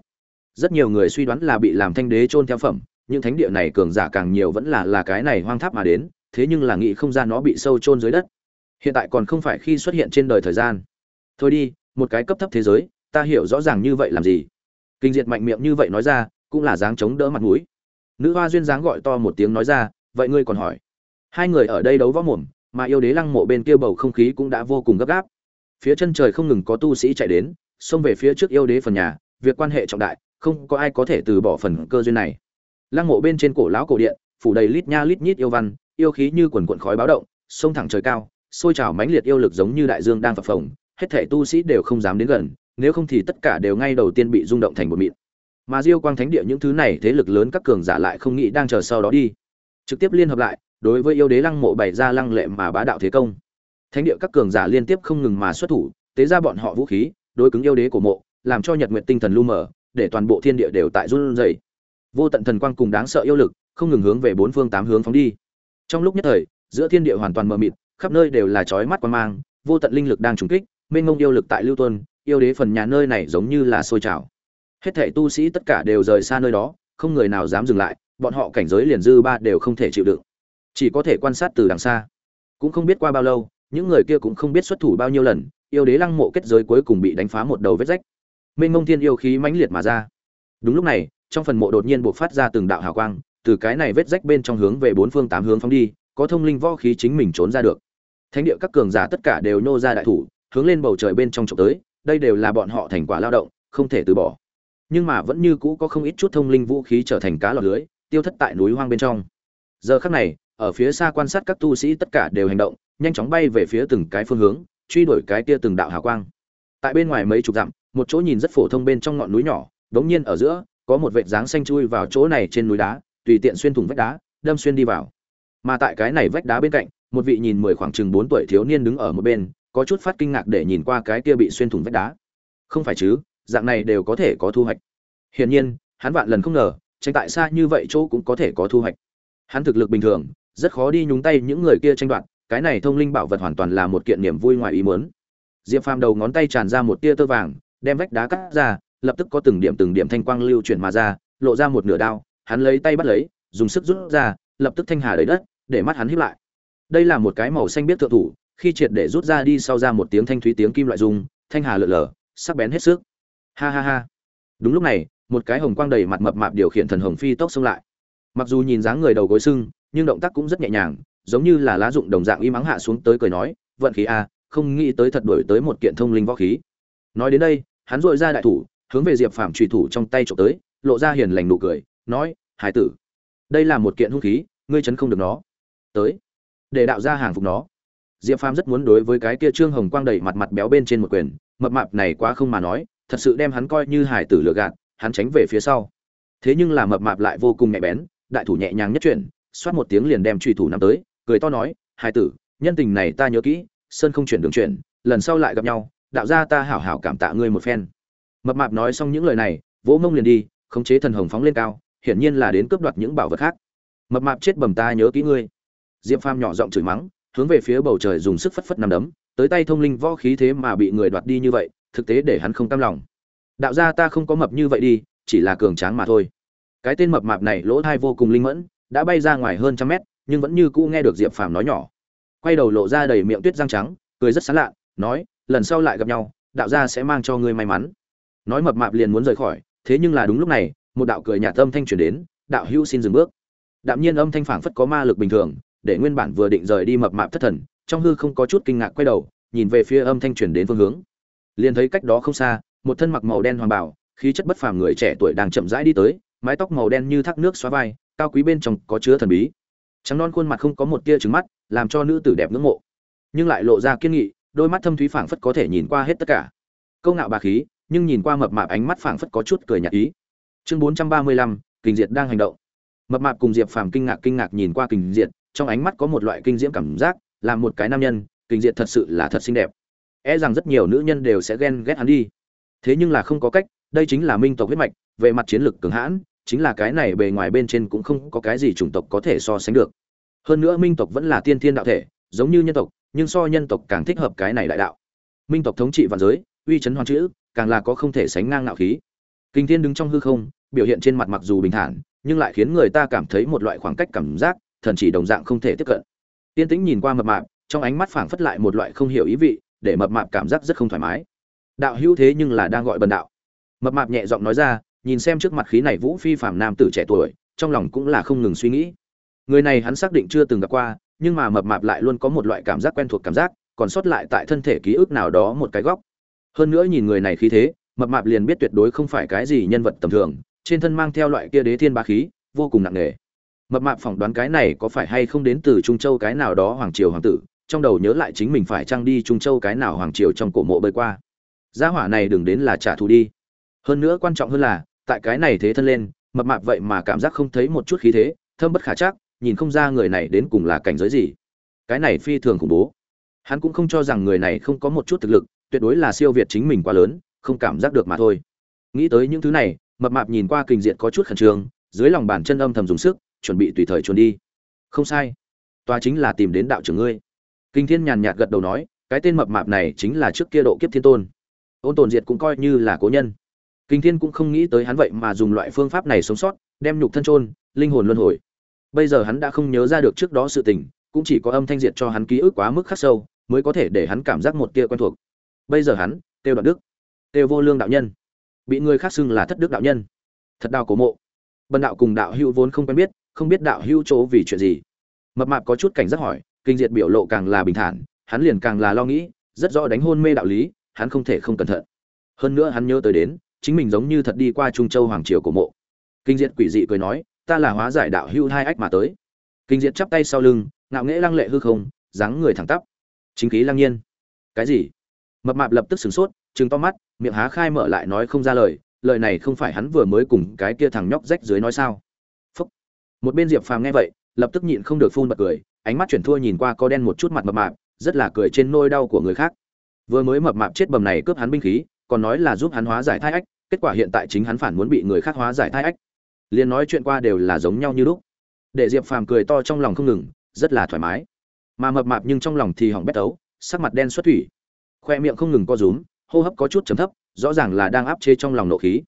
rất nhiều người suy đoán là bị làm thanh đế chôn theo phẩm nhưng thánh địa này cường giả càng nhiều vẫn là là cái này hoang tháp mà đến, thế nhưng là nghĩ không ra nó bị sâu chôn dưới đất. Hiện tại còn không phải khi xuất hiện trên đời thời gian. Thôi đi, một cái cấp thấp thế giới, ta hiểu rõ ràng như vậy làm gì. Kinh diệt mạnh miệng như vậy nói ra, cũng là dáng chống đỡ mặt mũi. Nữ hoa duyên dáng gọi to một tiếng nói ra vậy ngươi còn hỏi. Hai người ở đây đấu võ mồm, mà yêu đế lăng mộ bên kia bầu không khí cũng đã vô cùng gấp gáp. Phía chân trời không ngừng có tu sĩ chạy đến, xông về phía trước yêu đế phần nhà, việc quan hệ trọng đại, không có ai có thể từ bỏ phần cơ duyên này. Lăng mộ bên trên cổ lão cổ điện, phủ đầy lít nha lít nhít yêu văn, yêu khí như quần quận khói báo động, sông thẳng trời cao, sôi trào mãnh liệt yêu lực giống như đại dương đang phập phồng, hết thể tu sĩ đều không dám đến gần, nếu không thì tất cả đều ngay đầu tiên bị rung động thành một mịn. Mà diêu quang thánh địa những thứ này thế lực lớn các cường giả lại không nghĩ đang chờ sau đó đi trực tiếp liên hợp lại, đối với yêu đế lăng mộ bày ra lăng lệ mà bá đạo thế công. Thánh địa các cường giả liên tiếp không ngừng mà xuất thủ, tế ra bọn họ vũ khí, đối cứng yêu đế của mộ, làm cho nhật nguyện tinh thần lu mờ, để toàn bộ thiên địa đều tại run rẩy. Vô tận thần quang cùng đáng sợ yêu lực, không ngừng hướng về bốn phương tám hướng phóng đi. Trong lúc nhất thời, giữa thiên địa hoàn toàn mờ mịt, khắp nơi đều là chói mắt quan mang, vô tận linh lực đang trùng kích, mênh mông yêu lực tại lưu tuân, yêu đế phần nhà nơi này giống như là sôi trào. Hết thảy tu sĩ tất cả đều rời xa nơi đó, không người nào dám dừng lại bọn họ cảnh giới liền dư ba đều không thể chịu đựng. Chỉ có thể quan sát từ đằng xa. Cũng không biết qua bao lâu, những người kia cũng không biết xuất thủ bao nhiêu lần, yêu đế lăng mộ kết giới cuối cùng bị đánh phá một đầu vết rách. Mênh mông thiên yêu khí mãnh liệt mà ra. Đúng lúc này, trong phần mộ đột nhiên buộc phát ra từng đạo hào quang, từ cái này vết rách bên trong hướng về bốn phương tám hướng phóng đi, có thông linh võ khí chính mình trốn ra được. Thánh địa các cường giả tất cả đều nô ra đại thủ, hướng lên bầu trời bên trong trộm tới, đây đều là bọn họ thành quả lao động, không thể từ bỏ. Nhưng mà vẫn như cũ có không ít chút thông linh vũ khí trở thành cá lọt lưới tiêu thất tại núi hoang bên trong. Giờ khắc này, ở phía xa quan sát các tu sĩ tất cả đều hành động, nhanh chóng bay về phía từng cái phương hướng, truy đuổi cái kia từng đạo hào quang. Tại bên ngoài mấy chục dặm, một chỗ nhìn rất phổ thông bên trong ngọn núi nhỏ, đống nhiên ở giữa, có một vệt dáng xanh chui vào chỗ này trên núi đá, tùy tiện xuyên thủng vách đá, đâm xuyên đi vào. Mà tại cái này vách đá bên cạnh, một vị nhìn mười khoảng chừng bốn tuổi thiếu niên đứng ở một bên, có chút phát kinh ngạc để nhìn qua cái kia bị xuyên thủng vách đá. Không phải chứ, dạng này đều có thể có thu hoạch. Hiển nhiên, hắn vạn lần không ngờ tranh tại xa như vậy chỗ cũng có thể có thu hoạch. Hắn thực lực bình thường rất khó đi nhúng tay những người kia tranh đoạt cái này thông linh bảo vật hoàn toàn là một kiện niềm vui ngoài ý muốn. Diệp phàm đầu ngón tay tràn ra một tia tơ vàng đem vách đá cắt ra lập tức có từng điểm từng điểm thanh quang lưu chuyển mà ra lộ ra một nửa đao hắn lấy tay bắt lấy dùng sức rút ra lập tức thanh hà lấy đất để mắt hắn hiếp lại. Đây là một cái màu xanh biết thượng thủ khi triệt để rút ra đi sau ra một tiếng thanh thúy tiếng kim loại rung, thanh hà lượn lờ sắc bén hết sức. Ha ha ha. Đúng lúc này một cái hồng quang đầy mặt mập mạp điều khiển thần hồng phi tốc xông lại. Mặc dù nhìn dáng người đầu gối sưng, nhưng động tác cũng rất nhẹ nhàng, giống như là lá dụng đồng dạng y mắng hạ xuống tới cười nói, vận khí a không nghĩ tới thật đổi tới một kiện thông linh võ khí. Nói đến đây, hắn dội ra đại thủ, hướng về diệp phàm trùy thủ trong tay trộm tới, lộ ra hiền lành nụ cười, nói, hải tử, đây là một kiện hung khí, ngươi chấn không được nó. Tới, để đạo ra hàng phục nó. Diệp phàm rất muốn đối với cái kia trương hồng quang đầy mặt mặt béo bên trên một quyền, mập mạp này quá không mà nói, thật sự đem hắn coi như hải tử lừa gạt hắn tránh về phía sau. Thế nhưng là mập mạp lại vô cùng nhạy bén, đại thủ nhẹ nhàng nhất chuyển, xoát một tiếng liền đem truy thủ nắm tới, cười to nói hai tử, nhân tình này ta nhớ kỹ, sơn không chuyển đường chuyển, lần sau lại gặp nhau, đạo gia ta hảo hảo cảm tạ ngươi một phen. Mập mạp nói xong những lời này, vỗ mông liền đi, khống chế thần hồng phóng lên cao, hiển nhiên là đến cướp đoạt những bảo vật khác. Mập mạp chết bầm ta nhớ kỹ ngươi. Diệp phàm nhỏ giọng chửi mắng, hướng về phía bầu trời dùng sức phất phất nằm đấm, tới tay thông linh võ khí thế mà bị người đoạt đi như vậy, thực tế để hắn không cam lòng đạo gia ta không có mập như vậy đi, chỉ là cường tráng mà thôi. Cái tên mập mạp này lỗ thai vô cùng linh mẫn, đã bay ra ngoài hơn trăm mét, nhưng vẫn như cũ nghe được diệp phàm nói nhỏ. Quay đầu lộ ra đầy miệng tuyết răng trắng, cười rất sán lạ, nói, lần sau lại gặp nhau, đạo gia sẽ mang cho ngươi may mắn. Nói mập mạp liền muốn rời khỏi, thế nhưng là đúng lúc này, một đạo cười nhạt âm thanh truyền đến, đạo hữu xin dừng bước. Đạm nhiên âm thanh phảng phất có ma lực bình thường, để nguyên bản vừa định rời đi mập mạp thất thần, trong hư không có chút kinh ngạc quay đầu, nhìn về phía âm thanh truyền đến phương hướng. Liền thấy cách đó không xa một thân mặc màu đen hoàng bảo khí chất bất phàm người trẻ tuổi đang chậm rãi đi tới, mái tóc màu đen như thác nước xóa vai, cao quý bên trong có chứa thần bí. Trắng non khuôn mặt không có một tia trứng mắt, làm cho nữ tử đẹp ngưỡng mộ. Nhưng lại lộ ra kiên nghị, đôi mắt thâm thúy phảng phất có thể nhìn qua hết tất cả. Câu ngạo bà khí, nhưng nhìn qua mập mạp ánh mắt phảng phất có chút cười nhạt ý. Chương bốn trăm ba mươi lăm, kình diệt đang hành động. Mập mạp cùng diệp phàm kinh ngạc kinh ngạc nhìn qua kình diệt, trong ánh mắt có một loại kinh diễm cảm giác làm một cái nam nhân, kình diệt thật sự là thật xinh đẹp. E rằng rất nhiều nữ nhân đều sẽ ghen ghét hắn đi thế nhưng là không có cách, đây chính là minh tộc huyết mạch, về mặt chiến lược cường hãn, chính là cái này bề ngoài bên trên cũng không có cái gì chủng tộc có thể so sánh được. Hơn nữa minh tộc vẫn là tiên thiên đạo thể, giống như nhân tộc, nhưng so nhân tộc càng thích hợp cái này đại đạo. Minh tộc thống trị vạn giới, uy chấn hoàn chữ, càng là có không thể sánh ngang ngạo khí. Kinh thiên đứng trong hư không, biểu hiện trên mặt mặc dù bình thản, nhưng lại khiến người ta cảm thấy một loại khoảng cách cảm giác, thần chỉ đồng dạng không thể tiếp cận. Tiên tĩnh nhìn qua mập mạp, trong ánh mắt phảng phất lại một loại không hiểu ý vị, để mập mạp cảm giác rất không thoải mái đạo hữu thế nhưng là đang gọi bần đạo. Mập mạp nhẹ giọng nói ra, nhìn xem trước mặt khí này vũ phi phàm nam tử trẻ tuổi, trong lòng cũng là không ngừng suy nghĩ. Người này hắn xác định chưa từng gặp qua, nhưng mà mập mạp lại luôn có một loại cảm giác quen thuộc cảm giác, còn sót lại tại thân thể ký ức nào đó một cái góc. Hơn nữa nhìn người này khí thế, mập mạp liền biết tuyệt đối không phải cái gì nhân vật tầm thường, trên thân mang theo loại kia đế thiên ba khí, vô cùng nặng nề. Mập mạp phỏng đoán cái này có phải hay không đến từ trung châu cái nào đó hoàng triều hoàng tử, trong đầu nhớ lại chính mình phải trăng đi trung châu cái nào hoàng triều trong cổ mộ bơi qua gia hỏa này đừng đến là trả thù đi. Hơn nữa quan trọng hơn là, tại cái này thế thân lên, mập mạp vậy mà cảm giác không thấy một chút khí thế, thâm bất khả chắc, nhìn không ra người này đến cùng là cảnh giới gì. Cái này phi thường khủng bố. Hắn cũng không cho rằng người này không có một chút thực lực, tuyệt đối là siêu việt chính mình quá lớn, không cảm giác được mà thôi. Nghĩ tới những thứ này, mập mạp nhìn qua kình diện có chút khẩn trương, dưới lòng bàn chân âm thầm dùng sức, chuẩn bị tùy thời trốn đi. Không sai. Tòa chính là tìm đến đạo trưởng ngươi. Kinh thiên nhàn nhạt gật đầu nói, cái tên mập mạp này chính là trước kia độ kiếp thiên tôn ôn tồn diệt cũng coi như là cố nhân. Kinh thiên cũng không nghĩ tới hắn vậy mà dùng loại phương pháp này sống sót, đem nhục thân trôn linh hồn luân hồi. Bây giờ hắn đã không nhớ ra được trước đó sự tình, cũng chỉ có âm thanh diệt cho hắn ký ức quá mức khắc sâu, mới có thể để hắn cảm giác một tia quen thuộc. Bây giờ hắn Têu đoạn đức Têu vô lương đạo nhân, bị người khác xưng là thất đức đạo nhân. Thật đau cổ mộ. Bần đạo cùng đạo hữu vốn không quen biết, không biết đạo hữu chỗ vì chuyện gì. Mập mạp có chút cảnh giác hỏi, kinh diệt biểu lộ càng là bình thản, hắn liền càng là lo nghĩ, rất rõ đánh hôn mê đạo lý hắn không thể không cẩn thận. Hơn nữa hắn nhớ tới đến, chính mình giống như thật đi qua trung châu hoàng triều của mộ. Kinh diệt quỷ dị cười nói, ta là hóa giải đạo hưu hai ách mà tới. Kinh diệt chắp tay sau lưng, ngạo nghễ lăng lệ hư không, dáng người thẳng tắp. Chính khí lăng nhiên. Cái gì? Mập mạp lập tức sửng sốt, trừng to mắt, miệng há khai mở lại nói không ra lời lời này không phải hắn vừa mới cùng cái kia thằng nhóc rách dưới nói sao. Phúc. một bên diệp phàm nghe vậy, lập tức nhịn không được phun bật cười, ánh mắt chuyển thua nhìn qua có đen một chút mặt mập mạp, rất là cười trên nôi đau của người khác vừa mới mập mạp chết bầm này cướp hắn binh khí, còn nói là giúp hắn hóa giải thai ách, kết quả hiện tại chính hắn phản muốn bị người khác hóa giải thai ách. Liền nói chuyện qua đều là giống nhau như lúc. Để diệp phàm cười to trong lòng không ngừng, rất là thoải mái. Mà mập mạp nhưng trong lòng thì hỏng bét tấu, sắc mặt đen xuất thủy. Khoe miệng không ngừng co rúm, hô hấp có chút chấm thấp, rõ ràng là đang áp chế trong lòng nộ khí.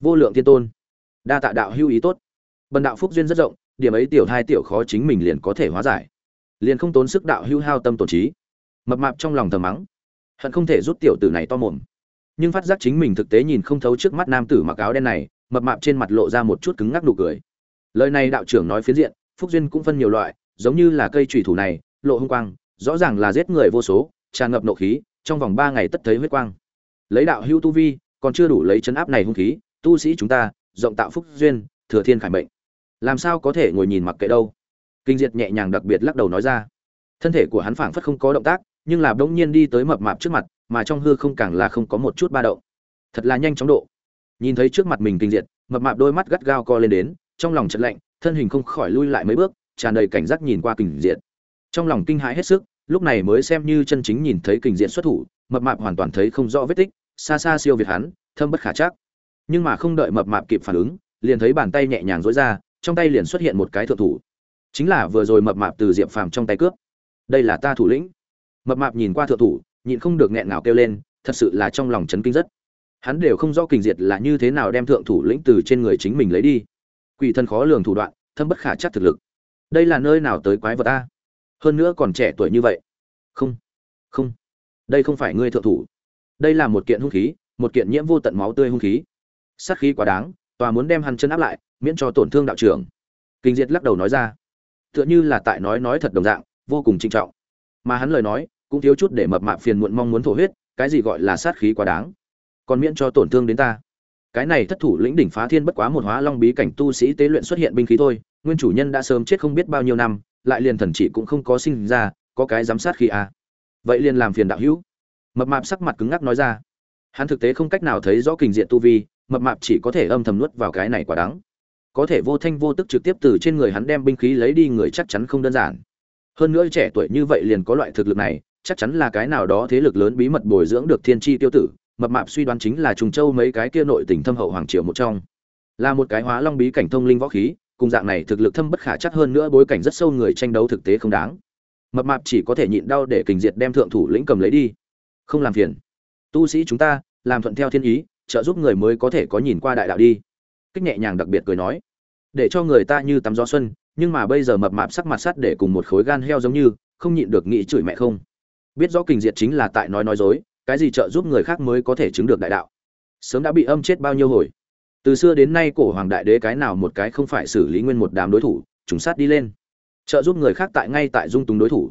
Vô lượng thiên tôn, đa tạ đạo hưu ý tốt. Bần đạo phúc duyên rất rộng, điểm ấy tiểu hai tiểu khó chính mình liền có thể hóa giải. Liền không tốn sức đạo hưu hao tâm tổn trí. Mập mạp trong lòng thầm mắng hận không thể rút tiểu tử này to mồm. Nhưng phát giác chính mình thực tế nhìn không thấu trước mắt nam tử mặc áo đen này, mập mạp trên mặt lộ ra một chút cứng ngắc nụ cười. Lời này đạo trưởng nói phiến diện, phúc duyên cũng phân nhiều loại, giống như là cây trùy thủ này, lộ hung quang, rõ ràng là giết người vô số, tràn ngập nộ khí, trong vòng ba ngày tất thấy huyết quang. Lấy đạo hữu tu vi, còn chưa đủ lấy chấn áp này hung khí, tu sĩ chúng ta, rộng tạo phúc duyên, thừa thiên khải mệnh. Làm sao có thể ngồi nhìn mặc kệ đâu? Kinh diệt nhẹ nhàng đặc biệt lắc đầu nói ra. Thân thể của hắn phảng phất không có động tác nhưng là bỗng nhiên đi tới mập mạp trước mặt, mà trong hư không càng là không có một chút ba động. Thật là nhanh chóng độ. Nhìn thấy trước mặt mình kinh diệt, mập mạp đôi mắt gắt gao co lên đến, trong lòng chật lạnh, thân hình không khỏi lui lại mấy bước, tràn đầy cảnh giác nhìn qua kình diện trong lòng kinh hãi hết sức, lúc này mới xem như chân chính nhìn thấy kình diện xuất thủ, mập mạp hoàn toàn thấy không rõ vết tích, xa xa siêu việt hắn, thâm bất khả chắc. Nhưng mà không đợi mập mạp kịp phản ứng, liền thấy bàn tay nhẹ nhàng dối ra, trong tay liền xuất hiện một cái thượng thủ. Chính là vừa rồi mập mạp từ diệp phàm trong tay cướp. Đây là ta thủ lĩnh mập mạp nhìn qua thượng thủ, nhịn không được nghẹn ngào kêu lên, thật sự là trong lòng chấn kinh rất. Hắn đều không rõ kình diệt là như thế nào đem thượng thủ lĩnh từ trên người chính mình lấy đi. Quỷ thân khó lường thủ đoạn, thâm bất khả chắc thực lực. Đây là nơi nào tới quái vật ta hơn nữa còn trẻ tuổi như vậy. Không không. Đây không phải ngươi thượng thủ. Đây là một kiện hung khí, một kiện nhiễm vô tận máu tươi hung khí. Sát khí quá đáng, tòa muốn đem hắn chân áp lại, miễn cho tổn thương đạo trưởng. Kinh diệt lắc đầu nói ra. Tựa như là tại nói nói thật đồng dạng, vô cùng trinh trọng mà hắn lời nói cũng thiếu chút để mập mạp phiền muộn mong muốn thổ huyết, cái gì gọi là sát khí quá đáng. Còn miễn cho tổn thương đến ta. Cái này thất thủ lĩnh đỉnh phá thiên bất quá một hóa long bí cảnh tu sĩ tế luyện xuất hiện binh khí thôi, nguyên chủ nhân đã sớm chết không biết bao nhiêu năm, lại liền thần chỉ cũng không có sinh ra, có cái giám sát khí à. vậy liền làm phiền đạo hữu. Mập mạp sắc mặt cứng ngắc nói ra. Hắn thực tế không cách nào thấy rõ kình diện tu vi, mập mạp chỉ có thể âm thầm nuốt vào cái này quả đắng. Có thể vô thanh vô tức trực tiếp từ trên người hắn đem binh khí lấy đi người chắc chắn không đơn giản hơn nữa trẻ tuổi như vậy liền có loại thực lực này, chắc chắn là cái nào đó thế lực lớn bí mật bồi dưỡng được thiên tri tiêu tử, mập mạp suy đoán chính là trùng châu mấy cái kia nội tỉnh thâm hậu hoàng triều một trong. Là một cái hóa long bí cảnh thông linh võ khí, cùng dạng này thực lực thâm bất khả chắc hơn nữa bối cảnh rất sâu người tranh đấu thực tế không đáng. Mập mạp chỉ có thể nhịn đau để kình diệt đem thượng thủ lĩnh cầm lấy đi. Không làm phiền. Tu sĩ chúng ta, làm thuận theo thiên ý, trợ giúp người mới có thể có nhìn qua đại đạo đi. Kích nhẹ nhàng đặc biệt cười nói. Để cho người ta như tắm gió xuân nhưng mà bây giờ mập mạp sắc mặt sắt để cùng một khối gan heo giống như, không nhịn được nghĩ chửi mẹ không. Biết rõ kình diệt chính là tại nói nói dối, cái gì trợ giúp người khác mới có thể chứng được đại đạo? Sớm đã bị âm chết bao nhiêu hồi? Từ xưa đến nay cổ hoàng đại đế cái nào một cái không phải xử lý nguyên một đám đối thủ, trùng sát đi lên. Trợ giúp người khác tại ngay tại dung túng đối thủ.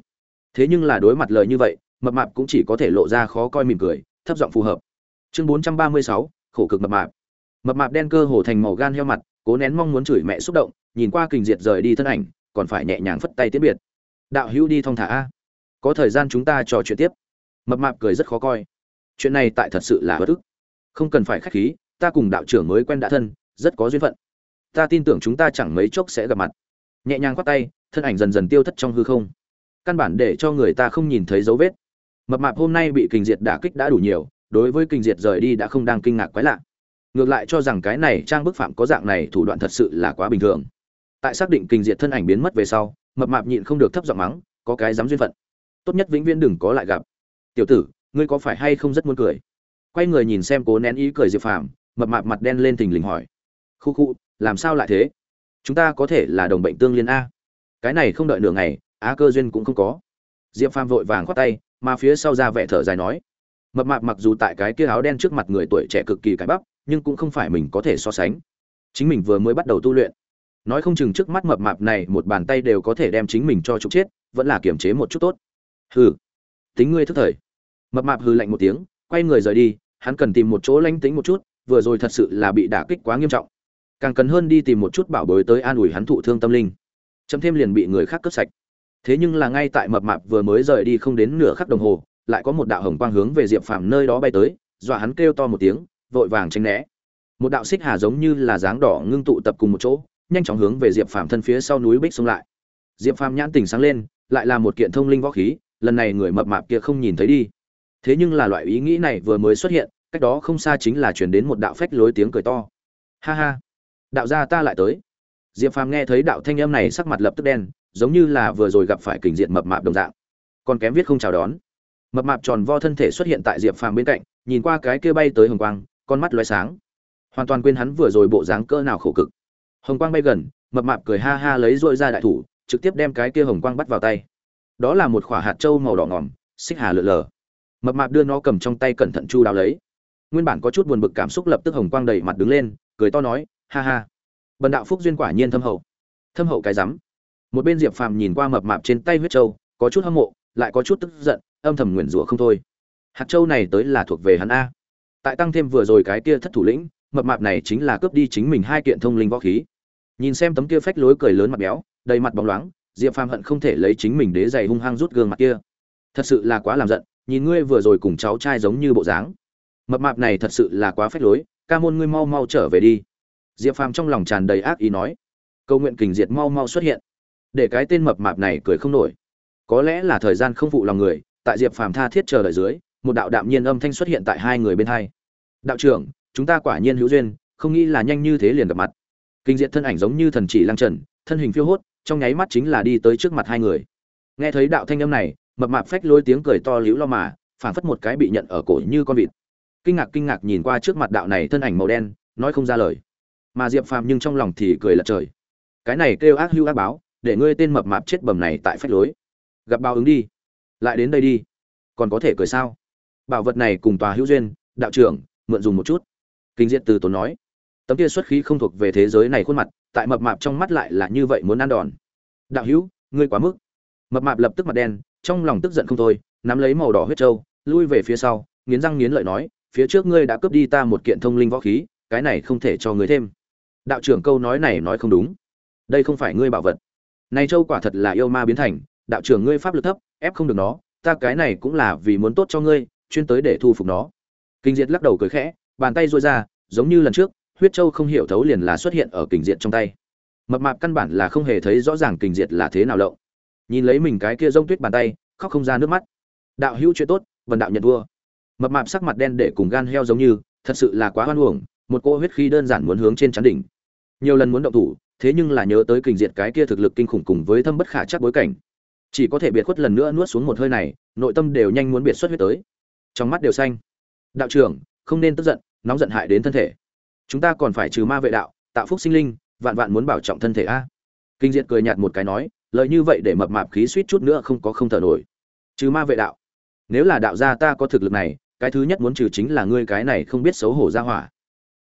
Thế nhưng là đối mặt lời như vậy, mập mạp cũng chỉ có thể lộ ra khó coi mỉm cười, thấp giọng phù hợp. Chương bốn trăm ba mươi sáu, khổ cực mập mạp. Mập mạp đen cơ hồ thành màu gan heo mặt, cố nén mong muốn chửi mẹ xúc động nhìn qua kình diệt rời đi thân ảnh, còn phải nhẹ nhàng phất tay tiễn biệt. Đạo hữu đi thong thả a. Có thời gian chúng ta trò chuyện tiếp. Mập mạp cười rất khó coi. Chuyện này tại thật sự là bất ức. Không cần phải khách khí, ta cùng đạo trưởng mới quen đã thân, rất có duyên phận. Ta tin tưởng chúng ta chẳng mấy chốc sẽ gặp mặt. Nhẹ nhàng khoác tay, thân ảnh dần dần tiêu thất trong hư không. Căn bản để cho người ta không nhìn thấy dấu vết. Mập mạp hôm nay bị kình diệt đả kích đã đủ nhiều, đối với kình diệt rời đi đã không đang kinh ngạc quái lạ. Ngược lại cho rằng cái này trang bức phạm có dạng này thủ đoạn thật sự là quá bình thường tại xác định kinh diệt thân ảnh biến mất về sau, mập mạp nhịn không được thấp giọng mắng, có cái dám duyên phận. Tốt nhất vĩnh viễn đừng có lại gặp. Tiểu tử, ngươi có phải hay không rất muốn cười? Quay người nhìn xem cố nén ý cười diệp phàm, mập mạp mặt đen lên thình lình hỏi. Khu khu, làm sao lại thế? Chúng ta có thể là đồng bệnh tương liên a. Cái này không đợi nửa ngày, á cơ duyên cũng không có. Diệp phàm vội vàng khoát tay, mà phía sau ra vẻ thở dài nói. Mập mạp mặc dù tại cái kia áo đen trước mặt người tuổi trẻ cực kỳ cái bắp, nhưng cũng không phải mình có thể so sánh. Chính mình vừa mới bắt đầu tu luyện nói không chừng trước mắt mập mạp này một bàn tay đều có thể đem chính mình cho trục chết, vẫn là kiềm chế một chút tốt. Hừ. Tính ngươi thức thời. Mập mạp hừ lạnh một tiếng, quay người rời đi, hắn cần tìm một chỗ lanh tính một chút, vừa rồi thật sự là bị đả kích quá nghiêm trọng. Càng cần hơn đi tìm một chút bảo bối tới an ủi hắn thụ thương tâm linh. Chấm thêm liền bị người khác cướp sạch. Thế nhưng là ngay tại mập mạp vừa mới rời đi không đến nửa khắc đồng hồ, lại có một đạo hồng quang hướng về diệp phàm nơi đó bay tới, dọa hắn kêu to một tiếng, vội vàng tránh né. Một đạo xích hà giống như là dáng đỏ ngưng tụ tập cùng một chỗ nhanh chóng hướng về diệp phàm thân phía sau núi bích xông lại. Diệp phàm nhãn tỉnh sáng lên, lại là một kiện thông linh võ khí, lần này người mập mạp kia không nhìn thấy đi. Thế nhưng là loại ý nghĩ này vừa mới xuất hiện, cách đó không xa chính là truyền đến một đạo phách lối tiếng cười to. Ha ha, đạo gia ta lại tới. Diệp phàm nghe thấy đạo thanh âm này sắc mặt lập tức đen, giống như là vừa rồi gặp phải kình diện mập mạp đồng dạng. Còn kém viết không chào đón. Mập mạp tròn vo thân thể xuất hiện tại diệp phàm bên cạnh, nhìn qua cái kia bay tới hồng quang, con mắt lóe sáng. Hoàn toàn quên hắn vừa rồi bộ dáng cỡ nào khổ cực hồng quang bay gần, mập mạp cười ha ha lấy dội ra đại thủ, trực tiếp đem cái kia hồng quang bắt vào tay. Đó là một quả hạt trâu màu đỏ ngỏm xích hà lượn lờ. Mập mạp đưa nó cầm trong tay cẩn thận chu đáo lấy. Nguyên bản có chút buồn bực cảm xúc lập tức hồng quang đầy mặt đứng lên, cười to nói, ha ha. Bần đạo phúc duyên quả nhiên thâm hậu. Thâm hậu cái rắm. Một bên diệp phàm nhìn qua mập mạp trên tay huyết trâu có chút hâm mộ, lại có chút tức giận, âm thầm nguyền rủa không thôi. Hạt châu này tới là thuộc về hắn a. Tại tăng thêm vừa rồi cái kia thất thủ lĩnh mập mạp này chính là cướp đi chính mình hai kiện thông linh võ khí. Nhìn xem tấm kia phách lối cười lớn mặt béo, đầy mặt bóng loáng, diệp phàm hận không thể lấy chính mình đế giày hung hăng rút gương mặt kia. Thật sự là quá làm giận, nhìn ngươi vừa rồi cùng cháu trai giống như bộ dáng. Mập mạp này thật sự là quá phách lối, ca môn ngươi mau mau trở về đi. Diệp phàm trong lòng tràn đầy ác ý nói. Câu nguyện kình diệt mau mau xuất hiện. Để cái tên mập mạp này cười không nổi. Có lẽ là thời gian không phụ lòng người, tại diệp phàm tha thiết chờ đợi dưới, một đạo đạm nhiên âm thanh xuất hiện tại hai người bên hai. Đạo trưởng chúng ta quả nhiên hữu duyên, không nghĩ là nhanh như thế liền gặp mặt. Kinh diện thân ảnh giống như thần chỉ lang trần, thân hình phiêu hốt, trong nháy mắt chính là đi tới trước mặt hai người. Nghe thấy đạo thanh âm này, mập mạp phách lôi tiếng cười to liễu lo mà, phảng phất một cái bị nhận ở cổ như con vịt. Kinh ngạc kinh ngạc nhìn qua trước mặt đạo này thân ảnh màu đen, nói không ra lời. Mà diệp phàm nhưng trong lòng thì cười lật trời. Cái này kêu ác hưu ác báo, để ngươi tên mập mạp chết bầm này tại phách lối. Gặp bao ứng đi. Lại đến đây đi. Còn có thể cười sao? Bảo vật này cùng tòa hữu duyên, đạo trưởng, mượn dùng một chút kinh diệt từ tốn nói, tấm kia xuất khí không thuộc về thế giới này khuôn mặt, tại mập mạp trong mắt lại là như vậy muốn ăn đòn. Đạo hữu, ngươi quá mức. Mập mạp lập tức mặt đen, trong lòng tức giận không thôi, nắm lấy màu đỏ huyết trâu, lui về phía sau, nghiến răng nghiến lợi nói, phía trước ngươi đã cướp đi ta một kiện thông linh võ khí, cái này không thể cho ngươi thêm. Đạo trưởng câu nói này nói không đúng. Đây không phải ngươi bảo vật. Này châu quả thật là yêu ma biến thành, đạo trưởng ngươi pháp lực thấp, ép không được nó, ta cái này cũng là vì muốn tốt cho ngươi, chuyên tới để thu phục nó. Kinh diệt lắc đầu cười khẽ bàn tay duỗi ra, giống như lần trước, huyết châu không hiểu thấu liền là xuất hiện ở kình diệt trong tay. Mập mạp căn bản là không hề thấy rõ ràng kình diệt là thế nào lộng. Nhìn lấy mình cái kia rông tuyết bàn tay, khóc không ra nước mắt. Đạo hữu chuyện tốt, vần đạo nhận vua. Mập mạp sắc mặt đen để cùng gan heo giống như, thật sự là quá hoan uổng, một cô huyết khí đơn giản muốn hướng trên chắn đỉnh. Nhiều lần muốn động thủ, thế nhưng là nhớ tới kình diệt cái kia thực lực kinh khủng cùng với thâm bất khả chắc bối cảnh. Chỉ có thể biệt khuất lần nữa nuốt xuống một hơi này, nội tâm đều nhanh muốn biệt xuất huyết tới. Trong mắt đều xanh. Đạo trưởng, không nên tức giận nóng giận hại đến thân thể. Chúng ta còn phải trừ ma vệ đạo, tạo phúc sinh linh, vạn vạn muốn bảo trọng thân thể a. Kinh diệt cười nhạt một cái nói, lời như vậy để mập mạp khí suýt chút nữa không có không thở nổi. Trừ ma vệ đạo. Nếu là đạo gia ta có thực lực này, cái thứ nhất muốn trừ chính là ngươi cái này không biết xấu hổ ra hỏa.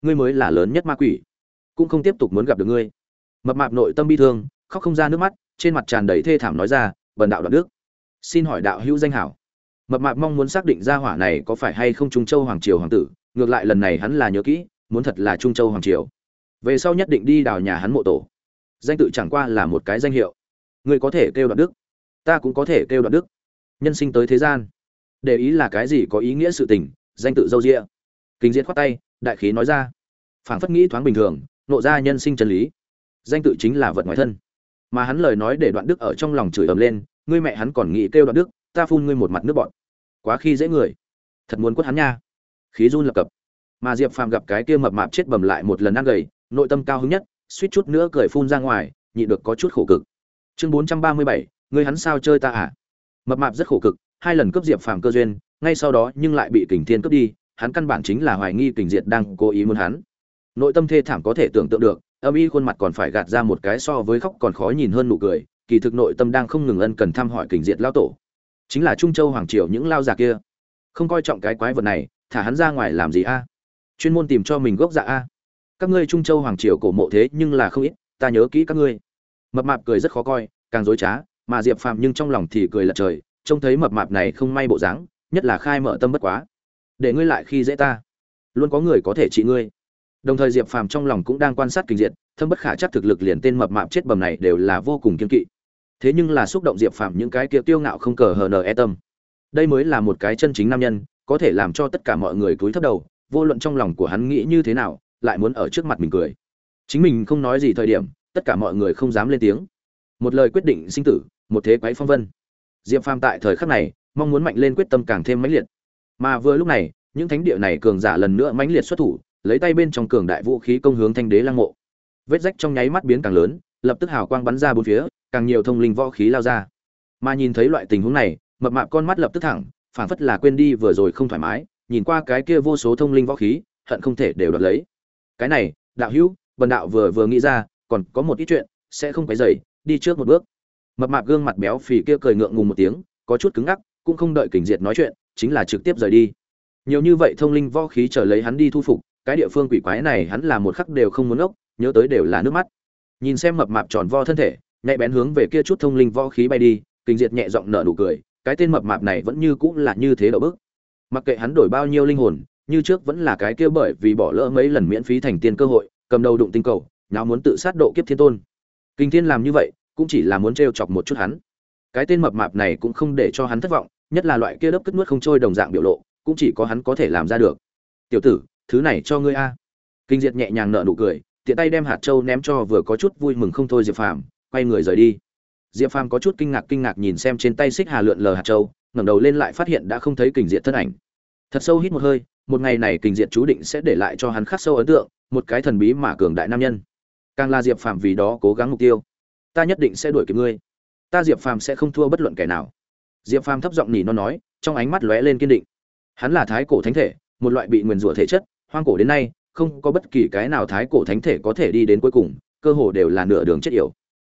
Ngươi mới là lớn nhất ma quỷ. Cũng không tiếp tục muốn gặp được ngươi. Mập mạp nội tâm bi thương, khóc không ra nước mắt, trên mặt tràn đầy thê thảm nói ra, bần đạo đoạn đức, xin hỏi đạo hữu danh hảo. Mập mạp mong muốn xác định ra hỏa này có phải hay không trung châu hoàng triều hoàng tử ngược lại lần này hắn là nhớ kỹ, muốn thật là trung châu hoàng triều. Về sau nhất định đi đào nhà hắn mộ tổ. Danh tự chẳng qua là một cái danh hiệu. Người có thể kêu đoạn đức. Ta cũng có thể kêu đoạn đức. Nhân sinh tới thế gian. Để ý là cái gì có ý nghĩa sự tình, danh tự dâu rịa kính diễn khoát tay, đại khí nói ra. Phảng phất nghĩ thoáng bình thường, nộ ra nhân sinh chân lý. Danh tự chính là vật ngoài thân. Mà hắn lời nói để đoạn đức ở trong lòng chửi ầm lên, ngươi mẹ hắn còn nghĩ kêu đoạn đức, ta phun ngươi một mặt nước bọn quá khi dễ người. Thật muốn quất hắn nha khí run lập cập. Mà diệp phàm gặp cái kia mập mạp chết bầm lại một lần ăn gầy, nội tâm cao hứng nhất, suýt chút nữa cười phun ra ngoài nhị được có chút khổ cực. Chương bốn trăm ba mươi bảy ngươi hắn sao chơi ta à? Mập mạp rất khổ cực, hai lần cướp diệp phàm cơ duyên, ngay sau đó nhưng lại bị kình thiên cướp đi, hắn căn bản chính là hoài nghi kình diệt đang cố ý muốn hắn. Nội tâm thê thảm có thể tưởng tượng được, âm y khuôn mặt còn phải gạt ra một cái so với khóc còn khó nhìn hơn nụ cười, kỳ thực nội tâm đang không ngừng ân cần thăm hỏi kình diệt lao tổ. Chính là trung châu hoàng triều những lao già kia. Không coi trọng cái quái vật này thả hắn ra ngoài làm gì a? Chuyên môn tìm cho mình gốc dạ a. Các ngươi trung châu hoàng triều cổ mộ thế nhưng là không ít, ta nhớ kỹ các ngươi. Mập mạp cười rất khó coi, càng dối trá, mà diệp phàm nhưng trong lòng thì cười lật trời, trông thấy mập mạp này không may bộ dáng, nhất là khai mở tâm bất quá. Để ngươi lại khi dễ ta. Luôn có người có thể trị ngươi. Đồng thời diệp phàm trong lòng cũng đang quan sát kinh diện thâm bất khả chắc thực lực liền tên mập mạp chết bầm này đều là vô cùng kiên kỵ. Thế nhưng là xúc động diệp phàm những cái kia tiêu ngạo không cờ hờ nờ e tâm. Đây mới là một cái chân chính nam nhân có thể làm cho tất cả mọi người cúi thấp đầu, vô luận trong lòng của hắn nghĩ như thế nào, lại muốn ở trước mặt mình cười. Chính mình không nói gì thời điểm, tất cả mọi người không dám lên tiếng. Một lời quyết định sinh tử, một thế quái phong vân. Diệp phàm tại thời khắc này, mong muốn mạnh lên quyết tâm càng thêm mãnh liệt. Mà vừa lúc này, những thánh địa này cường giả lần nữa mãnh liệt xuất thủ, lấy tay bên trong cường đại vũ khí công hướng thanh đế lăng mộ. Vết rách trong nháy mắt biến càng lớn, lập tức hào quang bắn ra bốn phía, càng nhiều thông linh võ khí lao ra. Mà nhìn thấy loại tình huống này, mập mạp con mắt lập tức thẳng phảng phất là quên đi vừa rồi không thoải mái nhìn qua cái kia vô số thông linh võ khí hận không thể đều đoạt lấy. Cái này đạo hữu bần đạo vừa vừa nghĩ ra còn có một ít chuyện sẽ không quấy rầy, đi trước một bước. Mập mạp gương mặt béo phì kia cười ngượng ngùng một tiếng có chút cứng ngắc cũng không đợi kình diệt nói chuyện chính là trực tiếp rời đi. Nhiều như vậy thông linh võ khí chờ lấy hắn đi thu phục cái địa phương quỷ quái này hắn là một khắc đều không muốn ốc nhớ tới đều là nước mắt. Nhìn xem mập mạp tròn vo thân thể nhạy bén hướng về kia chút thông linh võ khí bay đi kình diệt nhẹ giọng nở nụ cười cái tên mập mạp này vẫn như cũng là như thế đậu bức. Mặc kệ hắn đổi bao nhiêu linh hồn, như trước vẫn là cái kia bởi vì bỏ lỡ mấy lần miễn phí thành tiên cơ hội, cầm đầu đụng tinh cầu, nào muốn tự sát độ kiếp thiên tôn. Kinh thiên làm như vậy, cũng chỉ là muốn trêu chọc một chút hắn. Cái tên mập mạp này cũng không để cho hắn thất vọng, nhất là loại kia đớp cất nuốt không trôi đồng dạng biểu lộ, cũng chỉ có hắn có thể làm ra được. Tiểu tử, thứ này cho ngươi a. Kinh diệt nhẹ nhàng nở nụ cười, tiện tay đem hạt châu ném cho vừa có chút vui mừng không thôi diệp phàm, quay người rời đi diệp phàm có chút kinh ngạc kinh ngạc nhìn xem trên tay xích hà lượn lờ hạt châu, ngẩng đầu lên lại phát hiện đã không thấy kình diện thân ảnh. Thật sâu hít một hơi, một ngày này kình diện chú định sẽ để lại cho hắn khắc sâu ấn tượng, một cái thần bí mà cường đại nam nhân. Càng là diệp phàm vì đó cố gắng mục tiêu. Ta nhất định sẽ đuổi kịp ngươi. Ta diệp phàm sẽ không thua bất luận kẻ nào. Diệp phàm thấp giọng nỉ nó nói, trong ánh mắt lóe lên kiên định. Hắn là thái cổ thánh thể, một loại bị nguyền rủa thể chất, hoang cổ đến nay, không có bất kỳ cái nào thái cổ thánh thể có thể đi đến cuối cùng, cơ hồ đều là nửa đường chết yểu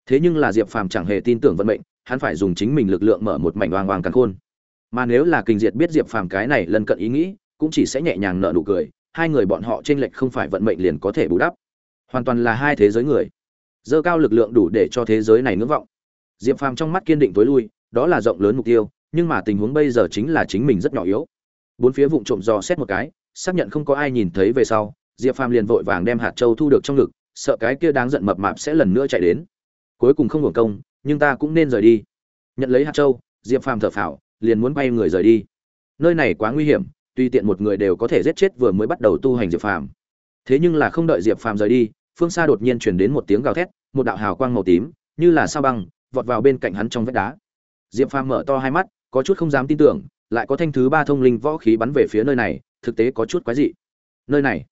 thế nhưng là diệp phàm chẳng hề tin tưởng vận mệnh, hắn phải dùng chính mình lực lượng mở một mảnh oang oang càn khôn. Mà nếu là kinh diệt biết diệp phàm cái này lần cận ý nghĩ, cũng chỉ sẽ nhẹ nhàng nở nụ cười, hai người bọn họ trên lệch không phải vận mệnh liền có thể bù đắp. Hoàn toàn là hai thế giới người. Dơ cao lực lượng đủ để cho thế giới này ngưỡng vọng. Diệp phàm trong mắt kiên định tối lui, đó là rộng lớn mục tiêu, nhưng mà tình huống bây giờ chính là chính mình rất nhỏ yếu. Bốn phía vụng trộm dò xét một cái, xác nhận không có ai nhìn thấy về sau, diệp phàm liền vội vàng đem hạt châu thu được trong ngực, sợ cái kia đáng giận mập mạp sẽ lần nữa chạy đến cuối cùng không hưởng công, nhưng ta cũng nên rời đi. Nhận lấy hạt châu, diệp phàm thở phào, liền muốn bay người rời đi. Nơi này quá nguy hiểm, tuy tiện một người đều có thể giết chết vừa mới bắt đầu tu hành diệp phàm. Thế nhưng là không đợi diệp phàm rời đi, phương xa đột nhiên truyền đến một tiếng gào thét, một đạo hào quang màu tím, như là sao băng, vọt vào bên cạnh hắn trong vách đá. Diệp phàm mở to hai mắt, có chút không dám tin tưởng, lại có thanh thứ ba thông linh võ khí bắn về phía nơi này, thực tế có chút quái dị. Nơi này,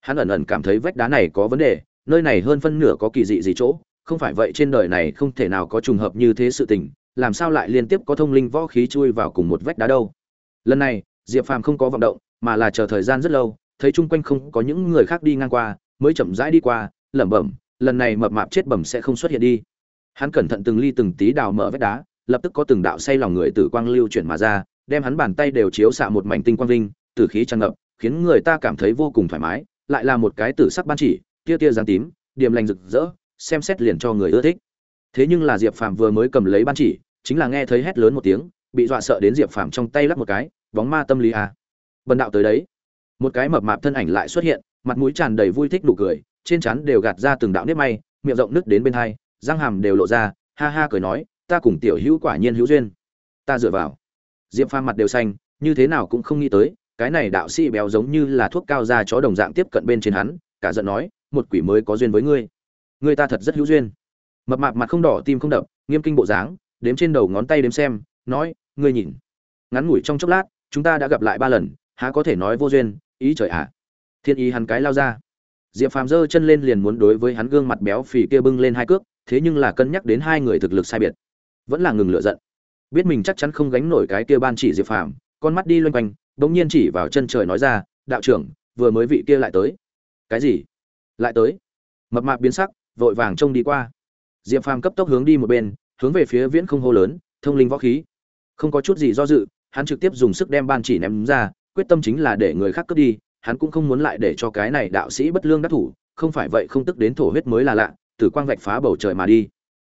hắn ẩn ẩn cảm thấy vách đá này có vấn đề, nơi này hơn phân nửa có kỳ dị gì chỗ không phải vậy trên đời này không thể nào có trùng hợp như thế sự tình, làm sao lại liên tiếp có thông linh võ khí chui vào cùng một vách đá đâu? Lần này, diệp phàm không có vọng động, mà là chờ thời gian rất lâu, thấy chung quanh không có những người khác đi ngang qua, mới chậm rãi đi qua, lẩm bẩm, lần này mập mạp chết bẩm sẽ không xuất hiện đi. Hắn cẩn thận từng ly từng tí đào mở vách đá, lập tức có từng đạo say lòng người tử quang lưu chuyển mà ra, đem hắn bàn tay đều chiếu xạ một mảnh tinh quang vinh, tử khí tràn ngập, khiến người ta cảm thấy vô cùng thoải mái, lại là một cái tử sắc ban chỉ, tia tia dáng tím điểm lành rực rỡ xem xét liền cho người ưa thích. Thế nhưng là diệp phàm vừa mới cầm lấy ban chỉ, chính là nghe thấy hét lớn một tiếng, bị dọa sợ đến diệp phàm trong tay lắc một cái, bóng ma tâm lý à. bần đạo tới đấy. Một cái mập mạp thân ảnh lại xuất hiện, mặt mũi tràn đầy vui thích nụ cười, trên trán đều gạt ra từng đạo nếp may, miệng rộng nứt đến bên hai, răng hàm đều lộ ra, ha ha cười nói, ta cùng tiểu hữu quả nhiên hữu duyên. Ta dựa vào. Diệp phàm mặt đều xanh, như thế nào cũng không nghĩ tới, cái này đạo sĩ béo giống như là thuốc cao ra chó đồng dạng tiếp cận bên trên hắn, cả giận nói, một quỷ mới có duyên với ngươi. Người ta thật rất hữu duyên. Mập mạp mặt không đỏ, tim không đập, nghiêm kinh bộ dáng, đếm trên đầu ngón tay đếm xem, nói, ngươi nhìn. Ngắn ngủi trong chốc lát, chúng ta đã gặp lại ba lần, há có thể nói vô duyên, ý trời ạ. À. thiên ý hắn cái lao ra. Diệp phàm giơ chân lên liền muốn đối với hắn gương mặt béo phì kia bưng lên hai cước, thế nhưng là cân nhắc đến hai người thực lực sai biệt. Vẫn là ngừng lựa giận. Biết mình chắc chắn không gánh nổi cái kia ban chỉ diệp phàm, con mắt đi loanh quanh, bỗng nhiên chỉ vào chân trời nói ra, đạo trưởng, vừa mới vị kia lại tới. Cái gì? Lại tới. Mập mạp biến sắc vội vàng trông đi qua. Diệp phàm cấp tốc hướng đi một bên, hướng về phía viễn không hô lớn, thông linh võ khí. Không có chút gì do dự, hắn trực tiếp dùng sức đem ban chỉ ném ra, quyết tâm chính là để người khác cướp đi, hắn cũng không muốn lại để cho cái này đạo sĩ bất lương đắc thủ, không phải vậy không tức đến thổ huyết mới là lạ, tử quang vạch phá bầu trời mà đi.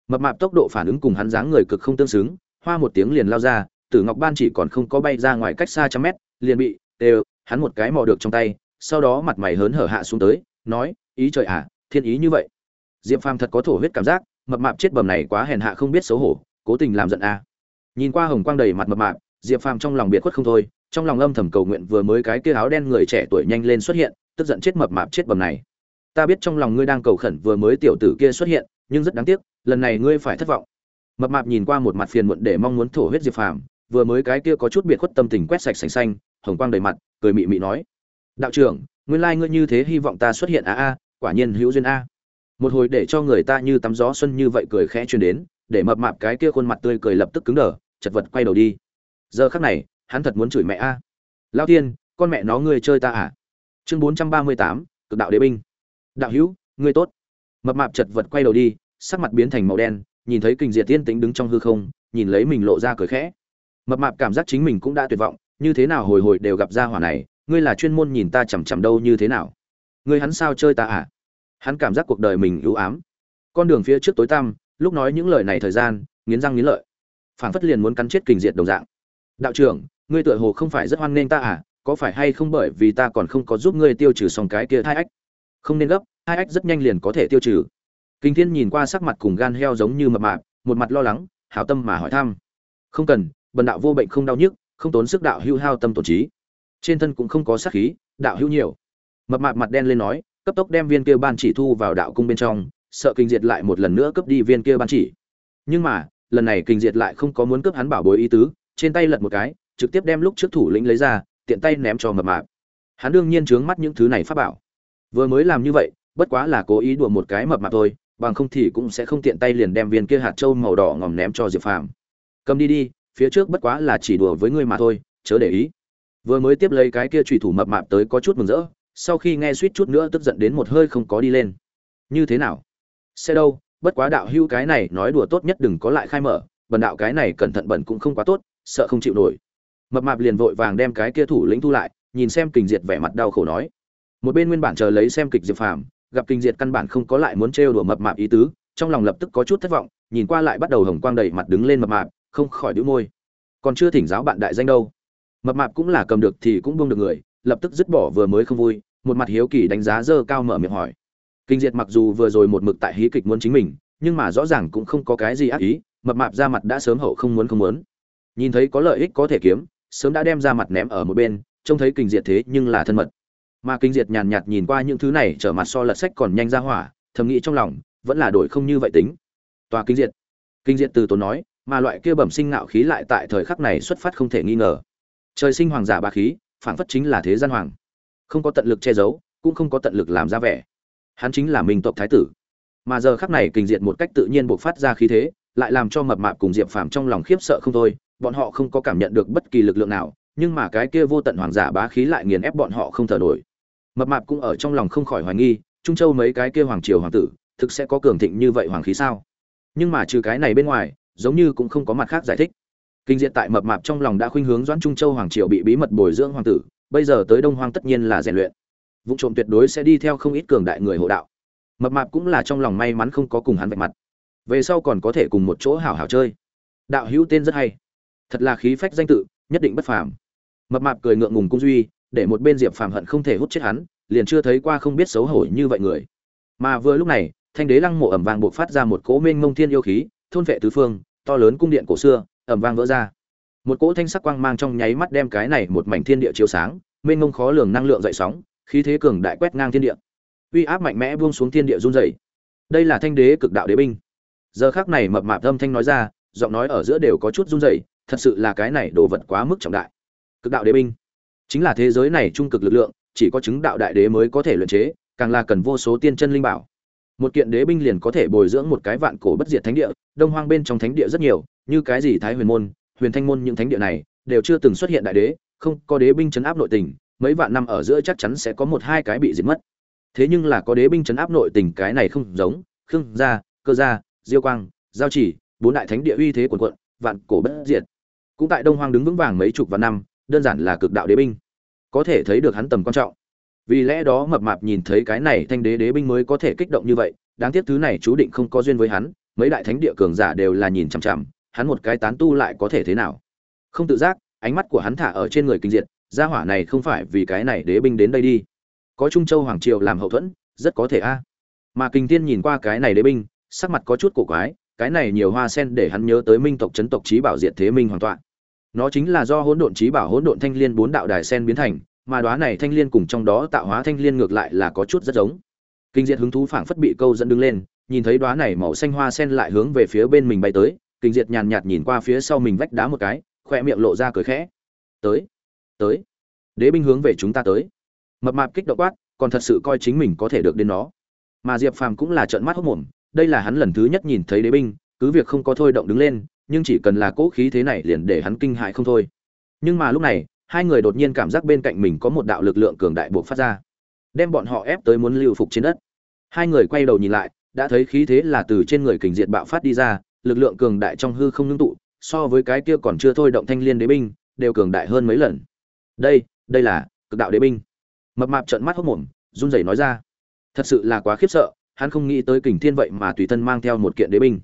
Mập mạp tốc độ phản ứng cùng hắn dáng người cực không tương xứng, hoa một tiếng liền lao ra, tử ngọc ban chỉ còn không có bay ra ngoài cách xa trăm mét, liền bị đều, hắn một cái mò được trong tay, sau đó mặt mày hớn hở hạ xuống tới, nói, ý trời à thiên ý như vậy diệp phàm thật có thổ huyết cảm giác, mập mạp chết bầm này quá hèn hạ không biết xấu hổ, cố tình làm giận a. Nhìn qua hồng quang đầy mặt mập mạp, diệp phàm trong lòng biệt khuất không thôi, trong lòng âm thầm cầu nguyện vừa mới cái kia áo đen người trẻ tuổi nhanh lên xuất hiện, tức giận chết mập mạp chết bầm này. Ta biết trong lòng ngươi đang cầu khẩn vừa mới tiểu tử kia xuất hiện, nhưng rất đáng tiếc, lần này ngươi phải thất vọng. Mập mạp nhìn qua một mặt phiền muộn để mong muốn thổ huyết diệp phàm, vừa mới cái kia có chút biệt khuất tâm tình quét sạch sành xanh, hồng quang đầy mặt, cười mị mị nói. Đạo trưởng, nguyên lai ngươi như thế hy vọng ta xuất hiện a a, quả nhiên hữu duyên a một hồi để cho người ta như tắm gió xuân như vậy cười khẽ truyền đến, để mập mạp cái kia khuôn mặt tươi cười lập tức cứng đờ, chật vật quay đầu đi. Giờ khắc này, hắn thật muốn chửi mẹ a. À. lao tiên, con mẹ nó ngươi chơi ta à? Chương bốn trăm ba mươi tám, cực đạo đế binh. Đạo hữu, ngươi tốt. Mập mạp chật vật quay đầu đi, sắc mặt biến thành màu đen, nhìn thấy kình diệt tiên tính đứng trong hư không, nhìn lấy mình lộ ra cười khẽ. Mập mạp cảm giác chính mình cũng đã tuyệt vọng, như thế nào hồi hồi đều gặp ra hỏa này, ngươi là chuyên môn nhìn ta chằm chằm đâu như thế nào? Ngươi hắn sao chơi ta à? Hắn cảm giác cuộc đời mình ưu ám. Con đường phía trước tối tăm, lúc nói những lời này thời gian, nghiến răng nghiến lợi. Phảng phất liền muốn cắn chết kình diệt đồng dạng. Đạo trưởng, ngươi tựa hồ không phải rất hoan nghênh ta à có phải hay không bởi vì ta còn không có giúp ngươi tiêu trừ xong cái kia hai ách? Không nên gấp hai ách rất nhanh liền có thể tiêu trừ. Kinh thiên nhìn qua sắc mặt cùng gan heo giống như mập mạp, một mặt lo lắng, hảo tâm mà hỏi thăm. Không cần, bần đạo vô bệnh không đau nhức, không tốn sức đạo hưu hao tâm tổn trí. Trên thân cũng không có sát khí, đạo hưu nhiều. Mập mạp mặt đen lên nói cấp tốc đem viên kia ban chỉ thu vào đạo cung bên trong, sợ kinh diệt lại một lần nữa cướp đi viên kia ban chỉ. Nhưng mà, lần này kinh diệt lại không có muốn cướp hắn bảo bối ý tứ, trên tay lật một cái, trực tiếp đem lúc trước thủ lĩnh lấy ra, tiện tay ném cho mập mạp. Hắn đương nhiên trướng mắt những thứ này pháp bảo. Vừa mới làm như vậy, bất quá là cố ý đùa một cái mập mạp thôi, bằng không thì cũng sẽ không tiện tay liền đem viên kia hạt châu màu đỏ ngòm ném cho diệp phàm. Cầm đi đi, phía trước bất quá là chỉ đùa với ngươi mà thôi, chớ để ý. Vừa mới tiếp lấy cái kia trùy thủ mập mạp tới có chút mừng rỡ sau khi nghe suýt chút nữa tức giận đến một hơi không có đi lên. Như thế nào? Xe đâu? Bất quá đạo hưu cái này nói đùa tốt nhất đừng có lại khai mở. Bần đạo cái này cẩn thận bẩn cũng không quá tốt, sợ không chịu nổi. Mập mạp liền vội vàng đem cái kia thủ lĩnh thu lại, nhìn xem kình diệt vẻ mặt đau khổ nói. Một bên nguyên bản chờ lấy xem kịch diệp phàm, gặp kình diệt căn bản không có lại muốn trêu đùa mập mạp ý tứ, trong lòng lập tức có chút thất vọng, nhìn qua lại bắt đầu hồng quang đầy mặt đứng lên mập mạp, không khỏi đĩu môi. Còn chưa thỉnh giáo bạn đại danh đâu. Mập mạp cũng là cầm được thì cũng buông được người lập tức dứt bỏ vừa mới không vui, một mặt hiếu kỳ đánh giá dơ cao mở miệng hỏi. Kinh diệt mặc dù vừa rồi một mực tại hí kịch muốn chính mình, nhưng mà rõ ràng cũng không có cái gì ác ý, mập mạp ra mặt đã sớm hậu không muốn không muốn. Nhìn thấy có lợi ích có thể kiếm, sớm đã đem ra mặt ném ở một bên, trông thấy kinh diệt thế nhưng là thân mật. Mà kinh diệt nhàn nhạt nhìn qua những thứ này, trở mặt so lật sách còn nhanh ra hỏa, thầm nghĩ trong lòng, vẫn là đổi không như vậy tính. Tòa kinh diệt. Kinh diệt từ tốn nói, mà loại kia bẩm sinh ngạo khí lại tại thời khắc này xuất phát không thể nghi ngờ. Trời sinh hoàng giả ba khí phản phất chính là thế gian hoàng. Không có tận lực che giấu, cũng không có tận lực làm ra vẻ. Hắn chính là minh tộc thái tử. Mà giờ khắc này kinh diệt một cách tự nhiên buộc phát ra khí thế, lại làm cho mập mạp cùng diệp phàm trong lòng khiếp sợ không thôi, bọn họ không có cảm nhận được bất kỳ lực lượng nào, nhưng mà cái kia vô tận hoàng giả bá khí lại nghiền ép bọn họ không thở nổi. Mập mạp cũng ở trong lòng không khỏi hoài nghi, trung châu mấy cái kia hoàng triều hoàng tử, thực sẽ có cường thịnh như vậy hoàng khí sao? Nhưng mà trừ cái này bên ngoài, giống như cũng không có mặt khác giải thích kinh diện tại mập mạp trong lòng đã khuynh hướng doãn trung châu hoàng triều bị bí mật bồi dưỡng hoàng tử, bây giờ tới đông hoang tất nhiên là rèn luyện. Vụ trộm tuyệt đối sẽ đi theo không ít cường đại người hộ đạo. Mập mạp cũng là trong lòng may mắn không có cùng hắn vạch mặt. Về sau còn có thể cùng một chỗ hảo hảo chơi. Đạo hữu tên rất hay. Thật là khí phách danh tự, nhất định bất phàm. Mập mạp cười ngượng ngùng cung duy, để một bên diệp phàm hận không thể hút chết hắn, liền chưa thấy qua không biết xấu hổ như vậy người. Mà vừa lúc này, thanh đế lăng mộ ẩm vàng buộc phát ra một cỗ mênh mông thiên yêu khí, thôn vệ tứ phương, to lớn cung điện cổ xưa ẩm vang vỡ ra. Một cỗ thanh sắc quang mang trong nháy mắt đem cái này một mảnh thiên địa chiếu sáng, mênh mông khó lường năng lượng dậy sóng, khí thế cường đại quét ngang thiên địa. Uy áp mạnh mẽ buông xuống thiên địa run rẩy. Đây là thanh đế cực đạo đế binh. Giờ khắc này mập mạp âm thanh nói ra, giọng nói ở giữa đều có chút run rẩy, thật sự là cái này đồ vật quá mức trọng đại. Cực đạo đế binh. Chính là thế giới này trung cực lực lượng, chỉ có chứng đạo đại đế mới có thể luyện chế, càng là cần vô số tiên chân linh bảo. Một kiện đế binh liền có thể bồi dưỡng một cái vạn cổ bất diệt thánh địa, đông hoang bên trong thánh địa rất nhiều như cái gì thái huyền môn, huyền thanh môn những thánh địa này đều chưa từng xuất hiện đại đế, không có đế binh chấn áp nội tình, mấy vạn năm ở giữa chắc chắn sẽ có một hai cái bị diệt mất. Thế nhưng là có đế binh chấn áp nội tình cái này không giống, khương gia, cơ gia, diêu quang, giao chỉ, bốn đại thánh địa uy thế quần quận vạn cổ bất diệt. Cũng tại đông hoang đứng vững vàng mấy chục vạn năm, đơn giản là cực đạo đế binh. Có thể thấy được hắn tầm quan trọng. Vì lẽ đó mập mạp nhìn thấy cái này thanh đế đế binh mới có thể kích động như vậy, đáng tiếc thứ này chú định không có duyên với hắn, mấy đại thánh địa cường giả đều là nhìn chằm chằm hắn một cái tán tu lại có thể thế nào? Không tự giác, ánh mắt của hắn thả ở trên người kinh diệt, gia hỏa này không phải vì cái này đế binh đến đây đi. Có trung châu hoàng triều làm hậu thuẫn, rất có thể a. Mà kinh tiên nhìn qua cái này đế binh, sắc mặt có chút cổ quái, cái này nhiều hoa sen để hắn nhớ tới minh tộc chấn tộc trí bảo diệt thế minh hoàn toàn nó chính là do hỗn độn trí bảo hỗn độn thanh liên bốn đạo đài sen biến thành, mà đóa này thanh liên cùng trong đó tạo hóa thanh liên ngược lại là có chút rất giống. Kinh diệt hứng thú phảng phất bị câu dẫn đứng lên, nhìn thấy đóa này màu xanh hoa sen lại hướng về phía bên mình bay tới kinh diệt nhàn nhạt nhìn qua phía sau mình vách đá một cái khoe miệng lộ ra cười khẽ. Tới tới, đế binh hướng về chúng ta tới. Mập mạp kích động quát, còn thật sự coi chính mình có thể được đến nó. Mà diệp phàm cũng là trợn mắt hốc mồm, đây là hắn lần thứ nhất nhìn thấy đế binh, cứ việc không có thôi động đứng lên, nhưng chỉ cần là cỗ khí thế này liền để hắn kinh hại không thôi. Nhưng mà lúc này, hai người đột nhiên cảm giác bên cạnh mình có một đạo lực lượng cường đại buộc phát ra, đem bọn họ ép tới muốn lưu phục trên đất. Hai người quay đầu nhìn lại, đã thấy khí thế là từ trên người kình diệt bạo phát đi ra lực lượng cường đại trong hư không ngưng tụ, so với cái kia còn chưa thôi động thanh liên đế binh, đều cường đại hơn mấy lần. Đây đây là cực đạo đế binh. Mập mạp trợn mắt hốc mồm, run rẩy nói ra. Thật sự là quá khiếp sợ, hắn không nghĩ tới kình thiên vậy mà tùy thân mang theo một kiện đế binh.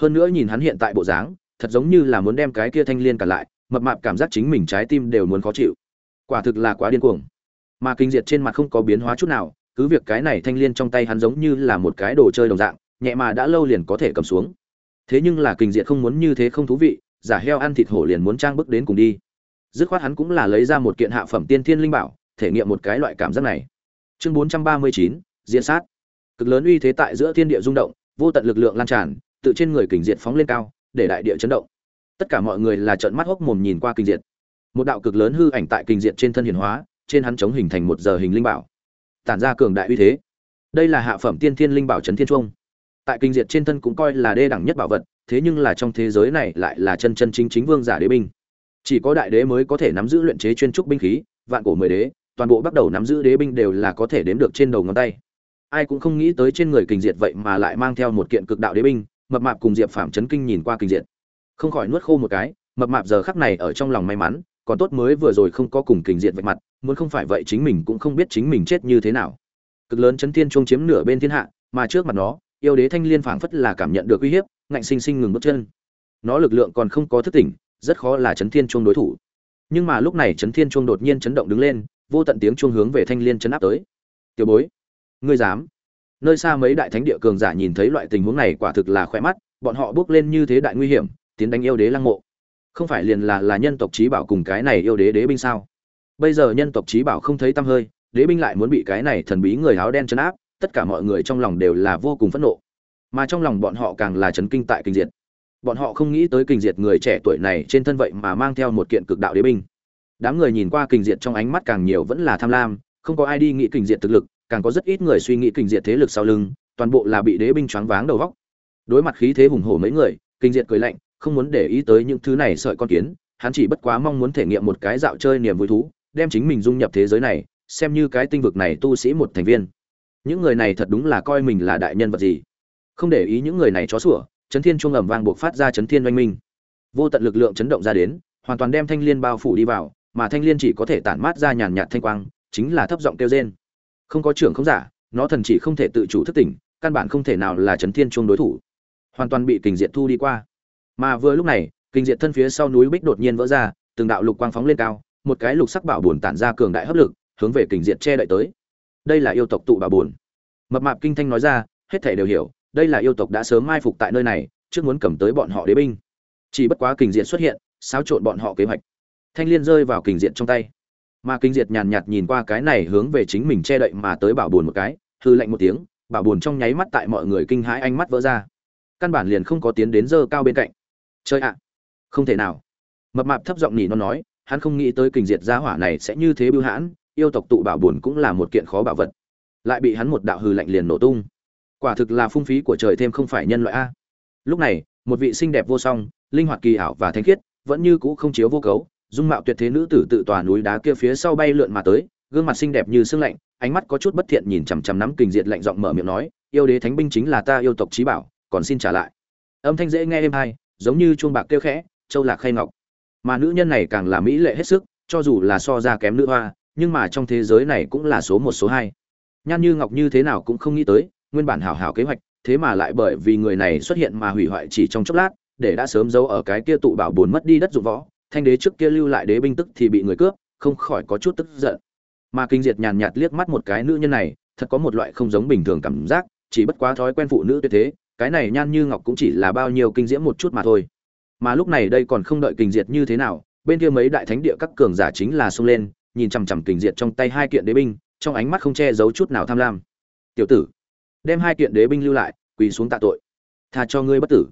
Hơn nữa nhìn hắn hiện tại bộ dáng, thật giống như là muốn đem cái kia thanh liên cả lại, mập mạp cảm giác chính mình trái tim đều muốn khó chịu. Quả thực là quá điên cuồng. Mà kinh diệt trên mặt không có biến hóa chút nào, cứ việc cái này thanh liên trong tay hắn giống như là một cái đồ chơi đồng dạng, nhẹ mà đã lâu liền có thể cầm xuống thế nhưng là kình diệt không muốn như thế không thú vị, giả heo ăn thịt hổ liền muốn trang bức đến cùng đi. Dứt khoát hắn cũng là lấy ra một kiện hạ phẩm tiên thiên linh bảo, thể nghiệm một cái loại cảm giác này. Chương bốn trăm ba mươi chín diễn sát. Cực lớn uy thế tại giữa thiên địa rung động, vô tận lực lượng lan tràn, tự trên người kình diệt phóng lên cao, để đại địa chấn động. Tất cả mọi người là trợn mắt hốc mồm nhìn qua kình diệt. Một đạo cực lớn hư ảnh tại kình diệt trên thân hiển hóa, trên hắn chống hình thành một giờ hình linh bảo. Tản ra cường đại uy thế. Đây là hạ phẩm tiên thiên linh bảo trấn thiên trung tại kinh diệt trên thân cũng coi là đê đẳng nhất bảo vật, thế nhưng là trong thế giới này lại là chân chân chính chính vương giả đế binh. Chỉ có đại đế mới có thể nắm giữ luyện chế chuyên trúc binh khí, vạn cổ mười đế, toàn bộ bắt đầu nắm giữ đế binh đều là có thể đếm được trên đầu ngón tay. Ai cũng không nghĩ tới trên người kinh diệt vậy mà lại mang theo một kiện cực đạo đế binh, mập mạp cùng diệp phạm chấn kinh nhìn qua kinh diệt. Không khỏi nuốt khô một cái, mập mạp giờ khắc này ở trong lòng may mắn, còn tốt mới vừa rồi không có cùng kinh diệt vạch mặt, muốn không phải vậy chính mình cũng không biết chính mình chết như thế nào. Cực lớn chấn thiên trung chiếm nửa bên thiên hạ, mà trước mặt nó yêu đế thanh liên phảng phất là cảm nhận được uy hiếp, ngạnh sinh sinh ngừng bước chân. Nó lực lượng còn không có thức tỉnh, rất khó là chấn thiên chuông đối thủ. Nhưng mà lúc này chấn thiên chuông đột nhiên chấn động đứng lên, vô tận tiếng chuông hướng về thanh liên chấn áp tới. Tiểu bối, ngươi dám? Nơi xa mấy đại thánh địa cường giả nhìn thấy loại tình huống này quả thực là khỏe mắt, bọn họ bước lên như thế đại nguy hiểm, tiến đánh yêu đế lăng mộ. Không phải liền là là nhân tộc trí bảo cùng cái này yêu đế đế binh sao? Bây giờ nhân tộc trí bảo không thấy tăm hơi, đế binh lại muốn bị cái này thần bí người áo đen chấn áp tất cả mọi người trong lòng đều là vô cùng phẫn nộ. Mà trong lòng bọn họ càng là chấn kinh tại kinh diệt. Bọn họ không nghĩ tới kinh diệt người trẻ tuổi này trên thân vậy mà mang theo một kiện cực đạo đế binh. Đám người nhìn qua kinh diệt trong ánh mắt càng nhiều vẫn là tham lam, không có ai đi nghĩ kinh diệt thực lực, càng có rất ít người suy nghĩ kinh diệt thế lực sau lưng, toàn bộ là bị đế binh choáng váng đầu góc. Đối mặt khí thế hùng hổ mấy người, kinh diệt cười lạnh, không muốn để ý tới những thứ này sợi con kiến, hắn chỉ bất quá mong muốn thể nghiệm một cái dạo chơi niềm vui thú, đem chính mình dung nhập thế giới này, xem như cái tinh vực này tu sĩ một thành viên những người này thật đúng là coi mình là đại nhân vật gì. Không để ý những người này chó sủa chấn thiên chuông ầm vang buộc phát ra chấn thiên oanh minh. Vô tận lực lượng chấn động ra đến, hoàn toàn đem thanh liên bao phủ đi vào, mà thanh liên chỉ có thể tản mát ra nhàn nhạt thanh quang, chính là thấp giọng kêu rên. Không có trưởng không giả, nó thần chỉ không thể tự chủ thức tỉnh, căn bản không thể nào là chấn thiên chuông đối thủ. Hoàn toàn bị kình diện thu đi qua. Mà vừa lúc này, kình diện thân phía sau núi bích đột nhiên vỡ ra, từng đạo lục quang phóng lên cao, một cái lục sắc bảo buồn tản ra cường đại hấp lực, hướng về kình diện che đậy tới đây là yêu tộc tụ bà buồn mập mạp kinh thanh nói ra, hết thảy đều hiểu, đây là yêu tộc đã sớm mai phục tại nơi này, trước muốn cầm tới bọn họ đế binh. Chỉ bất quá kình diện xuất hiện, xáo trộn bọn họ kế hoạch. Thanh liên rơi vào kình diện trong tay. Mà kinh diệt nhàn nhạt nhìn qua cái này hướng về chính mình che đậy mà tới bảo buồn một cái, hư lạnh một tiếng, bảo buồn trong nháy mắt tại mọi người kinh hãi ánh mắt vỡ ra. Căn bản liền không có tiến đến dơ cao bên cạnh. Chơi ạ! Không thể nào. Mập mạp thấp giọng nhỉ nó nói, hắn không nghĩ tới kình diệt gia hỏa này sẽ như thế bưu hãn yêu tộc tụ bảo buồn cũng là một kiện khó bảo vật. Lại bị hắn một đạo hư lạnh liền nổ tung. Quả thực là phung phí của trời thêm không phải nhân loại a. Lúc này, một vị xinh đẹp vô song, linh hoạt kỳ ảo và thanh khiết, vẫn như cũ không chiếu vô cấu, dung mạo tuyệt thế nữ tử tự tòa núi đá kia phía sau bay lượn mà tới, gương mặt xinh đẹp như sương lạnh, ánh mắt có chút bất thiện nhìn chằm chằm nắm kình diệt lạnh giọng mở miệng nói, yêu đế thánh binh chính là ta yêu tộc trí bảo, còn xin trả lại. Âm thanh dễ nghe êm hay giống như chuông bạc kêu khẽ, châu lạc khay ngọc. Mà nữ nhân này càng là mỹ lệ hết sức, cho dù là so ra kém nữ hoa nhưng mà trong thế giới này cũng là số một, số hai. Nhan như ngọc như thế nào cũng không nghĩ tới, nguyên bản hảo hảo kế hoạch, thế mà lại bởi vì người này xuất hiện mà hủy hoại chỉ trong chốc lát, để đã sớm giấu ở cái kia tụ bảo buồn mất đi đất dụng võ, thanh đế trước kia lưu lại đế binh tức thì bị người cướp, không khỏi có chút tức giận. Mà kinh diệt nhàn nhạt liếc mắt một cái nữ nhân này, thật có một loại không giống bình thường cảm giác, chỉ bất quá thói quen phụ nữ tuyệt thế, cái này nhan như ngọc cũng chỉ là bao nhiêu kinh diễm một chút mà thôi. Mà lúc này đây còn không đợi kinh diệt như thế nào, bên kia mấy đại thánh địa các cường giả chính là xông lên nhìn chằm chằm kình diệt trong tay hai kiện đế binh, trong ánh mắt không che giấu chút nào tham lam. Tiểu tử, đem hai kiện đế binh lưu lại, quỳ xuống tạ tội. Tha cho ngươi bất tử.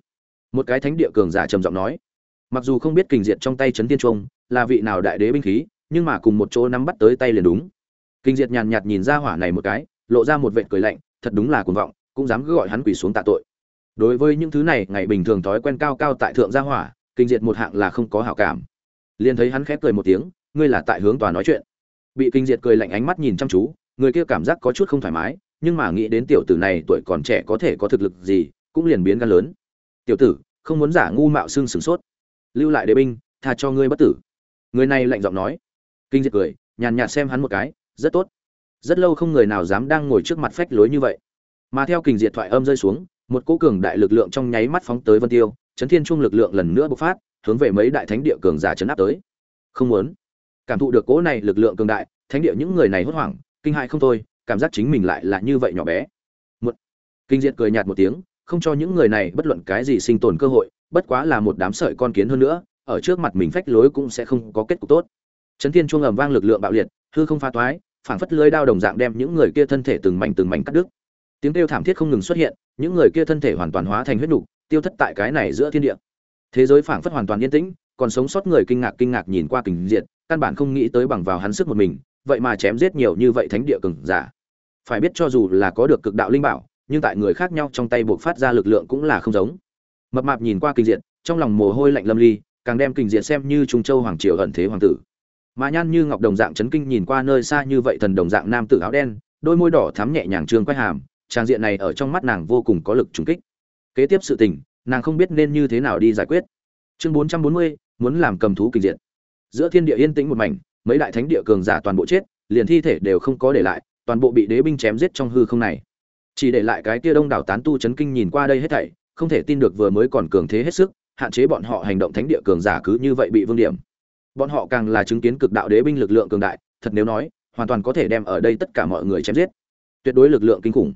Một cái thánh địa cường giả trầm giọng nói. Mặc dù không biết kình diệt trong tay trấn tiên trung là vị nào đại đế binh khí, nhưng mà cùng một chỗ nắm bắt tới tay liền đúng. Kinh diệt nhàn nhạt nhìn ra hỏa này một cái, lộ ra một vệt cười lạnh, thật đúng là cuồng vọng, cũng dám cứ gọi hắn quỳ xuống tạ tội. Đối với những thứ này, ngày bình thường thói quen cao cao tại thượng gia hỏa kinh diệt một hạng là không có hảo cảm. Liền thấy hắn khép cười một tiếng ngươi là tại hướng tòa nói chuyện. Bị kinh diệt cười lạnh ánh mắt nhìn chăm chú, người kia cảm giác có chút không thoải mái, nhưng mà nghĩ đến tiểu tử này tuổi còn trẻ có thể có thực lực gì, cũng liền biến gan lớn. Tiểu tử, không muốn giả ngu mạo xương sửng sốt. Lưu lại đế binh, tha cho ngươi bất tử. Người này lạnh giọng nói. Kinh diệt cười, nhàn nhạt xem hắn một cái, rất tốt. Rất lâu không người nào dám đang ngồi trước mặt phách lối như vậy. Mà theo kình diệt thoại âm rơi xuống, một cỗ cường đại lực lượng trong nháy mắt phóng tới vân tiêu, chấn thiên trung lực lượng lần nữa bộc phát, hướng về mấy đại thánh địa cường giả chấn áp tới. Không muốn cảm thụ được cỗ này lực lượng cường đại, thánh địa những người này hốt hoảng, kinh hại không thôi, cảm giác chính mình lại là như vậy nhỏ bé. Một, kinh diệt cười nhạt một tiếng, không cho những người này bất luận cái gì sinh tồn cơ hội, bất quá là một đám sợi con kiến hơn nữa, ở trước mặt mình phách lối cũng sẽ không có kết cục tốt. Chấn thiên chuông ầm vang lực lượng bạo liệt, hư không pha toái, phảng phất lưới đao đồng dạng đem những người kia thân thể từng mảnh từng mảnh cắt đứt. Tiếng kêu thảm thiết không ngừng xuất hiện, những người kia thân thể hoàn toàn hóa thành huyết nục, tiêu thất tại cái này giữa thiên địa. Thế giới phảng phất hoàn toàn yên tĩnh, còn sống sót người kinh ngạc kinh ngạc nhìn qua kình diệt căn bản không nghĩ tới bằng vào hắn sức một mình vậy mà chém giết nhiều như vậy thánh địa cường giả. Phải biết cho dù là có được cực đạo linh bảo nhưng tại người khác nhau trong tay buộc phát ra lực lượng cũng là không giống. Mập mạp nhìn qua kinh diện, trong lòng mồ hôi lạnh lâm ly càng đem kinh diện xem như trung châu hoàng triều ẩn thế hoàng tử. Mà nhan như ngọc đồng dạng chấn kinh nhìn qua nơi xa như vậy thần đồng dạng nam tử áo đen đôi môi đỏ thắm nhẹ nhàng trương quay hàm trang diện này ở trong mắt nàng vô cùng có lực trùng kích. Kế tiếp sự tình nàng không biết nên như thế nào đi giải quyết. Chương bốn trăm bốn mươi muốn làm cầm thú kinh diện giữa thiên địa yên tĩnh một mảnh, mấy đại thánh địa cường giả toàn bộ chết, liền thi thể đều không có để lại, toàn bộ bị đế binh chém giết trong hư không này. Chỉ để lại cái tia đông đảo tán tu chấn kinh nhìn qua đây hết thảy, không thể tin được vừa mới còn cường thế hết sức, hạn chế bọn họ hành động thánh địa cường giả cứ như vậy bị vương điểm. Bọn họ càng là chứng kiến cực đạo đế binh lực lượng cường đại, thật nếu nói, hoàn toàn có thể đem ở đây tất cả mọi người chém giết. Tuyệt đối lực lượng kinh khủng.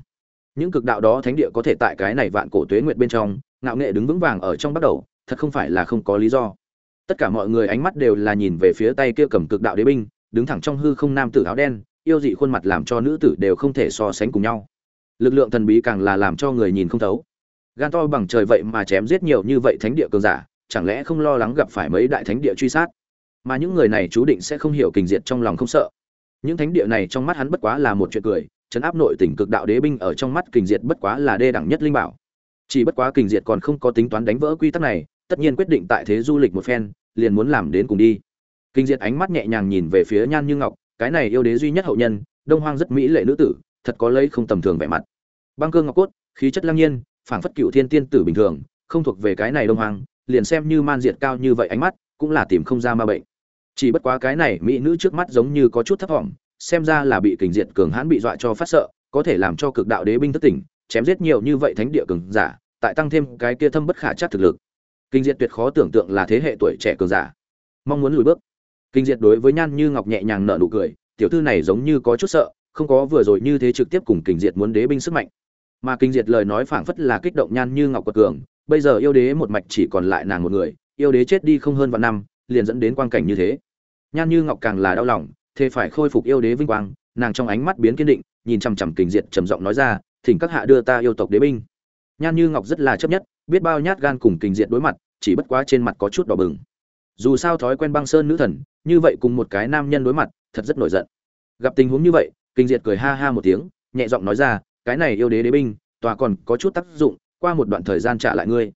Những cực đạo đó thánh địa có thể tại cái này vạn cổ tuế nguyệt bên trong, ngạo nghệ đứng vững vàng ở trong bắt đầu, thật không phải là không có lý do tất cả mọi người ánh mắt đều là nhìn về phía tay kia cầm cực đạo đế binh, đứng thẳng trong hư không nam tử áo đen, yêu dị khuôn mặt làm cho nữ tử đều không thể so sánh cùng nhau. Lực lượng thần bí càng là làm cho người nhìn không thấu. Gan to bằng trời vậy mà chém giết nhiều như vậy thánh địa cường giả, chẳng lẽ không lo lắng gặp phải mấy đại thánh địa truy sát? Mà những người này chú định sẽ không hiểu kình diệt trong lòng không sợ. Những thánh địa này trong mắt hắn bất quá là một chuyện cười chấn áp nội tỉnh cực đạo đế binh ở trong mắt kình diệt bất quá là đê đẳng nhất linh bảo. Chỉ bất quá kình diệt còn không có tính toán đánh vỡ quy tắc này tất nhiên quyết định tại thế du lịch một phen, liền muốn làm đến cùng đi. Kinh diệt ánh mắt nhẹ nhàng nhìn về phía nhan như ngọc, cái này yêu đế duy nhất hậu nhân, đông hoang rất mỹ lệ nữ tử, thật có lấy không tầm thường vẻ mặt. Băng cơ ngọc cốt, khí chất lăng nhiên, phảng phất cựu thiên tiên tử bình thường, không thuộc về cái này đông hoang, liền xem như man diệt cao như vậy ánh mắt, cũng là tìm không ra ma bệnh. Chỉ bất quá cái này mỹ nữ trước mắt giống như có chút thấp thỏm xem ra là bị kình diệt cường hãn bị dọa cho phát sợ, có thể làm cho cực đạo đế binh thất tỉnh, chém giết nhiều như vậy thánh địa cường giả, tại tăng thêm cái kia thâm bất khả chắc thực lực kinh diệt tuyệt khó tưởng tượng là thế hệ tuổi trẻ cường giả. Mong muốn lùi bước. Kinh diệt đối với nhan như ngọc nhẹ nhàng nở nụ cười, tiểu thư này giống như có chút sợ, không có vừa rồi như thế trực tiếp cùng kinh diệt muốn đế binh sức mạnh. Mà kinh diệt lời nói phảng phất là kích động nhan như ngọc quật cường, bây giờ yêu đế một mạch chỉ còn lại nàng một người, yêu đế chết đi không hơn vạn năm, liền dẫn đến quang cảnh như thế. Nhan như ngọc càng là đau lòng, thế phải khôi phục yêu đế vinh quang, nàng trong ánh mắt biến kiên định, nhìn chằm chằm kinh diệt trầm giọng nói ra, thỉnh các hạ đưa ta yêu tộc đế binh. Nhan như ngọc rất là chấp nhất biết bao nhát gan cùng kinh diệt đối mặt, chỉ bất quá trên mặt có chút đỏ bừng. Dù sao thói quen băng sơn nữ thần, như vậy cùng một cái nam nhân đối mặt, thật rất nổi giận. Gặp tình huống như vậy kinh diệt cười ha ha một tiếng, nhẹ giọng nói ra, cái này yêu đế đế binh, tòa còn có chút tác dụng, qua một đoạn thời gian trả lại ngươi.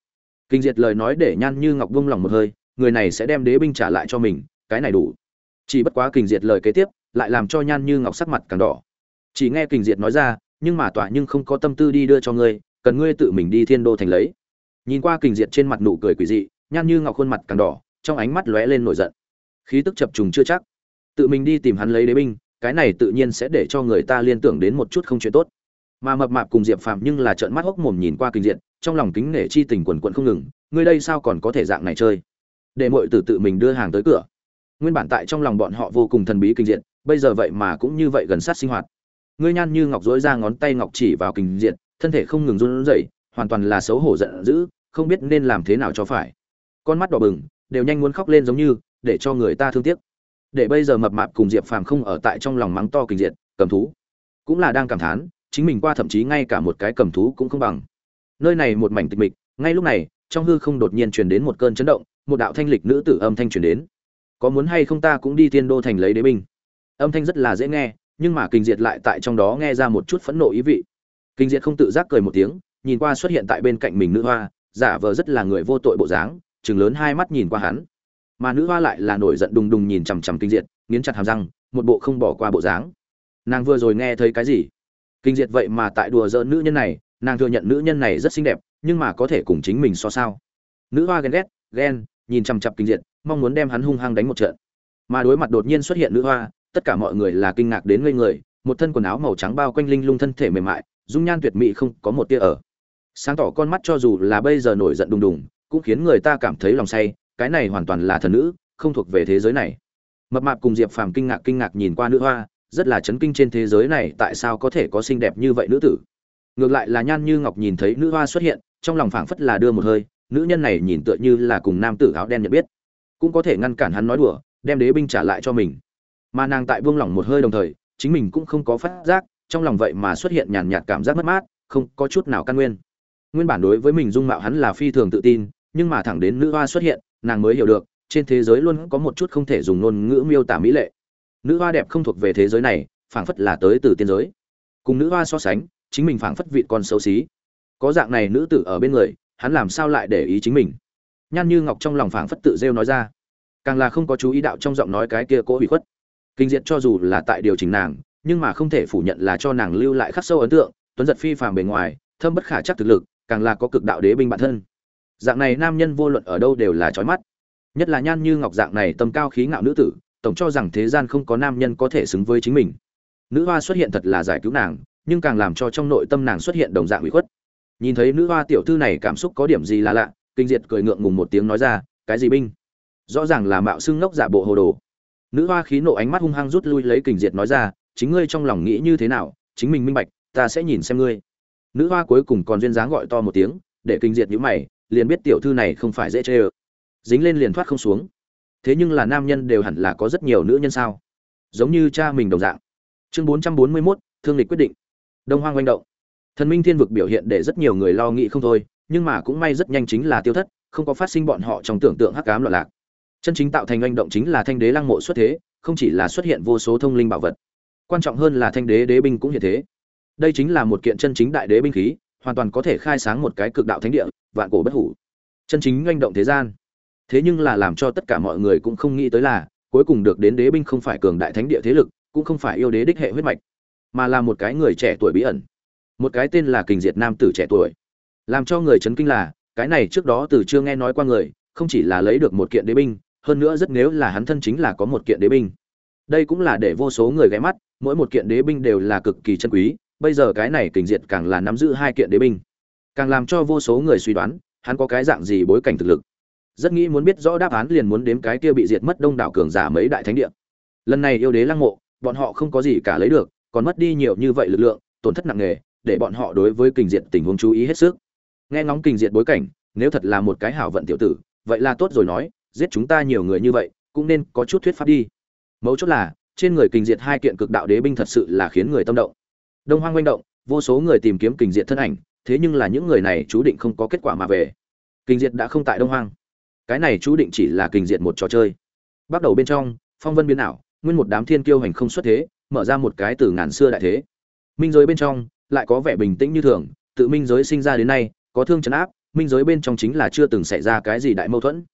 Kinh diệt lời nói để nhan như ngọc vung lòng một hơi, người này sẽ đem đế binh trả lại cho mình, cái này đủ. Chỉ bất quá kinh diệt lời kế tiếp, lại làm cho nhan như ngọc sắc mặt càng đỏ. Chỉ nghe kinh diệt nói ra, nhưng mà tòa nhưng không có tâm tư đi đưa cho ngươi, cần ngươi tự mình đi thiên đô thành lấy nhìn qua kình diệt trên mặt nụ cười quỷ dị, nhan như ngọc khuôn mặt càng đỏ, trong ánh mắt lóe lên nổi giận. Khí tức chập trùng chưa chắc. Tự mình đi tìm hắn lấy đế binh, cái này tự nhiên sẽ để cho người ta liên tưởng đến một chút không chuyện tốt. Mà mập mạp cùng diệp phàm nhưng là trợn mắt hốc mồm nhìn qua kinh diện trong lòng kính nể chi tình quần quận không ngừng ngươi đây sao còn có thể dạng này chơi? Để mọi tử tự mình đưa hàng tới cửa. Nguyên bản tại trong lòng bọn họ vô cùng thần bí kinh diện bây giờ vậy mà cũng như vậy gần sát sinh hoạt. Ngươi nhan như ngọc dối ra ngón tay ngọc chỉ vào kinh diện thân thể không ngừng run rẩy, hoàn toàn là xấu hổ giận dữ không biết nên làm thế nào cho phải. Con mắt đỏ bừng, đều nhanh muốn khóc lên giống như, để cho người ta thương tiếc. Để bây giờ mập mạp cùng diệp phàm không ở tại trong lòng mắng to kinh diệt, cầm thú. Cũng là đang cảm thán, chính mình qua thậm chí ngay cả một cái cầm thú cũng không bằng. Nơi này một mảnh tịch mịch, ngay lúc này, trong hư không đột nhiên truyền đến một cơn chấn động, một đạo thanh lịch nữ tử âm thanh truyền đến. Có muốn hay không ta cũng đi tiên đô thành lấy đế binh. Âm thanh rất là dễ nghe, nhưng mà kinh diệt lại tại trong đó nghe ra một chút phẫn nộ ý vị. Kinh diệt không tự giác cười một tiếng, nhìn qua xuất hiện tại bên cạnh mình nữ hoa giả vờ rất là người vô tội bộ dáng chừng lớn hai mắt nhìn qua hắn. Mà nữ hoa lại là nổi giận đùng đùng nhìn chằm chằm kinh diệt, nghiến chặt hàm răng, một bộ không bỏ qua bộ dáng. Nàng vừa rồi nghe thấy cái gì? Kinh diệt vậy mà tại đùa giỡn nữ nhân này, nàng thừa nhận nữ nhân này rất xinh đẹp, nhưng mà có thể cùng chính mình so sao? Nữ hoa ghen ghét, ghen, nhìn chằm chặp kinh diệt, mong muốn đem hắn hung hăng đánh một trận. Mà đối mặt đột nhiên xuất hiện nữ hoa, tất cả mọi người là kinh ngạc đến ngây người, một thân quần áo màu trắng bao quanh linh lung thân thể mềm mại, dung nhan tuyệt mỹ không có một tia ở sáng tỏ con mắt cho dù là bây giờ nổi giận đùng đùng, cũng khiến người ta cảm thấy lòng say, cái này hoàn toàn là thần nữ, không thuộc về thế giới này. Mập mạp cùng diệp phàm kinh ngạc kinh ngạc nhìn qua nữ hoa, rất là chấn kinh trên thế giới này tại sao có thể có xinh đẹp như vậy nữ tử. Ngược lại là nhan như ngọc nhìn thấy nữ hoa xuất hiện, trong lòng phảng phất là đưa một hơi, nữ nhân này nhìn tựa như là cùng nam tử áo đen nhận biết. Cũng có thể ngăn cản hắn nói đùa, đem đế binh trả lại cho mình. Mà nàng tại buông lỏng một hơi đồng thời, chính mình cũng không có phát giác, trong lòng vậy mà xuất hiện nhàn nhạt cảm giác mất mát, không có chút nào căn nguyên nguyên bản đối với mình dung mạo hắn là phi thường tự tin, nhưng mà thẳng đến nữ hoa xuất hiện, nàng mới hiểu được, trên thế giới luôn có một chút không thể dùng ngôn ngữ miêu tả mỹ lệ. Nữ hoa đẹp không thuộc về thế giới này, phảng phất là tới từ tiên giới. Cùng nữ hoa so sánh, chính mình phảng phất vị con xấu xí. Có dạng này nữ tử ở bên người, hắn làm sao lại để ý chính mình? Nhan như ngọc trong lòng phảng phất tự rêu nói ra. Càng là không có chú ý đạo trong giọng nói cái kia cố hủy khuất. Kinh diệt cho dù là tại điều chỉnh nàng, nhưng mà không thể phủ nhận là cho nàng lưu lại khắc sâu ấn tượng, tuấn giật phi phàm bề ngoài, thâm bất khả chắc thực lực càng là có cực đạo đế binh bản thân. Dạng này nam nhân vô luận ở đâu đều là trói mắt. Nhất là nhan như ngọc dạng này tâm cao khí ngạo nữ tử, tổng cho rằng thế gian không có nam nhân có thể xứng với chính mình. Nữ hoa xuất hiện thật là giải cứu nàng, nhưng càng làm cho trong nội tâm nàng xuất hiện đồng dạng ủy khuất. Nhìn thấy nữ hoa tiểu thư này cảm xúc có điểm gì là lạ, kinh diệt cười ngượng ngùng một tiếng nói ra, cái gì binh? Rõ ràng là mạo xưng ngốc giả bộ hồ đồ. Nữ hoa khí nộ ánh mắt hung hăng rút lui lấy kinh diệt nói ra, chính ngươi trong lòng nghĩ như thế nào? Chính mình minh bạch, ta sẽ nhìn xem ngươi nữ hoa cuối cùng còn duyên dáng gọi to một tiếng, để kinh diệt những mày, liền biết tiểu thư này không phải dễ chê ơ. Dính lên liền thoát không xuống. Thế nhưng là nam nhân đều hẳn là có rất nhiều nữ nhân sao? Giống như cha mình đồng dạng. Chương bốn trăm bốn mươi mốt, thương lịch quyết định. Đông hoang oanh động. Thần minh thiên vực biểu hiện để rất nhiều người lo nghĩ không thôi, nhưng mà cũng may rất nhanh chính là tiêu thất, không có phát sinh bọn họ trong tưởng tượng hắc cám loạn lạc. Chân chính tạo thành oanh động chính là thanh đế lăng mộ xuất thế, không chỉ là xuất hiện vô số thông linh bảo vật. Quan trọng hơn là thanh đế đế binh cũng hiện thế đây chính là một kiện chân chính đại đế binh khí, hoàn toàn có thể khai sáng một cái cực đạo thánh địa, vạn cổ bất hủ. Chân chính oanh động thế gian. Thế nhưng là làm cho tất cả mọi người cũng không nghĩ tới là, cuối cùng được đến đế binh không phải cường đại thánh địa thế lực, cũng không phải yêu đế đích hệ huyết mạch, mà là một cái người trẻ tuổi bí ẩn. Một cái tên là kình diệt nam tử trẻ tuổi. Làm cho người chấn kinh là, cái này trước đó từ chưa nghe nói qua người, không chỉ là lấy được một kiện đế binh, hơn nữa rất nếu là hắn thân chính là có một kiện đế binh. Đây cũng là để vô số người ghé mắt, mỗi một kiện đế binh đều là cực kỳ chân quý bây giờ cái này kình diệt càng là nắm giữ hai kiện đế binh. Càng làm cho vô số người suy đoán, hắn có cái dạng gì bối cảnh thực lực. Rất nghĩ muốn biết rõ đáp án liền muốn đếm cái kia bị diệt mất đông đảo cường giả mấy đại thánh địa. Lần này yêu đế lăng mộ, bọn họ không có gì cả lấy được, còn mất đi nhiều như vậy lực lượng, tổn thất nặng nề, để bọn họ đối với kình diệt tình huống chú ý hết sức. Nghe ngóng kình diệt bối cảnh, nếu thật là một cái hảo vận tiểu tử, vậy là tốt rồi nói, giết chúng ta nhiều người như vậy, cũng nên có chút thuyết pháp đi. Mấu chốt là, trên người kình diệt hai kiện cực đạo đế binh thật sự là khiến người tâm động đông hoang manh động, vô số người tìm kiếm kình diệt thân ảnh, thế nhưng là những người này chú định không có kết quả mà về. Kình diệt đã không tại đông hoang. Cái này chú định chỉ là kình diệt một trò chơi. Bắt đầu bên trong, phong vân biến ảo, nguyên một đám thiên kiêu hành không xuất thế, mở ra một cái từ ngàn xưa đại thế. Minh giới bên trong, lại có vẻ bình tĩnh như thường, tự minh giới sinh ra đến nay, có thương chấn áp, minh giới bên trong chính là chưa từng xảy ra cái gì đại mâu thuẫn.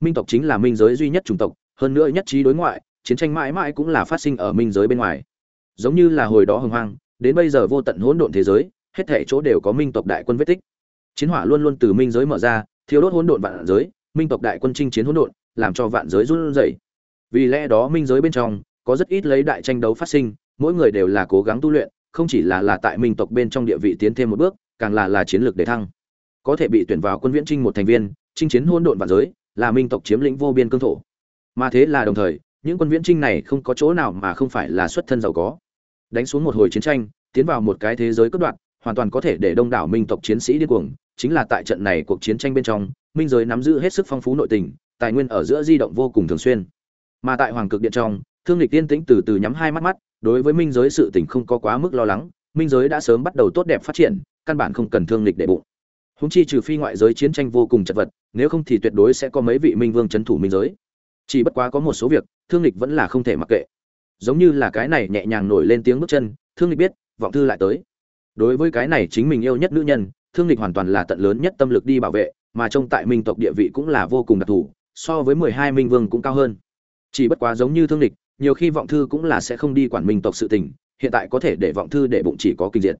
Minh tộc chính là minh giới duy nhất chủng tộc, hơn nữa nhất trí đối ngoại, chiến tranh mãi mãi cũng là phát sinh ở minh giới bên ngoài. Giống như là hồi đó hồng hoang đến bây giờ vô tận hỗn độn thế giới, hết thảy chỗ đều có minh tộc đại quân vết tích. Chiến hỏa luôn luôn từ minh giới mở ra, thiêu đốt hỗn độn vạn giới, minh tộc đại quân chinh chiến hỗn độn, làm cho vạn giới run rẩy. Vì lẽ đó minh giới bên trong, có rất ít lấy đại tranh đấu phát sinh, mỗi người đều là cố gắng tu luyện, không chỉ là là tại minh tộc bên trong địa vị tiến thêm một bước, càng là là chiến lược để thăng. Có thể bị tuyển vào quân viễn trinh một thành viên, chinh chiến hỗn độn vạn giới, là minh tộc chiếm lĩnh vô biên cương thổ. Mà thế là đồng thời, những quân viễn trinh này không có chỗ nào mà không phải là xuất thân giàu có đánh xuống một hồi chiến tranh, tiến vào một cái thế giới cất đoạn hoàn toàn có thể để đông đảo minh tộc chiến sĩ điên cuồng. Chính là tại trận này cuộc chiến tranh bên trong, minh giới nắm giữ hết sức phong phú nội tình, tài nguyên ở giữa di động vô cùng thường xuyên. Mà tại hoàng cực điện trong, thương lịch tiên tĩnh từ từ nhắm hai mắt mắt, đối với minh giới sự tình không có quá mức lo lắng, minh giới đã sớm bắt đầu tốt đẹp phát triển, căn bản không cần thương lịch để bụng. Húng chi trừ phi ngoại giới chiến tranh vô cùng chật vật, nếu không thì tuyệt đối sẽ có mấy vị minh vương c h ấ n thủ minh giới. Chỉ bất quá có một số việc, thương lịch vẫn là không thể mặc kệ giống như là cái này nhẹ nhàng nổi lên tiếng bước chân, thương lịch biết, vọng thư lại tới. Đối với cái này chính mình yêu nhất nữ nhân, thương lịch hoàn toàn là tận lớn nhất tâm lực đi bảo vệ, mà trông tại minh tộc địa vị cũng là vô cùng đặc thù, so với mười hai minh vương cũng cao hơn. Chỉ bất quá giống như thương lịch, nhiều khi vọng thư cũng là sẽ không đi quản minh tộc sự tình, hiện tại có thể để vọng thư để bụng chỉ có kinh diệt.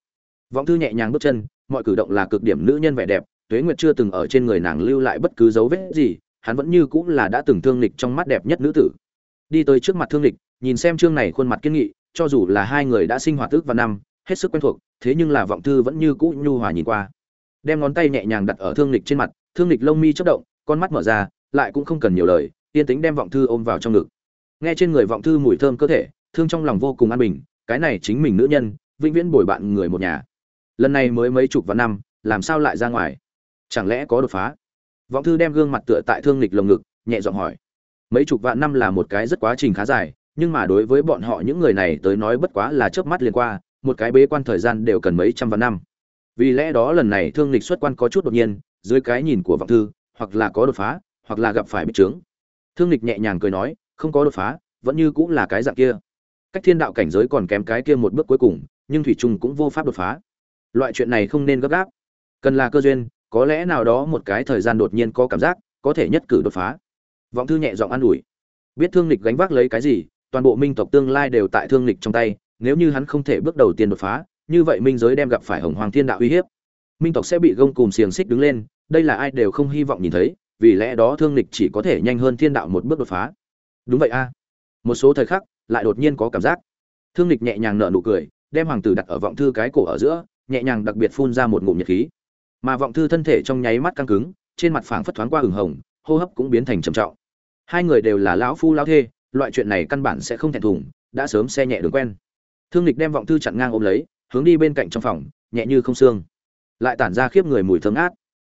Vọng thư nhẹ nhàng bước chân, mọi cử động là cực điểm nữ nhân vẻ đẹp, tuế nguyệt chưa từng ở trên người nàng lưu lại bất cứ dấu vết gì, hắn vẫn như cũng là đã từng thương lịch trong mắt đẹp nhất nữ tử. Đi tới trước mặt thương lịch nhìn xem chương này khuôn mặt kiên nghị, cho dù là hai người đã sinh hoạt tức và năm, hết sức quen thuộc, thế nhưng là vọng thư vẫn như cũ nhu hòa nhìn qua. Đem ngón tay nhẹ nhàng đặt ở thương lịch trên mặt, thương lịch lông mi chớp động, con mắt mở ra, lại cũng không cần nhiều lời, yên tính đem vọng thư ôm vào trong ngực. Nghe trên người vọng thư mùi thơm cơ thể, thương trong lòng vô cùng an bình, cái này chính mình nữ nhân, vĩnh viễn bồi bạn người một nhà. Lần này mới mấy chục vạn năm, làm sao lại ra ngoài? Chẳng lẽ có đột phá? Vọng thư đem gương mặt tựa tại thương lịch lồng ngực, nhẹ giọng hỏi. Mấy chục vạn năm là một cái rất quá trình khá dài nhưng mà đối với bọn họ những người này tới nói bất quá là chớp mắt liền qua, một cái bế quan thời gian đều cần mấy trăm vạn năm. Vì lẽ đó lần này thương lịch xuất quan có chút đột nhiên, dưới cái nhìn của vọng thư, hoặc là có đột phá, hoặc là gặp phải bích trướng. Thương lịch nhẹ nhàng cười nói, không có đột phá, vẫn như cũng là cái dạng kia. Cách thiên đạo cảnh giới còn kém cái kia một bước cuối cùng, nhưng thủy trung cũng vô pháp đột phá. Loại chuyện này không nên gấp gáp. Cần là cơ duyên, có lẽ nào đó một cái thời gian đột nhiên có cảm giác, có thể nhất cử đột phá. Vọng thư nhẹ giọng an ủi. Biết thương lịch gánh vác lấy cái gì toàn bộ minh tộc tương lai đều tại thương lịch trong tay, nếu như hắn không thể bước đầu tiên đột phá, như vậy minh giới đem gặp phải hồng hoàng thiên đạo uy hiếp. Minh tộc sẽ bị gông cùm xiềng xích đứng lên, đây là ai đều không hy vọng nhìn thấy, vì lẽ đó thương lịch chỉ có thể nhanh hơn thiên đạo một bước đột phá. Đúng vậy a. Một số thời khắc, lại đột nhiên có cảm giác. Thương lịch nhẹ nhàng nở nụ cười, đem hoàng tử đặt ở vọng thư cái cổ ở giữa, nhẹ nhàng đặc biệt phun ra một ngụm nhiệt khí. Mà vọng thư thân thể trong nháy mắt căng cứng, trên mặt phảng phất thoáng qua hừng hồng, hô hấp cũng biến thành trầm trọng. Hai người đều là lão phu lão thê loại chuyện này căn bản sẽ không thẹn thùng đã sớm xe nhẹ đường quen. Thương lịch đem vọng thư chặn ngang ôm lấy hướng đi bên cạnh trong phòng nhẹ như không xương. Lại tản ra khiếp người mùi thơm át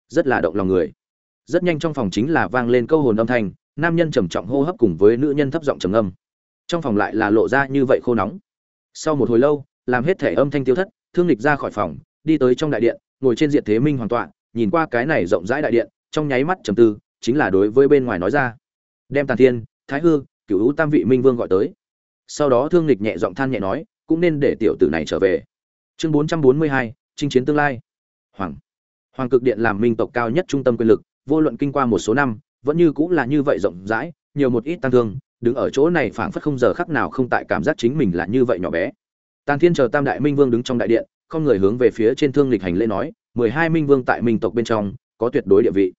rất là động lòng người. Rất nhanh trong phòng chính là vang lên câu hồn âm thanh nam nhân trầm trọng hô hấp cùng với nữ nhân thấp giọng trầm âm trong phòng lại là lộ ra như vậy khô nóng. Sau một hồi lâu làm hết thể âm thanh tiêu thất thương lịch ra khỏi phòng đi tới trong đại điện ngồi trên diện thế minh hoàn toàn, nhìn qua cái này rộng rãi đại điện trong nháy mắt trầm tư chính là đối với bên ngoài nói ra. Đem tàn thiên thái hư cựu hữu tam vị minh vương gọi tới. Sau đó thương lịch nhẹ giọng than nhẹ nói, cũng nên để tiểu tử này trở về. Chương bốn trăm bốn mươi hai, chinh chiến tương lai. Hoàng. Hoàng cực điện làm minh tộc cao nhất trung tâm quyền lực, vô luận kinh qua một số năm, vẫn như cũng là như vậy rộng rãi, nhiều một ít tăng thương, đứng ở chỗ này phảng phất không giờ khắc nào không tại cảm giác chính mình là như vậy nhỏ bé. Tàn thiên chờ tam đại minh vương đứng trong đại điện, không người hướng về phía trên thương lịch hành lễ nói, mười hai minh vương tại minh tộc bên trong, có tuyệt đối địa vị.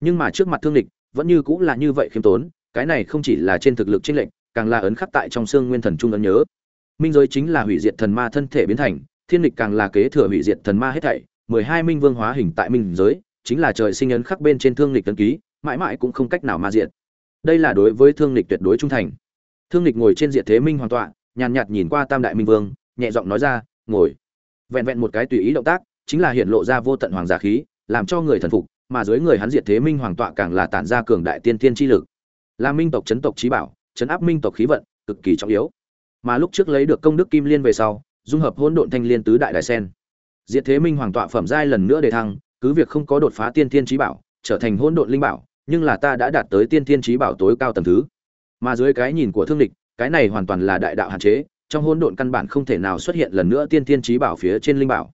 Nhưng mà trước mặt thương lịch vẫn như cũng là như vậy khiêm tốn cái này không chỉ là trên thực lực chênh lệnh càng là ấn khắc tại trong xương nguyên thần trung ấn nhớ. Minh giới chính là hủy diệt thần ma thân thể biến thành, thiên lịch càng là kế thừa hủy diệt thần ma hết thảy, mười hai minh vương hóa hình tại minh giới, chính là trời sinh ấn khắc bên trên thương lịch tấn ký, mãi mãi cũng không cách nào ma diệt. Đây là đối với thương lịch tuyệt đối trung thành. Thương lịch ngồi trên diệt thế minh hoàn tọa, nhàn nhạt nhìn qua tam đại minh vương, nhẹ giọng nói ra, ngồi. Vẹn vẹn một cái tùy ý động tác, chính là hiện lộ ra vô tận hoàng giả khí, làm cho người thần phục, mà dưới người hắn diệt thế minh hoàng tọa càng là tản ra cường đại tiên tiên chi lực là minh tộc chấn tộc trí bảo, chấn áp minh tộc khí vận, cực kỳ trọng yếu. Mà lúc trước lấy được công đức kim liên về sau, dung hợp hỗn độn thanh liên tứ đại đại sen. Diệt thế minh hoàng tọa phẩm giai lần nữa đề thăng, cứ việc không có đột phá tiên thiên trí bảo, trở thành hỗn độn linh bảo, nhưng là ta đã đạt tới tiên thiên trí bảo tối cao tầng thứ. Mà dưới cái nhìn của thương địch, cái này hoàn toàn là đại đạo hạn chế, trong hỗn độn căn bản không thể nào xuất hiện lần nữa tiên thiên trí bảo phía trên linh bảo.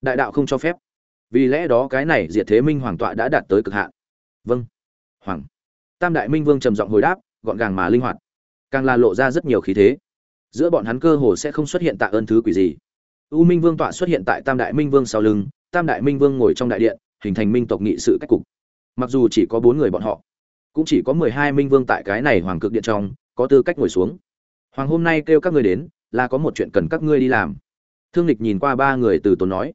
Đại đạo không cho phép. Vì lẽ đó cái này diệt thế minh hoàng tọa đã đạt tới cực hạn. Vâng. Hoàng tam đại minh vương trầm giọng hồi đáp, gọn gàng mà linh hoạt. Càng là lộ ra rất nhiều khí thế. Giữa bọn hắn cơ hồ sẽ không xuất hiện tạ ơn thứ quỷ gì. U minh vương tọa xuất hiện tại tam đại minh vương sau lưng, tam đại minh vương ngồi trong đại điện, hình thành minh tộc nghị sự cách cục. Mặc dù chỉ có bốn người bọn họ, cũng chỉ có mười hai minh vương tại cái này hoàng cực điện trong, có tư cách ngồi xuống. Hoàng hôm nay kêu các ngươi đến, là có một chuyện cần các ngươi đi làm. Thương lịch nhìn qua ba người từ tốn nói.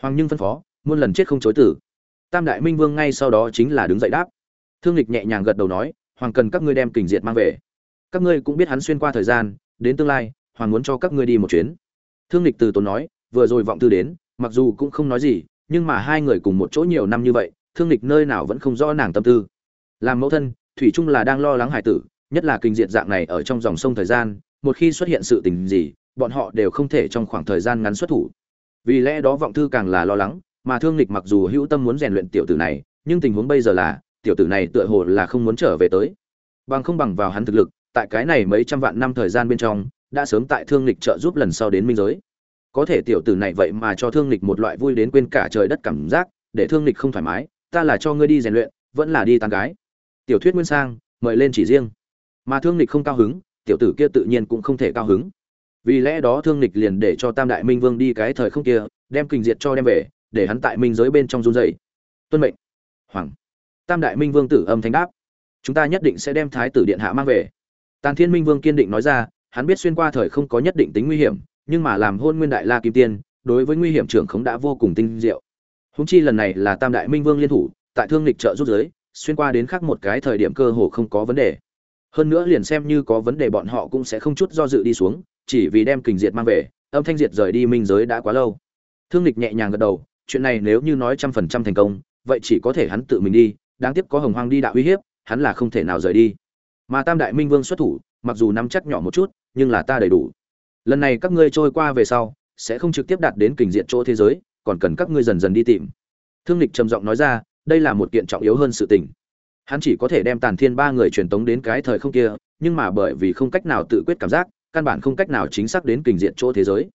Hoàng nhưng phân phó, muôn lần chết không chối tử tam đại minh vương ngay sau đó chính là đứng dậy đáp thương lịch nhẹ nhàng gật đầu nói, hoàng cần các ngươi đem kình diệt mang về. Các ngươi cũng biết hắn xuyên qua thời gian, đến tương lai, hoàng muốn cho các ngươi đi một chuyến. Thương lịch từ tốn nói, vừa rồi vọng tư đến, mặc dù cũng không nói gì, nhưng mà hai người cùng một chỗ nhiều năm như vậy, thương lịch nơi nào vẫn không rõ nàng tâm tư. Làm mẫu thân, thủy trung là đang lo lắng hải tử, nhất là kinh diệt dạng này ở trong dòng sông thời gian, một khi xuất hiện sự tình gì, bọn họ đều không thể trong khoảng thời gian ngắn xuất thủ. Vì lẽ đó vọng thư càng là lo lắng, mà thương lịch mặc dù hữu tâm muốn rèn luyện tiểu tử này, nhưng tình huống bây giờ là tiểu tử này tựa hồ là không muốn trở về tới. Bằng không bằng vào hắn thực lực, tại cái này mấy trăm vạn năm thời gian bên trong, đã sớm tại thương lịch trợ giúp lần sau đến minh giới. Có thể tiểu tử này vậy mà cho thương lịch một loại vui đến quên cả trời đất cảm giác, để thương lịch không thoải mái, ta là cho ngươi đi rèn luyện, vẫn là đi tán gái. Tiểu thuyết nguyên sang, mời lên chỉ riêng. Mà thương lịch không cao hứng, tiểu tử kia tự nhiên cũng không thể cao hứng. Vì lẽ đó thương lịch liền để cho tam đại minh vương đi cái thời không kia, đem kình diệt cho đem về, để hắn tại minh giới bên trong run dày tuân mệnh. Hoàng tam đại minh vương tử âm thanh đáp. Chúng ta nhất định sẽ đem thái tử điện hạ mang về. Tàn thiên minh vương kiên định nói ra, hắn biết xuyên qua thời không có nhất định tính nguy hiểm, nhưng mà làm hôn nguyên đại la kim tiên, đối với nguy hiểm trưởng khống đã vô cùng tinh diệu. Húng chi lần này là tam đại minh vương liên thủ, tại thương lịch trợ rút giới, xuyên qua đến khác một cái thời điểm cơ hồ không có vấn đề. Hơn nữa liền xem như có vấn đề bọn họ cũng sẽ không chút do dự đi xuống, chỉ vì đem kình diệt mang về, âm thanh diệt rời đi minh giới đã quá lâu. Thương lịch nhẹ nhàng gật đầu, chuyện này nếu như nói trăm phần trăm thành công, vậy chỉ có thể hắn tự mình đi đáng tiếc có hồng hoang đi đạo uy hiếp, hắn là không thể nào rời đi. Mà tam đại minh vương xuất thủ, mặc dù nắm chắc nhỏ một chút, nhưng là ta đầy đủ. Lần này các ngươi trôi qua về sau, sẽ không trực tiếp đạt đến kình diện chỗ thế giới, còn cần các ngươi dần dần đi tìm. Thương lịch trầm giọng nói ra, đây là một kiện trọng yếu hơn sự tình. Hắn chỉ có thể đem tàn thiên ba người truyền tống đến cái thời không kia, nhưng mà bởi vì không cách nào tự quyết cảm giác, căn bản không cách nào chính xác đến kình diện chỗ thế giới.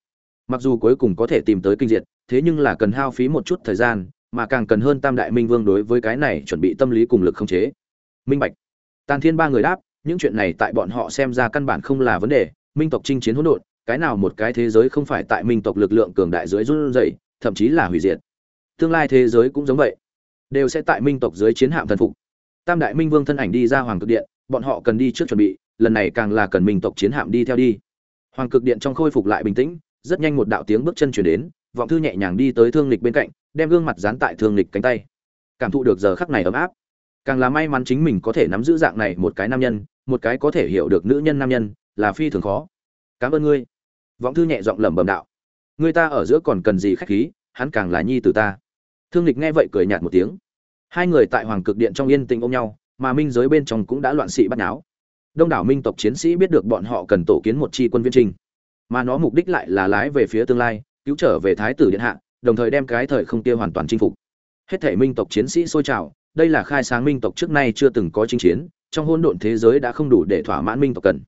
Mặc dù cuối cùng có thể tìm tới kinh diện, thế nhưng là cần hao phí một chút thời gian mà càng cần hơn tam đại minh vương đối với cái này chuẩn bị tâm lý cùng lực không chế. Minh bạch. Tàn thiên ba người đáp, những chuyện này tại bọn họ xem ra căn bản không là vấn đề, minh tộc chinh chiến hỗn độn, cái nào một cái thế giới không phải tại minh tộc lực lượng cường đại dưới run rẩy, thậm chí là hủy diệt. Tương lai thế giới cũng giống vậy. Đều sẽ tại minh tộc dưới chiến hạm thần phục. Tam đại minh vương thân ảnh đi ra hoàng cực điện, bọn họ cần đi trước chuẩn bị, lần này càng là cần minh tộc chiến hạm đi theo đi. Hoàng cực điện trong khôi phục lại bình tĩnh, rất nhanh một đạo tiếng bước chân chuyển đến vọng thư nhẹ nhàng đi tới thương lịch bên cạnh, đem gương mặt dán tại thương lịch cánh tay. Cảm thụ được giờ khắc này ấm áp. Càng là may mắn chính mình có thể nắm giữ dạng này một cái nam nhân, một cái có thể hiểu được nữ nhân nam nhân, là phi thường khó. Cảm ơn ngươi. Vọng thư nhẹ giọng lẩm bẩm đạo. Người ta ở giữa còn cần gì khách khí, hắn càng là nhi từ ta. Thương lịch nghe vậy cười nhạt một tiếng. Hai người tại hoàng cực điện trong yên tĩnh ôm nhau, mà minh giới bên trong cũng đã loạn sĩ bắt náo đông đảo minh tộc chiến sĩ biết được bọn họ cần tổ kiến một chi quân viên trình. Mà nó mục đích lại là lái về phía tương lai cứu trở về thái tử điện hạ, đồng thời đem cái thời không tiêu hoàn toàn chinh phục. Hết thể minh tộc chiến sĩ sôi trào, đây là khai sáng minh tộc trước nay chưa từng có chinh chiến, trong hỗn độn thế giới đã không đủ để thỏa mãn minh tộc cần.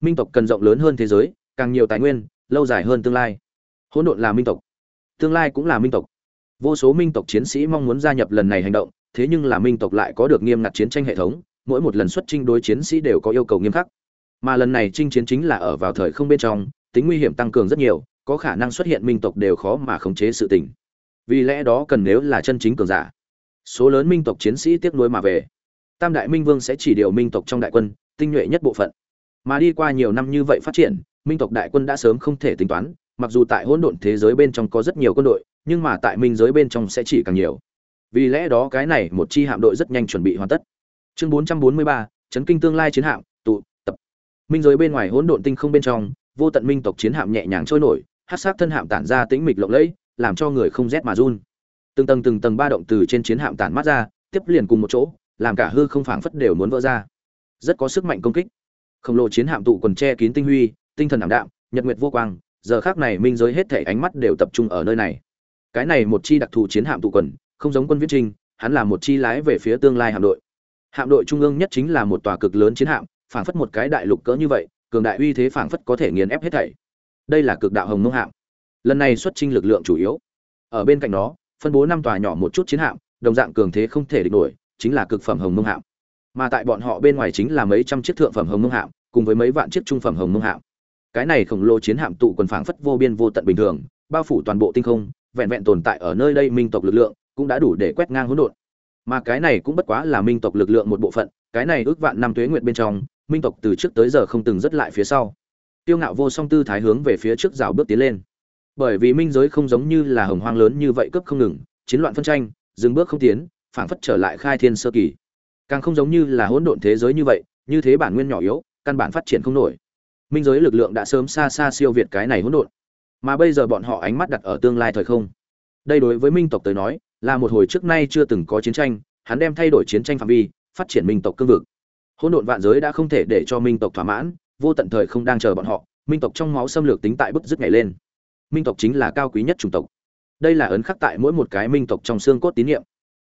Minh tộc cần rộng lớn hơn thế giới, càng nhiều tài nguyên, lâu dài hơn tương lai. Hỗn độn là minh tộc. Tương lai cũng là minh tộc. Vô số minh tộc chiến sĩ mong muốn gia nhập lần này hành động, thế nhưng là minh tộc lại có được nghiêm ngặt chiến tranh hệ thống, mỗi một lần xuất chinh đối chiến sĩ đều có yêu cầu nghiêm khắc. Mà lần này chinh chiến chính là ở vào thời không bên trong, tính nguy hiểm tăng cường rất nhiều có khả năng xuất hiện minh tộc đều khó mà khống chế sự tình. Vì lẽ đó cần nếu là chân chính cường giả số lớn minh tộc chiến sĩ tiếp nối mà về. Tam đại minh vương sẽ chỉ điều minh tộc trong đại quân tinh nhuệ nhất bộ phận. Mà đi qua nhiều năm như vậy phát triển minh tộc đại quân đã sớm không thể tính toán mặc dù tại hỗn độn thế giới bên trong có rất nhiều quân đội nhưng mà tại minh giới bên trong sẽ chỉ càng nhiều. Vì lẽ đó cái này một chi hạm đội rất nhanh chuẩn bị hoàn tất. Chương 443, chấn kinh tương lai chiến hạm tụ tập. Minh giới bên ngoài hỗn độn tinh không bên trong vô tận minh tộc chiến hạm nhẹ nhàng trôi nổi hát sát thân hạm tản ra tĩnh mịch lộng lẫy, làm cho người không rét mà run. Từng tầng từng tầng ba động từ trên chiến hạm tản mát ra, tiếp liền cùng một chỗ, làm cả hư không phảng phất đều muốn vỡ ra. Rất có sức mạnh công kích. Khổng lồ chiến hạm tụ quần che kín tinh huy, tinh thần ảm đạm, nhật nguyệt vô quang, giờ khác này minh giới hết thể ánh mắt đều tập trung ở nơi này. Cái này một chi đặc thù chiến hạm tụ quần, không giống quân viết trinh hắn là một chi lái về phía tương lai hạm đội. Hạm đội trung ương nhất chính là một tòa cực lớn chiến hạm, phảng phất một cái đại lục cỡ như vậy, cường đại uy thế phảng phất có thể nghiền ép hết thảy đây là cực đạo hồng nông hạm. Lần này xuất chinh lực lượng chủ yếu. Ở bên cạnh đó phân bố năm tòa nhỏ một chút chiến hạm, đồng dạng cường thế không thể địch nổi, chính là cực phẩm hồng nông hạm. Mà tại bọn họ bên ngoài chính là mấy trăm chiếc thượng phẩm hồng nông hạm, cùng với mấy vạn chiếc trung phẩm hồng nông hạm. Cái này khổng lồ chiến hạm tụ quần phảng phất vô biên vô tận bình thường, bao phủ toàn bộ tinh không, vẹn vẹn tồn tại ở nơi đây minh tộc lực lượng, cũng đã đủ để quét ngang hỗn độn. Mà cái này cũng bất quá là minh tộc lực lượng một bộ phận, cái này ước vạn năm tuế nguyện bên trong, minh tộc từ trước tới giờ không từng dứt lại phía sau tiêu ngạo vô song tư thái hướng về phía trước rào bước tiến lên. Bởi vì minh giới không giống như là hồng hoang lớn như vậy cấp không ngừng, chiến loạn phân tranh, dừng bước không tiến, phảng phất trở lại khai thiên sơ kỳ. Càng không giống như là hỗn độn thế giới như vậy, như thế bản nguyên nhỏ yếu, căn bản phát triển không nổi. Minh giới lực lượng đã sớm xa xa siêu việt cái này hỗn độn. Mà bây giờ bọn họ ánh mắt đặt ở tương lai thời không. Đây đối với minh tộc tới nói, là một hồi trước nay chưa từng có chiến tranh, hắn đem thay đổi chiến tranh phạm vi, phát triển minh tộc cương vực. Hỗn độn vạn giới đã không thể để cho minh tộc thỏa mãn vô tận thời không đang chờ bọn họ, minh tộc trong máu xâm lược tính tại bức dứt nhảy lên. Minh tộc chính là cao quý nhất chủng tộc. Đây là ấn khắc tại mỗi một cái minh tộc trong xương cốt tín nhiệm.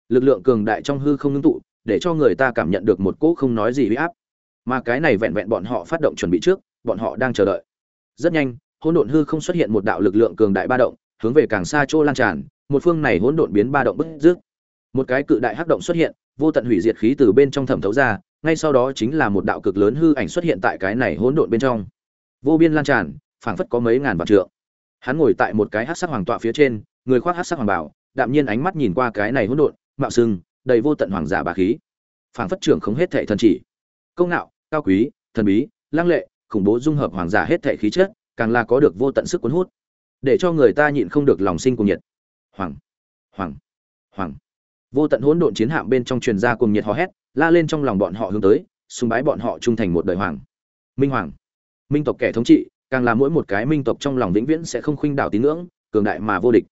Lực lượng cường đại trong hư không ngưng tụ, để cho người ta cảm nhận được một cỗ không nói gì huy áp. Mà cái này vẹn vẹn bọn họ phát động chuẩn bị trước, bọn họ đang chờ đợi. Rất nhanh, hỗn độn hư không xuất hiện một đạo lực lượng cường đại ba động, hướng về càng xa chỗ lan tràn, một phương này hỗn độn biến ba động bứt rước một cái cự đại hắc động xuất hiện, vô tận hủy diệt khí từ bên trong thẩm thấu ra ngay sau đó chính là một đạo cực lớn hư ảnh xuất hiện tại cái này hỗn độn bên trong. Vô biên lan tràn, phảng phất có mấy ngàn vạn trượng. Hắn ngồi tại một cái hắc sắc hoàng tọa phía trên, người khoác hắc sắc hoàng bảo, đạm nhiên ánh mắt nhìn qua cái này hỗn độn, mạo sưng, đầy vô tận hoàng giả bà khí. Phảng phất trưởng không hết thệ thần chỉ. Công nạo, cao quý, thần bí lang lệ, khủng bố dung hợp hoàng giả hết thệ khí chất, càng là có được vô tận sức cuốn hút. Để cho người ta nhịn không được lòng sinh cuồng nhiệt. Hoàng hoàng hoàng. Vô tận hỗn độn chiến hạm bên trong truyền ra cuồng nhiệt hò hét la lên trong lòng bọn họ hướng tới, sùng bái bọn họ trung thành một đời hoàng. Minh hoàng. Minh tộc kẻ thống trị, càng là mỗi một cái minh tộc trong lòng vĩnh viễn sẽ không khuynh đảo tín ngưỡng, cường đại mà vô địch.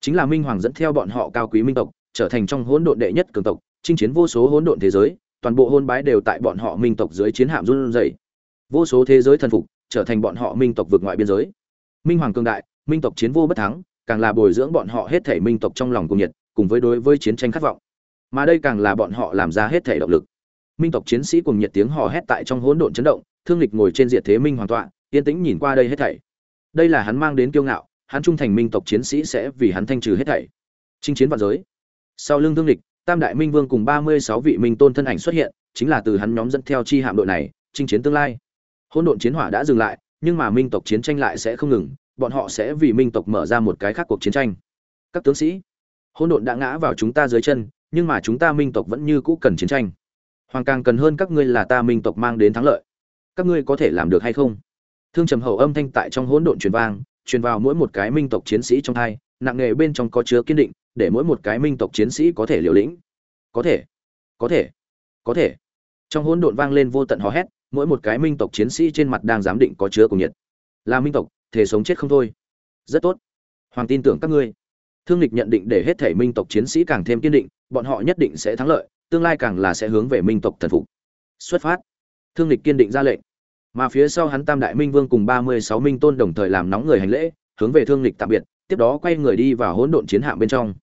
Chính là minh hoàng dẫn theo bọn họ cao quý minh tộc, trở thành trong hỗn độn đệ nhất cường tộc, chinh chiến vô số hỗn độn thế giới, toàn bộ hôn bái đều tại bọn họ minh tộc dưới chiến hạm run rẩy. Vô số thế giới thần phục, trở thành bọn họ minh tộc vượt ngoại biên giới. Minh hoàng cường đại, minh tộc chiến vô bất thắng, càng là bồi dưỡng bọn họ hết thể minh tộc trong lòng cùng nhiệt, cùng với đối với chiến tranh khát vọng mà đây càng là bọn họ làm ra hết thể động lực. Minh tộc chiến sĩ cùng nhiệt tiếng hò hét tại trong hỗn độn chấn động, thương lịch ngồi trên diệt thế minh hoàng tọa, yên tĩnh nhìn qua đây hết thảy. Đây là hắn mang đến kiêu ngạo, hắn trung thành minh tộc chiến sĩ sẽ vì hắn thanh trừ hết thảy. Chinh chiến vạn giới. Sau lưng thương lịch, tam đại minh vương cùng ba mươi sáu vị minh tôn thân ảnh xuất hiện, chính là từ hắn nhóm dẫn theo chi hạm đội này, chinh chiến tương lai. Hỗn độn chiến hỏa đã dừng lại, nhưng mà minh tộc chiến tranh lại sẽ không ngừng, bọn họ sẽ vì minh tộc mở ra một cái khác cuộc chiến tranh. Các tướng sĩ, hỗn độn đã ngã vào chúng ta dưới chân nhưng mà chúng ta minh tộc vẫn như cũ cần chiến tranh. Hoàng càng cần hơn các ngươi là ta minh tộc mang đến thắng lợi. Các ngươi có thể làm được hay không? Thương trầm hậu âm thanh tại trong hỗn độn truyền vang, truyền vào mỗi một cái minh tộc chiến sĩ trong hai, nặng nghề bên trong có chứa kiên định, để mỗi một cái minh tộc chiến sĩ có thể liều lĩnh. Có thể có thể có thể. Trong hỗn độn vang lên vô tận hò hét, mỗi một cái minh tộc chiến sĩ trên mặt đang giám định có chứa cùng nhiệt. Là minh tộc thể sống chết không thôi. Rất tốt. Hoàng tin tưởng các ngươi thương lịch nhận định để hết thể minh tộc chiến sĩ càng thêm kiên định, bọn họ nhất định sẽ thắng lợi, tương lai càng là sẽ hướng về minh tộc thần phục. Xuất phát. Thương lịch kiên định ra lệnh. Mà phía sau hắn tam đại minh vương cùng ba mươi sáu minh tôn đồng thời làm nóng người hành lễ, hướng về thương lịch tạm biệt, tiếp đó quay người đi vào hỗn độn chiến hạm bên trong.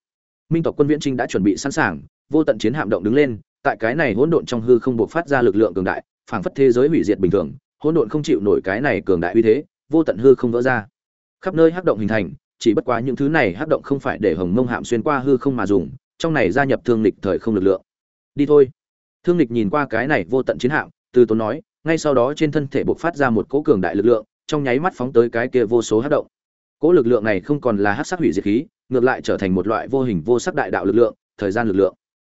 Minh tộc quân viễn trinh đã chuẩn bị sẵn sàng, vô tận chiến hạm động đứng lên, tại cái này hỗn độn trong hư không buộc phát ra lực lượng cường đại, phảng phất thế giới hủy diệt bình thường, hỗn độn không chịu nổi cái này cường đại uy thế, vô tận hư không vỡ ra. Khắp nơi hắc động hình thành chỉ bất quá những thứ này hắc động không phải để hồng mông hạm xuyên qua hư không mà dùng, trong này gia nhập thương lịch thời không lực lượng. Đi thôi. Thương lịch nhìn qua cái này vô tận chiến hạm, từ tốn nói, ngay sau đó trên thân thể bộc phát ra một cỗ cường đại lực lượng, trong nháy mắt phóng tới cái kia vô số hắc động. Cỗ lực lượng này không còn là hắc sắc hủy diệt khí, ngược lại trở thành một loại vô hình vô sắc đại đạo lực lượng, thời gian lực lượng.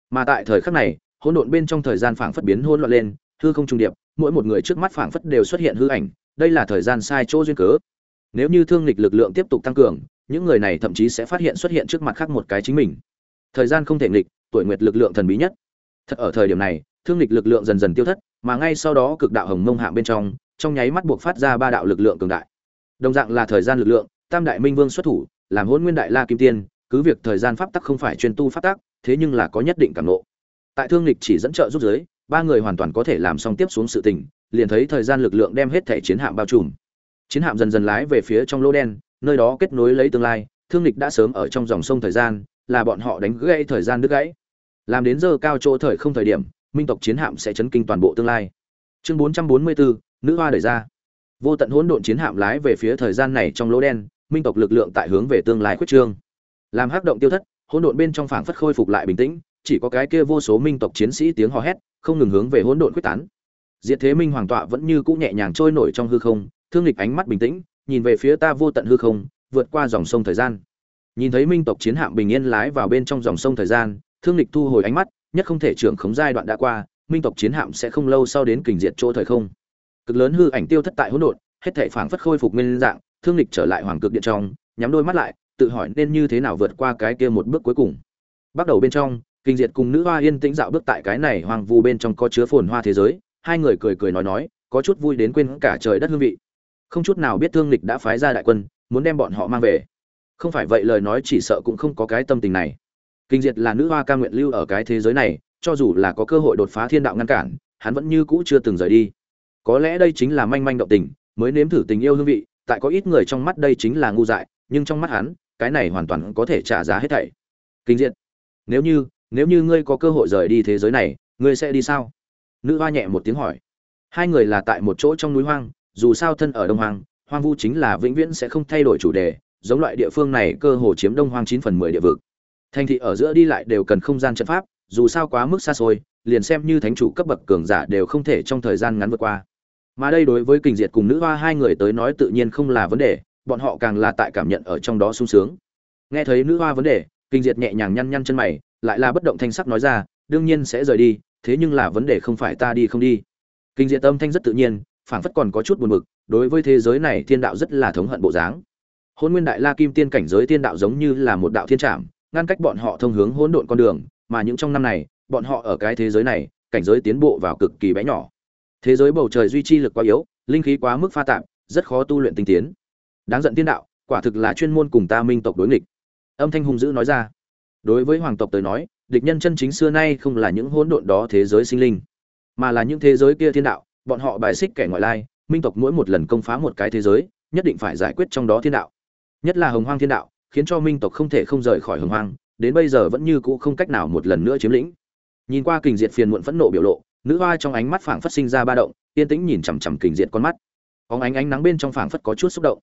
Mà tại thời khắc này, hỗn độn bên trong thời gian phảng phất biến hỗn loạn lên, hư không trung điệp, mỗi một người trước mắt phảng phất đều xuất hiện hư ảnh, đây là thời gian sai chỗ duyên cớ nếu như thương lịch lực lượng tiếp tục tăng cường, những người này thậm chí sẽ phát hiện xuất hiện trước mặt khác một cái chính mình. Thời gian không thể nghịch, tuổi nguyệt lực lượng thần bí nhất. Thật ở thời điểm này, thương lịch lực lượng dần dần tiêu thất, mà ngay sau đó cực đạo hồng mông hạng bên trong trong nháy mắt buộc phát ra ba đạo lực lượng cường đại. Đồng dạng là thời gian lực lượng, tam đại minh vương xuất thủ, làm hôn nguyên đại la kim tiên, cứ việc thời gian pháp tắc không phải chuyên tu pháp tắc, thế nhưng là có nhất định cảm nộ tại thương lịch chỉ dẫn trợ giúp giới, ba người hoàn toàn có thể làm xong tiếp xuống sự tình, liền thấy thời gian lực lượng đem hết thể chiến hạm bao trùm chiến hạm dần dần lái về phía trong lỗ đen nơi đó kết nối lấy tương lai thương lịch đã sớm ở trong dòng sông thời gian là bọn họ đánh gãy thời gian đứt gãy. Làm đến giờ cao chỗ thời không thời điểm minh tộc chiến hạm sẽ chấn kinh toàn bộ tương lai. Chương 444, nữ hoa đẩy ra. Vô tận hỗn độn chiến hạm lái về phía thời gian này trong lỗ đen minh tộc lực lượng tại hướng về tương lai khuyết trương. Làm hắc động tiêu thất hỗn độn bên trong phảng phất khôi phục lại bình tĩnh chỉ có cái kia vô số minh tộc chiến sĩ tiếng hò hét không ngừng hướng về hỗn độn quyết tán. Diệt thế minh hoàng tọa vẫn như cũ nhẹ nhàng trôi nổi trong hư không thương lịch ánh mắt bình tĩnh, nhìn về phía ta vô tận hư không, vượt qua dòng sông thời gian. Nhìn thấy minh tộc chiến hạm bình yên lái vào bên trong dòng sông thời gian, thương lịch thu hồi ánh mắt, nhất không thể trưởng khống giai đoạn đã qua, minh tộc chiến hạm sẽ không lâu sau đến kình diệt chỗ thời không. Cực lớn hư ảnh tiêu thất tại hỗn độn, hết thể phảng phất khôi phục nguyên dạng, thương lịch trở lại hoàng cực điện trong, nhắm đôi mắt lại, tự hỏi nên như thế nào vượt qua cái kia một bước cuối cùng. Bắt đầu bên trong kinh diệt cùng nữ hoa yên tĩnh dạo bước tại cái này hoàng vu bên trong có chứa phồn hoa thế giới, hai người cười cười nói nói, có chút vui đến quên cả trời đất hương vị không chút nào biết thương lịch đã phái ra đại quân, muốn đem bọn họ mang về. Không phải vậy lời nói chỉ sợ cũng không có cái tâm tình này. Kinh diệt là nữ hoa ca nguyện lưu ở cái thế giới này, cho dù là có cơ hội đột phá thiên đạo ngăn cản, hắn vẫn như cũ chưa từng rời đi. Có lẽ đây chính là manh manh động tình, mới nếm thử tình yêu hương vị, tại có ít người trong mắt đây chính là ngu dại, nhưng trong mắt hắn, cái này hoàn toàn có thể trả giá hết thảy. Kinh diệt, nếu như nếu như ngươi có cơ hội rời đi thế giới này, ngươi sẽ đi sao? Nữ hoa nhẹ một tiếng hỏi. Hai người là tại một chỗ trong núi hoang dù sao thân ở đông hoang hoang vu chính là vĩnh viễn sẽ không thay đổi chủ đề, giống loại địa phương này cơ hồ chiếm đông hoang chín phần mười địa vực. Thành thị ở giữa đi lại đều cần không gian trận pháp, dù sao quá mức xa xôi, liền xem như thánh chủ cấp bậc cường giả đều không thể trong thời gian ngắn vượt qua. Mà đây đối với kình diệt cùng nữ hoa hai người tới nói tự nhiên không là vấn đề, bọn họ càng là tại cảm nhận ở trong đó sung sướng. Nghe thấy nữ hoa vấn đề kinh diệt nhẹ nhàng nhăn nhăn chân mày, lại là bất động thanh sắc nói ra, đương nhiên sẽ rời đi, thế nhưng là vấn đề không phải ta đi không đi. Kinh diệt tâm thanh rất tự nhiên phảng phất còn có chút buồn bực, đối với thế giới này thiên đạo rất là thống hận bộ dáng. Hôn nguyên đại la kim tiên cảnh giới thiên đạo giống như là một đạo thiên trạm ngăn cách bọn họ thông hướng hỗn độn con đường, mà những trong năm này, bọn họ ở cái thế giới này, cảnh giới tiến bộ vào cực kỳ bé nhỏ. Thế giới bầu trời duy trì lực quá yếu, linh khí quá mức pha tạp, rất khó tu luyện tinh tiến. Đáng giận thiên đạo, quả thực là chuyên môn cùng ta minh tộc đối nghịch. Âm thanh hung dữ nói ra. Đối với hoàng tộc tới nói, địch nhân chân chính xưa nay không là những hỗn độn đó thế giới sinh linh, mà là những thế giới kia thiên đạo bọn họ bài xích kẻ ngoại lai, minh tộc mỗi một lần công phá một cái thế giới, nhất định phải giải quyết trong đó thiên đạo. Nhất là hồng hoang thiên đạo, khiến cho minh tộc không thể không rời khỏi hồng hoang, đến bây giờ vẫn như cũ không cách nào một lần nữa chiếm lĩnh. Nhìn qua kình diệt phiền muộn phẫn nộ biểu lộ, nữ hoa trong ánh mắt phảng phất sinh ra ba động, yên tĩnh nhìn chằm chằm kình diệt con mắt. Óng ánh ánh nắng bên trong phảng phất có chút xúc động.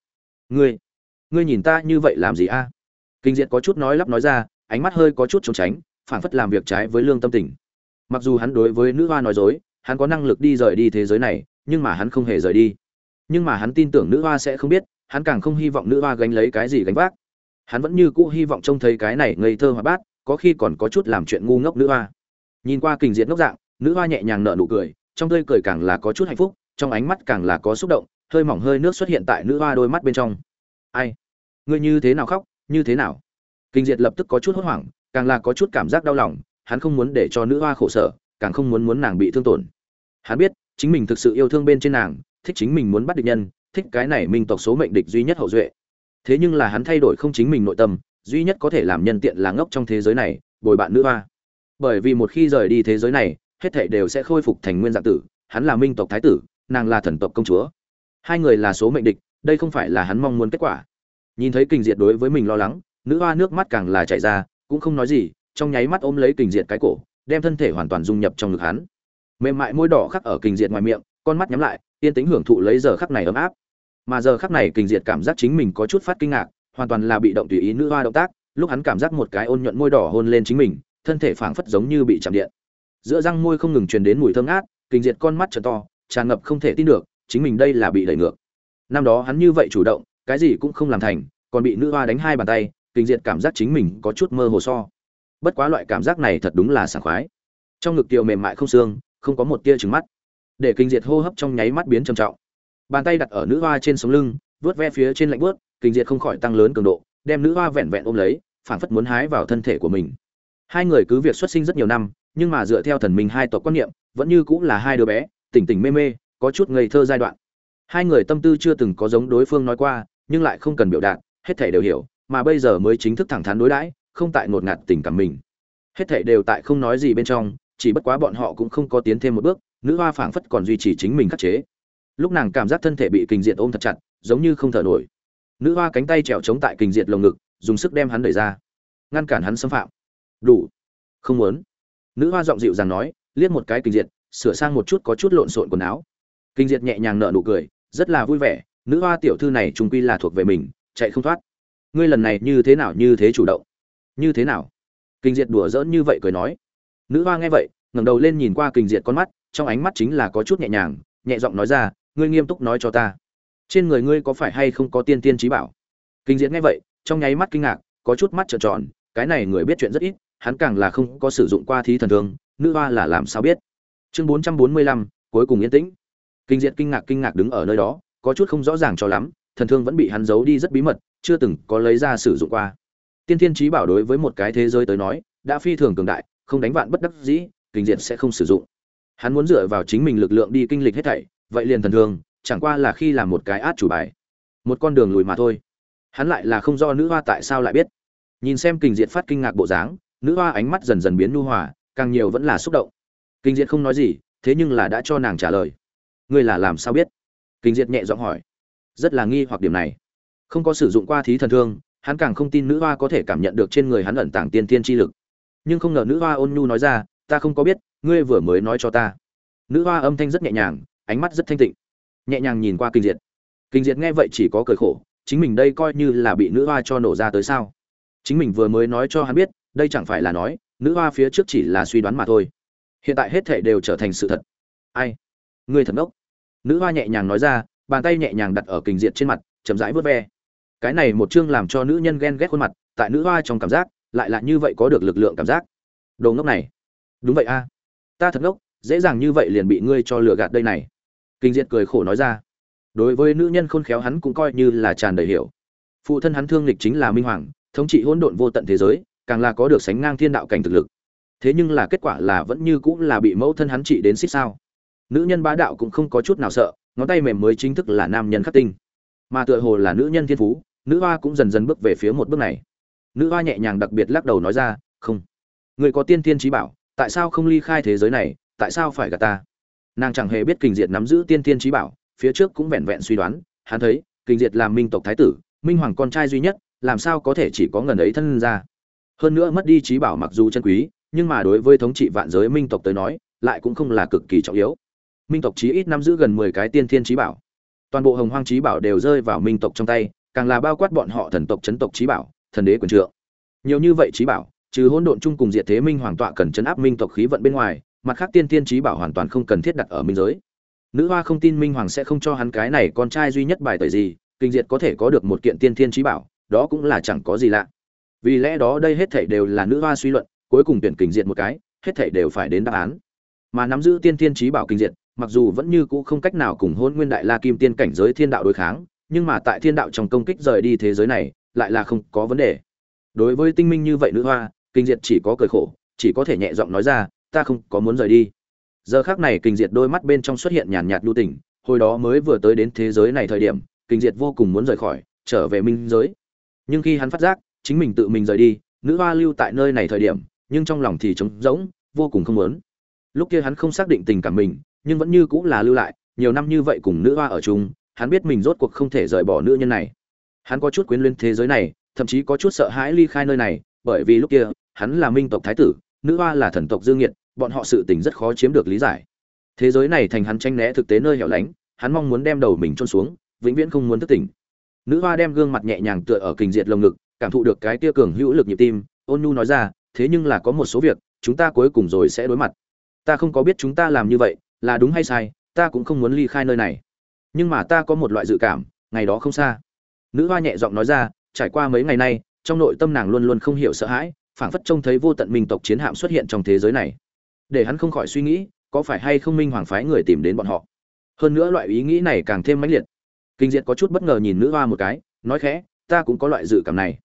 Ngươi ngươi nhìn ta như vậy làm gì a? À? kình diệt có chút nói lắp nói ra, ánh mắt hơi có chút trốn tránh, phảng phất làm việc trái với lương tâm tình. Mặc dù hắn đối với nữ hoa nói dối hắn có năng lực đi rời đi thế giới này, nhưng mà hắn không hề rời đi. Nhưng mà hắn tin tưởng nữ hoa sẽ không biết, hắn càng không hy vọng nữ hoa gánh lấy cái gì gánh vác. Hắn vẫn như cũ hy vọng trông thấy cái này ngây thơ hoa bát, có khi còn có chút làm chuyện ngu ngốc nữ hoa. Nhìn qua kình diệt ngốc dạng, nữ hoa nhẹ nhàng nở nụ cười, trong tươi cười càng là có chút hạnh phúc, trong ánh mắt càng là có xúc động, hơi mỏng hơi nước xuất hiện tại nữ hoa đôi mắt bên trong. Ai? Ngươi như thế nào khóc? Như thế nào? Kinh diệt lập tức có chút hốt hoảng, càng là có chút cảm giác đau lòng, hắn không muốn để cho nữ hoa khổ sở, càng không muốn muốn nàng bị thương tổn hắn biết, chính mình thực sự yêu thương bên trên nàng, thích chính mình muốn bắt địch nhân, thích cái này minh tộc số mệnh địch duy nhất hậu duệ. Thế nhưng là hắn thay đổi không chính mình nội tâm, duy nhất có thể làm nhân tiện là ngốc trong thế giới này, bồi bạn nữ hoa. Bởi vì một khi rời đi thế giới này, hết thảy đều sẽ khôi phục thành nguyên dạng tử, hắn là minh tộc thái tử, nàng là thần tộc công chúa. Hai người là số mệnh địch, đây không phải là hắn mong muốn kết quả. Nhìn thấy kình diệt đối với mình lo lắng, nữ hoa nước mắt càng là chảy ra, cũng không nói gì, trong nháy mắt ôm lấy kình diệt cái cổ, đem thân thể hoàn toàn dung nhập trong ngực hắn mềm mại môi đỏ khắc ở kình diệt ngoài miệng, con mắt nhắm lại, yên tĩnh hưởng thụ lấy giờ khắc này ấm áp. Mà giờ khắc này kình diệt cảm giác chính mình có chút phát kinh ngạc, hoàn toàn là bị động tùy ý nữ hoa động tác, lúc hắn cảm giác một cái ôn nhuận môi đỏ hôn lên chính mình, thân thể phảng phất giống như bị chạm điện. Giữa răng môi không ngừng truyền đến mùi thơm ngát, kình diệt con mắt trở to, tràn ngập không thể tin được, chính mình đây là bị đẩy ngược. Năm đó hắn như vậy chủ động, cái gì cũng không làm thành, còn bị nữ hoa đánh hai bàn tay kinh diệt cảm giác chính mình có chút mơ hồ so. Bất quá loại cảm giác này thật đúng là sảng khoái. Trong ngực tiều mềm mại không xương không có một tia trừng mắt. Để kinh diệt hô hấp trong nháy mắt biến trầm trọng. Bàn tay đặt ở nữ hoa trên sống lưng, vớt ve phía trên lạnh bớt kinh diệt không khỏi tăng lớn cường độ, đem nữ hoa vẹn vẹn ôm lấy, phảng phất muốn hái vào thân thể của mình. Hai người cứ việc xuất sinh rất nhiều năm, nhưng mà dựa theo thần minh hai tộc quan niệm, vẫn như cũng là hai đứa bé, tỉnh tỉnh mê mê, có chút ngây thơ giai đoạn. Hai người tâm tư chưa từng có giống đối phương nói qua, nhưng lại không cần biểu đạt, hết thể đều hiểu, mà bây giờ mới chính thức thẳng thắn đối đãi, không tại ngột ngạt tình cảm mình. Hết thể đều tại không nói gì bên trong chỉ bất quá bọn họ cũng không có tiến thêm một bước, nữ hoa phảng phất còn duy trì chính mình khắc chế. Lúc nàng cảm giác thân thể bị kình diệt ôm thật chặt, giống như không thở nổi. Nữ hoa cánh tay trèo chống tại kình diệt lồng ngực, dùng sức đem hắn đẩy ra. Ngăn cản hắn xâm phạm. Đủ. Không muốn. Nữ hoa giọng dịu dàng nói, liếc một cái kình diệt, sửa sang một chút có chút lộn xộn quần áo. Kình diệt nhẹ nhàng nở nụ cười, rất là vui vẻ, nữ hoa tiểu thư này trung quy là thuộc về mình, chạy không thoát. Ngươi lần này như thế nào như thế chủ động? Như thế nào? Kinh diệt đùa giỡn như vậy cười nói nữ hoa nghe vậy, ngẩng đầu lên nhìn qua kinh diệt con mắt, trong ánh mắt chính là có chút nhẹ nhàng, nhẹ giọng nói ra, ngươi nghiêm túc nói cho ta, trên người ngươi có phải hay không có tiên tiên trí bảo? Kinh diệt nghe vậy, trong nháy mắt kinh ngạc, có chút mắt trợn tròn, cái này người biết chuyện rất ít, hắn càng là không có sử dụng qua thí thần thương, nữ hoa là làm sao biết? Chương bốn trăm bốn mươi lăm, cuối cùng yên tĩnh. Kinh diệt kinh ngạc kinh ngạc đứng ở nơi đó, có chút không rõ ràng cho lắm, thần thương vẫn bị hắn giấu đi rất bí mật, chưa từng có lấy ra sử dụng qua. Tiên thiên trí bảo đối với một cái thế giới tới nói, đã phi thường cường đại không đánh vạn bất đắc dĩ, kinh diệt sẽ không sử dụng. Hắn muốn dựa vào chính mình lực lượng đi kinh lịch hết thảy, vậy liền thần thương chẳng qua là khi làm một cái át chủ bài. Một con đường lùi mà thôi. Hắn lại là không do nữ hoa tại sao lại biết. Nhìn xem kinh diệt phát kinh ngạc bộ dáng, nữ hoa ánh mắt dần dần biến nhu hòa, càng nhiều vẫn là xúc động. Kinh diệt không nói gì, thế nhưng là đã cho nàng trả lời. Ngươi là làm sao biết? Kinh diệt nhẹ giọng hỏi. Rất là nghi hoặc điểm này. Không có sử dụng qua thí thần thương, hắn càng không tin nữ hoa có thể cảm nhận được trên người hắn ẩn tàng tiên tiên chi lực nhưng không ngờ nữ hoa ôn nhu nói ra, ta không có biết, ngươi vừa mới nói cho ta. Nữ hoa âm thanh rất nhẹ nhàng, ánh mắt rất thanh tịnh. Nhẹ nhàng nhìn qua kinh diệt. Kinh diệt nghe vậy chỉ có cười khổ, chính mình đây coi như là bị nữ hoa cho nổ ra tới sao? Chính mình vừa mới nói cho hắn biết, đây chẳng phải là nói, nữ hoa phía trước chỉ là suy đoán mà thôi. Hiện tại hết thể đều trở thành sự thật. Ai? Ngươi thật ngốc. Nữ hoa nhẹ nhàng nói ra, bàn tay nhẹ nhàng đặt ở kinh diệt trên mặt, chậm rãi vớt ve. Cái này một chương làm cho nữ nhân ghen ghét khuôn mặt, tại nữ hoa trong cảm giác lại là như vậy có được lực lượng cảm giác. Đồ ngốc này. Đúng vậy a. Ta thật ngốc, dễ dàng như vậy liền bị ngươi cho lừa gạt đây này. Kinh diệt cười khổ nói ra. Đối với nữ nhân khôn khéo hắn cũng coi như là tràn đầy hiểu. Phụ thân hắn thương lịch chính là minh hoàng, thống trị hỗn độn vô tận thế giới, càng là có được sánh ngang thiên đạo cảnh thực lực. Thế nhưng là kết quả là vẫn như cũng là bị mẫu thân hắn trị đến xích sao. Nữ nhân bá đạo cũng không có chút nào sợ, ngón tay mềm mới chính thức là nam nhân khắc tinh. Mà tựa hồ là nữ nhân thiên phú, nữ hoa cũng dần dần bước về phía một bước này nữ hoa nhẹ nhàng đặc biệt lắc đầu nói ra, không. Người có tiên tiên trí bảo, tại sao không ly khai thế giới này, tại sao phải gạt ta? Nàng chẳng hề biết kình diệt nắm giữ tiên tiên trí bảo, phía trước cũng vẹn vẹn suy đoán, hắn thấy, kình diệt làm minh tộc thái tử, minh hoàng con trai duy nhất, làm sao có thể chỉ có ngần ấy thân ra. Hơn nữa mất đi trí bảo mặc dù chân quý, nhưng mà đối với thống trị vạn giới minh tộc tới nói, lại cũng không là cực kỳ trọng yếu. Minh tộc chí ít nắm giữ gần mười cái tiên thiên trí bảo. Toàn bộ hồng hoang trí bảo đều rơi vào minh tộc trong tay, càng là bao quát bọn họ thần tộc, chấn tộc trí bảo thần đế quyền trượng. Nhiều như vậy trí bảo, trừ hỗn độn chung cùng diệt thế minh hoàng tọa cần chấn áp minh tộc khí vận bên ngoài, mặt khác tiên tiên trí bảo hoàn toàn không cần thiết đặt ở minh giới. Nữ hoa không tin minh hoàng sẽ không cho hắn cái này con trai duy nhất bài tời gì, kinh diệt có thể có được một kiện tiên thiên trí bảo, đó cũng là chẳng có gì lạ. Vì lẽ đó đây hết thảy đều là nữ hoa suy luận, cuối cùng tuyển kinh diệt một cái, hết thảy đều phải đến đáp án. Mà nắm giữ tiên thiên trí bảo kinh diệt, mặc dù vẫn như cũ không cách nào cùng hôn nguyên đại la kim tiên cảnh giới thiên đạo đối kháng, nhưng mà tại thiên đạo trong công kích rời đi thế giới này lại là không có vấn đề. Đối với tinh minh như vậy nữ hoa, kinh diệt chỉ có cười khổ, chỉ có thể nhẹ giọng nói ra, ta không có muốn rời đi. Giờ khác này kinh diệt đôi mắt bên trong xuất hiện nhàn nhạt lưu tình, hồi đó mới vừa tới đến thế giới này thời điểm, kinh diệt vô cùng muốn rời khỏi, trở về minh giới. Nhưng khi hắn phát giác, chính mình tự mình rời đi, nữ hoa lưu tại nơi này thời điểm, nhưng trong lòng thì trống rỗng, vô cùng không muốn. Lúc kia hắn không xác định tình cảm mình, nhưng vẫn như cũng là lưu lại, nhiều năm như vậy cùng nữ hoa ở chung, hắn biết mình rốt cuộc không thể rời bỏ nữ nhân này hắn có chút quyến luyến thế giới này, thậm chí có chút sợ hãi ly khai nơi này, bởi vì lúc kia, hắn là minh tộc thái tử, nữ hoa là thần tộc dương nhiệt bọn họ sự tình rất khó chiếm được lý giải. Thế giới này thành hắn tranh né thực tế nơi hẻo lánh, hắn mong muốn đem đầu mình trôn xuống, vĩnh viễn không muốn thức tỉnh. Nữ hoa đem gương mặt nhẹ nhàng tựa ở kình diệt lồng ngực, cảm thụ được cái tia cường hữu lực nhịp tim, ôn nhu nói ra, thế nhưng là có một số việc, chúng ta cuối cùng rồi sẽ đối mặt. Ta không có biết chúng ta làm như vậy, là đúng hay sai, ta cũng không muốn ly khai nơi này. Nhưng mà ta có một loại dự cảm, ngày đó không xa nữ hoa nhẹ giọng nói ra, trải qua mấy ngày nay, trong nội tâm nàng luôn luôn không hiểu sợ hãi, phảng phất trông thấy vô tận minh tộc chiến hạm xuất hiện trong thế giới này. Để hắn không khỏi suy nghĩ, có phải hay không minh hoàng phái người tìm đến bọn họ? Hơn nữa loại ý nghĩ này càng thêm mãnh liệt. Kinh diệt có chút bất ngờ nhìn nữ hoa một cái, nói khẽ, ta cũng có loại dự cảm này.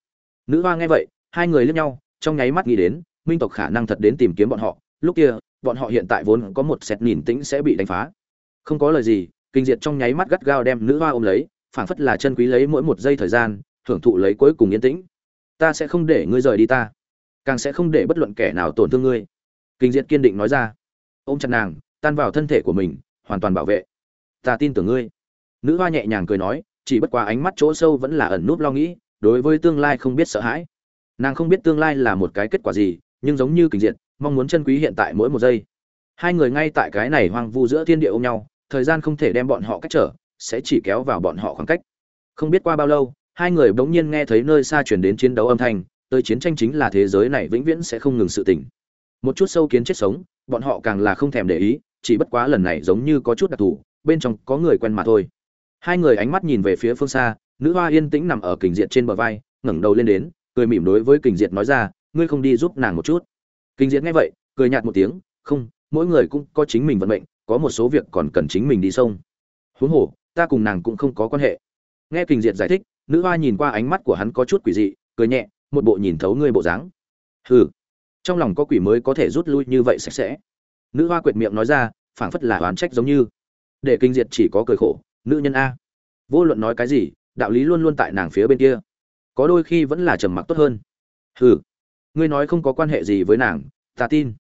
Nữ hoa nghe vậy, hai người liếc nhau, trong nháy mắt nghĩ đến, minh tộc khả năng thật đến tìm kiếm bọn họ. Lúc kia, bọn họ hiện tại vốn có một sẹt nhìn tĩnh sẽ bị đánh phá. Không có lời gì, kinh diệt trong nháy mắt gắt gao đem nữ hoa ôm lấy phảng phất là chân quý lấy mỗi một giây thời gian, hưởng thụ lấy cuối cùng yên tĩnh. Ta sẽ không để ngươi rời đi ta, càng sẽ không để bất luận kẻ nào tổn thương ngươi. Kinh diệt kiên định nói ra. Ôm chặt nàng, tan vào thân thể của mình, hoàn toàn bảo vệ. Ta tin tưởng ngươi. Nữ hoa nhẹ nhàng cười nói, chỉ bất quá ánh mắt chỗ sâu vẫn là ẩn núp lo nghĩ, đối với tương lai không biết sợ hãi. Nàng không biết tương lai là một cái kết quả gì, nhưng giống như kinh diện mong muốn chân quý hiện tại mỗi một giây. Hai người ngay tại cái này hoang vu giữa thiên địa ôm nhau, thời gian không thể đem bọn họ cách trở sẽ chỉ kéo vào bọn họ khoảng cách. Không biết qua bao lâu, hai người bỗng nhiên nghe thấy nơi xa chuyển đến chiến đấu âm thanh, tới chiến tranh chính là thế giới này vĩnh viễn sẽ không ngừng sự tỉnh một chút sâu kiến chết sống, bọn họ càng là không thèm để ý, chỉ bất quá lần này giống như có chút đặc thù, bên trong có người quen mà thôi. Hai người ánh mắt nhìn về phía phương xa, nữ hoa yên tĩnh nằm ở kình diệt trên bờ vai, ngẩng đầu lên đến, cười mỉm đối với kình diệt nói ra, ngươi không đi giúp nàng một chút. Kình diệt nghe vậy, cười nhạt một tiếng, không, mỗi người cũng có chính mình vận mệnh, có một số việc còn cần chính mình đi sông. Huống hồ ta cùng nàng cũng không có quan hệ. Nghe kình diệt giải thích, nữ hoa nhìn qua ánh mắt của hắn có chút quỷ dị, cười nhẹ, một bộ nhìn thấu ngươi bộ dáng. Hừ. Trong lòng có quỷ mới có thể rút lui như vậy sạch sẽ. Nữ hoa quệt miệng nói ra, phảng phất là oán trách giống như. Để kinh diệt chỉ có cười khổ, nữ nhân a. Vô luận nói cái gì, đạo lý luôn luôn tại nàng phía bên kia. Có đôi khi vẫn là trầm mặc tốt hơn. Hừ. Ngươi nói không có quan hệ gì với nàng, ta tin.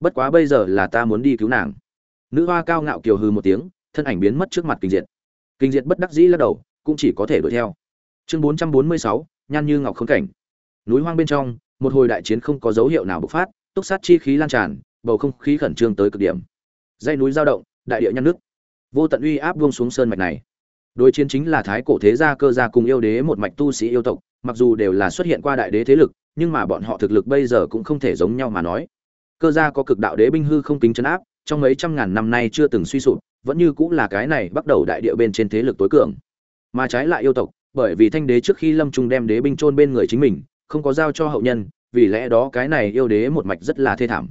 Bất quá bây giờ là ta muốn đi cứu nàng. Nữ hoa cao ngạo kiều hư một tiếng, thân ảnh biến mất trước mặt kinh diệt kinh diệt bất đắc dĩ lắc đầu, cũng chỉ có thể đuổi theo. Chương bốn trăm bốn mươi sáu, nhan như ngọc khống cảnh. Núi hoang bên trong, một hồi đại chiến không có dấu hiệu nào bộc phát, túc sát chi khí lan tràn, bầu không khí khẩn trương tới cực điểm. Dây núi giao động, đại địa nhăn nước. Vô tận uy áp buông xuống sơn mạch này. Đối chiến chính là thái cổ thế gia cơ gia cùng yêu đế một mạch tu sĩ yêu tộc, mặc dù đều là xuất hiện qua đại đế thế lực, nhưng mà bọn họ thực lực bây giờ cũng không thể giống nhau mà nói. Cơ gia có cực đạo đế binh hư không kính chấn áp, trong mấy trăm ngàn năm nay chưa từng suy sụp vẫn như cũng là cái này bắt đầu đại địa bên trên thế lực tối cường. Mà trái lại yêu tộc, bởi vì thanh đế trước khi lâm trung đem đế binh chôn bên người chính mình, không có giao cho hậu nhân, vì lẽ đó cái này yêu đế một mạch rất là thê thảm.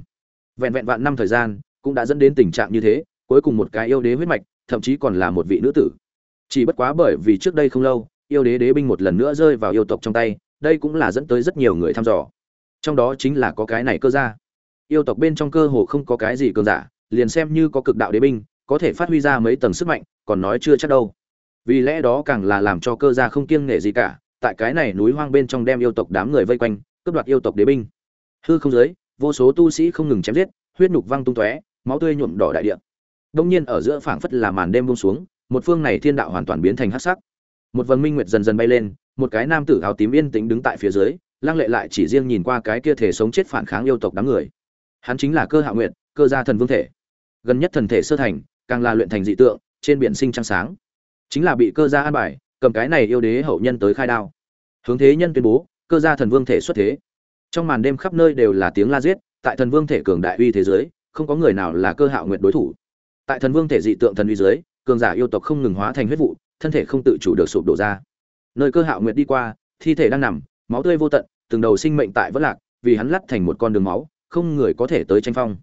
Vẹn vẹn vạn năm thời gian, cũng đã dẫn đến tình trạng như thế, cuối cùng một cái yêu đế huyết mạch, thậm chí còn là một vị nữ tử. Chỉ bất quá bởi vì trước đây không lâu, yêu đế đế binh một lần nữa rơi vào yêu tộc trong tay, đây cũng là dẫn tới rất nhiều người thăm dò. Trong đó chính là có cái này cơ ra yêu tộc bên trong cơ hồ không có cái gì cường giả, liền xem như có cực đạo đế binh có thể phát huy ra mấy tầng sức mạnh còn nói chưa chắc đâu. Vì lẽ đó càng là làm cho cơ gia không kiêng nể gì cả tại cái này núi hoang bên trong đem yêu tộc đám người vây quanh cướp đoạt yêu tộc đế binh. Hư không giới vô số tu sĩ không ngừng chém giết huyết nhục văng tung tóe máu tươi nhuộm đỏ đại địa. Đông nhiên ở giữa phảng phất là màn đêm buông xuống một phương này thiên đạo hoàn toàn biến thành hắc sắc. Một vầng minh nguyệt dần dần bay lên một cái nam tử áo tím yên tĩnh đứng tại phía dưới lăng lệ lại chỉ riêng nhìn qua cái kia thể sống chết phản kháng yêu tộc đám người. Hắn chính là cơ hạ nguyệt, cơ gia thần vương thể gần nhất thần thể sơ thành, càng là luyện thành dị tượng, trên biển sinh trăng sáng. Chính là bị cơ gia an bài, cầm cái này yêu đế hậu nhân tới khai đao. Hướng thế nhân tuyên bố, cơ gia thần vương thể xuất thế. Trong màn đêm khắp nơi đều là tiếng la giết, tại thần vương thể cường đại uy thế giới, không có người nào là cơ hạo nguyện đối thủ. Tại thần vương thể dị tượng thần uy giới, cường giả yêu tộc không ngừng hóa thành huyết vụ, thân thể không tự chủ được sụp đổ ra. Nơi cơ hạo nguyệt đi qua, thi thể đang nằm, máu tươi vô tận, từng đầu sinh mệnh tại vỡ lạc, vì hắn lắt thành một con đường máu, không người có thể tới tranh phong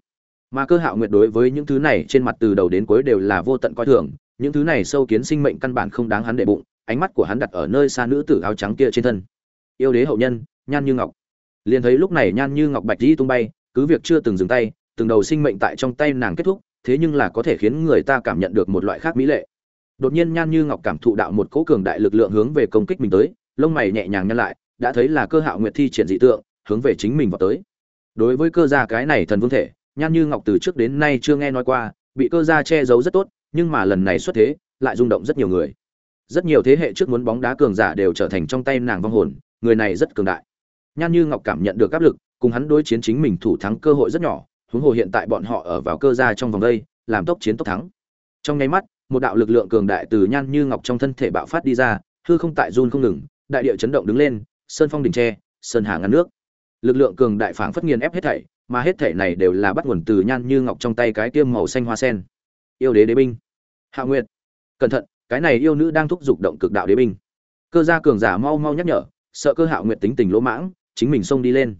mà cơ hạo nguyệt đối với những thứ này trên mặt từ đầu đến cuối đều là vô tận coi thường, những thứ này sâu kiến sinh mệnh căn bản không đáng hắn để bụng, ánh mắt của hắn đặt ở nơi xa nữ tử áo trắng kia trên thân. Yêu đế hậu nhân, nhan như ngọc. Liền thấy lúc này nhan như ngọc bạch di tung bay, cứ việc chưa từng dừng tay, từng đầu sinh mệnh tại trong tay nàng kết thúc, thế nhưng là có thể khiến người ta cảm nhận được một loại khác mỹ lệ. Đột nhiên nhan như ngọc cảm thụ đạo một cỗ cường đại lực lượng hướng về công kích mình tới, lông mày nhẹ nhàng nhăn lại, đã thấy là cơ hạo nguyệt thi triển dị tượng, hướng về chính mình vào tới. Đối với cơ gia cái này thần vương thể nhan như ngọc từ trước đến nay chưa nghe nói qua, bị cơ gia che giấu rất tốt, nhưng mà lần này xuất thế, lại rung động rất nhiều người. Rất nhiều thế hệ trước muốn bóng đá cường giả đều trở thành trong tay nàng vong hồn, người này rất cường đại. Nhan như ngọc cảm nhận được áp lực, cùng hắn đối chiến chính mình thủ thắng cơ hội rất nhỏ, huống hồ hiện tại bọn họ ở vào cơ gia trong vòng đây, làm tốc chiến tốc thắng. Trong nháy mắt, một đạo lực lượng cường đại từ nhan như ngọc trong thân thể bạo phát đi ra, hư không tại run không ngừng, đại địa chấn động đứng lên, sơn phong đỉnh tre, sơn hà ngăn nước. Lực lượng cường đại phảng phất nghiền ép hết thảy mà hết thể này đều là bắt nguồn từ nhan như ngọc trong tay cái tiêm màu xanh hoa sen. Yêu đế đế binh. Hạ nguyệt. Cẩn thận, cái này yêu nữ đang thúc giục động cực đạo đế binh. Cơ gia cường giả mau mau nhắc nhở, sợ cơ hạ nguyệt tính tình lỗ mãng, chính mình xông đi lên.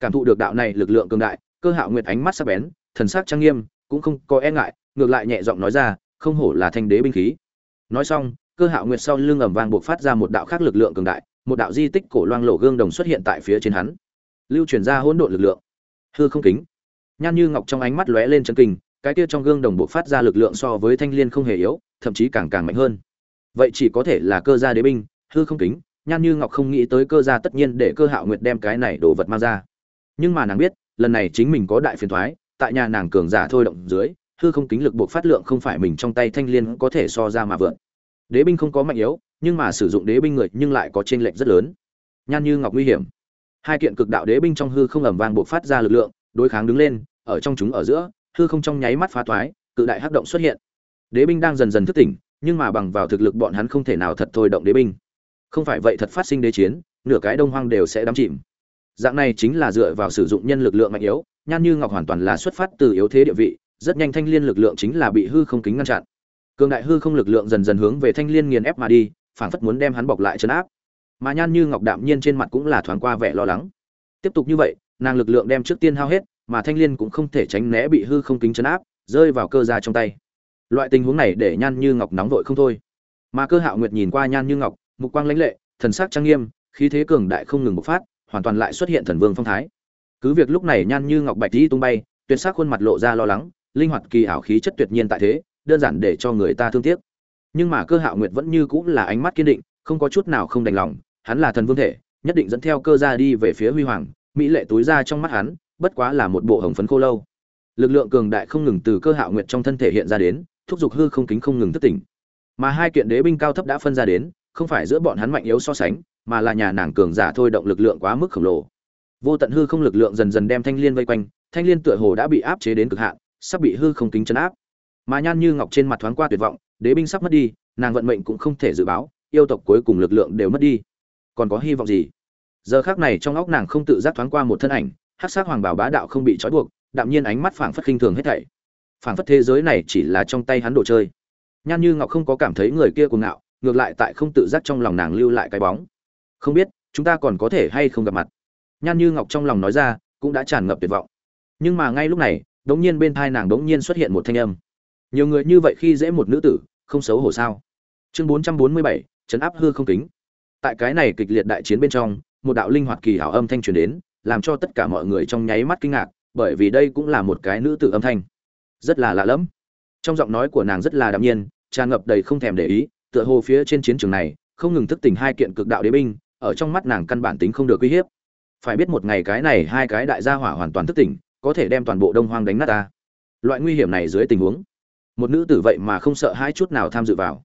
Cảm thụ được đạo này lực lượng cường đại, cơ hạ nguyệt ánh mắt sắc bén, thần sắc trang nghiêm, cũng không có e ngại, ngược lại nhẹ giọng nói ra, không hổ là thanh đế binh khí. Nói xong, cơ hạ nguyệt sau lưng ẩm vang buộc phát ra một đạo khác lực lượng cường đại, một đạo di tích cổ loang lộ gương đồng xuất hiện tại phía trên hắn. Lưu chuyển ra hỗn độn lực lượng hư không kính. Nhan như ngọc trong ánh mắt lóe lên chân kinh, cái kia trong gương đồng bộ phát ra lực lượng so với thanh liên không hề yếu, thậm chí càng càng mạnh hơn. Vậy chỉ có thể là cơ gia đế binh, hư không kính, nhan như ngọc không nghĩ tới cơ gia tất nhiên để cơ hạo nguyệt đem cái này đồ vật mang ra. Nhưng mà nàng biết, lần này chính mình có đại phiền thoái, tại nhà nàng cường giả thôi động dưới, hư không kính lực buộc phát lượng không phải mình trong tay thanh liên có thể so ra mà vượn. Đế binh không có mạnh yếu, nhưng mà sử dụng đế binh người nhưng lại có chênh lệch rất lớn. Nhan như ngọc nguy hiểm hai kiện cực đạo đế binh trong hư không ẩm vang buộc phát ra lực lượng, đối kháng đứng lên, ở trong chúng ở giữa, hư không trong nháy mắt phá thoái, cự đại hắc động xuất hiện. Đế binh đang dần dần thức tỉnh, nhưng mà bằng vào thực lực bọn hắn không thể nào thật thôi động đế binh. Không phải vậy thật phát sinh đế chiến, nửa cái đông hoang đều sẽ đắm chìm. Dạng này chính là dựa vào sử dụng nhân lực lượng mạnh yếu, nhan như ngọc hoàn toàn là xuất phát từ yếu thế địa vị, rất nhanh thanh liên lực lượng chính là bị hư không kính ngăn chặn. Cường đại hư không lực lượng dần dần hướng về thanh liên nghiền ép mà đi, phảng phất muốn đem hắn bọc lại chấn áp mà nhan như ngọc đạm nhiên trên mặt cũng là thoáng qua vẻ lo lắng. Tiếp tục như vậy, nàng lực lượng đem trước tiên hao hết, mà thanh liên cũng không thể tránh né bị hư không kính chấn áp, rơi vào cơ ra trong tay. Loại tình huống này để nhan như ngọc nóng vội không thôi. Mà cơ hạo nguyệt nhìn qua nhan như ngọc, mục quang lãnh lệ, thần sắc trang nghiêm, khí thế cường đại không ngừng bộc phát, hoàn toàn lại xuất hiện thần vương phong thái. Cứ việc lúc này nhan như ngọc bạch đi tung bay, tuyệt sắc khuôn mặt lộ ra lo lắng, linh hoạt kỳ ảo khí chất tuyệt nhiên tại thế, đơn giản để cho người ta thương tiếc. Nhưng mà cơ hạo nguyệt vẫn như cũng là ánh mắt kiên định, không có chút nào không đành lòng hắn là thần vương thể, nhất định dẫn theo cơ ra đi về phía huy hoàng, mỹ lệ túi ra trong mắt hắn, bất quá là một bộ hồng phấn khô lâu. Lực lượng cường đại không ngừng từ cơ hạo nguyệt trong thân thể hiện ra đến, thúc giục hư không kính không ngừng thất tỉnh. Mà hai kiện đế binh cao thấp đã phân ra đến, không phải giữa bọn hắn mạnh yếu so sánh, mà là nhà nàng cường giả thôi động lực lượng quá mức khổng lồ. Vô tận hư không lực lượng dần dần đem thanh liên vây quanh, thanh liên tựa hồ đã bị áp chế đến cực hạn, sắp bị hư không kính chấn áp. Mà nhan như ngọc trên mặt thoáng qua tuyệt vọng, đế binh sắp mất đi, nàng vận mệnh cũng không thể dự báo, yêu tộc cuối cùng lực lượng đều mất đi còn có hy vọng gì? Giờ khác này trong óc nàng không tự giác thoáng qua một thân ảnh hát sát hoàng bảo bá đạo không bị trói buộc, đạm nhiên ánh mắt phảng phất khinh thường hết thảy. Phảng phất thế giới này chỉ là trong tay hắn đồ chơi. Nhan như ngọc không có cảm thấy người kia cuồng ngạo, ngược lại tại không tự giác trong lòng nàng lưu lại cái bóng. Không biết, chúng ta còn có thể hay không gặp mặt? Nhan như ngọc trong lòng nói ra, cũng đã tràn ngập tuyệt vọng. Nhưng mà ngay lúc này, đống nhiên bên thai nàng đống nhiên xuất hiện một thanh âm. Nhiều người như vậy khi dễ một nữ tử, không xấu hổ sao? Chương bốn trăm bốn mươi bảy chấn áp hư không kính tại cái này kịch liệt đại chiến bên trong, một đạo linh hoạt kỳ hảo âm thanh truyền đến, làm cho tất cả mọi người trong nháy mắt kinh ngạc, bởi vì đây cũng là một cái nữ tử âm thanh. Rất là lạ lẫm. Trong giọng nói của nàng rất là đạm nhiên, tràn ngập đầy không thèm để ý, tựa hồ phía trên chiến trường này, không ngừng thức tỉnh hai kiện cực đạo đế binh, ở trong mắt nàng căn bản tính không được uy hiếp. Phải biết một ngày cái này hai cái đại gia hỏa hoàn toàn thức tỉnh, có thể đem toàn bộ đông hoang đánh nát ta. Loại nguy hiểm này dưới tình huống, một nữ tử vậy mà không sợ hai chút nào tham dự vào.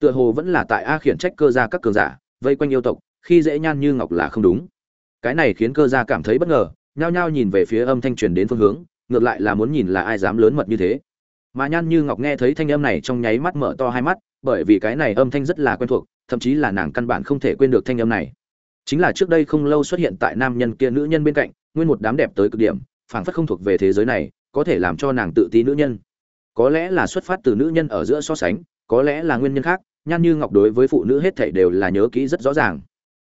Tựa hồ vẫn là tại a khiển trách cơ gia các cường giả vây quanh yêu tộc, khi dễ nhan như ngọc là không đúng. Cái này khiến cơ gia cảm thấy bất ngờ, nhao nhao nhìn về phía âm thanh truyền đến phương hướng, ngược lại là muốn nhìn là ai dám lớn mật như thế. Mà nhan như ngọc nghe thấy thanh âm này trong nháy mắt mở to hai mắt, bởi vì cái này âm thanh rất là quen thuộc, thậm chí là nàng căn bản không thể quên được thanh âm này. Chính là trước đây không lâu xuất hiện tại nam nhân kia nữ nhân bên cạnh, nguyên một đám đẹp tới cực điểm, phảng phất không thuộc về thế giới này, có thể làm cho nàng tự ti nữ nhân. Có lẽ là xuất phát từ nữ nhân ở giữa so sánh, có lẽ là nguyên nhân khác nhan như ngọc đối với phụ nữ hết thảy đều là nhớ kỹ rất rõ ràng.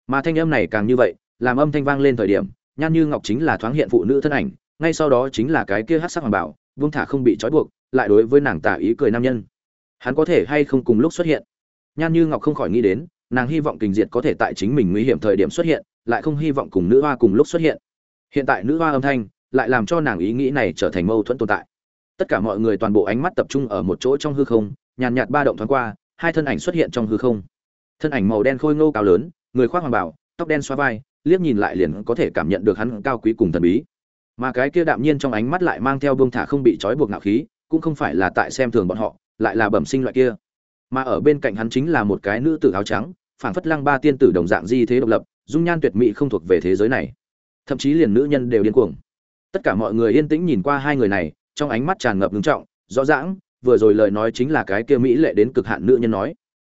Mà thanh âm này càng như vậy, làm âm thanh vang lên thời điểm, nhan như ngọc chính là thoáng hiện phụ nữ thân ảnh, ngay sau đó chính là cái kia hát sắc hoàng bảo buông thả không bị trói buộc, lại đối với nàng tả ý cười nam nhân. Hắn có thể hay không cùng lúc xuất hiện? Nhan như ngọc không khỏi nghĩ đến, nàng hy vọng kình diệt có thể tại chính mình nguy hiểm thời điểm xuất hiện, lại không hy vọng cùng nữ hoa cùng lúc xuất hiện. Hiện tại nữ hoa âm thanh, lại làm cho nàng ý nghĩ này trở thành mâu thuẫn tồn tại. Tất cả mọi người toàn bộ ánh mắt tập trung ở một chỗ trong hư không, nhàn nhạt ba động thoáng qua hai thân ảnh xuất hiện trong hư không. Thân ảnh màu đen khôi ngô cao lớn, người khoác hoàng bảo, tóc đen xoa vai, liếc nhìn lại liền có thể cảm nhận được hắn cao quý cùng thần bí. Mà cái kia đạm nhiên trong ánh mắt lại mang theo buông thả không bị trói buộc ngạo khí, cũng không phải là tại xem thường bọn họ, lại là bẩm sinh loại kia. Mà ở bên cạnh hắn chính là một cái nữ tử áo trắng phản phất lăng ba tiên tử đồng dạng di thế độc lập, dung nhan tuyệt mỹ không thuộc về thế giới này. Thậm chí liền nữ nhân đều điên cuồng. Tất cả mọi người yên tĩnh nhìn qua hai người này, trong ánh mắt tràn ngập ngưng trọng, rõ ràng vừa rồi lời nói chính là cái kia mỹ lệ đến cực hạn nữ nhân nói.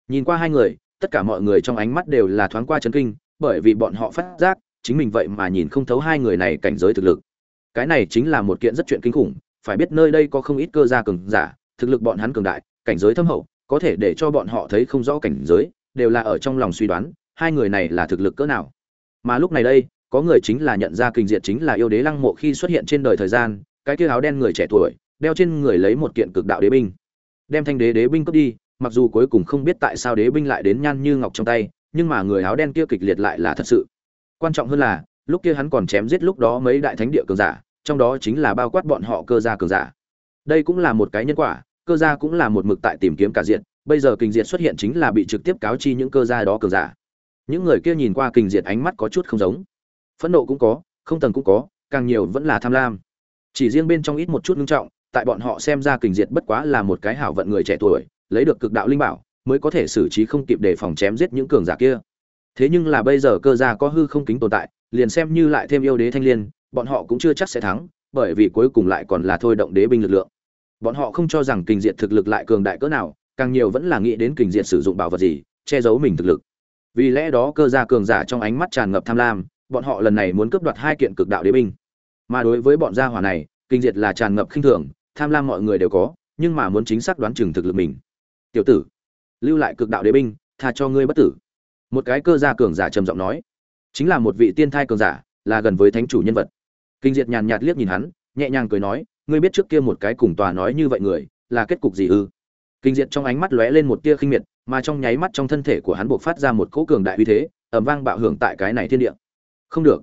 Nhìn qua hai người, tất cả mọi người trong ánh mắt đều là thoáng qua chấn kinh, bởi vì bọn họ phát giác, chính mình vậy mà nhìn không thấu hai người này cảnh giới thực lực. Cái này chính là một kiện rất chuyện kinh khủng, phải biết nơi đây có không ít cơ gia cường giả, thực lực bọn hắn cường đại, cảnh giới thâm hậu, có thể để cho bọn họ thấy không rõ cảnh giới, đều là ở trong lòng suy đoán, hai người này là thực lực cỡ nào. Mà lúc này đây, có người chính là nhận ra kinh diệt chính là yêu đế lăng mộ khi xuất hiện trên đời thời gian, cái kia áo đen người trẻ tuổi đeo trên người lấy một kiện cực đạo đế binh. Đem thanh đế đế binh cướp đi, mặc dù cuối cùng không biết tại sao đế binh lại đến nhan như ngọc trong tay, nhưng mà người áo đen kia kịch liệt lại là thật sự. Quan trọng hơn là, lúc kia hắn còn chém giết lúc đó mấy đại thánh địa cường giả, trong đó chính là bao quát bọn họ cơ gia cường giả. Đây cũng là một cái nhân quả, cơ gia cũng là một mực tại tìm kiếm cả diện bây giờ kình diệt xuất hiện chính là bị trực tiếp cáo chi những cơ gia đó cường giả. Những người kia nhìn qua kình diệt ánh mắt có chút không giống. Phẫn nộ cũng có, không tầng cũng có, càng nhiều vẫn là tham lam. Chỉ riêng bên trong ít một chút ngưng trọng tại bọn họ xem ra kình diệt bất quá là một cái hảo vận người trẻ tuổi, lấy được cực đạo linh bảo, mới có thể xử trí không kịp để phòng chém giết những cường giả kia. Thế nhưng là bây giờ cơ gia có hư không kính tồn tại, liền xem như lại thêm yêu đế thanh liên, bọn họ cũng chưa chắc sẽ thắng, bởi vì cuối cùng lại còn là thôi động đế binh lực lượng. Bọn họ không cho rằng kình diệt thực lực lại cường đại cỡ nào, càng nhiều vẫn là nghĩ đến kình diệt sử dụng bảo vật gì, che giấu mình thực lực. Vì lẽ đó cơ gia cường giả trong ánh mắt tràn ngập tham lam, bọn họ lần này muốn cướp đoạt hai kiện cực đạo đế binh. Mà đối với bọn gia hỏa này kinh diệt là tràn ngập khinh thường tham lam mọi người đều có, nhưng mà muốn chính xác đoán chừng thực lực mình. Tiểu tử, lưu lại cực đạo đế binh, tha cho ngươi bất tử. Một cái cơ gia cường giả trầm giọng nói. Chính là một vị tiên thai cường giả, là gần với thánh chủ nhân vật. Kinh diệt nhàn nhạt liếc nhìn hắn, nhẹ nhàng cười nói, ngươi biết trước kia một cái cùng tòa nói như vậy người, là kết cục gì ư? Kinh diệt trong ánh mắt lóe lên một tia khinh miệt, mà trong nháy mắt trong thân thể của hắn buộc phát ra một cỗ cường đại uy thế ẩm vang bạo hưởng tại cái này thiên địa. Không được.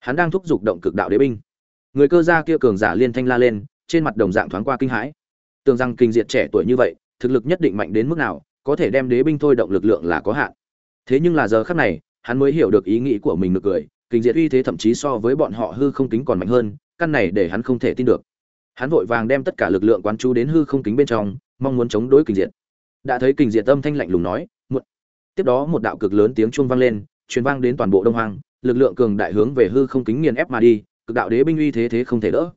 Hắn đang thúc giục động cực đạo đế binh. Người cơ gia kia cường giả liên thanh la lên trên mặt đồng dạng thoáng qua kinh hãi. Tưởng rằng kinh diệt trẻ tuổi như vậy, thực lực nhất định mạnh đến mức nào, có thể đem đế binh thôi động lực lượng là có hạn. Thế nhưng là giờ khắc này, hắn mới hiểu được ý nghĩ của mình được cười, kinh diệt uy thế thậm chí so với bọn họ hư không kính còn mạnh hơn, căn này để hắn không thể tin được. Hắn vội vàng đem tất cả lực lượng quán chú đến hư không kính bên trong, mong muốn chống đối kinh diệt. Đã thấy kinh diệt âm thanh lạnh lùng nói một tiếp đó một đạo cực lớn tiếng chuông vang lên, truyền vang đến toàn bộ đông hoang, lực lượng cường đại hướng về hư không kính nghiền ép mà đi, cực đạo đế binh uy thế thế không thể đỡ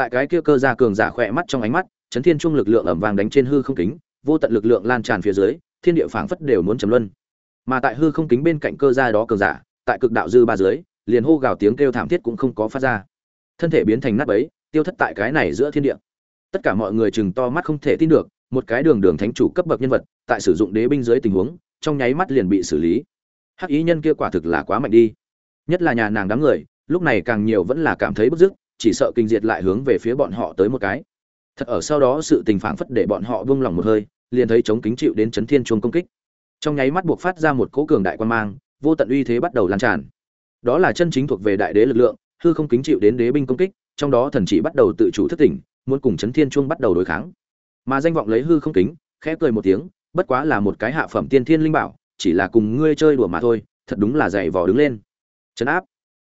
tại cái kia cơ gia cường giả khỏe mắt trong ánh mắt, chấn thiên trung lực lượng ẩm vàng đánh trên hư không kính, vô tận lực lượng lan tràn phía dưới, thiên địa phảng phất đều muốn chấm luân. Mà tại hư không kính bên cạnh cơ gia đó cường giả, tại cực đạo dư ba dưới, liền hô gào tiếng kêu thảm thiết cũng không có phát ra. Thân thể biến thành nát bấy, tiêu thất tại cái này giữa thiên địa. Tất cả mọi người chừng to mắt không thể tin được, một cái đường đường thánh chủ cấp bậc nhân vật, tại sử dụng đế binh dưới tình huống, trong nháy mắt liền bị xử lý. Hắc ý nhân kia quả thực là quá mạnh đi. Nhất là nhà nàng đám người, lúc này càng nhiều vẫn là cảm thấy bức dứt chỉ sợ kinh diệt lại hướng về phía bọn họ tới một cái. Thật ở sau đó sự tình phảng phất để bọn họ buông lòng một hơi, liền thấy chống kính chịu đến chấn thiên chuông công kích. Trong nháy mắt buộc phát ra một cỗ cường đại quan mang, vô tận uy thế bắt đầu lan tràn. Đó là chân chính thuộc về đại đế lực lượng, hư không kính chịu đến đế binh công kích, trong đó thần chỉ bắt đầu tự chủ thức tỉnh, muốn cùng chấn thiên chuông bắt đầu đối kháng. Mà danh vọng lấy hư không kính, khẽ cười một tiếng, bất quá là một cái hạ phẩm tiên thiên linh bảo, chỉ là cùng ngươi chơi đùa mà thôi, thật đúng là dày vò đứng lên. Chấn áp.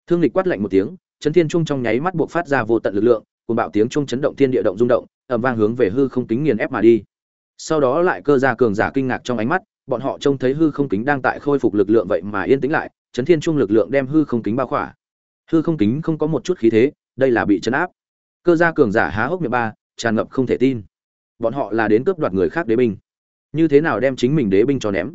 Thương lịch quát lạnh một tiếng chấn thiên trung trong nháy mắt buộc phát ra vô tận lực lượng cùng bạo tiếng trung chấn động thiên địa động rung động, ầm vang hướng về hư không kính nghiền ép mà đi. Sau đó lại cơ ra cường giả kinh ngạc trong ánh mắt, bọn họ trông thấy hư không kính đang tại khôi phục lực lượng vậy mà yên tĩnh lại, chấn thiên trung lực lượng đem hư không kính bao khỏa. Hư không kính không có một chút khí thế, đây là bị chấn áp. Cơ gia cường giả há hốc miệng ba, tràn ngập không thể tin. Bọn họ là đến cướp đoạt người khác đế binh. Như thế nào đem chính mình đế binh cho ném?